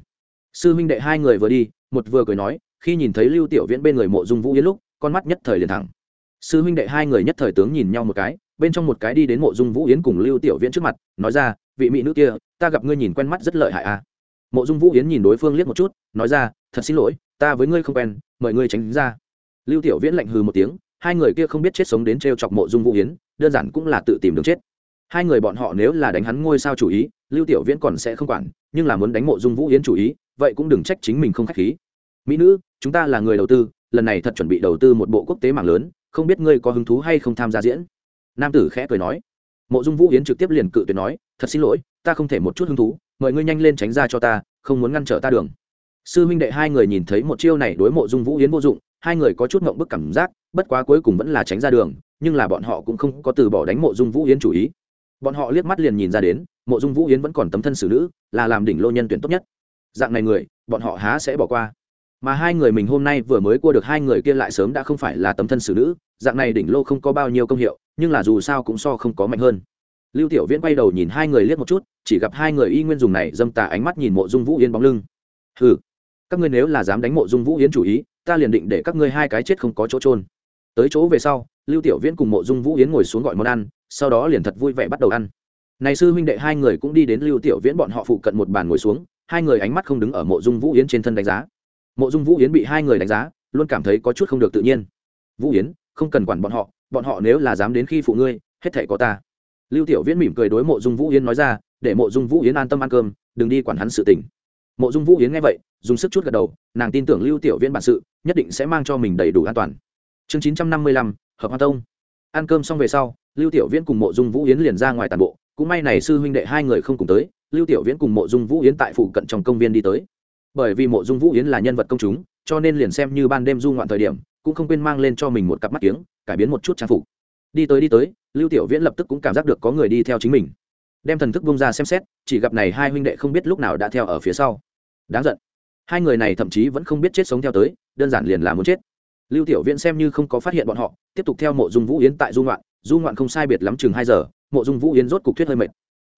Sư huynh đệ hai người vừa đi, một vừa cười nói, khi nhìn thấy lưu tiểu viễn bên người mộ dung vũ yến lúc, con mắt nhất thời liền thẳng. Sư huynh đệ hai người nhất thời tướng nhìn nhau một cái, bên trong một cái đi đến mộ dung vũ yến cùng lưu tiểu viễn trước mặt, nói ra, vị mỹ nữ kia, ta gặp ngươi nhìn quen mắt rất lợi hại à. Mộ dung vũ yến nhìn đối phương liếc một chút, nói ra, thật xin lỗi, ta với ngươi không quen, mời ngươi tránh ra. Lưu tiểu viễn lạnh hừ một tiếng hai người kia không biết chết sống đến t chọc mộ dung vũ yến đơn giản cũng là tự tìm đường chết. Hai người bọn họ nếu là đánh hắn ngôi sao chủ ý, lưu tiểu viễn còn sẽ không quản, nhưng là muốn đánh mộ dung vũ yến chủ ý, vậy cũng đừng trách chính mình không k h á c h khí. Mỹ nữ, chúng ta là người đầu tư, lần này thật chuẩn bị đầu tư một bộ quốc tế mạng lớn, không biết ngươi có hứng thú hay không tham gia diễn? Nam tử khẽ cười nói. Mộ dung vũ yến trực tiếp liền cự tuyệt nói, thật xin lỗi, ta không thể một chút hứng thú, mời ngươi nhanh lên tránh ra cho ta, không muốn ngăn trở ta đường. Sư huynh đệ hai người nhìn thấy một chiêu này đối mộ dung vũ yến vô dụng, hai người có chút ngộng bức cảm giác bất quá cuối cùng vẫn là tránh ra đường, nhưng là bọn họ cũng không có từ bỏ đánh mộ dung vũ yến chủ ý. Bọn họ liếc mắt liền nhìn ra đến, mộ dung vũ yến vẫn còn tấm thân xử nữ, là làm đỉnh lô nhân tuyển tốt nhất. Dạng này người, bọn họ há sẽ bỏ qua. Mà hai người mình hôm nay vừa mới cua được hai người kia lại sớm đã không phải là tấm thân xử nữ, dạng này đỉnh lô không có bao nhiêu công hiệu, nhưng là dù sao cũng so không có mạnh hơn. Lưu tiểu viễn quay đầu nhìn hai người liếc một chút, chỉ gặp hai người y nguyên dùng này dâm tà ánh mắt nhìn mộ dung vũ Yến bóng lưng. Hừ, các ngươi nếu là dám đánh mộ dung vũ yến chủ ý, ta liền định để các ngươi hai cái chết không có chỗ trôn tới chỗ về sau, lưu tiểu viễn cùng mộ dung vũ yến ngồi xuống gọi món ăn, sau đó liền thật vui vẻ bắt đầu ăn. Này sư huynh đệ hai người cũng đi đến lưu tiểu viễn bọn họ phụ cận một bàn ngồi xuống, hai người ánh mắt không đứng ở mộ dung vũ yến trên thân đánh giá. Mộ dung vũ yến bị hai người đánh giá, luôn cảm thấy có chút không được tự nhiên. Vũ yến, không cần quản bọn họ bọn họ nếu là dám đến khi phụ ngươi, hết thể có ta. Lưu tiểu viễn mỉm cười đối mộ dung vũ yến nói ra, để mộ dung vũ yến an tâm ăn cơm, đừng đi quản hắn sự tình. Mộ dung vũ yến nghe vậy, dùng sức chút gật đầu, nàng tin tưởng lưu tiểu viễn bản sự, nhất định sẽ mang cho mình đầy đủ an toàn chương chín trăm năm mươi lăm, hợp hoa tông. Ăn cơm xong về sau, lưu tiểu viễn cùng mộ dung vũ yến liền ra ngoài tàn bộ. Cũng may này sư huynh đệ hai người không cùng tới, lưu tiểu viễn cùng mộ dung vũ yến tại phụ cận trong công viên đi tới. Bởi vì mộ dung vũ yến là nhân vật công chúng, cho nên liền xem như ban đêm du ngoạn thời điểm, cũng không quên mang lên cho mình một cặp mắt kiếng, cải biến một chút trang phục. Đi tới đi tới, lưu tiểu viễn lập tức cũng cảm giác được có người đi theo chính mình. Đem thần thức bung ra xem xét, chỉ gặp này hai huynh đệ không biết lúc nào đã theo ở phía sau. Đáng giận. Hai người này thậm chí vẫn không biết chết sống theo tới, đơn giản liền là muốn chết lưu tiểu viễn xem như không có phát hiện bọn họ, tiếp tục theo mộ dung vũ yến tại du ngoạn. Du ngoạn không sai biệt lắm chừng hai giờ, mộ dung vũ yến rốt cục thuyết hơi mệt.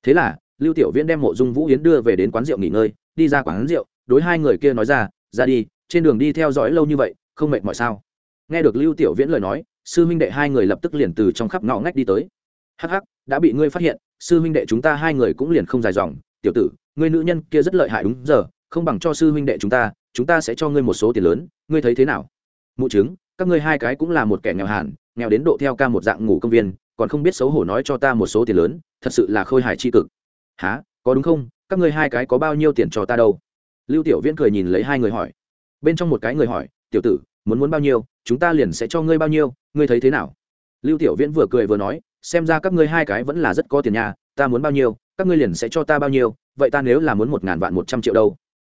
Thế là, lưu tiểu viễn đem mộ dung vũ yến đưa về đến quán rượu nghỉ ngơi, đi ra quán rượu, đối hai người kia nói ra ra đi, trên đường đi theo dõi lâu như vậy, không mệt mỏi sao? Nghe được lưu tiểu viễn lời nói, sư huynh đệ hai người lập tức liền từ trong khắp ngõ ngách đi tới. Hắc hắc, đã bị ngươi phát hiện, sư huynh đệ chúng ta hai người cũng liền không dài dòng. Tiểu tử, ngươi nữ nhân kia rất lợi hại đúng giờ, không bằng cho sư huynh đệ chúng ta chúng ta sẽ cho ngươi một số tiền lớn, ngươi thấy thế nào? Mụ chứng các ngươi hai cái cũng là một kẻ nghèo hàn nghèo đến độ theo ca một dạng ngủ công viên còn không biết xấu hổ nói cho ta một số tiền lớn thật sự là khôi hài c h i cực. Há có đúng không? Các ngươi hai cái có bao nhiêu tiền cho ta đâu? Lưu tiểu viễn cười nhìn lấy hai người hỏi. Bên trong một cái người hỏi tiểu tử muốn muốn bao nhiêu chúng ta liền sẽ cho ngươi bao nhiêu ngươi thấy thế nào? Lưu tiểu viễn vừa cười vừa nói xem ra các ngươi hai cái vẫn là rất có tiền nhà ta muốn bao nhiêu các ngươi liền sẽ cho ta bao nhiêu vậy ta nếu là muốn một ngàn vạn một trăm triệu đâu?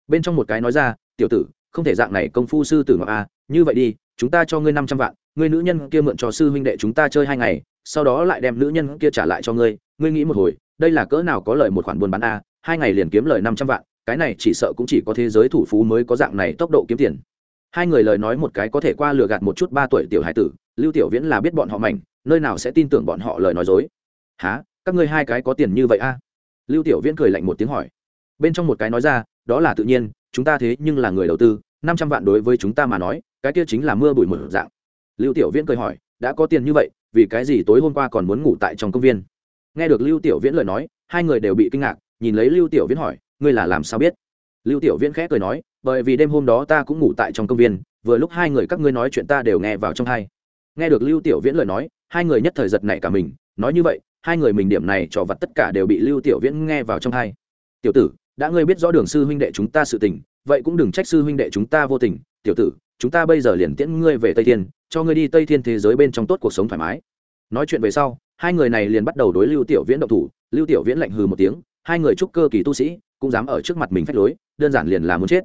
Bên trong một cái nói ra tiểu tử không thể dạng này công phu sư tử ngọc a à, như vậy đi, chúng ta cho ngươi năm trăm vạn, ngươi nữ nhân kia mượn cho sư huynh đệ chúng ta chơi hai ngày, sau đó lại đem nữ nhân kia trả lại cho ngươi ngươi nghĩ một hồi, đây là cỡ nào có lợi một khoản buôn bán a, hai ngày liền kiếm lời năm trăm vạn, cái này chỉ sợ cũng chỉ có thế giới thủ phú mới có dạng này tốc độ kiếm tiền. Hai người lời nói một cái có thể qua lừa gạt một chút ba tuổi tiểu hải tử, lưu tiểu viễn là biết bọn họ mảnh, nơi nào sẽ tin tưởng bọn họ lời nói dối. Há các ngươi hai cái có tiền như vậy a? Lưu tiểu viễn cười lạnh một tiếng hỏi. Bên trong một cái nói ra, đó là tự nhiên, chúng ta thế nhưng là người đầu tư, năm trăm vạn đối với chúng ta mà nói cái kia chính là mưa bụi mở dạng. Lưu tiểu viễn cười hỏi, đã có tiền như vậy, vì cái gì tối hôm qua còn muốn ngủ tại trong công viên? Nghe được lưu tiểu viễn lời nói, hai người đều bị kinh ngạc, nhìn lấy lưu tiểu viễn hỏi, ngươi là làm sao biết? Lưu tiểu viễn khẽ cười nói, bởi vì đêm hôm đó ta cũng ngủ tại trong công viên, vừa lúc hai người các ngươi nói chuyện ta đều nghe vào trong hai. Nghe được lưu tiểu viễn lời nói, hai người nhất thời giật nảy cả mình, nói như vậy, hai người mình điểm này trò vặt tất cả đều bị lưu tiểu viễn nghe vào trong hai. Tiểu tử, đã ngươi biết rõ đường sư huynh đệ chúng ta sự tình, vậy cũng đừng trách sư huynh đệ chúng ta vô tình, tiểu tử chúng ta bây giờ liền tiễn ngươi về tây thiên, cho ngươi đi tây thiên thế giới bên trong tốt cuộc sống thoải mái. Nói chuyện về sau, hai người này liền bắt đầu đối lưu tiểu viễn động thủ. Lưu tiểu viễn lạnh hừ một tiếng, hai người trúc cơ kỳ tu sĩ cũng dám ở trước mặt mình phách lối, đơn giản liền là muốn chết.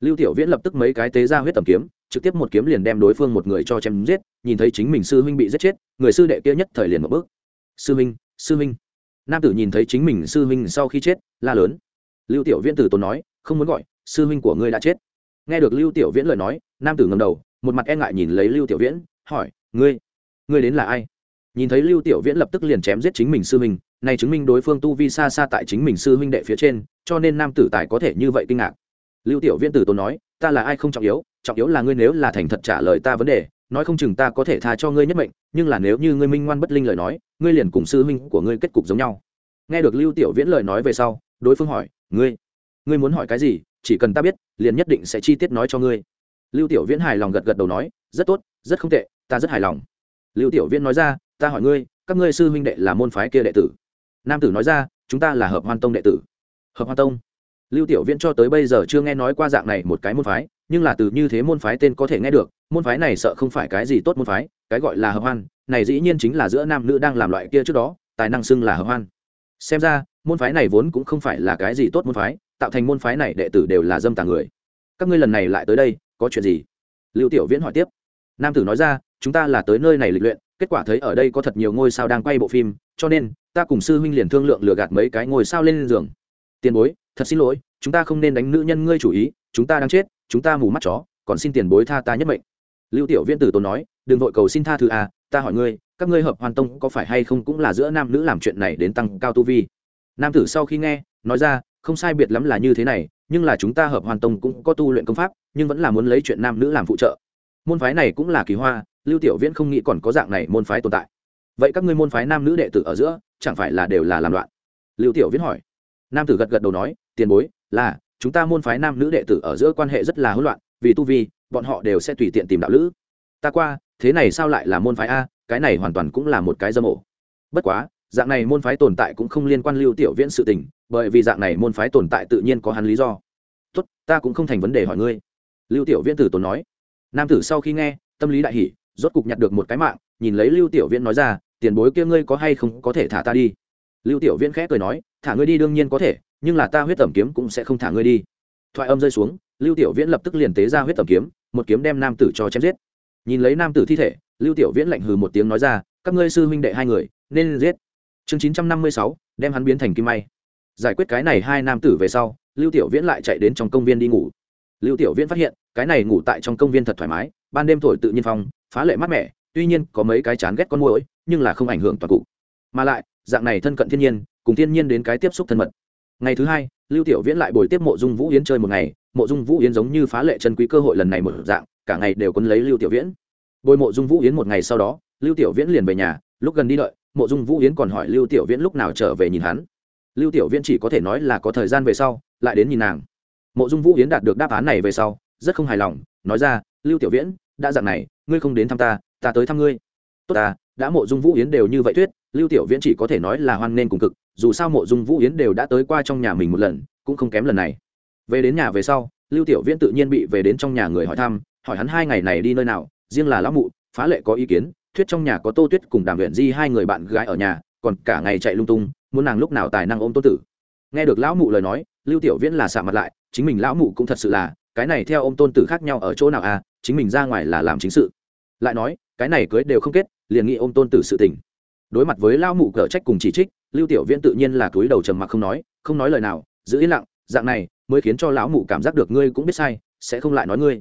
Lưu tiểu viễn lập tức mấy cái tế ra huyết tầm kiếm, trực tiếp một kiếm liền đem đối phương một người cho chém giết, nhìn thấy chính mình sư huynh bị giết chết, người sư đệ kia nhất thời liền một bước. Sư huynh sư huynh. Nam tử nhìn thấy chính mình sư huynh sau khi chết, la lớn. Lưu tiểu viễn từ tốn nói, không muốn gọi, sư huynh của ngươi đã chết nghe được lưu tiểu viễn lời nói, nam tử ngầm đầu, một mặt e ngại nhìn lấy lưu tiểu viễn, hỏi, ngươi ngươi đến là ai? Nhìn thấy lưu tiểu viễn lập tức liền chém giết chính mình sư huynh, này chứng minh đối phương tu vi xa xa tại chính mình sư huynh đệ phía trên, cho nên nam tử tài có thể như vậy kinh ngạc. Lưu tiểu viễn tử tốn nói, ta là ai không trọng yếu trọng yếu là ngươi nếu là thành thật trả lời ta vấn đề, nói không chừng ta có thể tha cho ngươi nhất mệnh, nhưng là nếu như ngươi minh ngoan bất linh lời nói, ngươi liền cùng sư huynh của ngươi kết cục giống nhau. Nghe được lưu tiểu viễn lời nói về sau, đối phương hỏi, ngươi ngươi muốn hỏi cái gì? Chỉ cần ta biết, liền nhất định sẽ chi tiết nói cho ngươi. Lưu tiểu viễn hài lòng gật gật đầu nói, rất tốt, rất không tệ, ta rất hài lòng. Lưu tiểu viễn nói ra, ta hỏi ngươi, các ngươi sư huynh đệ là môn phái kia đệ tử? Nam tử nói ra, chúng ta là hợp hoan tông đệ tử. Hợp hoan tông. Lưu tiểu viễn cho tới bây giờ chưa nghe nói qua dạng này một cái môn phái, nhưng là từ như thế môn phái tên có thể nghe được, môn phái này sợ không phải cái gì tốt môn phái, cái gọi là hợp hoan, này dĩ nhiên chính là giữa nam nữ đang làm loại kia trước đó, tài năng xưng là hợp hoan. Xem ra, môn phái này vốn cũng không phải là cái gì tốt môn phái tạo thành môn phái này đệ tử đều là dâm tà người. Các ngươi lần này lại tới đây, có chuyện gì? Lưu tiểu viễn hỏi tiếp. Nam tử nói ra, chúng ta là tới nơi này lịch luyện, kết quả thấy ở đây có thật nhiều ngôi sao đang quay bộ phim, cho nên, ta cùng sư huynh liền thương lượng lừa gạt mấy cái ngôi sao lên giường. Tiền bối, thật xin lỗi, chúng ta không nên đánh nữ nhân ngươi chủ ý, chúng ta đang chết, chúng ta mù mắt chó, còn xin tiền bối tha ta nhất mệnh. Lưu tiểu viễn tử tốn nói, đừng vội cầu xin tha thứ à ta hỏi ngươi, các ngươi hợp hoàn tông có phải hay không cũng là giữa nam nữ làm chuyện này đến tăng cao tu vi? Nam tử sau khi nghe, nói ra không sai biệt lắm là như thế này, nhưng là chúng ta hợp hoàn tông cũng có tu luyện công pháp, nhưng vẫn là muốn lấy chuyện nam nữ làm phụ trợ. Môn phái này cũng là kỳ hoa, lưu tiểu viễn không nghĩ còn có dạng này môn phái tồn tại. Vậy các ngươi môn phái nam nữ đệ tử ở giữa, chẳng phải là đều là làm loạn? Lưu tiểu viễn hỏi. Nam tử gật gật đầu nói, tiền bối, là, chúng ta môn phái nam nữ đệ tử ở giữa quan hệ rất là hỗn loạn, vì tu vi, bọn họ đều sẽ tùy tiện tìm đạo lữ. Ta qua, thế này sao lại là môn phái a, cái này hoàn toàn cũng là một cái dâm ổ bất quá, dạng này môn phái tồn tại cũng không liên quan lưu tiểu viễn sự tình bởi vì dạng này môn phái tồn tại tự nhiên có hắn lý do. Tốt, ta cũng không thành vấn đề hỏi ngươi. Lưu tiểu viễn tử tốn nói. Nam tử sau khi nghe, tâm lý đại hỷ rốt cục nhặt được một cái mạng, nhìn lấy lưu tiểu viễn nói ra, tiền bối kia ngươi có hay không có thể thả ta đi? Lưu tiểu viễn khẽ cười nói, thả ngươi đi đương nhiên có thể, nhưng là ta huyết tẩm kiếm cũng sẽ không thả ngươi đi. Thoại âm rơi xuống, lưu tiểu viễn lập tức liền tế ra huyết tẩm kiếm, một kiếm đem nam tử cho chém giết. Nhìn lấy nam tử thi thể, lưu tiểu viễn lạnh hừ một tiếng nói ra, các ngươi sư huynh đệ hai người, nên giết. Chương chín trăm năm mươi sáu, đem hắn biến thành kim may giải quyết cái này hai nam tử về sau, lưu tiểu viễn lại chạy đến trong công viên đi ngủ. Lưu tiểu viễn phát hiện, cái này ngủ tại trong công viên thật thoải mái, ban đêm thổi tự nhiên phong, phá lệ mát mẻ, tuy nhiên có mấy cái chán ghét con mũi nhưng là không ảnh hưởng toàn cụ mà lại, dạng này thân cận thiên nhiên, cùng thiên nhiên đến cái tiếp xúc thân mật. Ngày thứ hai, lưu tiểu viễn lại bồi tiếp mộ dung vũ yến chơi một ngày, mộ dung vũ yến giống như phá lệ chân quý cơ hội lần này một dạng, cả ngày đều quấn lấy lưu tiểu viễn. Bồi mộ dung vũ yến một ngày sau đó, lưu tiểu viễn liền về nhà, lúc gần đi đợi, mộ dung vũ yến còn hỏi lưu tiểu viễn lúc nào trở về nhìn hắn lưu tiểu viễn chỉ có thể nói là có thời gian về sau, lại đến nhìn nàng. Mộ dung vũ yến đạt được đáp án này về sau, rất không hài lòng, nói ra, lưu tiểu viễn, đã dặn này, ngươi không đến thăm ta ta tới thăm ngươi. Tốt ta, đã mộ dung vũ yến đều như vậy thuyết, lưu tiểu viễn chỉ có thể nói là hoan nên cùng cực, dù sao mộ dung vũ yến đều đã tới qua trong nhà mình một lần, cũng không kém lần này. Về đến nhà về sau, lưu tiểu viễn tự nhiên bị về đến trong nhà người hỏi thăm, hỏi hắn hai ngày này đi nơi nào, riêng là lão mụ, phá lệ có ý kiến, thuyết trong nhà có tô tuyết cùng đàm luyện di hai người bạn gái ở nhà, còn cả ngày chạy lung tung muốn nàng lúc nào tài năng ôm tôn tử. Nghe được lão mụ lời nói, lưu tiểu viễn là xả mặt lại, chính mình lão mụ cũng thật sự là, cái này theo ôm tôn tử khác nhau ở chỗ nào à chính mình ra ngoài là làm chính sự. Lại nói, cái này cưới đều không kết, liền nghĩ ôm tôn tử sự tình. Đối mặt với lão mụ cở trách cùng chỉ trích, lưu tiểu viễn tự nhiên là cúi đầu trầm mặc không nói không nói lời nào, giữ yên lặng, dạng này mới khiến cho lão mụ cảm giác được ngươi cũng biết sai, sẽ không lại nói ngươi.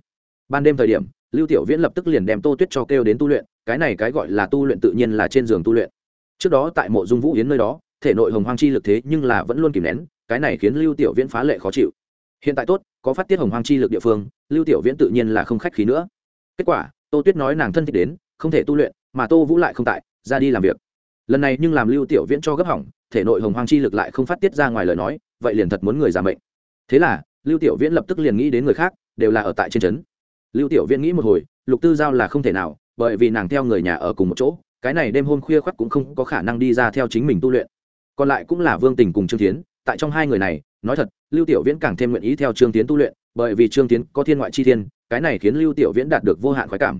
Ban đêm thời điểm, lưu tiểu viễn lập tức liền đem tô tuyết cho kêu đến tu luyện, cái này cái gọi là tu luyện tự nhiên là trên giường tu luyện. Trước đó tại mộ dung vũ yến nơi đó thể nội hồng hoang chi lực thế nhưng là vẫn luôn kìm nén, cái này khiến lưu tiểu viễn phá lệ khó chịu. Hiện tại tốt, có phát tiết hồng hoang chi lực địa phương, lưu tiểu viễn tự nhiên là không khách khí nữa. Kết quả, tô tuyết nói nàng thân thích đến, không thể tu luyện, mà tô vũ lại không tại, ra đi làm việc. Lần này nhưng làm lưu tiểu viễn cho gấp hỏng, thể nội hồng hoang chi lực lại không phát tiết ra ngoài lời nói, vậy liền thật muốn người giảm bệnh thế là, lưu tiểu viễn lập tức liền nghĩ đến người khác, đều là ở tại trên trấn. Lưu tiểu viễn nghĩ một hồi, lục tư giao là không thể nào, bởi vì nàng theo người nhà ở cùng một chỗ, cái này đêm hôm khuya khoắt cũng không có khả năng đi ra theo chính mình tu luyện còn lại cũng là vương tình cùng trương tiến tại trong hai người này, nói thật, lưu tiểu viễn càng thêm nguyện ý theo trương tiến tu luyện, bởi vì trương tiến có thiên ngoại chi thiên, cái này khiến lưu tiểu viễn đạt được vô hạn khoái cảm.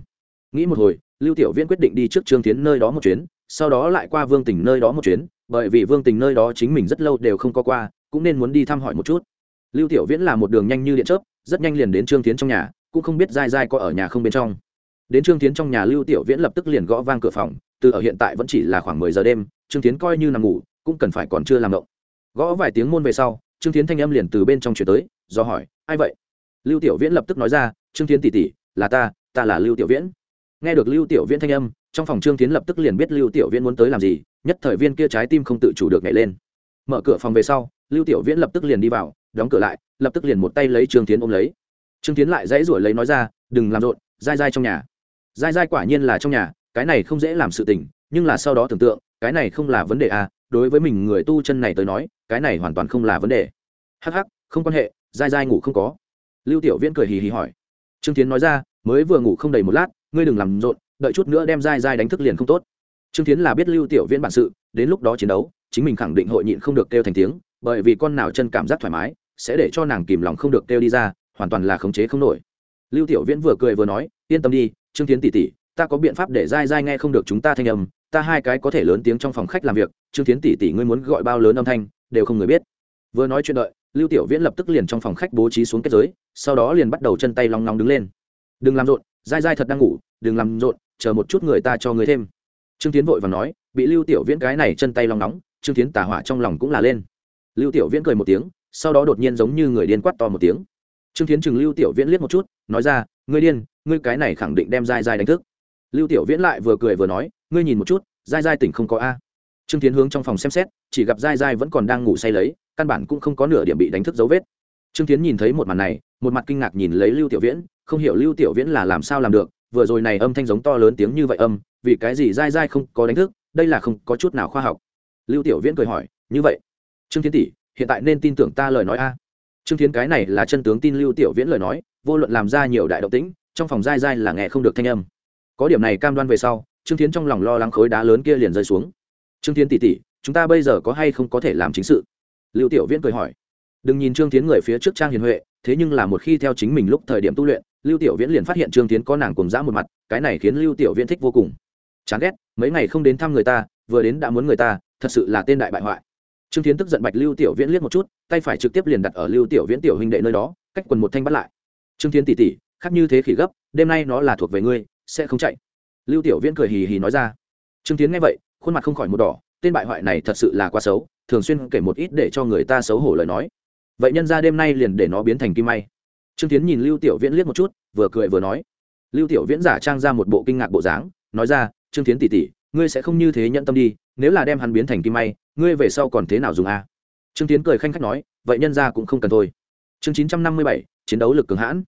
Nghĩ một hồi, lưu tiểu viễn quyết định đi trước trương tiến nơi đó một chuyến, sau đó lại qua vương tình nơi đó một chuyến, bởi vì vương tình nơi đó chính mình rất lâu đều không có qua, cũng nên muốn đi thăm hỏi một chút. Lưu tiểu viễn là một đường nhanh như điện chớp, rất nhanh liền đến trương tiến trong nhà, cũng không biết dai dai có ở nhà không bên trong. Đến trương tiến trong nhà, lưu tiểu viễn lập tức liền gõ vang cửa phòng, từ ở hiện tại vẫn chỉ là khoảng mười giờ đêm, trương tiến coi như nằm ngủ cũng cần phải còn chưa làm động. Gõ vài tiếng môn về sau trương tiến thanh âm liền từ bên trong chuyển tới do hỏi ai vậy? Lưu tiểu viễn lập tức nói ra trương tiến tỷ tỷ, là ta ta là lưu tiểu viễn. Nghe được lưu tiểu viễn thanh âm trong phòng trương tiến lập tức liền biết lưu tiểu viễn muốn tới làm gì nhất thời viên kia trái tim không tự chủ được nhảy lên. Mở cửa phòng về sau lưu tiểu viễn lập tức liền đi vào đóng cửa lại lập tức liền một tay lấy trương tiến ôm lấy. Trương tiến lại dãy ruổi lấy nói ra đừng làm rộn dai dai trong nhà. Dai dai quả nhiên là trong nhà cái này không dễ làm sự tình nhưng là sau đó tưởng tượng cái này không là vấn đề à đối với mình người tu chân này tới nói, cái này hoàn toàn không là vấn đề. Hắc hắc, không quan hệ, dai dai ngủ không có. Lưu tiểu viễn cười hì hì hỏi. Trương tiến nói ra, mới vừa ngủ không đầy một lát, ngươi đừng làm rộn, đợi chút nữa đem dai dai đánh thức liền không tốt. Trương tiến là biết lưu tiểu viễn bản sự, đến lúc đó chiến đấu, chính mình khẳng định hội nhịn không được kêu thành tiếng, bởi vì con nào chân cảm giác thoải mái, sẽ để cho nàng kìm lòng không được kêu đi ra, hoàn toàn là khống chế không nổi. Lưu tiểu viễn vừa cười vừa nói, yên tâm đi, trương tiến tỉ tỉ ta có biện pháp để dai dai nghe không được chúng ta thanh âm ta hai cái có thể lớn tiếng trong phòng khách làm việc, trương tiến tỷ tỷ ngươi muốn gọi bao lớn âm thanh, đều không người biết. Vừa nói chuyện đợi, lưu tiểu viễn lập tức liền trong phòng khách bố trí xuống kết giới, sau đó liền bắt đầu chân tay long nóng đứng lên. Đừng làm rộn, dai dai thật đang ngủ, đừng làm rộn, chờ một chút người ta cho người thêm. Trương tiến vội và nói, bị lưu tiểu viễn cái này chân tay long nóng, trương tiến tả hỏa trong lòng cũng là lên. Lưu tiểu viễn cười một tiếng, sau đó đột nhiên giống như người điên quát to một tiếng. Trương tiến chừng lưu tiểu viễn liếc một chút, nói ra, ngươi điên, ngươi cái này khẳng định đem dai dai đánh thức. Lưu tiểu viễn lại vừa cười vừa nói ngươi nhìn một chút dai dai tỉnh không có a. Trương tiến hướng trong phòng xem xét, chỉ gặp dai dai vẫn còn đang ngủ say lấy, căn bản cũng không có nửa điểm bị đánh thức dấu vết. Trương tiến nhìn thấy một màn này, một mặt kinh ngạc nhìn lấy lưu tiểu viễn, không hiểu lưu tiểu viễn là làm sao làm được, vừa rồi này âm thanh giống to lớn tiếng như vậy âm, vì cái gì dai dai không có đánh thức, đây là không có chút nào khoa học. Lưu tiểu viễn cười hỏi, như vậy, trương tiến tỷ, hiện tại nên tin tưởng ta lời nói a? Trương tiến cái này là chân tướng tin lưu tiểu viễn lời nói, vô luận làm ra nhiều đại động tĩnh, trong phòng dai dai là nghe không được thanh âm. Có điểm này cam đoan về sau trương tiến trong lòng lo lắng khối đá lớn kia liền rơi xuống. Trương tiến tỉ tỉ chúng ta bây giờ có hay không có thể làm chính sự? Lưu tiểu viễn cười hỏi. Đừng nhìn trương tiến người phía trước trang hiền huệ, thế nhưng là một khi theo chính mình lúc thời điểm tu luyện, lưu tiểu viễn liền phát hiện trương tiến có nàng cùng dã một mặt, cái này khiến lưu tiểu viễn thích vô cùng. Chán ghét, mấy ngày không đến thăm người ta, vừa đến đã muốn người ta, thật sự là tên đại bại hoại. Trương tiến tức giận bạch lưu tiểu viễn liếc một chút, tay phải trực tiếp liền đặt ở lưu tiểu viễn tiểu huynh đệ nơi đó, cách quần một thanh bắt lại. Trương tiến tỉ tỉ khác như thế khỉ gấp, đêm nay nó là thuộc về ngươi, sẽ không chạy lưu tiểu viễn cười hì hì nói ra. Trương tiến nghe vậy, khuôn mặt không khỏi một đỏ, tên bại hoại này thật sự là quá xấu, thường xuyên kể một ít để cho người ta xấu hổ lời nói. Vậy nhân ra đêm nay liền để nó biến thành kim may. Trương tiến nhìn lưu tiểu viễn liếc một chút, vừa cười vừa nói. Lưu tiểu viễn giả trang ra một bộ kinh ngạc bộ dáng, nói ra, trương tiến tỉ tỉ ngươi sẽ không như thế nhận tâm đi, nếu là đem hắn biến thành kim may, ngươi về sau còn thế nào dùng a? Trương tiến cười khanh khách nói, vậy nhân ra cũng không cần thôi. Chương chín trăm năm mươi bảy, chiến đấu lực cường hãn.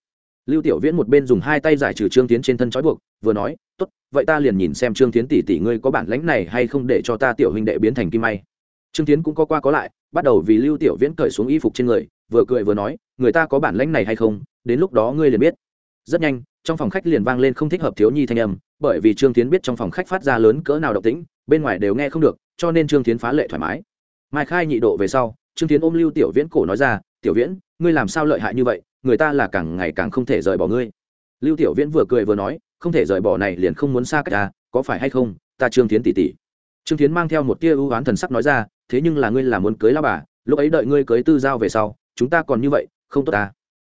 Lưu tiểu viễn một bên dùng hai tay giải trừ trương tiến trên thân trói buộc, vừa nói tốt, vậy ta liền nhìn xem trương tiến tỷ tỷ ngươi có bản lãnh này hay không để cho ta tiểu huynh đệ biến thành kim may. Trương tiến cũng có qua có lại, bắt đầu vì lưu tiểu viễn cởi xuống y phục trên người, vừa cười vừa nói, người ta có bản lãnh này hay không, đến lúc đó ngươi liền biết. Rất nhanh, trong phòng khách liền vang lên không thích hợp thiếu nhi thanh âm, bởi vì trương tiến biết trong phòng khách phát ra lớn cỡ nào động tĩnh, bên ngoài đều nghe không được, cho nên trương tiến phá lệ thoải mái. Mai khai nhị độ về sau, trương tiến ôm lưu tiểu viễn cổ nói ra, tiểu viễn, ngươi làm sao lợi hại như vậy, người ta là càng ngày càng không thể rời bỏ ngươi. Lưu tiểu viễn vừa cười vừa nói không thể rời bỏ này liền không muốn xa cách ta, có phải hay không? Ta trương tiến tỷ tỷ. Trương tiến mang theo một tia ưu oán thần sắc nói ra, thế nhưng là ngươi là muốn cưới lao bà, lúc ấy đợi ngươi cưới tư giao về sau, chúng ta còn như vậy, không tốt ta.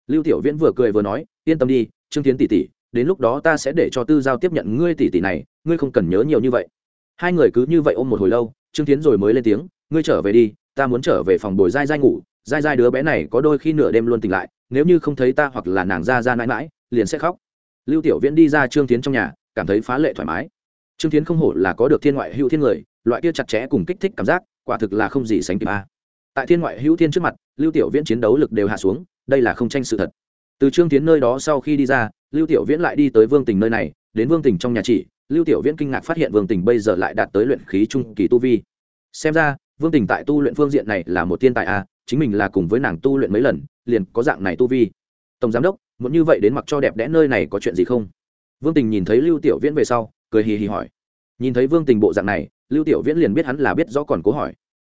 Lưu tiểu viễn vừa cười vừa nói, yên tâm đi, trương tiến tỷ tỷ, đến lúc đó ta sẽ để cho tư giao tiếp nhận ngươi tỷ tỷ này, ngươi không cần nhớ nhiều như vậy. Hai người cứ như vậy ôm một hồi lâu, trương tiến rồi mới lên tiếng, ngươi trở về đi, ta muốn trở về phòng bồi dai dai ngủ, dai dai đứa bé này có đôi khi nửa đêm luôn tỉnh lại, nếu như không thấy ta hoặc là nàng ra ra mãi mãi, liền sẽ khóc lưu tiểu viễn đi ra trương tiến trong nhà, cảm thấy phá lệ thoải mái. Trương tiến không hổ là có được thiên ngoại hữu thiên người, loại kia chặt chẽ cùng kích thích cảm giác, quả thực là không gì sánh kịp a. Tại thiên ngoại hữu thiên trước mặt, lưu tiểu viễn chiến đấu lực đều hạ xuống, đây là không tranh sự thật. Từ trương tiến nơi đó sau khi đi ra, lưu tiểu viễn lại đi tới vương tình nơi này, đến vương tình trong nhà chỉ, lưu tiểu viễn kinh ngạc phát hiện vương tình bây giờ lại đạt tới luyện khí trung kỳ tu vi. Xem ra, vương tình tại tu luyện phương diện này là một thiên tài a, chính mình là cùng với nàng tu luyện mấy lần, liền có dạng này tu vi. Tổng giám đốc muốn như vậy đến mặc cho đẹp đẽ nơi này có chuyện gì không? Vương tình nhìn thấy lưu tiểu viễn về sau, cười hì hì hỏi. Nhìn thấy vương tình bộ dạng này, lưu tiểu viễn liền biết hắn là biết rõ còn cố hỏi.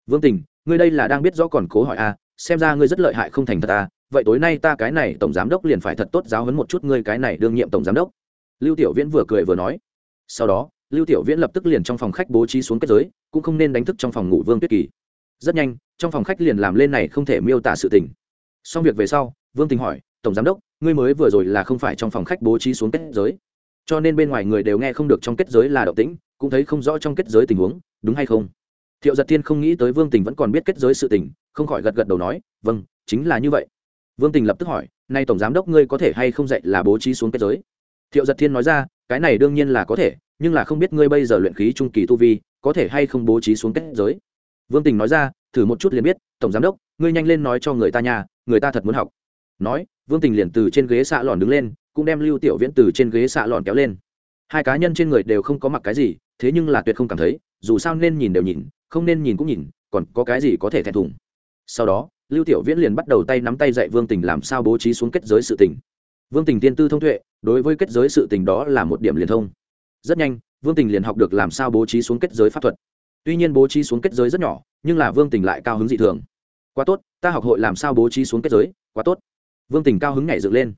Vương tình, ngươi đây là đang biết rõ còn cố hỏi a xem ra ngươi rất lợi hại không thành thật à? vậy tối nay ta cái này tổng giám đốc liền phải thật tốt giáo hấn một chút ngươi cái này đương nhiệm tổng giám đốc. Lưu tiểu viễn vừa cười vừa nói. Sau đó, lưu tiểu viễn lập tức liền trong phòng khách bố trí xuống kết giới, cũng không nên đánh thức trong phòng ngủ vương tuyết kỳ. Rất nhanh, trong phòng khách liền làm lên này không thể miêu tả sự tình. Xong việc về sau, vương tình hỏi, tổng giám đốc ngươi mới vừa rồi là không phải trong phòng khách bố trí xuống kết giới. Cho nên bên ngoài người đều nghe không được trong kết giới là động tĩnh, cũng thấy không rõ trong kết giới tình huống, đúng hay không? Thiệu giật thiên không nghĩ tới vương tình vẫn còn biết kết giới sự tình, không khỏi gật gật đầu nói vâng chính là như vậy. Vương tình lập tức hỏi, nay tổng giám đốc ngươi có thể hay không dạy là bố trí xuống kết giới? Thiệu giật thiên nói ra, cái này đương nhiên là có thể, nhưng là không biết ngươi bây giờ luyện khí trung kỳ tu vi, có thể hay không bố trí xuống kết giới? Vương tình nói ra, thử một chút liền biết, tổng giám đốc, ngươi nhanh lên nói cho người ta nhà người ta thật muốn học nói, vương tình liền từ trên ghế xạ lòn đứng lên, cũng đem lưu tiểu viễn từ trên ghế xạ lòn kéo lên. Hai cá nhân trên người đều không có mặc cái gì, thế nhưng là tuyệt không cảm thấy, dù sao nên nhìn đều nhìn, không nên nhìn cũng nhìn, còn có cái gì có thể thẹn thùng. Sau đó, lưu tiểu viễn liền bắt đầu tay nắm tay dạy vương tình làm sao bố trí xuống kết giới sự tình. Vương tình tiên tư thông tuệ, đối với kết giới sự tình đó là một điểm liền thông. Rất nhanh, vương tình liền học được làm sao bố trí xuống kết giới pháp thuật. Tuy nhiên bố trí xuống kết giới rất nhỏ, nhưng là vương tình lại cao hứng dị thường. Quá tốt, ta học hội làm sao bố trí xuống kết giới, quá tốt vương tình cao hứng nhảy dựng lên.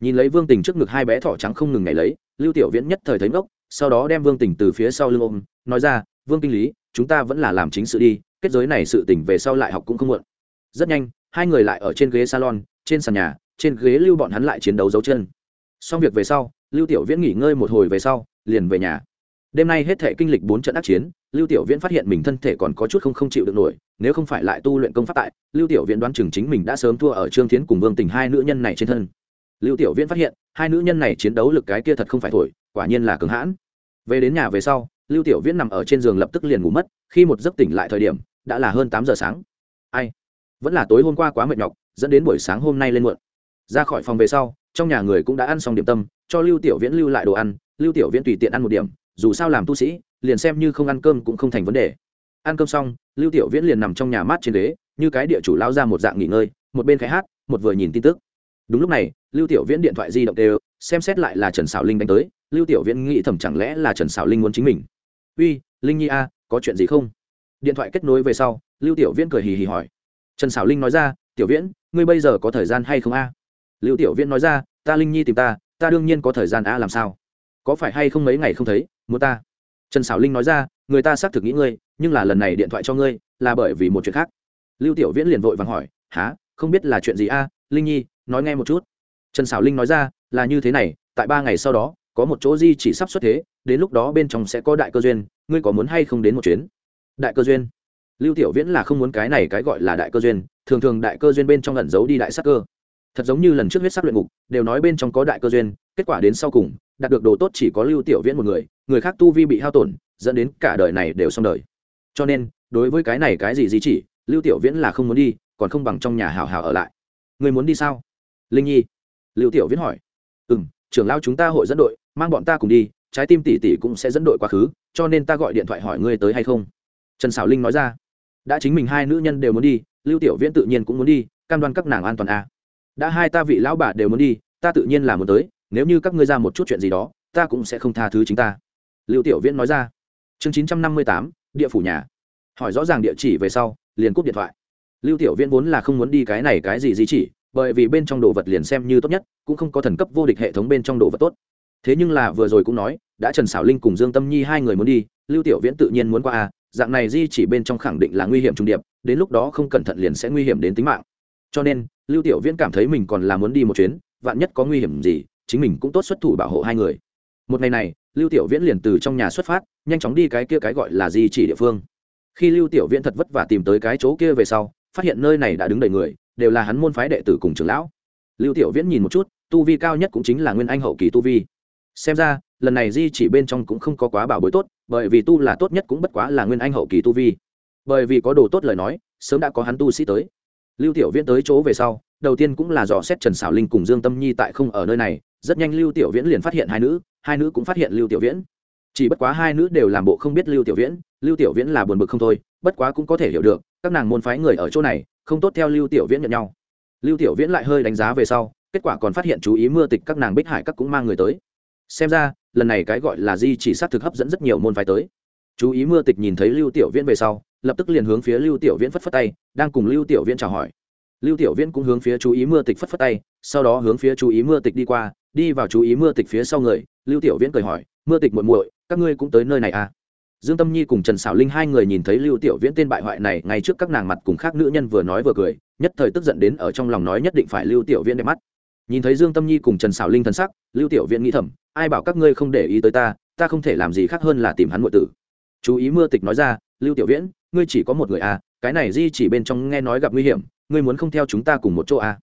Nhìn lấy vương tình trước ngực hai bé thỏ trắng không ngừng nhảy lấy, lưu tiểu viễn nhất thời thấy ngốc, sau đó đem vương tình từ phía sau lưng ôm, nói ra, vương kinh lý, chúng ta vẫn là làm chính sự đi, kết giới này sự tỉnh về sau lại học cũng không muộn. Rất nhanh, hai người lại ở trên ghế salon, trên sàn nhà, trên ghế lưu bọn hắn lại chiến đấu dấu chân. Xong việc về sau, lưu tiểu viễn nghỉ ngơi một hồi về sau, liền về nhà đêm nay hết thể kinh lịch bốn trận ác chiến, lưu tiểu viễn phát hiện mình thân thể còn có chút không không chịu được nổi, nếu không phải lại tu luyện công pháp tại, lưu tiểu viễn đoán chừng chính mình đã sớm thua ở trương tiến cùng vương tình hai nữ nhân này trên thân. Lưu tiểu viễn phát hiện, hai nữ nhân này chiến đấu lực cái kia thật không phải thổi, quả nhiên là cứng hãn. Về đến nhà về sau, lưu tiểu viễn nằm ở trên giường lập tức liền ngủ mất, khi một giấc tỉnh lại thời điểm, đã là hơn tám giờ sáng. Ai? Vẫn là tối hôm qua quá mệt nhọc, dẫn đến buổi sáng hôm nay lên muộn. Ra khỏi phòng về sau, trong nhà người cũng đã ăn xong điểm tâm, cho lưu tiểu viễn lưu lại đồ ăn, lưu tiểu viễn tùy tiện ăn một điểm dù sao làm tu sĩ, liền xem như không ăn cơm cũng không thành vấn đề. Ăn cơm xong, lưu tiểu viễn liền nằm trong nhà mát trên ghế, như cái địa chủ lao ra một dạng nghỉ ngơi, một bên khai hát, một vừa nhìn tin tức. Đúng lúc này, lưu tiểu viễn điện thoại di động đều, xem xét lại là trần xảo linh đánh tới, lưu tiểu viễn nghĩ thầm chẳng lẽ là trần xảo linh muốn chính mình. Uy, linh nhi a, có chuyện gì không? Điện thoại kết nối về sau, lưu tiểu viễn cười hì hì hỏi. Trần xảo linh nói ra, tiểu viễn, ngươi bây giờ có thời gian hay không a? Lưu tiểu viễn nói ra, ta linh nhi tìm ta ta đương nhiên có thời gian a, làm sao? Có phải hay không mấy ngày không thấy? Muốn ta? Trần xảo linh nói ra, người ta xác thực nghĩ ngươi, nhưng là lần này điện thoại cho ngươi, là bởi vì một chuyện khác. Lưu tiểu viễn liền vội vàng hỏi há không biết là chuyện gì a? Linh nhi, nói nghe một chút. Trần xảo linh nói ra, là như thế này, tại ba ngày sau đó, có một chỗ di chỉ sắp xuất thế, đến lúc đó bên trong sẽ có đại cơ duyên, ngươi có muốn hay không đến một chuyến? Đại cơ duyên? Lưu tiểu viễn là không muốn cái này cái gọi là đại cơ duyên, thường thường đại cơ duyên bên trong ẩn giấu đi đại sắc cơ. Thật giống như lần trước huyết sắc luyện ngục, đều nói bên trong có đại cơ duyên, kết quả đến sau cùng, đạt được đồ tốt chỉ có lưu tiểu viễn một người người khác tu vi bị hao tổn, dẫn đến cả đời này đều xong đời. Cho nên, đối với cái này cái gì gì chỉ, lưu tiểu viễn là không muốn đi, còn không bằng trong nhà hào hào ở lại. Người muốn đi sao? Linh nhi. Lưu tiểu viễn hỏi. Ừ m trưởng lao chúng ta hội dẫn đội, mang bọn ta cùng đi, trái tim tỷ tỷ cũng sẽ dẫn đội quá khứ, cho nên ta gọi điện thoại hỏi ngươi tới hay không? Trần xảo linh nói ra. Đã chính mình hai nữ nhân đều muốn đi, lưu tiểu viễn tự nhiên cũng muốn đi, cam đoan các nàng an toàn à. đã hai ta vị lão bà đều muốn đi, ta tự nhiên là muốn tới, nếu như các ngươi ra một chút chuyện gì đó, ta cũng sẽ không tha thứ chính ta lưu tiểu viễn nói ra. Chương chín trăm năm mươi tám, địa phủ nhà. Hỏi rõ ràng địa chỉ về sau, liền cúp điện thoại. Lưu tiểu viễn vốn là không muốn đi cái này cái gì gì chỉ, bởi vì bên trong đồ vật liền xem như tốt nhất, cũng không có thần cấp vô địch hệ thống bên trong đồ vật tốt. Thế nhưng là vừa rồi cũng nói, đã trần xảo linh cùng dương tâm nhi hai người muốn đi, lưu tiểu viễn tự nhiên muốn qua a dạng này di chỉ bên trong khẳng định là nguy hiểm trung điệp, đến lúc đó không cẩn thận liền sẽ nguy hiểm đến tính mạng. Cho nên, lưu tiểu viễn cảm thấy mình còn là muốn đi một chuyến, vạn nhất có nguy hiểm gì, chính mình cũng tốt xuất thủ bảo hộ hai người một ngày này, lưu tiểu viễn liền từ trong nhà xuất phát, nhanh chóng đi cái kia cái gọi là di chỉ địa phương. Khi lưu tiểu viễn thật vất vả tìm tới cái chỗ kia về sau, phát hiện nơi này đã đứng đầy người, đều là hắn môn phái đệ tử cùng trưởng lão. Lưu tiểu viễn nhìn một chút, tu vi cao nhất cũng chính là nguyên anh hậu kỳ tu vi. Xem ra, lần này di chỉ bên trong cũng không có quá bảo bối tốt, bởi vì tu là tốt nhất cũng bất quá là nguyên anh hậu kỳ tu vi. Bởi vì có đồ tốt lời nói, sớm đã có hắn tu sĩ tới. Lưu tiểu viễn tới chỗ về sau, đầu tiên cũng là dò xét trần xảo linh cùng dương tâm nhi tại không ở nơi này rất nhanh lưu tiểu viễn liền phát hiện hai nữ hai nữ cũng phát hiện lưu tiểu viễn. Chỉ bất quá hai nữ đều làm bộ không biết lưu tiểu viễn, lưu tiểu viễn là buồn bực không thôi, bất quá cũng có thể hiểu được, các nàng môn phái người ở chỗ này, không tốt theo lưu tiểu viễn nhận nhau. Lưu tiểu viễn lại hơi đánh giá về sau, kết quả còn phát hiện chú ý mưa tịch các nàng bích hải các cũng mang người tới. Xem ra, lần này cái gọi là di chỉ xác thực hấp dẫn rất nhiều môn phái tới. Chú ý mưa tịch nhìn thấy lưu tiểu viễn về sau, lập tức liền hướng phía lưu tiểu viễn phất phất tay, đang cùng lưu tiểu viễn chào hỏi lưu tiểu viễn cũng hướng phía chú ý mưa tịch phất phất tay, sau đó hướng phía chú ý mưa tịch đi qua, đi vào chú ý mưa tịch phía sau người, lưu tiểu viễn cười hỏi, mưa tịch muội muội, các ngươi cũng tới nơi này à? Dương tâm nhi cùng trần xảo linh hai người nhìn thấy lưu tiểu viễn tên bại hoại này, ngay trước các nàng mặt cùng khác nữ nhân vừa nói vừa cười, nhất thời tức giận đến ở trong lòng nói nhất định phải lưu tiểu viễn đẹp mắt. Nhìn thấy dương tâm nhi cùng trần xảo linh thân sắc, lưu tiểu viễn nghĩ thầm, ai bảo các ngươi không để ý tới ta ta không thể làm gì khác hơn là tìm hắn muội tử. Chú ý mưa tịch nói ra, lưu tiểu viễn, ngươi chỉ có một người à cái này di chỉ bên trong nghe nói gặp nguy hiểm ngươi muốn không theo chúng ta cùng một chỗ à?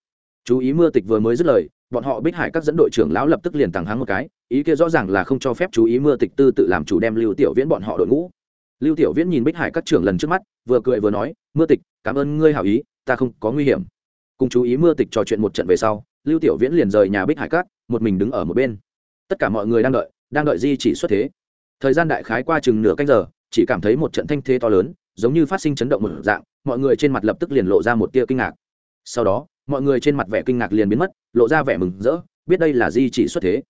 Chú ý mưa tịch vừa mới dứt lời, bọn họ bích hải các dẫn đội trưởng lão lập tức liền tàng hắng một cái, ý kia rõ ràng là không cho phép chú ý mưa tịch tư tự làm chủ đem lưu tiểu viễn bọn họ đội ngũ. Lưu tiểu viễn nhìn bích hải các trưởng lần trước mắt, vừa cười vừa nói, mưa tịch, cảm ơn ngươi hảo ý, ta không có nguy hiểm. Cùng chú ý mưa tịch trò chuyện một trận về sau, lưu tiểu viễn liền rời nhà bích hải các, một mình đứng ở một bên. Tất cả mọi người đang đợi đang đợi di chỉ xuất thế. Thời gian đại khái qua chừng nửa canh giờ, chỉ cảm thấy một trận thanh thế to lớn giống như phát sinh chấn động một dạng, mọi người trên mặt lập tức liền lộ ra một tia kinh ngạc. Sau đó, mọi người trên mặt vẻ kinh ngạc liền biến mất, lộ ra vẻ mừng rỡ, biết đây là di chỉ xuất thế.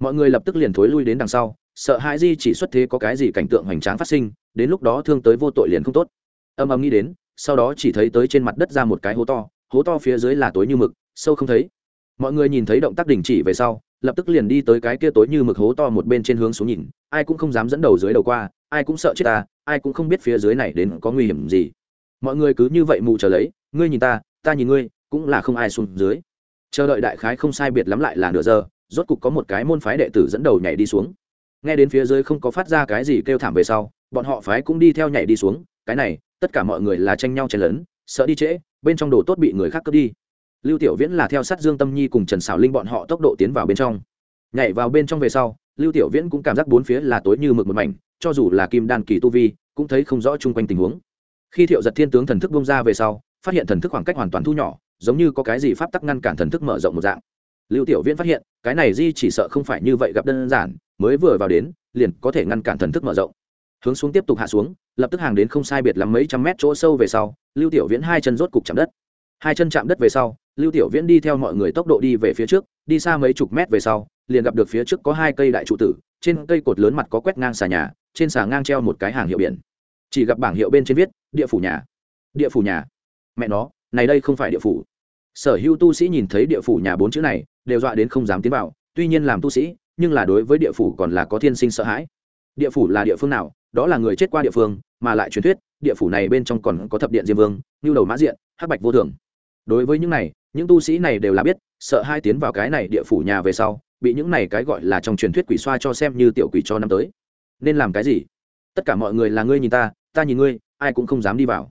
Mọi người lập tức liền thối lui đến đằng sau, sợ hãi di chỉ xuất thế có cái gì cảnh tượng hoành tráng phát sinh, đến lúc đó thương tới vô tội liền không tốt. Âm âm nghĩ đến, sau đó chỉ thấy tới trên mặt đất ra một cái hố to hố to phía dưới là tối như mực, sâu không thấy. Mọi người nhìn thấy động tác đình chỉ về sau, lập tức liền đi tới cái kia tối như mực hố to một bên trên hướng xuống nhìn, ai cũng không dám dẫn đầu dưới đầu qua, ai cũng sợ chết ta ai cũng không biết phía dưới này đến có nguy hiểm gì. Mọi người cứ như vậy mù trở lấy, ngươi nhìn ta ta nhìn ngươi, cũng là không ai xuống dưới. Chờ đợi đại khái không sai biệt lắm lại là nửa giờ, rốt cục có một cái môn phái đệ tử dẫn đầu nhảy đi xuống. Nghe đến phía dưới không có phát ra cái gì kêu thảm về sau, bọn họ phái cũng đi theo nhảy đi xuống. Cái này, tất cả mọi người là tranh nhau chen lấn, sợ đi trễ, bên trong đồ tốt bị người khác cướp đi. Lưu tiểu viễn là theo sát dương tâm nhi cùng trần xảo linh bọn họ tốc độ tiến vào bên trong. Nhảy vào bên trong về sau, lưu tiểu viễn cũng cảm giác bốn phía là tối như mực một mảnh cho dù là kim đan kỳ tu vi, cũng thấy không rõ chung quanh tình huống. Khi thiệu giật thiên tướng thần thức bông ra về sau, phát hiện thần thức khoảng cách hoàn toàn thu nhỏ, giống như có cái gì pháp tắc ngăn cản thần thức mở rộng một dạng. Lưu tiểu viễn phát hiện, cái này di chỉ sợ không phải như vậy gặp đơn giản, mới vừa vào đến, liền có thể ngăn cản thần thức mở rộng. Hướng xuống tiếp tục hạ xuống, lập tức hàng đến không sai biệt lắm mấy trăm mét chỗ sâu về sau, lưu tiểu viễn hai chân rốt cục chạm đất. Hai chân chạm đất về sau, lưu tiểu viễn đi theo mọi người tốc độ đi về phía trước, đi xa mấy chục mét về sau, liền gặp được phía trước có hai cây đại trụ tử trên cây cột lớn mặt có quét ngang xà nhà, trên xà ngang treo một cái hàng hiệu biển. Chỉ gặp bảng hiệu bên trên viết, địa phủ nhà. Địa phủ nhà. Mẹ nó, này đây không phải địa phủ. Sở hữu tu sĩ nhìn thấy địa phủ nhà bốn chữ này, đều dọa đến không dám tiến vào, tuy nhiên làm tu sĩ, nhưng là đối với địa phủ còn là có thiên sinh sợ hãi. Địa phủ là địa phương nào? Đó là người chết qua địa phương, mà lại truyền thuyết, địa phủ này bên trong còn có thập điện diêm vương, như đầu mã diện, hắc bạch vô thường. Đối với những này, những tu sĩ này đều là biết, sợ hai tiến vào cái này địa phủ nhà về sau bị những này cái gọi là trong truyền thuyết quỷ xoa cho xem như tiểu quỷ cho năm tới. Nên làm cái gì? Tất cả mọi người là ngươi nhìn ta ta nhìn ngươi, ai cũng không dám đi vào.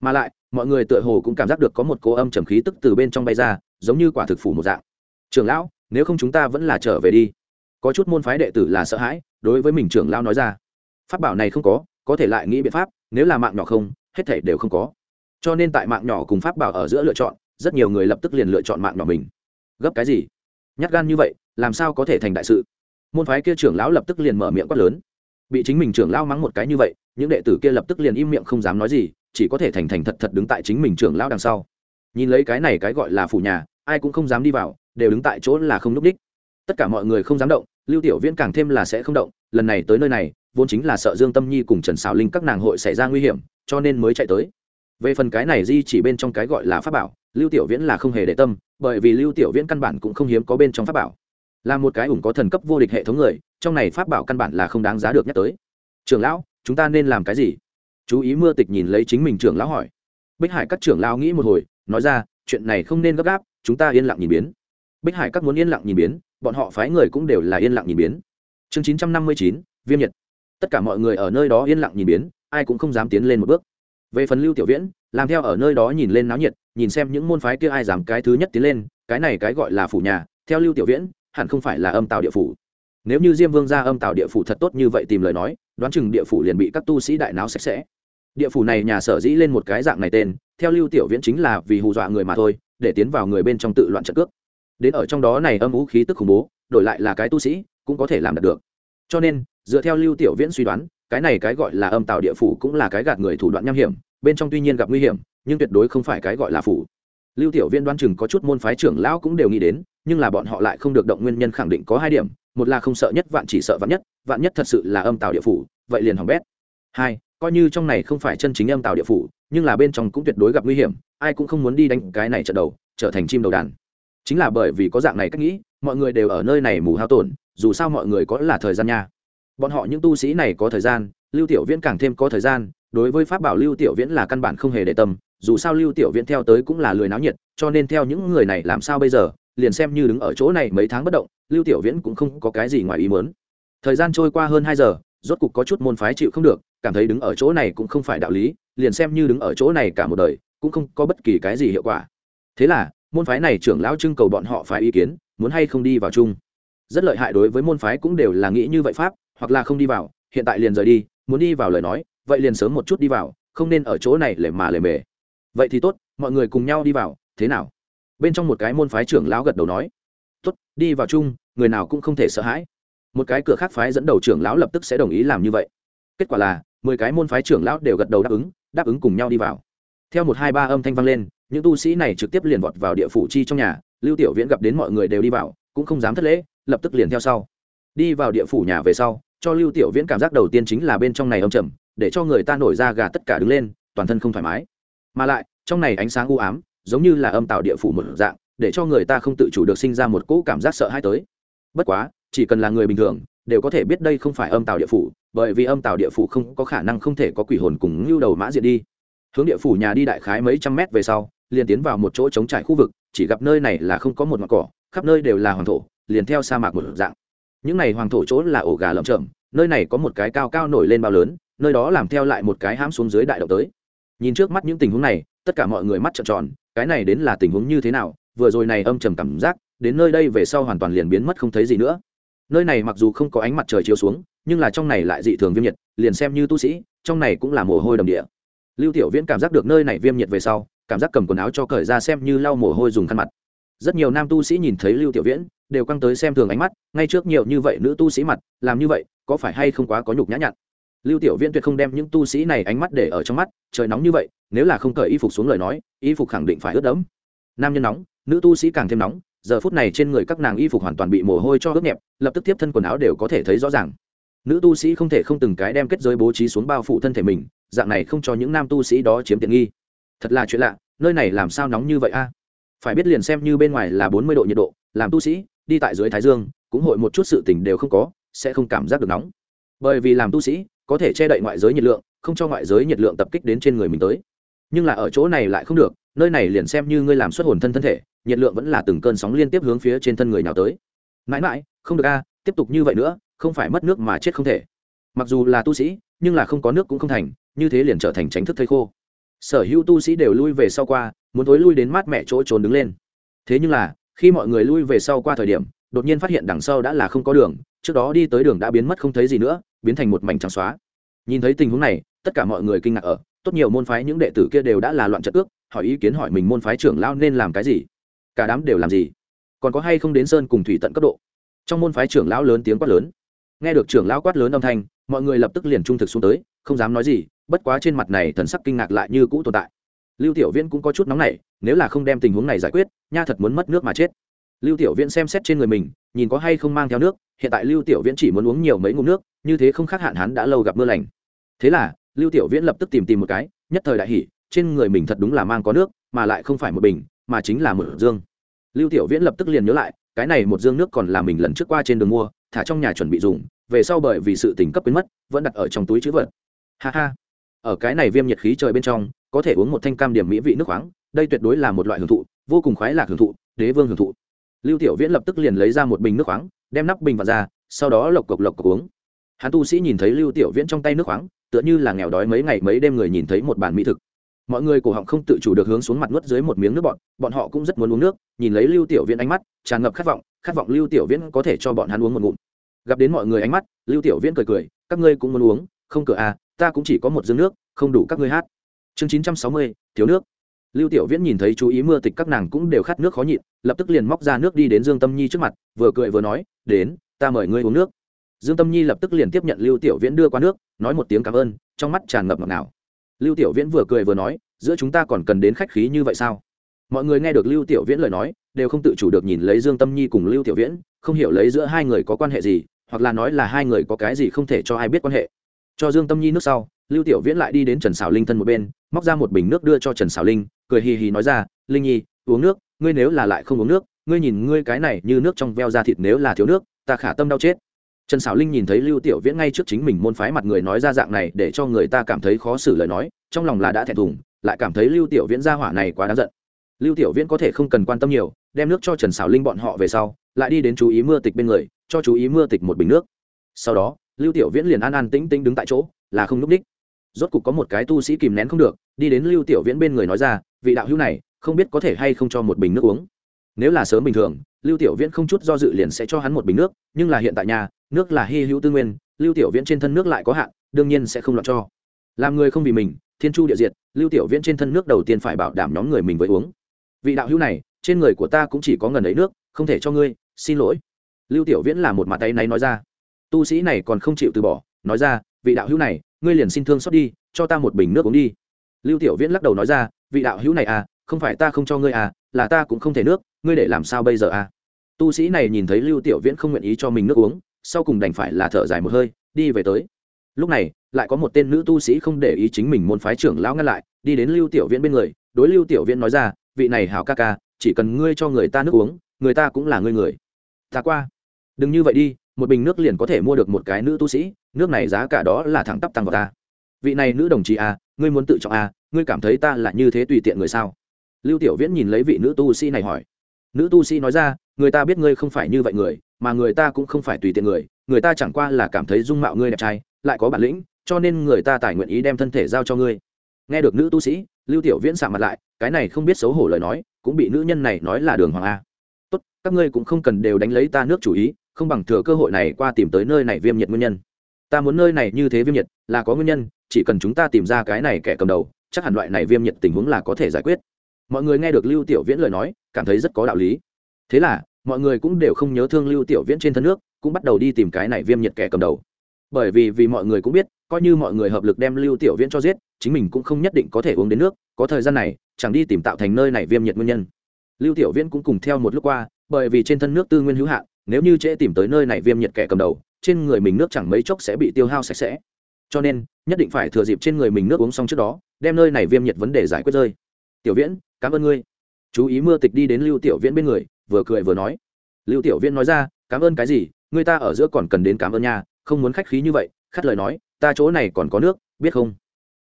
Mà lại, mọi người tựa hồ cũng cảm giác được có một cố âm trầm khí tức từ bên trong bay ra, giống như quả thực phủ một dạng. Trưởng lão, nếu không chúng ta vẫn là trở về đi. Có chút môn phái đệ tử là sợ hãi, đối với mình trưởng lão nói ra. Pháp bảo này không có có thể lại nghĩ biện pháp, nếu là mạng nhỏ không, hết thể đều không có. Cho nên tại mạng nhỏ cùng pháp bảo ở giữa lựa chọn, rất nhiều người lập tức liền lựa chọn mạng nhỏ mình. Gấp cái gì? Nhát gan như vậy làm sao có thể thành đại sự? Môn phái kia trưởng lão lập tức liền mở miệng quát lớn. Bị chính mình trưởng lão mắng một cái như vậy, những đệ tử kia lập tức liền im miệng không dám nói gì, chỉ có thể thành thành thật thật đứng tại chính mình trưởng lão đằng sau. Nhìn lấy cái này cái gọi là phủ nhà, ai cũng không dám đi vào, đều đứng tại chỗ là không núp đích. Tất cả mọi người không dám động, lưu tiểu viễn càng thêm là sẽ không động, lần này tới nơi này, vốn chính là sợ dương tâm nhi cùng trần xảo linh các nàng hội xảy ra nguy hiểm, cho nên mới chạy tới. Về phần cái này di chỉ bên trong cái gọi là pháp bảo, lưu tiểu viễn là không hề để tâm, bởi vì lưu tiểu viễn căn bản cũng không hiếm có bên trong pháp bảo là một cái ủng có thần cấp vô địch hệ thống người, trong này pháp bảo căn bản là không đáng giá được nhắc tới. Trưởng lão, chúng ta nên làm cái gì? Chú ý mưa tịch nhìn lấy chính mình trưởng lão hỏi. Bích hải các trưởng lão nghĩ một hồi, nói ra, chuyện này không nên gấp gáp, chúng ta yên lặng nhìn biến. Bích hải các muốn yên lặng nhìn biến, bọn họ phái người cũng đều là yên lặng nhìn biến. Chương chín trăm năm mươi chín, viêm nhật tất cả mọi người ở nơi đó yên lặng nhìn biến, ai cũng không dám tiến lên một bước. Về phần lưu tiểu viễn, làm theo ở nơi đó nhìn lên náo nhiệt, nhìn xem những môn phái kia ai dám cái thứ nhất tiến lên, cái này cái gọi là phủ nhà, theo lưu tiểu viễn hẳn không phải là âm tào địa phủ. Nếu như diêm vương ra âm tào địa phủ thật tốt như vậy tìm lời nói, đoán chừng địa phủ liền bị các tu sĩ đại náo sạch sẽ. Địa phủ này nhà sở dĩ lên một cái dạng này tên, theo lưu tiểu viễn chính là vì hù dọa người mà thôi, để tiến vào người bên trong tự loạn trận cước. Đến ở trong đó này âm vũ khí tức khủng bố, đổi lại là cái tu sĩ, cũng có thể làm được. Cho nên, dựa theo lưu tiểu viễn suy đoán, cái này cái gọi là âm tạo địa phủ cũng là cái gạt người thủ đoạn nham hiểm, bên trong tuy nhiên gặp nguy hiểm, nhưng tuyệt đối không phải cái gọi là phủ lưu tiểu viễn đoán chừng có chút môn phái trưởng lão cũng đều nghĩ đến, nhưng là bọn họ lại không được động nguyên nhân khẳng định có hai điểm, một là không sợ nhất, vạn chỉ sợ vạn nhất vạn nhất thật sự là âm tào địa phủ, vậy liền hỏng bét. Hai, coi như trong này không phải chân chính âm tào địa phủ, nhưng là bên trong cũng tuyệt đối gặp nguy hiểm, ai cũng không muốn đi đánh cái này trận đầu, trở thành chim đầu đàn. Chính là bởi vì có dạng này cách nghĩ, mọi người đều ở nơi này mù hao tổn, dù sao mọi người có là thời gian nha. Bọn họ những tu sĩ này có thời gian, lưu tiểu viễn càng thêm có thời gian, đối với pháp bảo lưu tiểu viễn là căn bản không hề để tâm dù sao lưu tiểu viễn theo tới cũng là lười náo nhiệt, cho nên theo những người này làm sao bây giờ, liền xem như đứng ở chỗ này mấy tháng bất động, lưu tiểu viễn cũng không có cái gì ngoài ý muốn. Thời gian trôi qua hơn hai giờ, rốt cục có chút môn phái chịu không được, cảm thấy đứng ở chỗ này cũng không phải đạo lý, liền xem như đứng ở chỗ này cả một đời, cũng không có bất kỳ cái gì hiệu quả. Thế là, môn phái này trưởng lão trưng cầu bọn họ phải ý kiến, muốn hay không đi vào chung. Rất lợi hại đối với môn phái cũng đều là nghĩ như vậy pháp, hoặc là không đi vào, hiện tại liền rời đi, muốn đi vào lời nói, vậy liền sớm một chút đi vào, không nên ở chỗ này lề mà lề mề vậy thì tốt, mọi người cùng nhau đi vào, thế nào? Bên trong một cái môn phái trưởng lão gật đầu nói, tốt, đi vào chung, người nào cũng không thể sợ hãi. Một cái cửa khác phái dẫn đầu trưởng lão lập tức sẽ đồng ý làm như vậy. Kết quả là, mười cái môn phái trưởng lão đều gật đầu đáp ứng đáp ứng cùng nhau đi vào. Theo một hai ba âm thanh vang lên, những tu sĩ này trực tiếp liền vọt vào địa phủ chi trong nhà, lưu tiểu viễn gặp đến mọi người đều đi vào, cũng không dám thất lễ, lập tức liền theo sau. Đi vào địa phủ nhà về sau, cho lưu tiểu viễn cảm giác đầu tiên chính là bên trong này âm trầm, để cho người ta nổi ra gà tất cả đứng lên, toàn thân không thoải mái mà lại, trong này ánh sáng u ám, giống như là âm tạo địa phủ một dạng, để cho người ta không tự chủ được sinh ra một cỗ cảm giác sợ hãi tới. Bất quá, chỉ cần là người bình thường, đều có thể biết đây không phải âm tạo địa phủ, bởi vì âm tạo địa phủ không có khả năng không thể có quỷ hồn cùng lưu đầu mã diện đi. Hướng địa phủ nhà đi đại khái mấy trăm mét về sau, liền tiến vào một chỗ trống trải khu vực, chỉ gặp nơi này là không có một mặt cỏ, khắp nơi đều là hoàng thổ, liền theo sa mạc một dạng. Những này hoàng thổ chỗ là ổ gà lợm chởm, nơi này có một cái cao cao nổi lên bao lớn, nơi đó làm theo lại một cái hãm xuống dưới đại động tới nhìn trước mắt những tình huống này, tất cả mọi người mắt trợn tròn, cái này đến là tình huống như thế nào, vừa rồi này âm trầm cảm giác, đến nơi đây về sau hoàn toàn liền biến mất không thấy gì nữa. Nơi này mặc dù không có ánh mặt trời chiếu xuống, nhưng là trong này lại dị thường viêm nhiệt, liền xem như tu sĩ, trong này cũng là mồ hôi đầm địa. Lưu tiểu viễn cảm giác được nơi này viêm nhiệt về sau, cảm giác cầm quần áo cho cởi ra xem như lau mồ hôi dùng khăn mặt. Rất nhiều nam tu sĩ nhìn thấy lưu tiểu viễn, đều căng tới xem thường ánh mắt, ngay trước nhiều như vậy nữ tu sĩ mặt, làm như vậy, có phải hay không quá có nhục nhã nhặn? Lưu tiểu viễn tuyệt không đem những tu sĩ này ánh mắt để ở trong mắt, trời nóng như vậy, nếu là không cởi y phục xuống lời nói, y phục khẳng định phải ướt đẫm. Nam nhân nóng, nữ tu sĩ càng thêm nóng, giờ phút này trên người các nàng y phục hoàn toàn bị mồ hôi cho ướt nhẹp, lập tức tiếp thân quần áo đều có thể thấy rõ ràng. Nữ tu sĩ không thể không từng cái đem kết giới bố trí xuống bao phủ thân thể mình, dạng này không cho những nam tu sĩ đó chiếm tiện nghi. Thật là chuyện lạ, nơi này làm sao nóng như vậy a? Phải biết liền xem như bên ngoài là bốn mươi độ nhiệt độ, làm tu sĩ, đi tại dưới thái dương, cũng hội một chút sự tình đều không có, sẽ không cảm giác được nóng. Bởi vì làm tu sĩ có thể che đậy ngoại giới nhiệt lượng, không cho ngoại giới nhiệt lượng tập kích đến trên người mình tới. Nhưng là ở chỗ này lại không được, nơi này liền xem như ngươi làm xuất hồn thân thân thể, nhiệt lượng vẫn là từng cơn sóng liên tiếp hướng phía trên thân người nào tới. Mãi mãi, không được a, tiếp tục như vậy nữa, không phải mất nước mà chết không thể. Mặc dù là tu sĩ, nhưng là không có nước cũng không thành, như thế liền trở thành tránh thức thây khô. Sở hữu tu sĩ đều lui về sau qua, muốn tối lui đến mát mẹ chỗ trốn đứng lên. Thế nhưng là, khi mọi người lui về sau qua thời điểm, đột nhiên phát hiện đằng sau đã là không có đường, trước đó đi tới đường đã biến mất không thấy gì nữa biến thành một mảnh trắng xóa. Nhìn thấy tình huống này, tất cả mọi người kinh ngạc ở, tốt nhiều môn phái những đệ tử kia đều đã là loạn trận ước, hỏi ý kiến hỏi mình môn phái trưởng lao nên làm cái gì, cả đám đều làm gì, còn có hay không đến sơn cùng thủy tận cấp độ. Trong môn phái trưởng lão lớn tiếng quát lớn. Nghe được trưởng lão quát lớn âm thanh, mọi người lập tức liền trung thực xuống tới, không dám nói gì, bất quá trên mặt này thần sắc kinh ngạc lại như cũ tồn tại. Lưu tiểu viễn cũng có chút nóng nảy, nếu là không đem tình huống này giải quyết, nha thật muốn mất nước mà chết lưu tiểu viễn xem xét trên người mình, nhìn có hay không mang theo nước, hiện tại lưu tiểu viễn chỉ muốn uống nhiều mấy ngụm nước, như thế không khác hạn hắn đã lâu gặp mưa lành. Thế là, lưu tiểu viễn lập tức tìm tìm một cái, nhất thời đại hỉ, trên người mình thật đúng là mang có nước, mà lại không phải một bình, mà chính là một dương. Lưu tiểu viễn lập tức liền nhớ lại, cái này một dương nước còn là mình lần trước qua trên đường mua, thả trong nhà chuẩn bị dùng, về sau bởi vì sự tình cấp biến mất, vẫn đặt ở trong túi chữ vật. Ha ha. Ở cái này viêm nhiệt khí trời bên trong, có thể uống một thanh cam điểm mỹ vị nước khoáng, đây tuyệt đối là một loại hưởng thụ, vô cùng khoái lạc hưởng thụ, đế vương hưởng thụ lưu tiểu viễn lập tức liền lấy ra một bình nước khoáng, đem nắp bình vào ra, sau đó lộc cộc lộc cộc uống. Hắn tu sĩ nhìn thấy lưu tiểu viễn trong tay nước khoáng, tựa như là nghèo đói mấy ngày mấy đêm người nhìn thấy một bàn mỹ thực. Mọi người cổ họng không tự chủ được hướng xuống mặt nuốt dưới một miếng nước bọn bọn họ cũng rất muốn uống nước, nhìn lấy lưu tiểu viễn ánh mắt, tràn ngập khát vọng khát vọng lưu tiểu viễn có thể cho bọn hắn uống một ngụm. Gặp đến mọi người ánh mắt, lưu tiểu viễn cười cười, các ngươi cũng muốn uống, không cửa à ta cũng chỉ có một dương nước, không đủ các ngươi hát. Chương chín trăm sáu mươi, thiếu nước lưu tiểu viễn nhìn thấy chú ý mưa tịch các nàng cũng đều khát nước khó nhịn, lập tức liền móc ra nước đi đến dương tâm nhi trước mặt, vừa cười vừa nói, đến, ta mời ngươi uống nước. Dương tâm nhi lập tức liền tiếp nhận lưu tiểu viễn đưa qua nước, nói một tiếng cảm ơn, trong mắt tràn ngập ngọt ngào. Lưu tiểu viễn vừa cười vừa nói, giữa chúng ta còn cần đến khách khí như vậy sao? Mọi người nghe được lưu tiểu viễn lời nói, đều không tự chủ được nhìn lấy dương tâm nhi cùng lưu tiểu viễn, không hiểu lấy giữa hai người có quan hệ gì, hoặc là nói là hai người có cái gì không thể cho ai biết quan hệ. Cho dương tâm nhi nước sau, lưu tiểu viễn lại đi đến trần xảo linh thân một bên, móc ra một bình nước đưa cho trần xảo linh cười hì hì nói ra, linh nhi, uống nước, ngươi nếu là lại không uống nước, ngươi nhìn ngươi cái này như nước trong veo ra thịt nếu là thiếu nước, ta khả tâm đau chết. Trần xảo linh nhìn thấy lưu tiểu viễn ngay trước chính mình môn phái mặt người nói ra dạng này để cho người ta cảm thấy khó xử lời nói, trong lòng là đã thẹn thùng, lại cảm thấy lưu tiểu viễn ra hỏa này quá đáng giận. Lưu tiểu viễn có thể không cần quan tâm nhiều, đem nước cho trần xảo linh bọn họ về sau, lại đi đến chú ý mưa tịch bên người, cho chú ý mưa tịch một bình nước. Sau đó, lưu tiểu viễn liền an an tĩnh tĩnh đứng tại chỗ, là không núp đích. Rốt cục có một cái tu sĩ kìm nén không được, đi đến lưu tiểu viễn bên người nói ra vị đạo hữu này không biết có thể hay không cho một bình nước uống. Nếu là sớm bình thường, lưu tiểu viễn không chút do dự liền sẽ cho hắn một bình nước, nhưng là hiện tại nhà, nước là hy hữu tư nguyên, lưu tiểu viễn trên thân nước lại có hạn, đương nhiên sẽ không lọt cho. Làm người không vì mình, thiên chu địa diệt, lưu tiểu viễn trên thân nước đầu tiên phải bảo đảm nhóm người mình với uống. Vị đạo hữu này, trên người của ta cũng chỉ có ngần ấy nước, không thể cho ngươi, xin lỗi. Lưu tiểu viễn là một mặt tay náy nói ra. Tu sĩ này còn không chịu từ bỏ, nói ra, vị đạo hữu này, ngươi liền xin thương xót đi, cho ta một bình nước uống đi lưu tiểu viễn lắc đầu nói ra vị đạo hữu này à không phải ta không cho ngươi à là ta cũng không thể nước ngươi để làm sao bây giờ à? Tu sĩ này nhìn thấy lưu tiểu viễn không nguyện ý cho mình nước uống sau cùng đành phải là thở dài một hơi đi về tới. Lúc này lại có một tên nữ tu sĩ không để ý chính mình môn phái trưởng lão ngăn lại đi đến lưu tiểu viễn bên người đối lưu tiểu viễn nói ra vị này hảo ca ca chỉ cần ngươi cho người ta nước uống người ta cũng là ngươi người. Ta qua. Đừng như vậy đi một bình nước liền có thể mua được một cái nữ tu sĩ nước này giá cả đó là thẳng tắp tăng vào ta. Vị này nữ đồng chí à, ngươi muốn tự trọng à, ngươi cảm thấy ta là như thế tùy tiện người sao? Lưu tiểu viễn nhìn lấy vị nữ tu sĩ này hỏi. Nữ tu sĩ nói ra, người ta biết ngươi không phải như vậy người, mà người ta cũng không phải tùy tiện người người ta chẳng qua là cảm thấy dung mạo ngươi đẹp trai, lại có bản lĩnh, cho nên người ta tài nguyện ý đem thân thể giao cho ngươi. Nghe được nữ tu sĩ, lưu tiểu viễn sạm mặt lại, cái này không biết xấu hổ lời nói, cũng bị nữ nhân này nói là đường hoàng a. Tốt, các ngươi cũng không cần đều đánh lấy ta nước chủ ý, không bằng thừa cơ hội này qua tìm tới nơi này viêm nhiệt nguyên nhân. Ta muốn nơi này như thế viêm nhiệt, là có nguyên nhân, chỉ cần chúng ta tìm ra cái này kẻ cầm đầu chắc hẳn loại này viêm nhiệt tình huống là có thể giải quyết. Mọi người nghe được lưu tiểu viễn lời nói, cảm thấy rất có đạo lý. Thế là, mọi người cũng đều không nhớ thương lưu tiểu viễn trên thân nước, cũng bắt đầu đi tìm cái này viêm nhiệt kẻ cầm đầu. Bởi vì vì mọi người cũng biết, coi như mọi người hợp lực đem lưu tiểu viễn cho giết, chính mình cũng không nhất định có thể uống đến nước, có thời gian này, chẳng đi tìm tạo thành nơi này viêm nhiệt nguyên nhân. Lưu tiểu viễn cũng cùng theo một lúc qua, bởi vì trên thân nước tư nguyên hữu hạn, nếu như trễ tìm tới nơi này viêm nhiệt kẻ cầm đầu, trên người mình nước chẳng mấy chốc sẽ bị tiêu hao sạch sẽ. Cho nên, nhất định phải thừa dịp trên người mình nước uống xong trước đó đem nơi này viêm nhiệt vấn đề giải quyết rơi. Tiểu viễn, cảm ơn ngươi. Chú ý mưa tịch đi đến lưu tiểu viễn bên người, vừa cười vừa nói. Lưu tiểu viễn nói ra, cảm ơn cái gì, người ta ở giữa còn cần đến cảm ơn nha, không muốn khách khí như vậy, khắt lời nói, ta chỗ này còn có nước, biết không?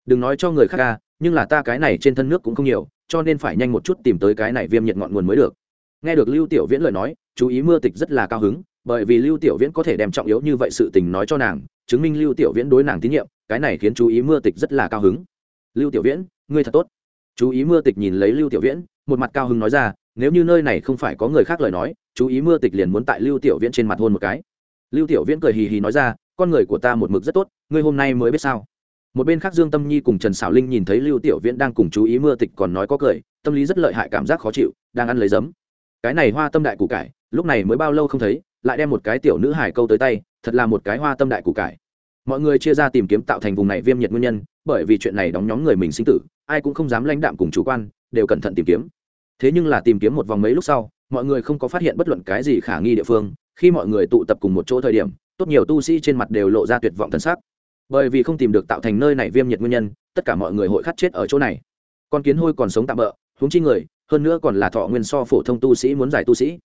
Đừng nói cho người khác ca nhưng là ta cái này trên thân nước cũng không nhiều, cho nên phải nhanh một chút tìm tới cái này viêm nhiệt ngọn nguồn mới được. Nghe được lưu tiểu viễn lời nói, chú ý mưa tịch rất là cao hứng, bởi vì lưu tiểu viễn có thể đem trọng yếu như vậy sự tình nói cho nàng, chứng minh lưu tiểu viễn đối nàng tín nhiệm, cái này khiến chú ý mưa tịch rất là cao hứng lưu tiểu viễn, ngươi thật tốt. Chú ý mưa tịch nhìn lấy lưu tiểu viễn, một mặt cao hưng nói ra, nếu như nơi này không phải có người khác lời nói, chú ý mưa tịch liền muốn tại lưu tiểu viễn trên mặt hôn một cái. Lưu tiểu viễn cười hì hì nói ra, con người của ta một mực rất tốt, ngươi hôm nay mới biết sao? Một bên khác dương tâm nhi cùng trần xảo linh nhìn thấy lưu tiểu viễn đang cùng chú ý mưa tịch còn nói có cười, tâm lý rất lợi hại, cảm giác khó chịu, đang ăn lấy giấm. Cái này hoa tâm đại củ cải, lúc này mới bao lâu không thấy, lại đem một cái tiểu nữ hải câu tới tay, thật là một cái hoa tâm đại củ cải. Mọi người chia ra tìm kiếm tạo thành vùng này viêm nhiệt nguyên nhân bởi vì chuyện này đóng nhóm người mình sinh tử, ai cũng không dám lãnh đạm cùng chủ quan, đều cẩn thận tìm kiếm. Thế nhưng là tìm kiếm một vòng mấy lúc sau, mọi người không có phát hiện bất luận cái gì khả nghi địa phương. Khi mọi người tụ tập cùng một chỗ thời điểm, tốt nhiều tu sĩ trên mặt đều lộ ra tuyệt vọng thân xác bởi vì không tìm được tạo thành nơi này viêm nhiệt nguyên nhân, tất cả mọi người hội khát chết ở chỗ này. Con kiến hôi còn sống tạm bỡ huống chi người, hơn nữa còn là thọ nguyên so phổ thông tu sĩ muốn giải tu sĩ.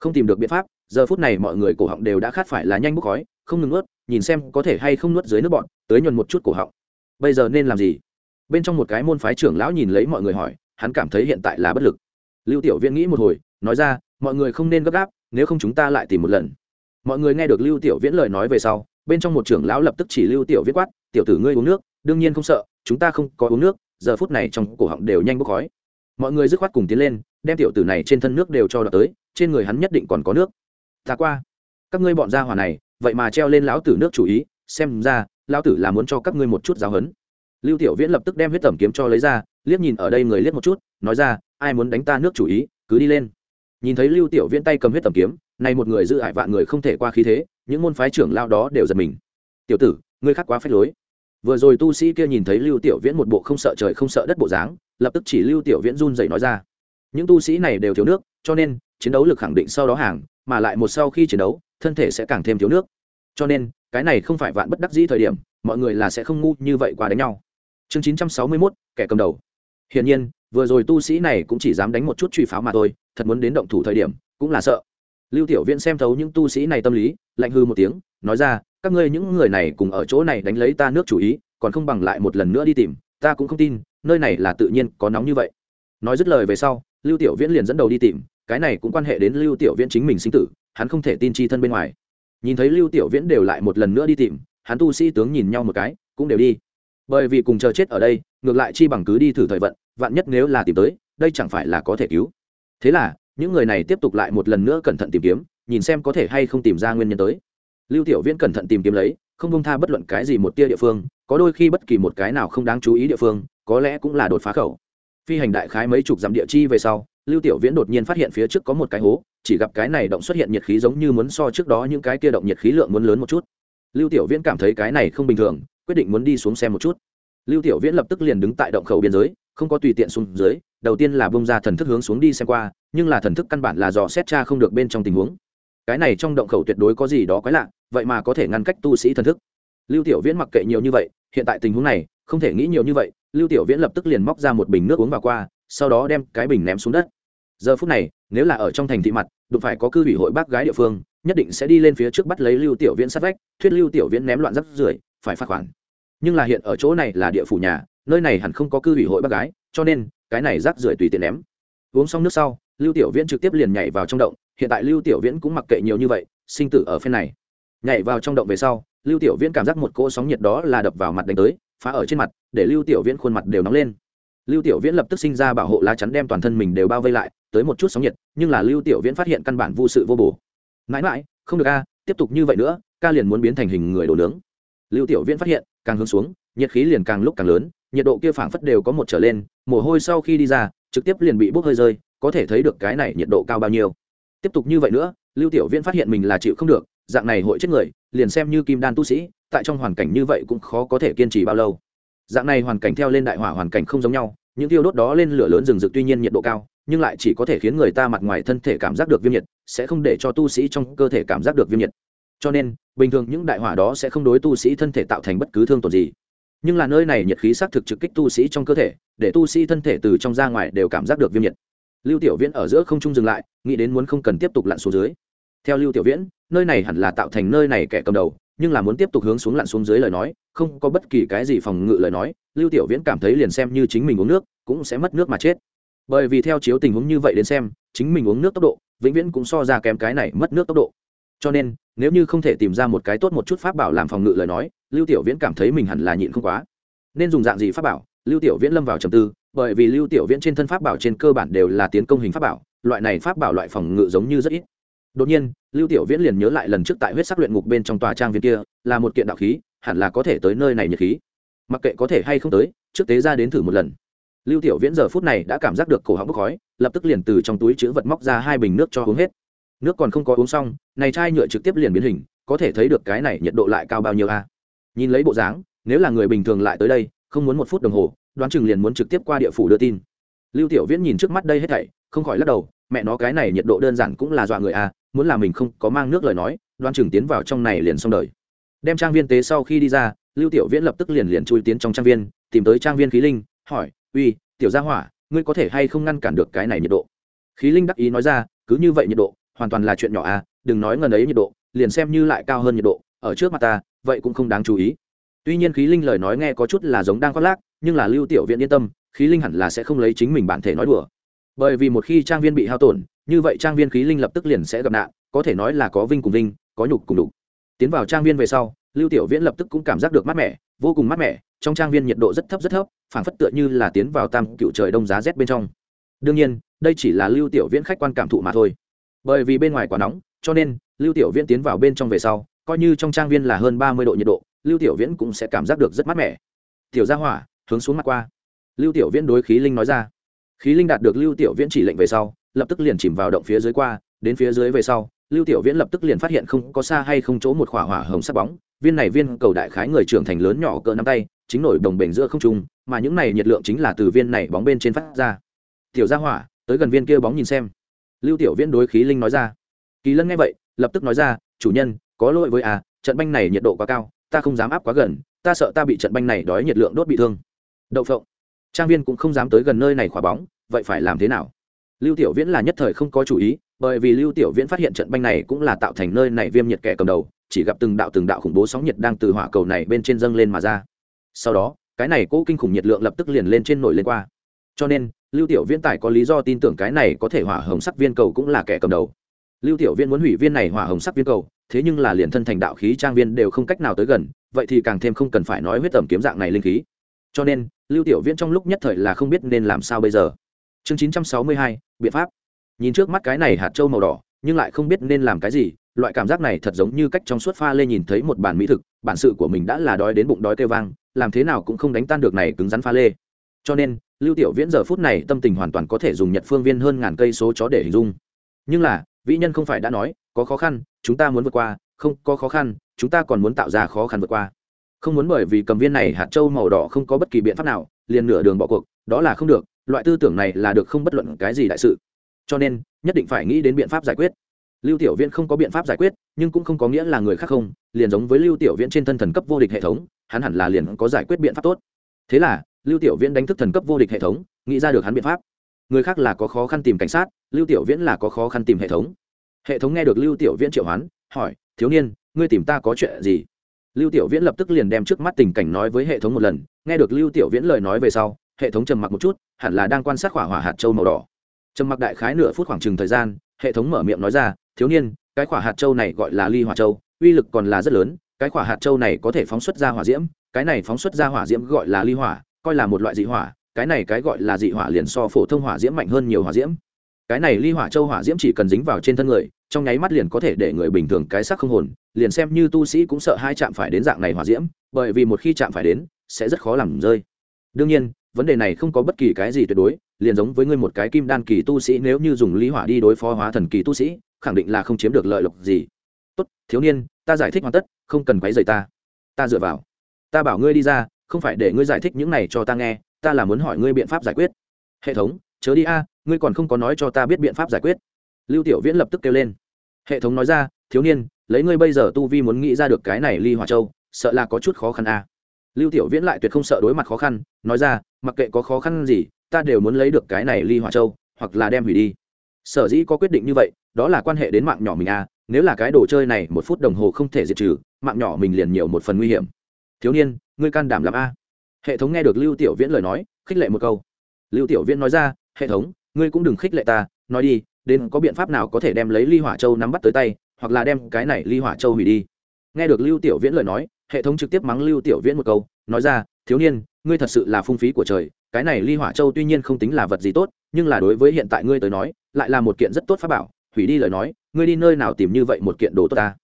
Không tìm được biện pháp, giờ phút này mọi người cổ họng đều đã khát phải là nhanh bốc khói, không ngừng nuốt, nhìn xem có thể hay không nuốt dưới nước bọn, tới nhuần một chút cổ họng bây giờ nên làm gì? Bên trong một cái môn phái trưởng lão nhìn lấy mọi người hỏi, hắn cảm thấy hiện tại là bất lực. Lưu tiểu viễn nghĩ một hồi, nói ra, mọi người không nên gấp gáp, nếu không chúng ta lại tìm một lần. Mọi người nghe được lưu tiểu viễn lời nói về sau, bên trong một trưởng lão lập tức chỉ lưu tiểu viễn quát, tiểu tử ngươi uống nước, đương nhiên không sợ, chúng ta không có uống nước, giờ phút này trong cổ họng đều nhanh bốc khói. Mọi người dứt khoát cùng tiến lên, đem tiểu tử này trên thân nước đều cho đợt tới, trên người hắn nhất định còn có nước. Ta qua, các ngươi bọn gia hỏa này, vậy mà treo lên lão tử nước chủ ý, xem ra lão tử là muốn cho các ngươi một chút giáo hấn. Lưu tiểu viễn lập tức đem huyết tẩm kiếm cho lấy ra, liếc nhìn ở đây người liếc một chút, nói ra, ai muốn đánh ta nước chủ ý, cứ đi lên. Nhìn thấy lưu tiểu viễn tay cầm huyết tẩm kiếm, này một người giữ hại vạn người không thể qua khí thế, những môn phái trưởng lao đó đều giật mình. Tiểu tử, ngươi khác quá phép lối. Vừa rồi tu sĩ kia nhìn thấy lưu tiểu viễn một bộ không sợ trời không sợ đất bộ dáng, lập tức chỉ lưu tiểu viễn run dậy nói ra, những tu sĩ này đều thiếu nước, cho nên chiến đấu lực khẳng định sau đó hàng, mà lại một sau khi chiến đấu, thân thể sẽ càng thêm thiếu nước cho nên cái này không phải vạn bất đắc dĩ thời điểm mọi người là sẽ không ngu như vậy qua đánh nhau. Chương chín trăm sáu mươi 961, kẻ cầm đầu. Hiển nhiên vừa rồi tu sĩ này cũng chỉ dám đánh một chút truy pháo mà thôi thật muốn đến động thủ thời điểm cũng là sợ. Lưu tiểu viễn xem thấu những tu sĩ này tâm lý lạnh hư một tiếng nói ra các ngươi những người này cùng ở chỗ này đánh lấy ta nước chủ ý còn không bằng lại một lần nữa đi tìm ta cũng không tin nơi này là tự nhiên có nóng như vậy. Nói dứt lời về sau lưu tiểu viễn liền dẫn đầu đi tìm cái này cũng quan hệ đến lưu tiểu viễn chính mình sinh tử hắn không thể tin chi thân bên ngoài nhìn thấy lưu tiểu viễn đều lại một lần nữa đi tìm, hắn tu sĩ tướng nhìn nhau một cái, cũng đều đi. Bởi vì cùng chờ chết ở đây, ngược lại chi bằng cứ đi thử thời vận, vạn nhất nếu là tìm tới, đây chẳng phải là có thể cứu. Thế là, những người này tiếp tục lại một lần nữa cẩn thận tìm kiếm, nhìn xem có thể hay không tìm ra nguyên nhân tới. Lưu tiểu viễn cẩn thận tìm kiếm lấy, không bông tha bất luận cái gì một tia địa phương, có đôi khi bất kỳ một cái nào không đáng chú ý địa phương, có lẽ cũng là đột phá khẩu. Phi hành đại khái mấy chục dặm địa chi về sau lưu tiểu viễn đột nhiên phát hiện phía trước có một cái hố, chỉ gặp cái này động xuất hiện nhiệt khí giống như muốn so trước đó những cái kia động nhiệt khí lượng muốn lớn một chút. Lưu tiểu viễn cảm thấy cái này không bình thường, quyết định muốn đi xuống xem một chút. Lưu tiểu viễn lập tức liền đứng tại động khẩu biên giới, không có tùy tiện xuống dưới, đầu tiên là bông ra thần thức hướng xuống đi xem qua, nhưng là thần thức căn bản là dò xét cha không được bên trong tình huống. Cái này trong động khẩu tuyệt đối có gì đó quái lạ, vậy mà có thể ngăn cách tu sĩ thần thức. Lưu tiểu viễn mặc kệ nhiều như vậy, hiện tại tình huống này, không thể nghĩ nhiều như vậy, lưu tiểu viễn lập tức liền móc ra một bình nước uống vào qua, sau đó đem cái bình ném xuống đất giờ phút này, nếu là ở trong thành thị mặt, đụng phải có cư ủy hội bác gái địa phương, nhất định sẽ đi lên phía trước bắt lấy lưu tiểu viễn sát vách, thuyết lưu tiểu viễn ném loạn rắp rưởi, phải phạt khoản. Nhưng là hiện ở chỗ này là địa phủ nhà, nơi này hẳn không có cư ủy hội bác gái, cho nên, cái này rác rưởi tùy tiện ném. Uống xong nước sau, lưu tiểu viễn trực tiếp liền nhảy vào trong động, hiện tại lưu tiểu viễn cũng mặc kệ nhiều như vậy, sinh tử ở phen này. Nhảy vào trong động về sau, lưu tiểu viễn cảm giác một cỗ sóng nhiệt đó là đập vào mặt đánh tới, phá ở trên mặt, để lưu tiểu viễn khuôn mặt đều nóng lên. Lưu tiểu viễn lập tức sinh ra bảo hộ lá chắn đem toàn thân mình đều bao vây lại tới một chút sóng nhiệt, nhưng là lưu tiểu viễn phát hiện căn bản vô sự vô bổ. Mãi mãi, không được a, tiếp tục như vậy nữa, ca liền muốn biến thành hình người đồ nướng. Lưu tiểu viễn phát hiện, càng hướng xuống, nhiệt khí liền càng lúc càng lớn, nhiệt độ kia phảng phất đều có một trở lên, mồ hôi sau khi đi ra, trực tiếp liền bị bốc hơi rơi, có thể thấy được cái này nhiệt độ cao bao nhiêu. Tiếp tục như vậy nữa, lưu tiểu viễn phát hiện mình là chịu không được, dạng này hội chết người, liền xem như kim đan tu sĩ, tại trong hoàn cảnh như vậy cũng khó có thể kiên trì bao lâu. Dạng này hoàn cảnh theo lên đại hỏa hoàn cảnh không giống nhau những tiêu đốt đó lên lửa lớn rừng rực tuy nhiên nhiệt độ cao, nhưng lại chỉ có thể khiến người ta mặt ngoài thân thể cảm giác được viêm nhiệt, sẽ không để cho tu sĩ trong cơ thể cảm giác được viêm nhiệt. Cho nên, bình thường những đại hỏa đó sẽ không đối tu sĩ thân thể tạo thành bất cứ thương tổn gì. Nhưng là nơi này nhiệt khí xác thực trực kích tu sĩ trong cơ thể, để tu sĩ thân thể từ trong ra ngoài đều cảm giác được viêm nhiệt. Lưu tiểu viễn ở giữa không trung dừng lại, nghĩ đến muốn không cần tiếp tục lặn xuống dưới. Theo lưu tiểu viễn, nơi này hẳn là tạo thành nơi này kẻ cầm đầu nhưng là muốn tiếp tục hướng xuống lặn xuống dưới lời nói, không có bất kỳ cái gì phòng ngự lời nói, lưu tiểu viễn cảm thấy liền xem như chính mình uống nước, cũng sẽ mất nước mà chết. Bởi vì theo chiếu tình huống như vậy đến xem, chính mình uống nước tốc độ, vĩnh viễn cũng so ra kém cái này mất nước tốc độ. Cho nên, nếu như không thể tìm ra một cái tốt một chút pháp bảo làm phòng ngự lời nói, lưu tiểu viễn cảm thấy mình hẳn là nhịn không quá. Nên dùng dạng gì pháp bảo? Lưu tiểu viễn lâm vào trầm tư, bởi vì lưu tiểu viễn trên thân pháp bảo trên cơ bản đều là tiến công hình pháp bảo, loại này pháp bảo loại phòng ngự giống như rất ít đột nhiên, lưu tiểu viễn liền nhớ lại lần trước tại huyết sắc luyện ngục bên trong tòa trang viên kia, là một kiện đạo khí, hẳn là có thể tới nơi này nhiệt khí. Mặc kệ có thể hay không tới, trước tế ra đến thử một lần. Lưu tiểu viễn giờ phút này đã cảm giác được cổ họng bốc khói, lập tức liền từ trong túi chữ vật móc ra hai bình nước cho uống hết. Nước còn không có uống xong, này chai nhựa trực tiếp liền biến hình, có thể thấy được cái này nhiệt độ lại cao bao nhiêu a. Nhìn lấy bộ dáng, nếu là người bình thường lại tới đây, không muốn một phút đồng hồ, đoán chừng liền muốn trực tiếp qua địa phủ đưa tin lưu tiểu viễn nhìn trước mắt đây hết thảy, không khỏi lắc đầu, mẹ nó cái này nhiệt độ đơn giản cũng là dọa người à? muốn là mình không có mang nước lời nói, Đoan chừng tiến vào trong này liền xong đời đem trang viên tế sau khi đi ra, lưu tiểu viễn lập tức liền liền chui tiến trong trang viên, tìm tới trang viên khí linh, hỏi, uy, tiểu gia hỏa, ngươi có thể hay không ngăn cản được cái này nhiệt độ khí linh đắc ý nói ra, cứ như vậy nhiệt độ, hoàn toàn là chuyện nhỏ à đừng nói ngần ấy nhiệt độ, liền xem như lại cao hơn nhiệt độ, ở trước mặt ta, vậy cũng không đáng chú ý tuy nhiên khí linh lời nói nghe có chút là giống đang khoác lác, nhưng là lưu tiểu Viễn yên tâm khí linh hẳn là sẽ không lấy chính mình bản thể nói đùa. Bởi vì một khi trang viên bị hao tổn, như vậy trang viên khí linh lập tức liền sẽ gặp nạn, có thể nói là có vinh cùng vinh, có nhục cùng đục tiến vào trang viên về sau, lưu tiểu viễn lập tức cũng cảm giác được mát mẻ, vô cùng mát mẻ, trong trang viên nhiệt độ rất thấp rất thấp, phảng phất tựa như là tiến vào tam cựu trời đông giá rét bên trong. Đương nhiên, đây chỉ là lưu tiểu viễn khách quan cảm thụ mà thôi. Bởi vì bên ngoài quá nóng, cho nên, lưu tiểu viễn tiến vào bên trong về sau, coi như trong trang viên là hơn ba mươi độ nhiệt độ, lưu tiểu viễn cũng sẽ cảm giác được rất mát mẻ. Tiểu gia hỏa, hướng xuống mặt qua lưu tiểu viễn đối khí linh nói ra. Khí linh đạt được lưu tiểu viễn chỉ lệnh về sau, lập tức liền chìm vào động phía dưới qua, đến phía dưới về sau, lưu tiểu viễn lập tức liền phát hiện không có xa hay không chỗ một khỏa hỏa hồng sắc bóng. Viên này viên cầu đại khái người trưởng thành lớn nhỏ cỡ nắm tay, chính nổi đồng bền giữa không trung, mà những này nhiệt lượng chính là từ viên này bóng bên trên phát ra. Tiểu gia hỏa, tới gần viên kia bóng nhìn xem. Lưu tiểu viễn đối khí linh nói ra. Kỳ lân nghe vậy, lập tức nói ra, chủ nhân, có lỗi với à trận banh này nhiệt độ quá cao, ta không dám áp quá gần, ta sợ ta bị trận banh này đói nhiệt lượng đốt bị thương. Đậu phộng trang viên cũng không dám tới gần nơi này khỏa bóng, vậy phải làm thế nào? Lưu tiểu viễn là nhất thời không có chủ ý, bởi vì lưu tiểu viễn phát hiện trận banh này cũng là tạo thành nơi này viêm nhiệt kẻ cầm đầu, chỉ gặp từng đạo từng đạo khủng bố sóng nhiệt đang từ hỏa cầu này bên trên dâng lên mà ra. Sau đó, cái này cố kinh khủng nhiệt lượng lập tức liền lên trên nổi lên qua. Cho nên, lưu tiểu viễn tài có lý do tin tưởng cái này có thể hỏa hồng sắc viên cầu cũng là kẻ cầm đầu. Lưu tiểu viễn muốn hủy viên này hỏa hồng sắc viên cầu, thế nhưng là liền thân thành đạo khí trang viên đều không cách nào tới gần, vậy thì càng thêm không cần phải nói huyết tẩm kiếm dạng này linh khí. Cho nên lưu tiểu viễn trong lúc nhất thời là không biết nên làm sao bây giờ. Chương 962, biện pháp. Nhìn trước mắt cái này hạt châu màu đỏ nhưng lại không biết nên làm cái gì loại cảm giác này thật giống như cách trong suốt pha lê nhìn thấy một bản mỹ thực bản sự của mình đã là đói đến bụng đói kêu vang làm thế nào cũng không đánh tan được này cứng rắn pha lê. Cho nên lưu tiểu viễn giờ phút này tâm tình hoàn toàn có thể dùng nhật phương viên hơn ngàn cây số chó để hình dung. Nhưng là vĩ nhân không phải đã nói có khó khăn chúng ta muốn vượt qua không có khó khăn chúng ta còn muốn tạo ra khó khăn vượt qua không muốn bởi vì cầm viên này hạt châu màu đỏ không có bất kỳ biện pháp nào, liền nửa đường bỏ cuộc, đó là không được, loại tư tưởng này là được không bất luận cái gì đại sự. Cho nên, nhất định phải nghĩ đến biện pháp giải quyết. Lưu tiểu viễn không có biện pháp giải quyết, nhưng cũng không có nghĩa là người khác không, liền giống với lưu tiểu viễn trên thân thần cấp vô địch hệ thống, hắn hẳn là liền có giải quyết biện pháp tốt. Thế là, lưu tiểu viễn đánh thức thần cấp vô địch hệ thống, nghĩ ra được hắn biện pháp. Người khác là có khó khăn tìm cảnh sát, lưu tiểu viễn là có khó khăn tìm hệ thống. Hệ thống nghe được lưu tiểu viễn triệu hoán, hỏi, thiếu niên, ngươi tìm ta có chuyện gì? Lưu tiểu viễn lập tức liền đem trước mắt tình cảnh nói với hệ thống một lần, nghe được lưu tiểu viễn lời nói về sau, hệ thống trầm mặc một chút, hẳn là đang quan sát hỏa hỏa hạt châu màu đỏ. Trầm mặc đại khái nửa phút khoảng chừng thời gian, hệ thống mở miệng nói ra, thiếu niên, cái quả hạt châu này gọi là ly hỏa châu, uy lực còn là rất lớn, cái quả hạt châu này có thể phóng xuất ra hỏa diễm, cái này phóng xuất ra hỏa diễm gọi là ly hỏa, coi là một loại dị hỏa, cái này cái gọi là dị hỏa liền so phổ thông hỏa diễm mạnh hơn nhiều hỏa diễm. Cái này ly hỏa châu hỏa diễm chỉ cần dính vào trên thân người trong nháy mắt liền có thể để người bình thường cái sắc không hồn, liền xem như tu sĩ cũng sợ hai chạm phải đến dạng này hỏa diễm, bởi vì một khi chạm phải đến, sẽ rất khó làm rơi. Đương nhiên, vấn đề này không có bất kỳ cái gì tuyệt đối, liền giống với ngươi một cái kim đan kỳ tu sĩ nếu như dùng lý hỏa đi đối phó hóa thần kỳ tu sĩ, khẳng định là không chiếm được lợi lộc gì. Tốt, thiếu niên, ta giải thích hoàn tất, không cần quấy rầy ta. Ta dựa vào. Ta bảo ngươi đi ra, không phải để ngươi giải thích những này cho ta nghe, ta là muốn hỏi ngươi biện pháp giải quyết. Hệ thống, chớ đi a, ngươi còn không có nói cho ta biết biện pháp giải quyết lưu tiểu viễn lập tức kêu lên. Hệ thống nói ra, thiếu niên, lấy ngươi bây giờ tu vi muốn nghĩ ra được cái này ly hỏa châu, sợ là có chút khó khăn a. Lưu tiểu viễn lại tuyệt không sợ đối mặt khó khăn, nói ra, mặc kệ có khó khăn gì, ta đều muốn lấy được cái này ly hỏa châu, hoặc là đem hủy đi. Sở dĩ có quyết định như vậy, đó là quan hệ đến mạng nhỏ mình a, nếu là cái đồ chơi này một phút đồng hồ không thể diệt trừ, mạng nhỏ mình liền nhiều một phần nguy hiểm. Thiếu niên, ngươi can đảm làm a. Hệ thống nghe được lưu tiểu viễn lời nói, khích lệ một câu. Lưu tiểu viễn nói ra, hệ thống, ngươi cũng đừng khích lệ ta, nói đi đến có biện pháp nào có thể đem lấy ly hỏa châu nắm bắt tới tay, hoặc là đem cái này ly hỏa châu hủy đi. Nghe được lưu tiểu viễn lời nói, hệ thống trực tiếp mắng lưu tiểu viễn một câu, nói ra, thiếu niên, ngươi thật sự là phung phí của trời, cái này ly hỏa châu tuy nhiên không tính là vật gì tốt, nhưng là đối với hiện tại ngươi tới nói, lại là một kiện rất tốt pháp bảo, hủy đi lời nói, ngươi đi nơi nào tìm như vậy một kiện đồ tốt ta?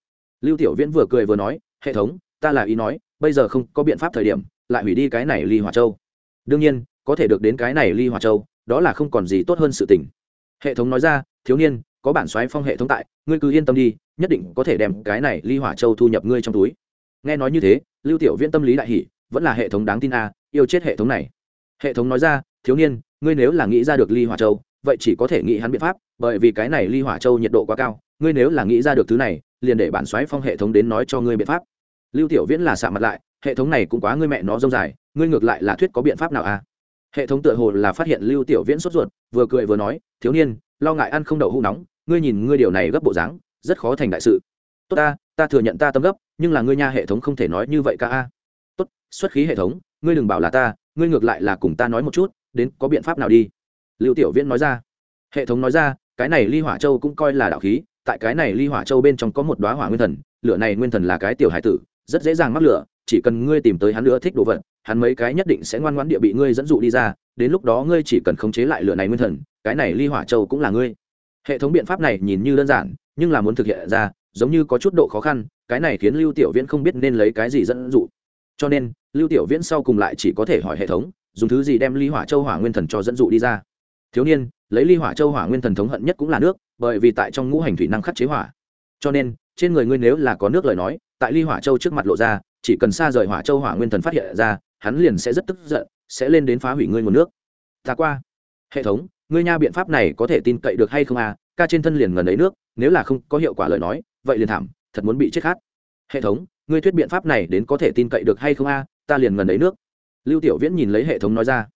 Lưu tiểu viễn vừa cười vừa nói, hệ thống, ta là ý nói, bây giờ không có biện pháp thời điểm, lại hủy đi cái này ly hỏa châu. Đương nhiên, có thể được đến cái này ly hỏa châu, đó là không còn gì tốt hơn sự tình hệ thống nói ra, thiếu niên, có bản xoáy phong hệ thống tại, ngươi cứ yên tâm đi, nhất định có thể đem cái này ly hỏa châu thu nhập ngươi trong túi. Nghe nói như thế, lưu tiểu viễn tâm lý đại hỷ vẫn là hệ thống đáng tin a, yêu chết hệ thống này. Hệ thống nói ra, thiếu niên, ngươi nếu là nghĩ ra được ly hỏa châu, vậy chỉ có thể nghĩ hắn biện pháp, bởi vì cái này ly hỏa châu nhiệt độ quá cao, ngươi nếu là nghĩ ra được thứ này, liền để bản xoáy phong hệ thống đến nói cho ngươi biện pháp. Lưu tiểu viễn là xạ mặt lại, hệ thống này cũng quá ngươi mẹ nó rông dài, ngươi ngược lại là thuyết có biện pháp nào a? Hệ thống tựa hồ là phát hiện lưu tiểu viễn sốt ruột, vừa cười vừa nói, thiếu niên, lo ngại ăn không đậu hũ nóng, ngươi nhìn ngươi điều này gấp bộ dáng, rất khó thành đại sự. Tốt ta ta thừa nhận ta tâm gấp, nhưng là ngươi nha hệ thống không thể nói như vậy ca a. Tốt, xuất khí hệ thống, ngươi đừng bảo là ta, ngươi ngược lại là cùng ta nói một chút, đến có biện pháp nào đi? Lưu tiểu viễn nói ra. Hệ thống nói ra, cái này ly hỏa châu cũng coi là đạo khí, tại cái này ly hỏa châu bên trong có một đoá hỏa nguyên thần, lửa này nguyên thần là cái tiểu hải tử, rất dễ dàng mắc lửa chỉ cần ngươi tìm tới hắn nữa thích đồ vật, hắn mấy cái nhất định sẽ ngoan ngoãn địa bị ngươi dẫn dụ đi ra, đến lúc đó ngươi chỉ cần khống chế lại lửa này nguyên thần, cái này ly hỏa châu cũng là ngươi. Hệ thống biện pháp này nhìn như đơn giản, nhưng là muốn thực hiện ra, giống như có chút độ khó khăn, cái này khiến lưu tiểu viễn không biết nên lấy cái gì dẫn dụ. Cho nên, lưu tiểu viễn sau cùng lại chỉ có thể hỏi hệ thống, dùng thứ gì đem ly hỏa châu hỏa nguyên thần cho dẫn dụ đi ra. Thiếu niên, lấy ly hỏa châu hỏa nguyên thần thống hận nhất cũng là nước, bởi vì tại trong ngũ hành thủy năng khắc chế hỏa. Cho nên, trên người ngươi nếu là có nước lời nói, tại ly hỏa châu trước mặt lộ ra chỉ cần xa rời hỏa châu hỏa nguyên thần phát hiện ra, hắn liền sẽ rất tức giận, sẽ lên đến phá hủy ngươi nguồn nước. Ta qua. Hệ thống, ngươi nha biện pháp này có thể tin cậy được hay không à? Ca trên thân liền ngần ấy nước, nếu là không có hiệu quả lời nói, vậy liền thảm, thật muốn bị chết khát. Hệ thống, ngươi thuyết biện pháp này đến có thể tin cậy được hay không a ta liền ngần ấy nước. Lưu tiểu viễn nhìn lấy hệ thống nói ra.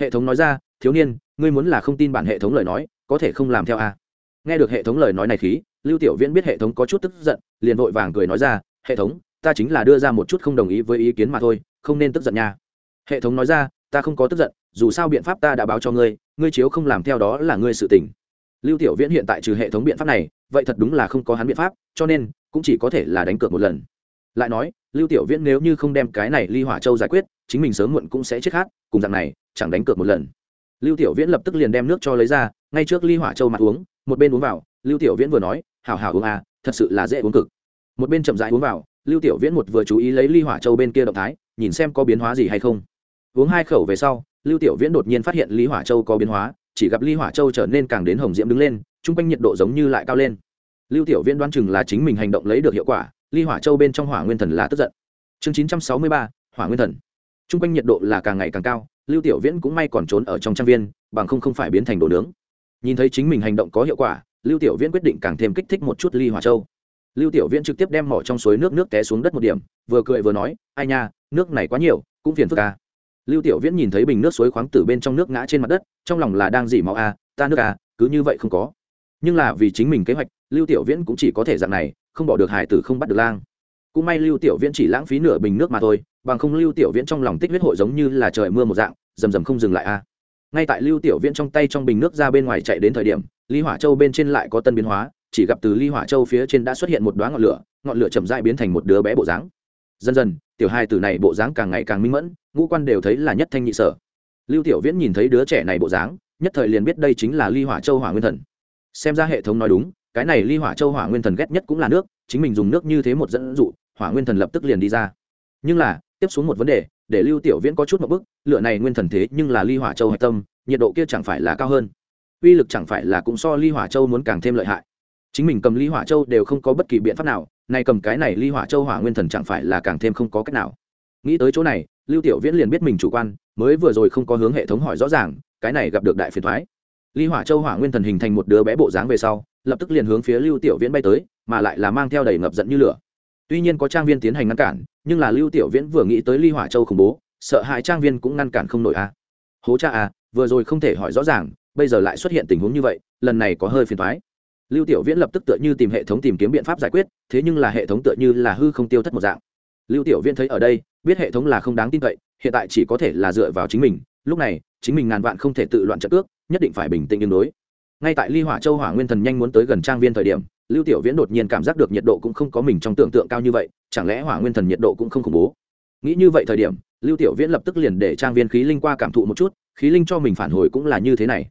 Hệ thống nói ra, thiếu niên, ngươi muốn là không tin bản hệ thống lời nói, có thể không làm theo a nghe được hệ thống lời nói này khí, lưu tiểu viễn biết hệ thống có chút tức giận, liền vội vàng cười nói ra, hệ thống ta chính là đưa ra một chút không đồng ý với ý kiến mà thôi, không nên tức giận nha. Hệ thống nói ra, ta không có tức giận, dù sao biện pháp ta đã báo cho ngươi ngươi chiếu không làm theo đó là ngươi sự tình. Lưu tiểu viễn hiện tại trừ hệ thống biện pháp này, vậy thật đúng là không có hắn biện pháp, cho nên, cũng chỉ có thể là đánh cược một lần. Lại nói, lưu tiểu viễn nếu như không đem cái này ly hỏa châu giải quyết, chính mình sớm muộn cũng sẽ chết hát, cùng dạng này, chẳng đánh cược một lần. Lưu tiểu viễn lập tức liền đem nước cho lấy ra, ngay trước ly hỏa châu mặt uống, một bên uống vào, lưu tiểu viễn vừa nói hào hào uống à thật sự là dễ uống cực. Một bên chậm rãi uống vào lưu tiểu viễn một vừa chú ý lấy ly hỏa châu bên kia động thái, nhìn xem có biến hóa gì hay không. Uống hai khẩu về sau, lưu tiểu viễn đột nhiên phát hiện ly hỏa châu có biến hóa, chỉ gặp ly hỏa châu trở nên càng đến hồng diễm đứng lên chung quanh nhiệt độ giống như lại cao lên. Lưu tiểu viễn đoán chừng là chính mình hành động lấy được hiệu quả, ly hỏa châu bên trong hỏa nguyên thần là tức giận. Chương chín trăm sáu mươi ba, hỏa nguyên thần. Chung quanh nhiệt độ là càng ngày càng cao, lưu tiểu viễn cũng may còn trốn ở trong trang viên, bằng không không phải biến thành đồ nướng. Nhìn thấy chính mình hành động có hiệu quả, lưu tiểu viễn quyết định càng thêm kích thích một chút ly hỏa châu lưu tiểu viễn trực tiếp đem mỏ trong suối nước nước té xuống đất một điểm vừa cười vừa nói ai nha nước này quá nhiều cũng phiền phức ca à. lưu tiểu viễn nhìn thấy bình nước suối khoáng từ bên trong nước ngã trên mặt đất trong lòng là đang dỉ máu a à, ta nước à cứ như vậy không có. Nhưng là vì chính mình kế hoạch lưu tiểu viễn cũng chỉ có thể dạng này không bỏ được hải tử không bắt được lang. Cũng may lưu tiểu viễn chỉ lãng phí nửa bình nước mà thôi bằng không lưu tiểu viễn trong lòng tích huyết hội giống như là trời mưa một dạng rầm rầm không dừng lại a ngay tại lưu tiểu viễn trong tay trong bình nước ra bên ngoài chạy đến thời điểm ly hỏa châu bên trên lại có tân biến hóa chỉ gặp từ ly hỏa châu phía trên đã xuất hiện một đoá ngọn lửa ngọn lửa chậm rãi biến thành một đứa bé bộ dáng. Dần dần, tiểu hai từ này bộ dáng càng ngày càng minh mẫn, ngũ quan đều thấy là nhất thanh nhị sở. Lưu tiểu viễn nhìn thấy đứa trẻ này bộ dáng, nhất thời liền biết đây chính là ly hỏa châu hỏa nguyên thần. Xem ra hệ thống nói đúng, cái này ly hỏa châu hỏa nguyên thần ghét nhất cũng là nước, chính mình dùng nước như thế một dẫn dụ, hỏa nguyên thần lập tức liền đi ra. Nhưng là, tiếp xuống một vấn đề, để lưu tiểu viễn có chút một bức lựa này nguyên thần thế nhưng là ly hỏa châu hạch tâm, nhiệt độ kia chẳng phải là cao hơn. Uy lực chẳng phải là cũng so ly hỏa châu muốn càng thêm lợi hại chính mình cầm ly hỏa châu đều không có bất kỳ biện pháp nào, nay cầm cái này ly hỏa châu hỏa nguyên thần chẳng phải là càng thêm không có cách nào. Nghĩ tới chỗ này, lưu tiểu viễn liền biết mình chủ quan, mới vừa rồi không có hướng hệ thống hỏi rõ ràng, cái này gặp được đại phiền thoái ly hỏa châu hỏa nguyên thần hình thành một đứa bé bộ dáng về sau, lập tức liền hướng phía lưu tiểu viễn bay tới, mà lại là mang theo đầy ngập giận như lửa. Tuy nhiên có trang viên tiến hành ngăn cản, nhưng là lưu tiểu viễn vừa nghĩ tới ly hỏa châu khủng bố, sợ hãi trang viên cũng ngăn cản không nổi a à. hố cha à vừa rồi không thể hỏi rõ ràng, bây giờ lại xuất hiện tình huống như vậy, lần này có hơi phiền thoái lưu tiểu viễn lập tức tựa như tìm hệ thống tìm kiếm biện pháp giải quyết thế nhưng là hệ thống tựa như là hư không tiêu thất một dạng. Lưu tiểu viễn thấy ở đây biết hệ thống là không đáng tin cậy hiện tại chỉ có thể là dựa vào chính mình lúc này chính mình ngàn vạn không thể tự loạn trận ước, nhất định phải bình tĩnh tương đối. Ngay tại ly hỏa châu hỏa nguyên thần nhanh muốn tới gần trang viên thời điểm lưu tiểu viễn đột nhiên cảm giác được nhiệt độ cũng không có mình trong tưởng tượng cao như vậy chẳng lẽ hỏa nguyên thần nhiệt độ cũng không khủng bố? Nghĩ như vậy thời điểm lưu tiểu viễn lập tức liền để trang viên khí linh qua cảm thụ một chút khí linh cho mình phản hồi cũng là như thế này.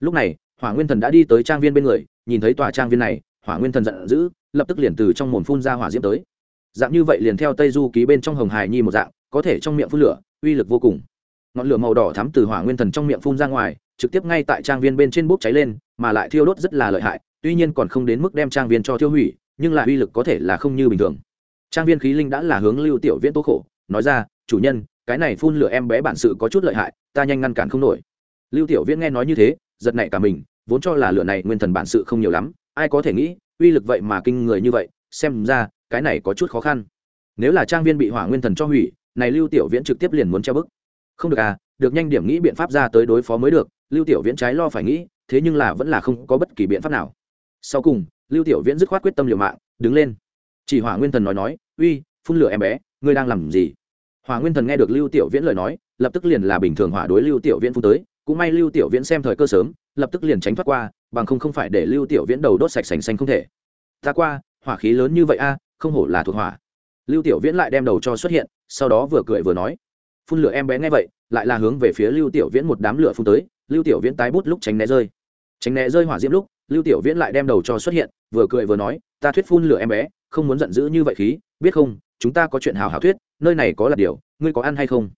Lúc này hỏa nguyên thần đã đi tới trang viên bên người, nhìn thấy tòa trang viên này, hỏa nguyên thần giận dữ, lập tức liền từ trong mồm phun ra hỏa diễm tới. Dạng như vậy liền theo tây du ký bên trong hồng hài nhi một dạng, có thể trong miệng phun lửa, uy lực vô cùng. Ngọn lửa màu đỏ thắm từ hỏa nguyên thần trong miệng phun ra ngoài, trực tiếp ngay tại trang viên bên trên bốc cháy lên, mà lại thiêu đốt rất là lợi hại, tuy nhiên còn không đến mức đem trang viên cho thiêu hủy, nhưng lại uy lực có thể là không như bình thường. Trang viên khí linh đã là hướng lưu tiểu viễn tố khổ, nói ra, chủ nhân, cái này phun lửa em bé bản sự có chút lợi hại, ta nhanh ngăn cản không nổi. Lưu tiểu viễn nghe nói như thế giật nảy cả mình, vốn cho là lửa này nguyên thần bản sự không nhiều lắm, ai có thể nghĩ, uy lực vậy mà kinh người như vậy, xem ra, cái này có chút khó khăn. Nếu là trang viên bị hỏa nguyên thần cho hủy, này lưu tiểu viễn trực tiếp liền muốn treo bức. Không được à được nhanh điểm nghĩ biện pháp ra tới đối phó mới được, lưu tiểu viễn trái lo phải nghĩ, thế nhưng là vẫn là không có bất kỳ biện pháp nào. Sau cùng, lưu tiểu viễn dứt khoát quyết tâm liều mạng, đứng lên. Chỉ hỏa nguyên thần nói nói, uy, phun lửa em bé, ngươi đang làm gì? Hỏa nguyên thần nghe được lưu tiểu viễn lời nói, lập tức liền là bình thường hỏa đối lưu tiểu viễn phun tới cũng may lưu tiểu viễn xem thời cơ sớm, lập tức liền tránh thoát qua, bằng không không phải để lưu tiểu viễn đầu đốt sạch sành xanh không thể. Ta qua, hỏa khí lớn như vậy a, không hổ là thuộc hỏa. Lưu tiểu viễn lại đem đầu cho xuất hiện, sau đó vừa cười vừa nói. Phun lửa em bé nghe vậy, lại là hướng về phía lưu tiểu viễn một đám lửa phun tới, lưu tiểu viễn tái bút lúc tránh né rơi. Tránh né rơi hỏa diễm lúc, lưu tiểu viễn lại đem đầu cho xuất hiện, vừa cười vừa nói, ta thuyết phun lửa em bé, không muốn giận dữ như vậy khí, biết không, chúng ta có chuyện hào hảo thuyết, nơi này có là điều, ngươi có ăn hay không?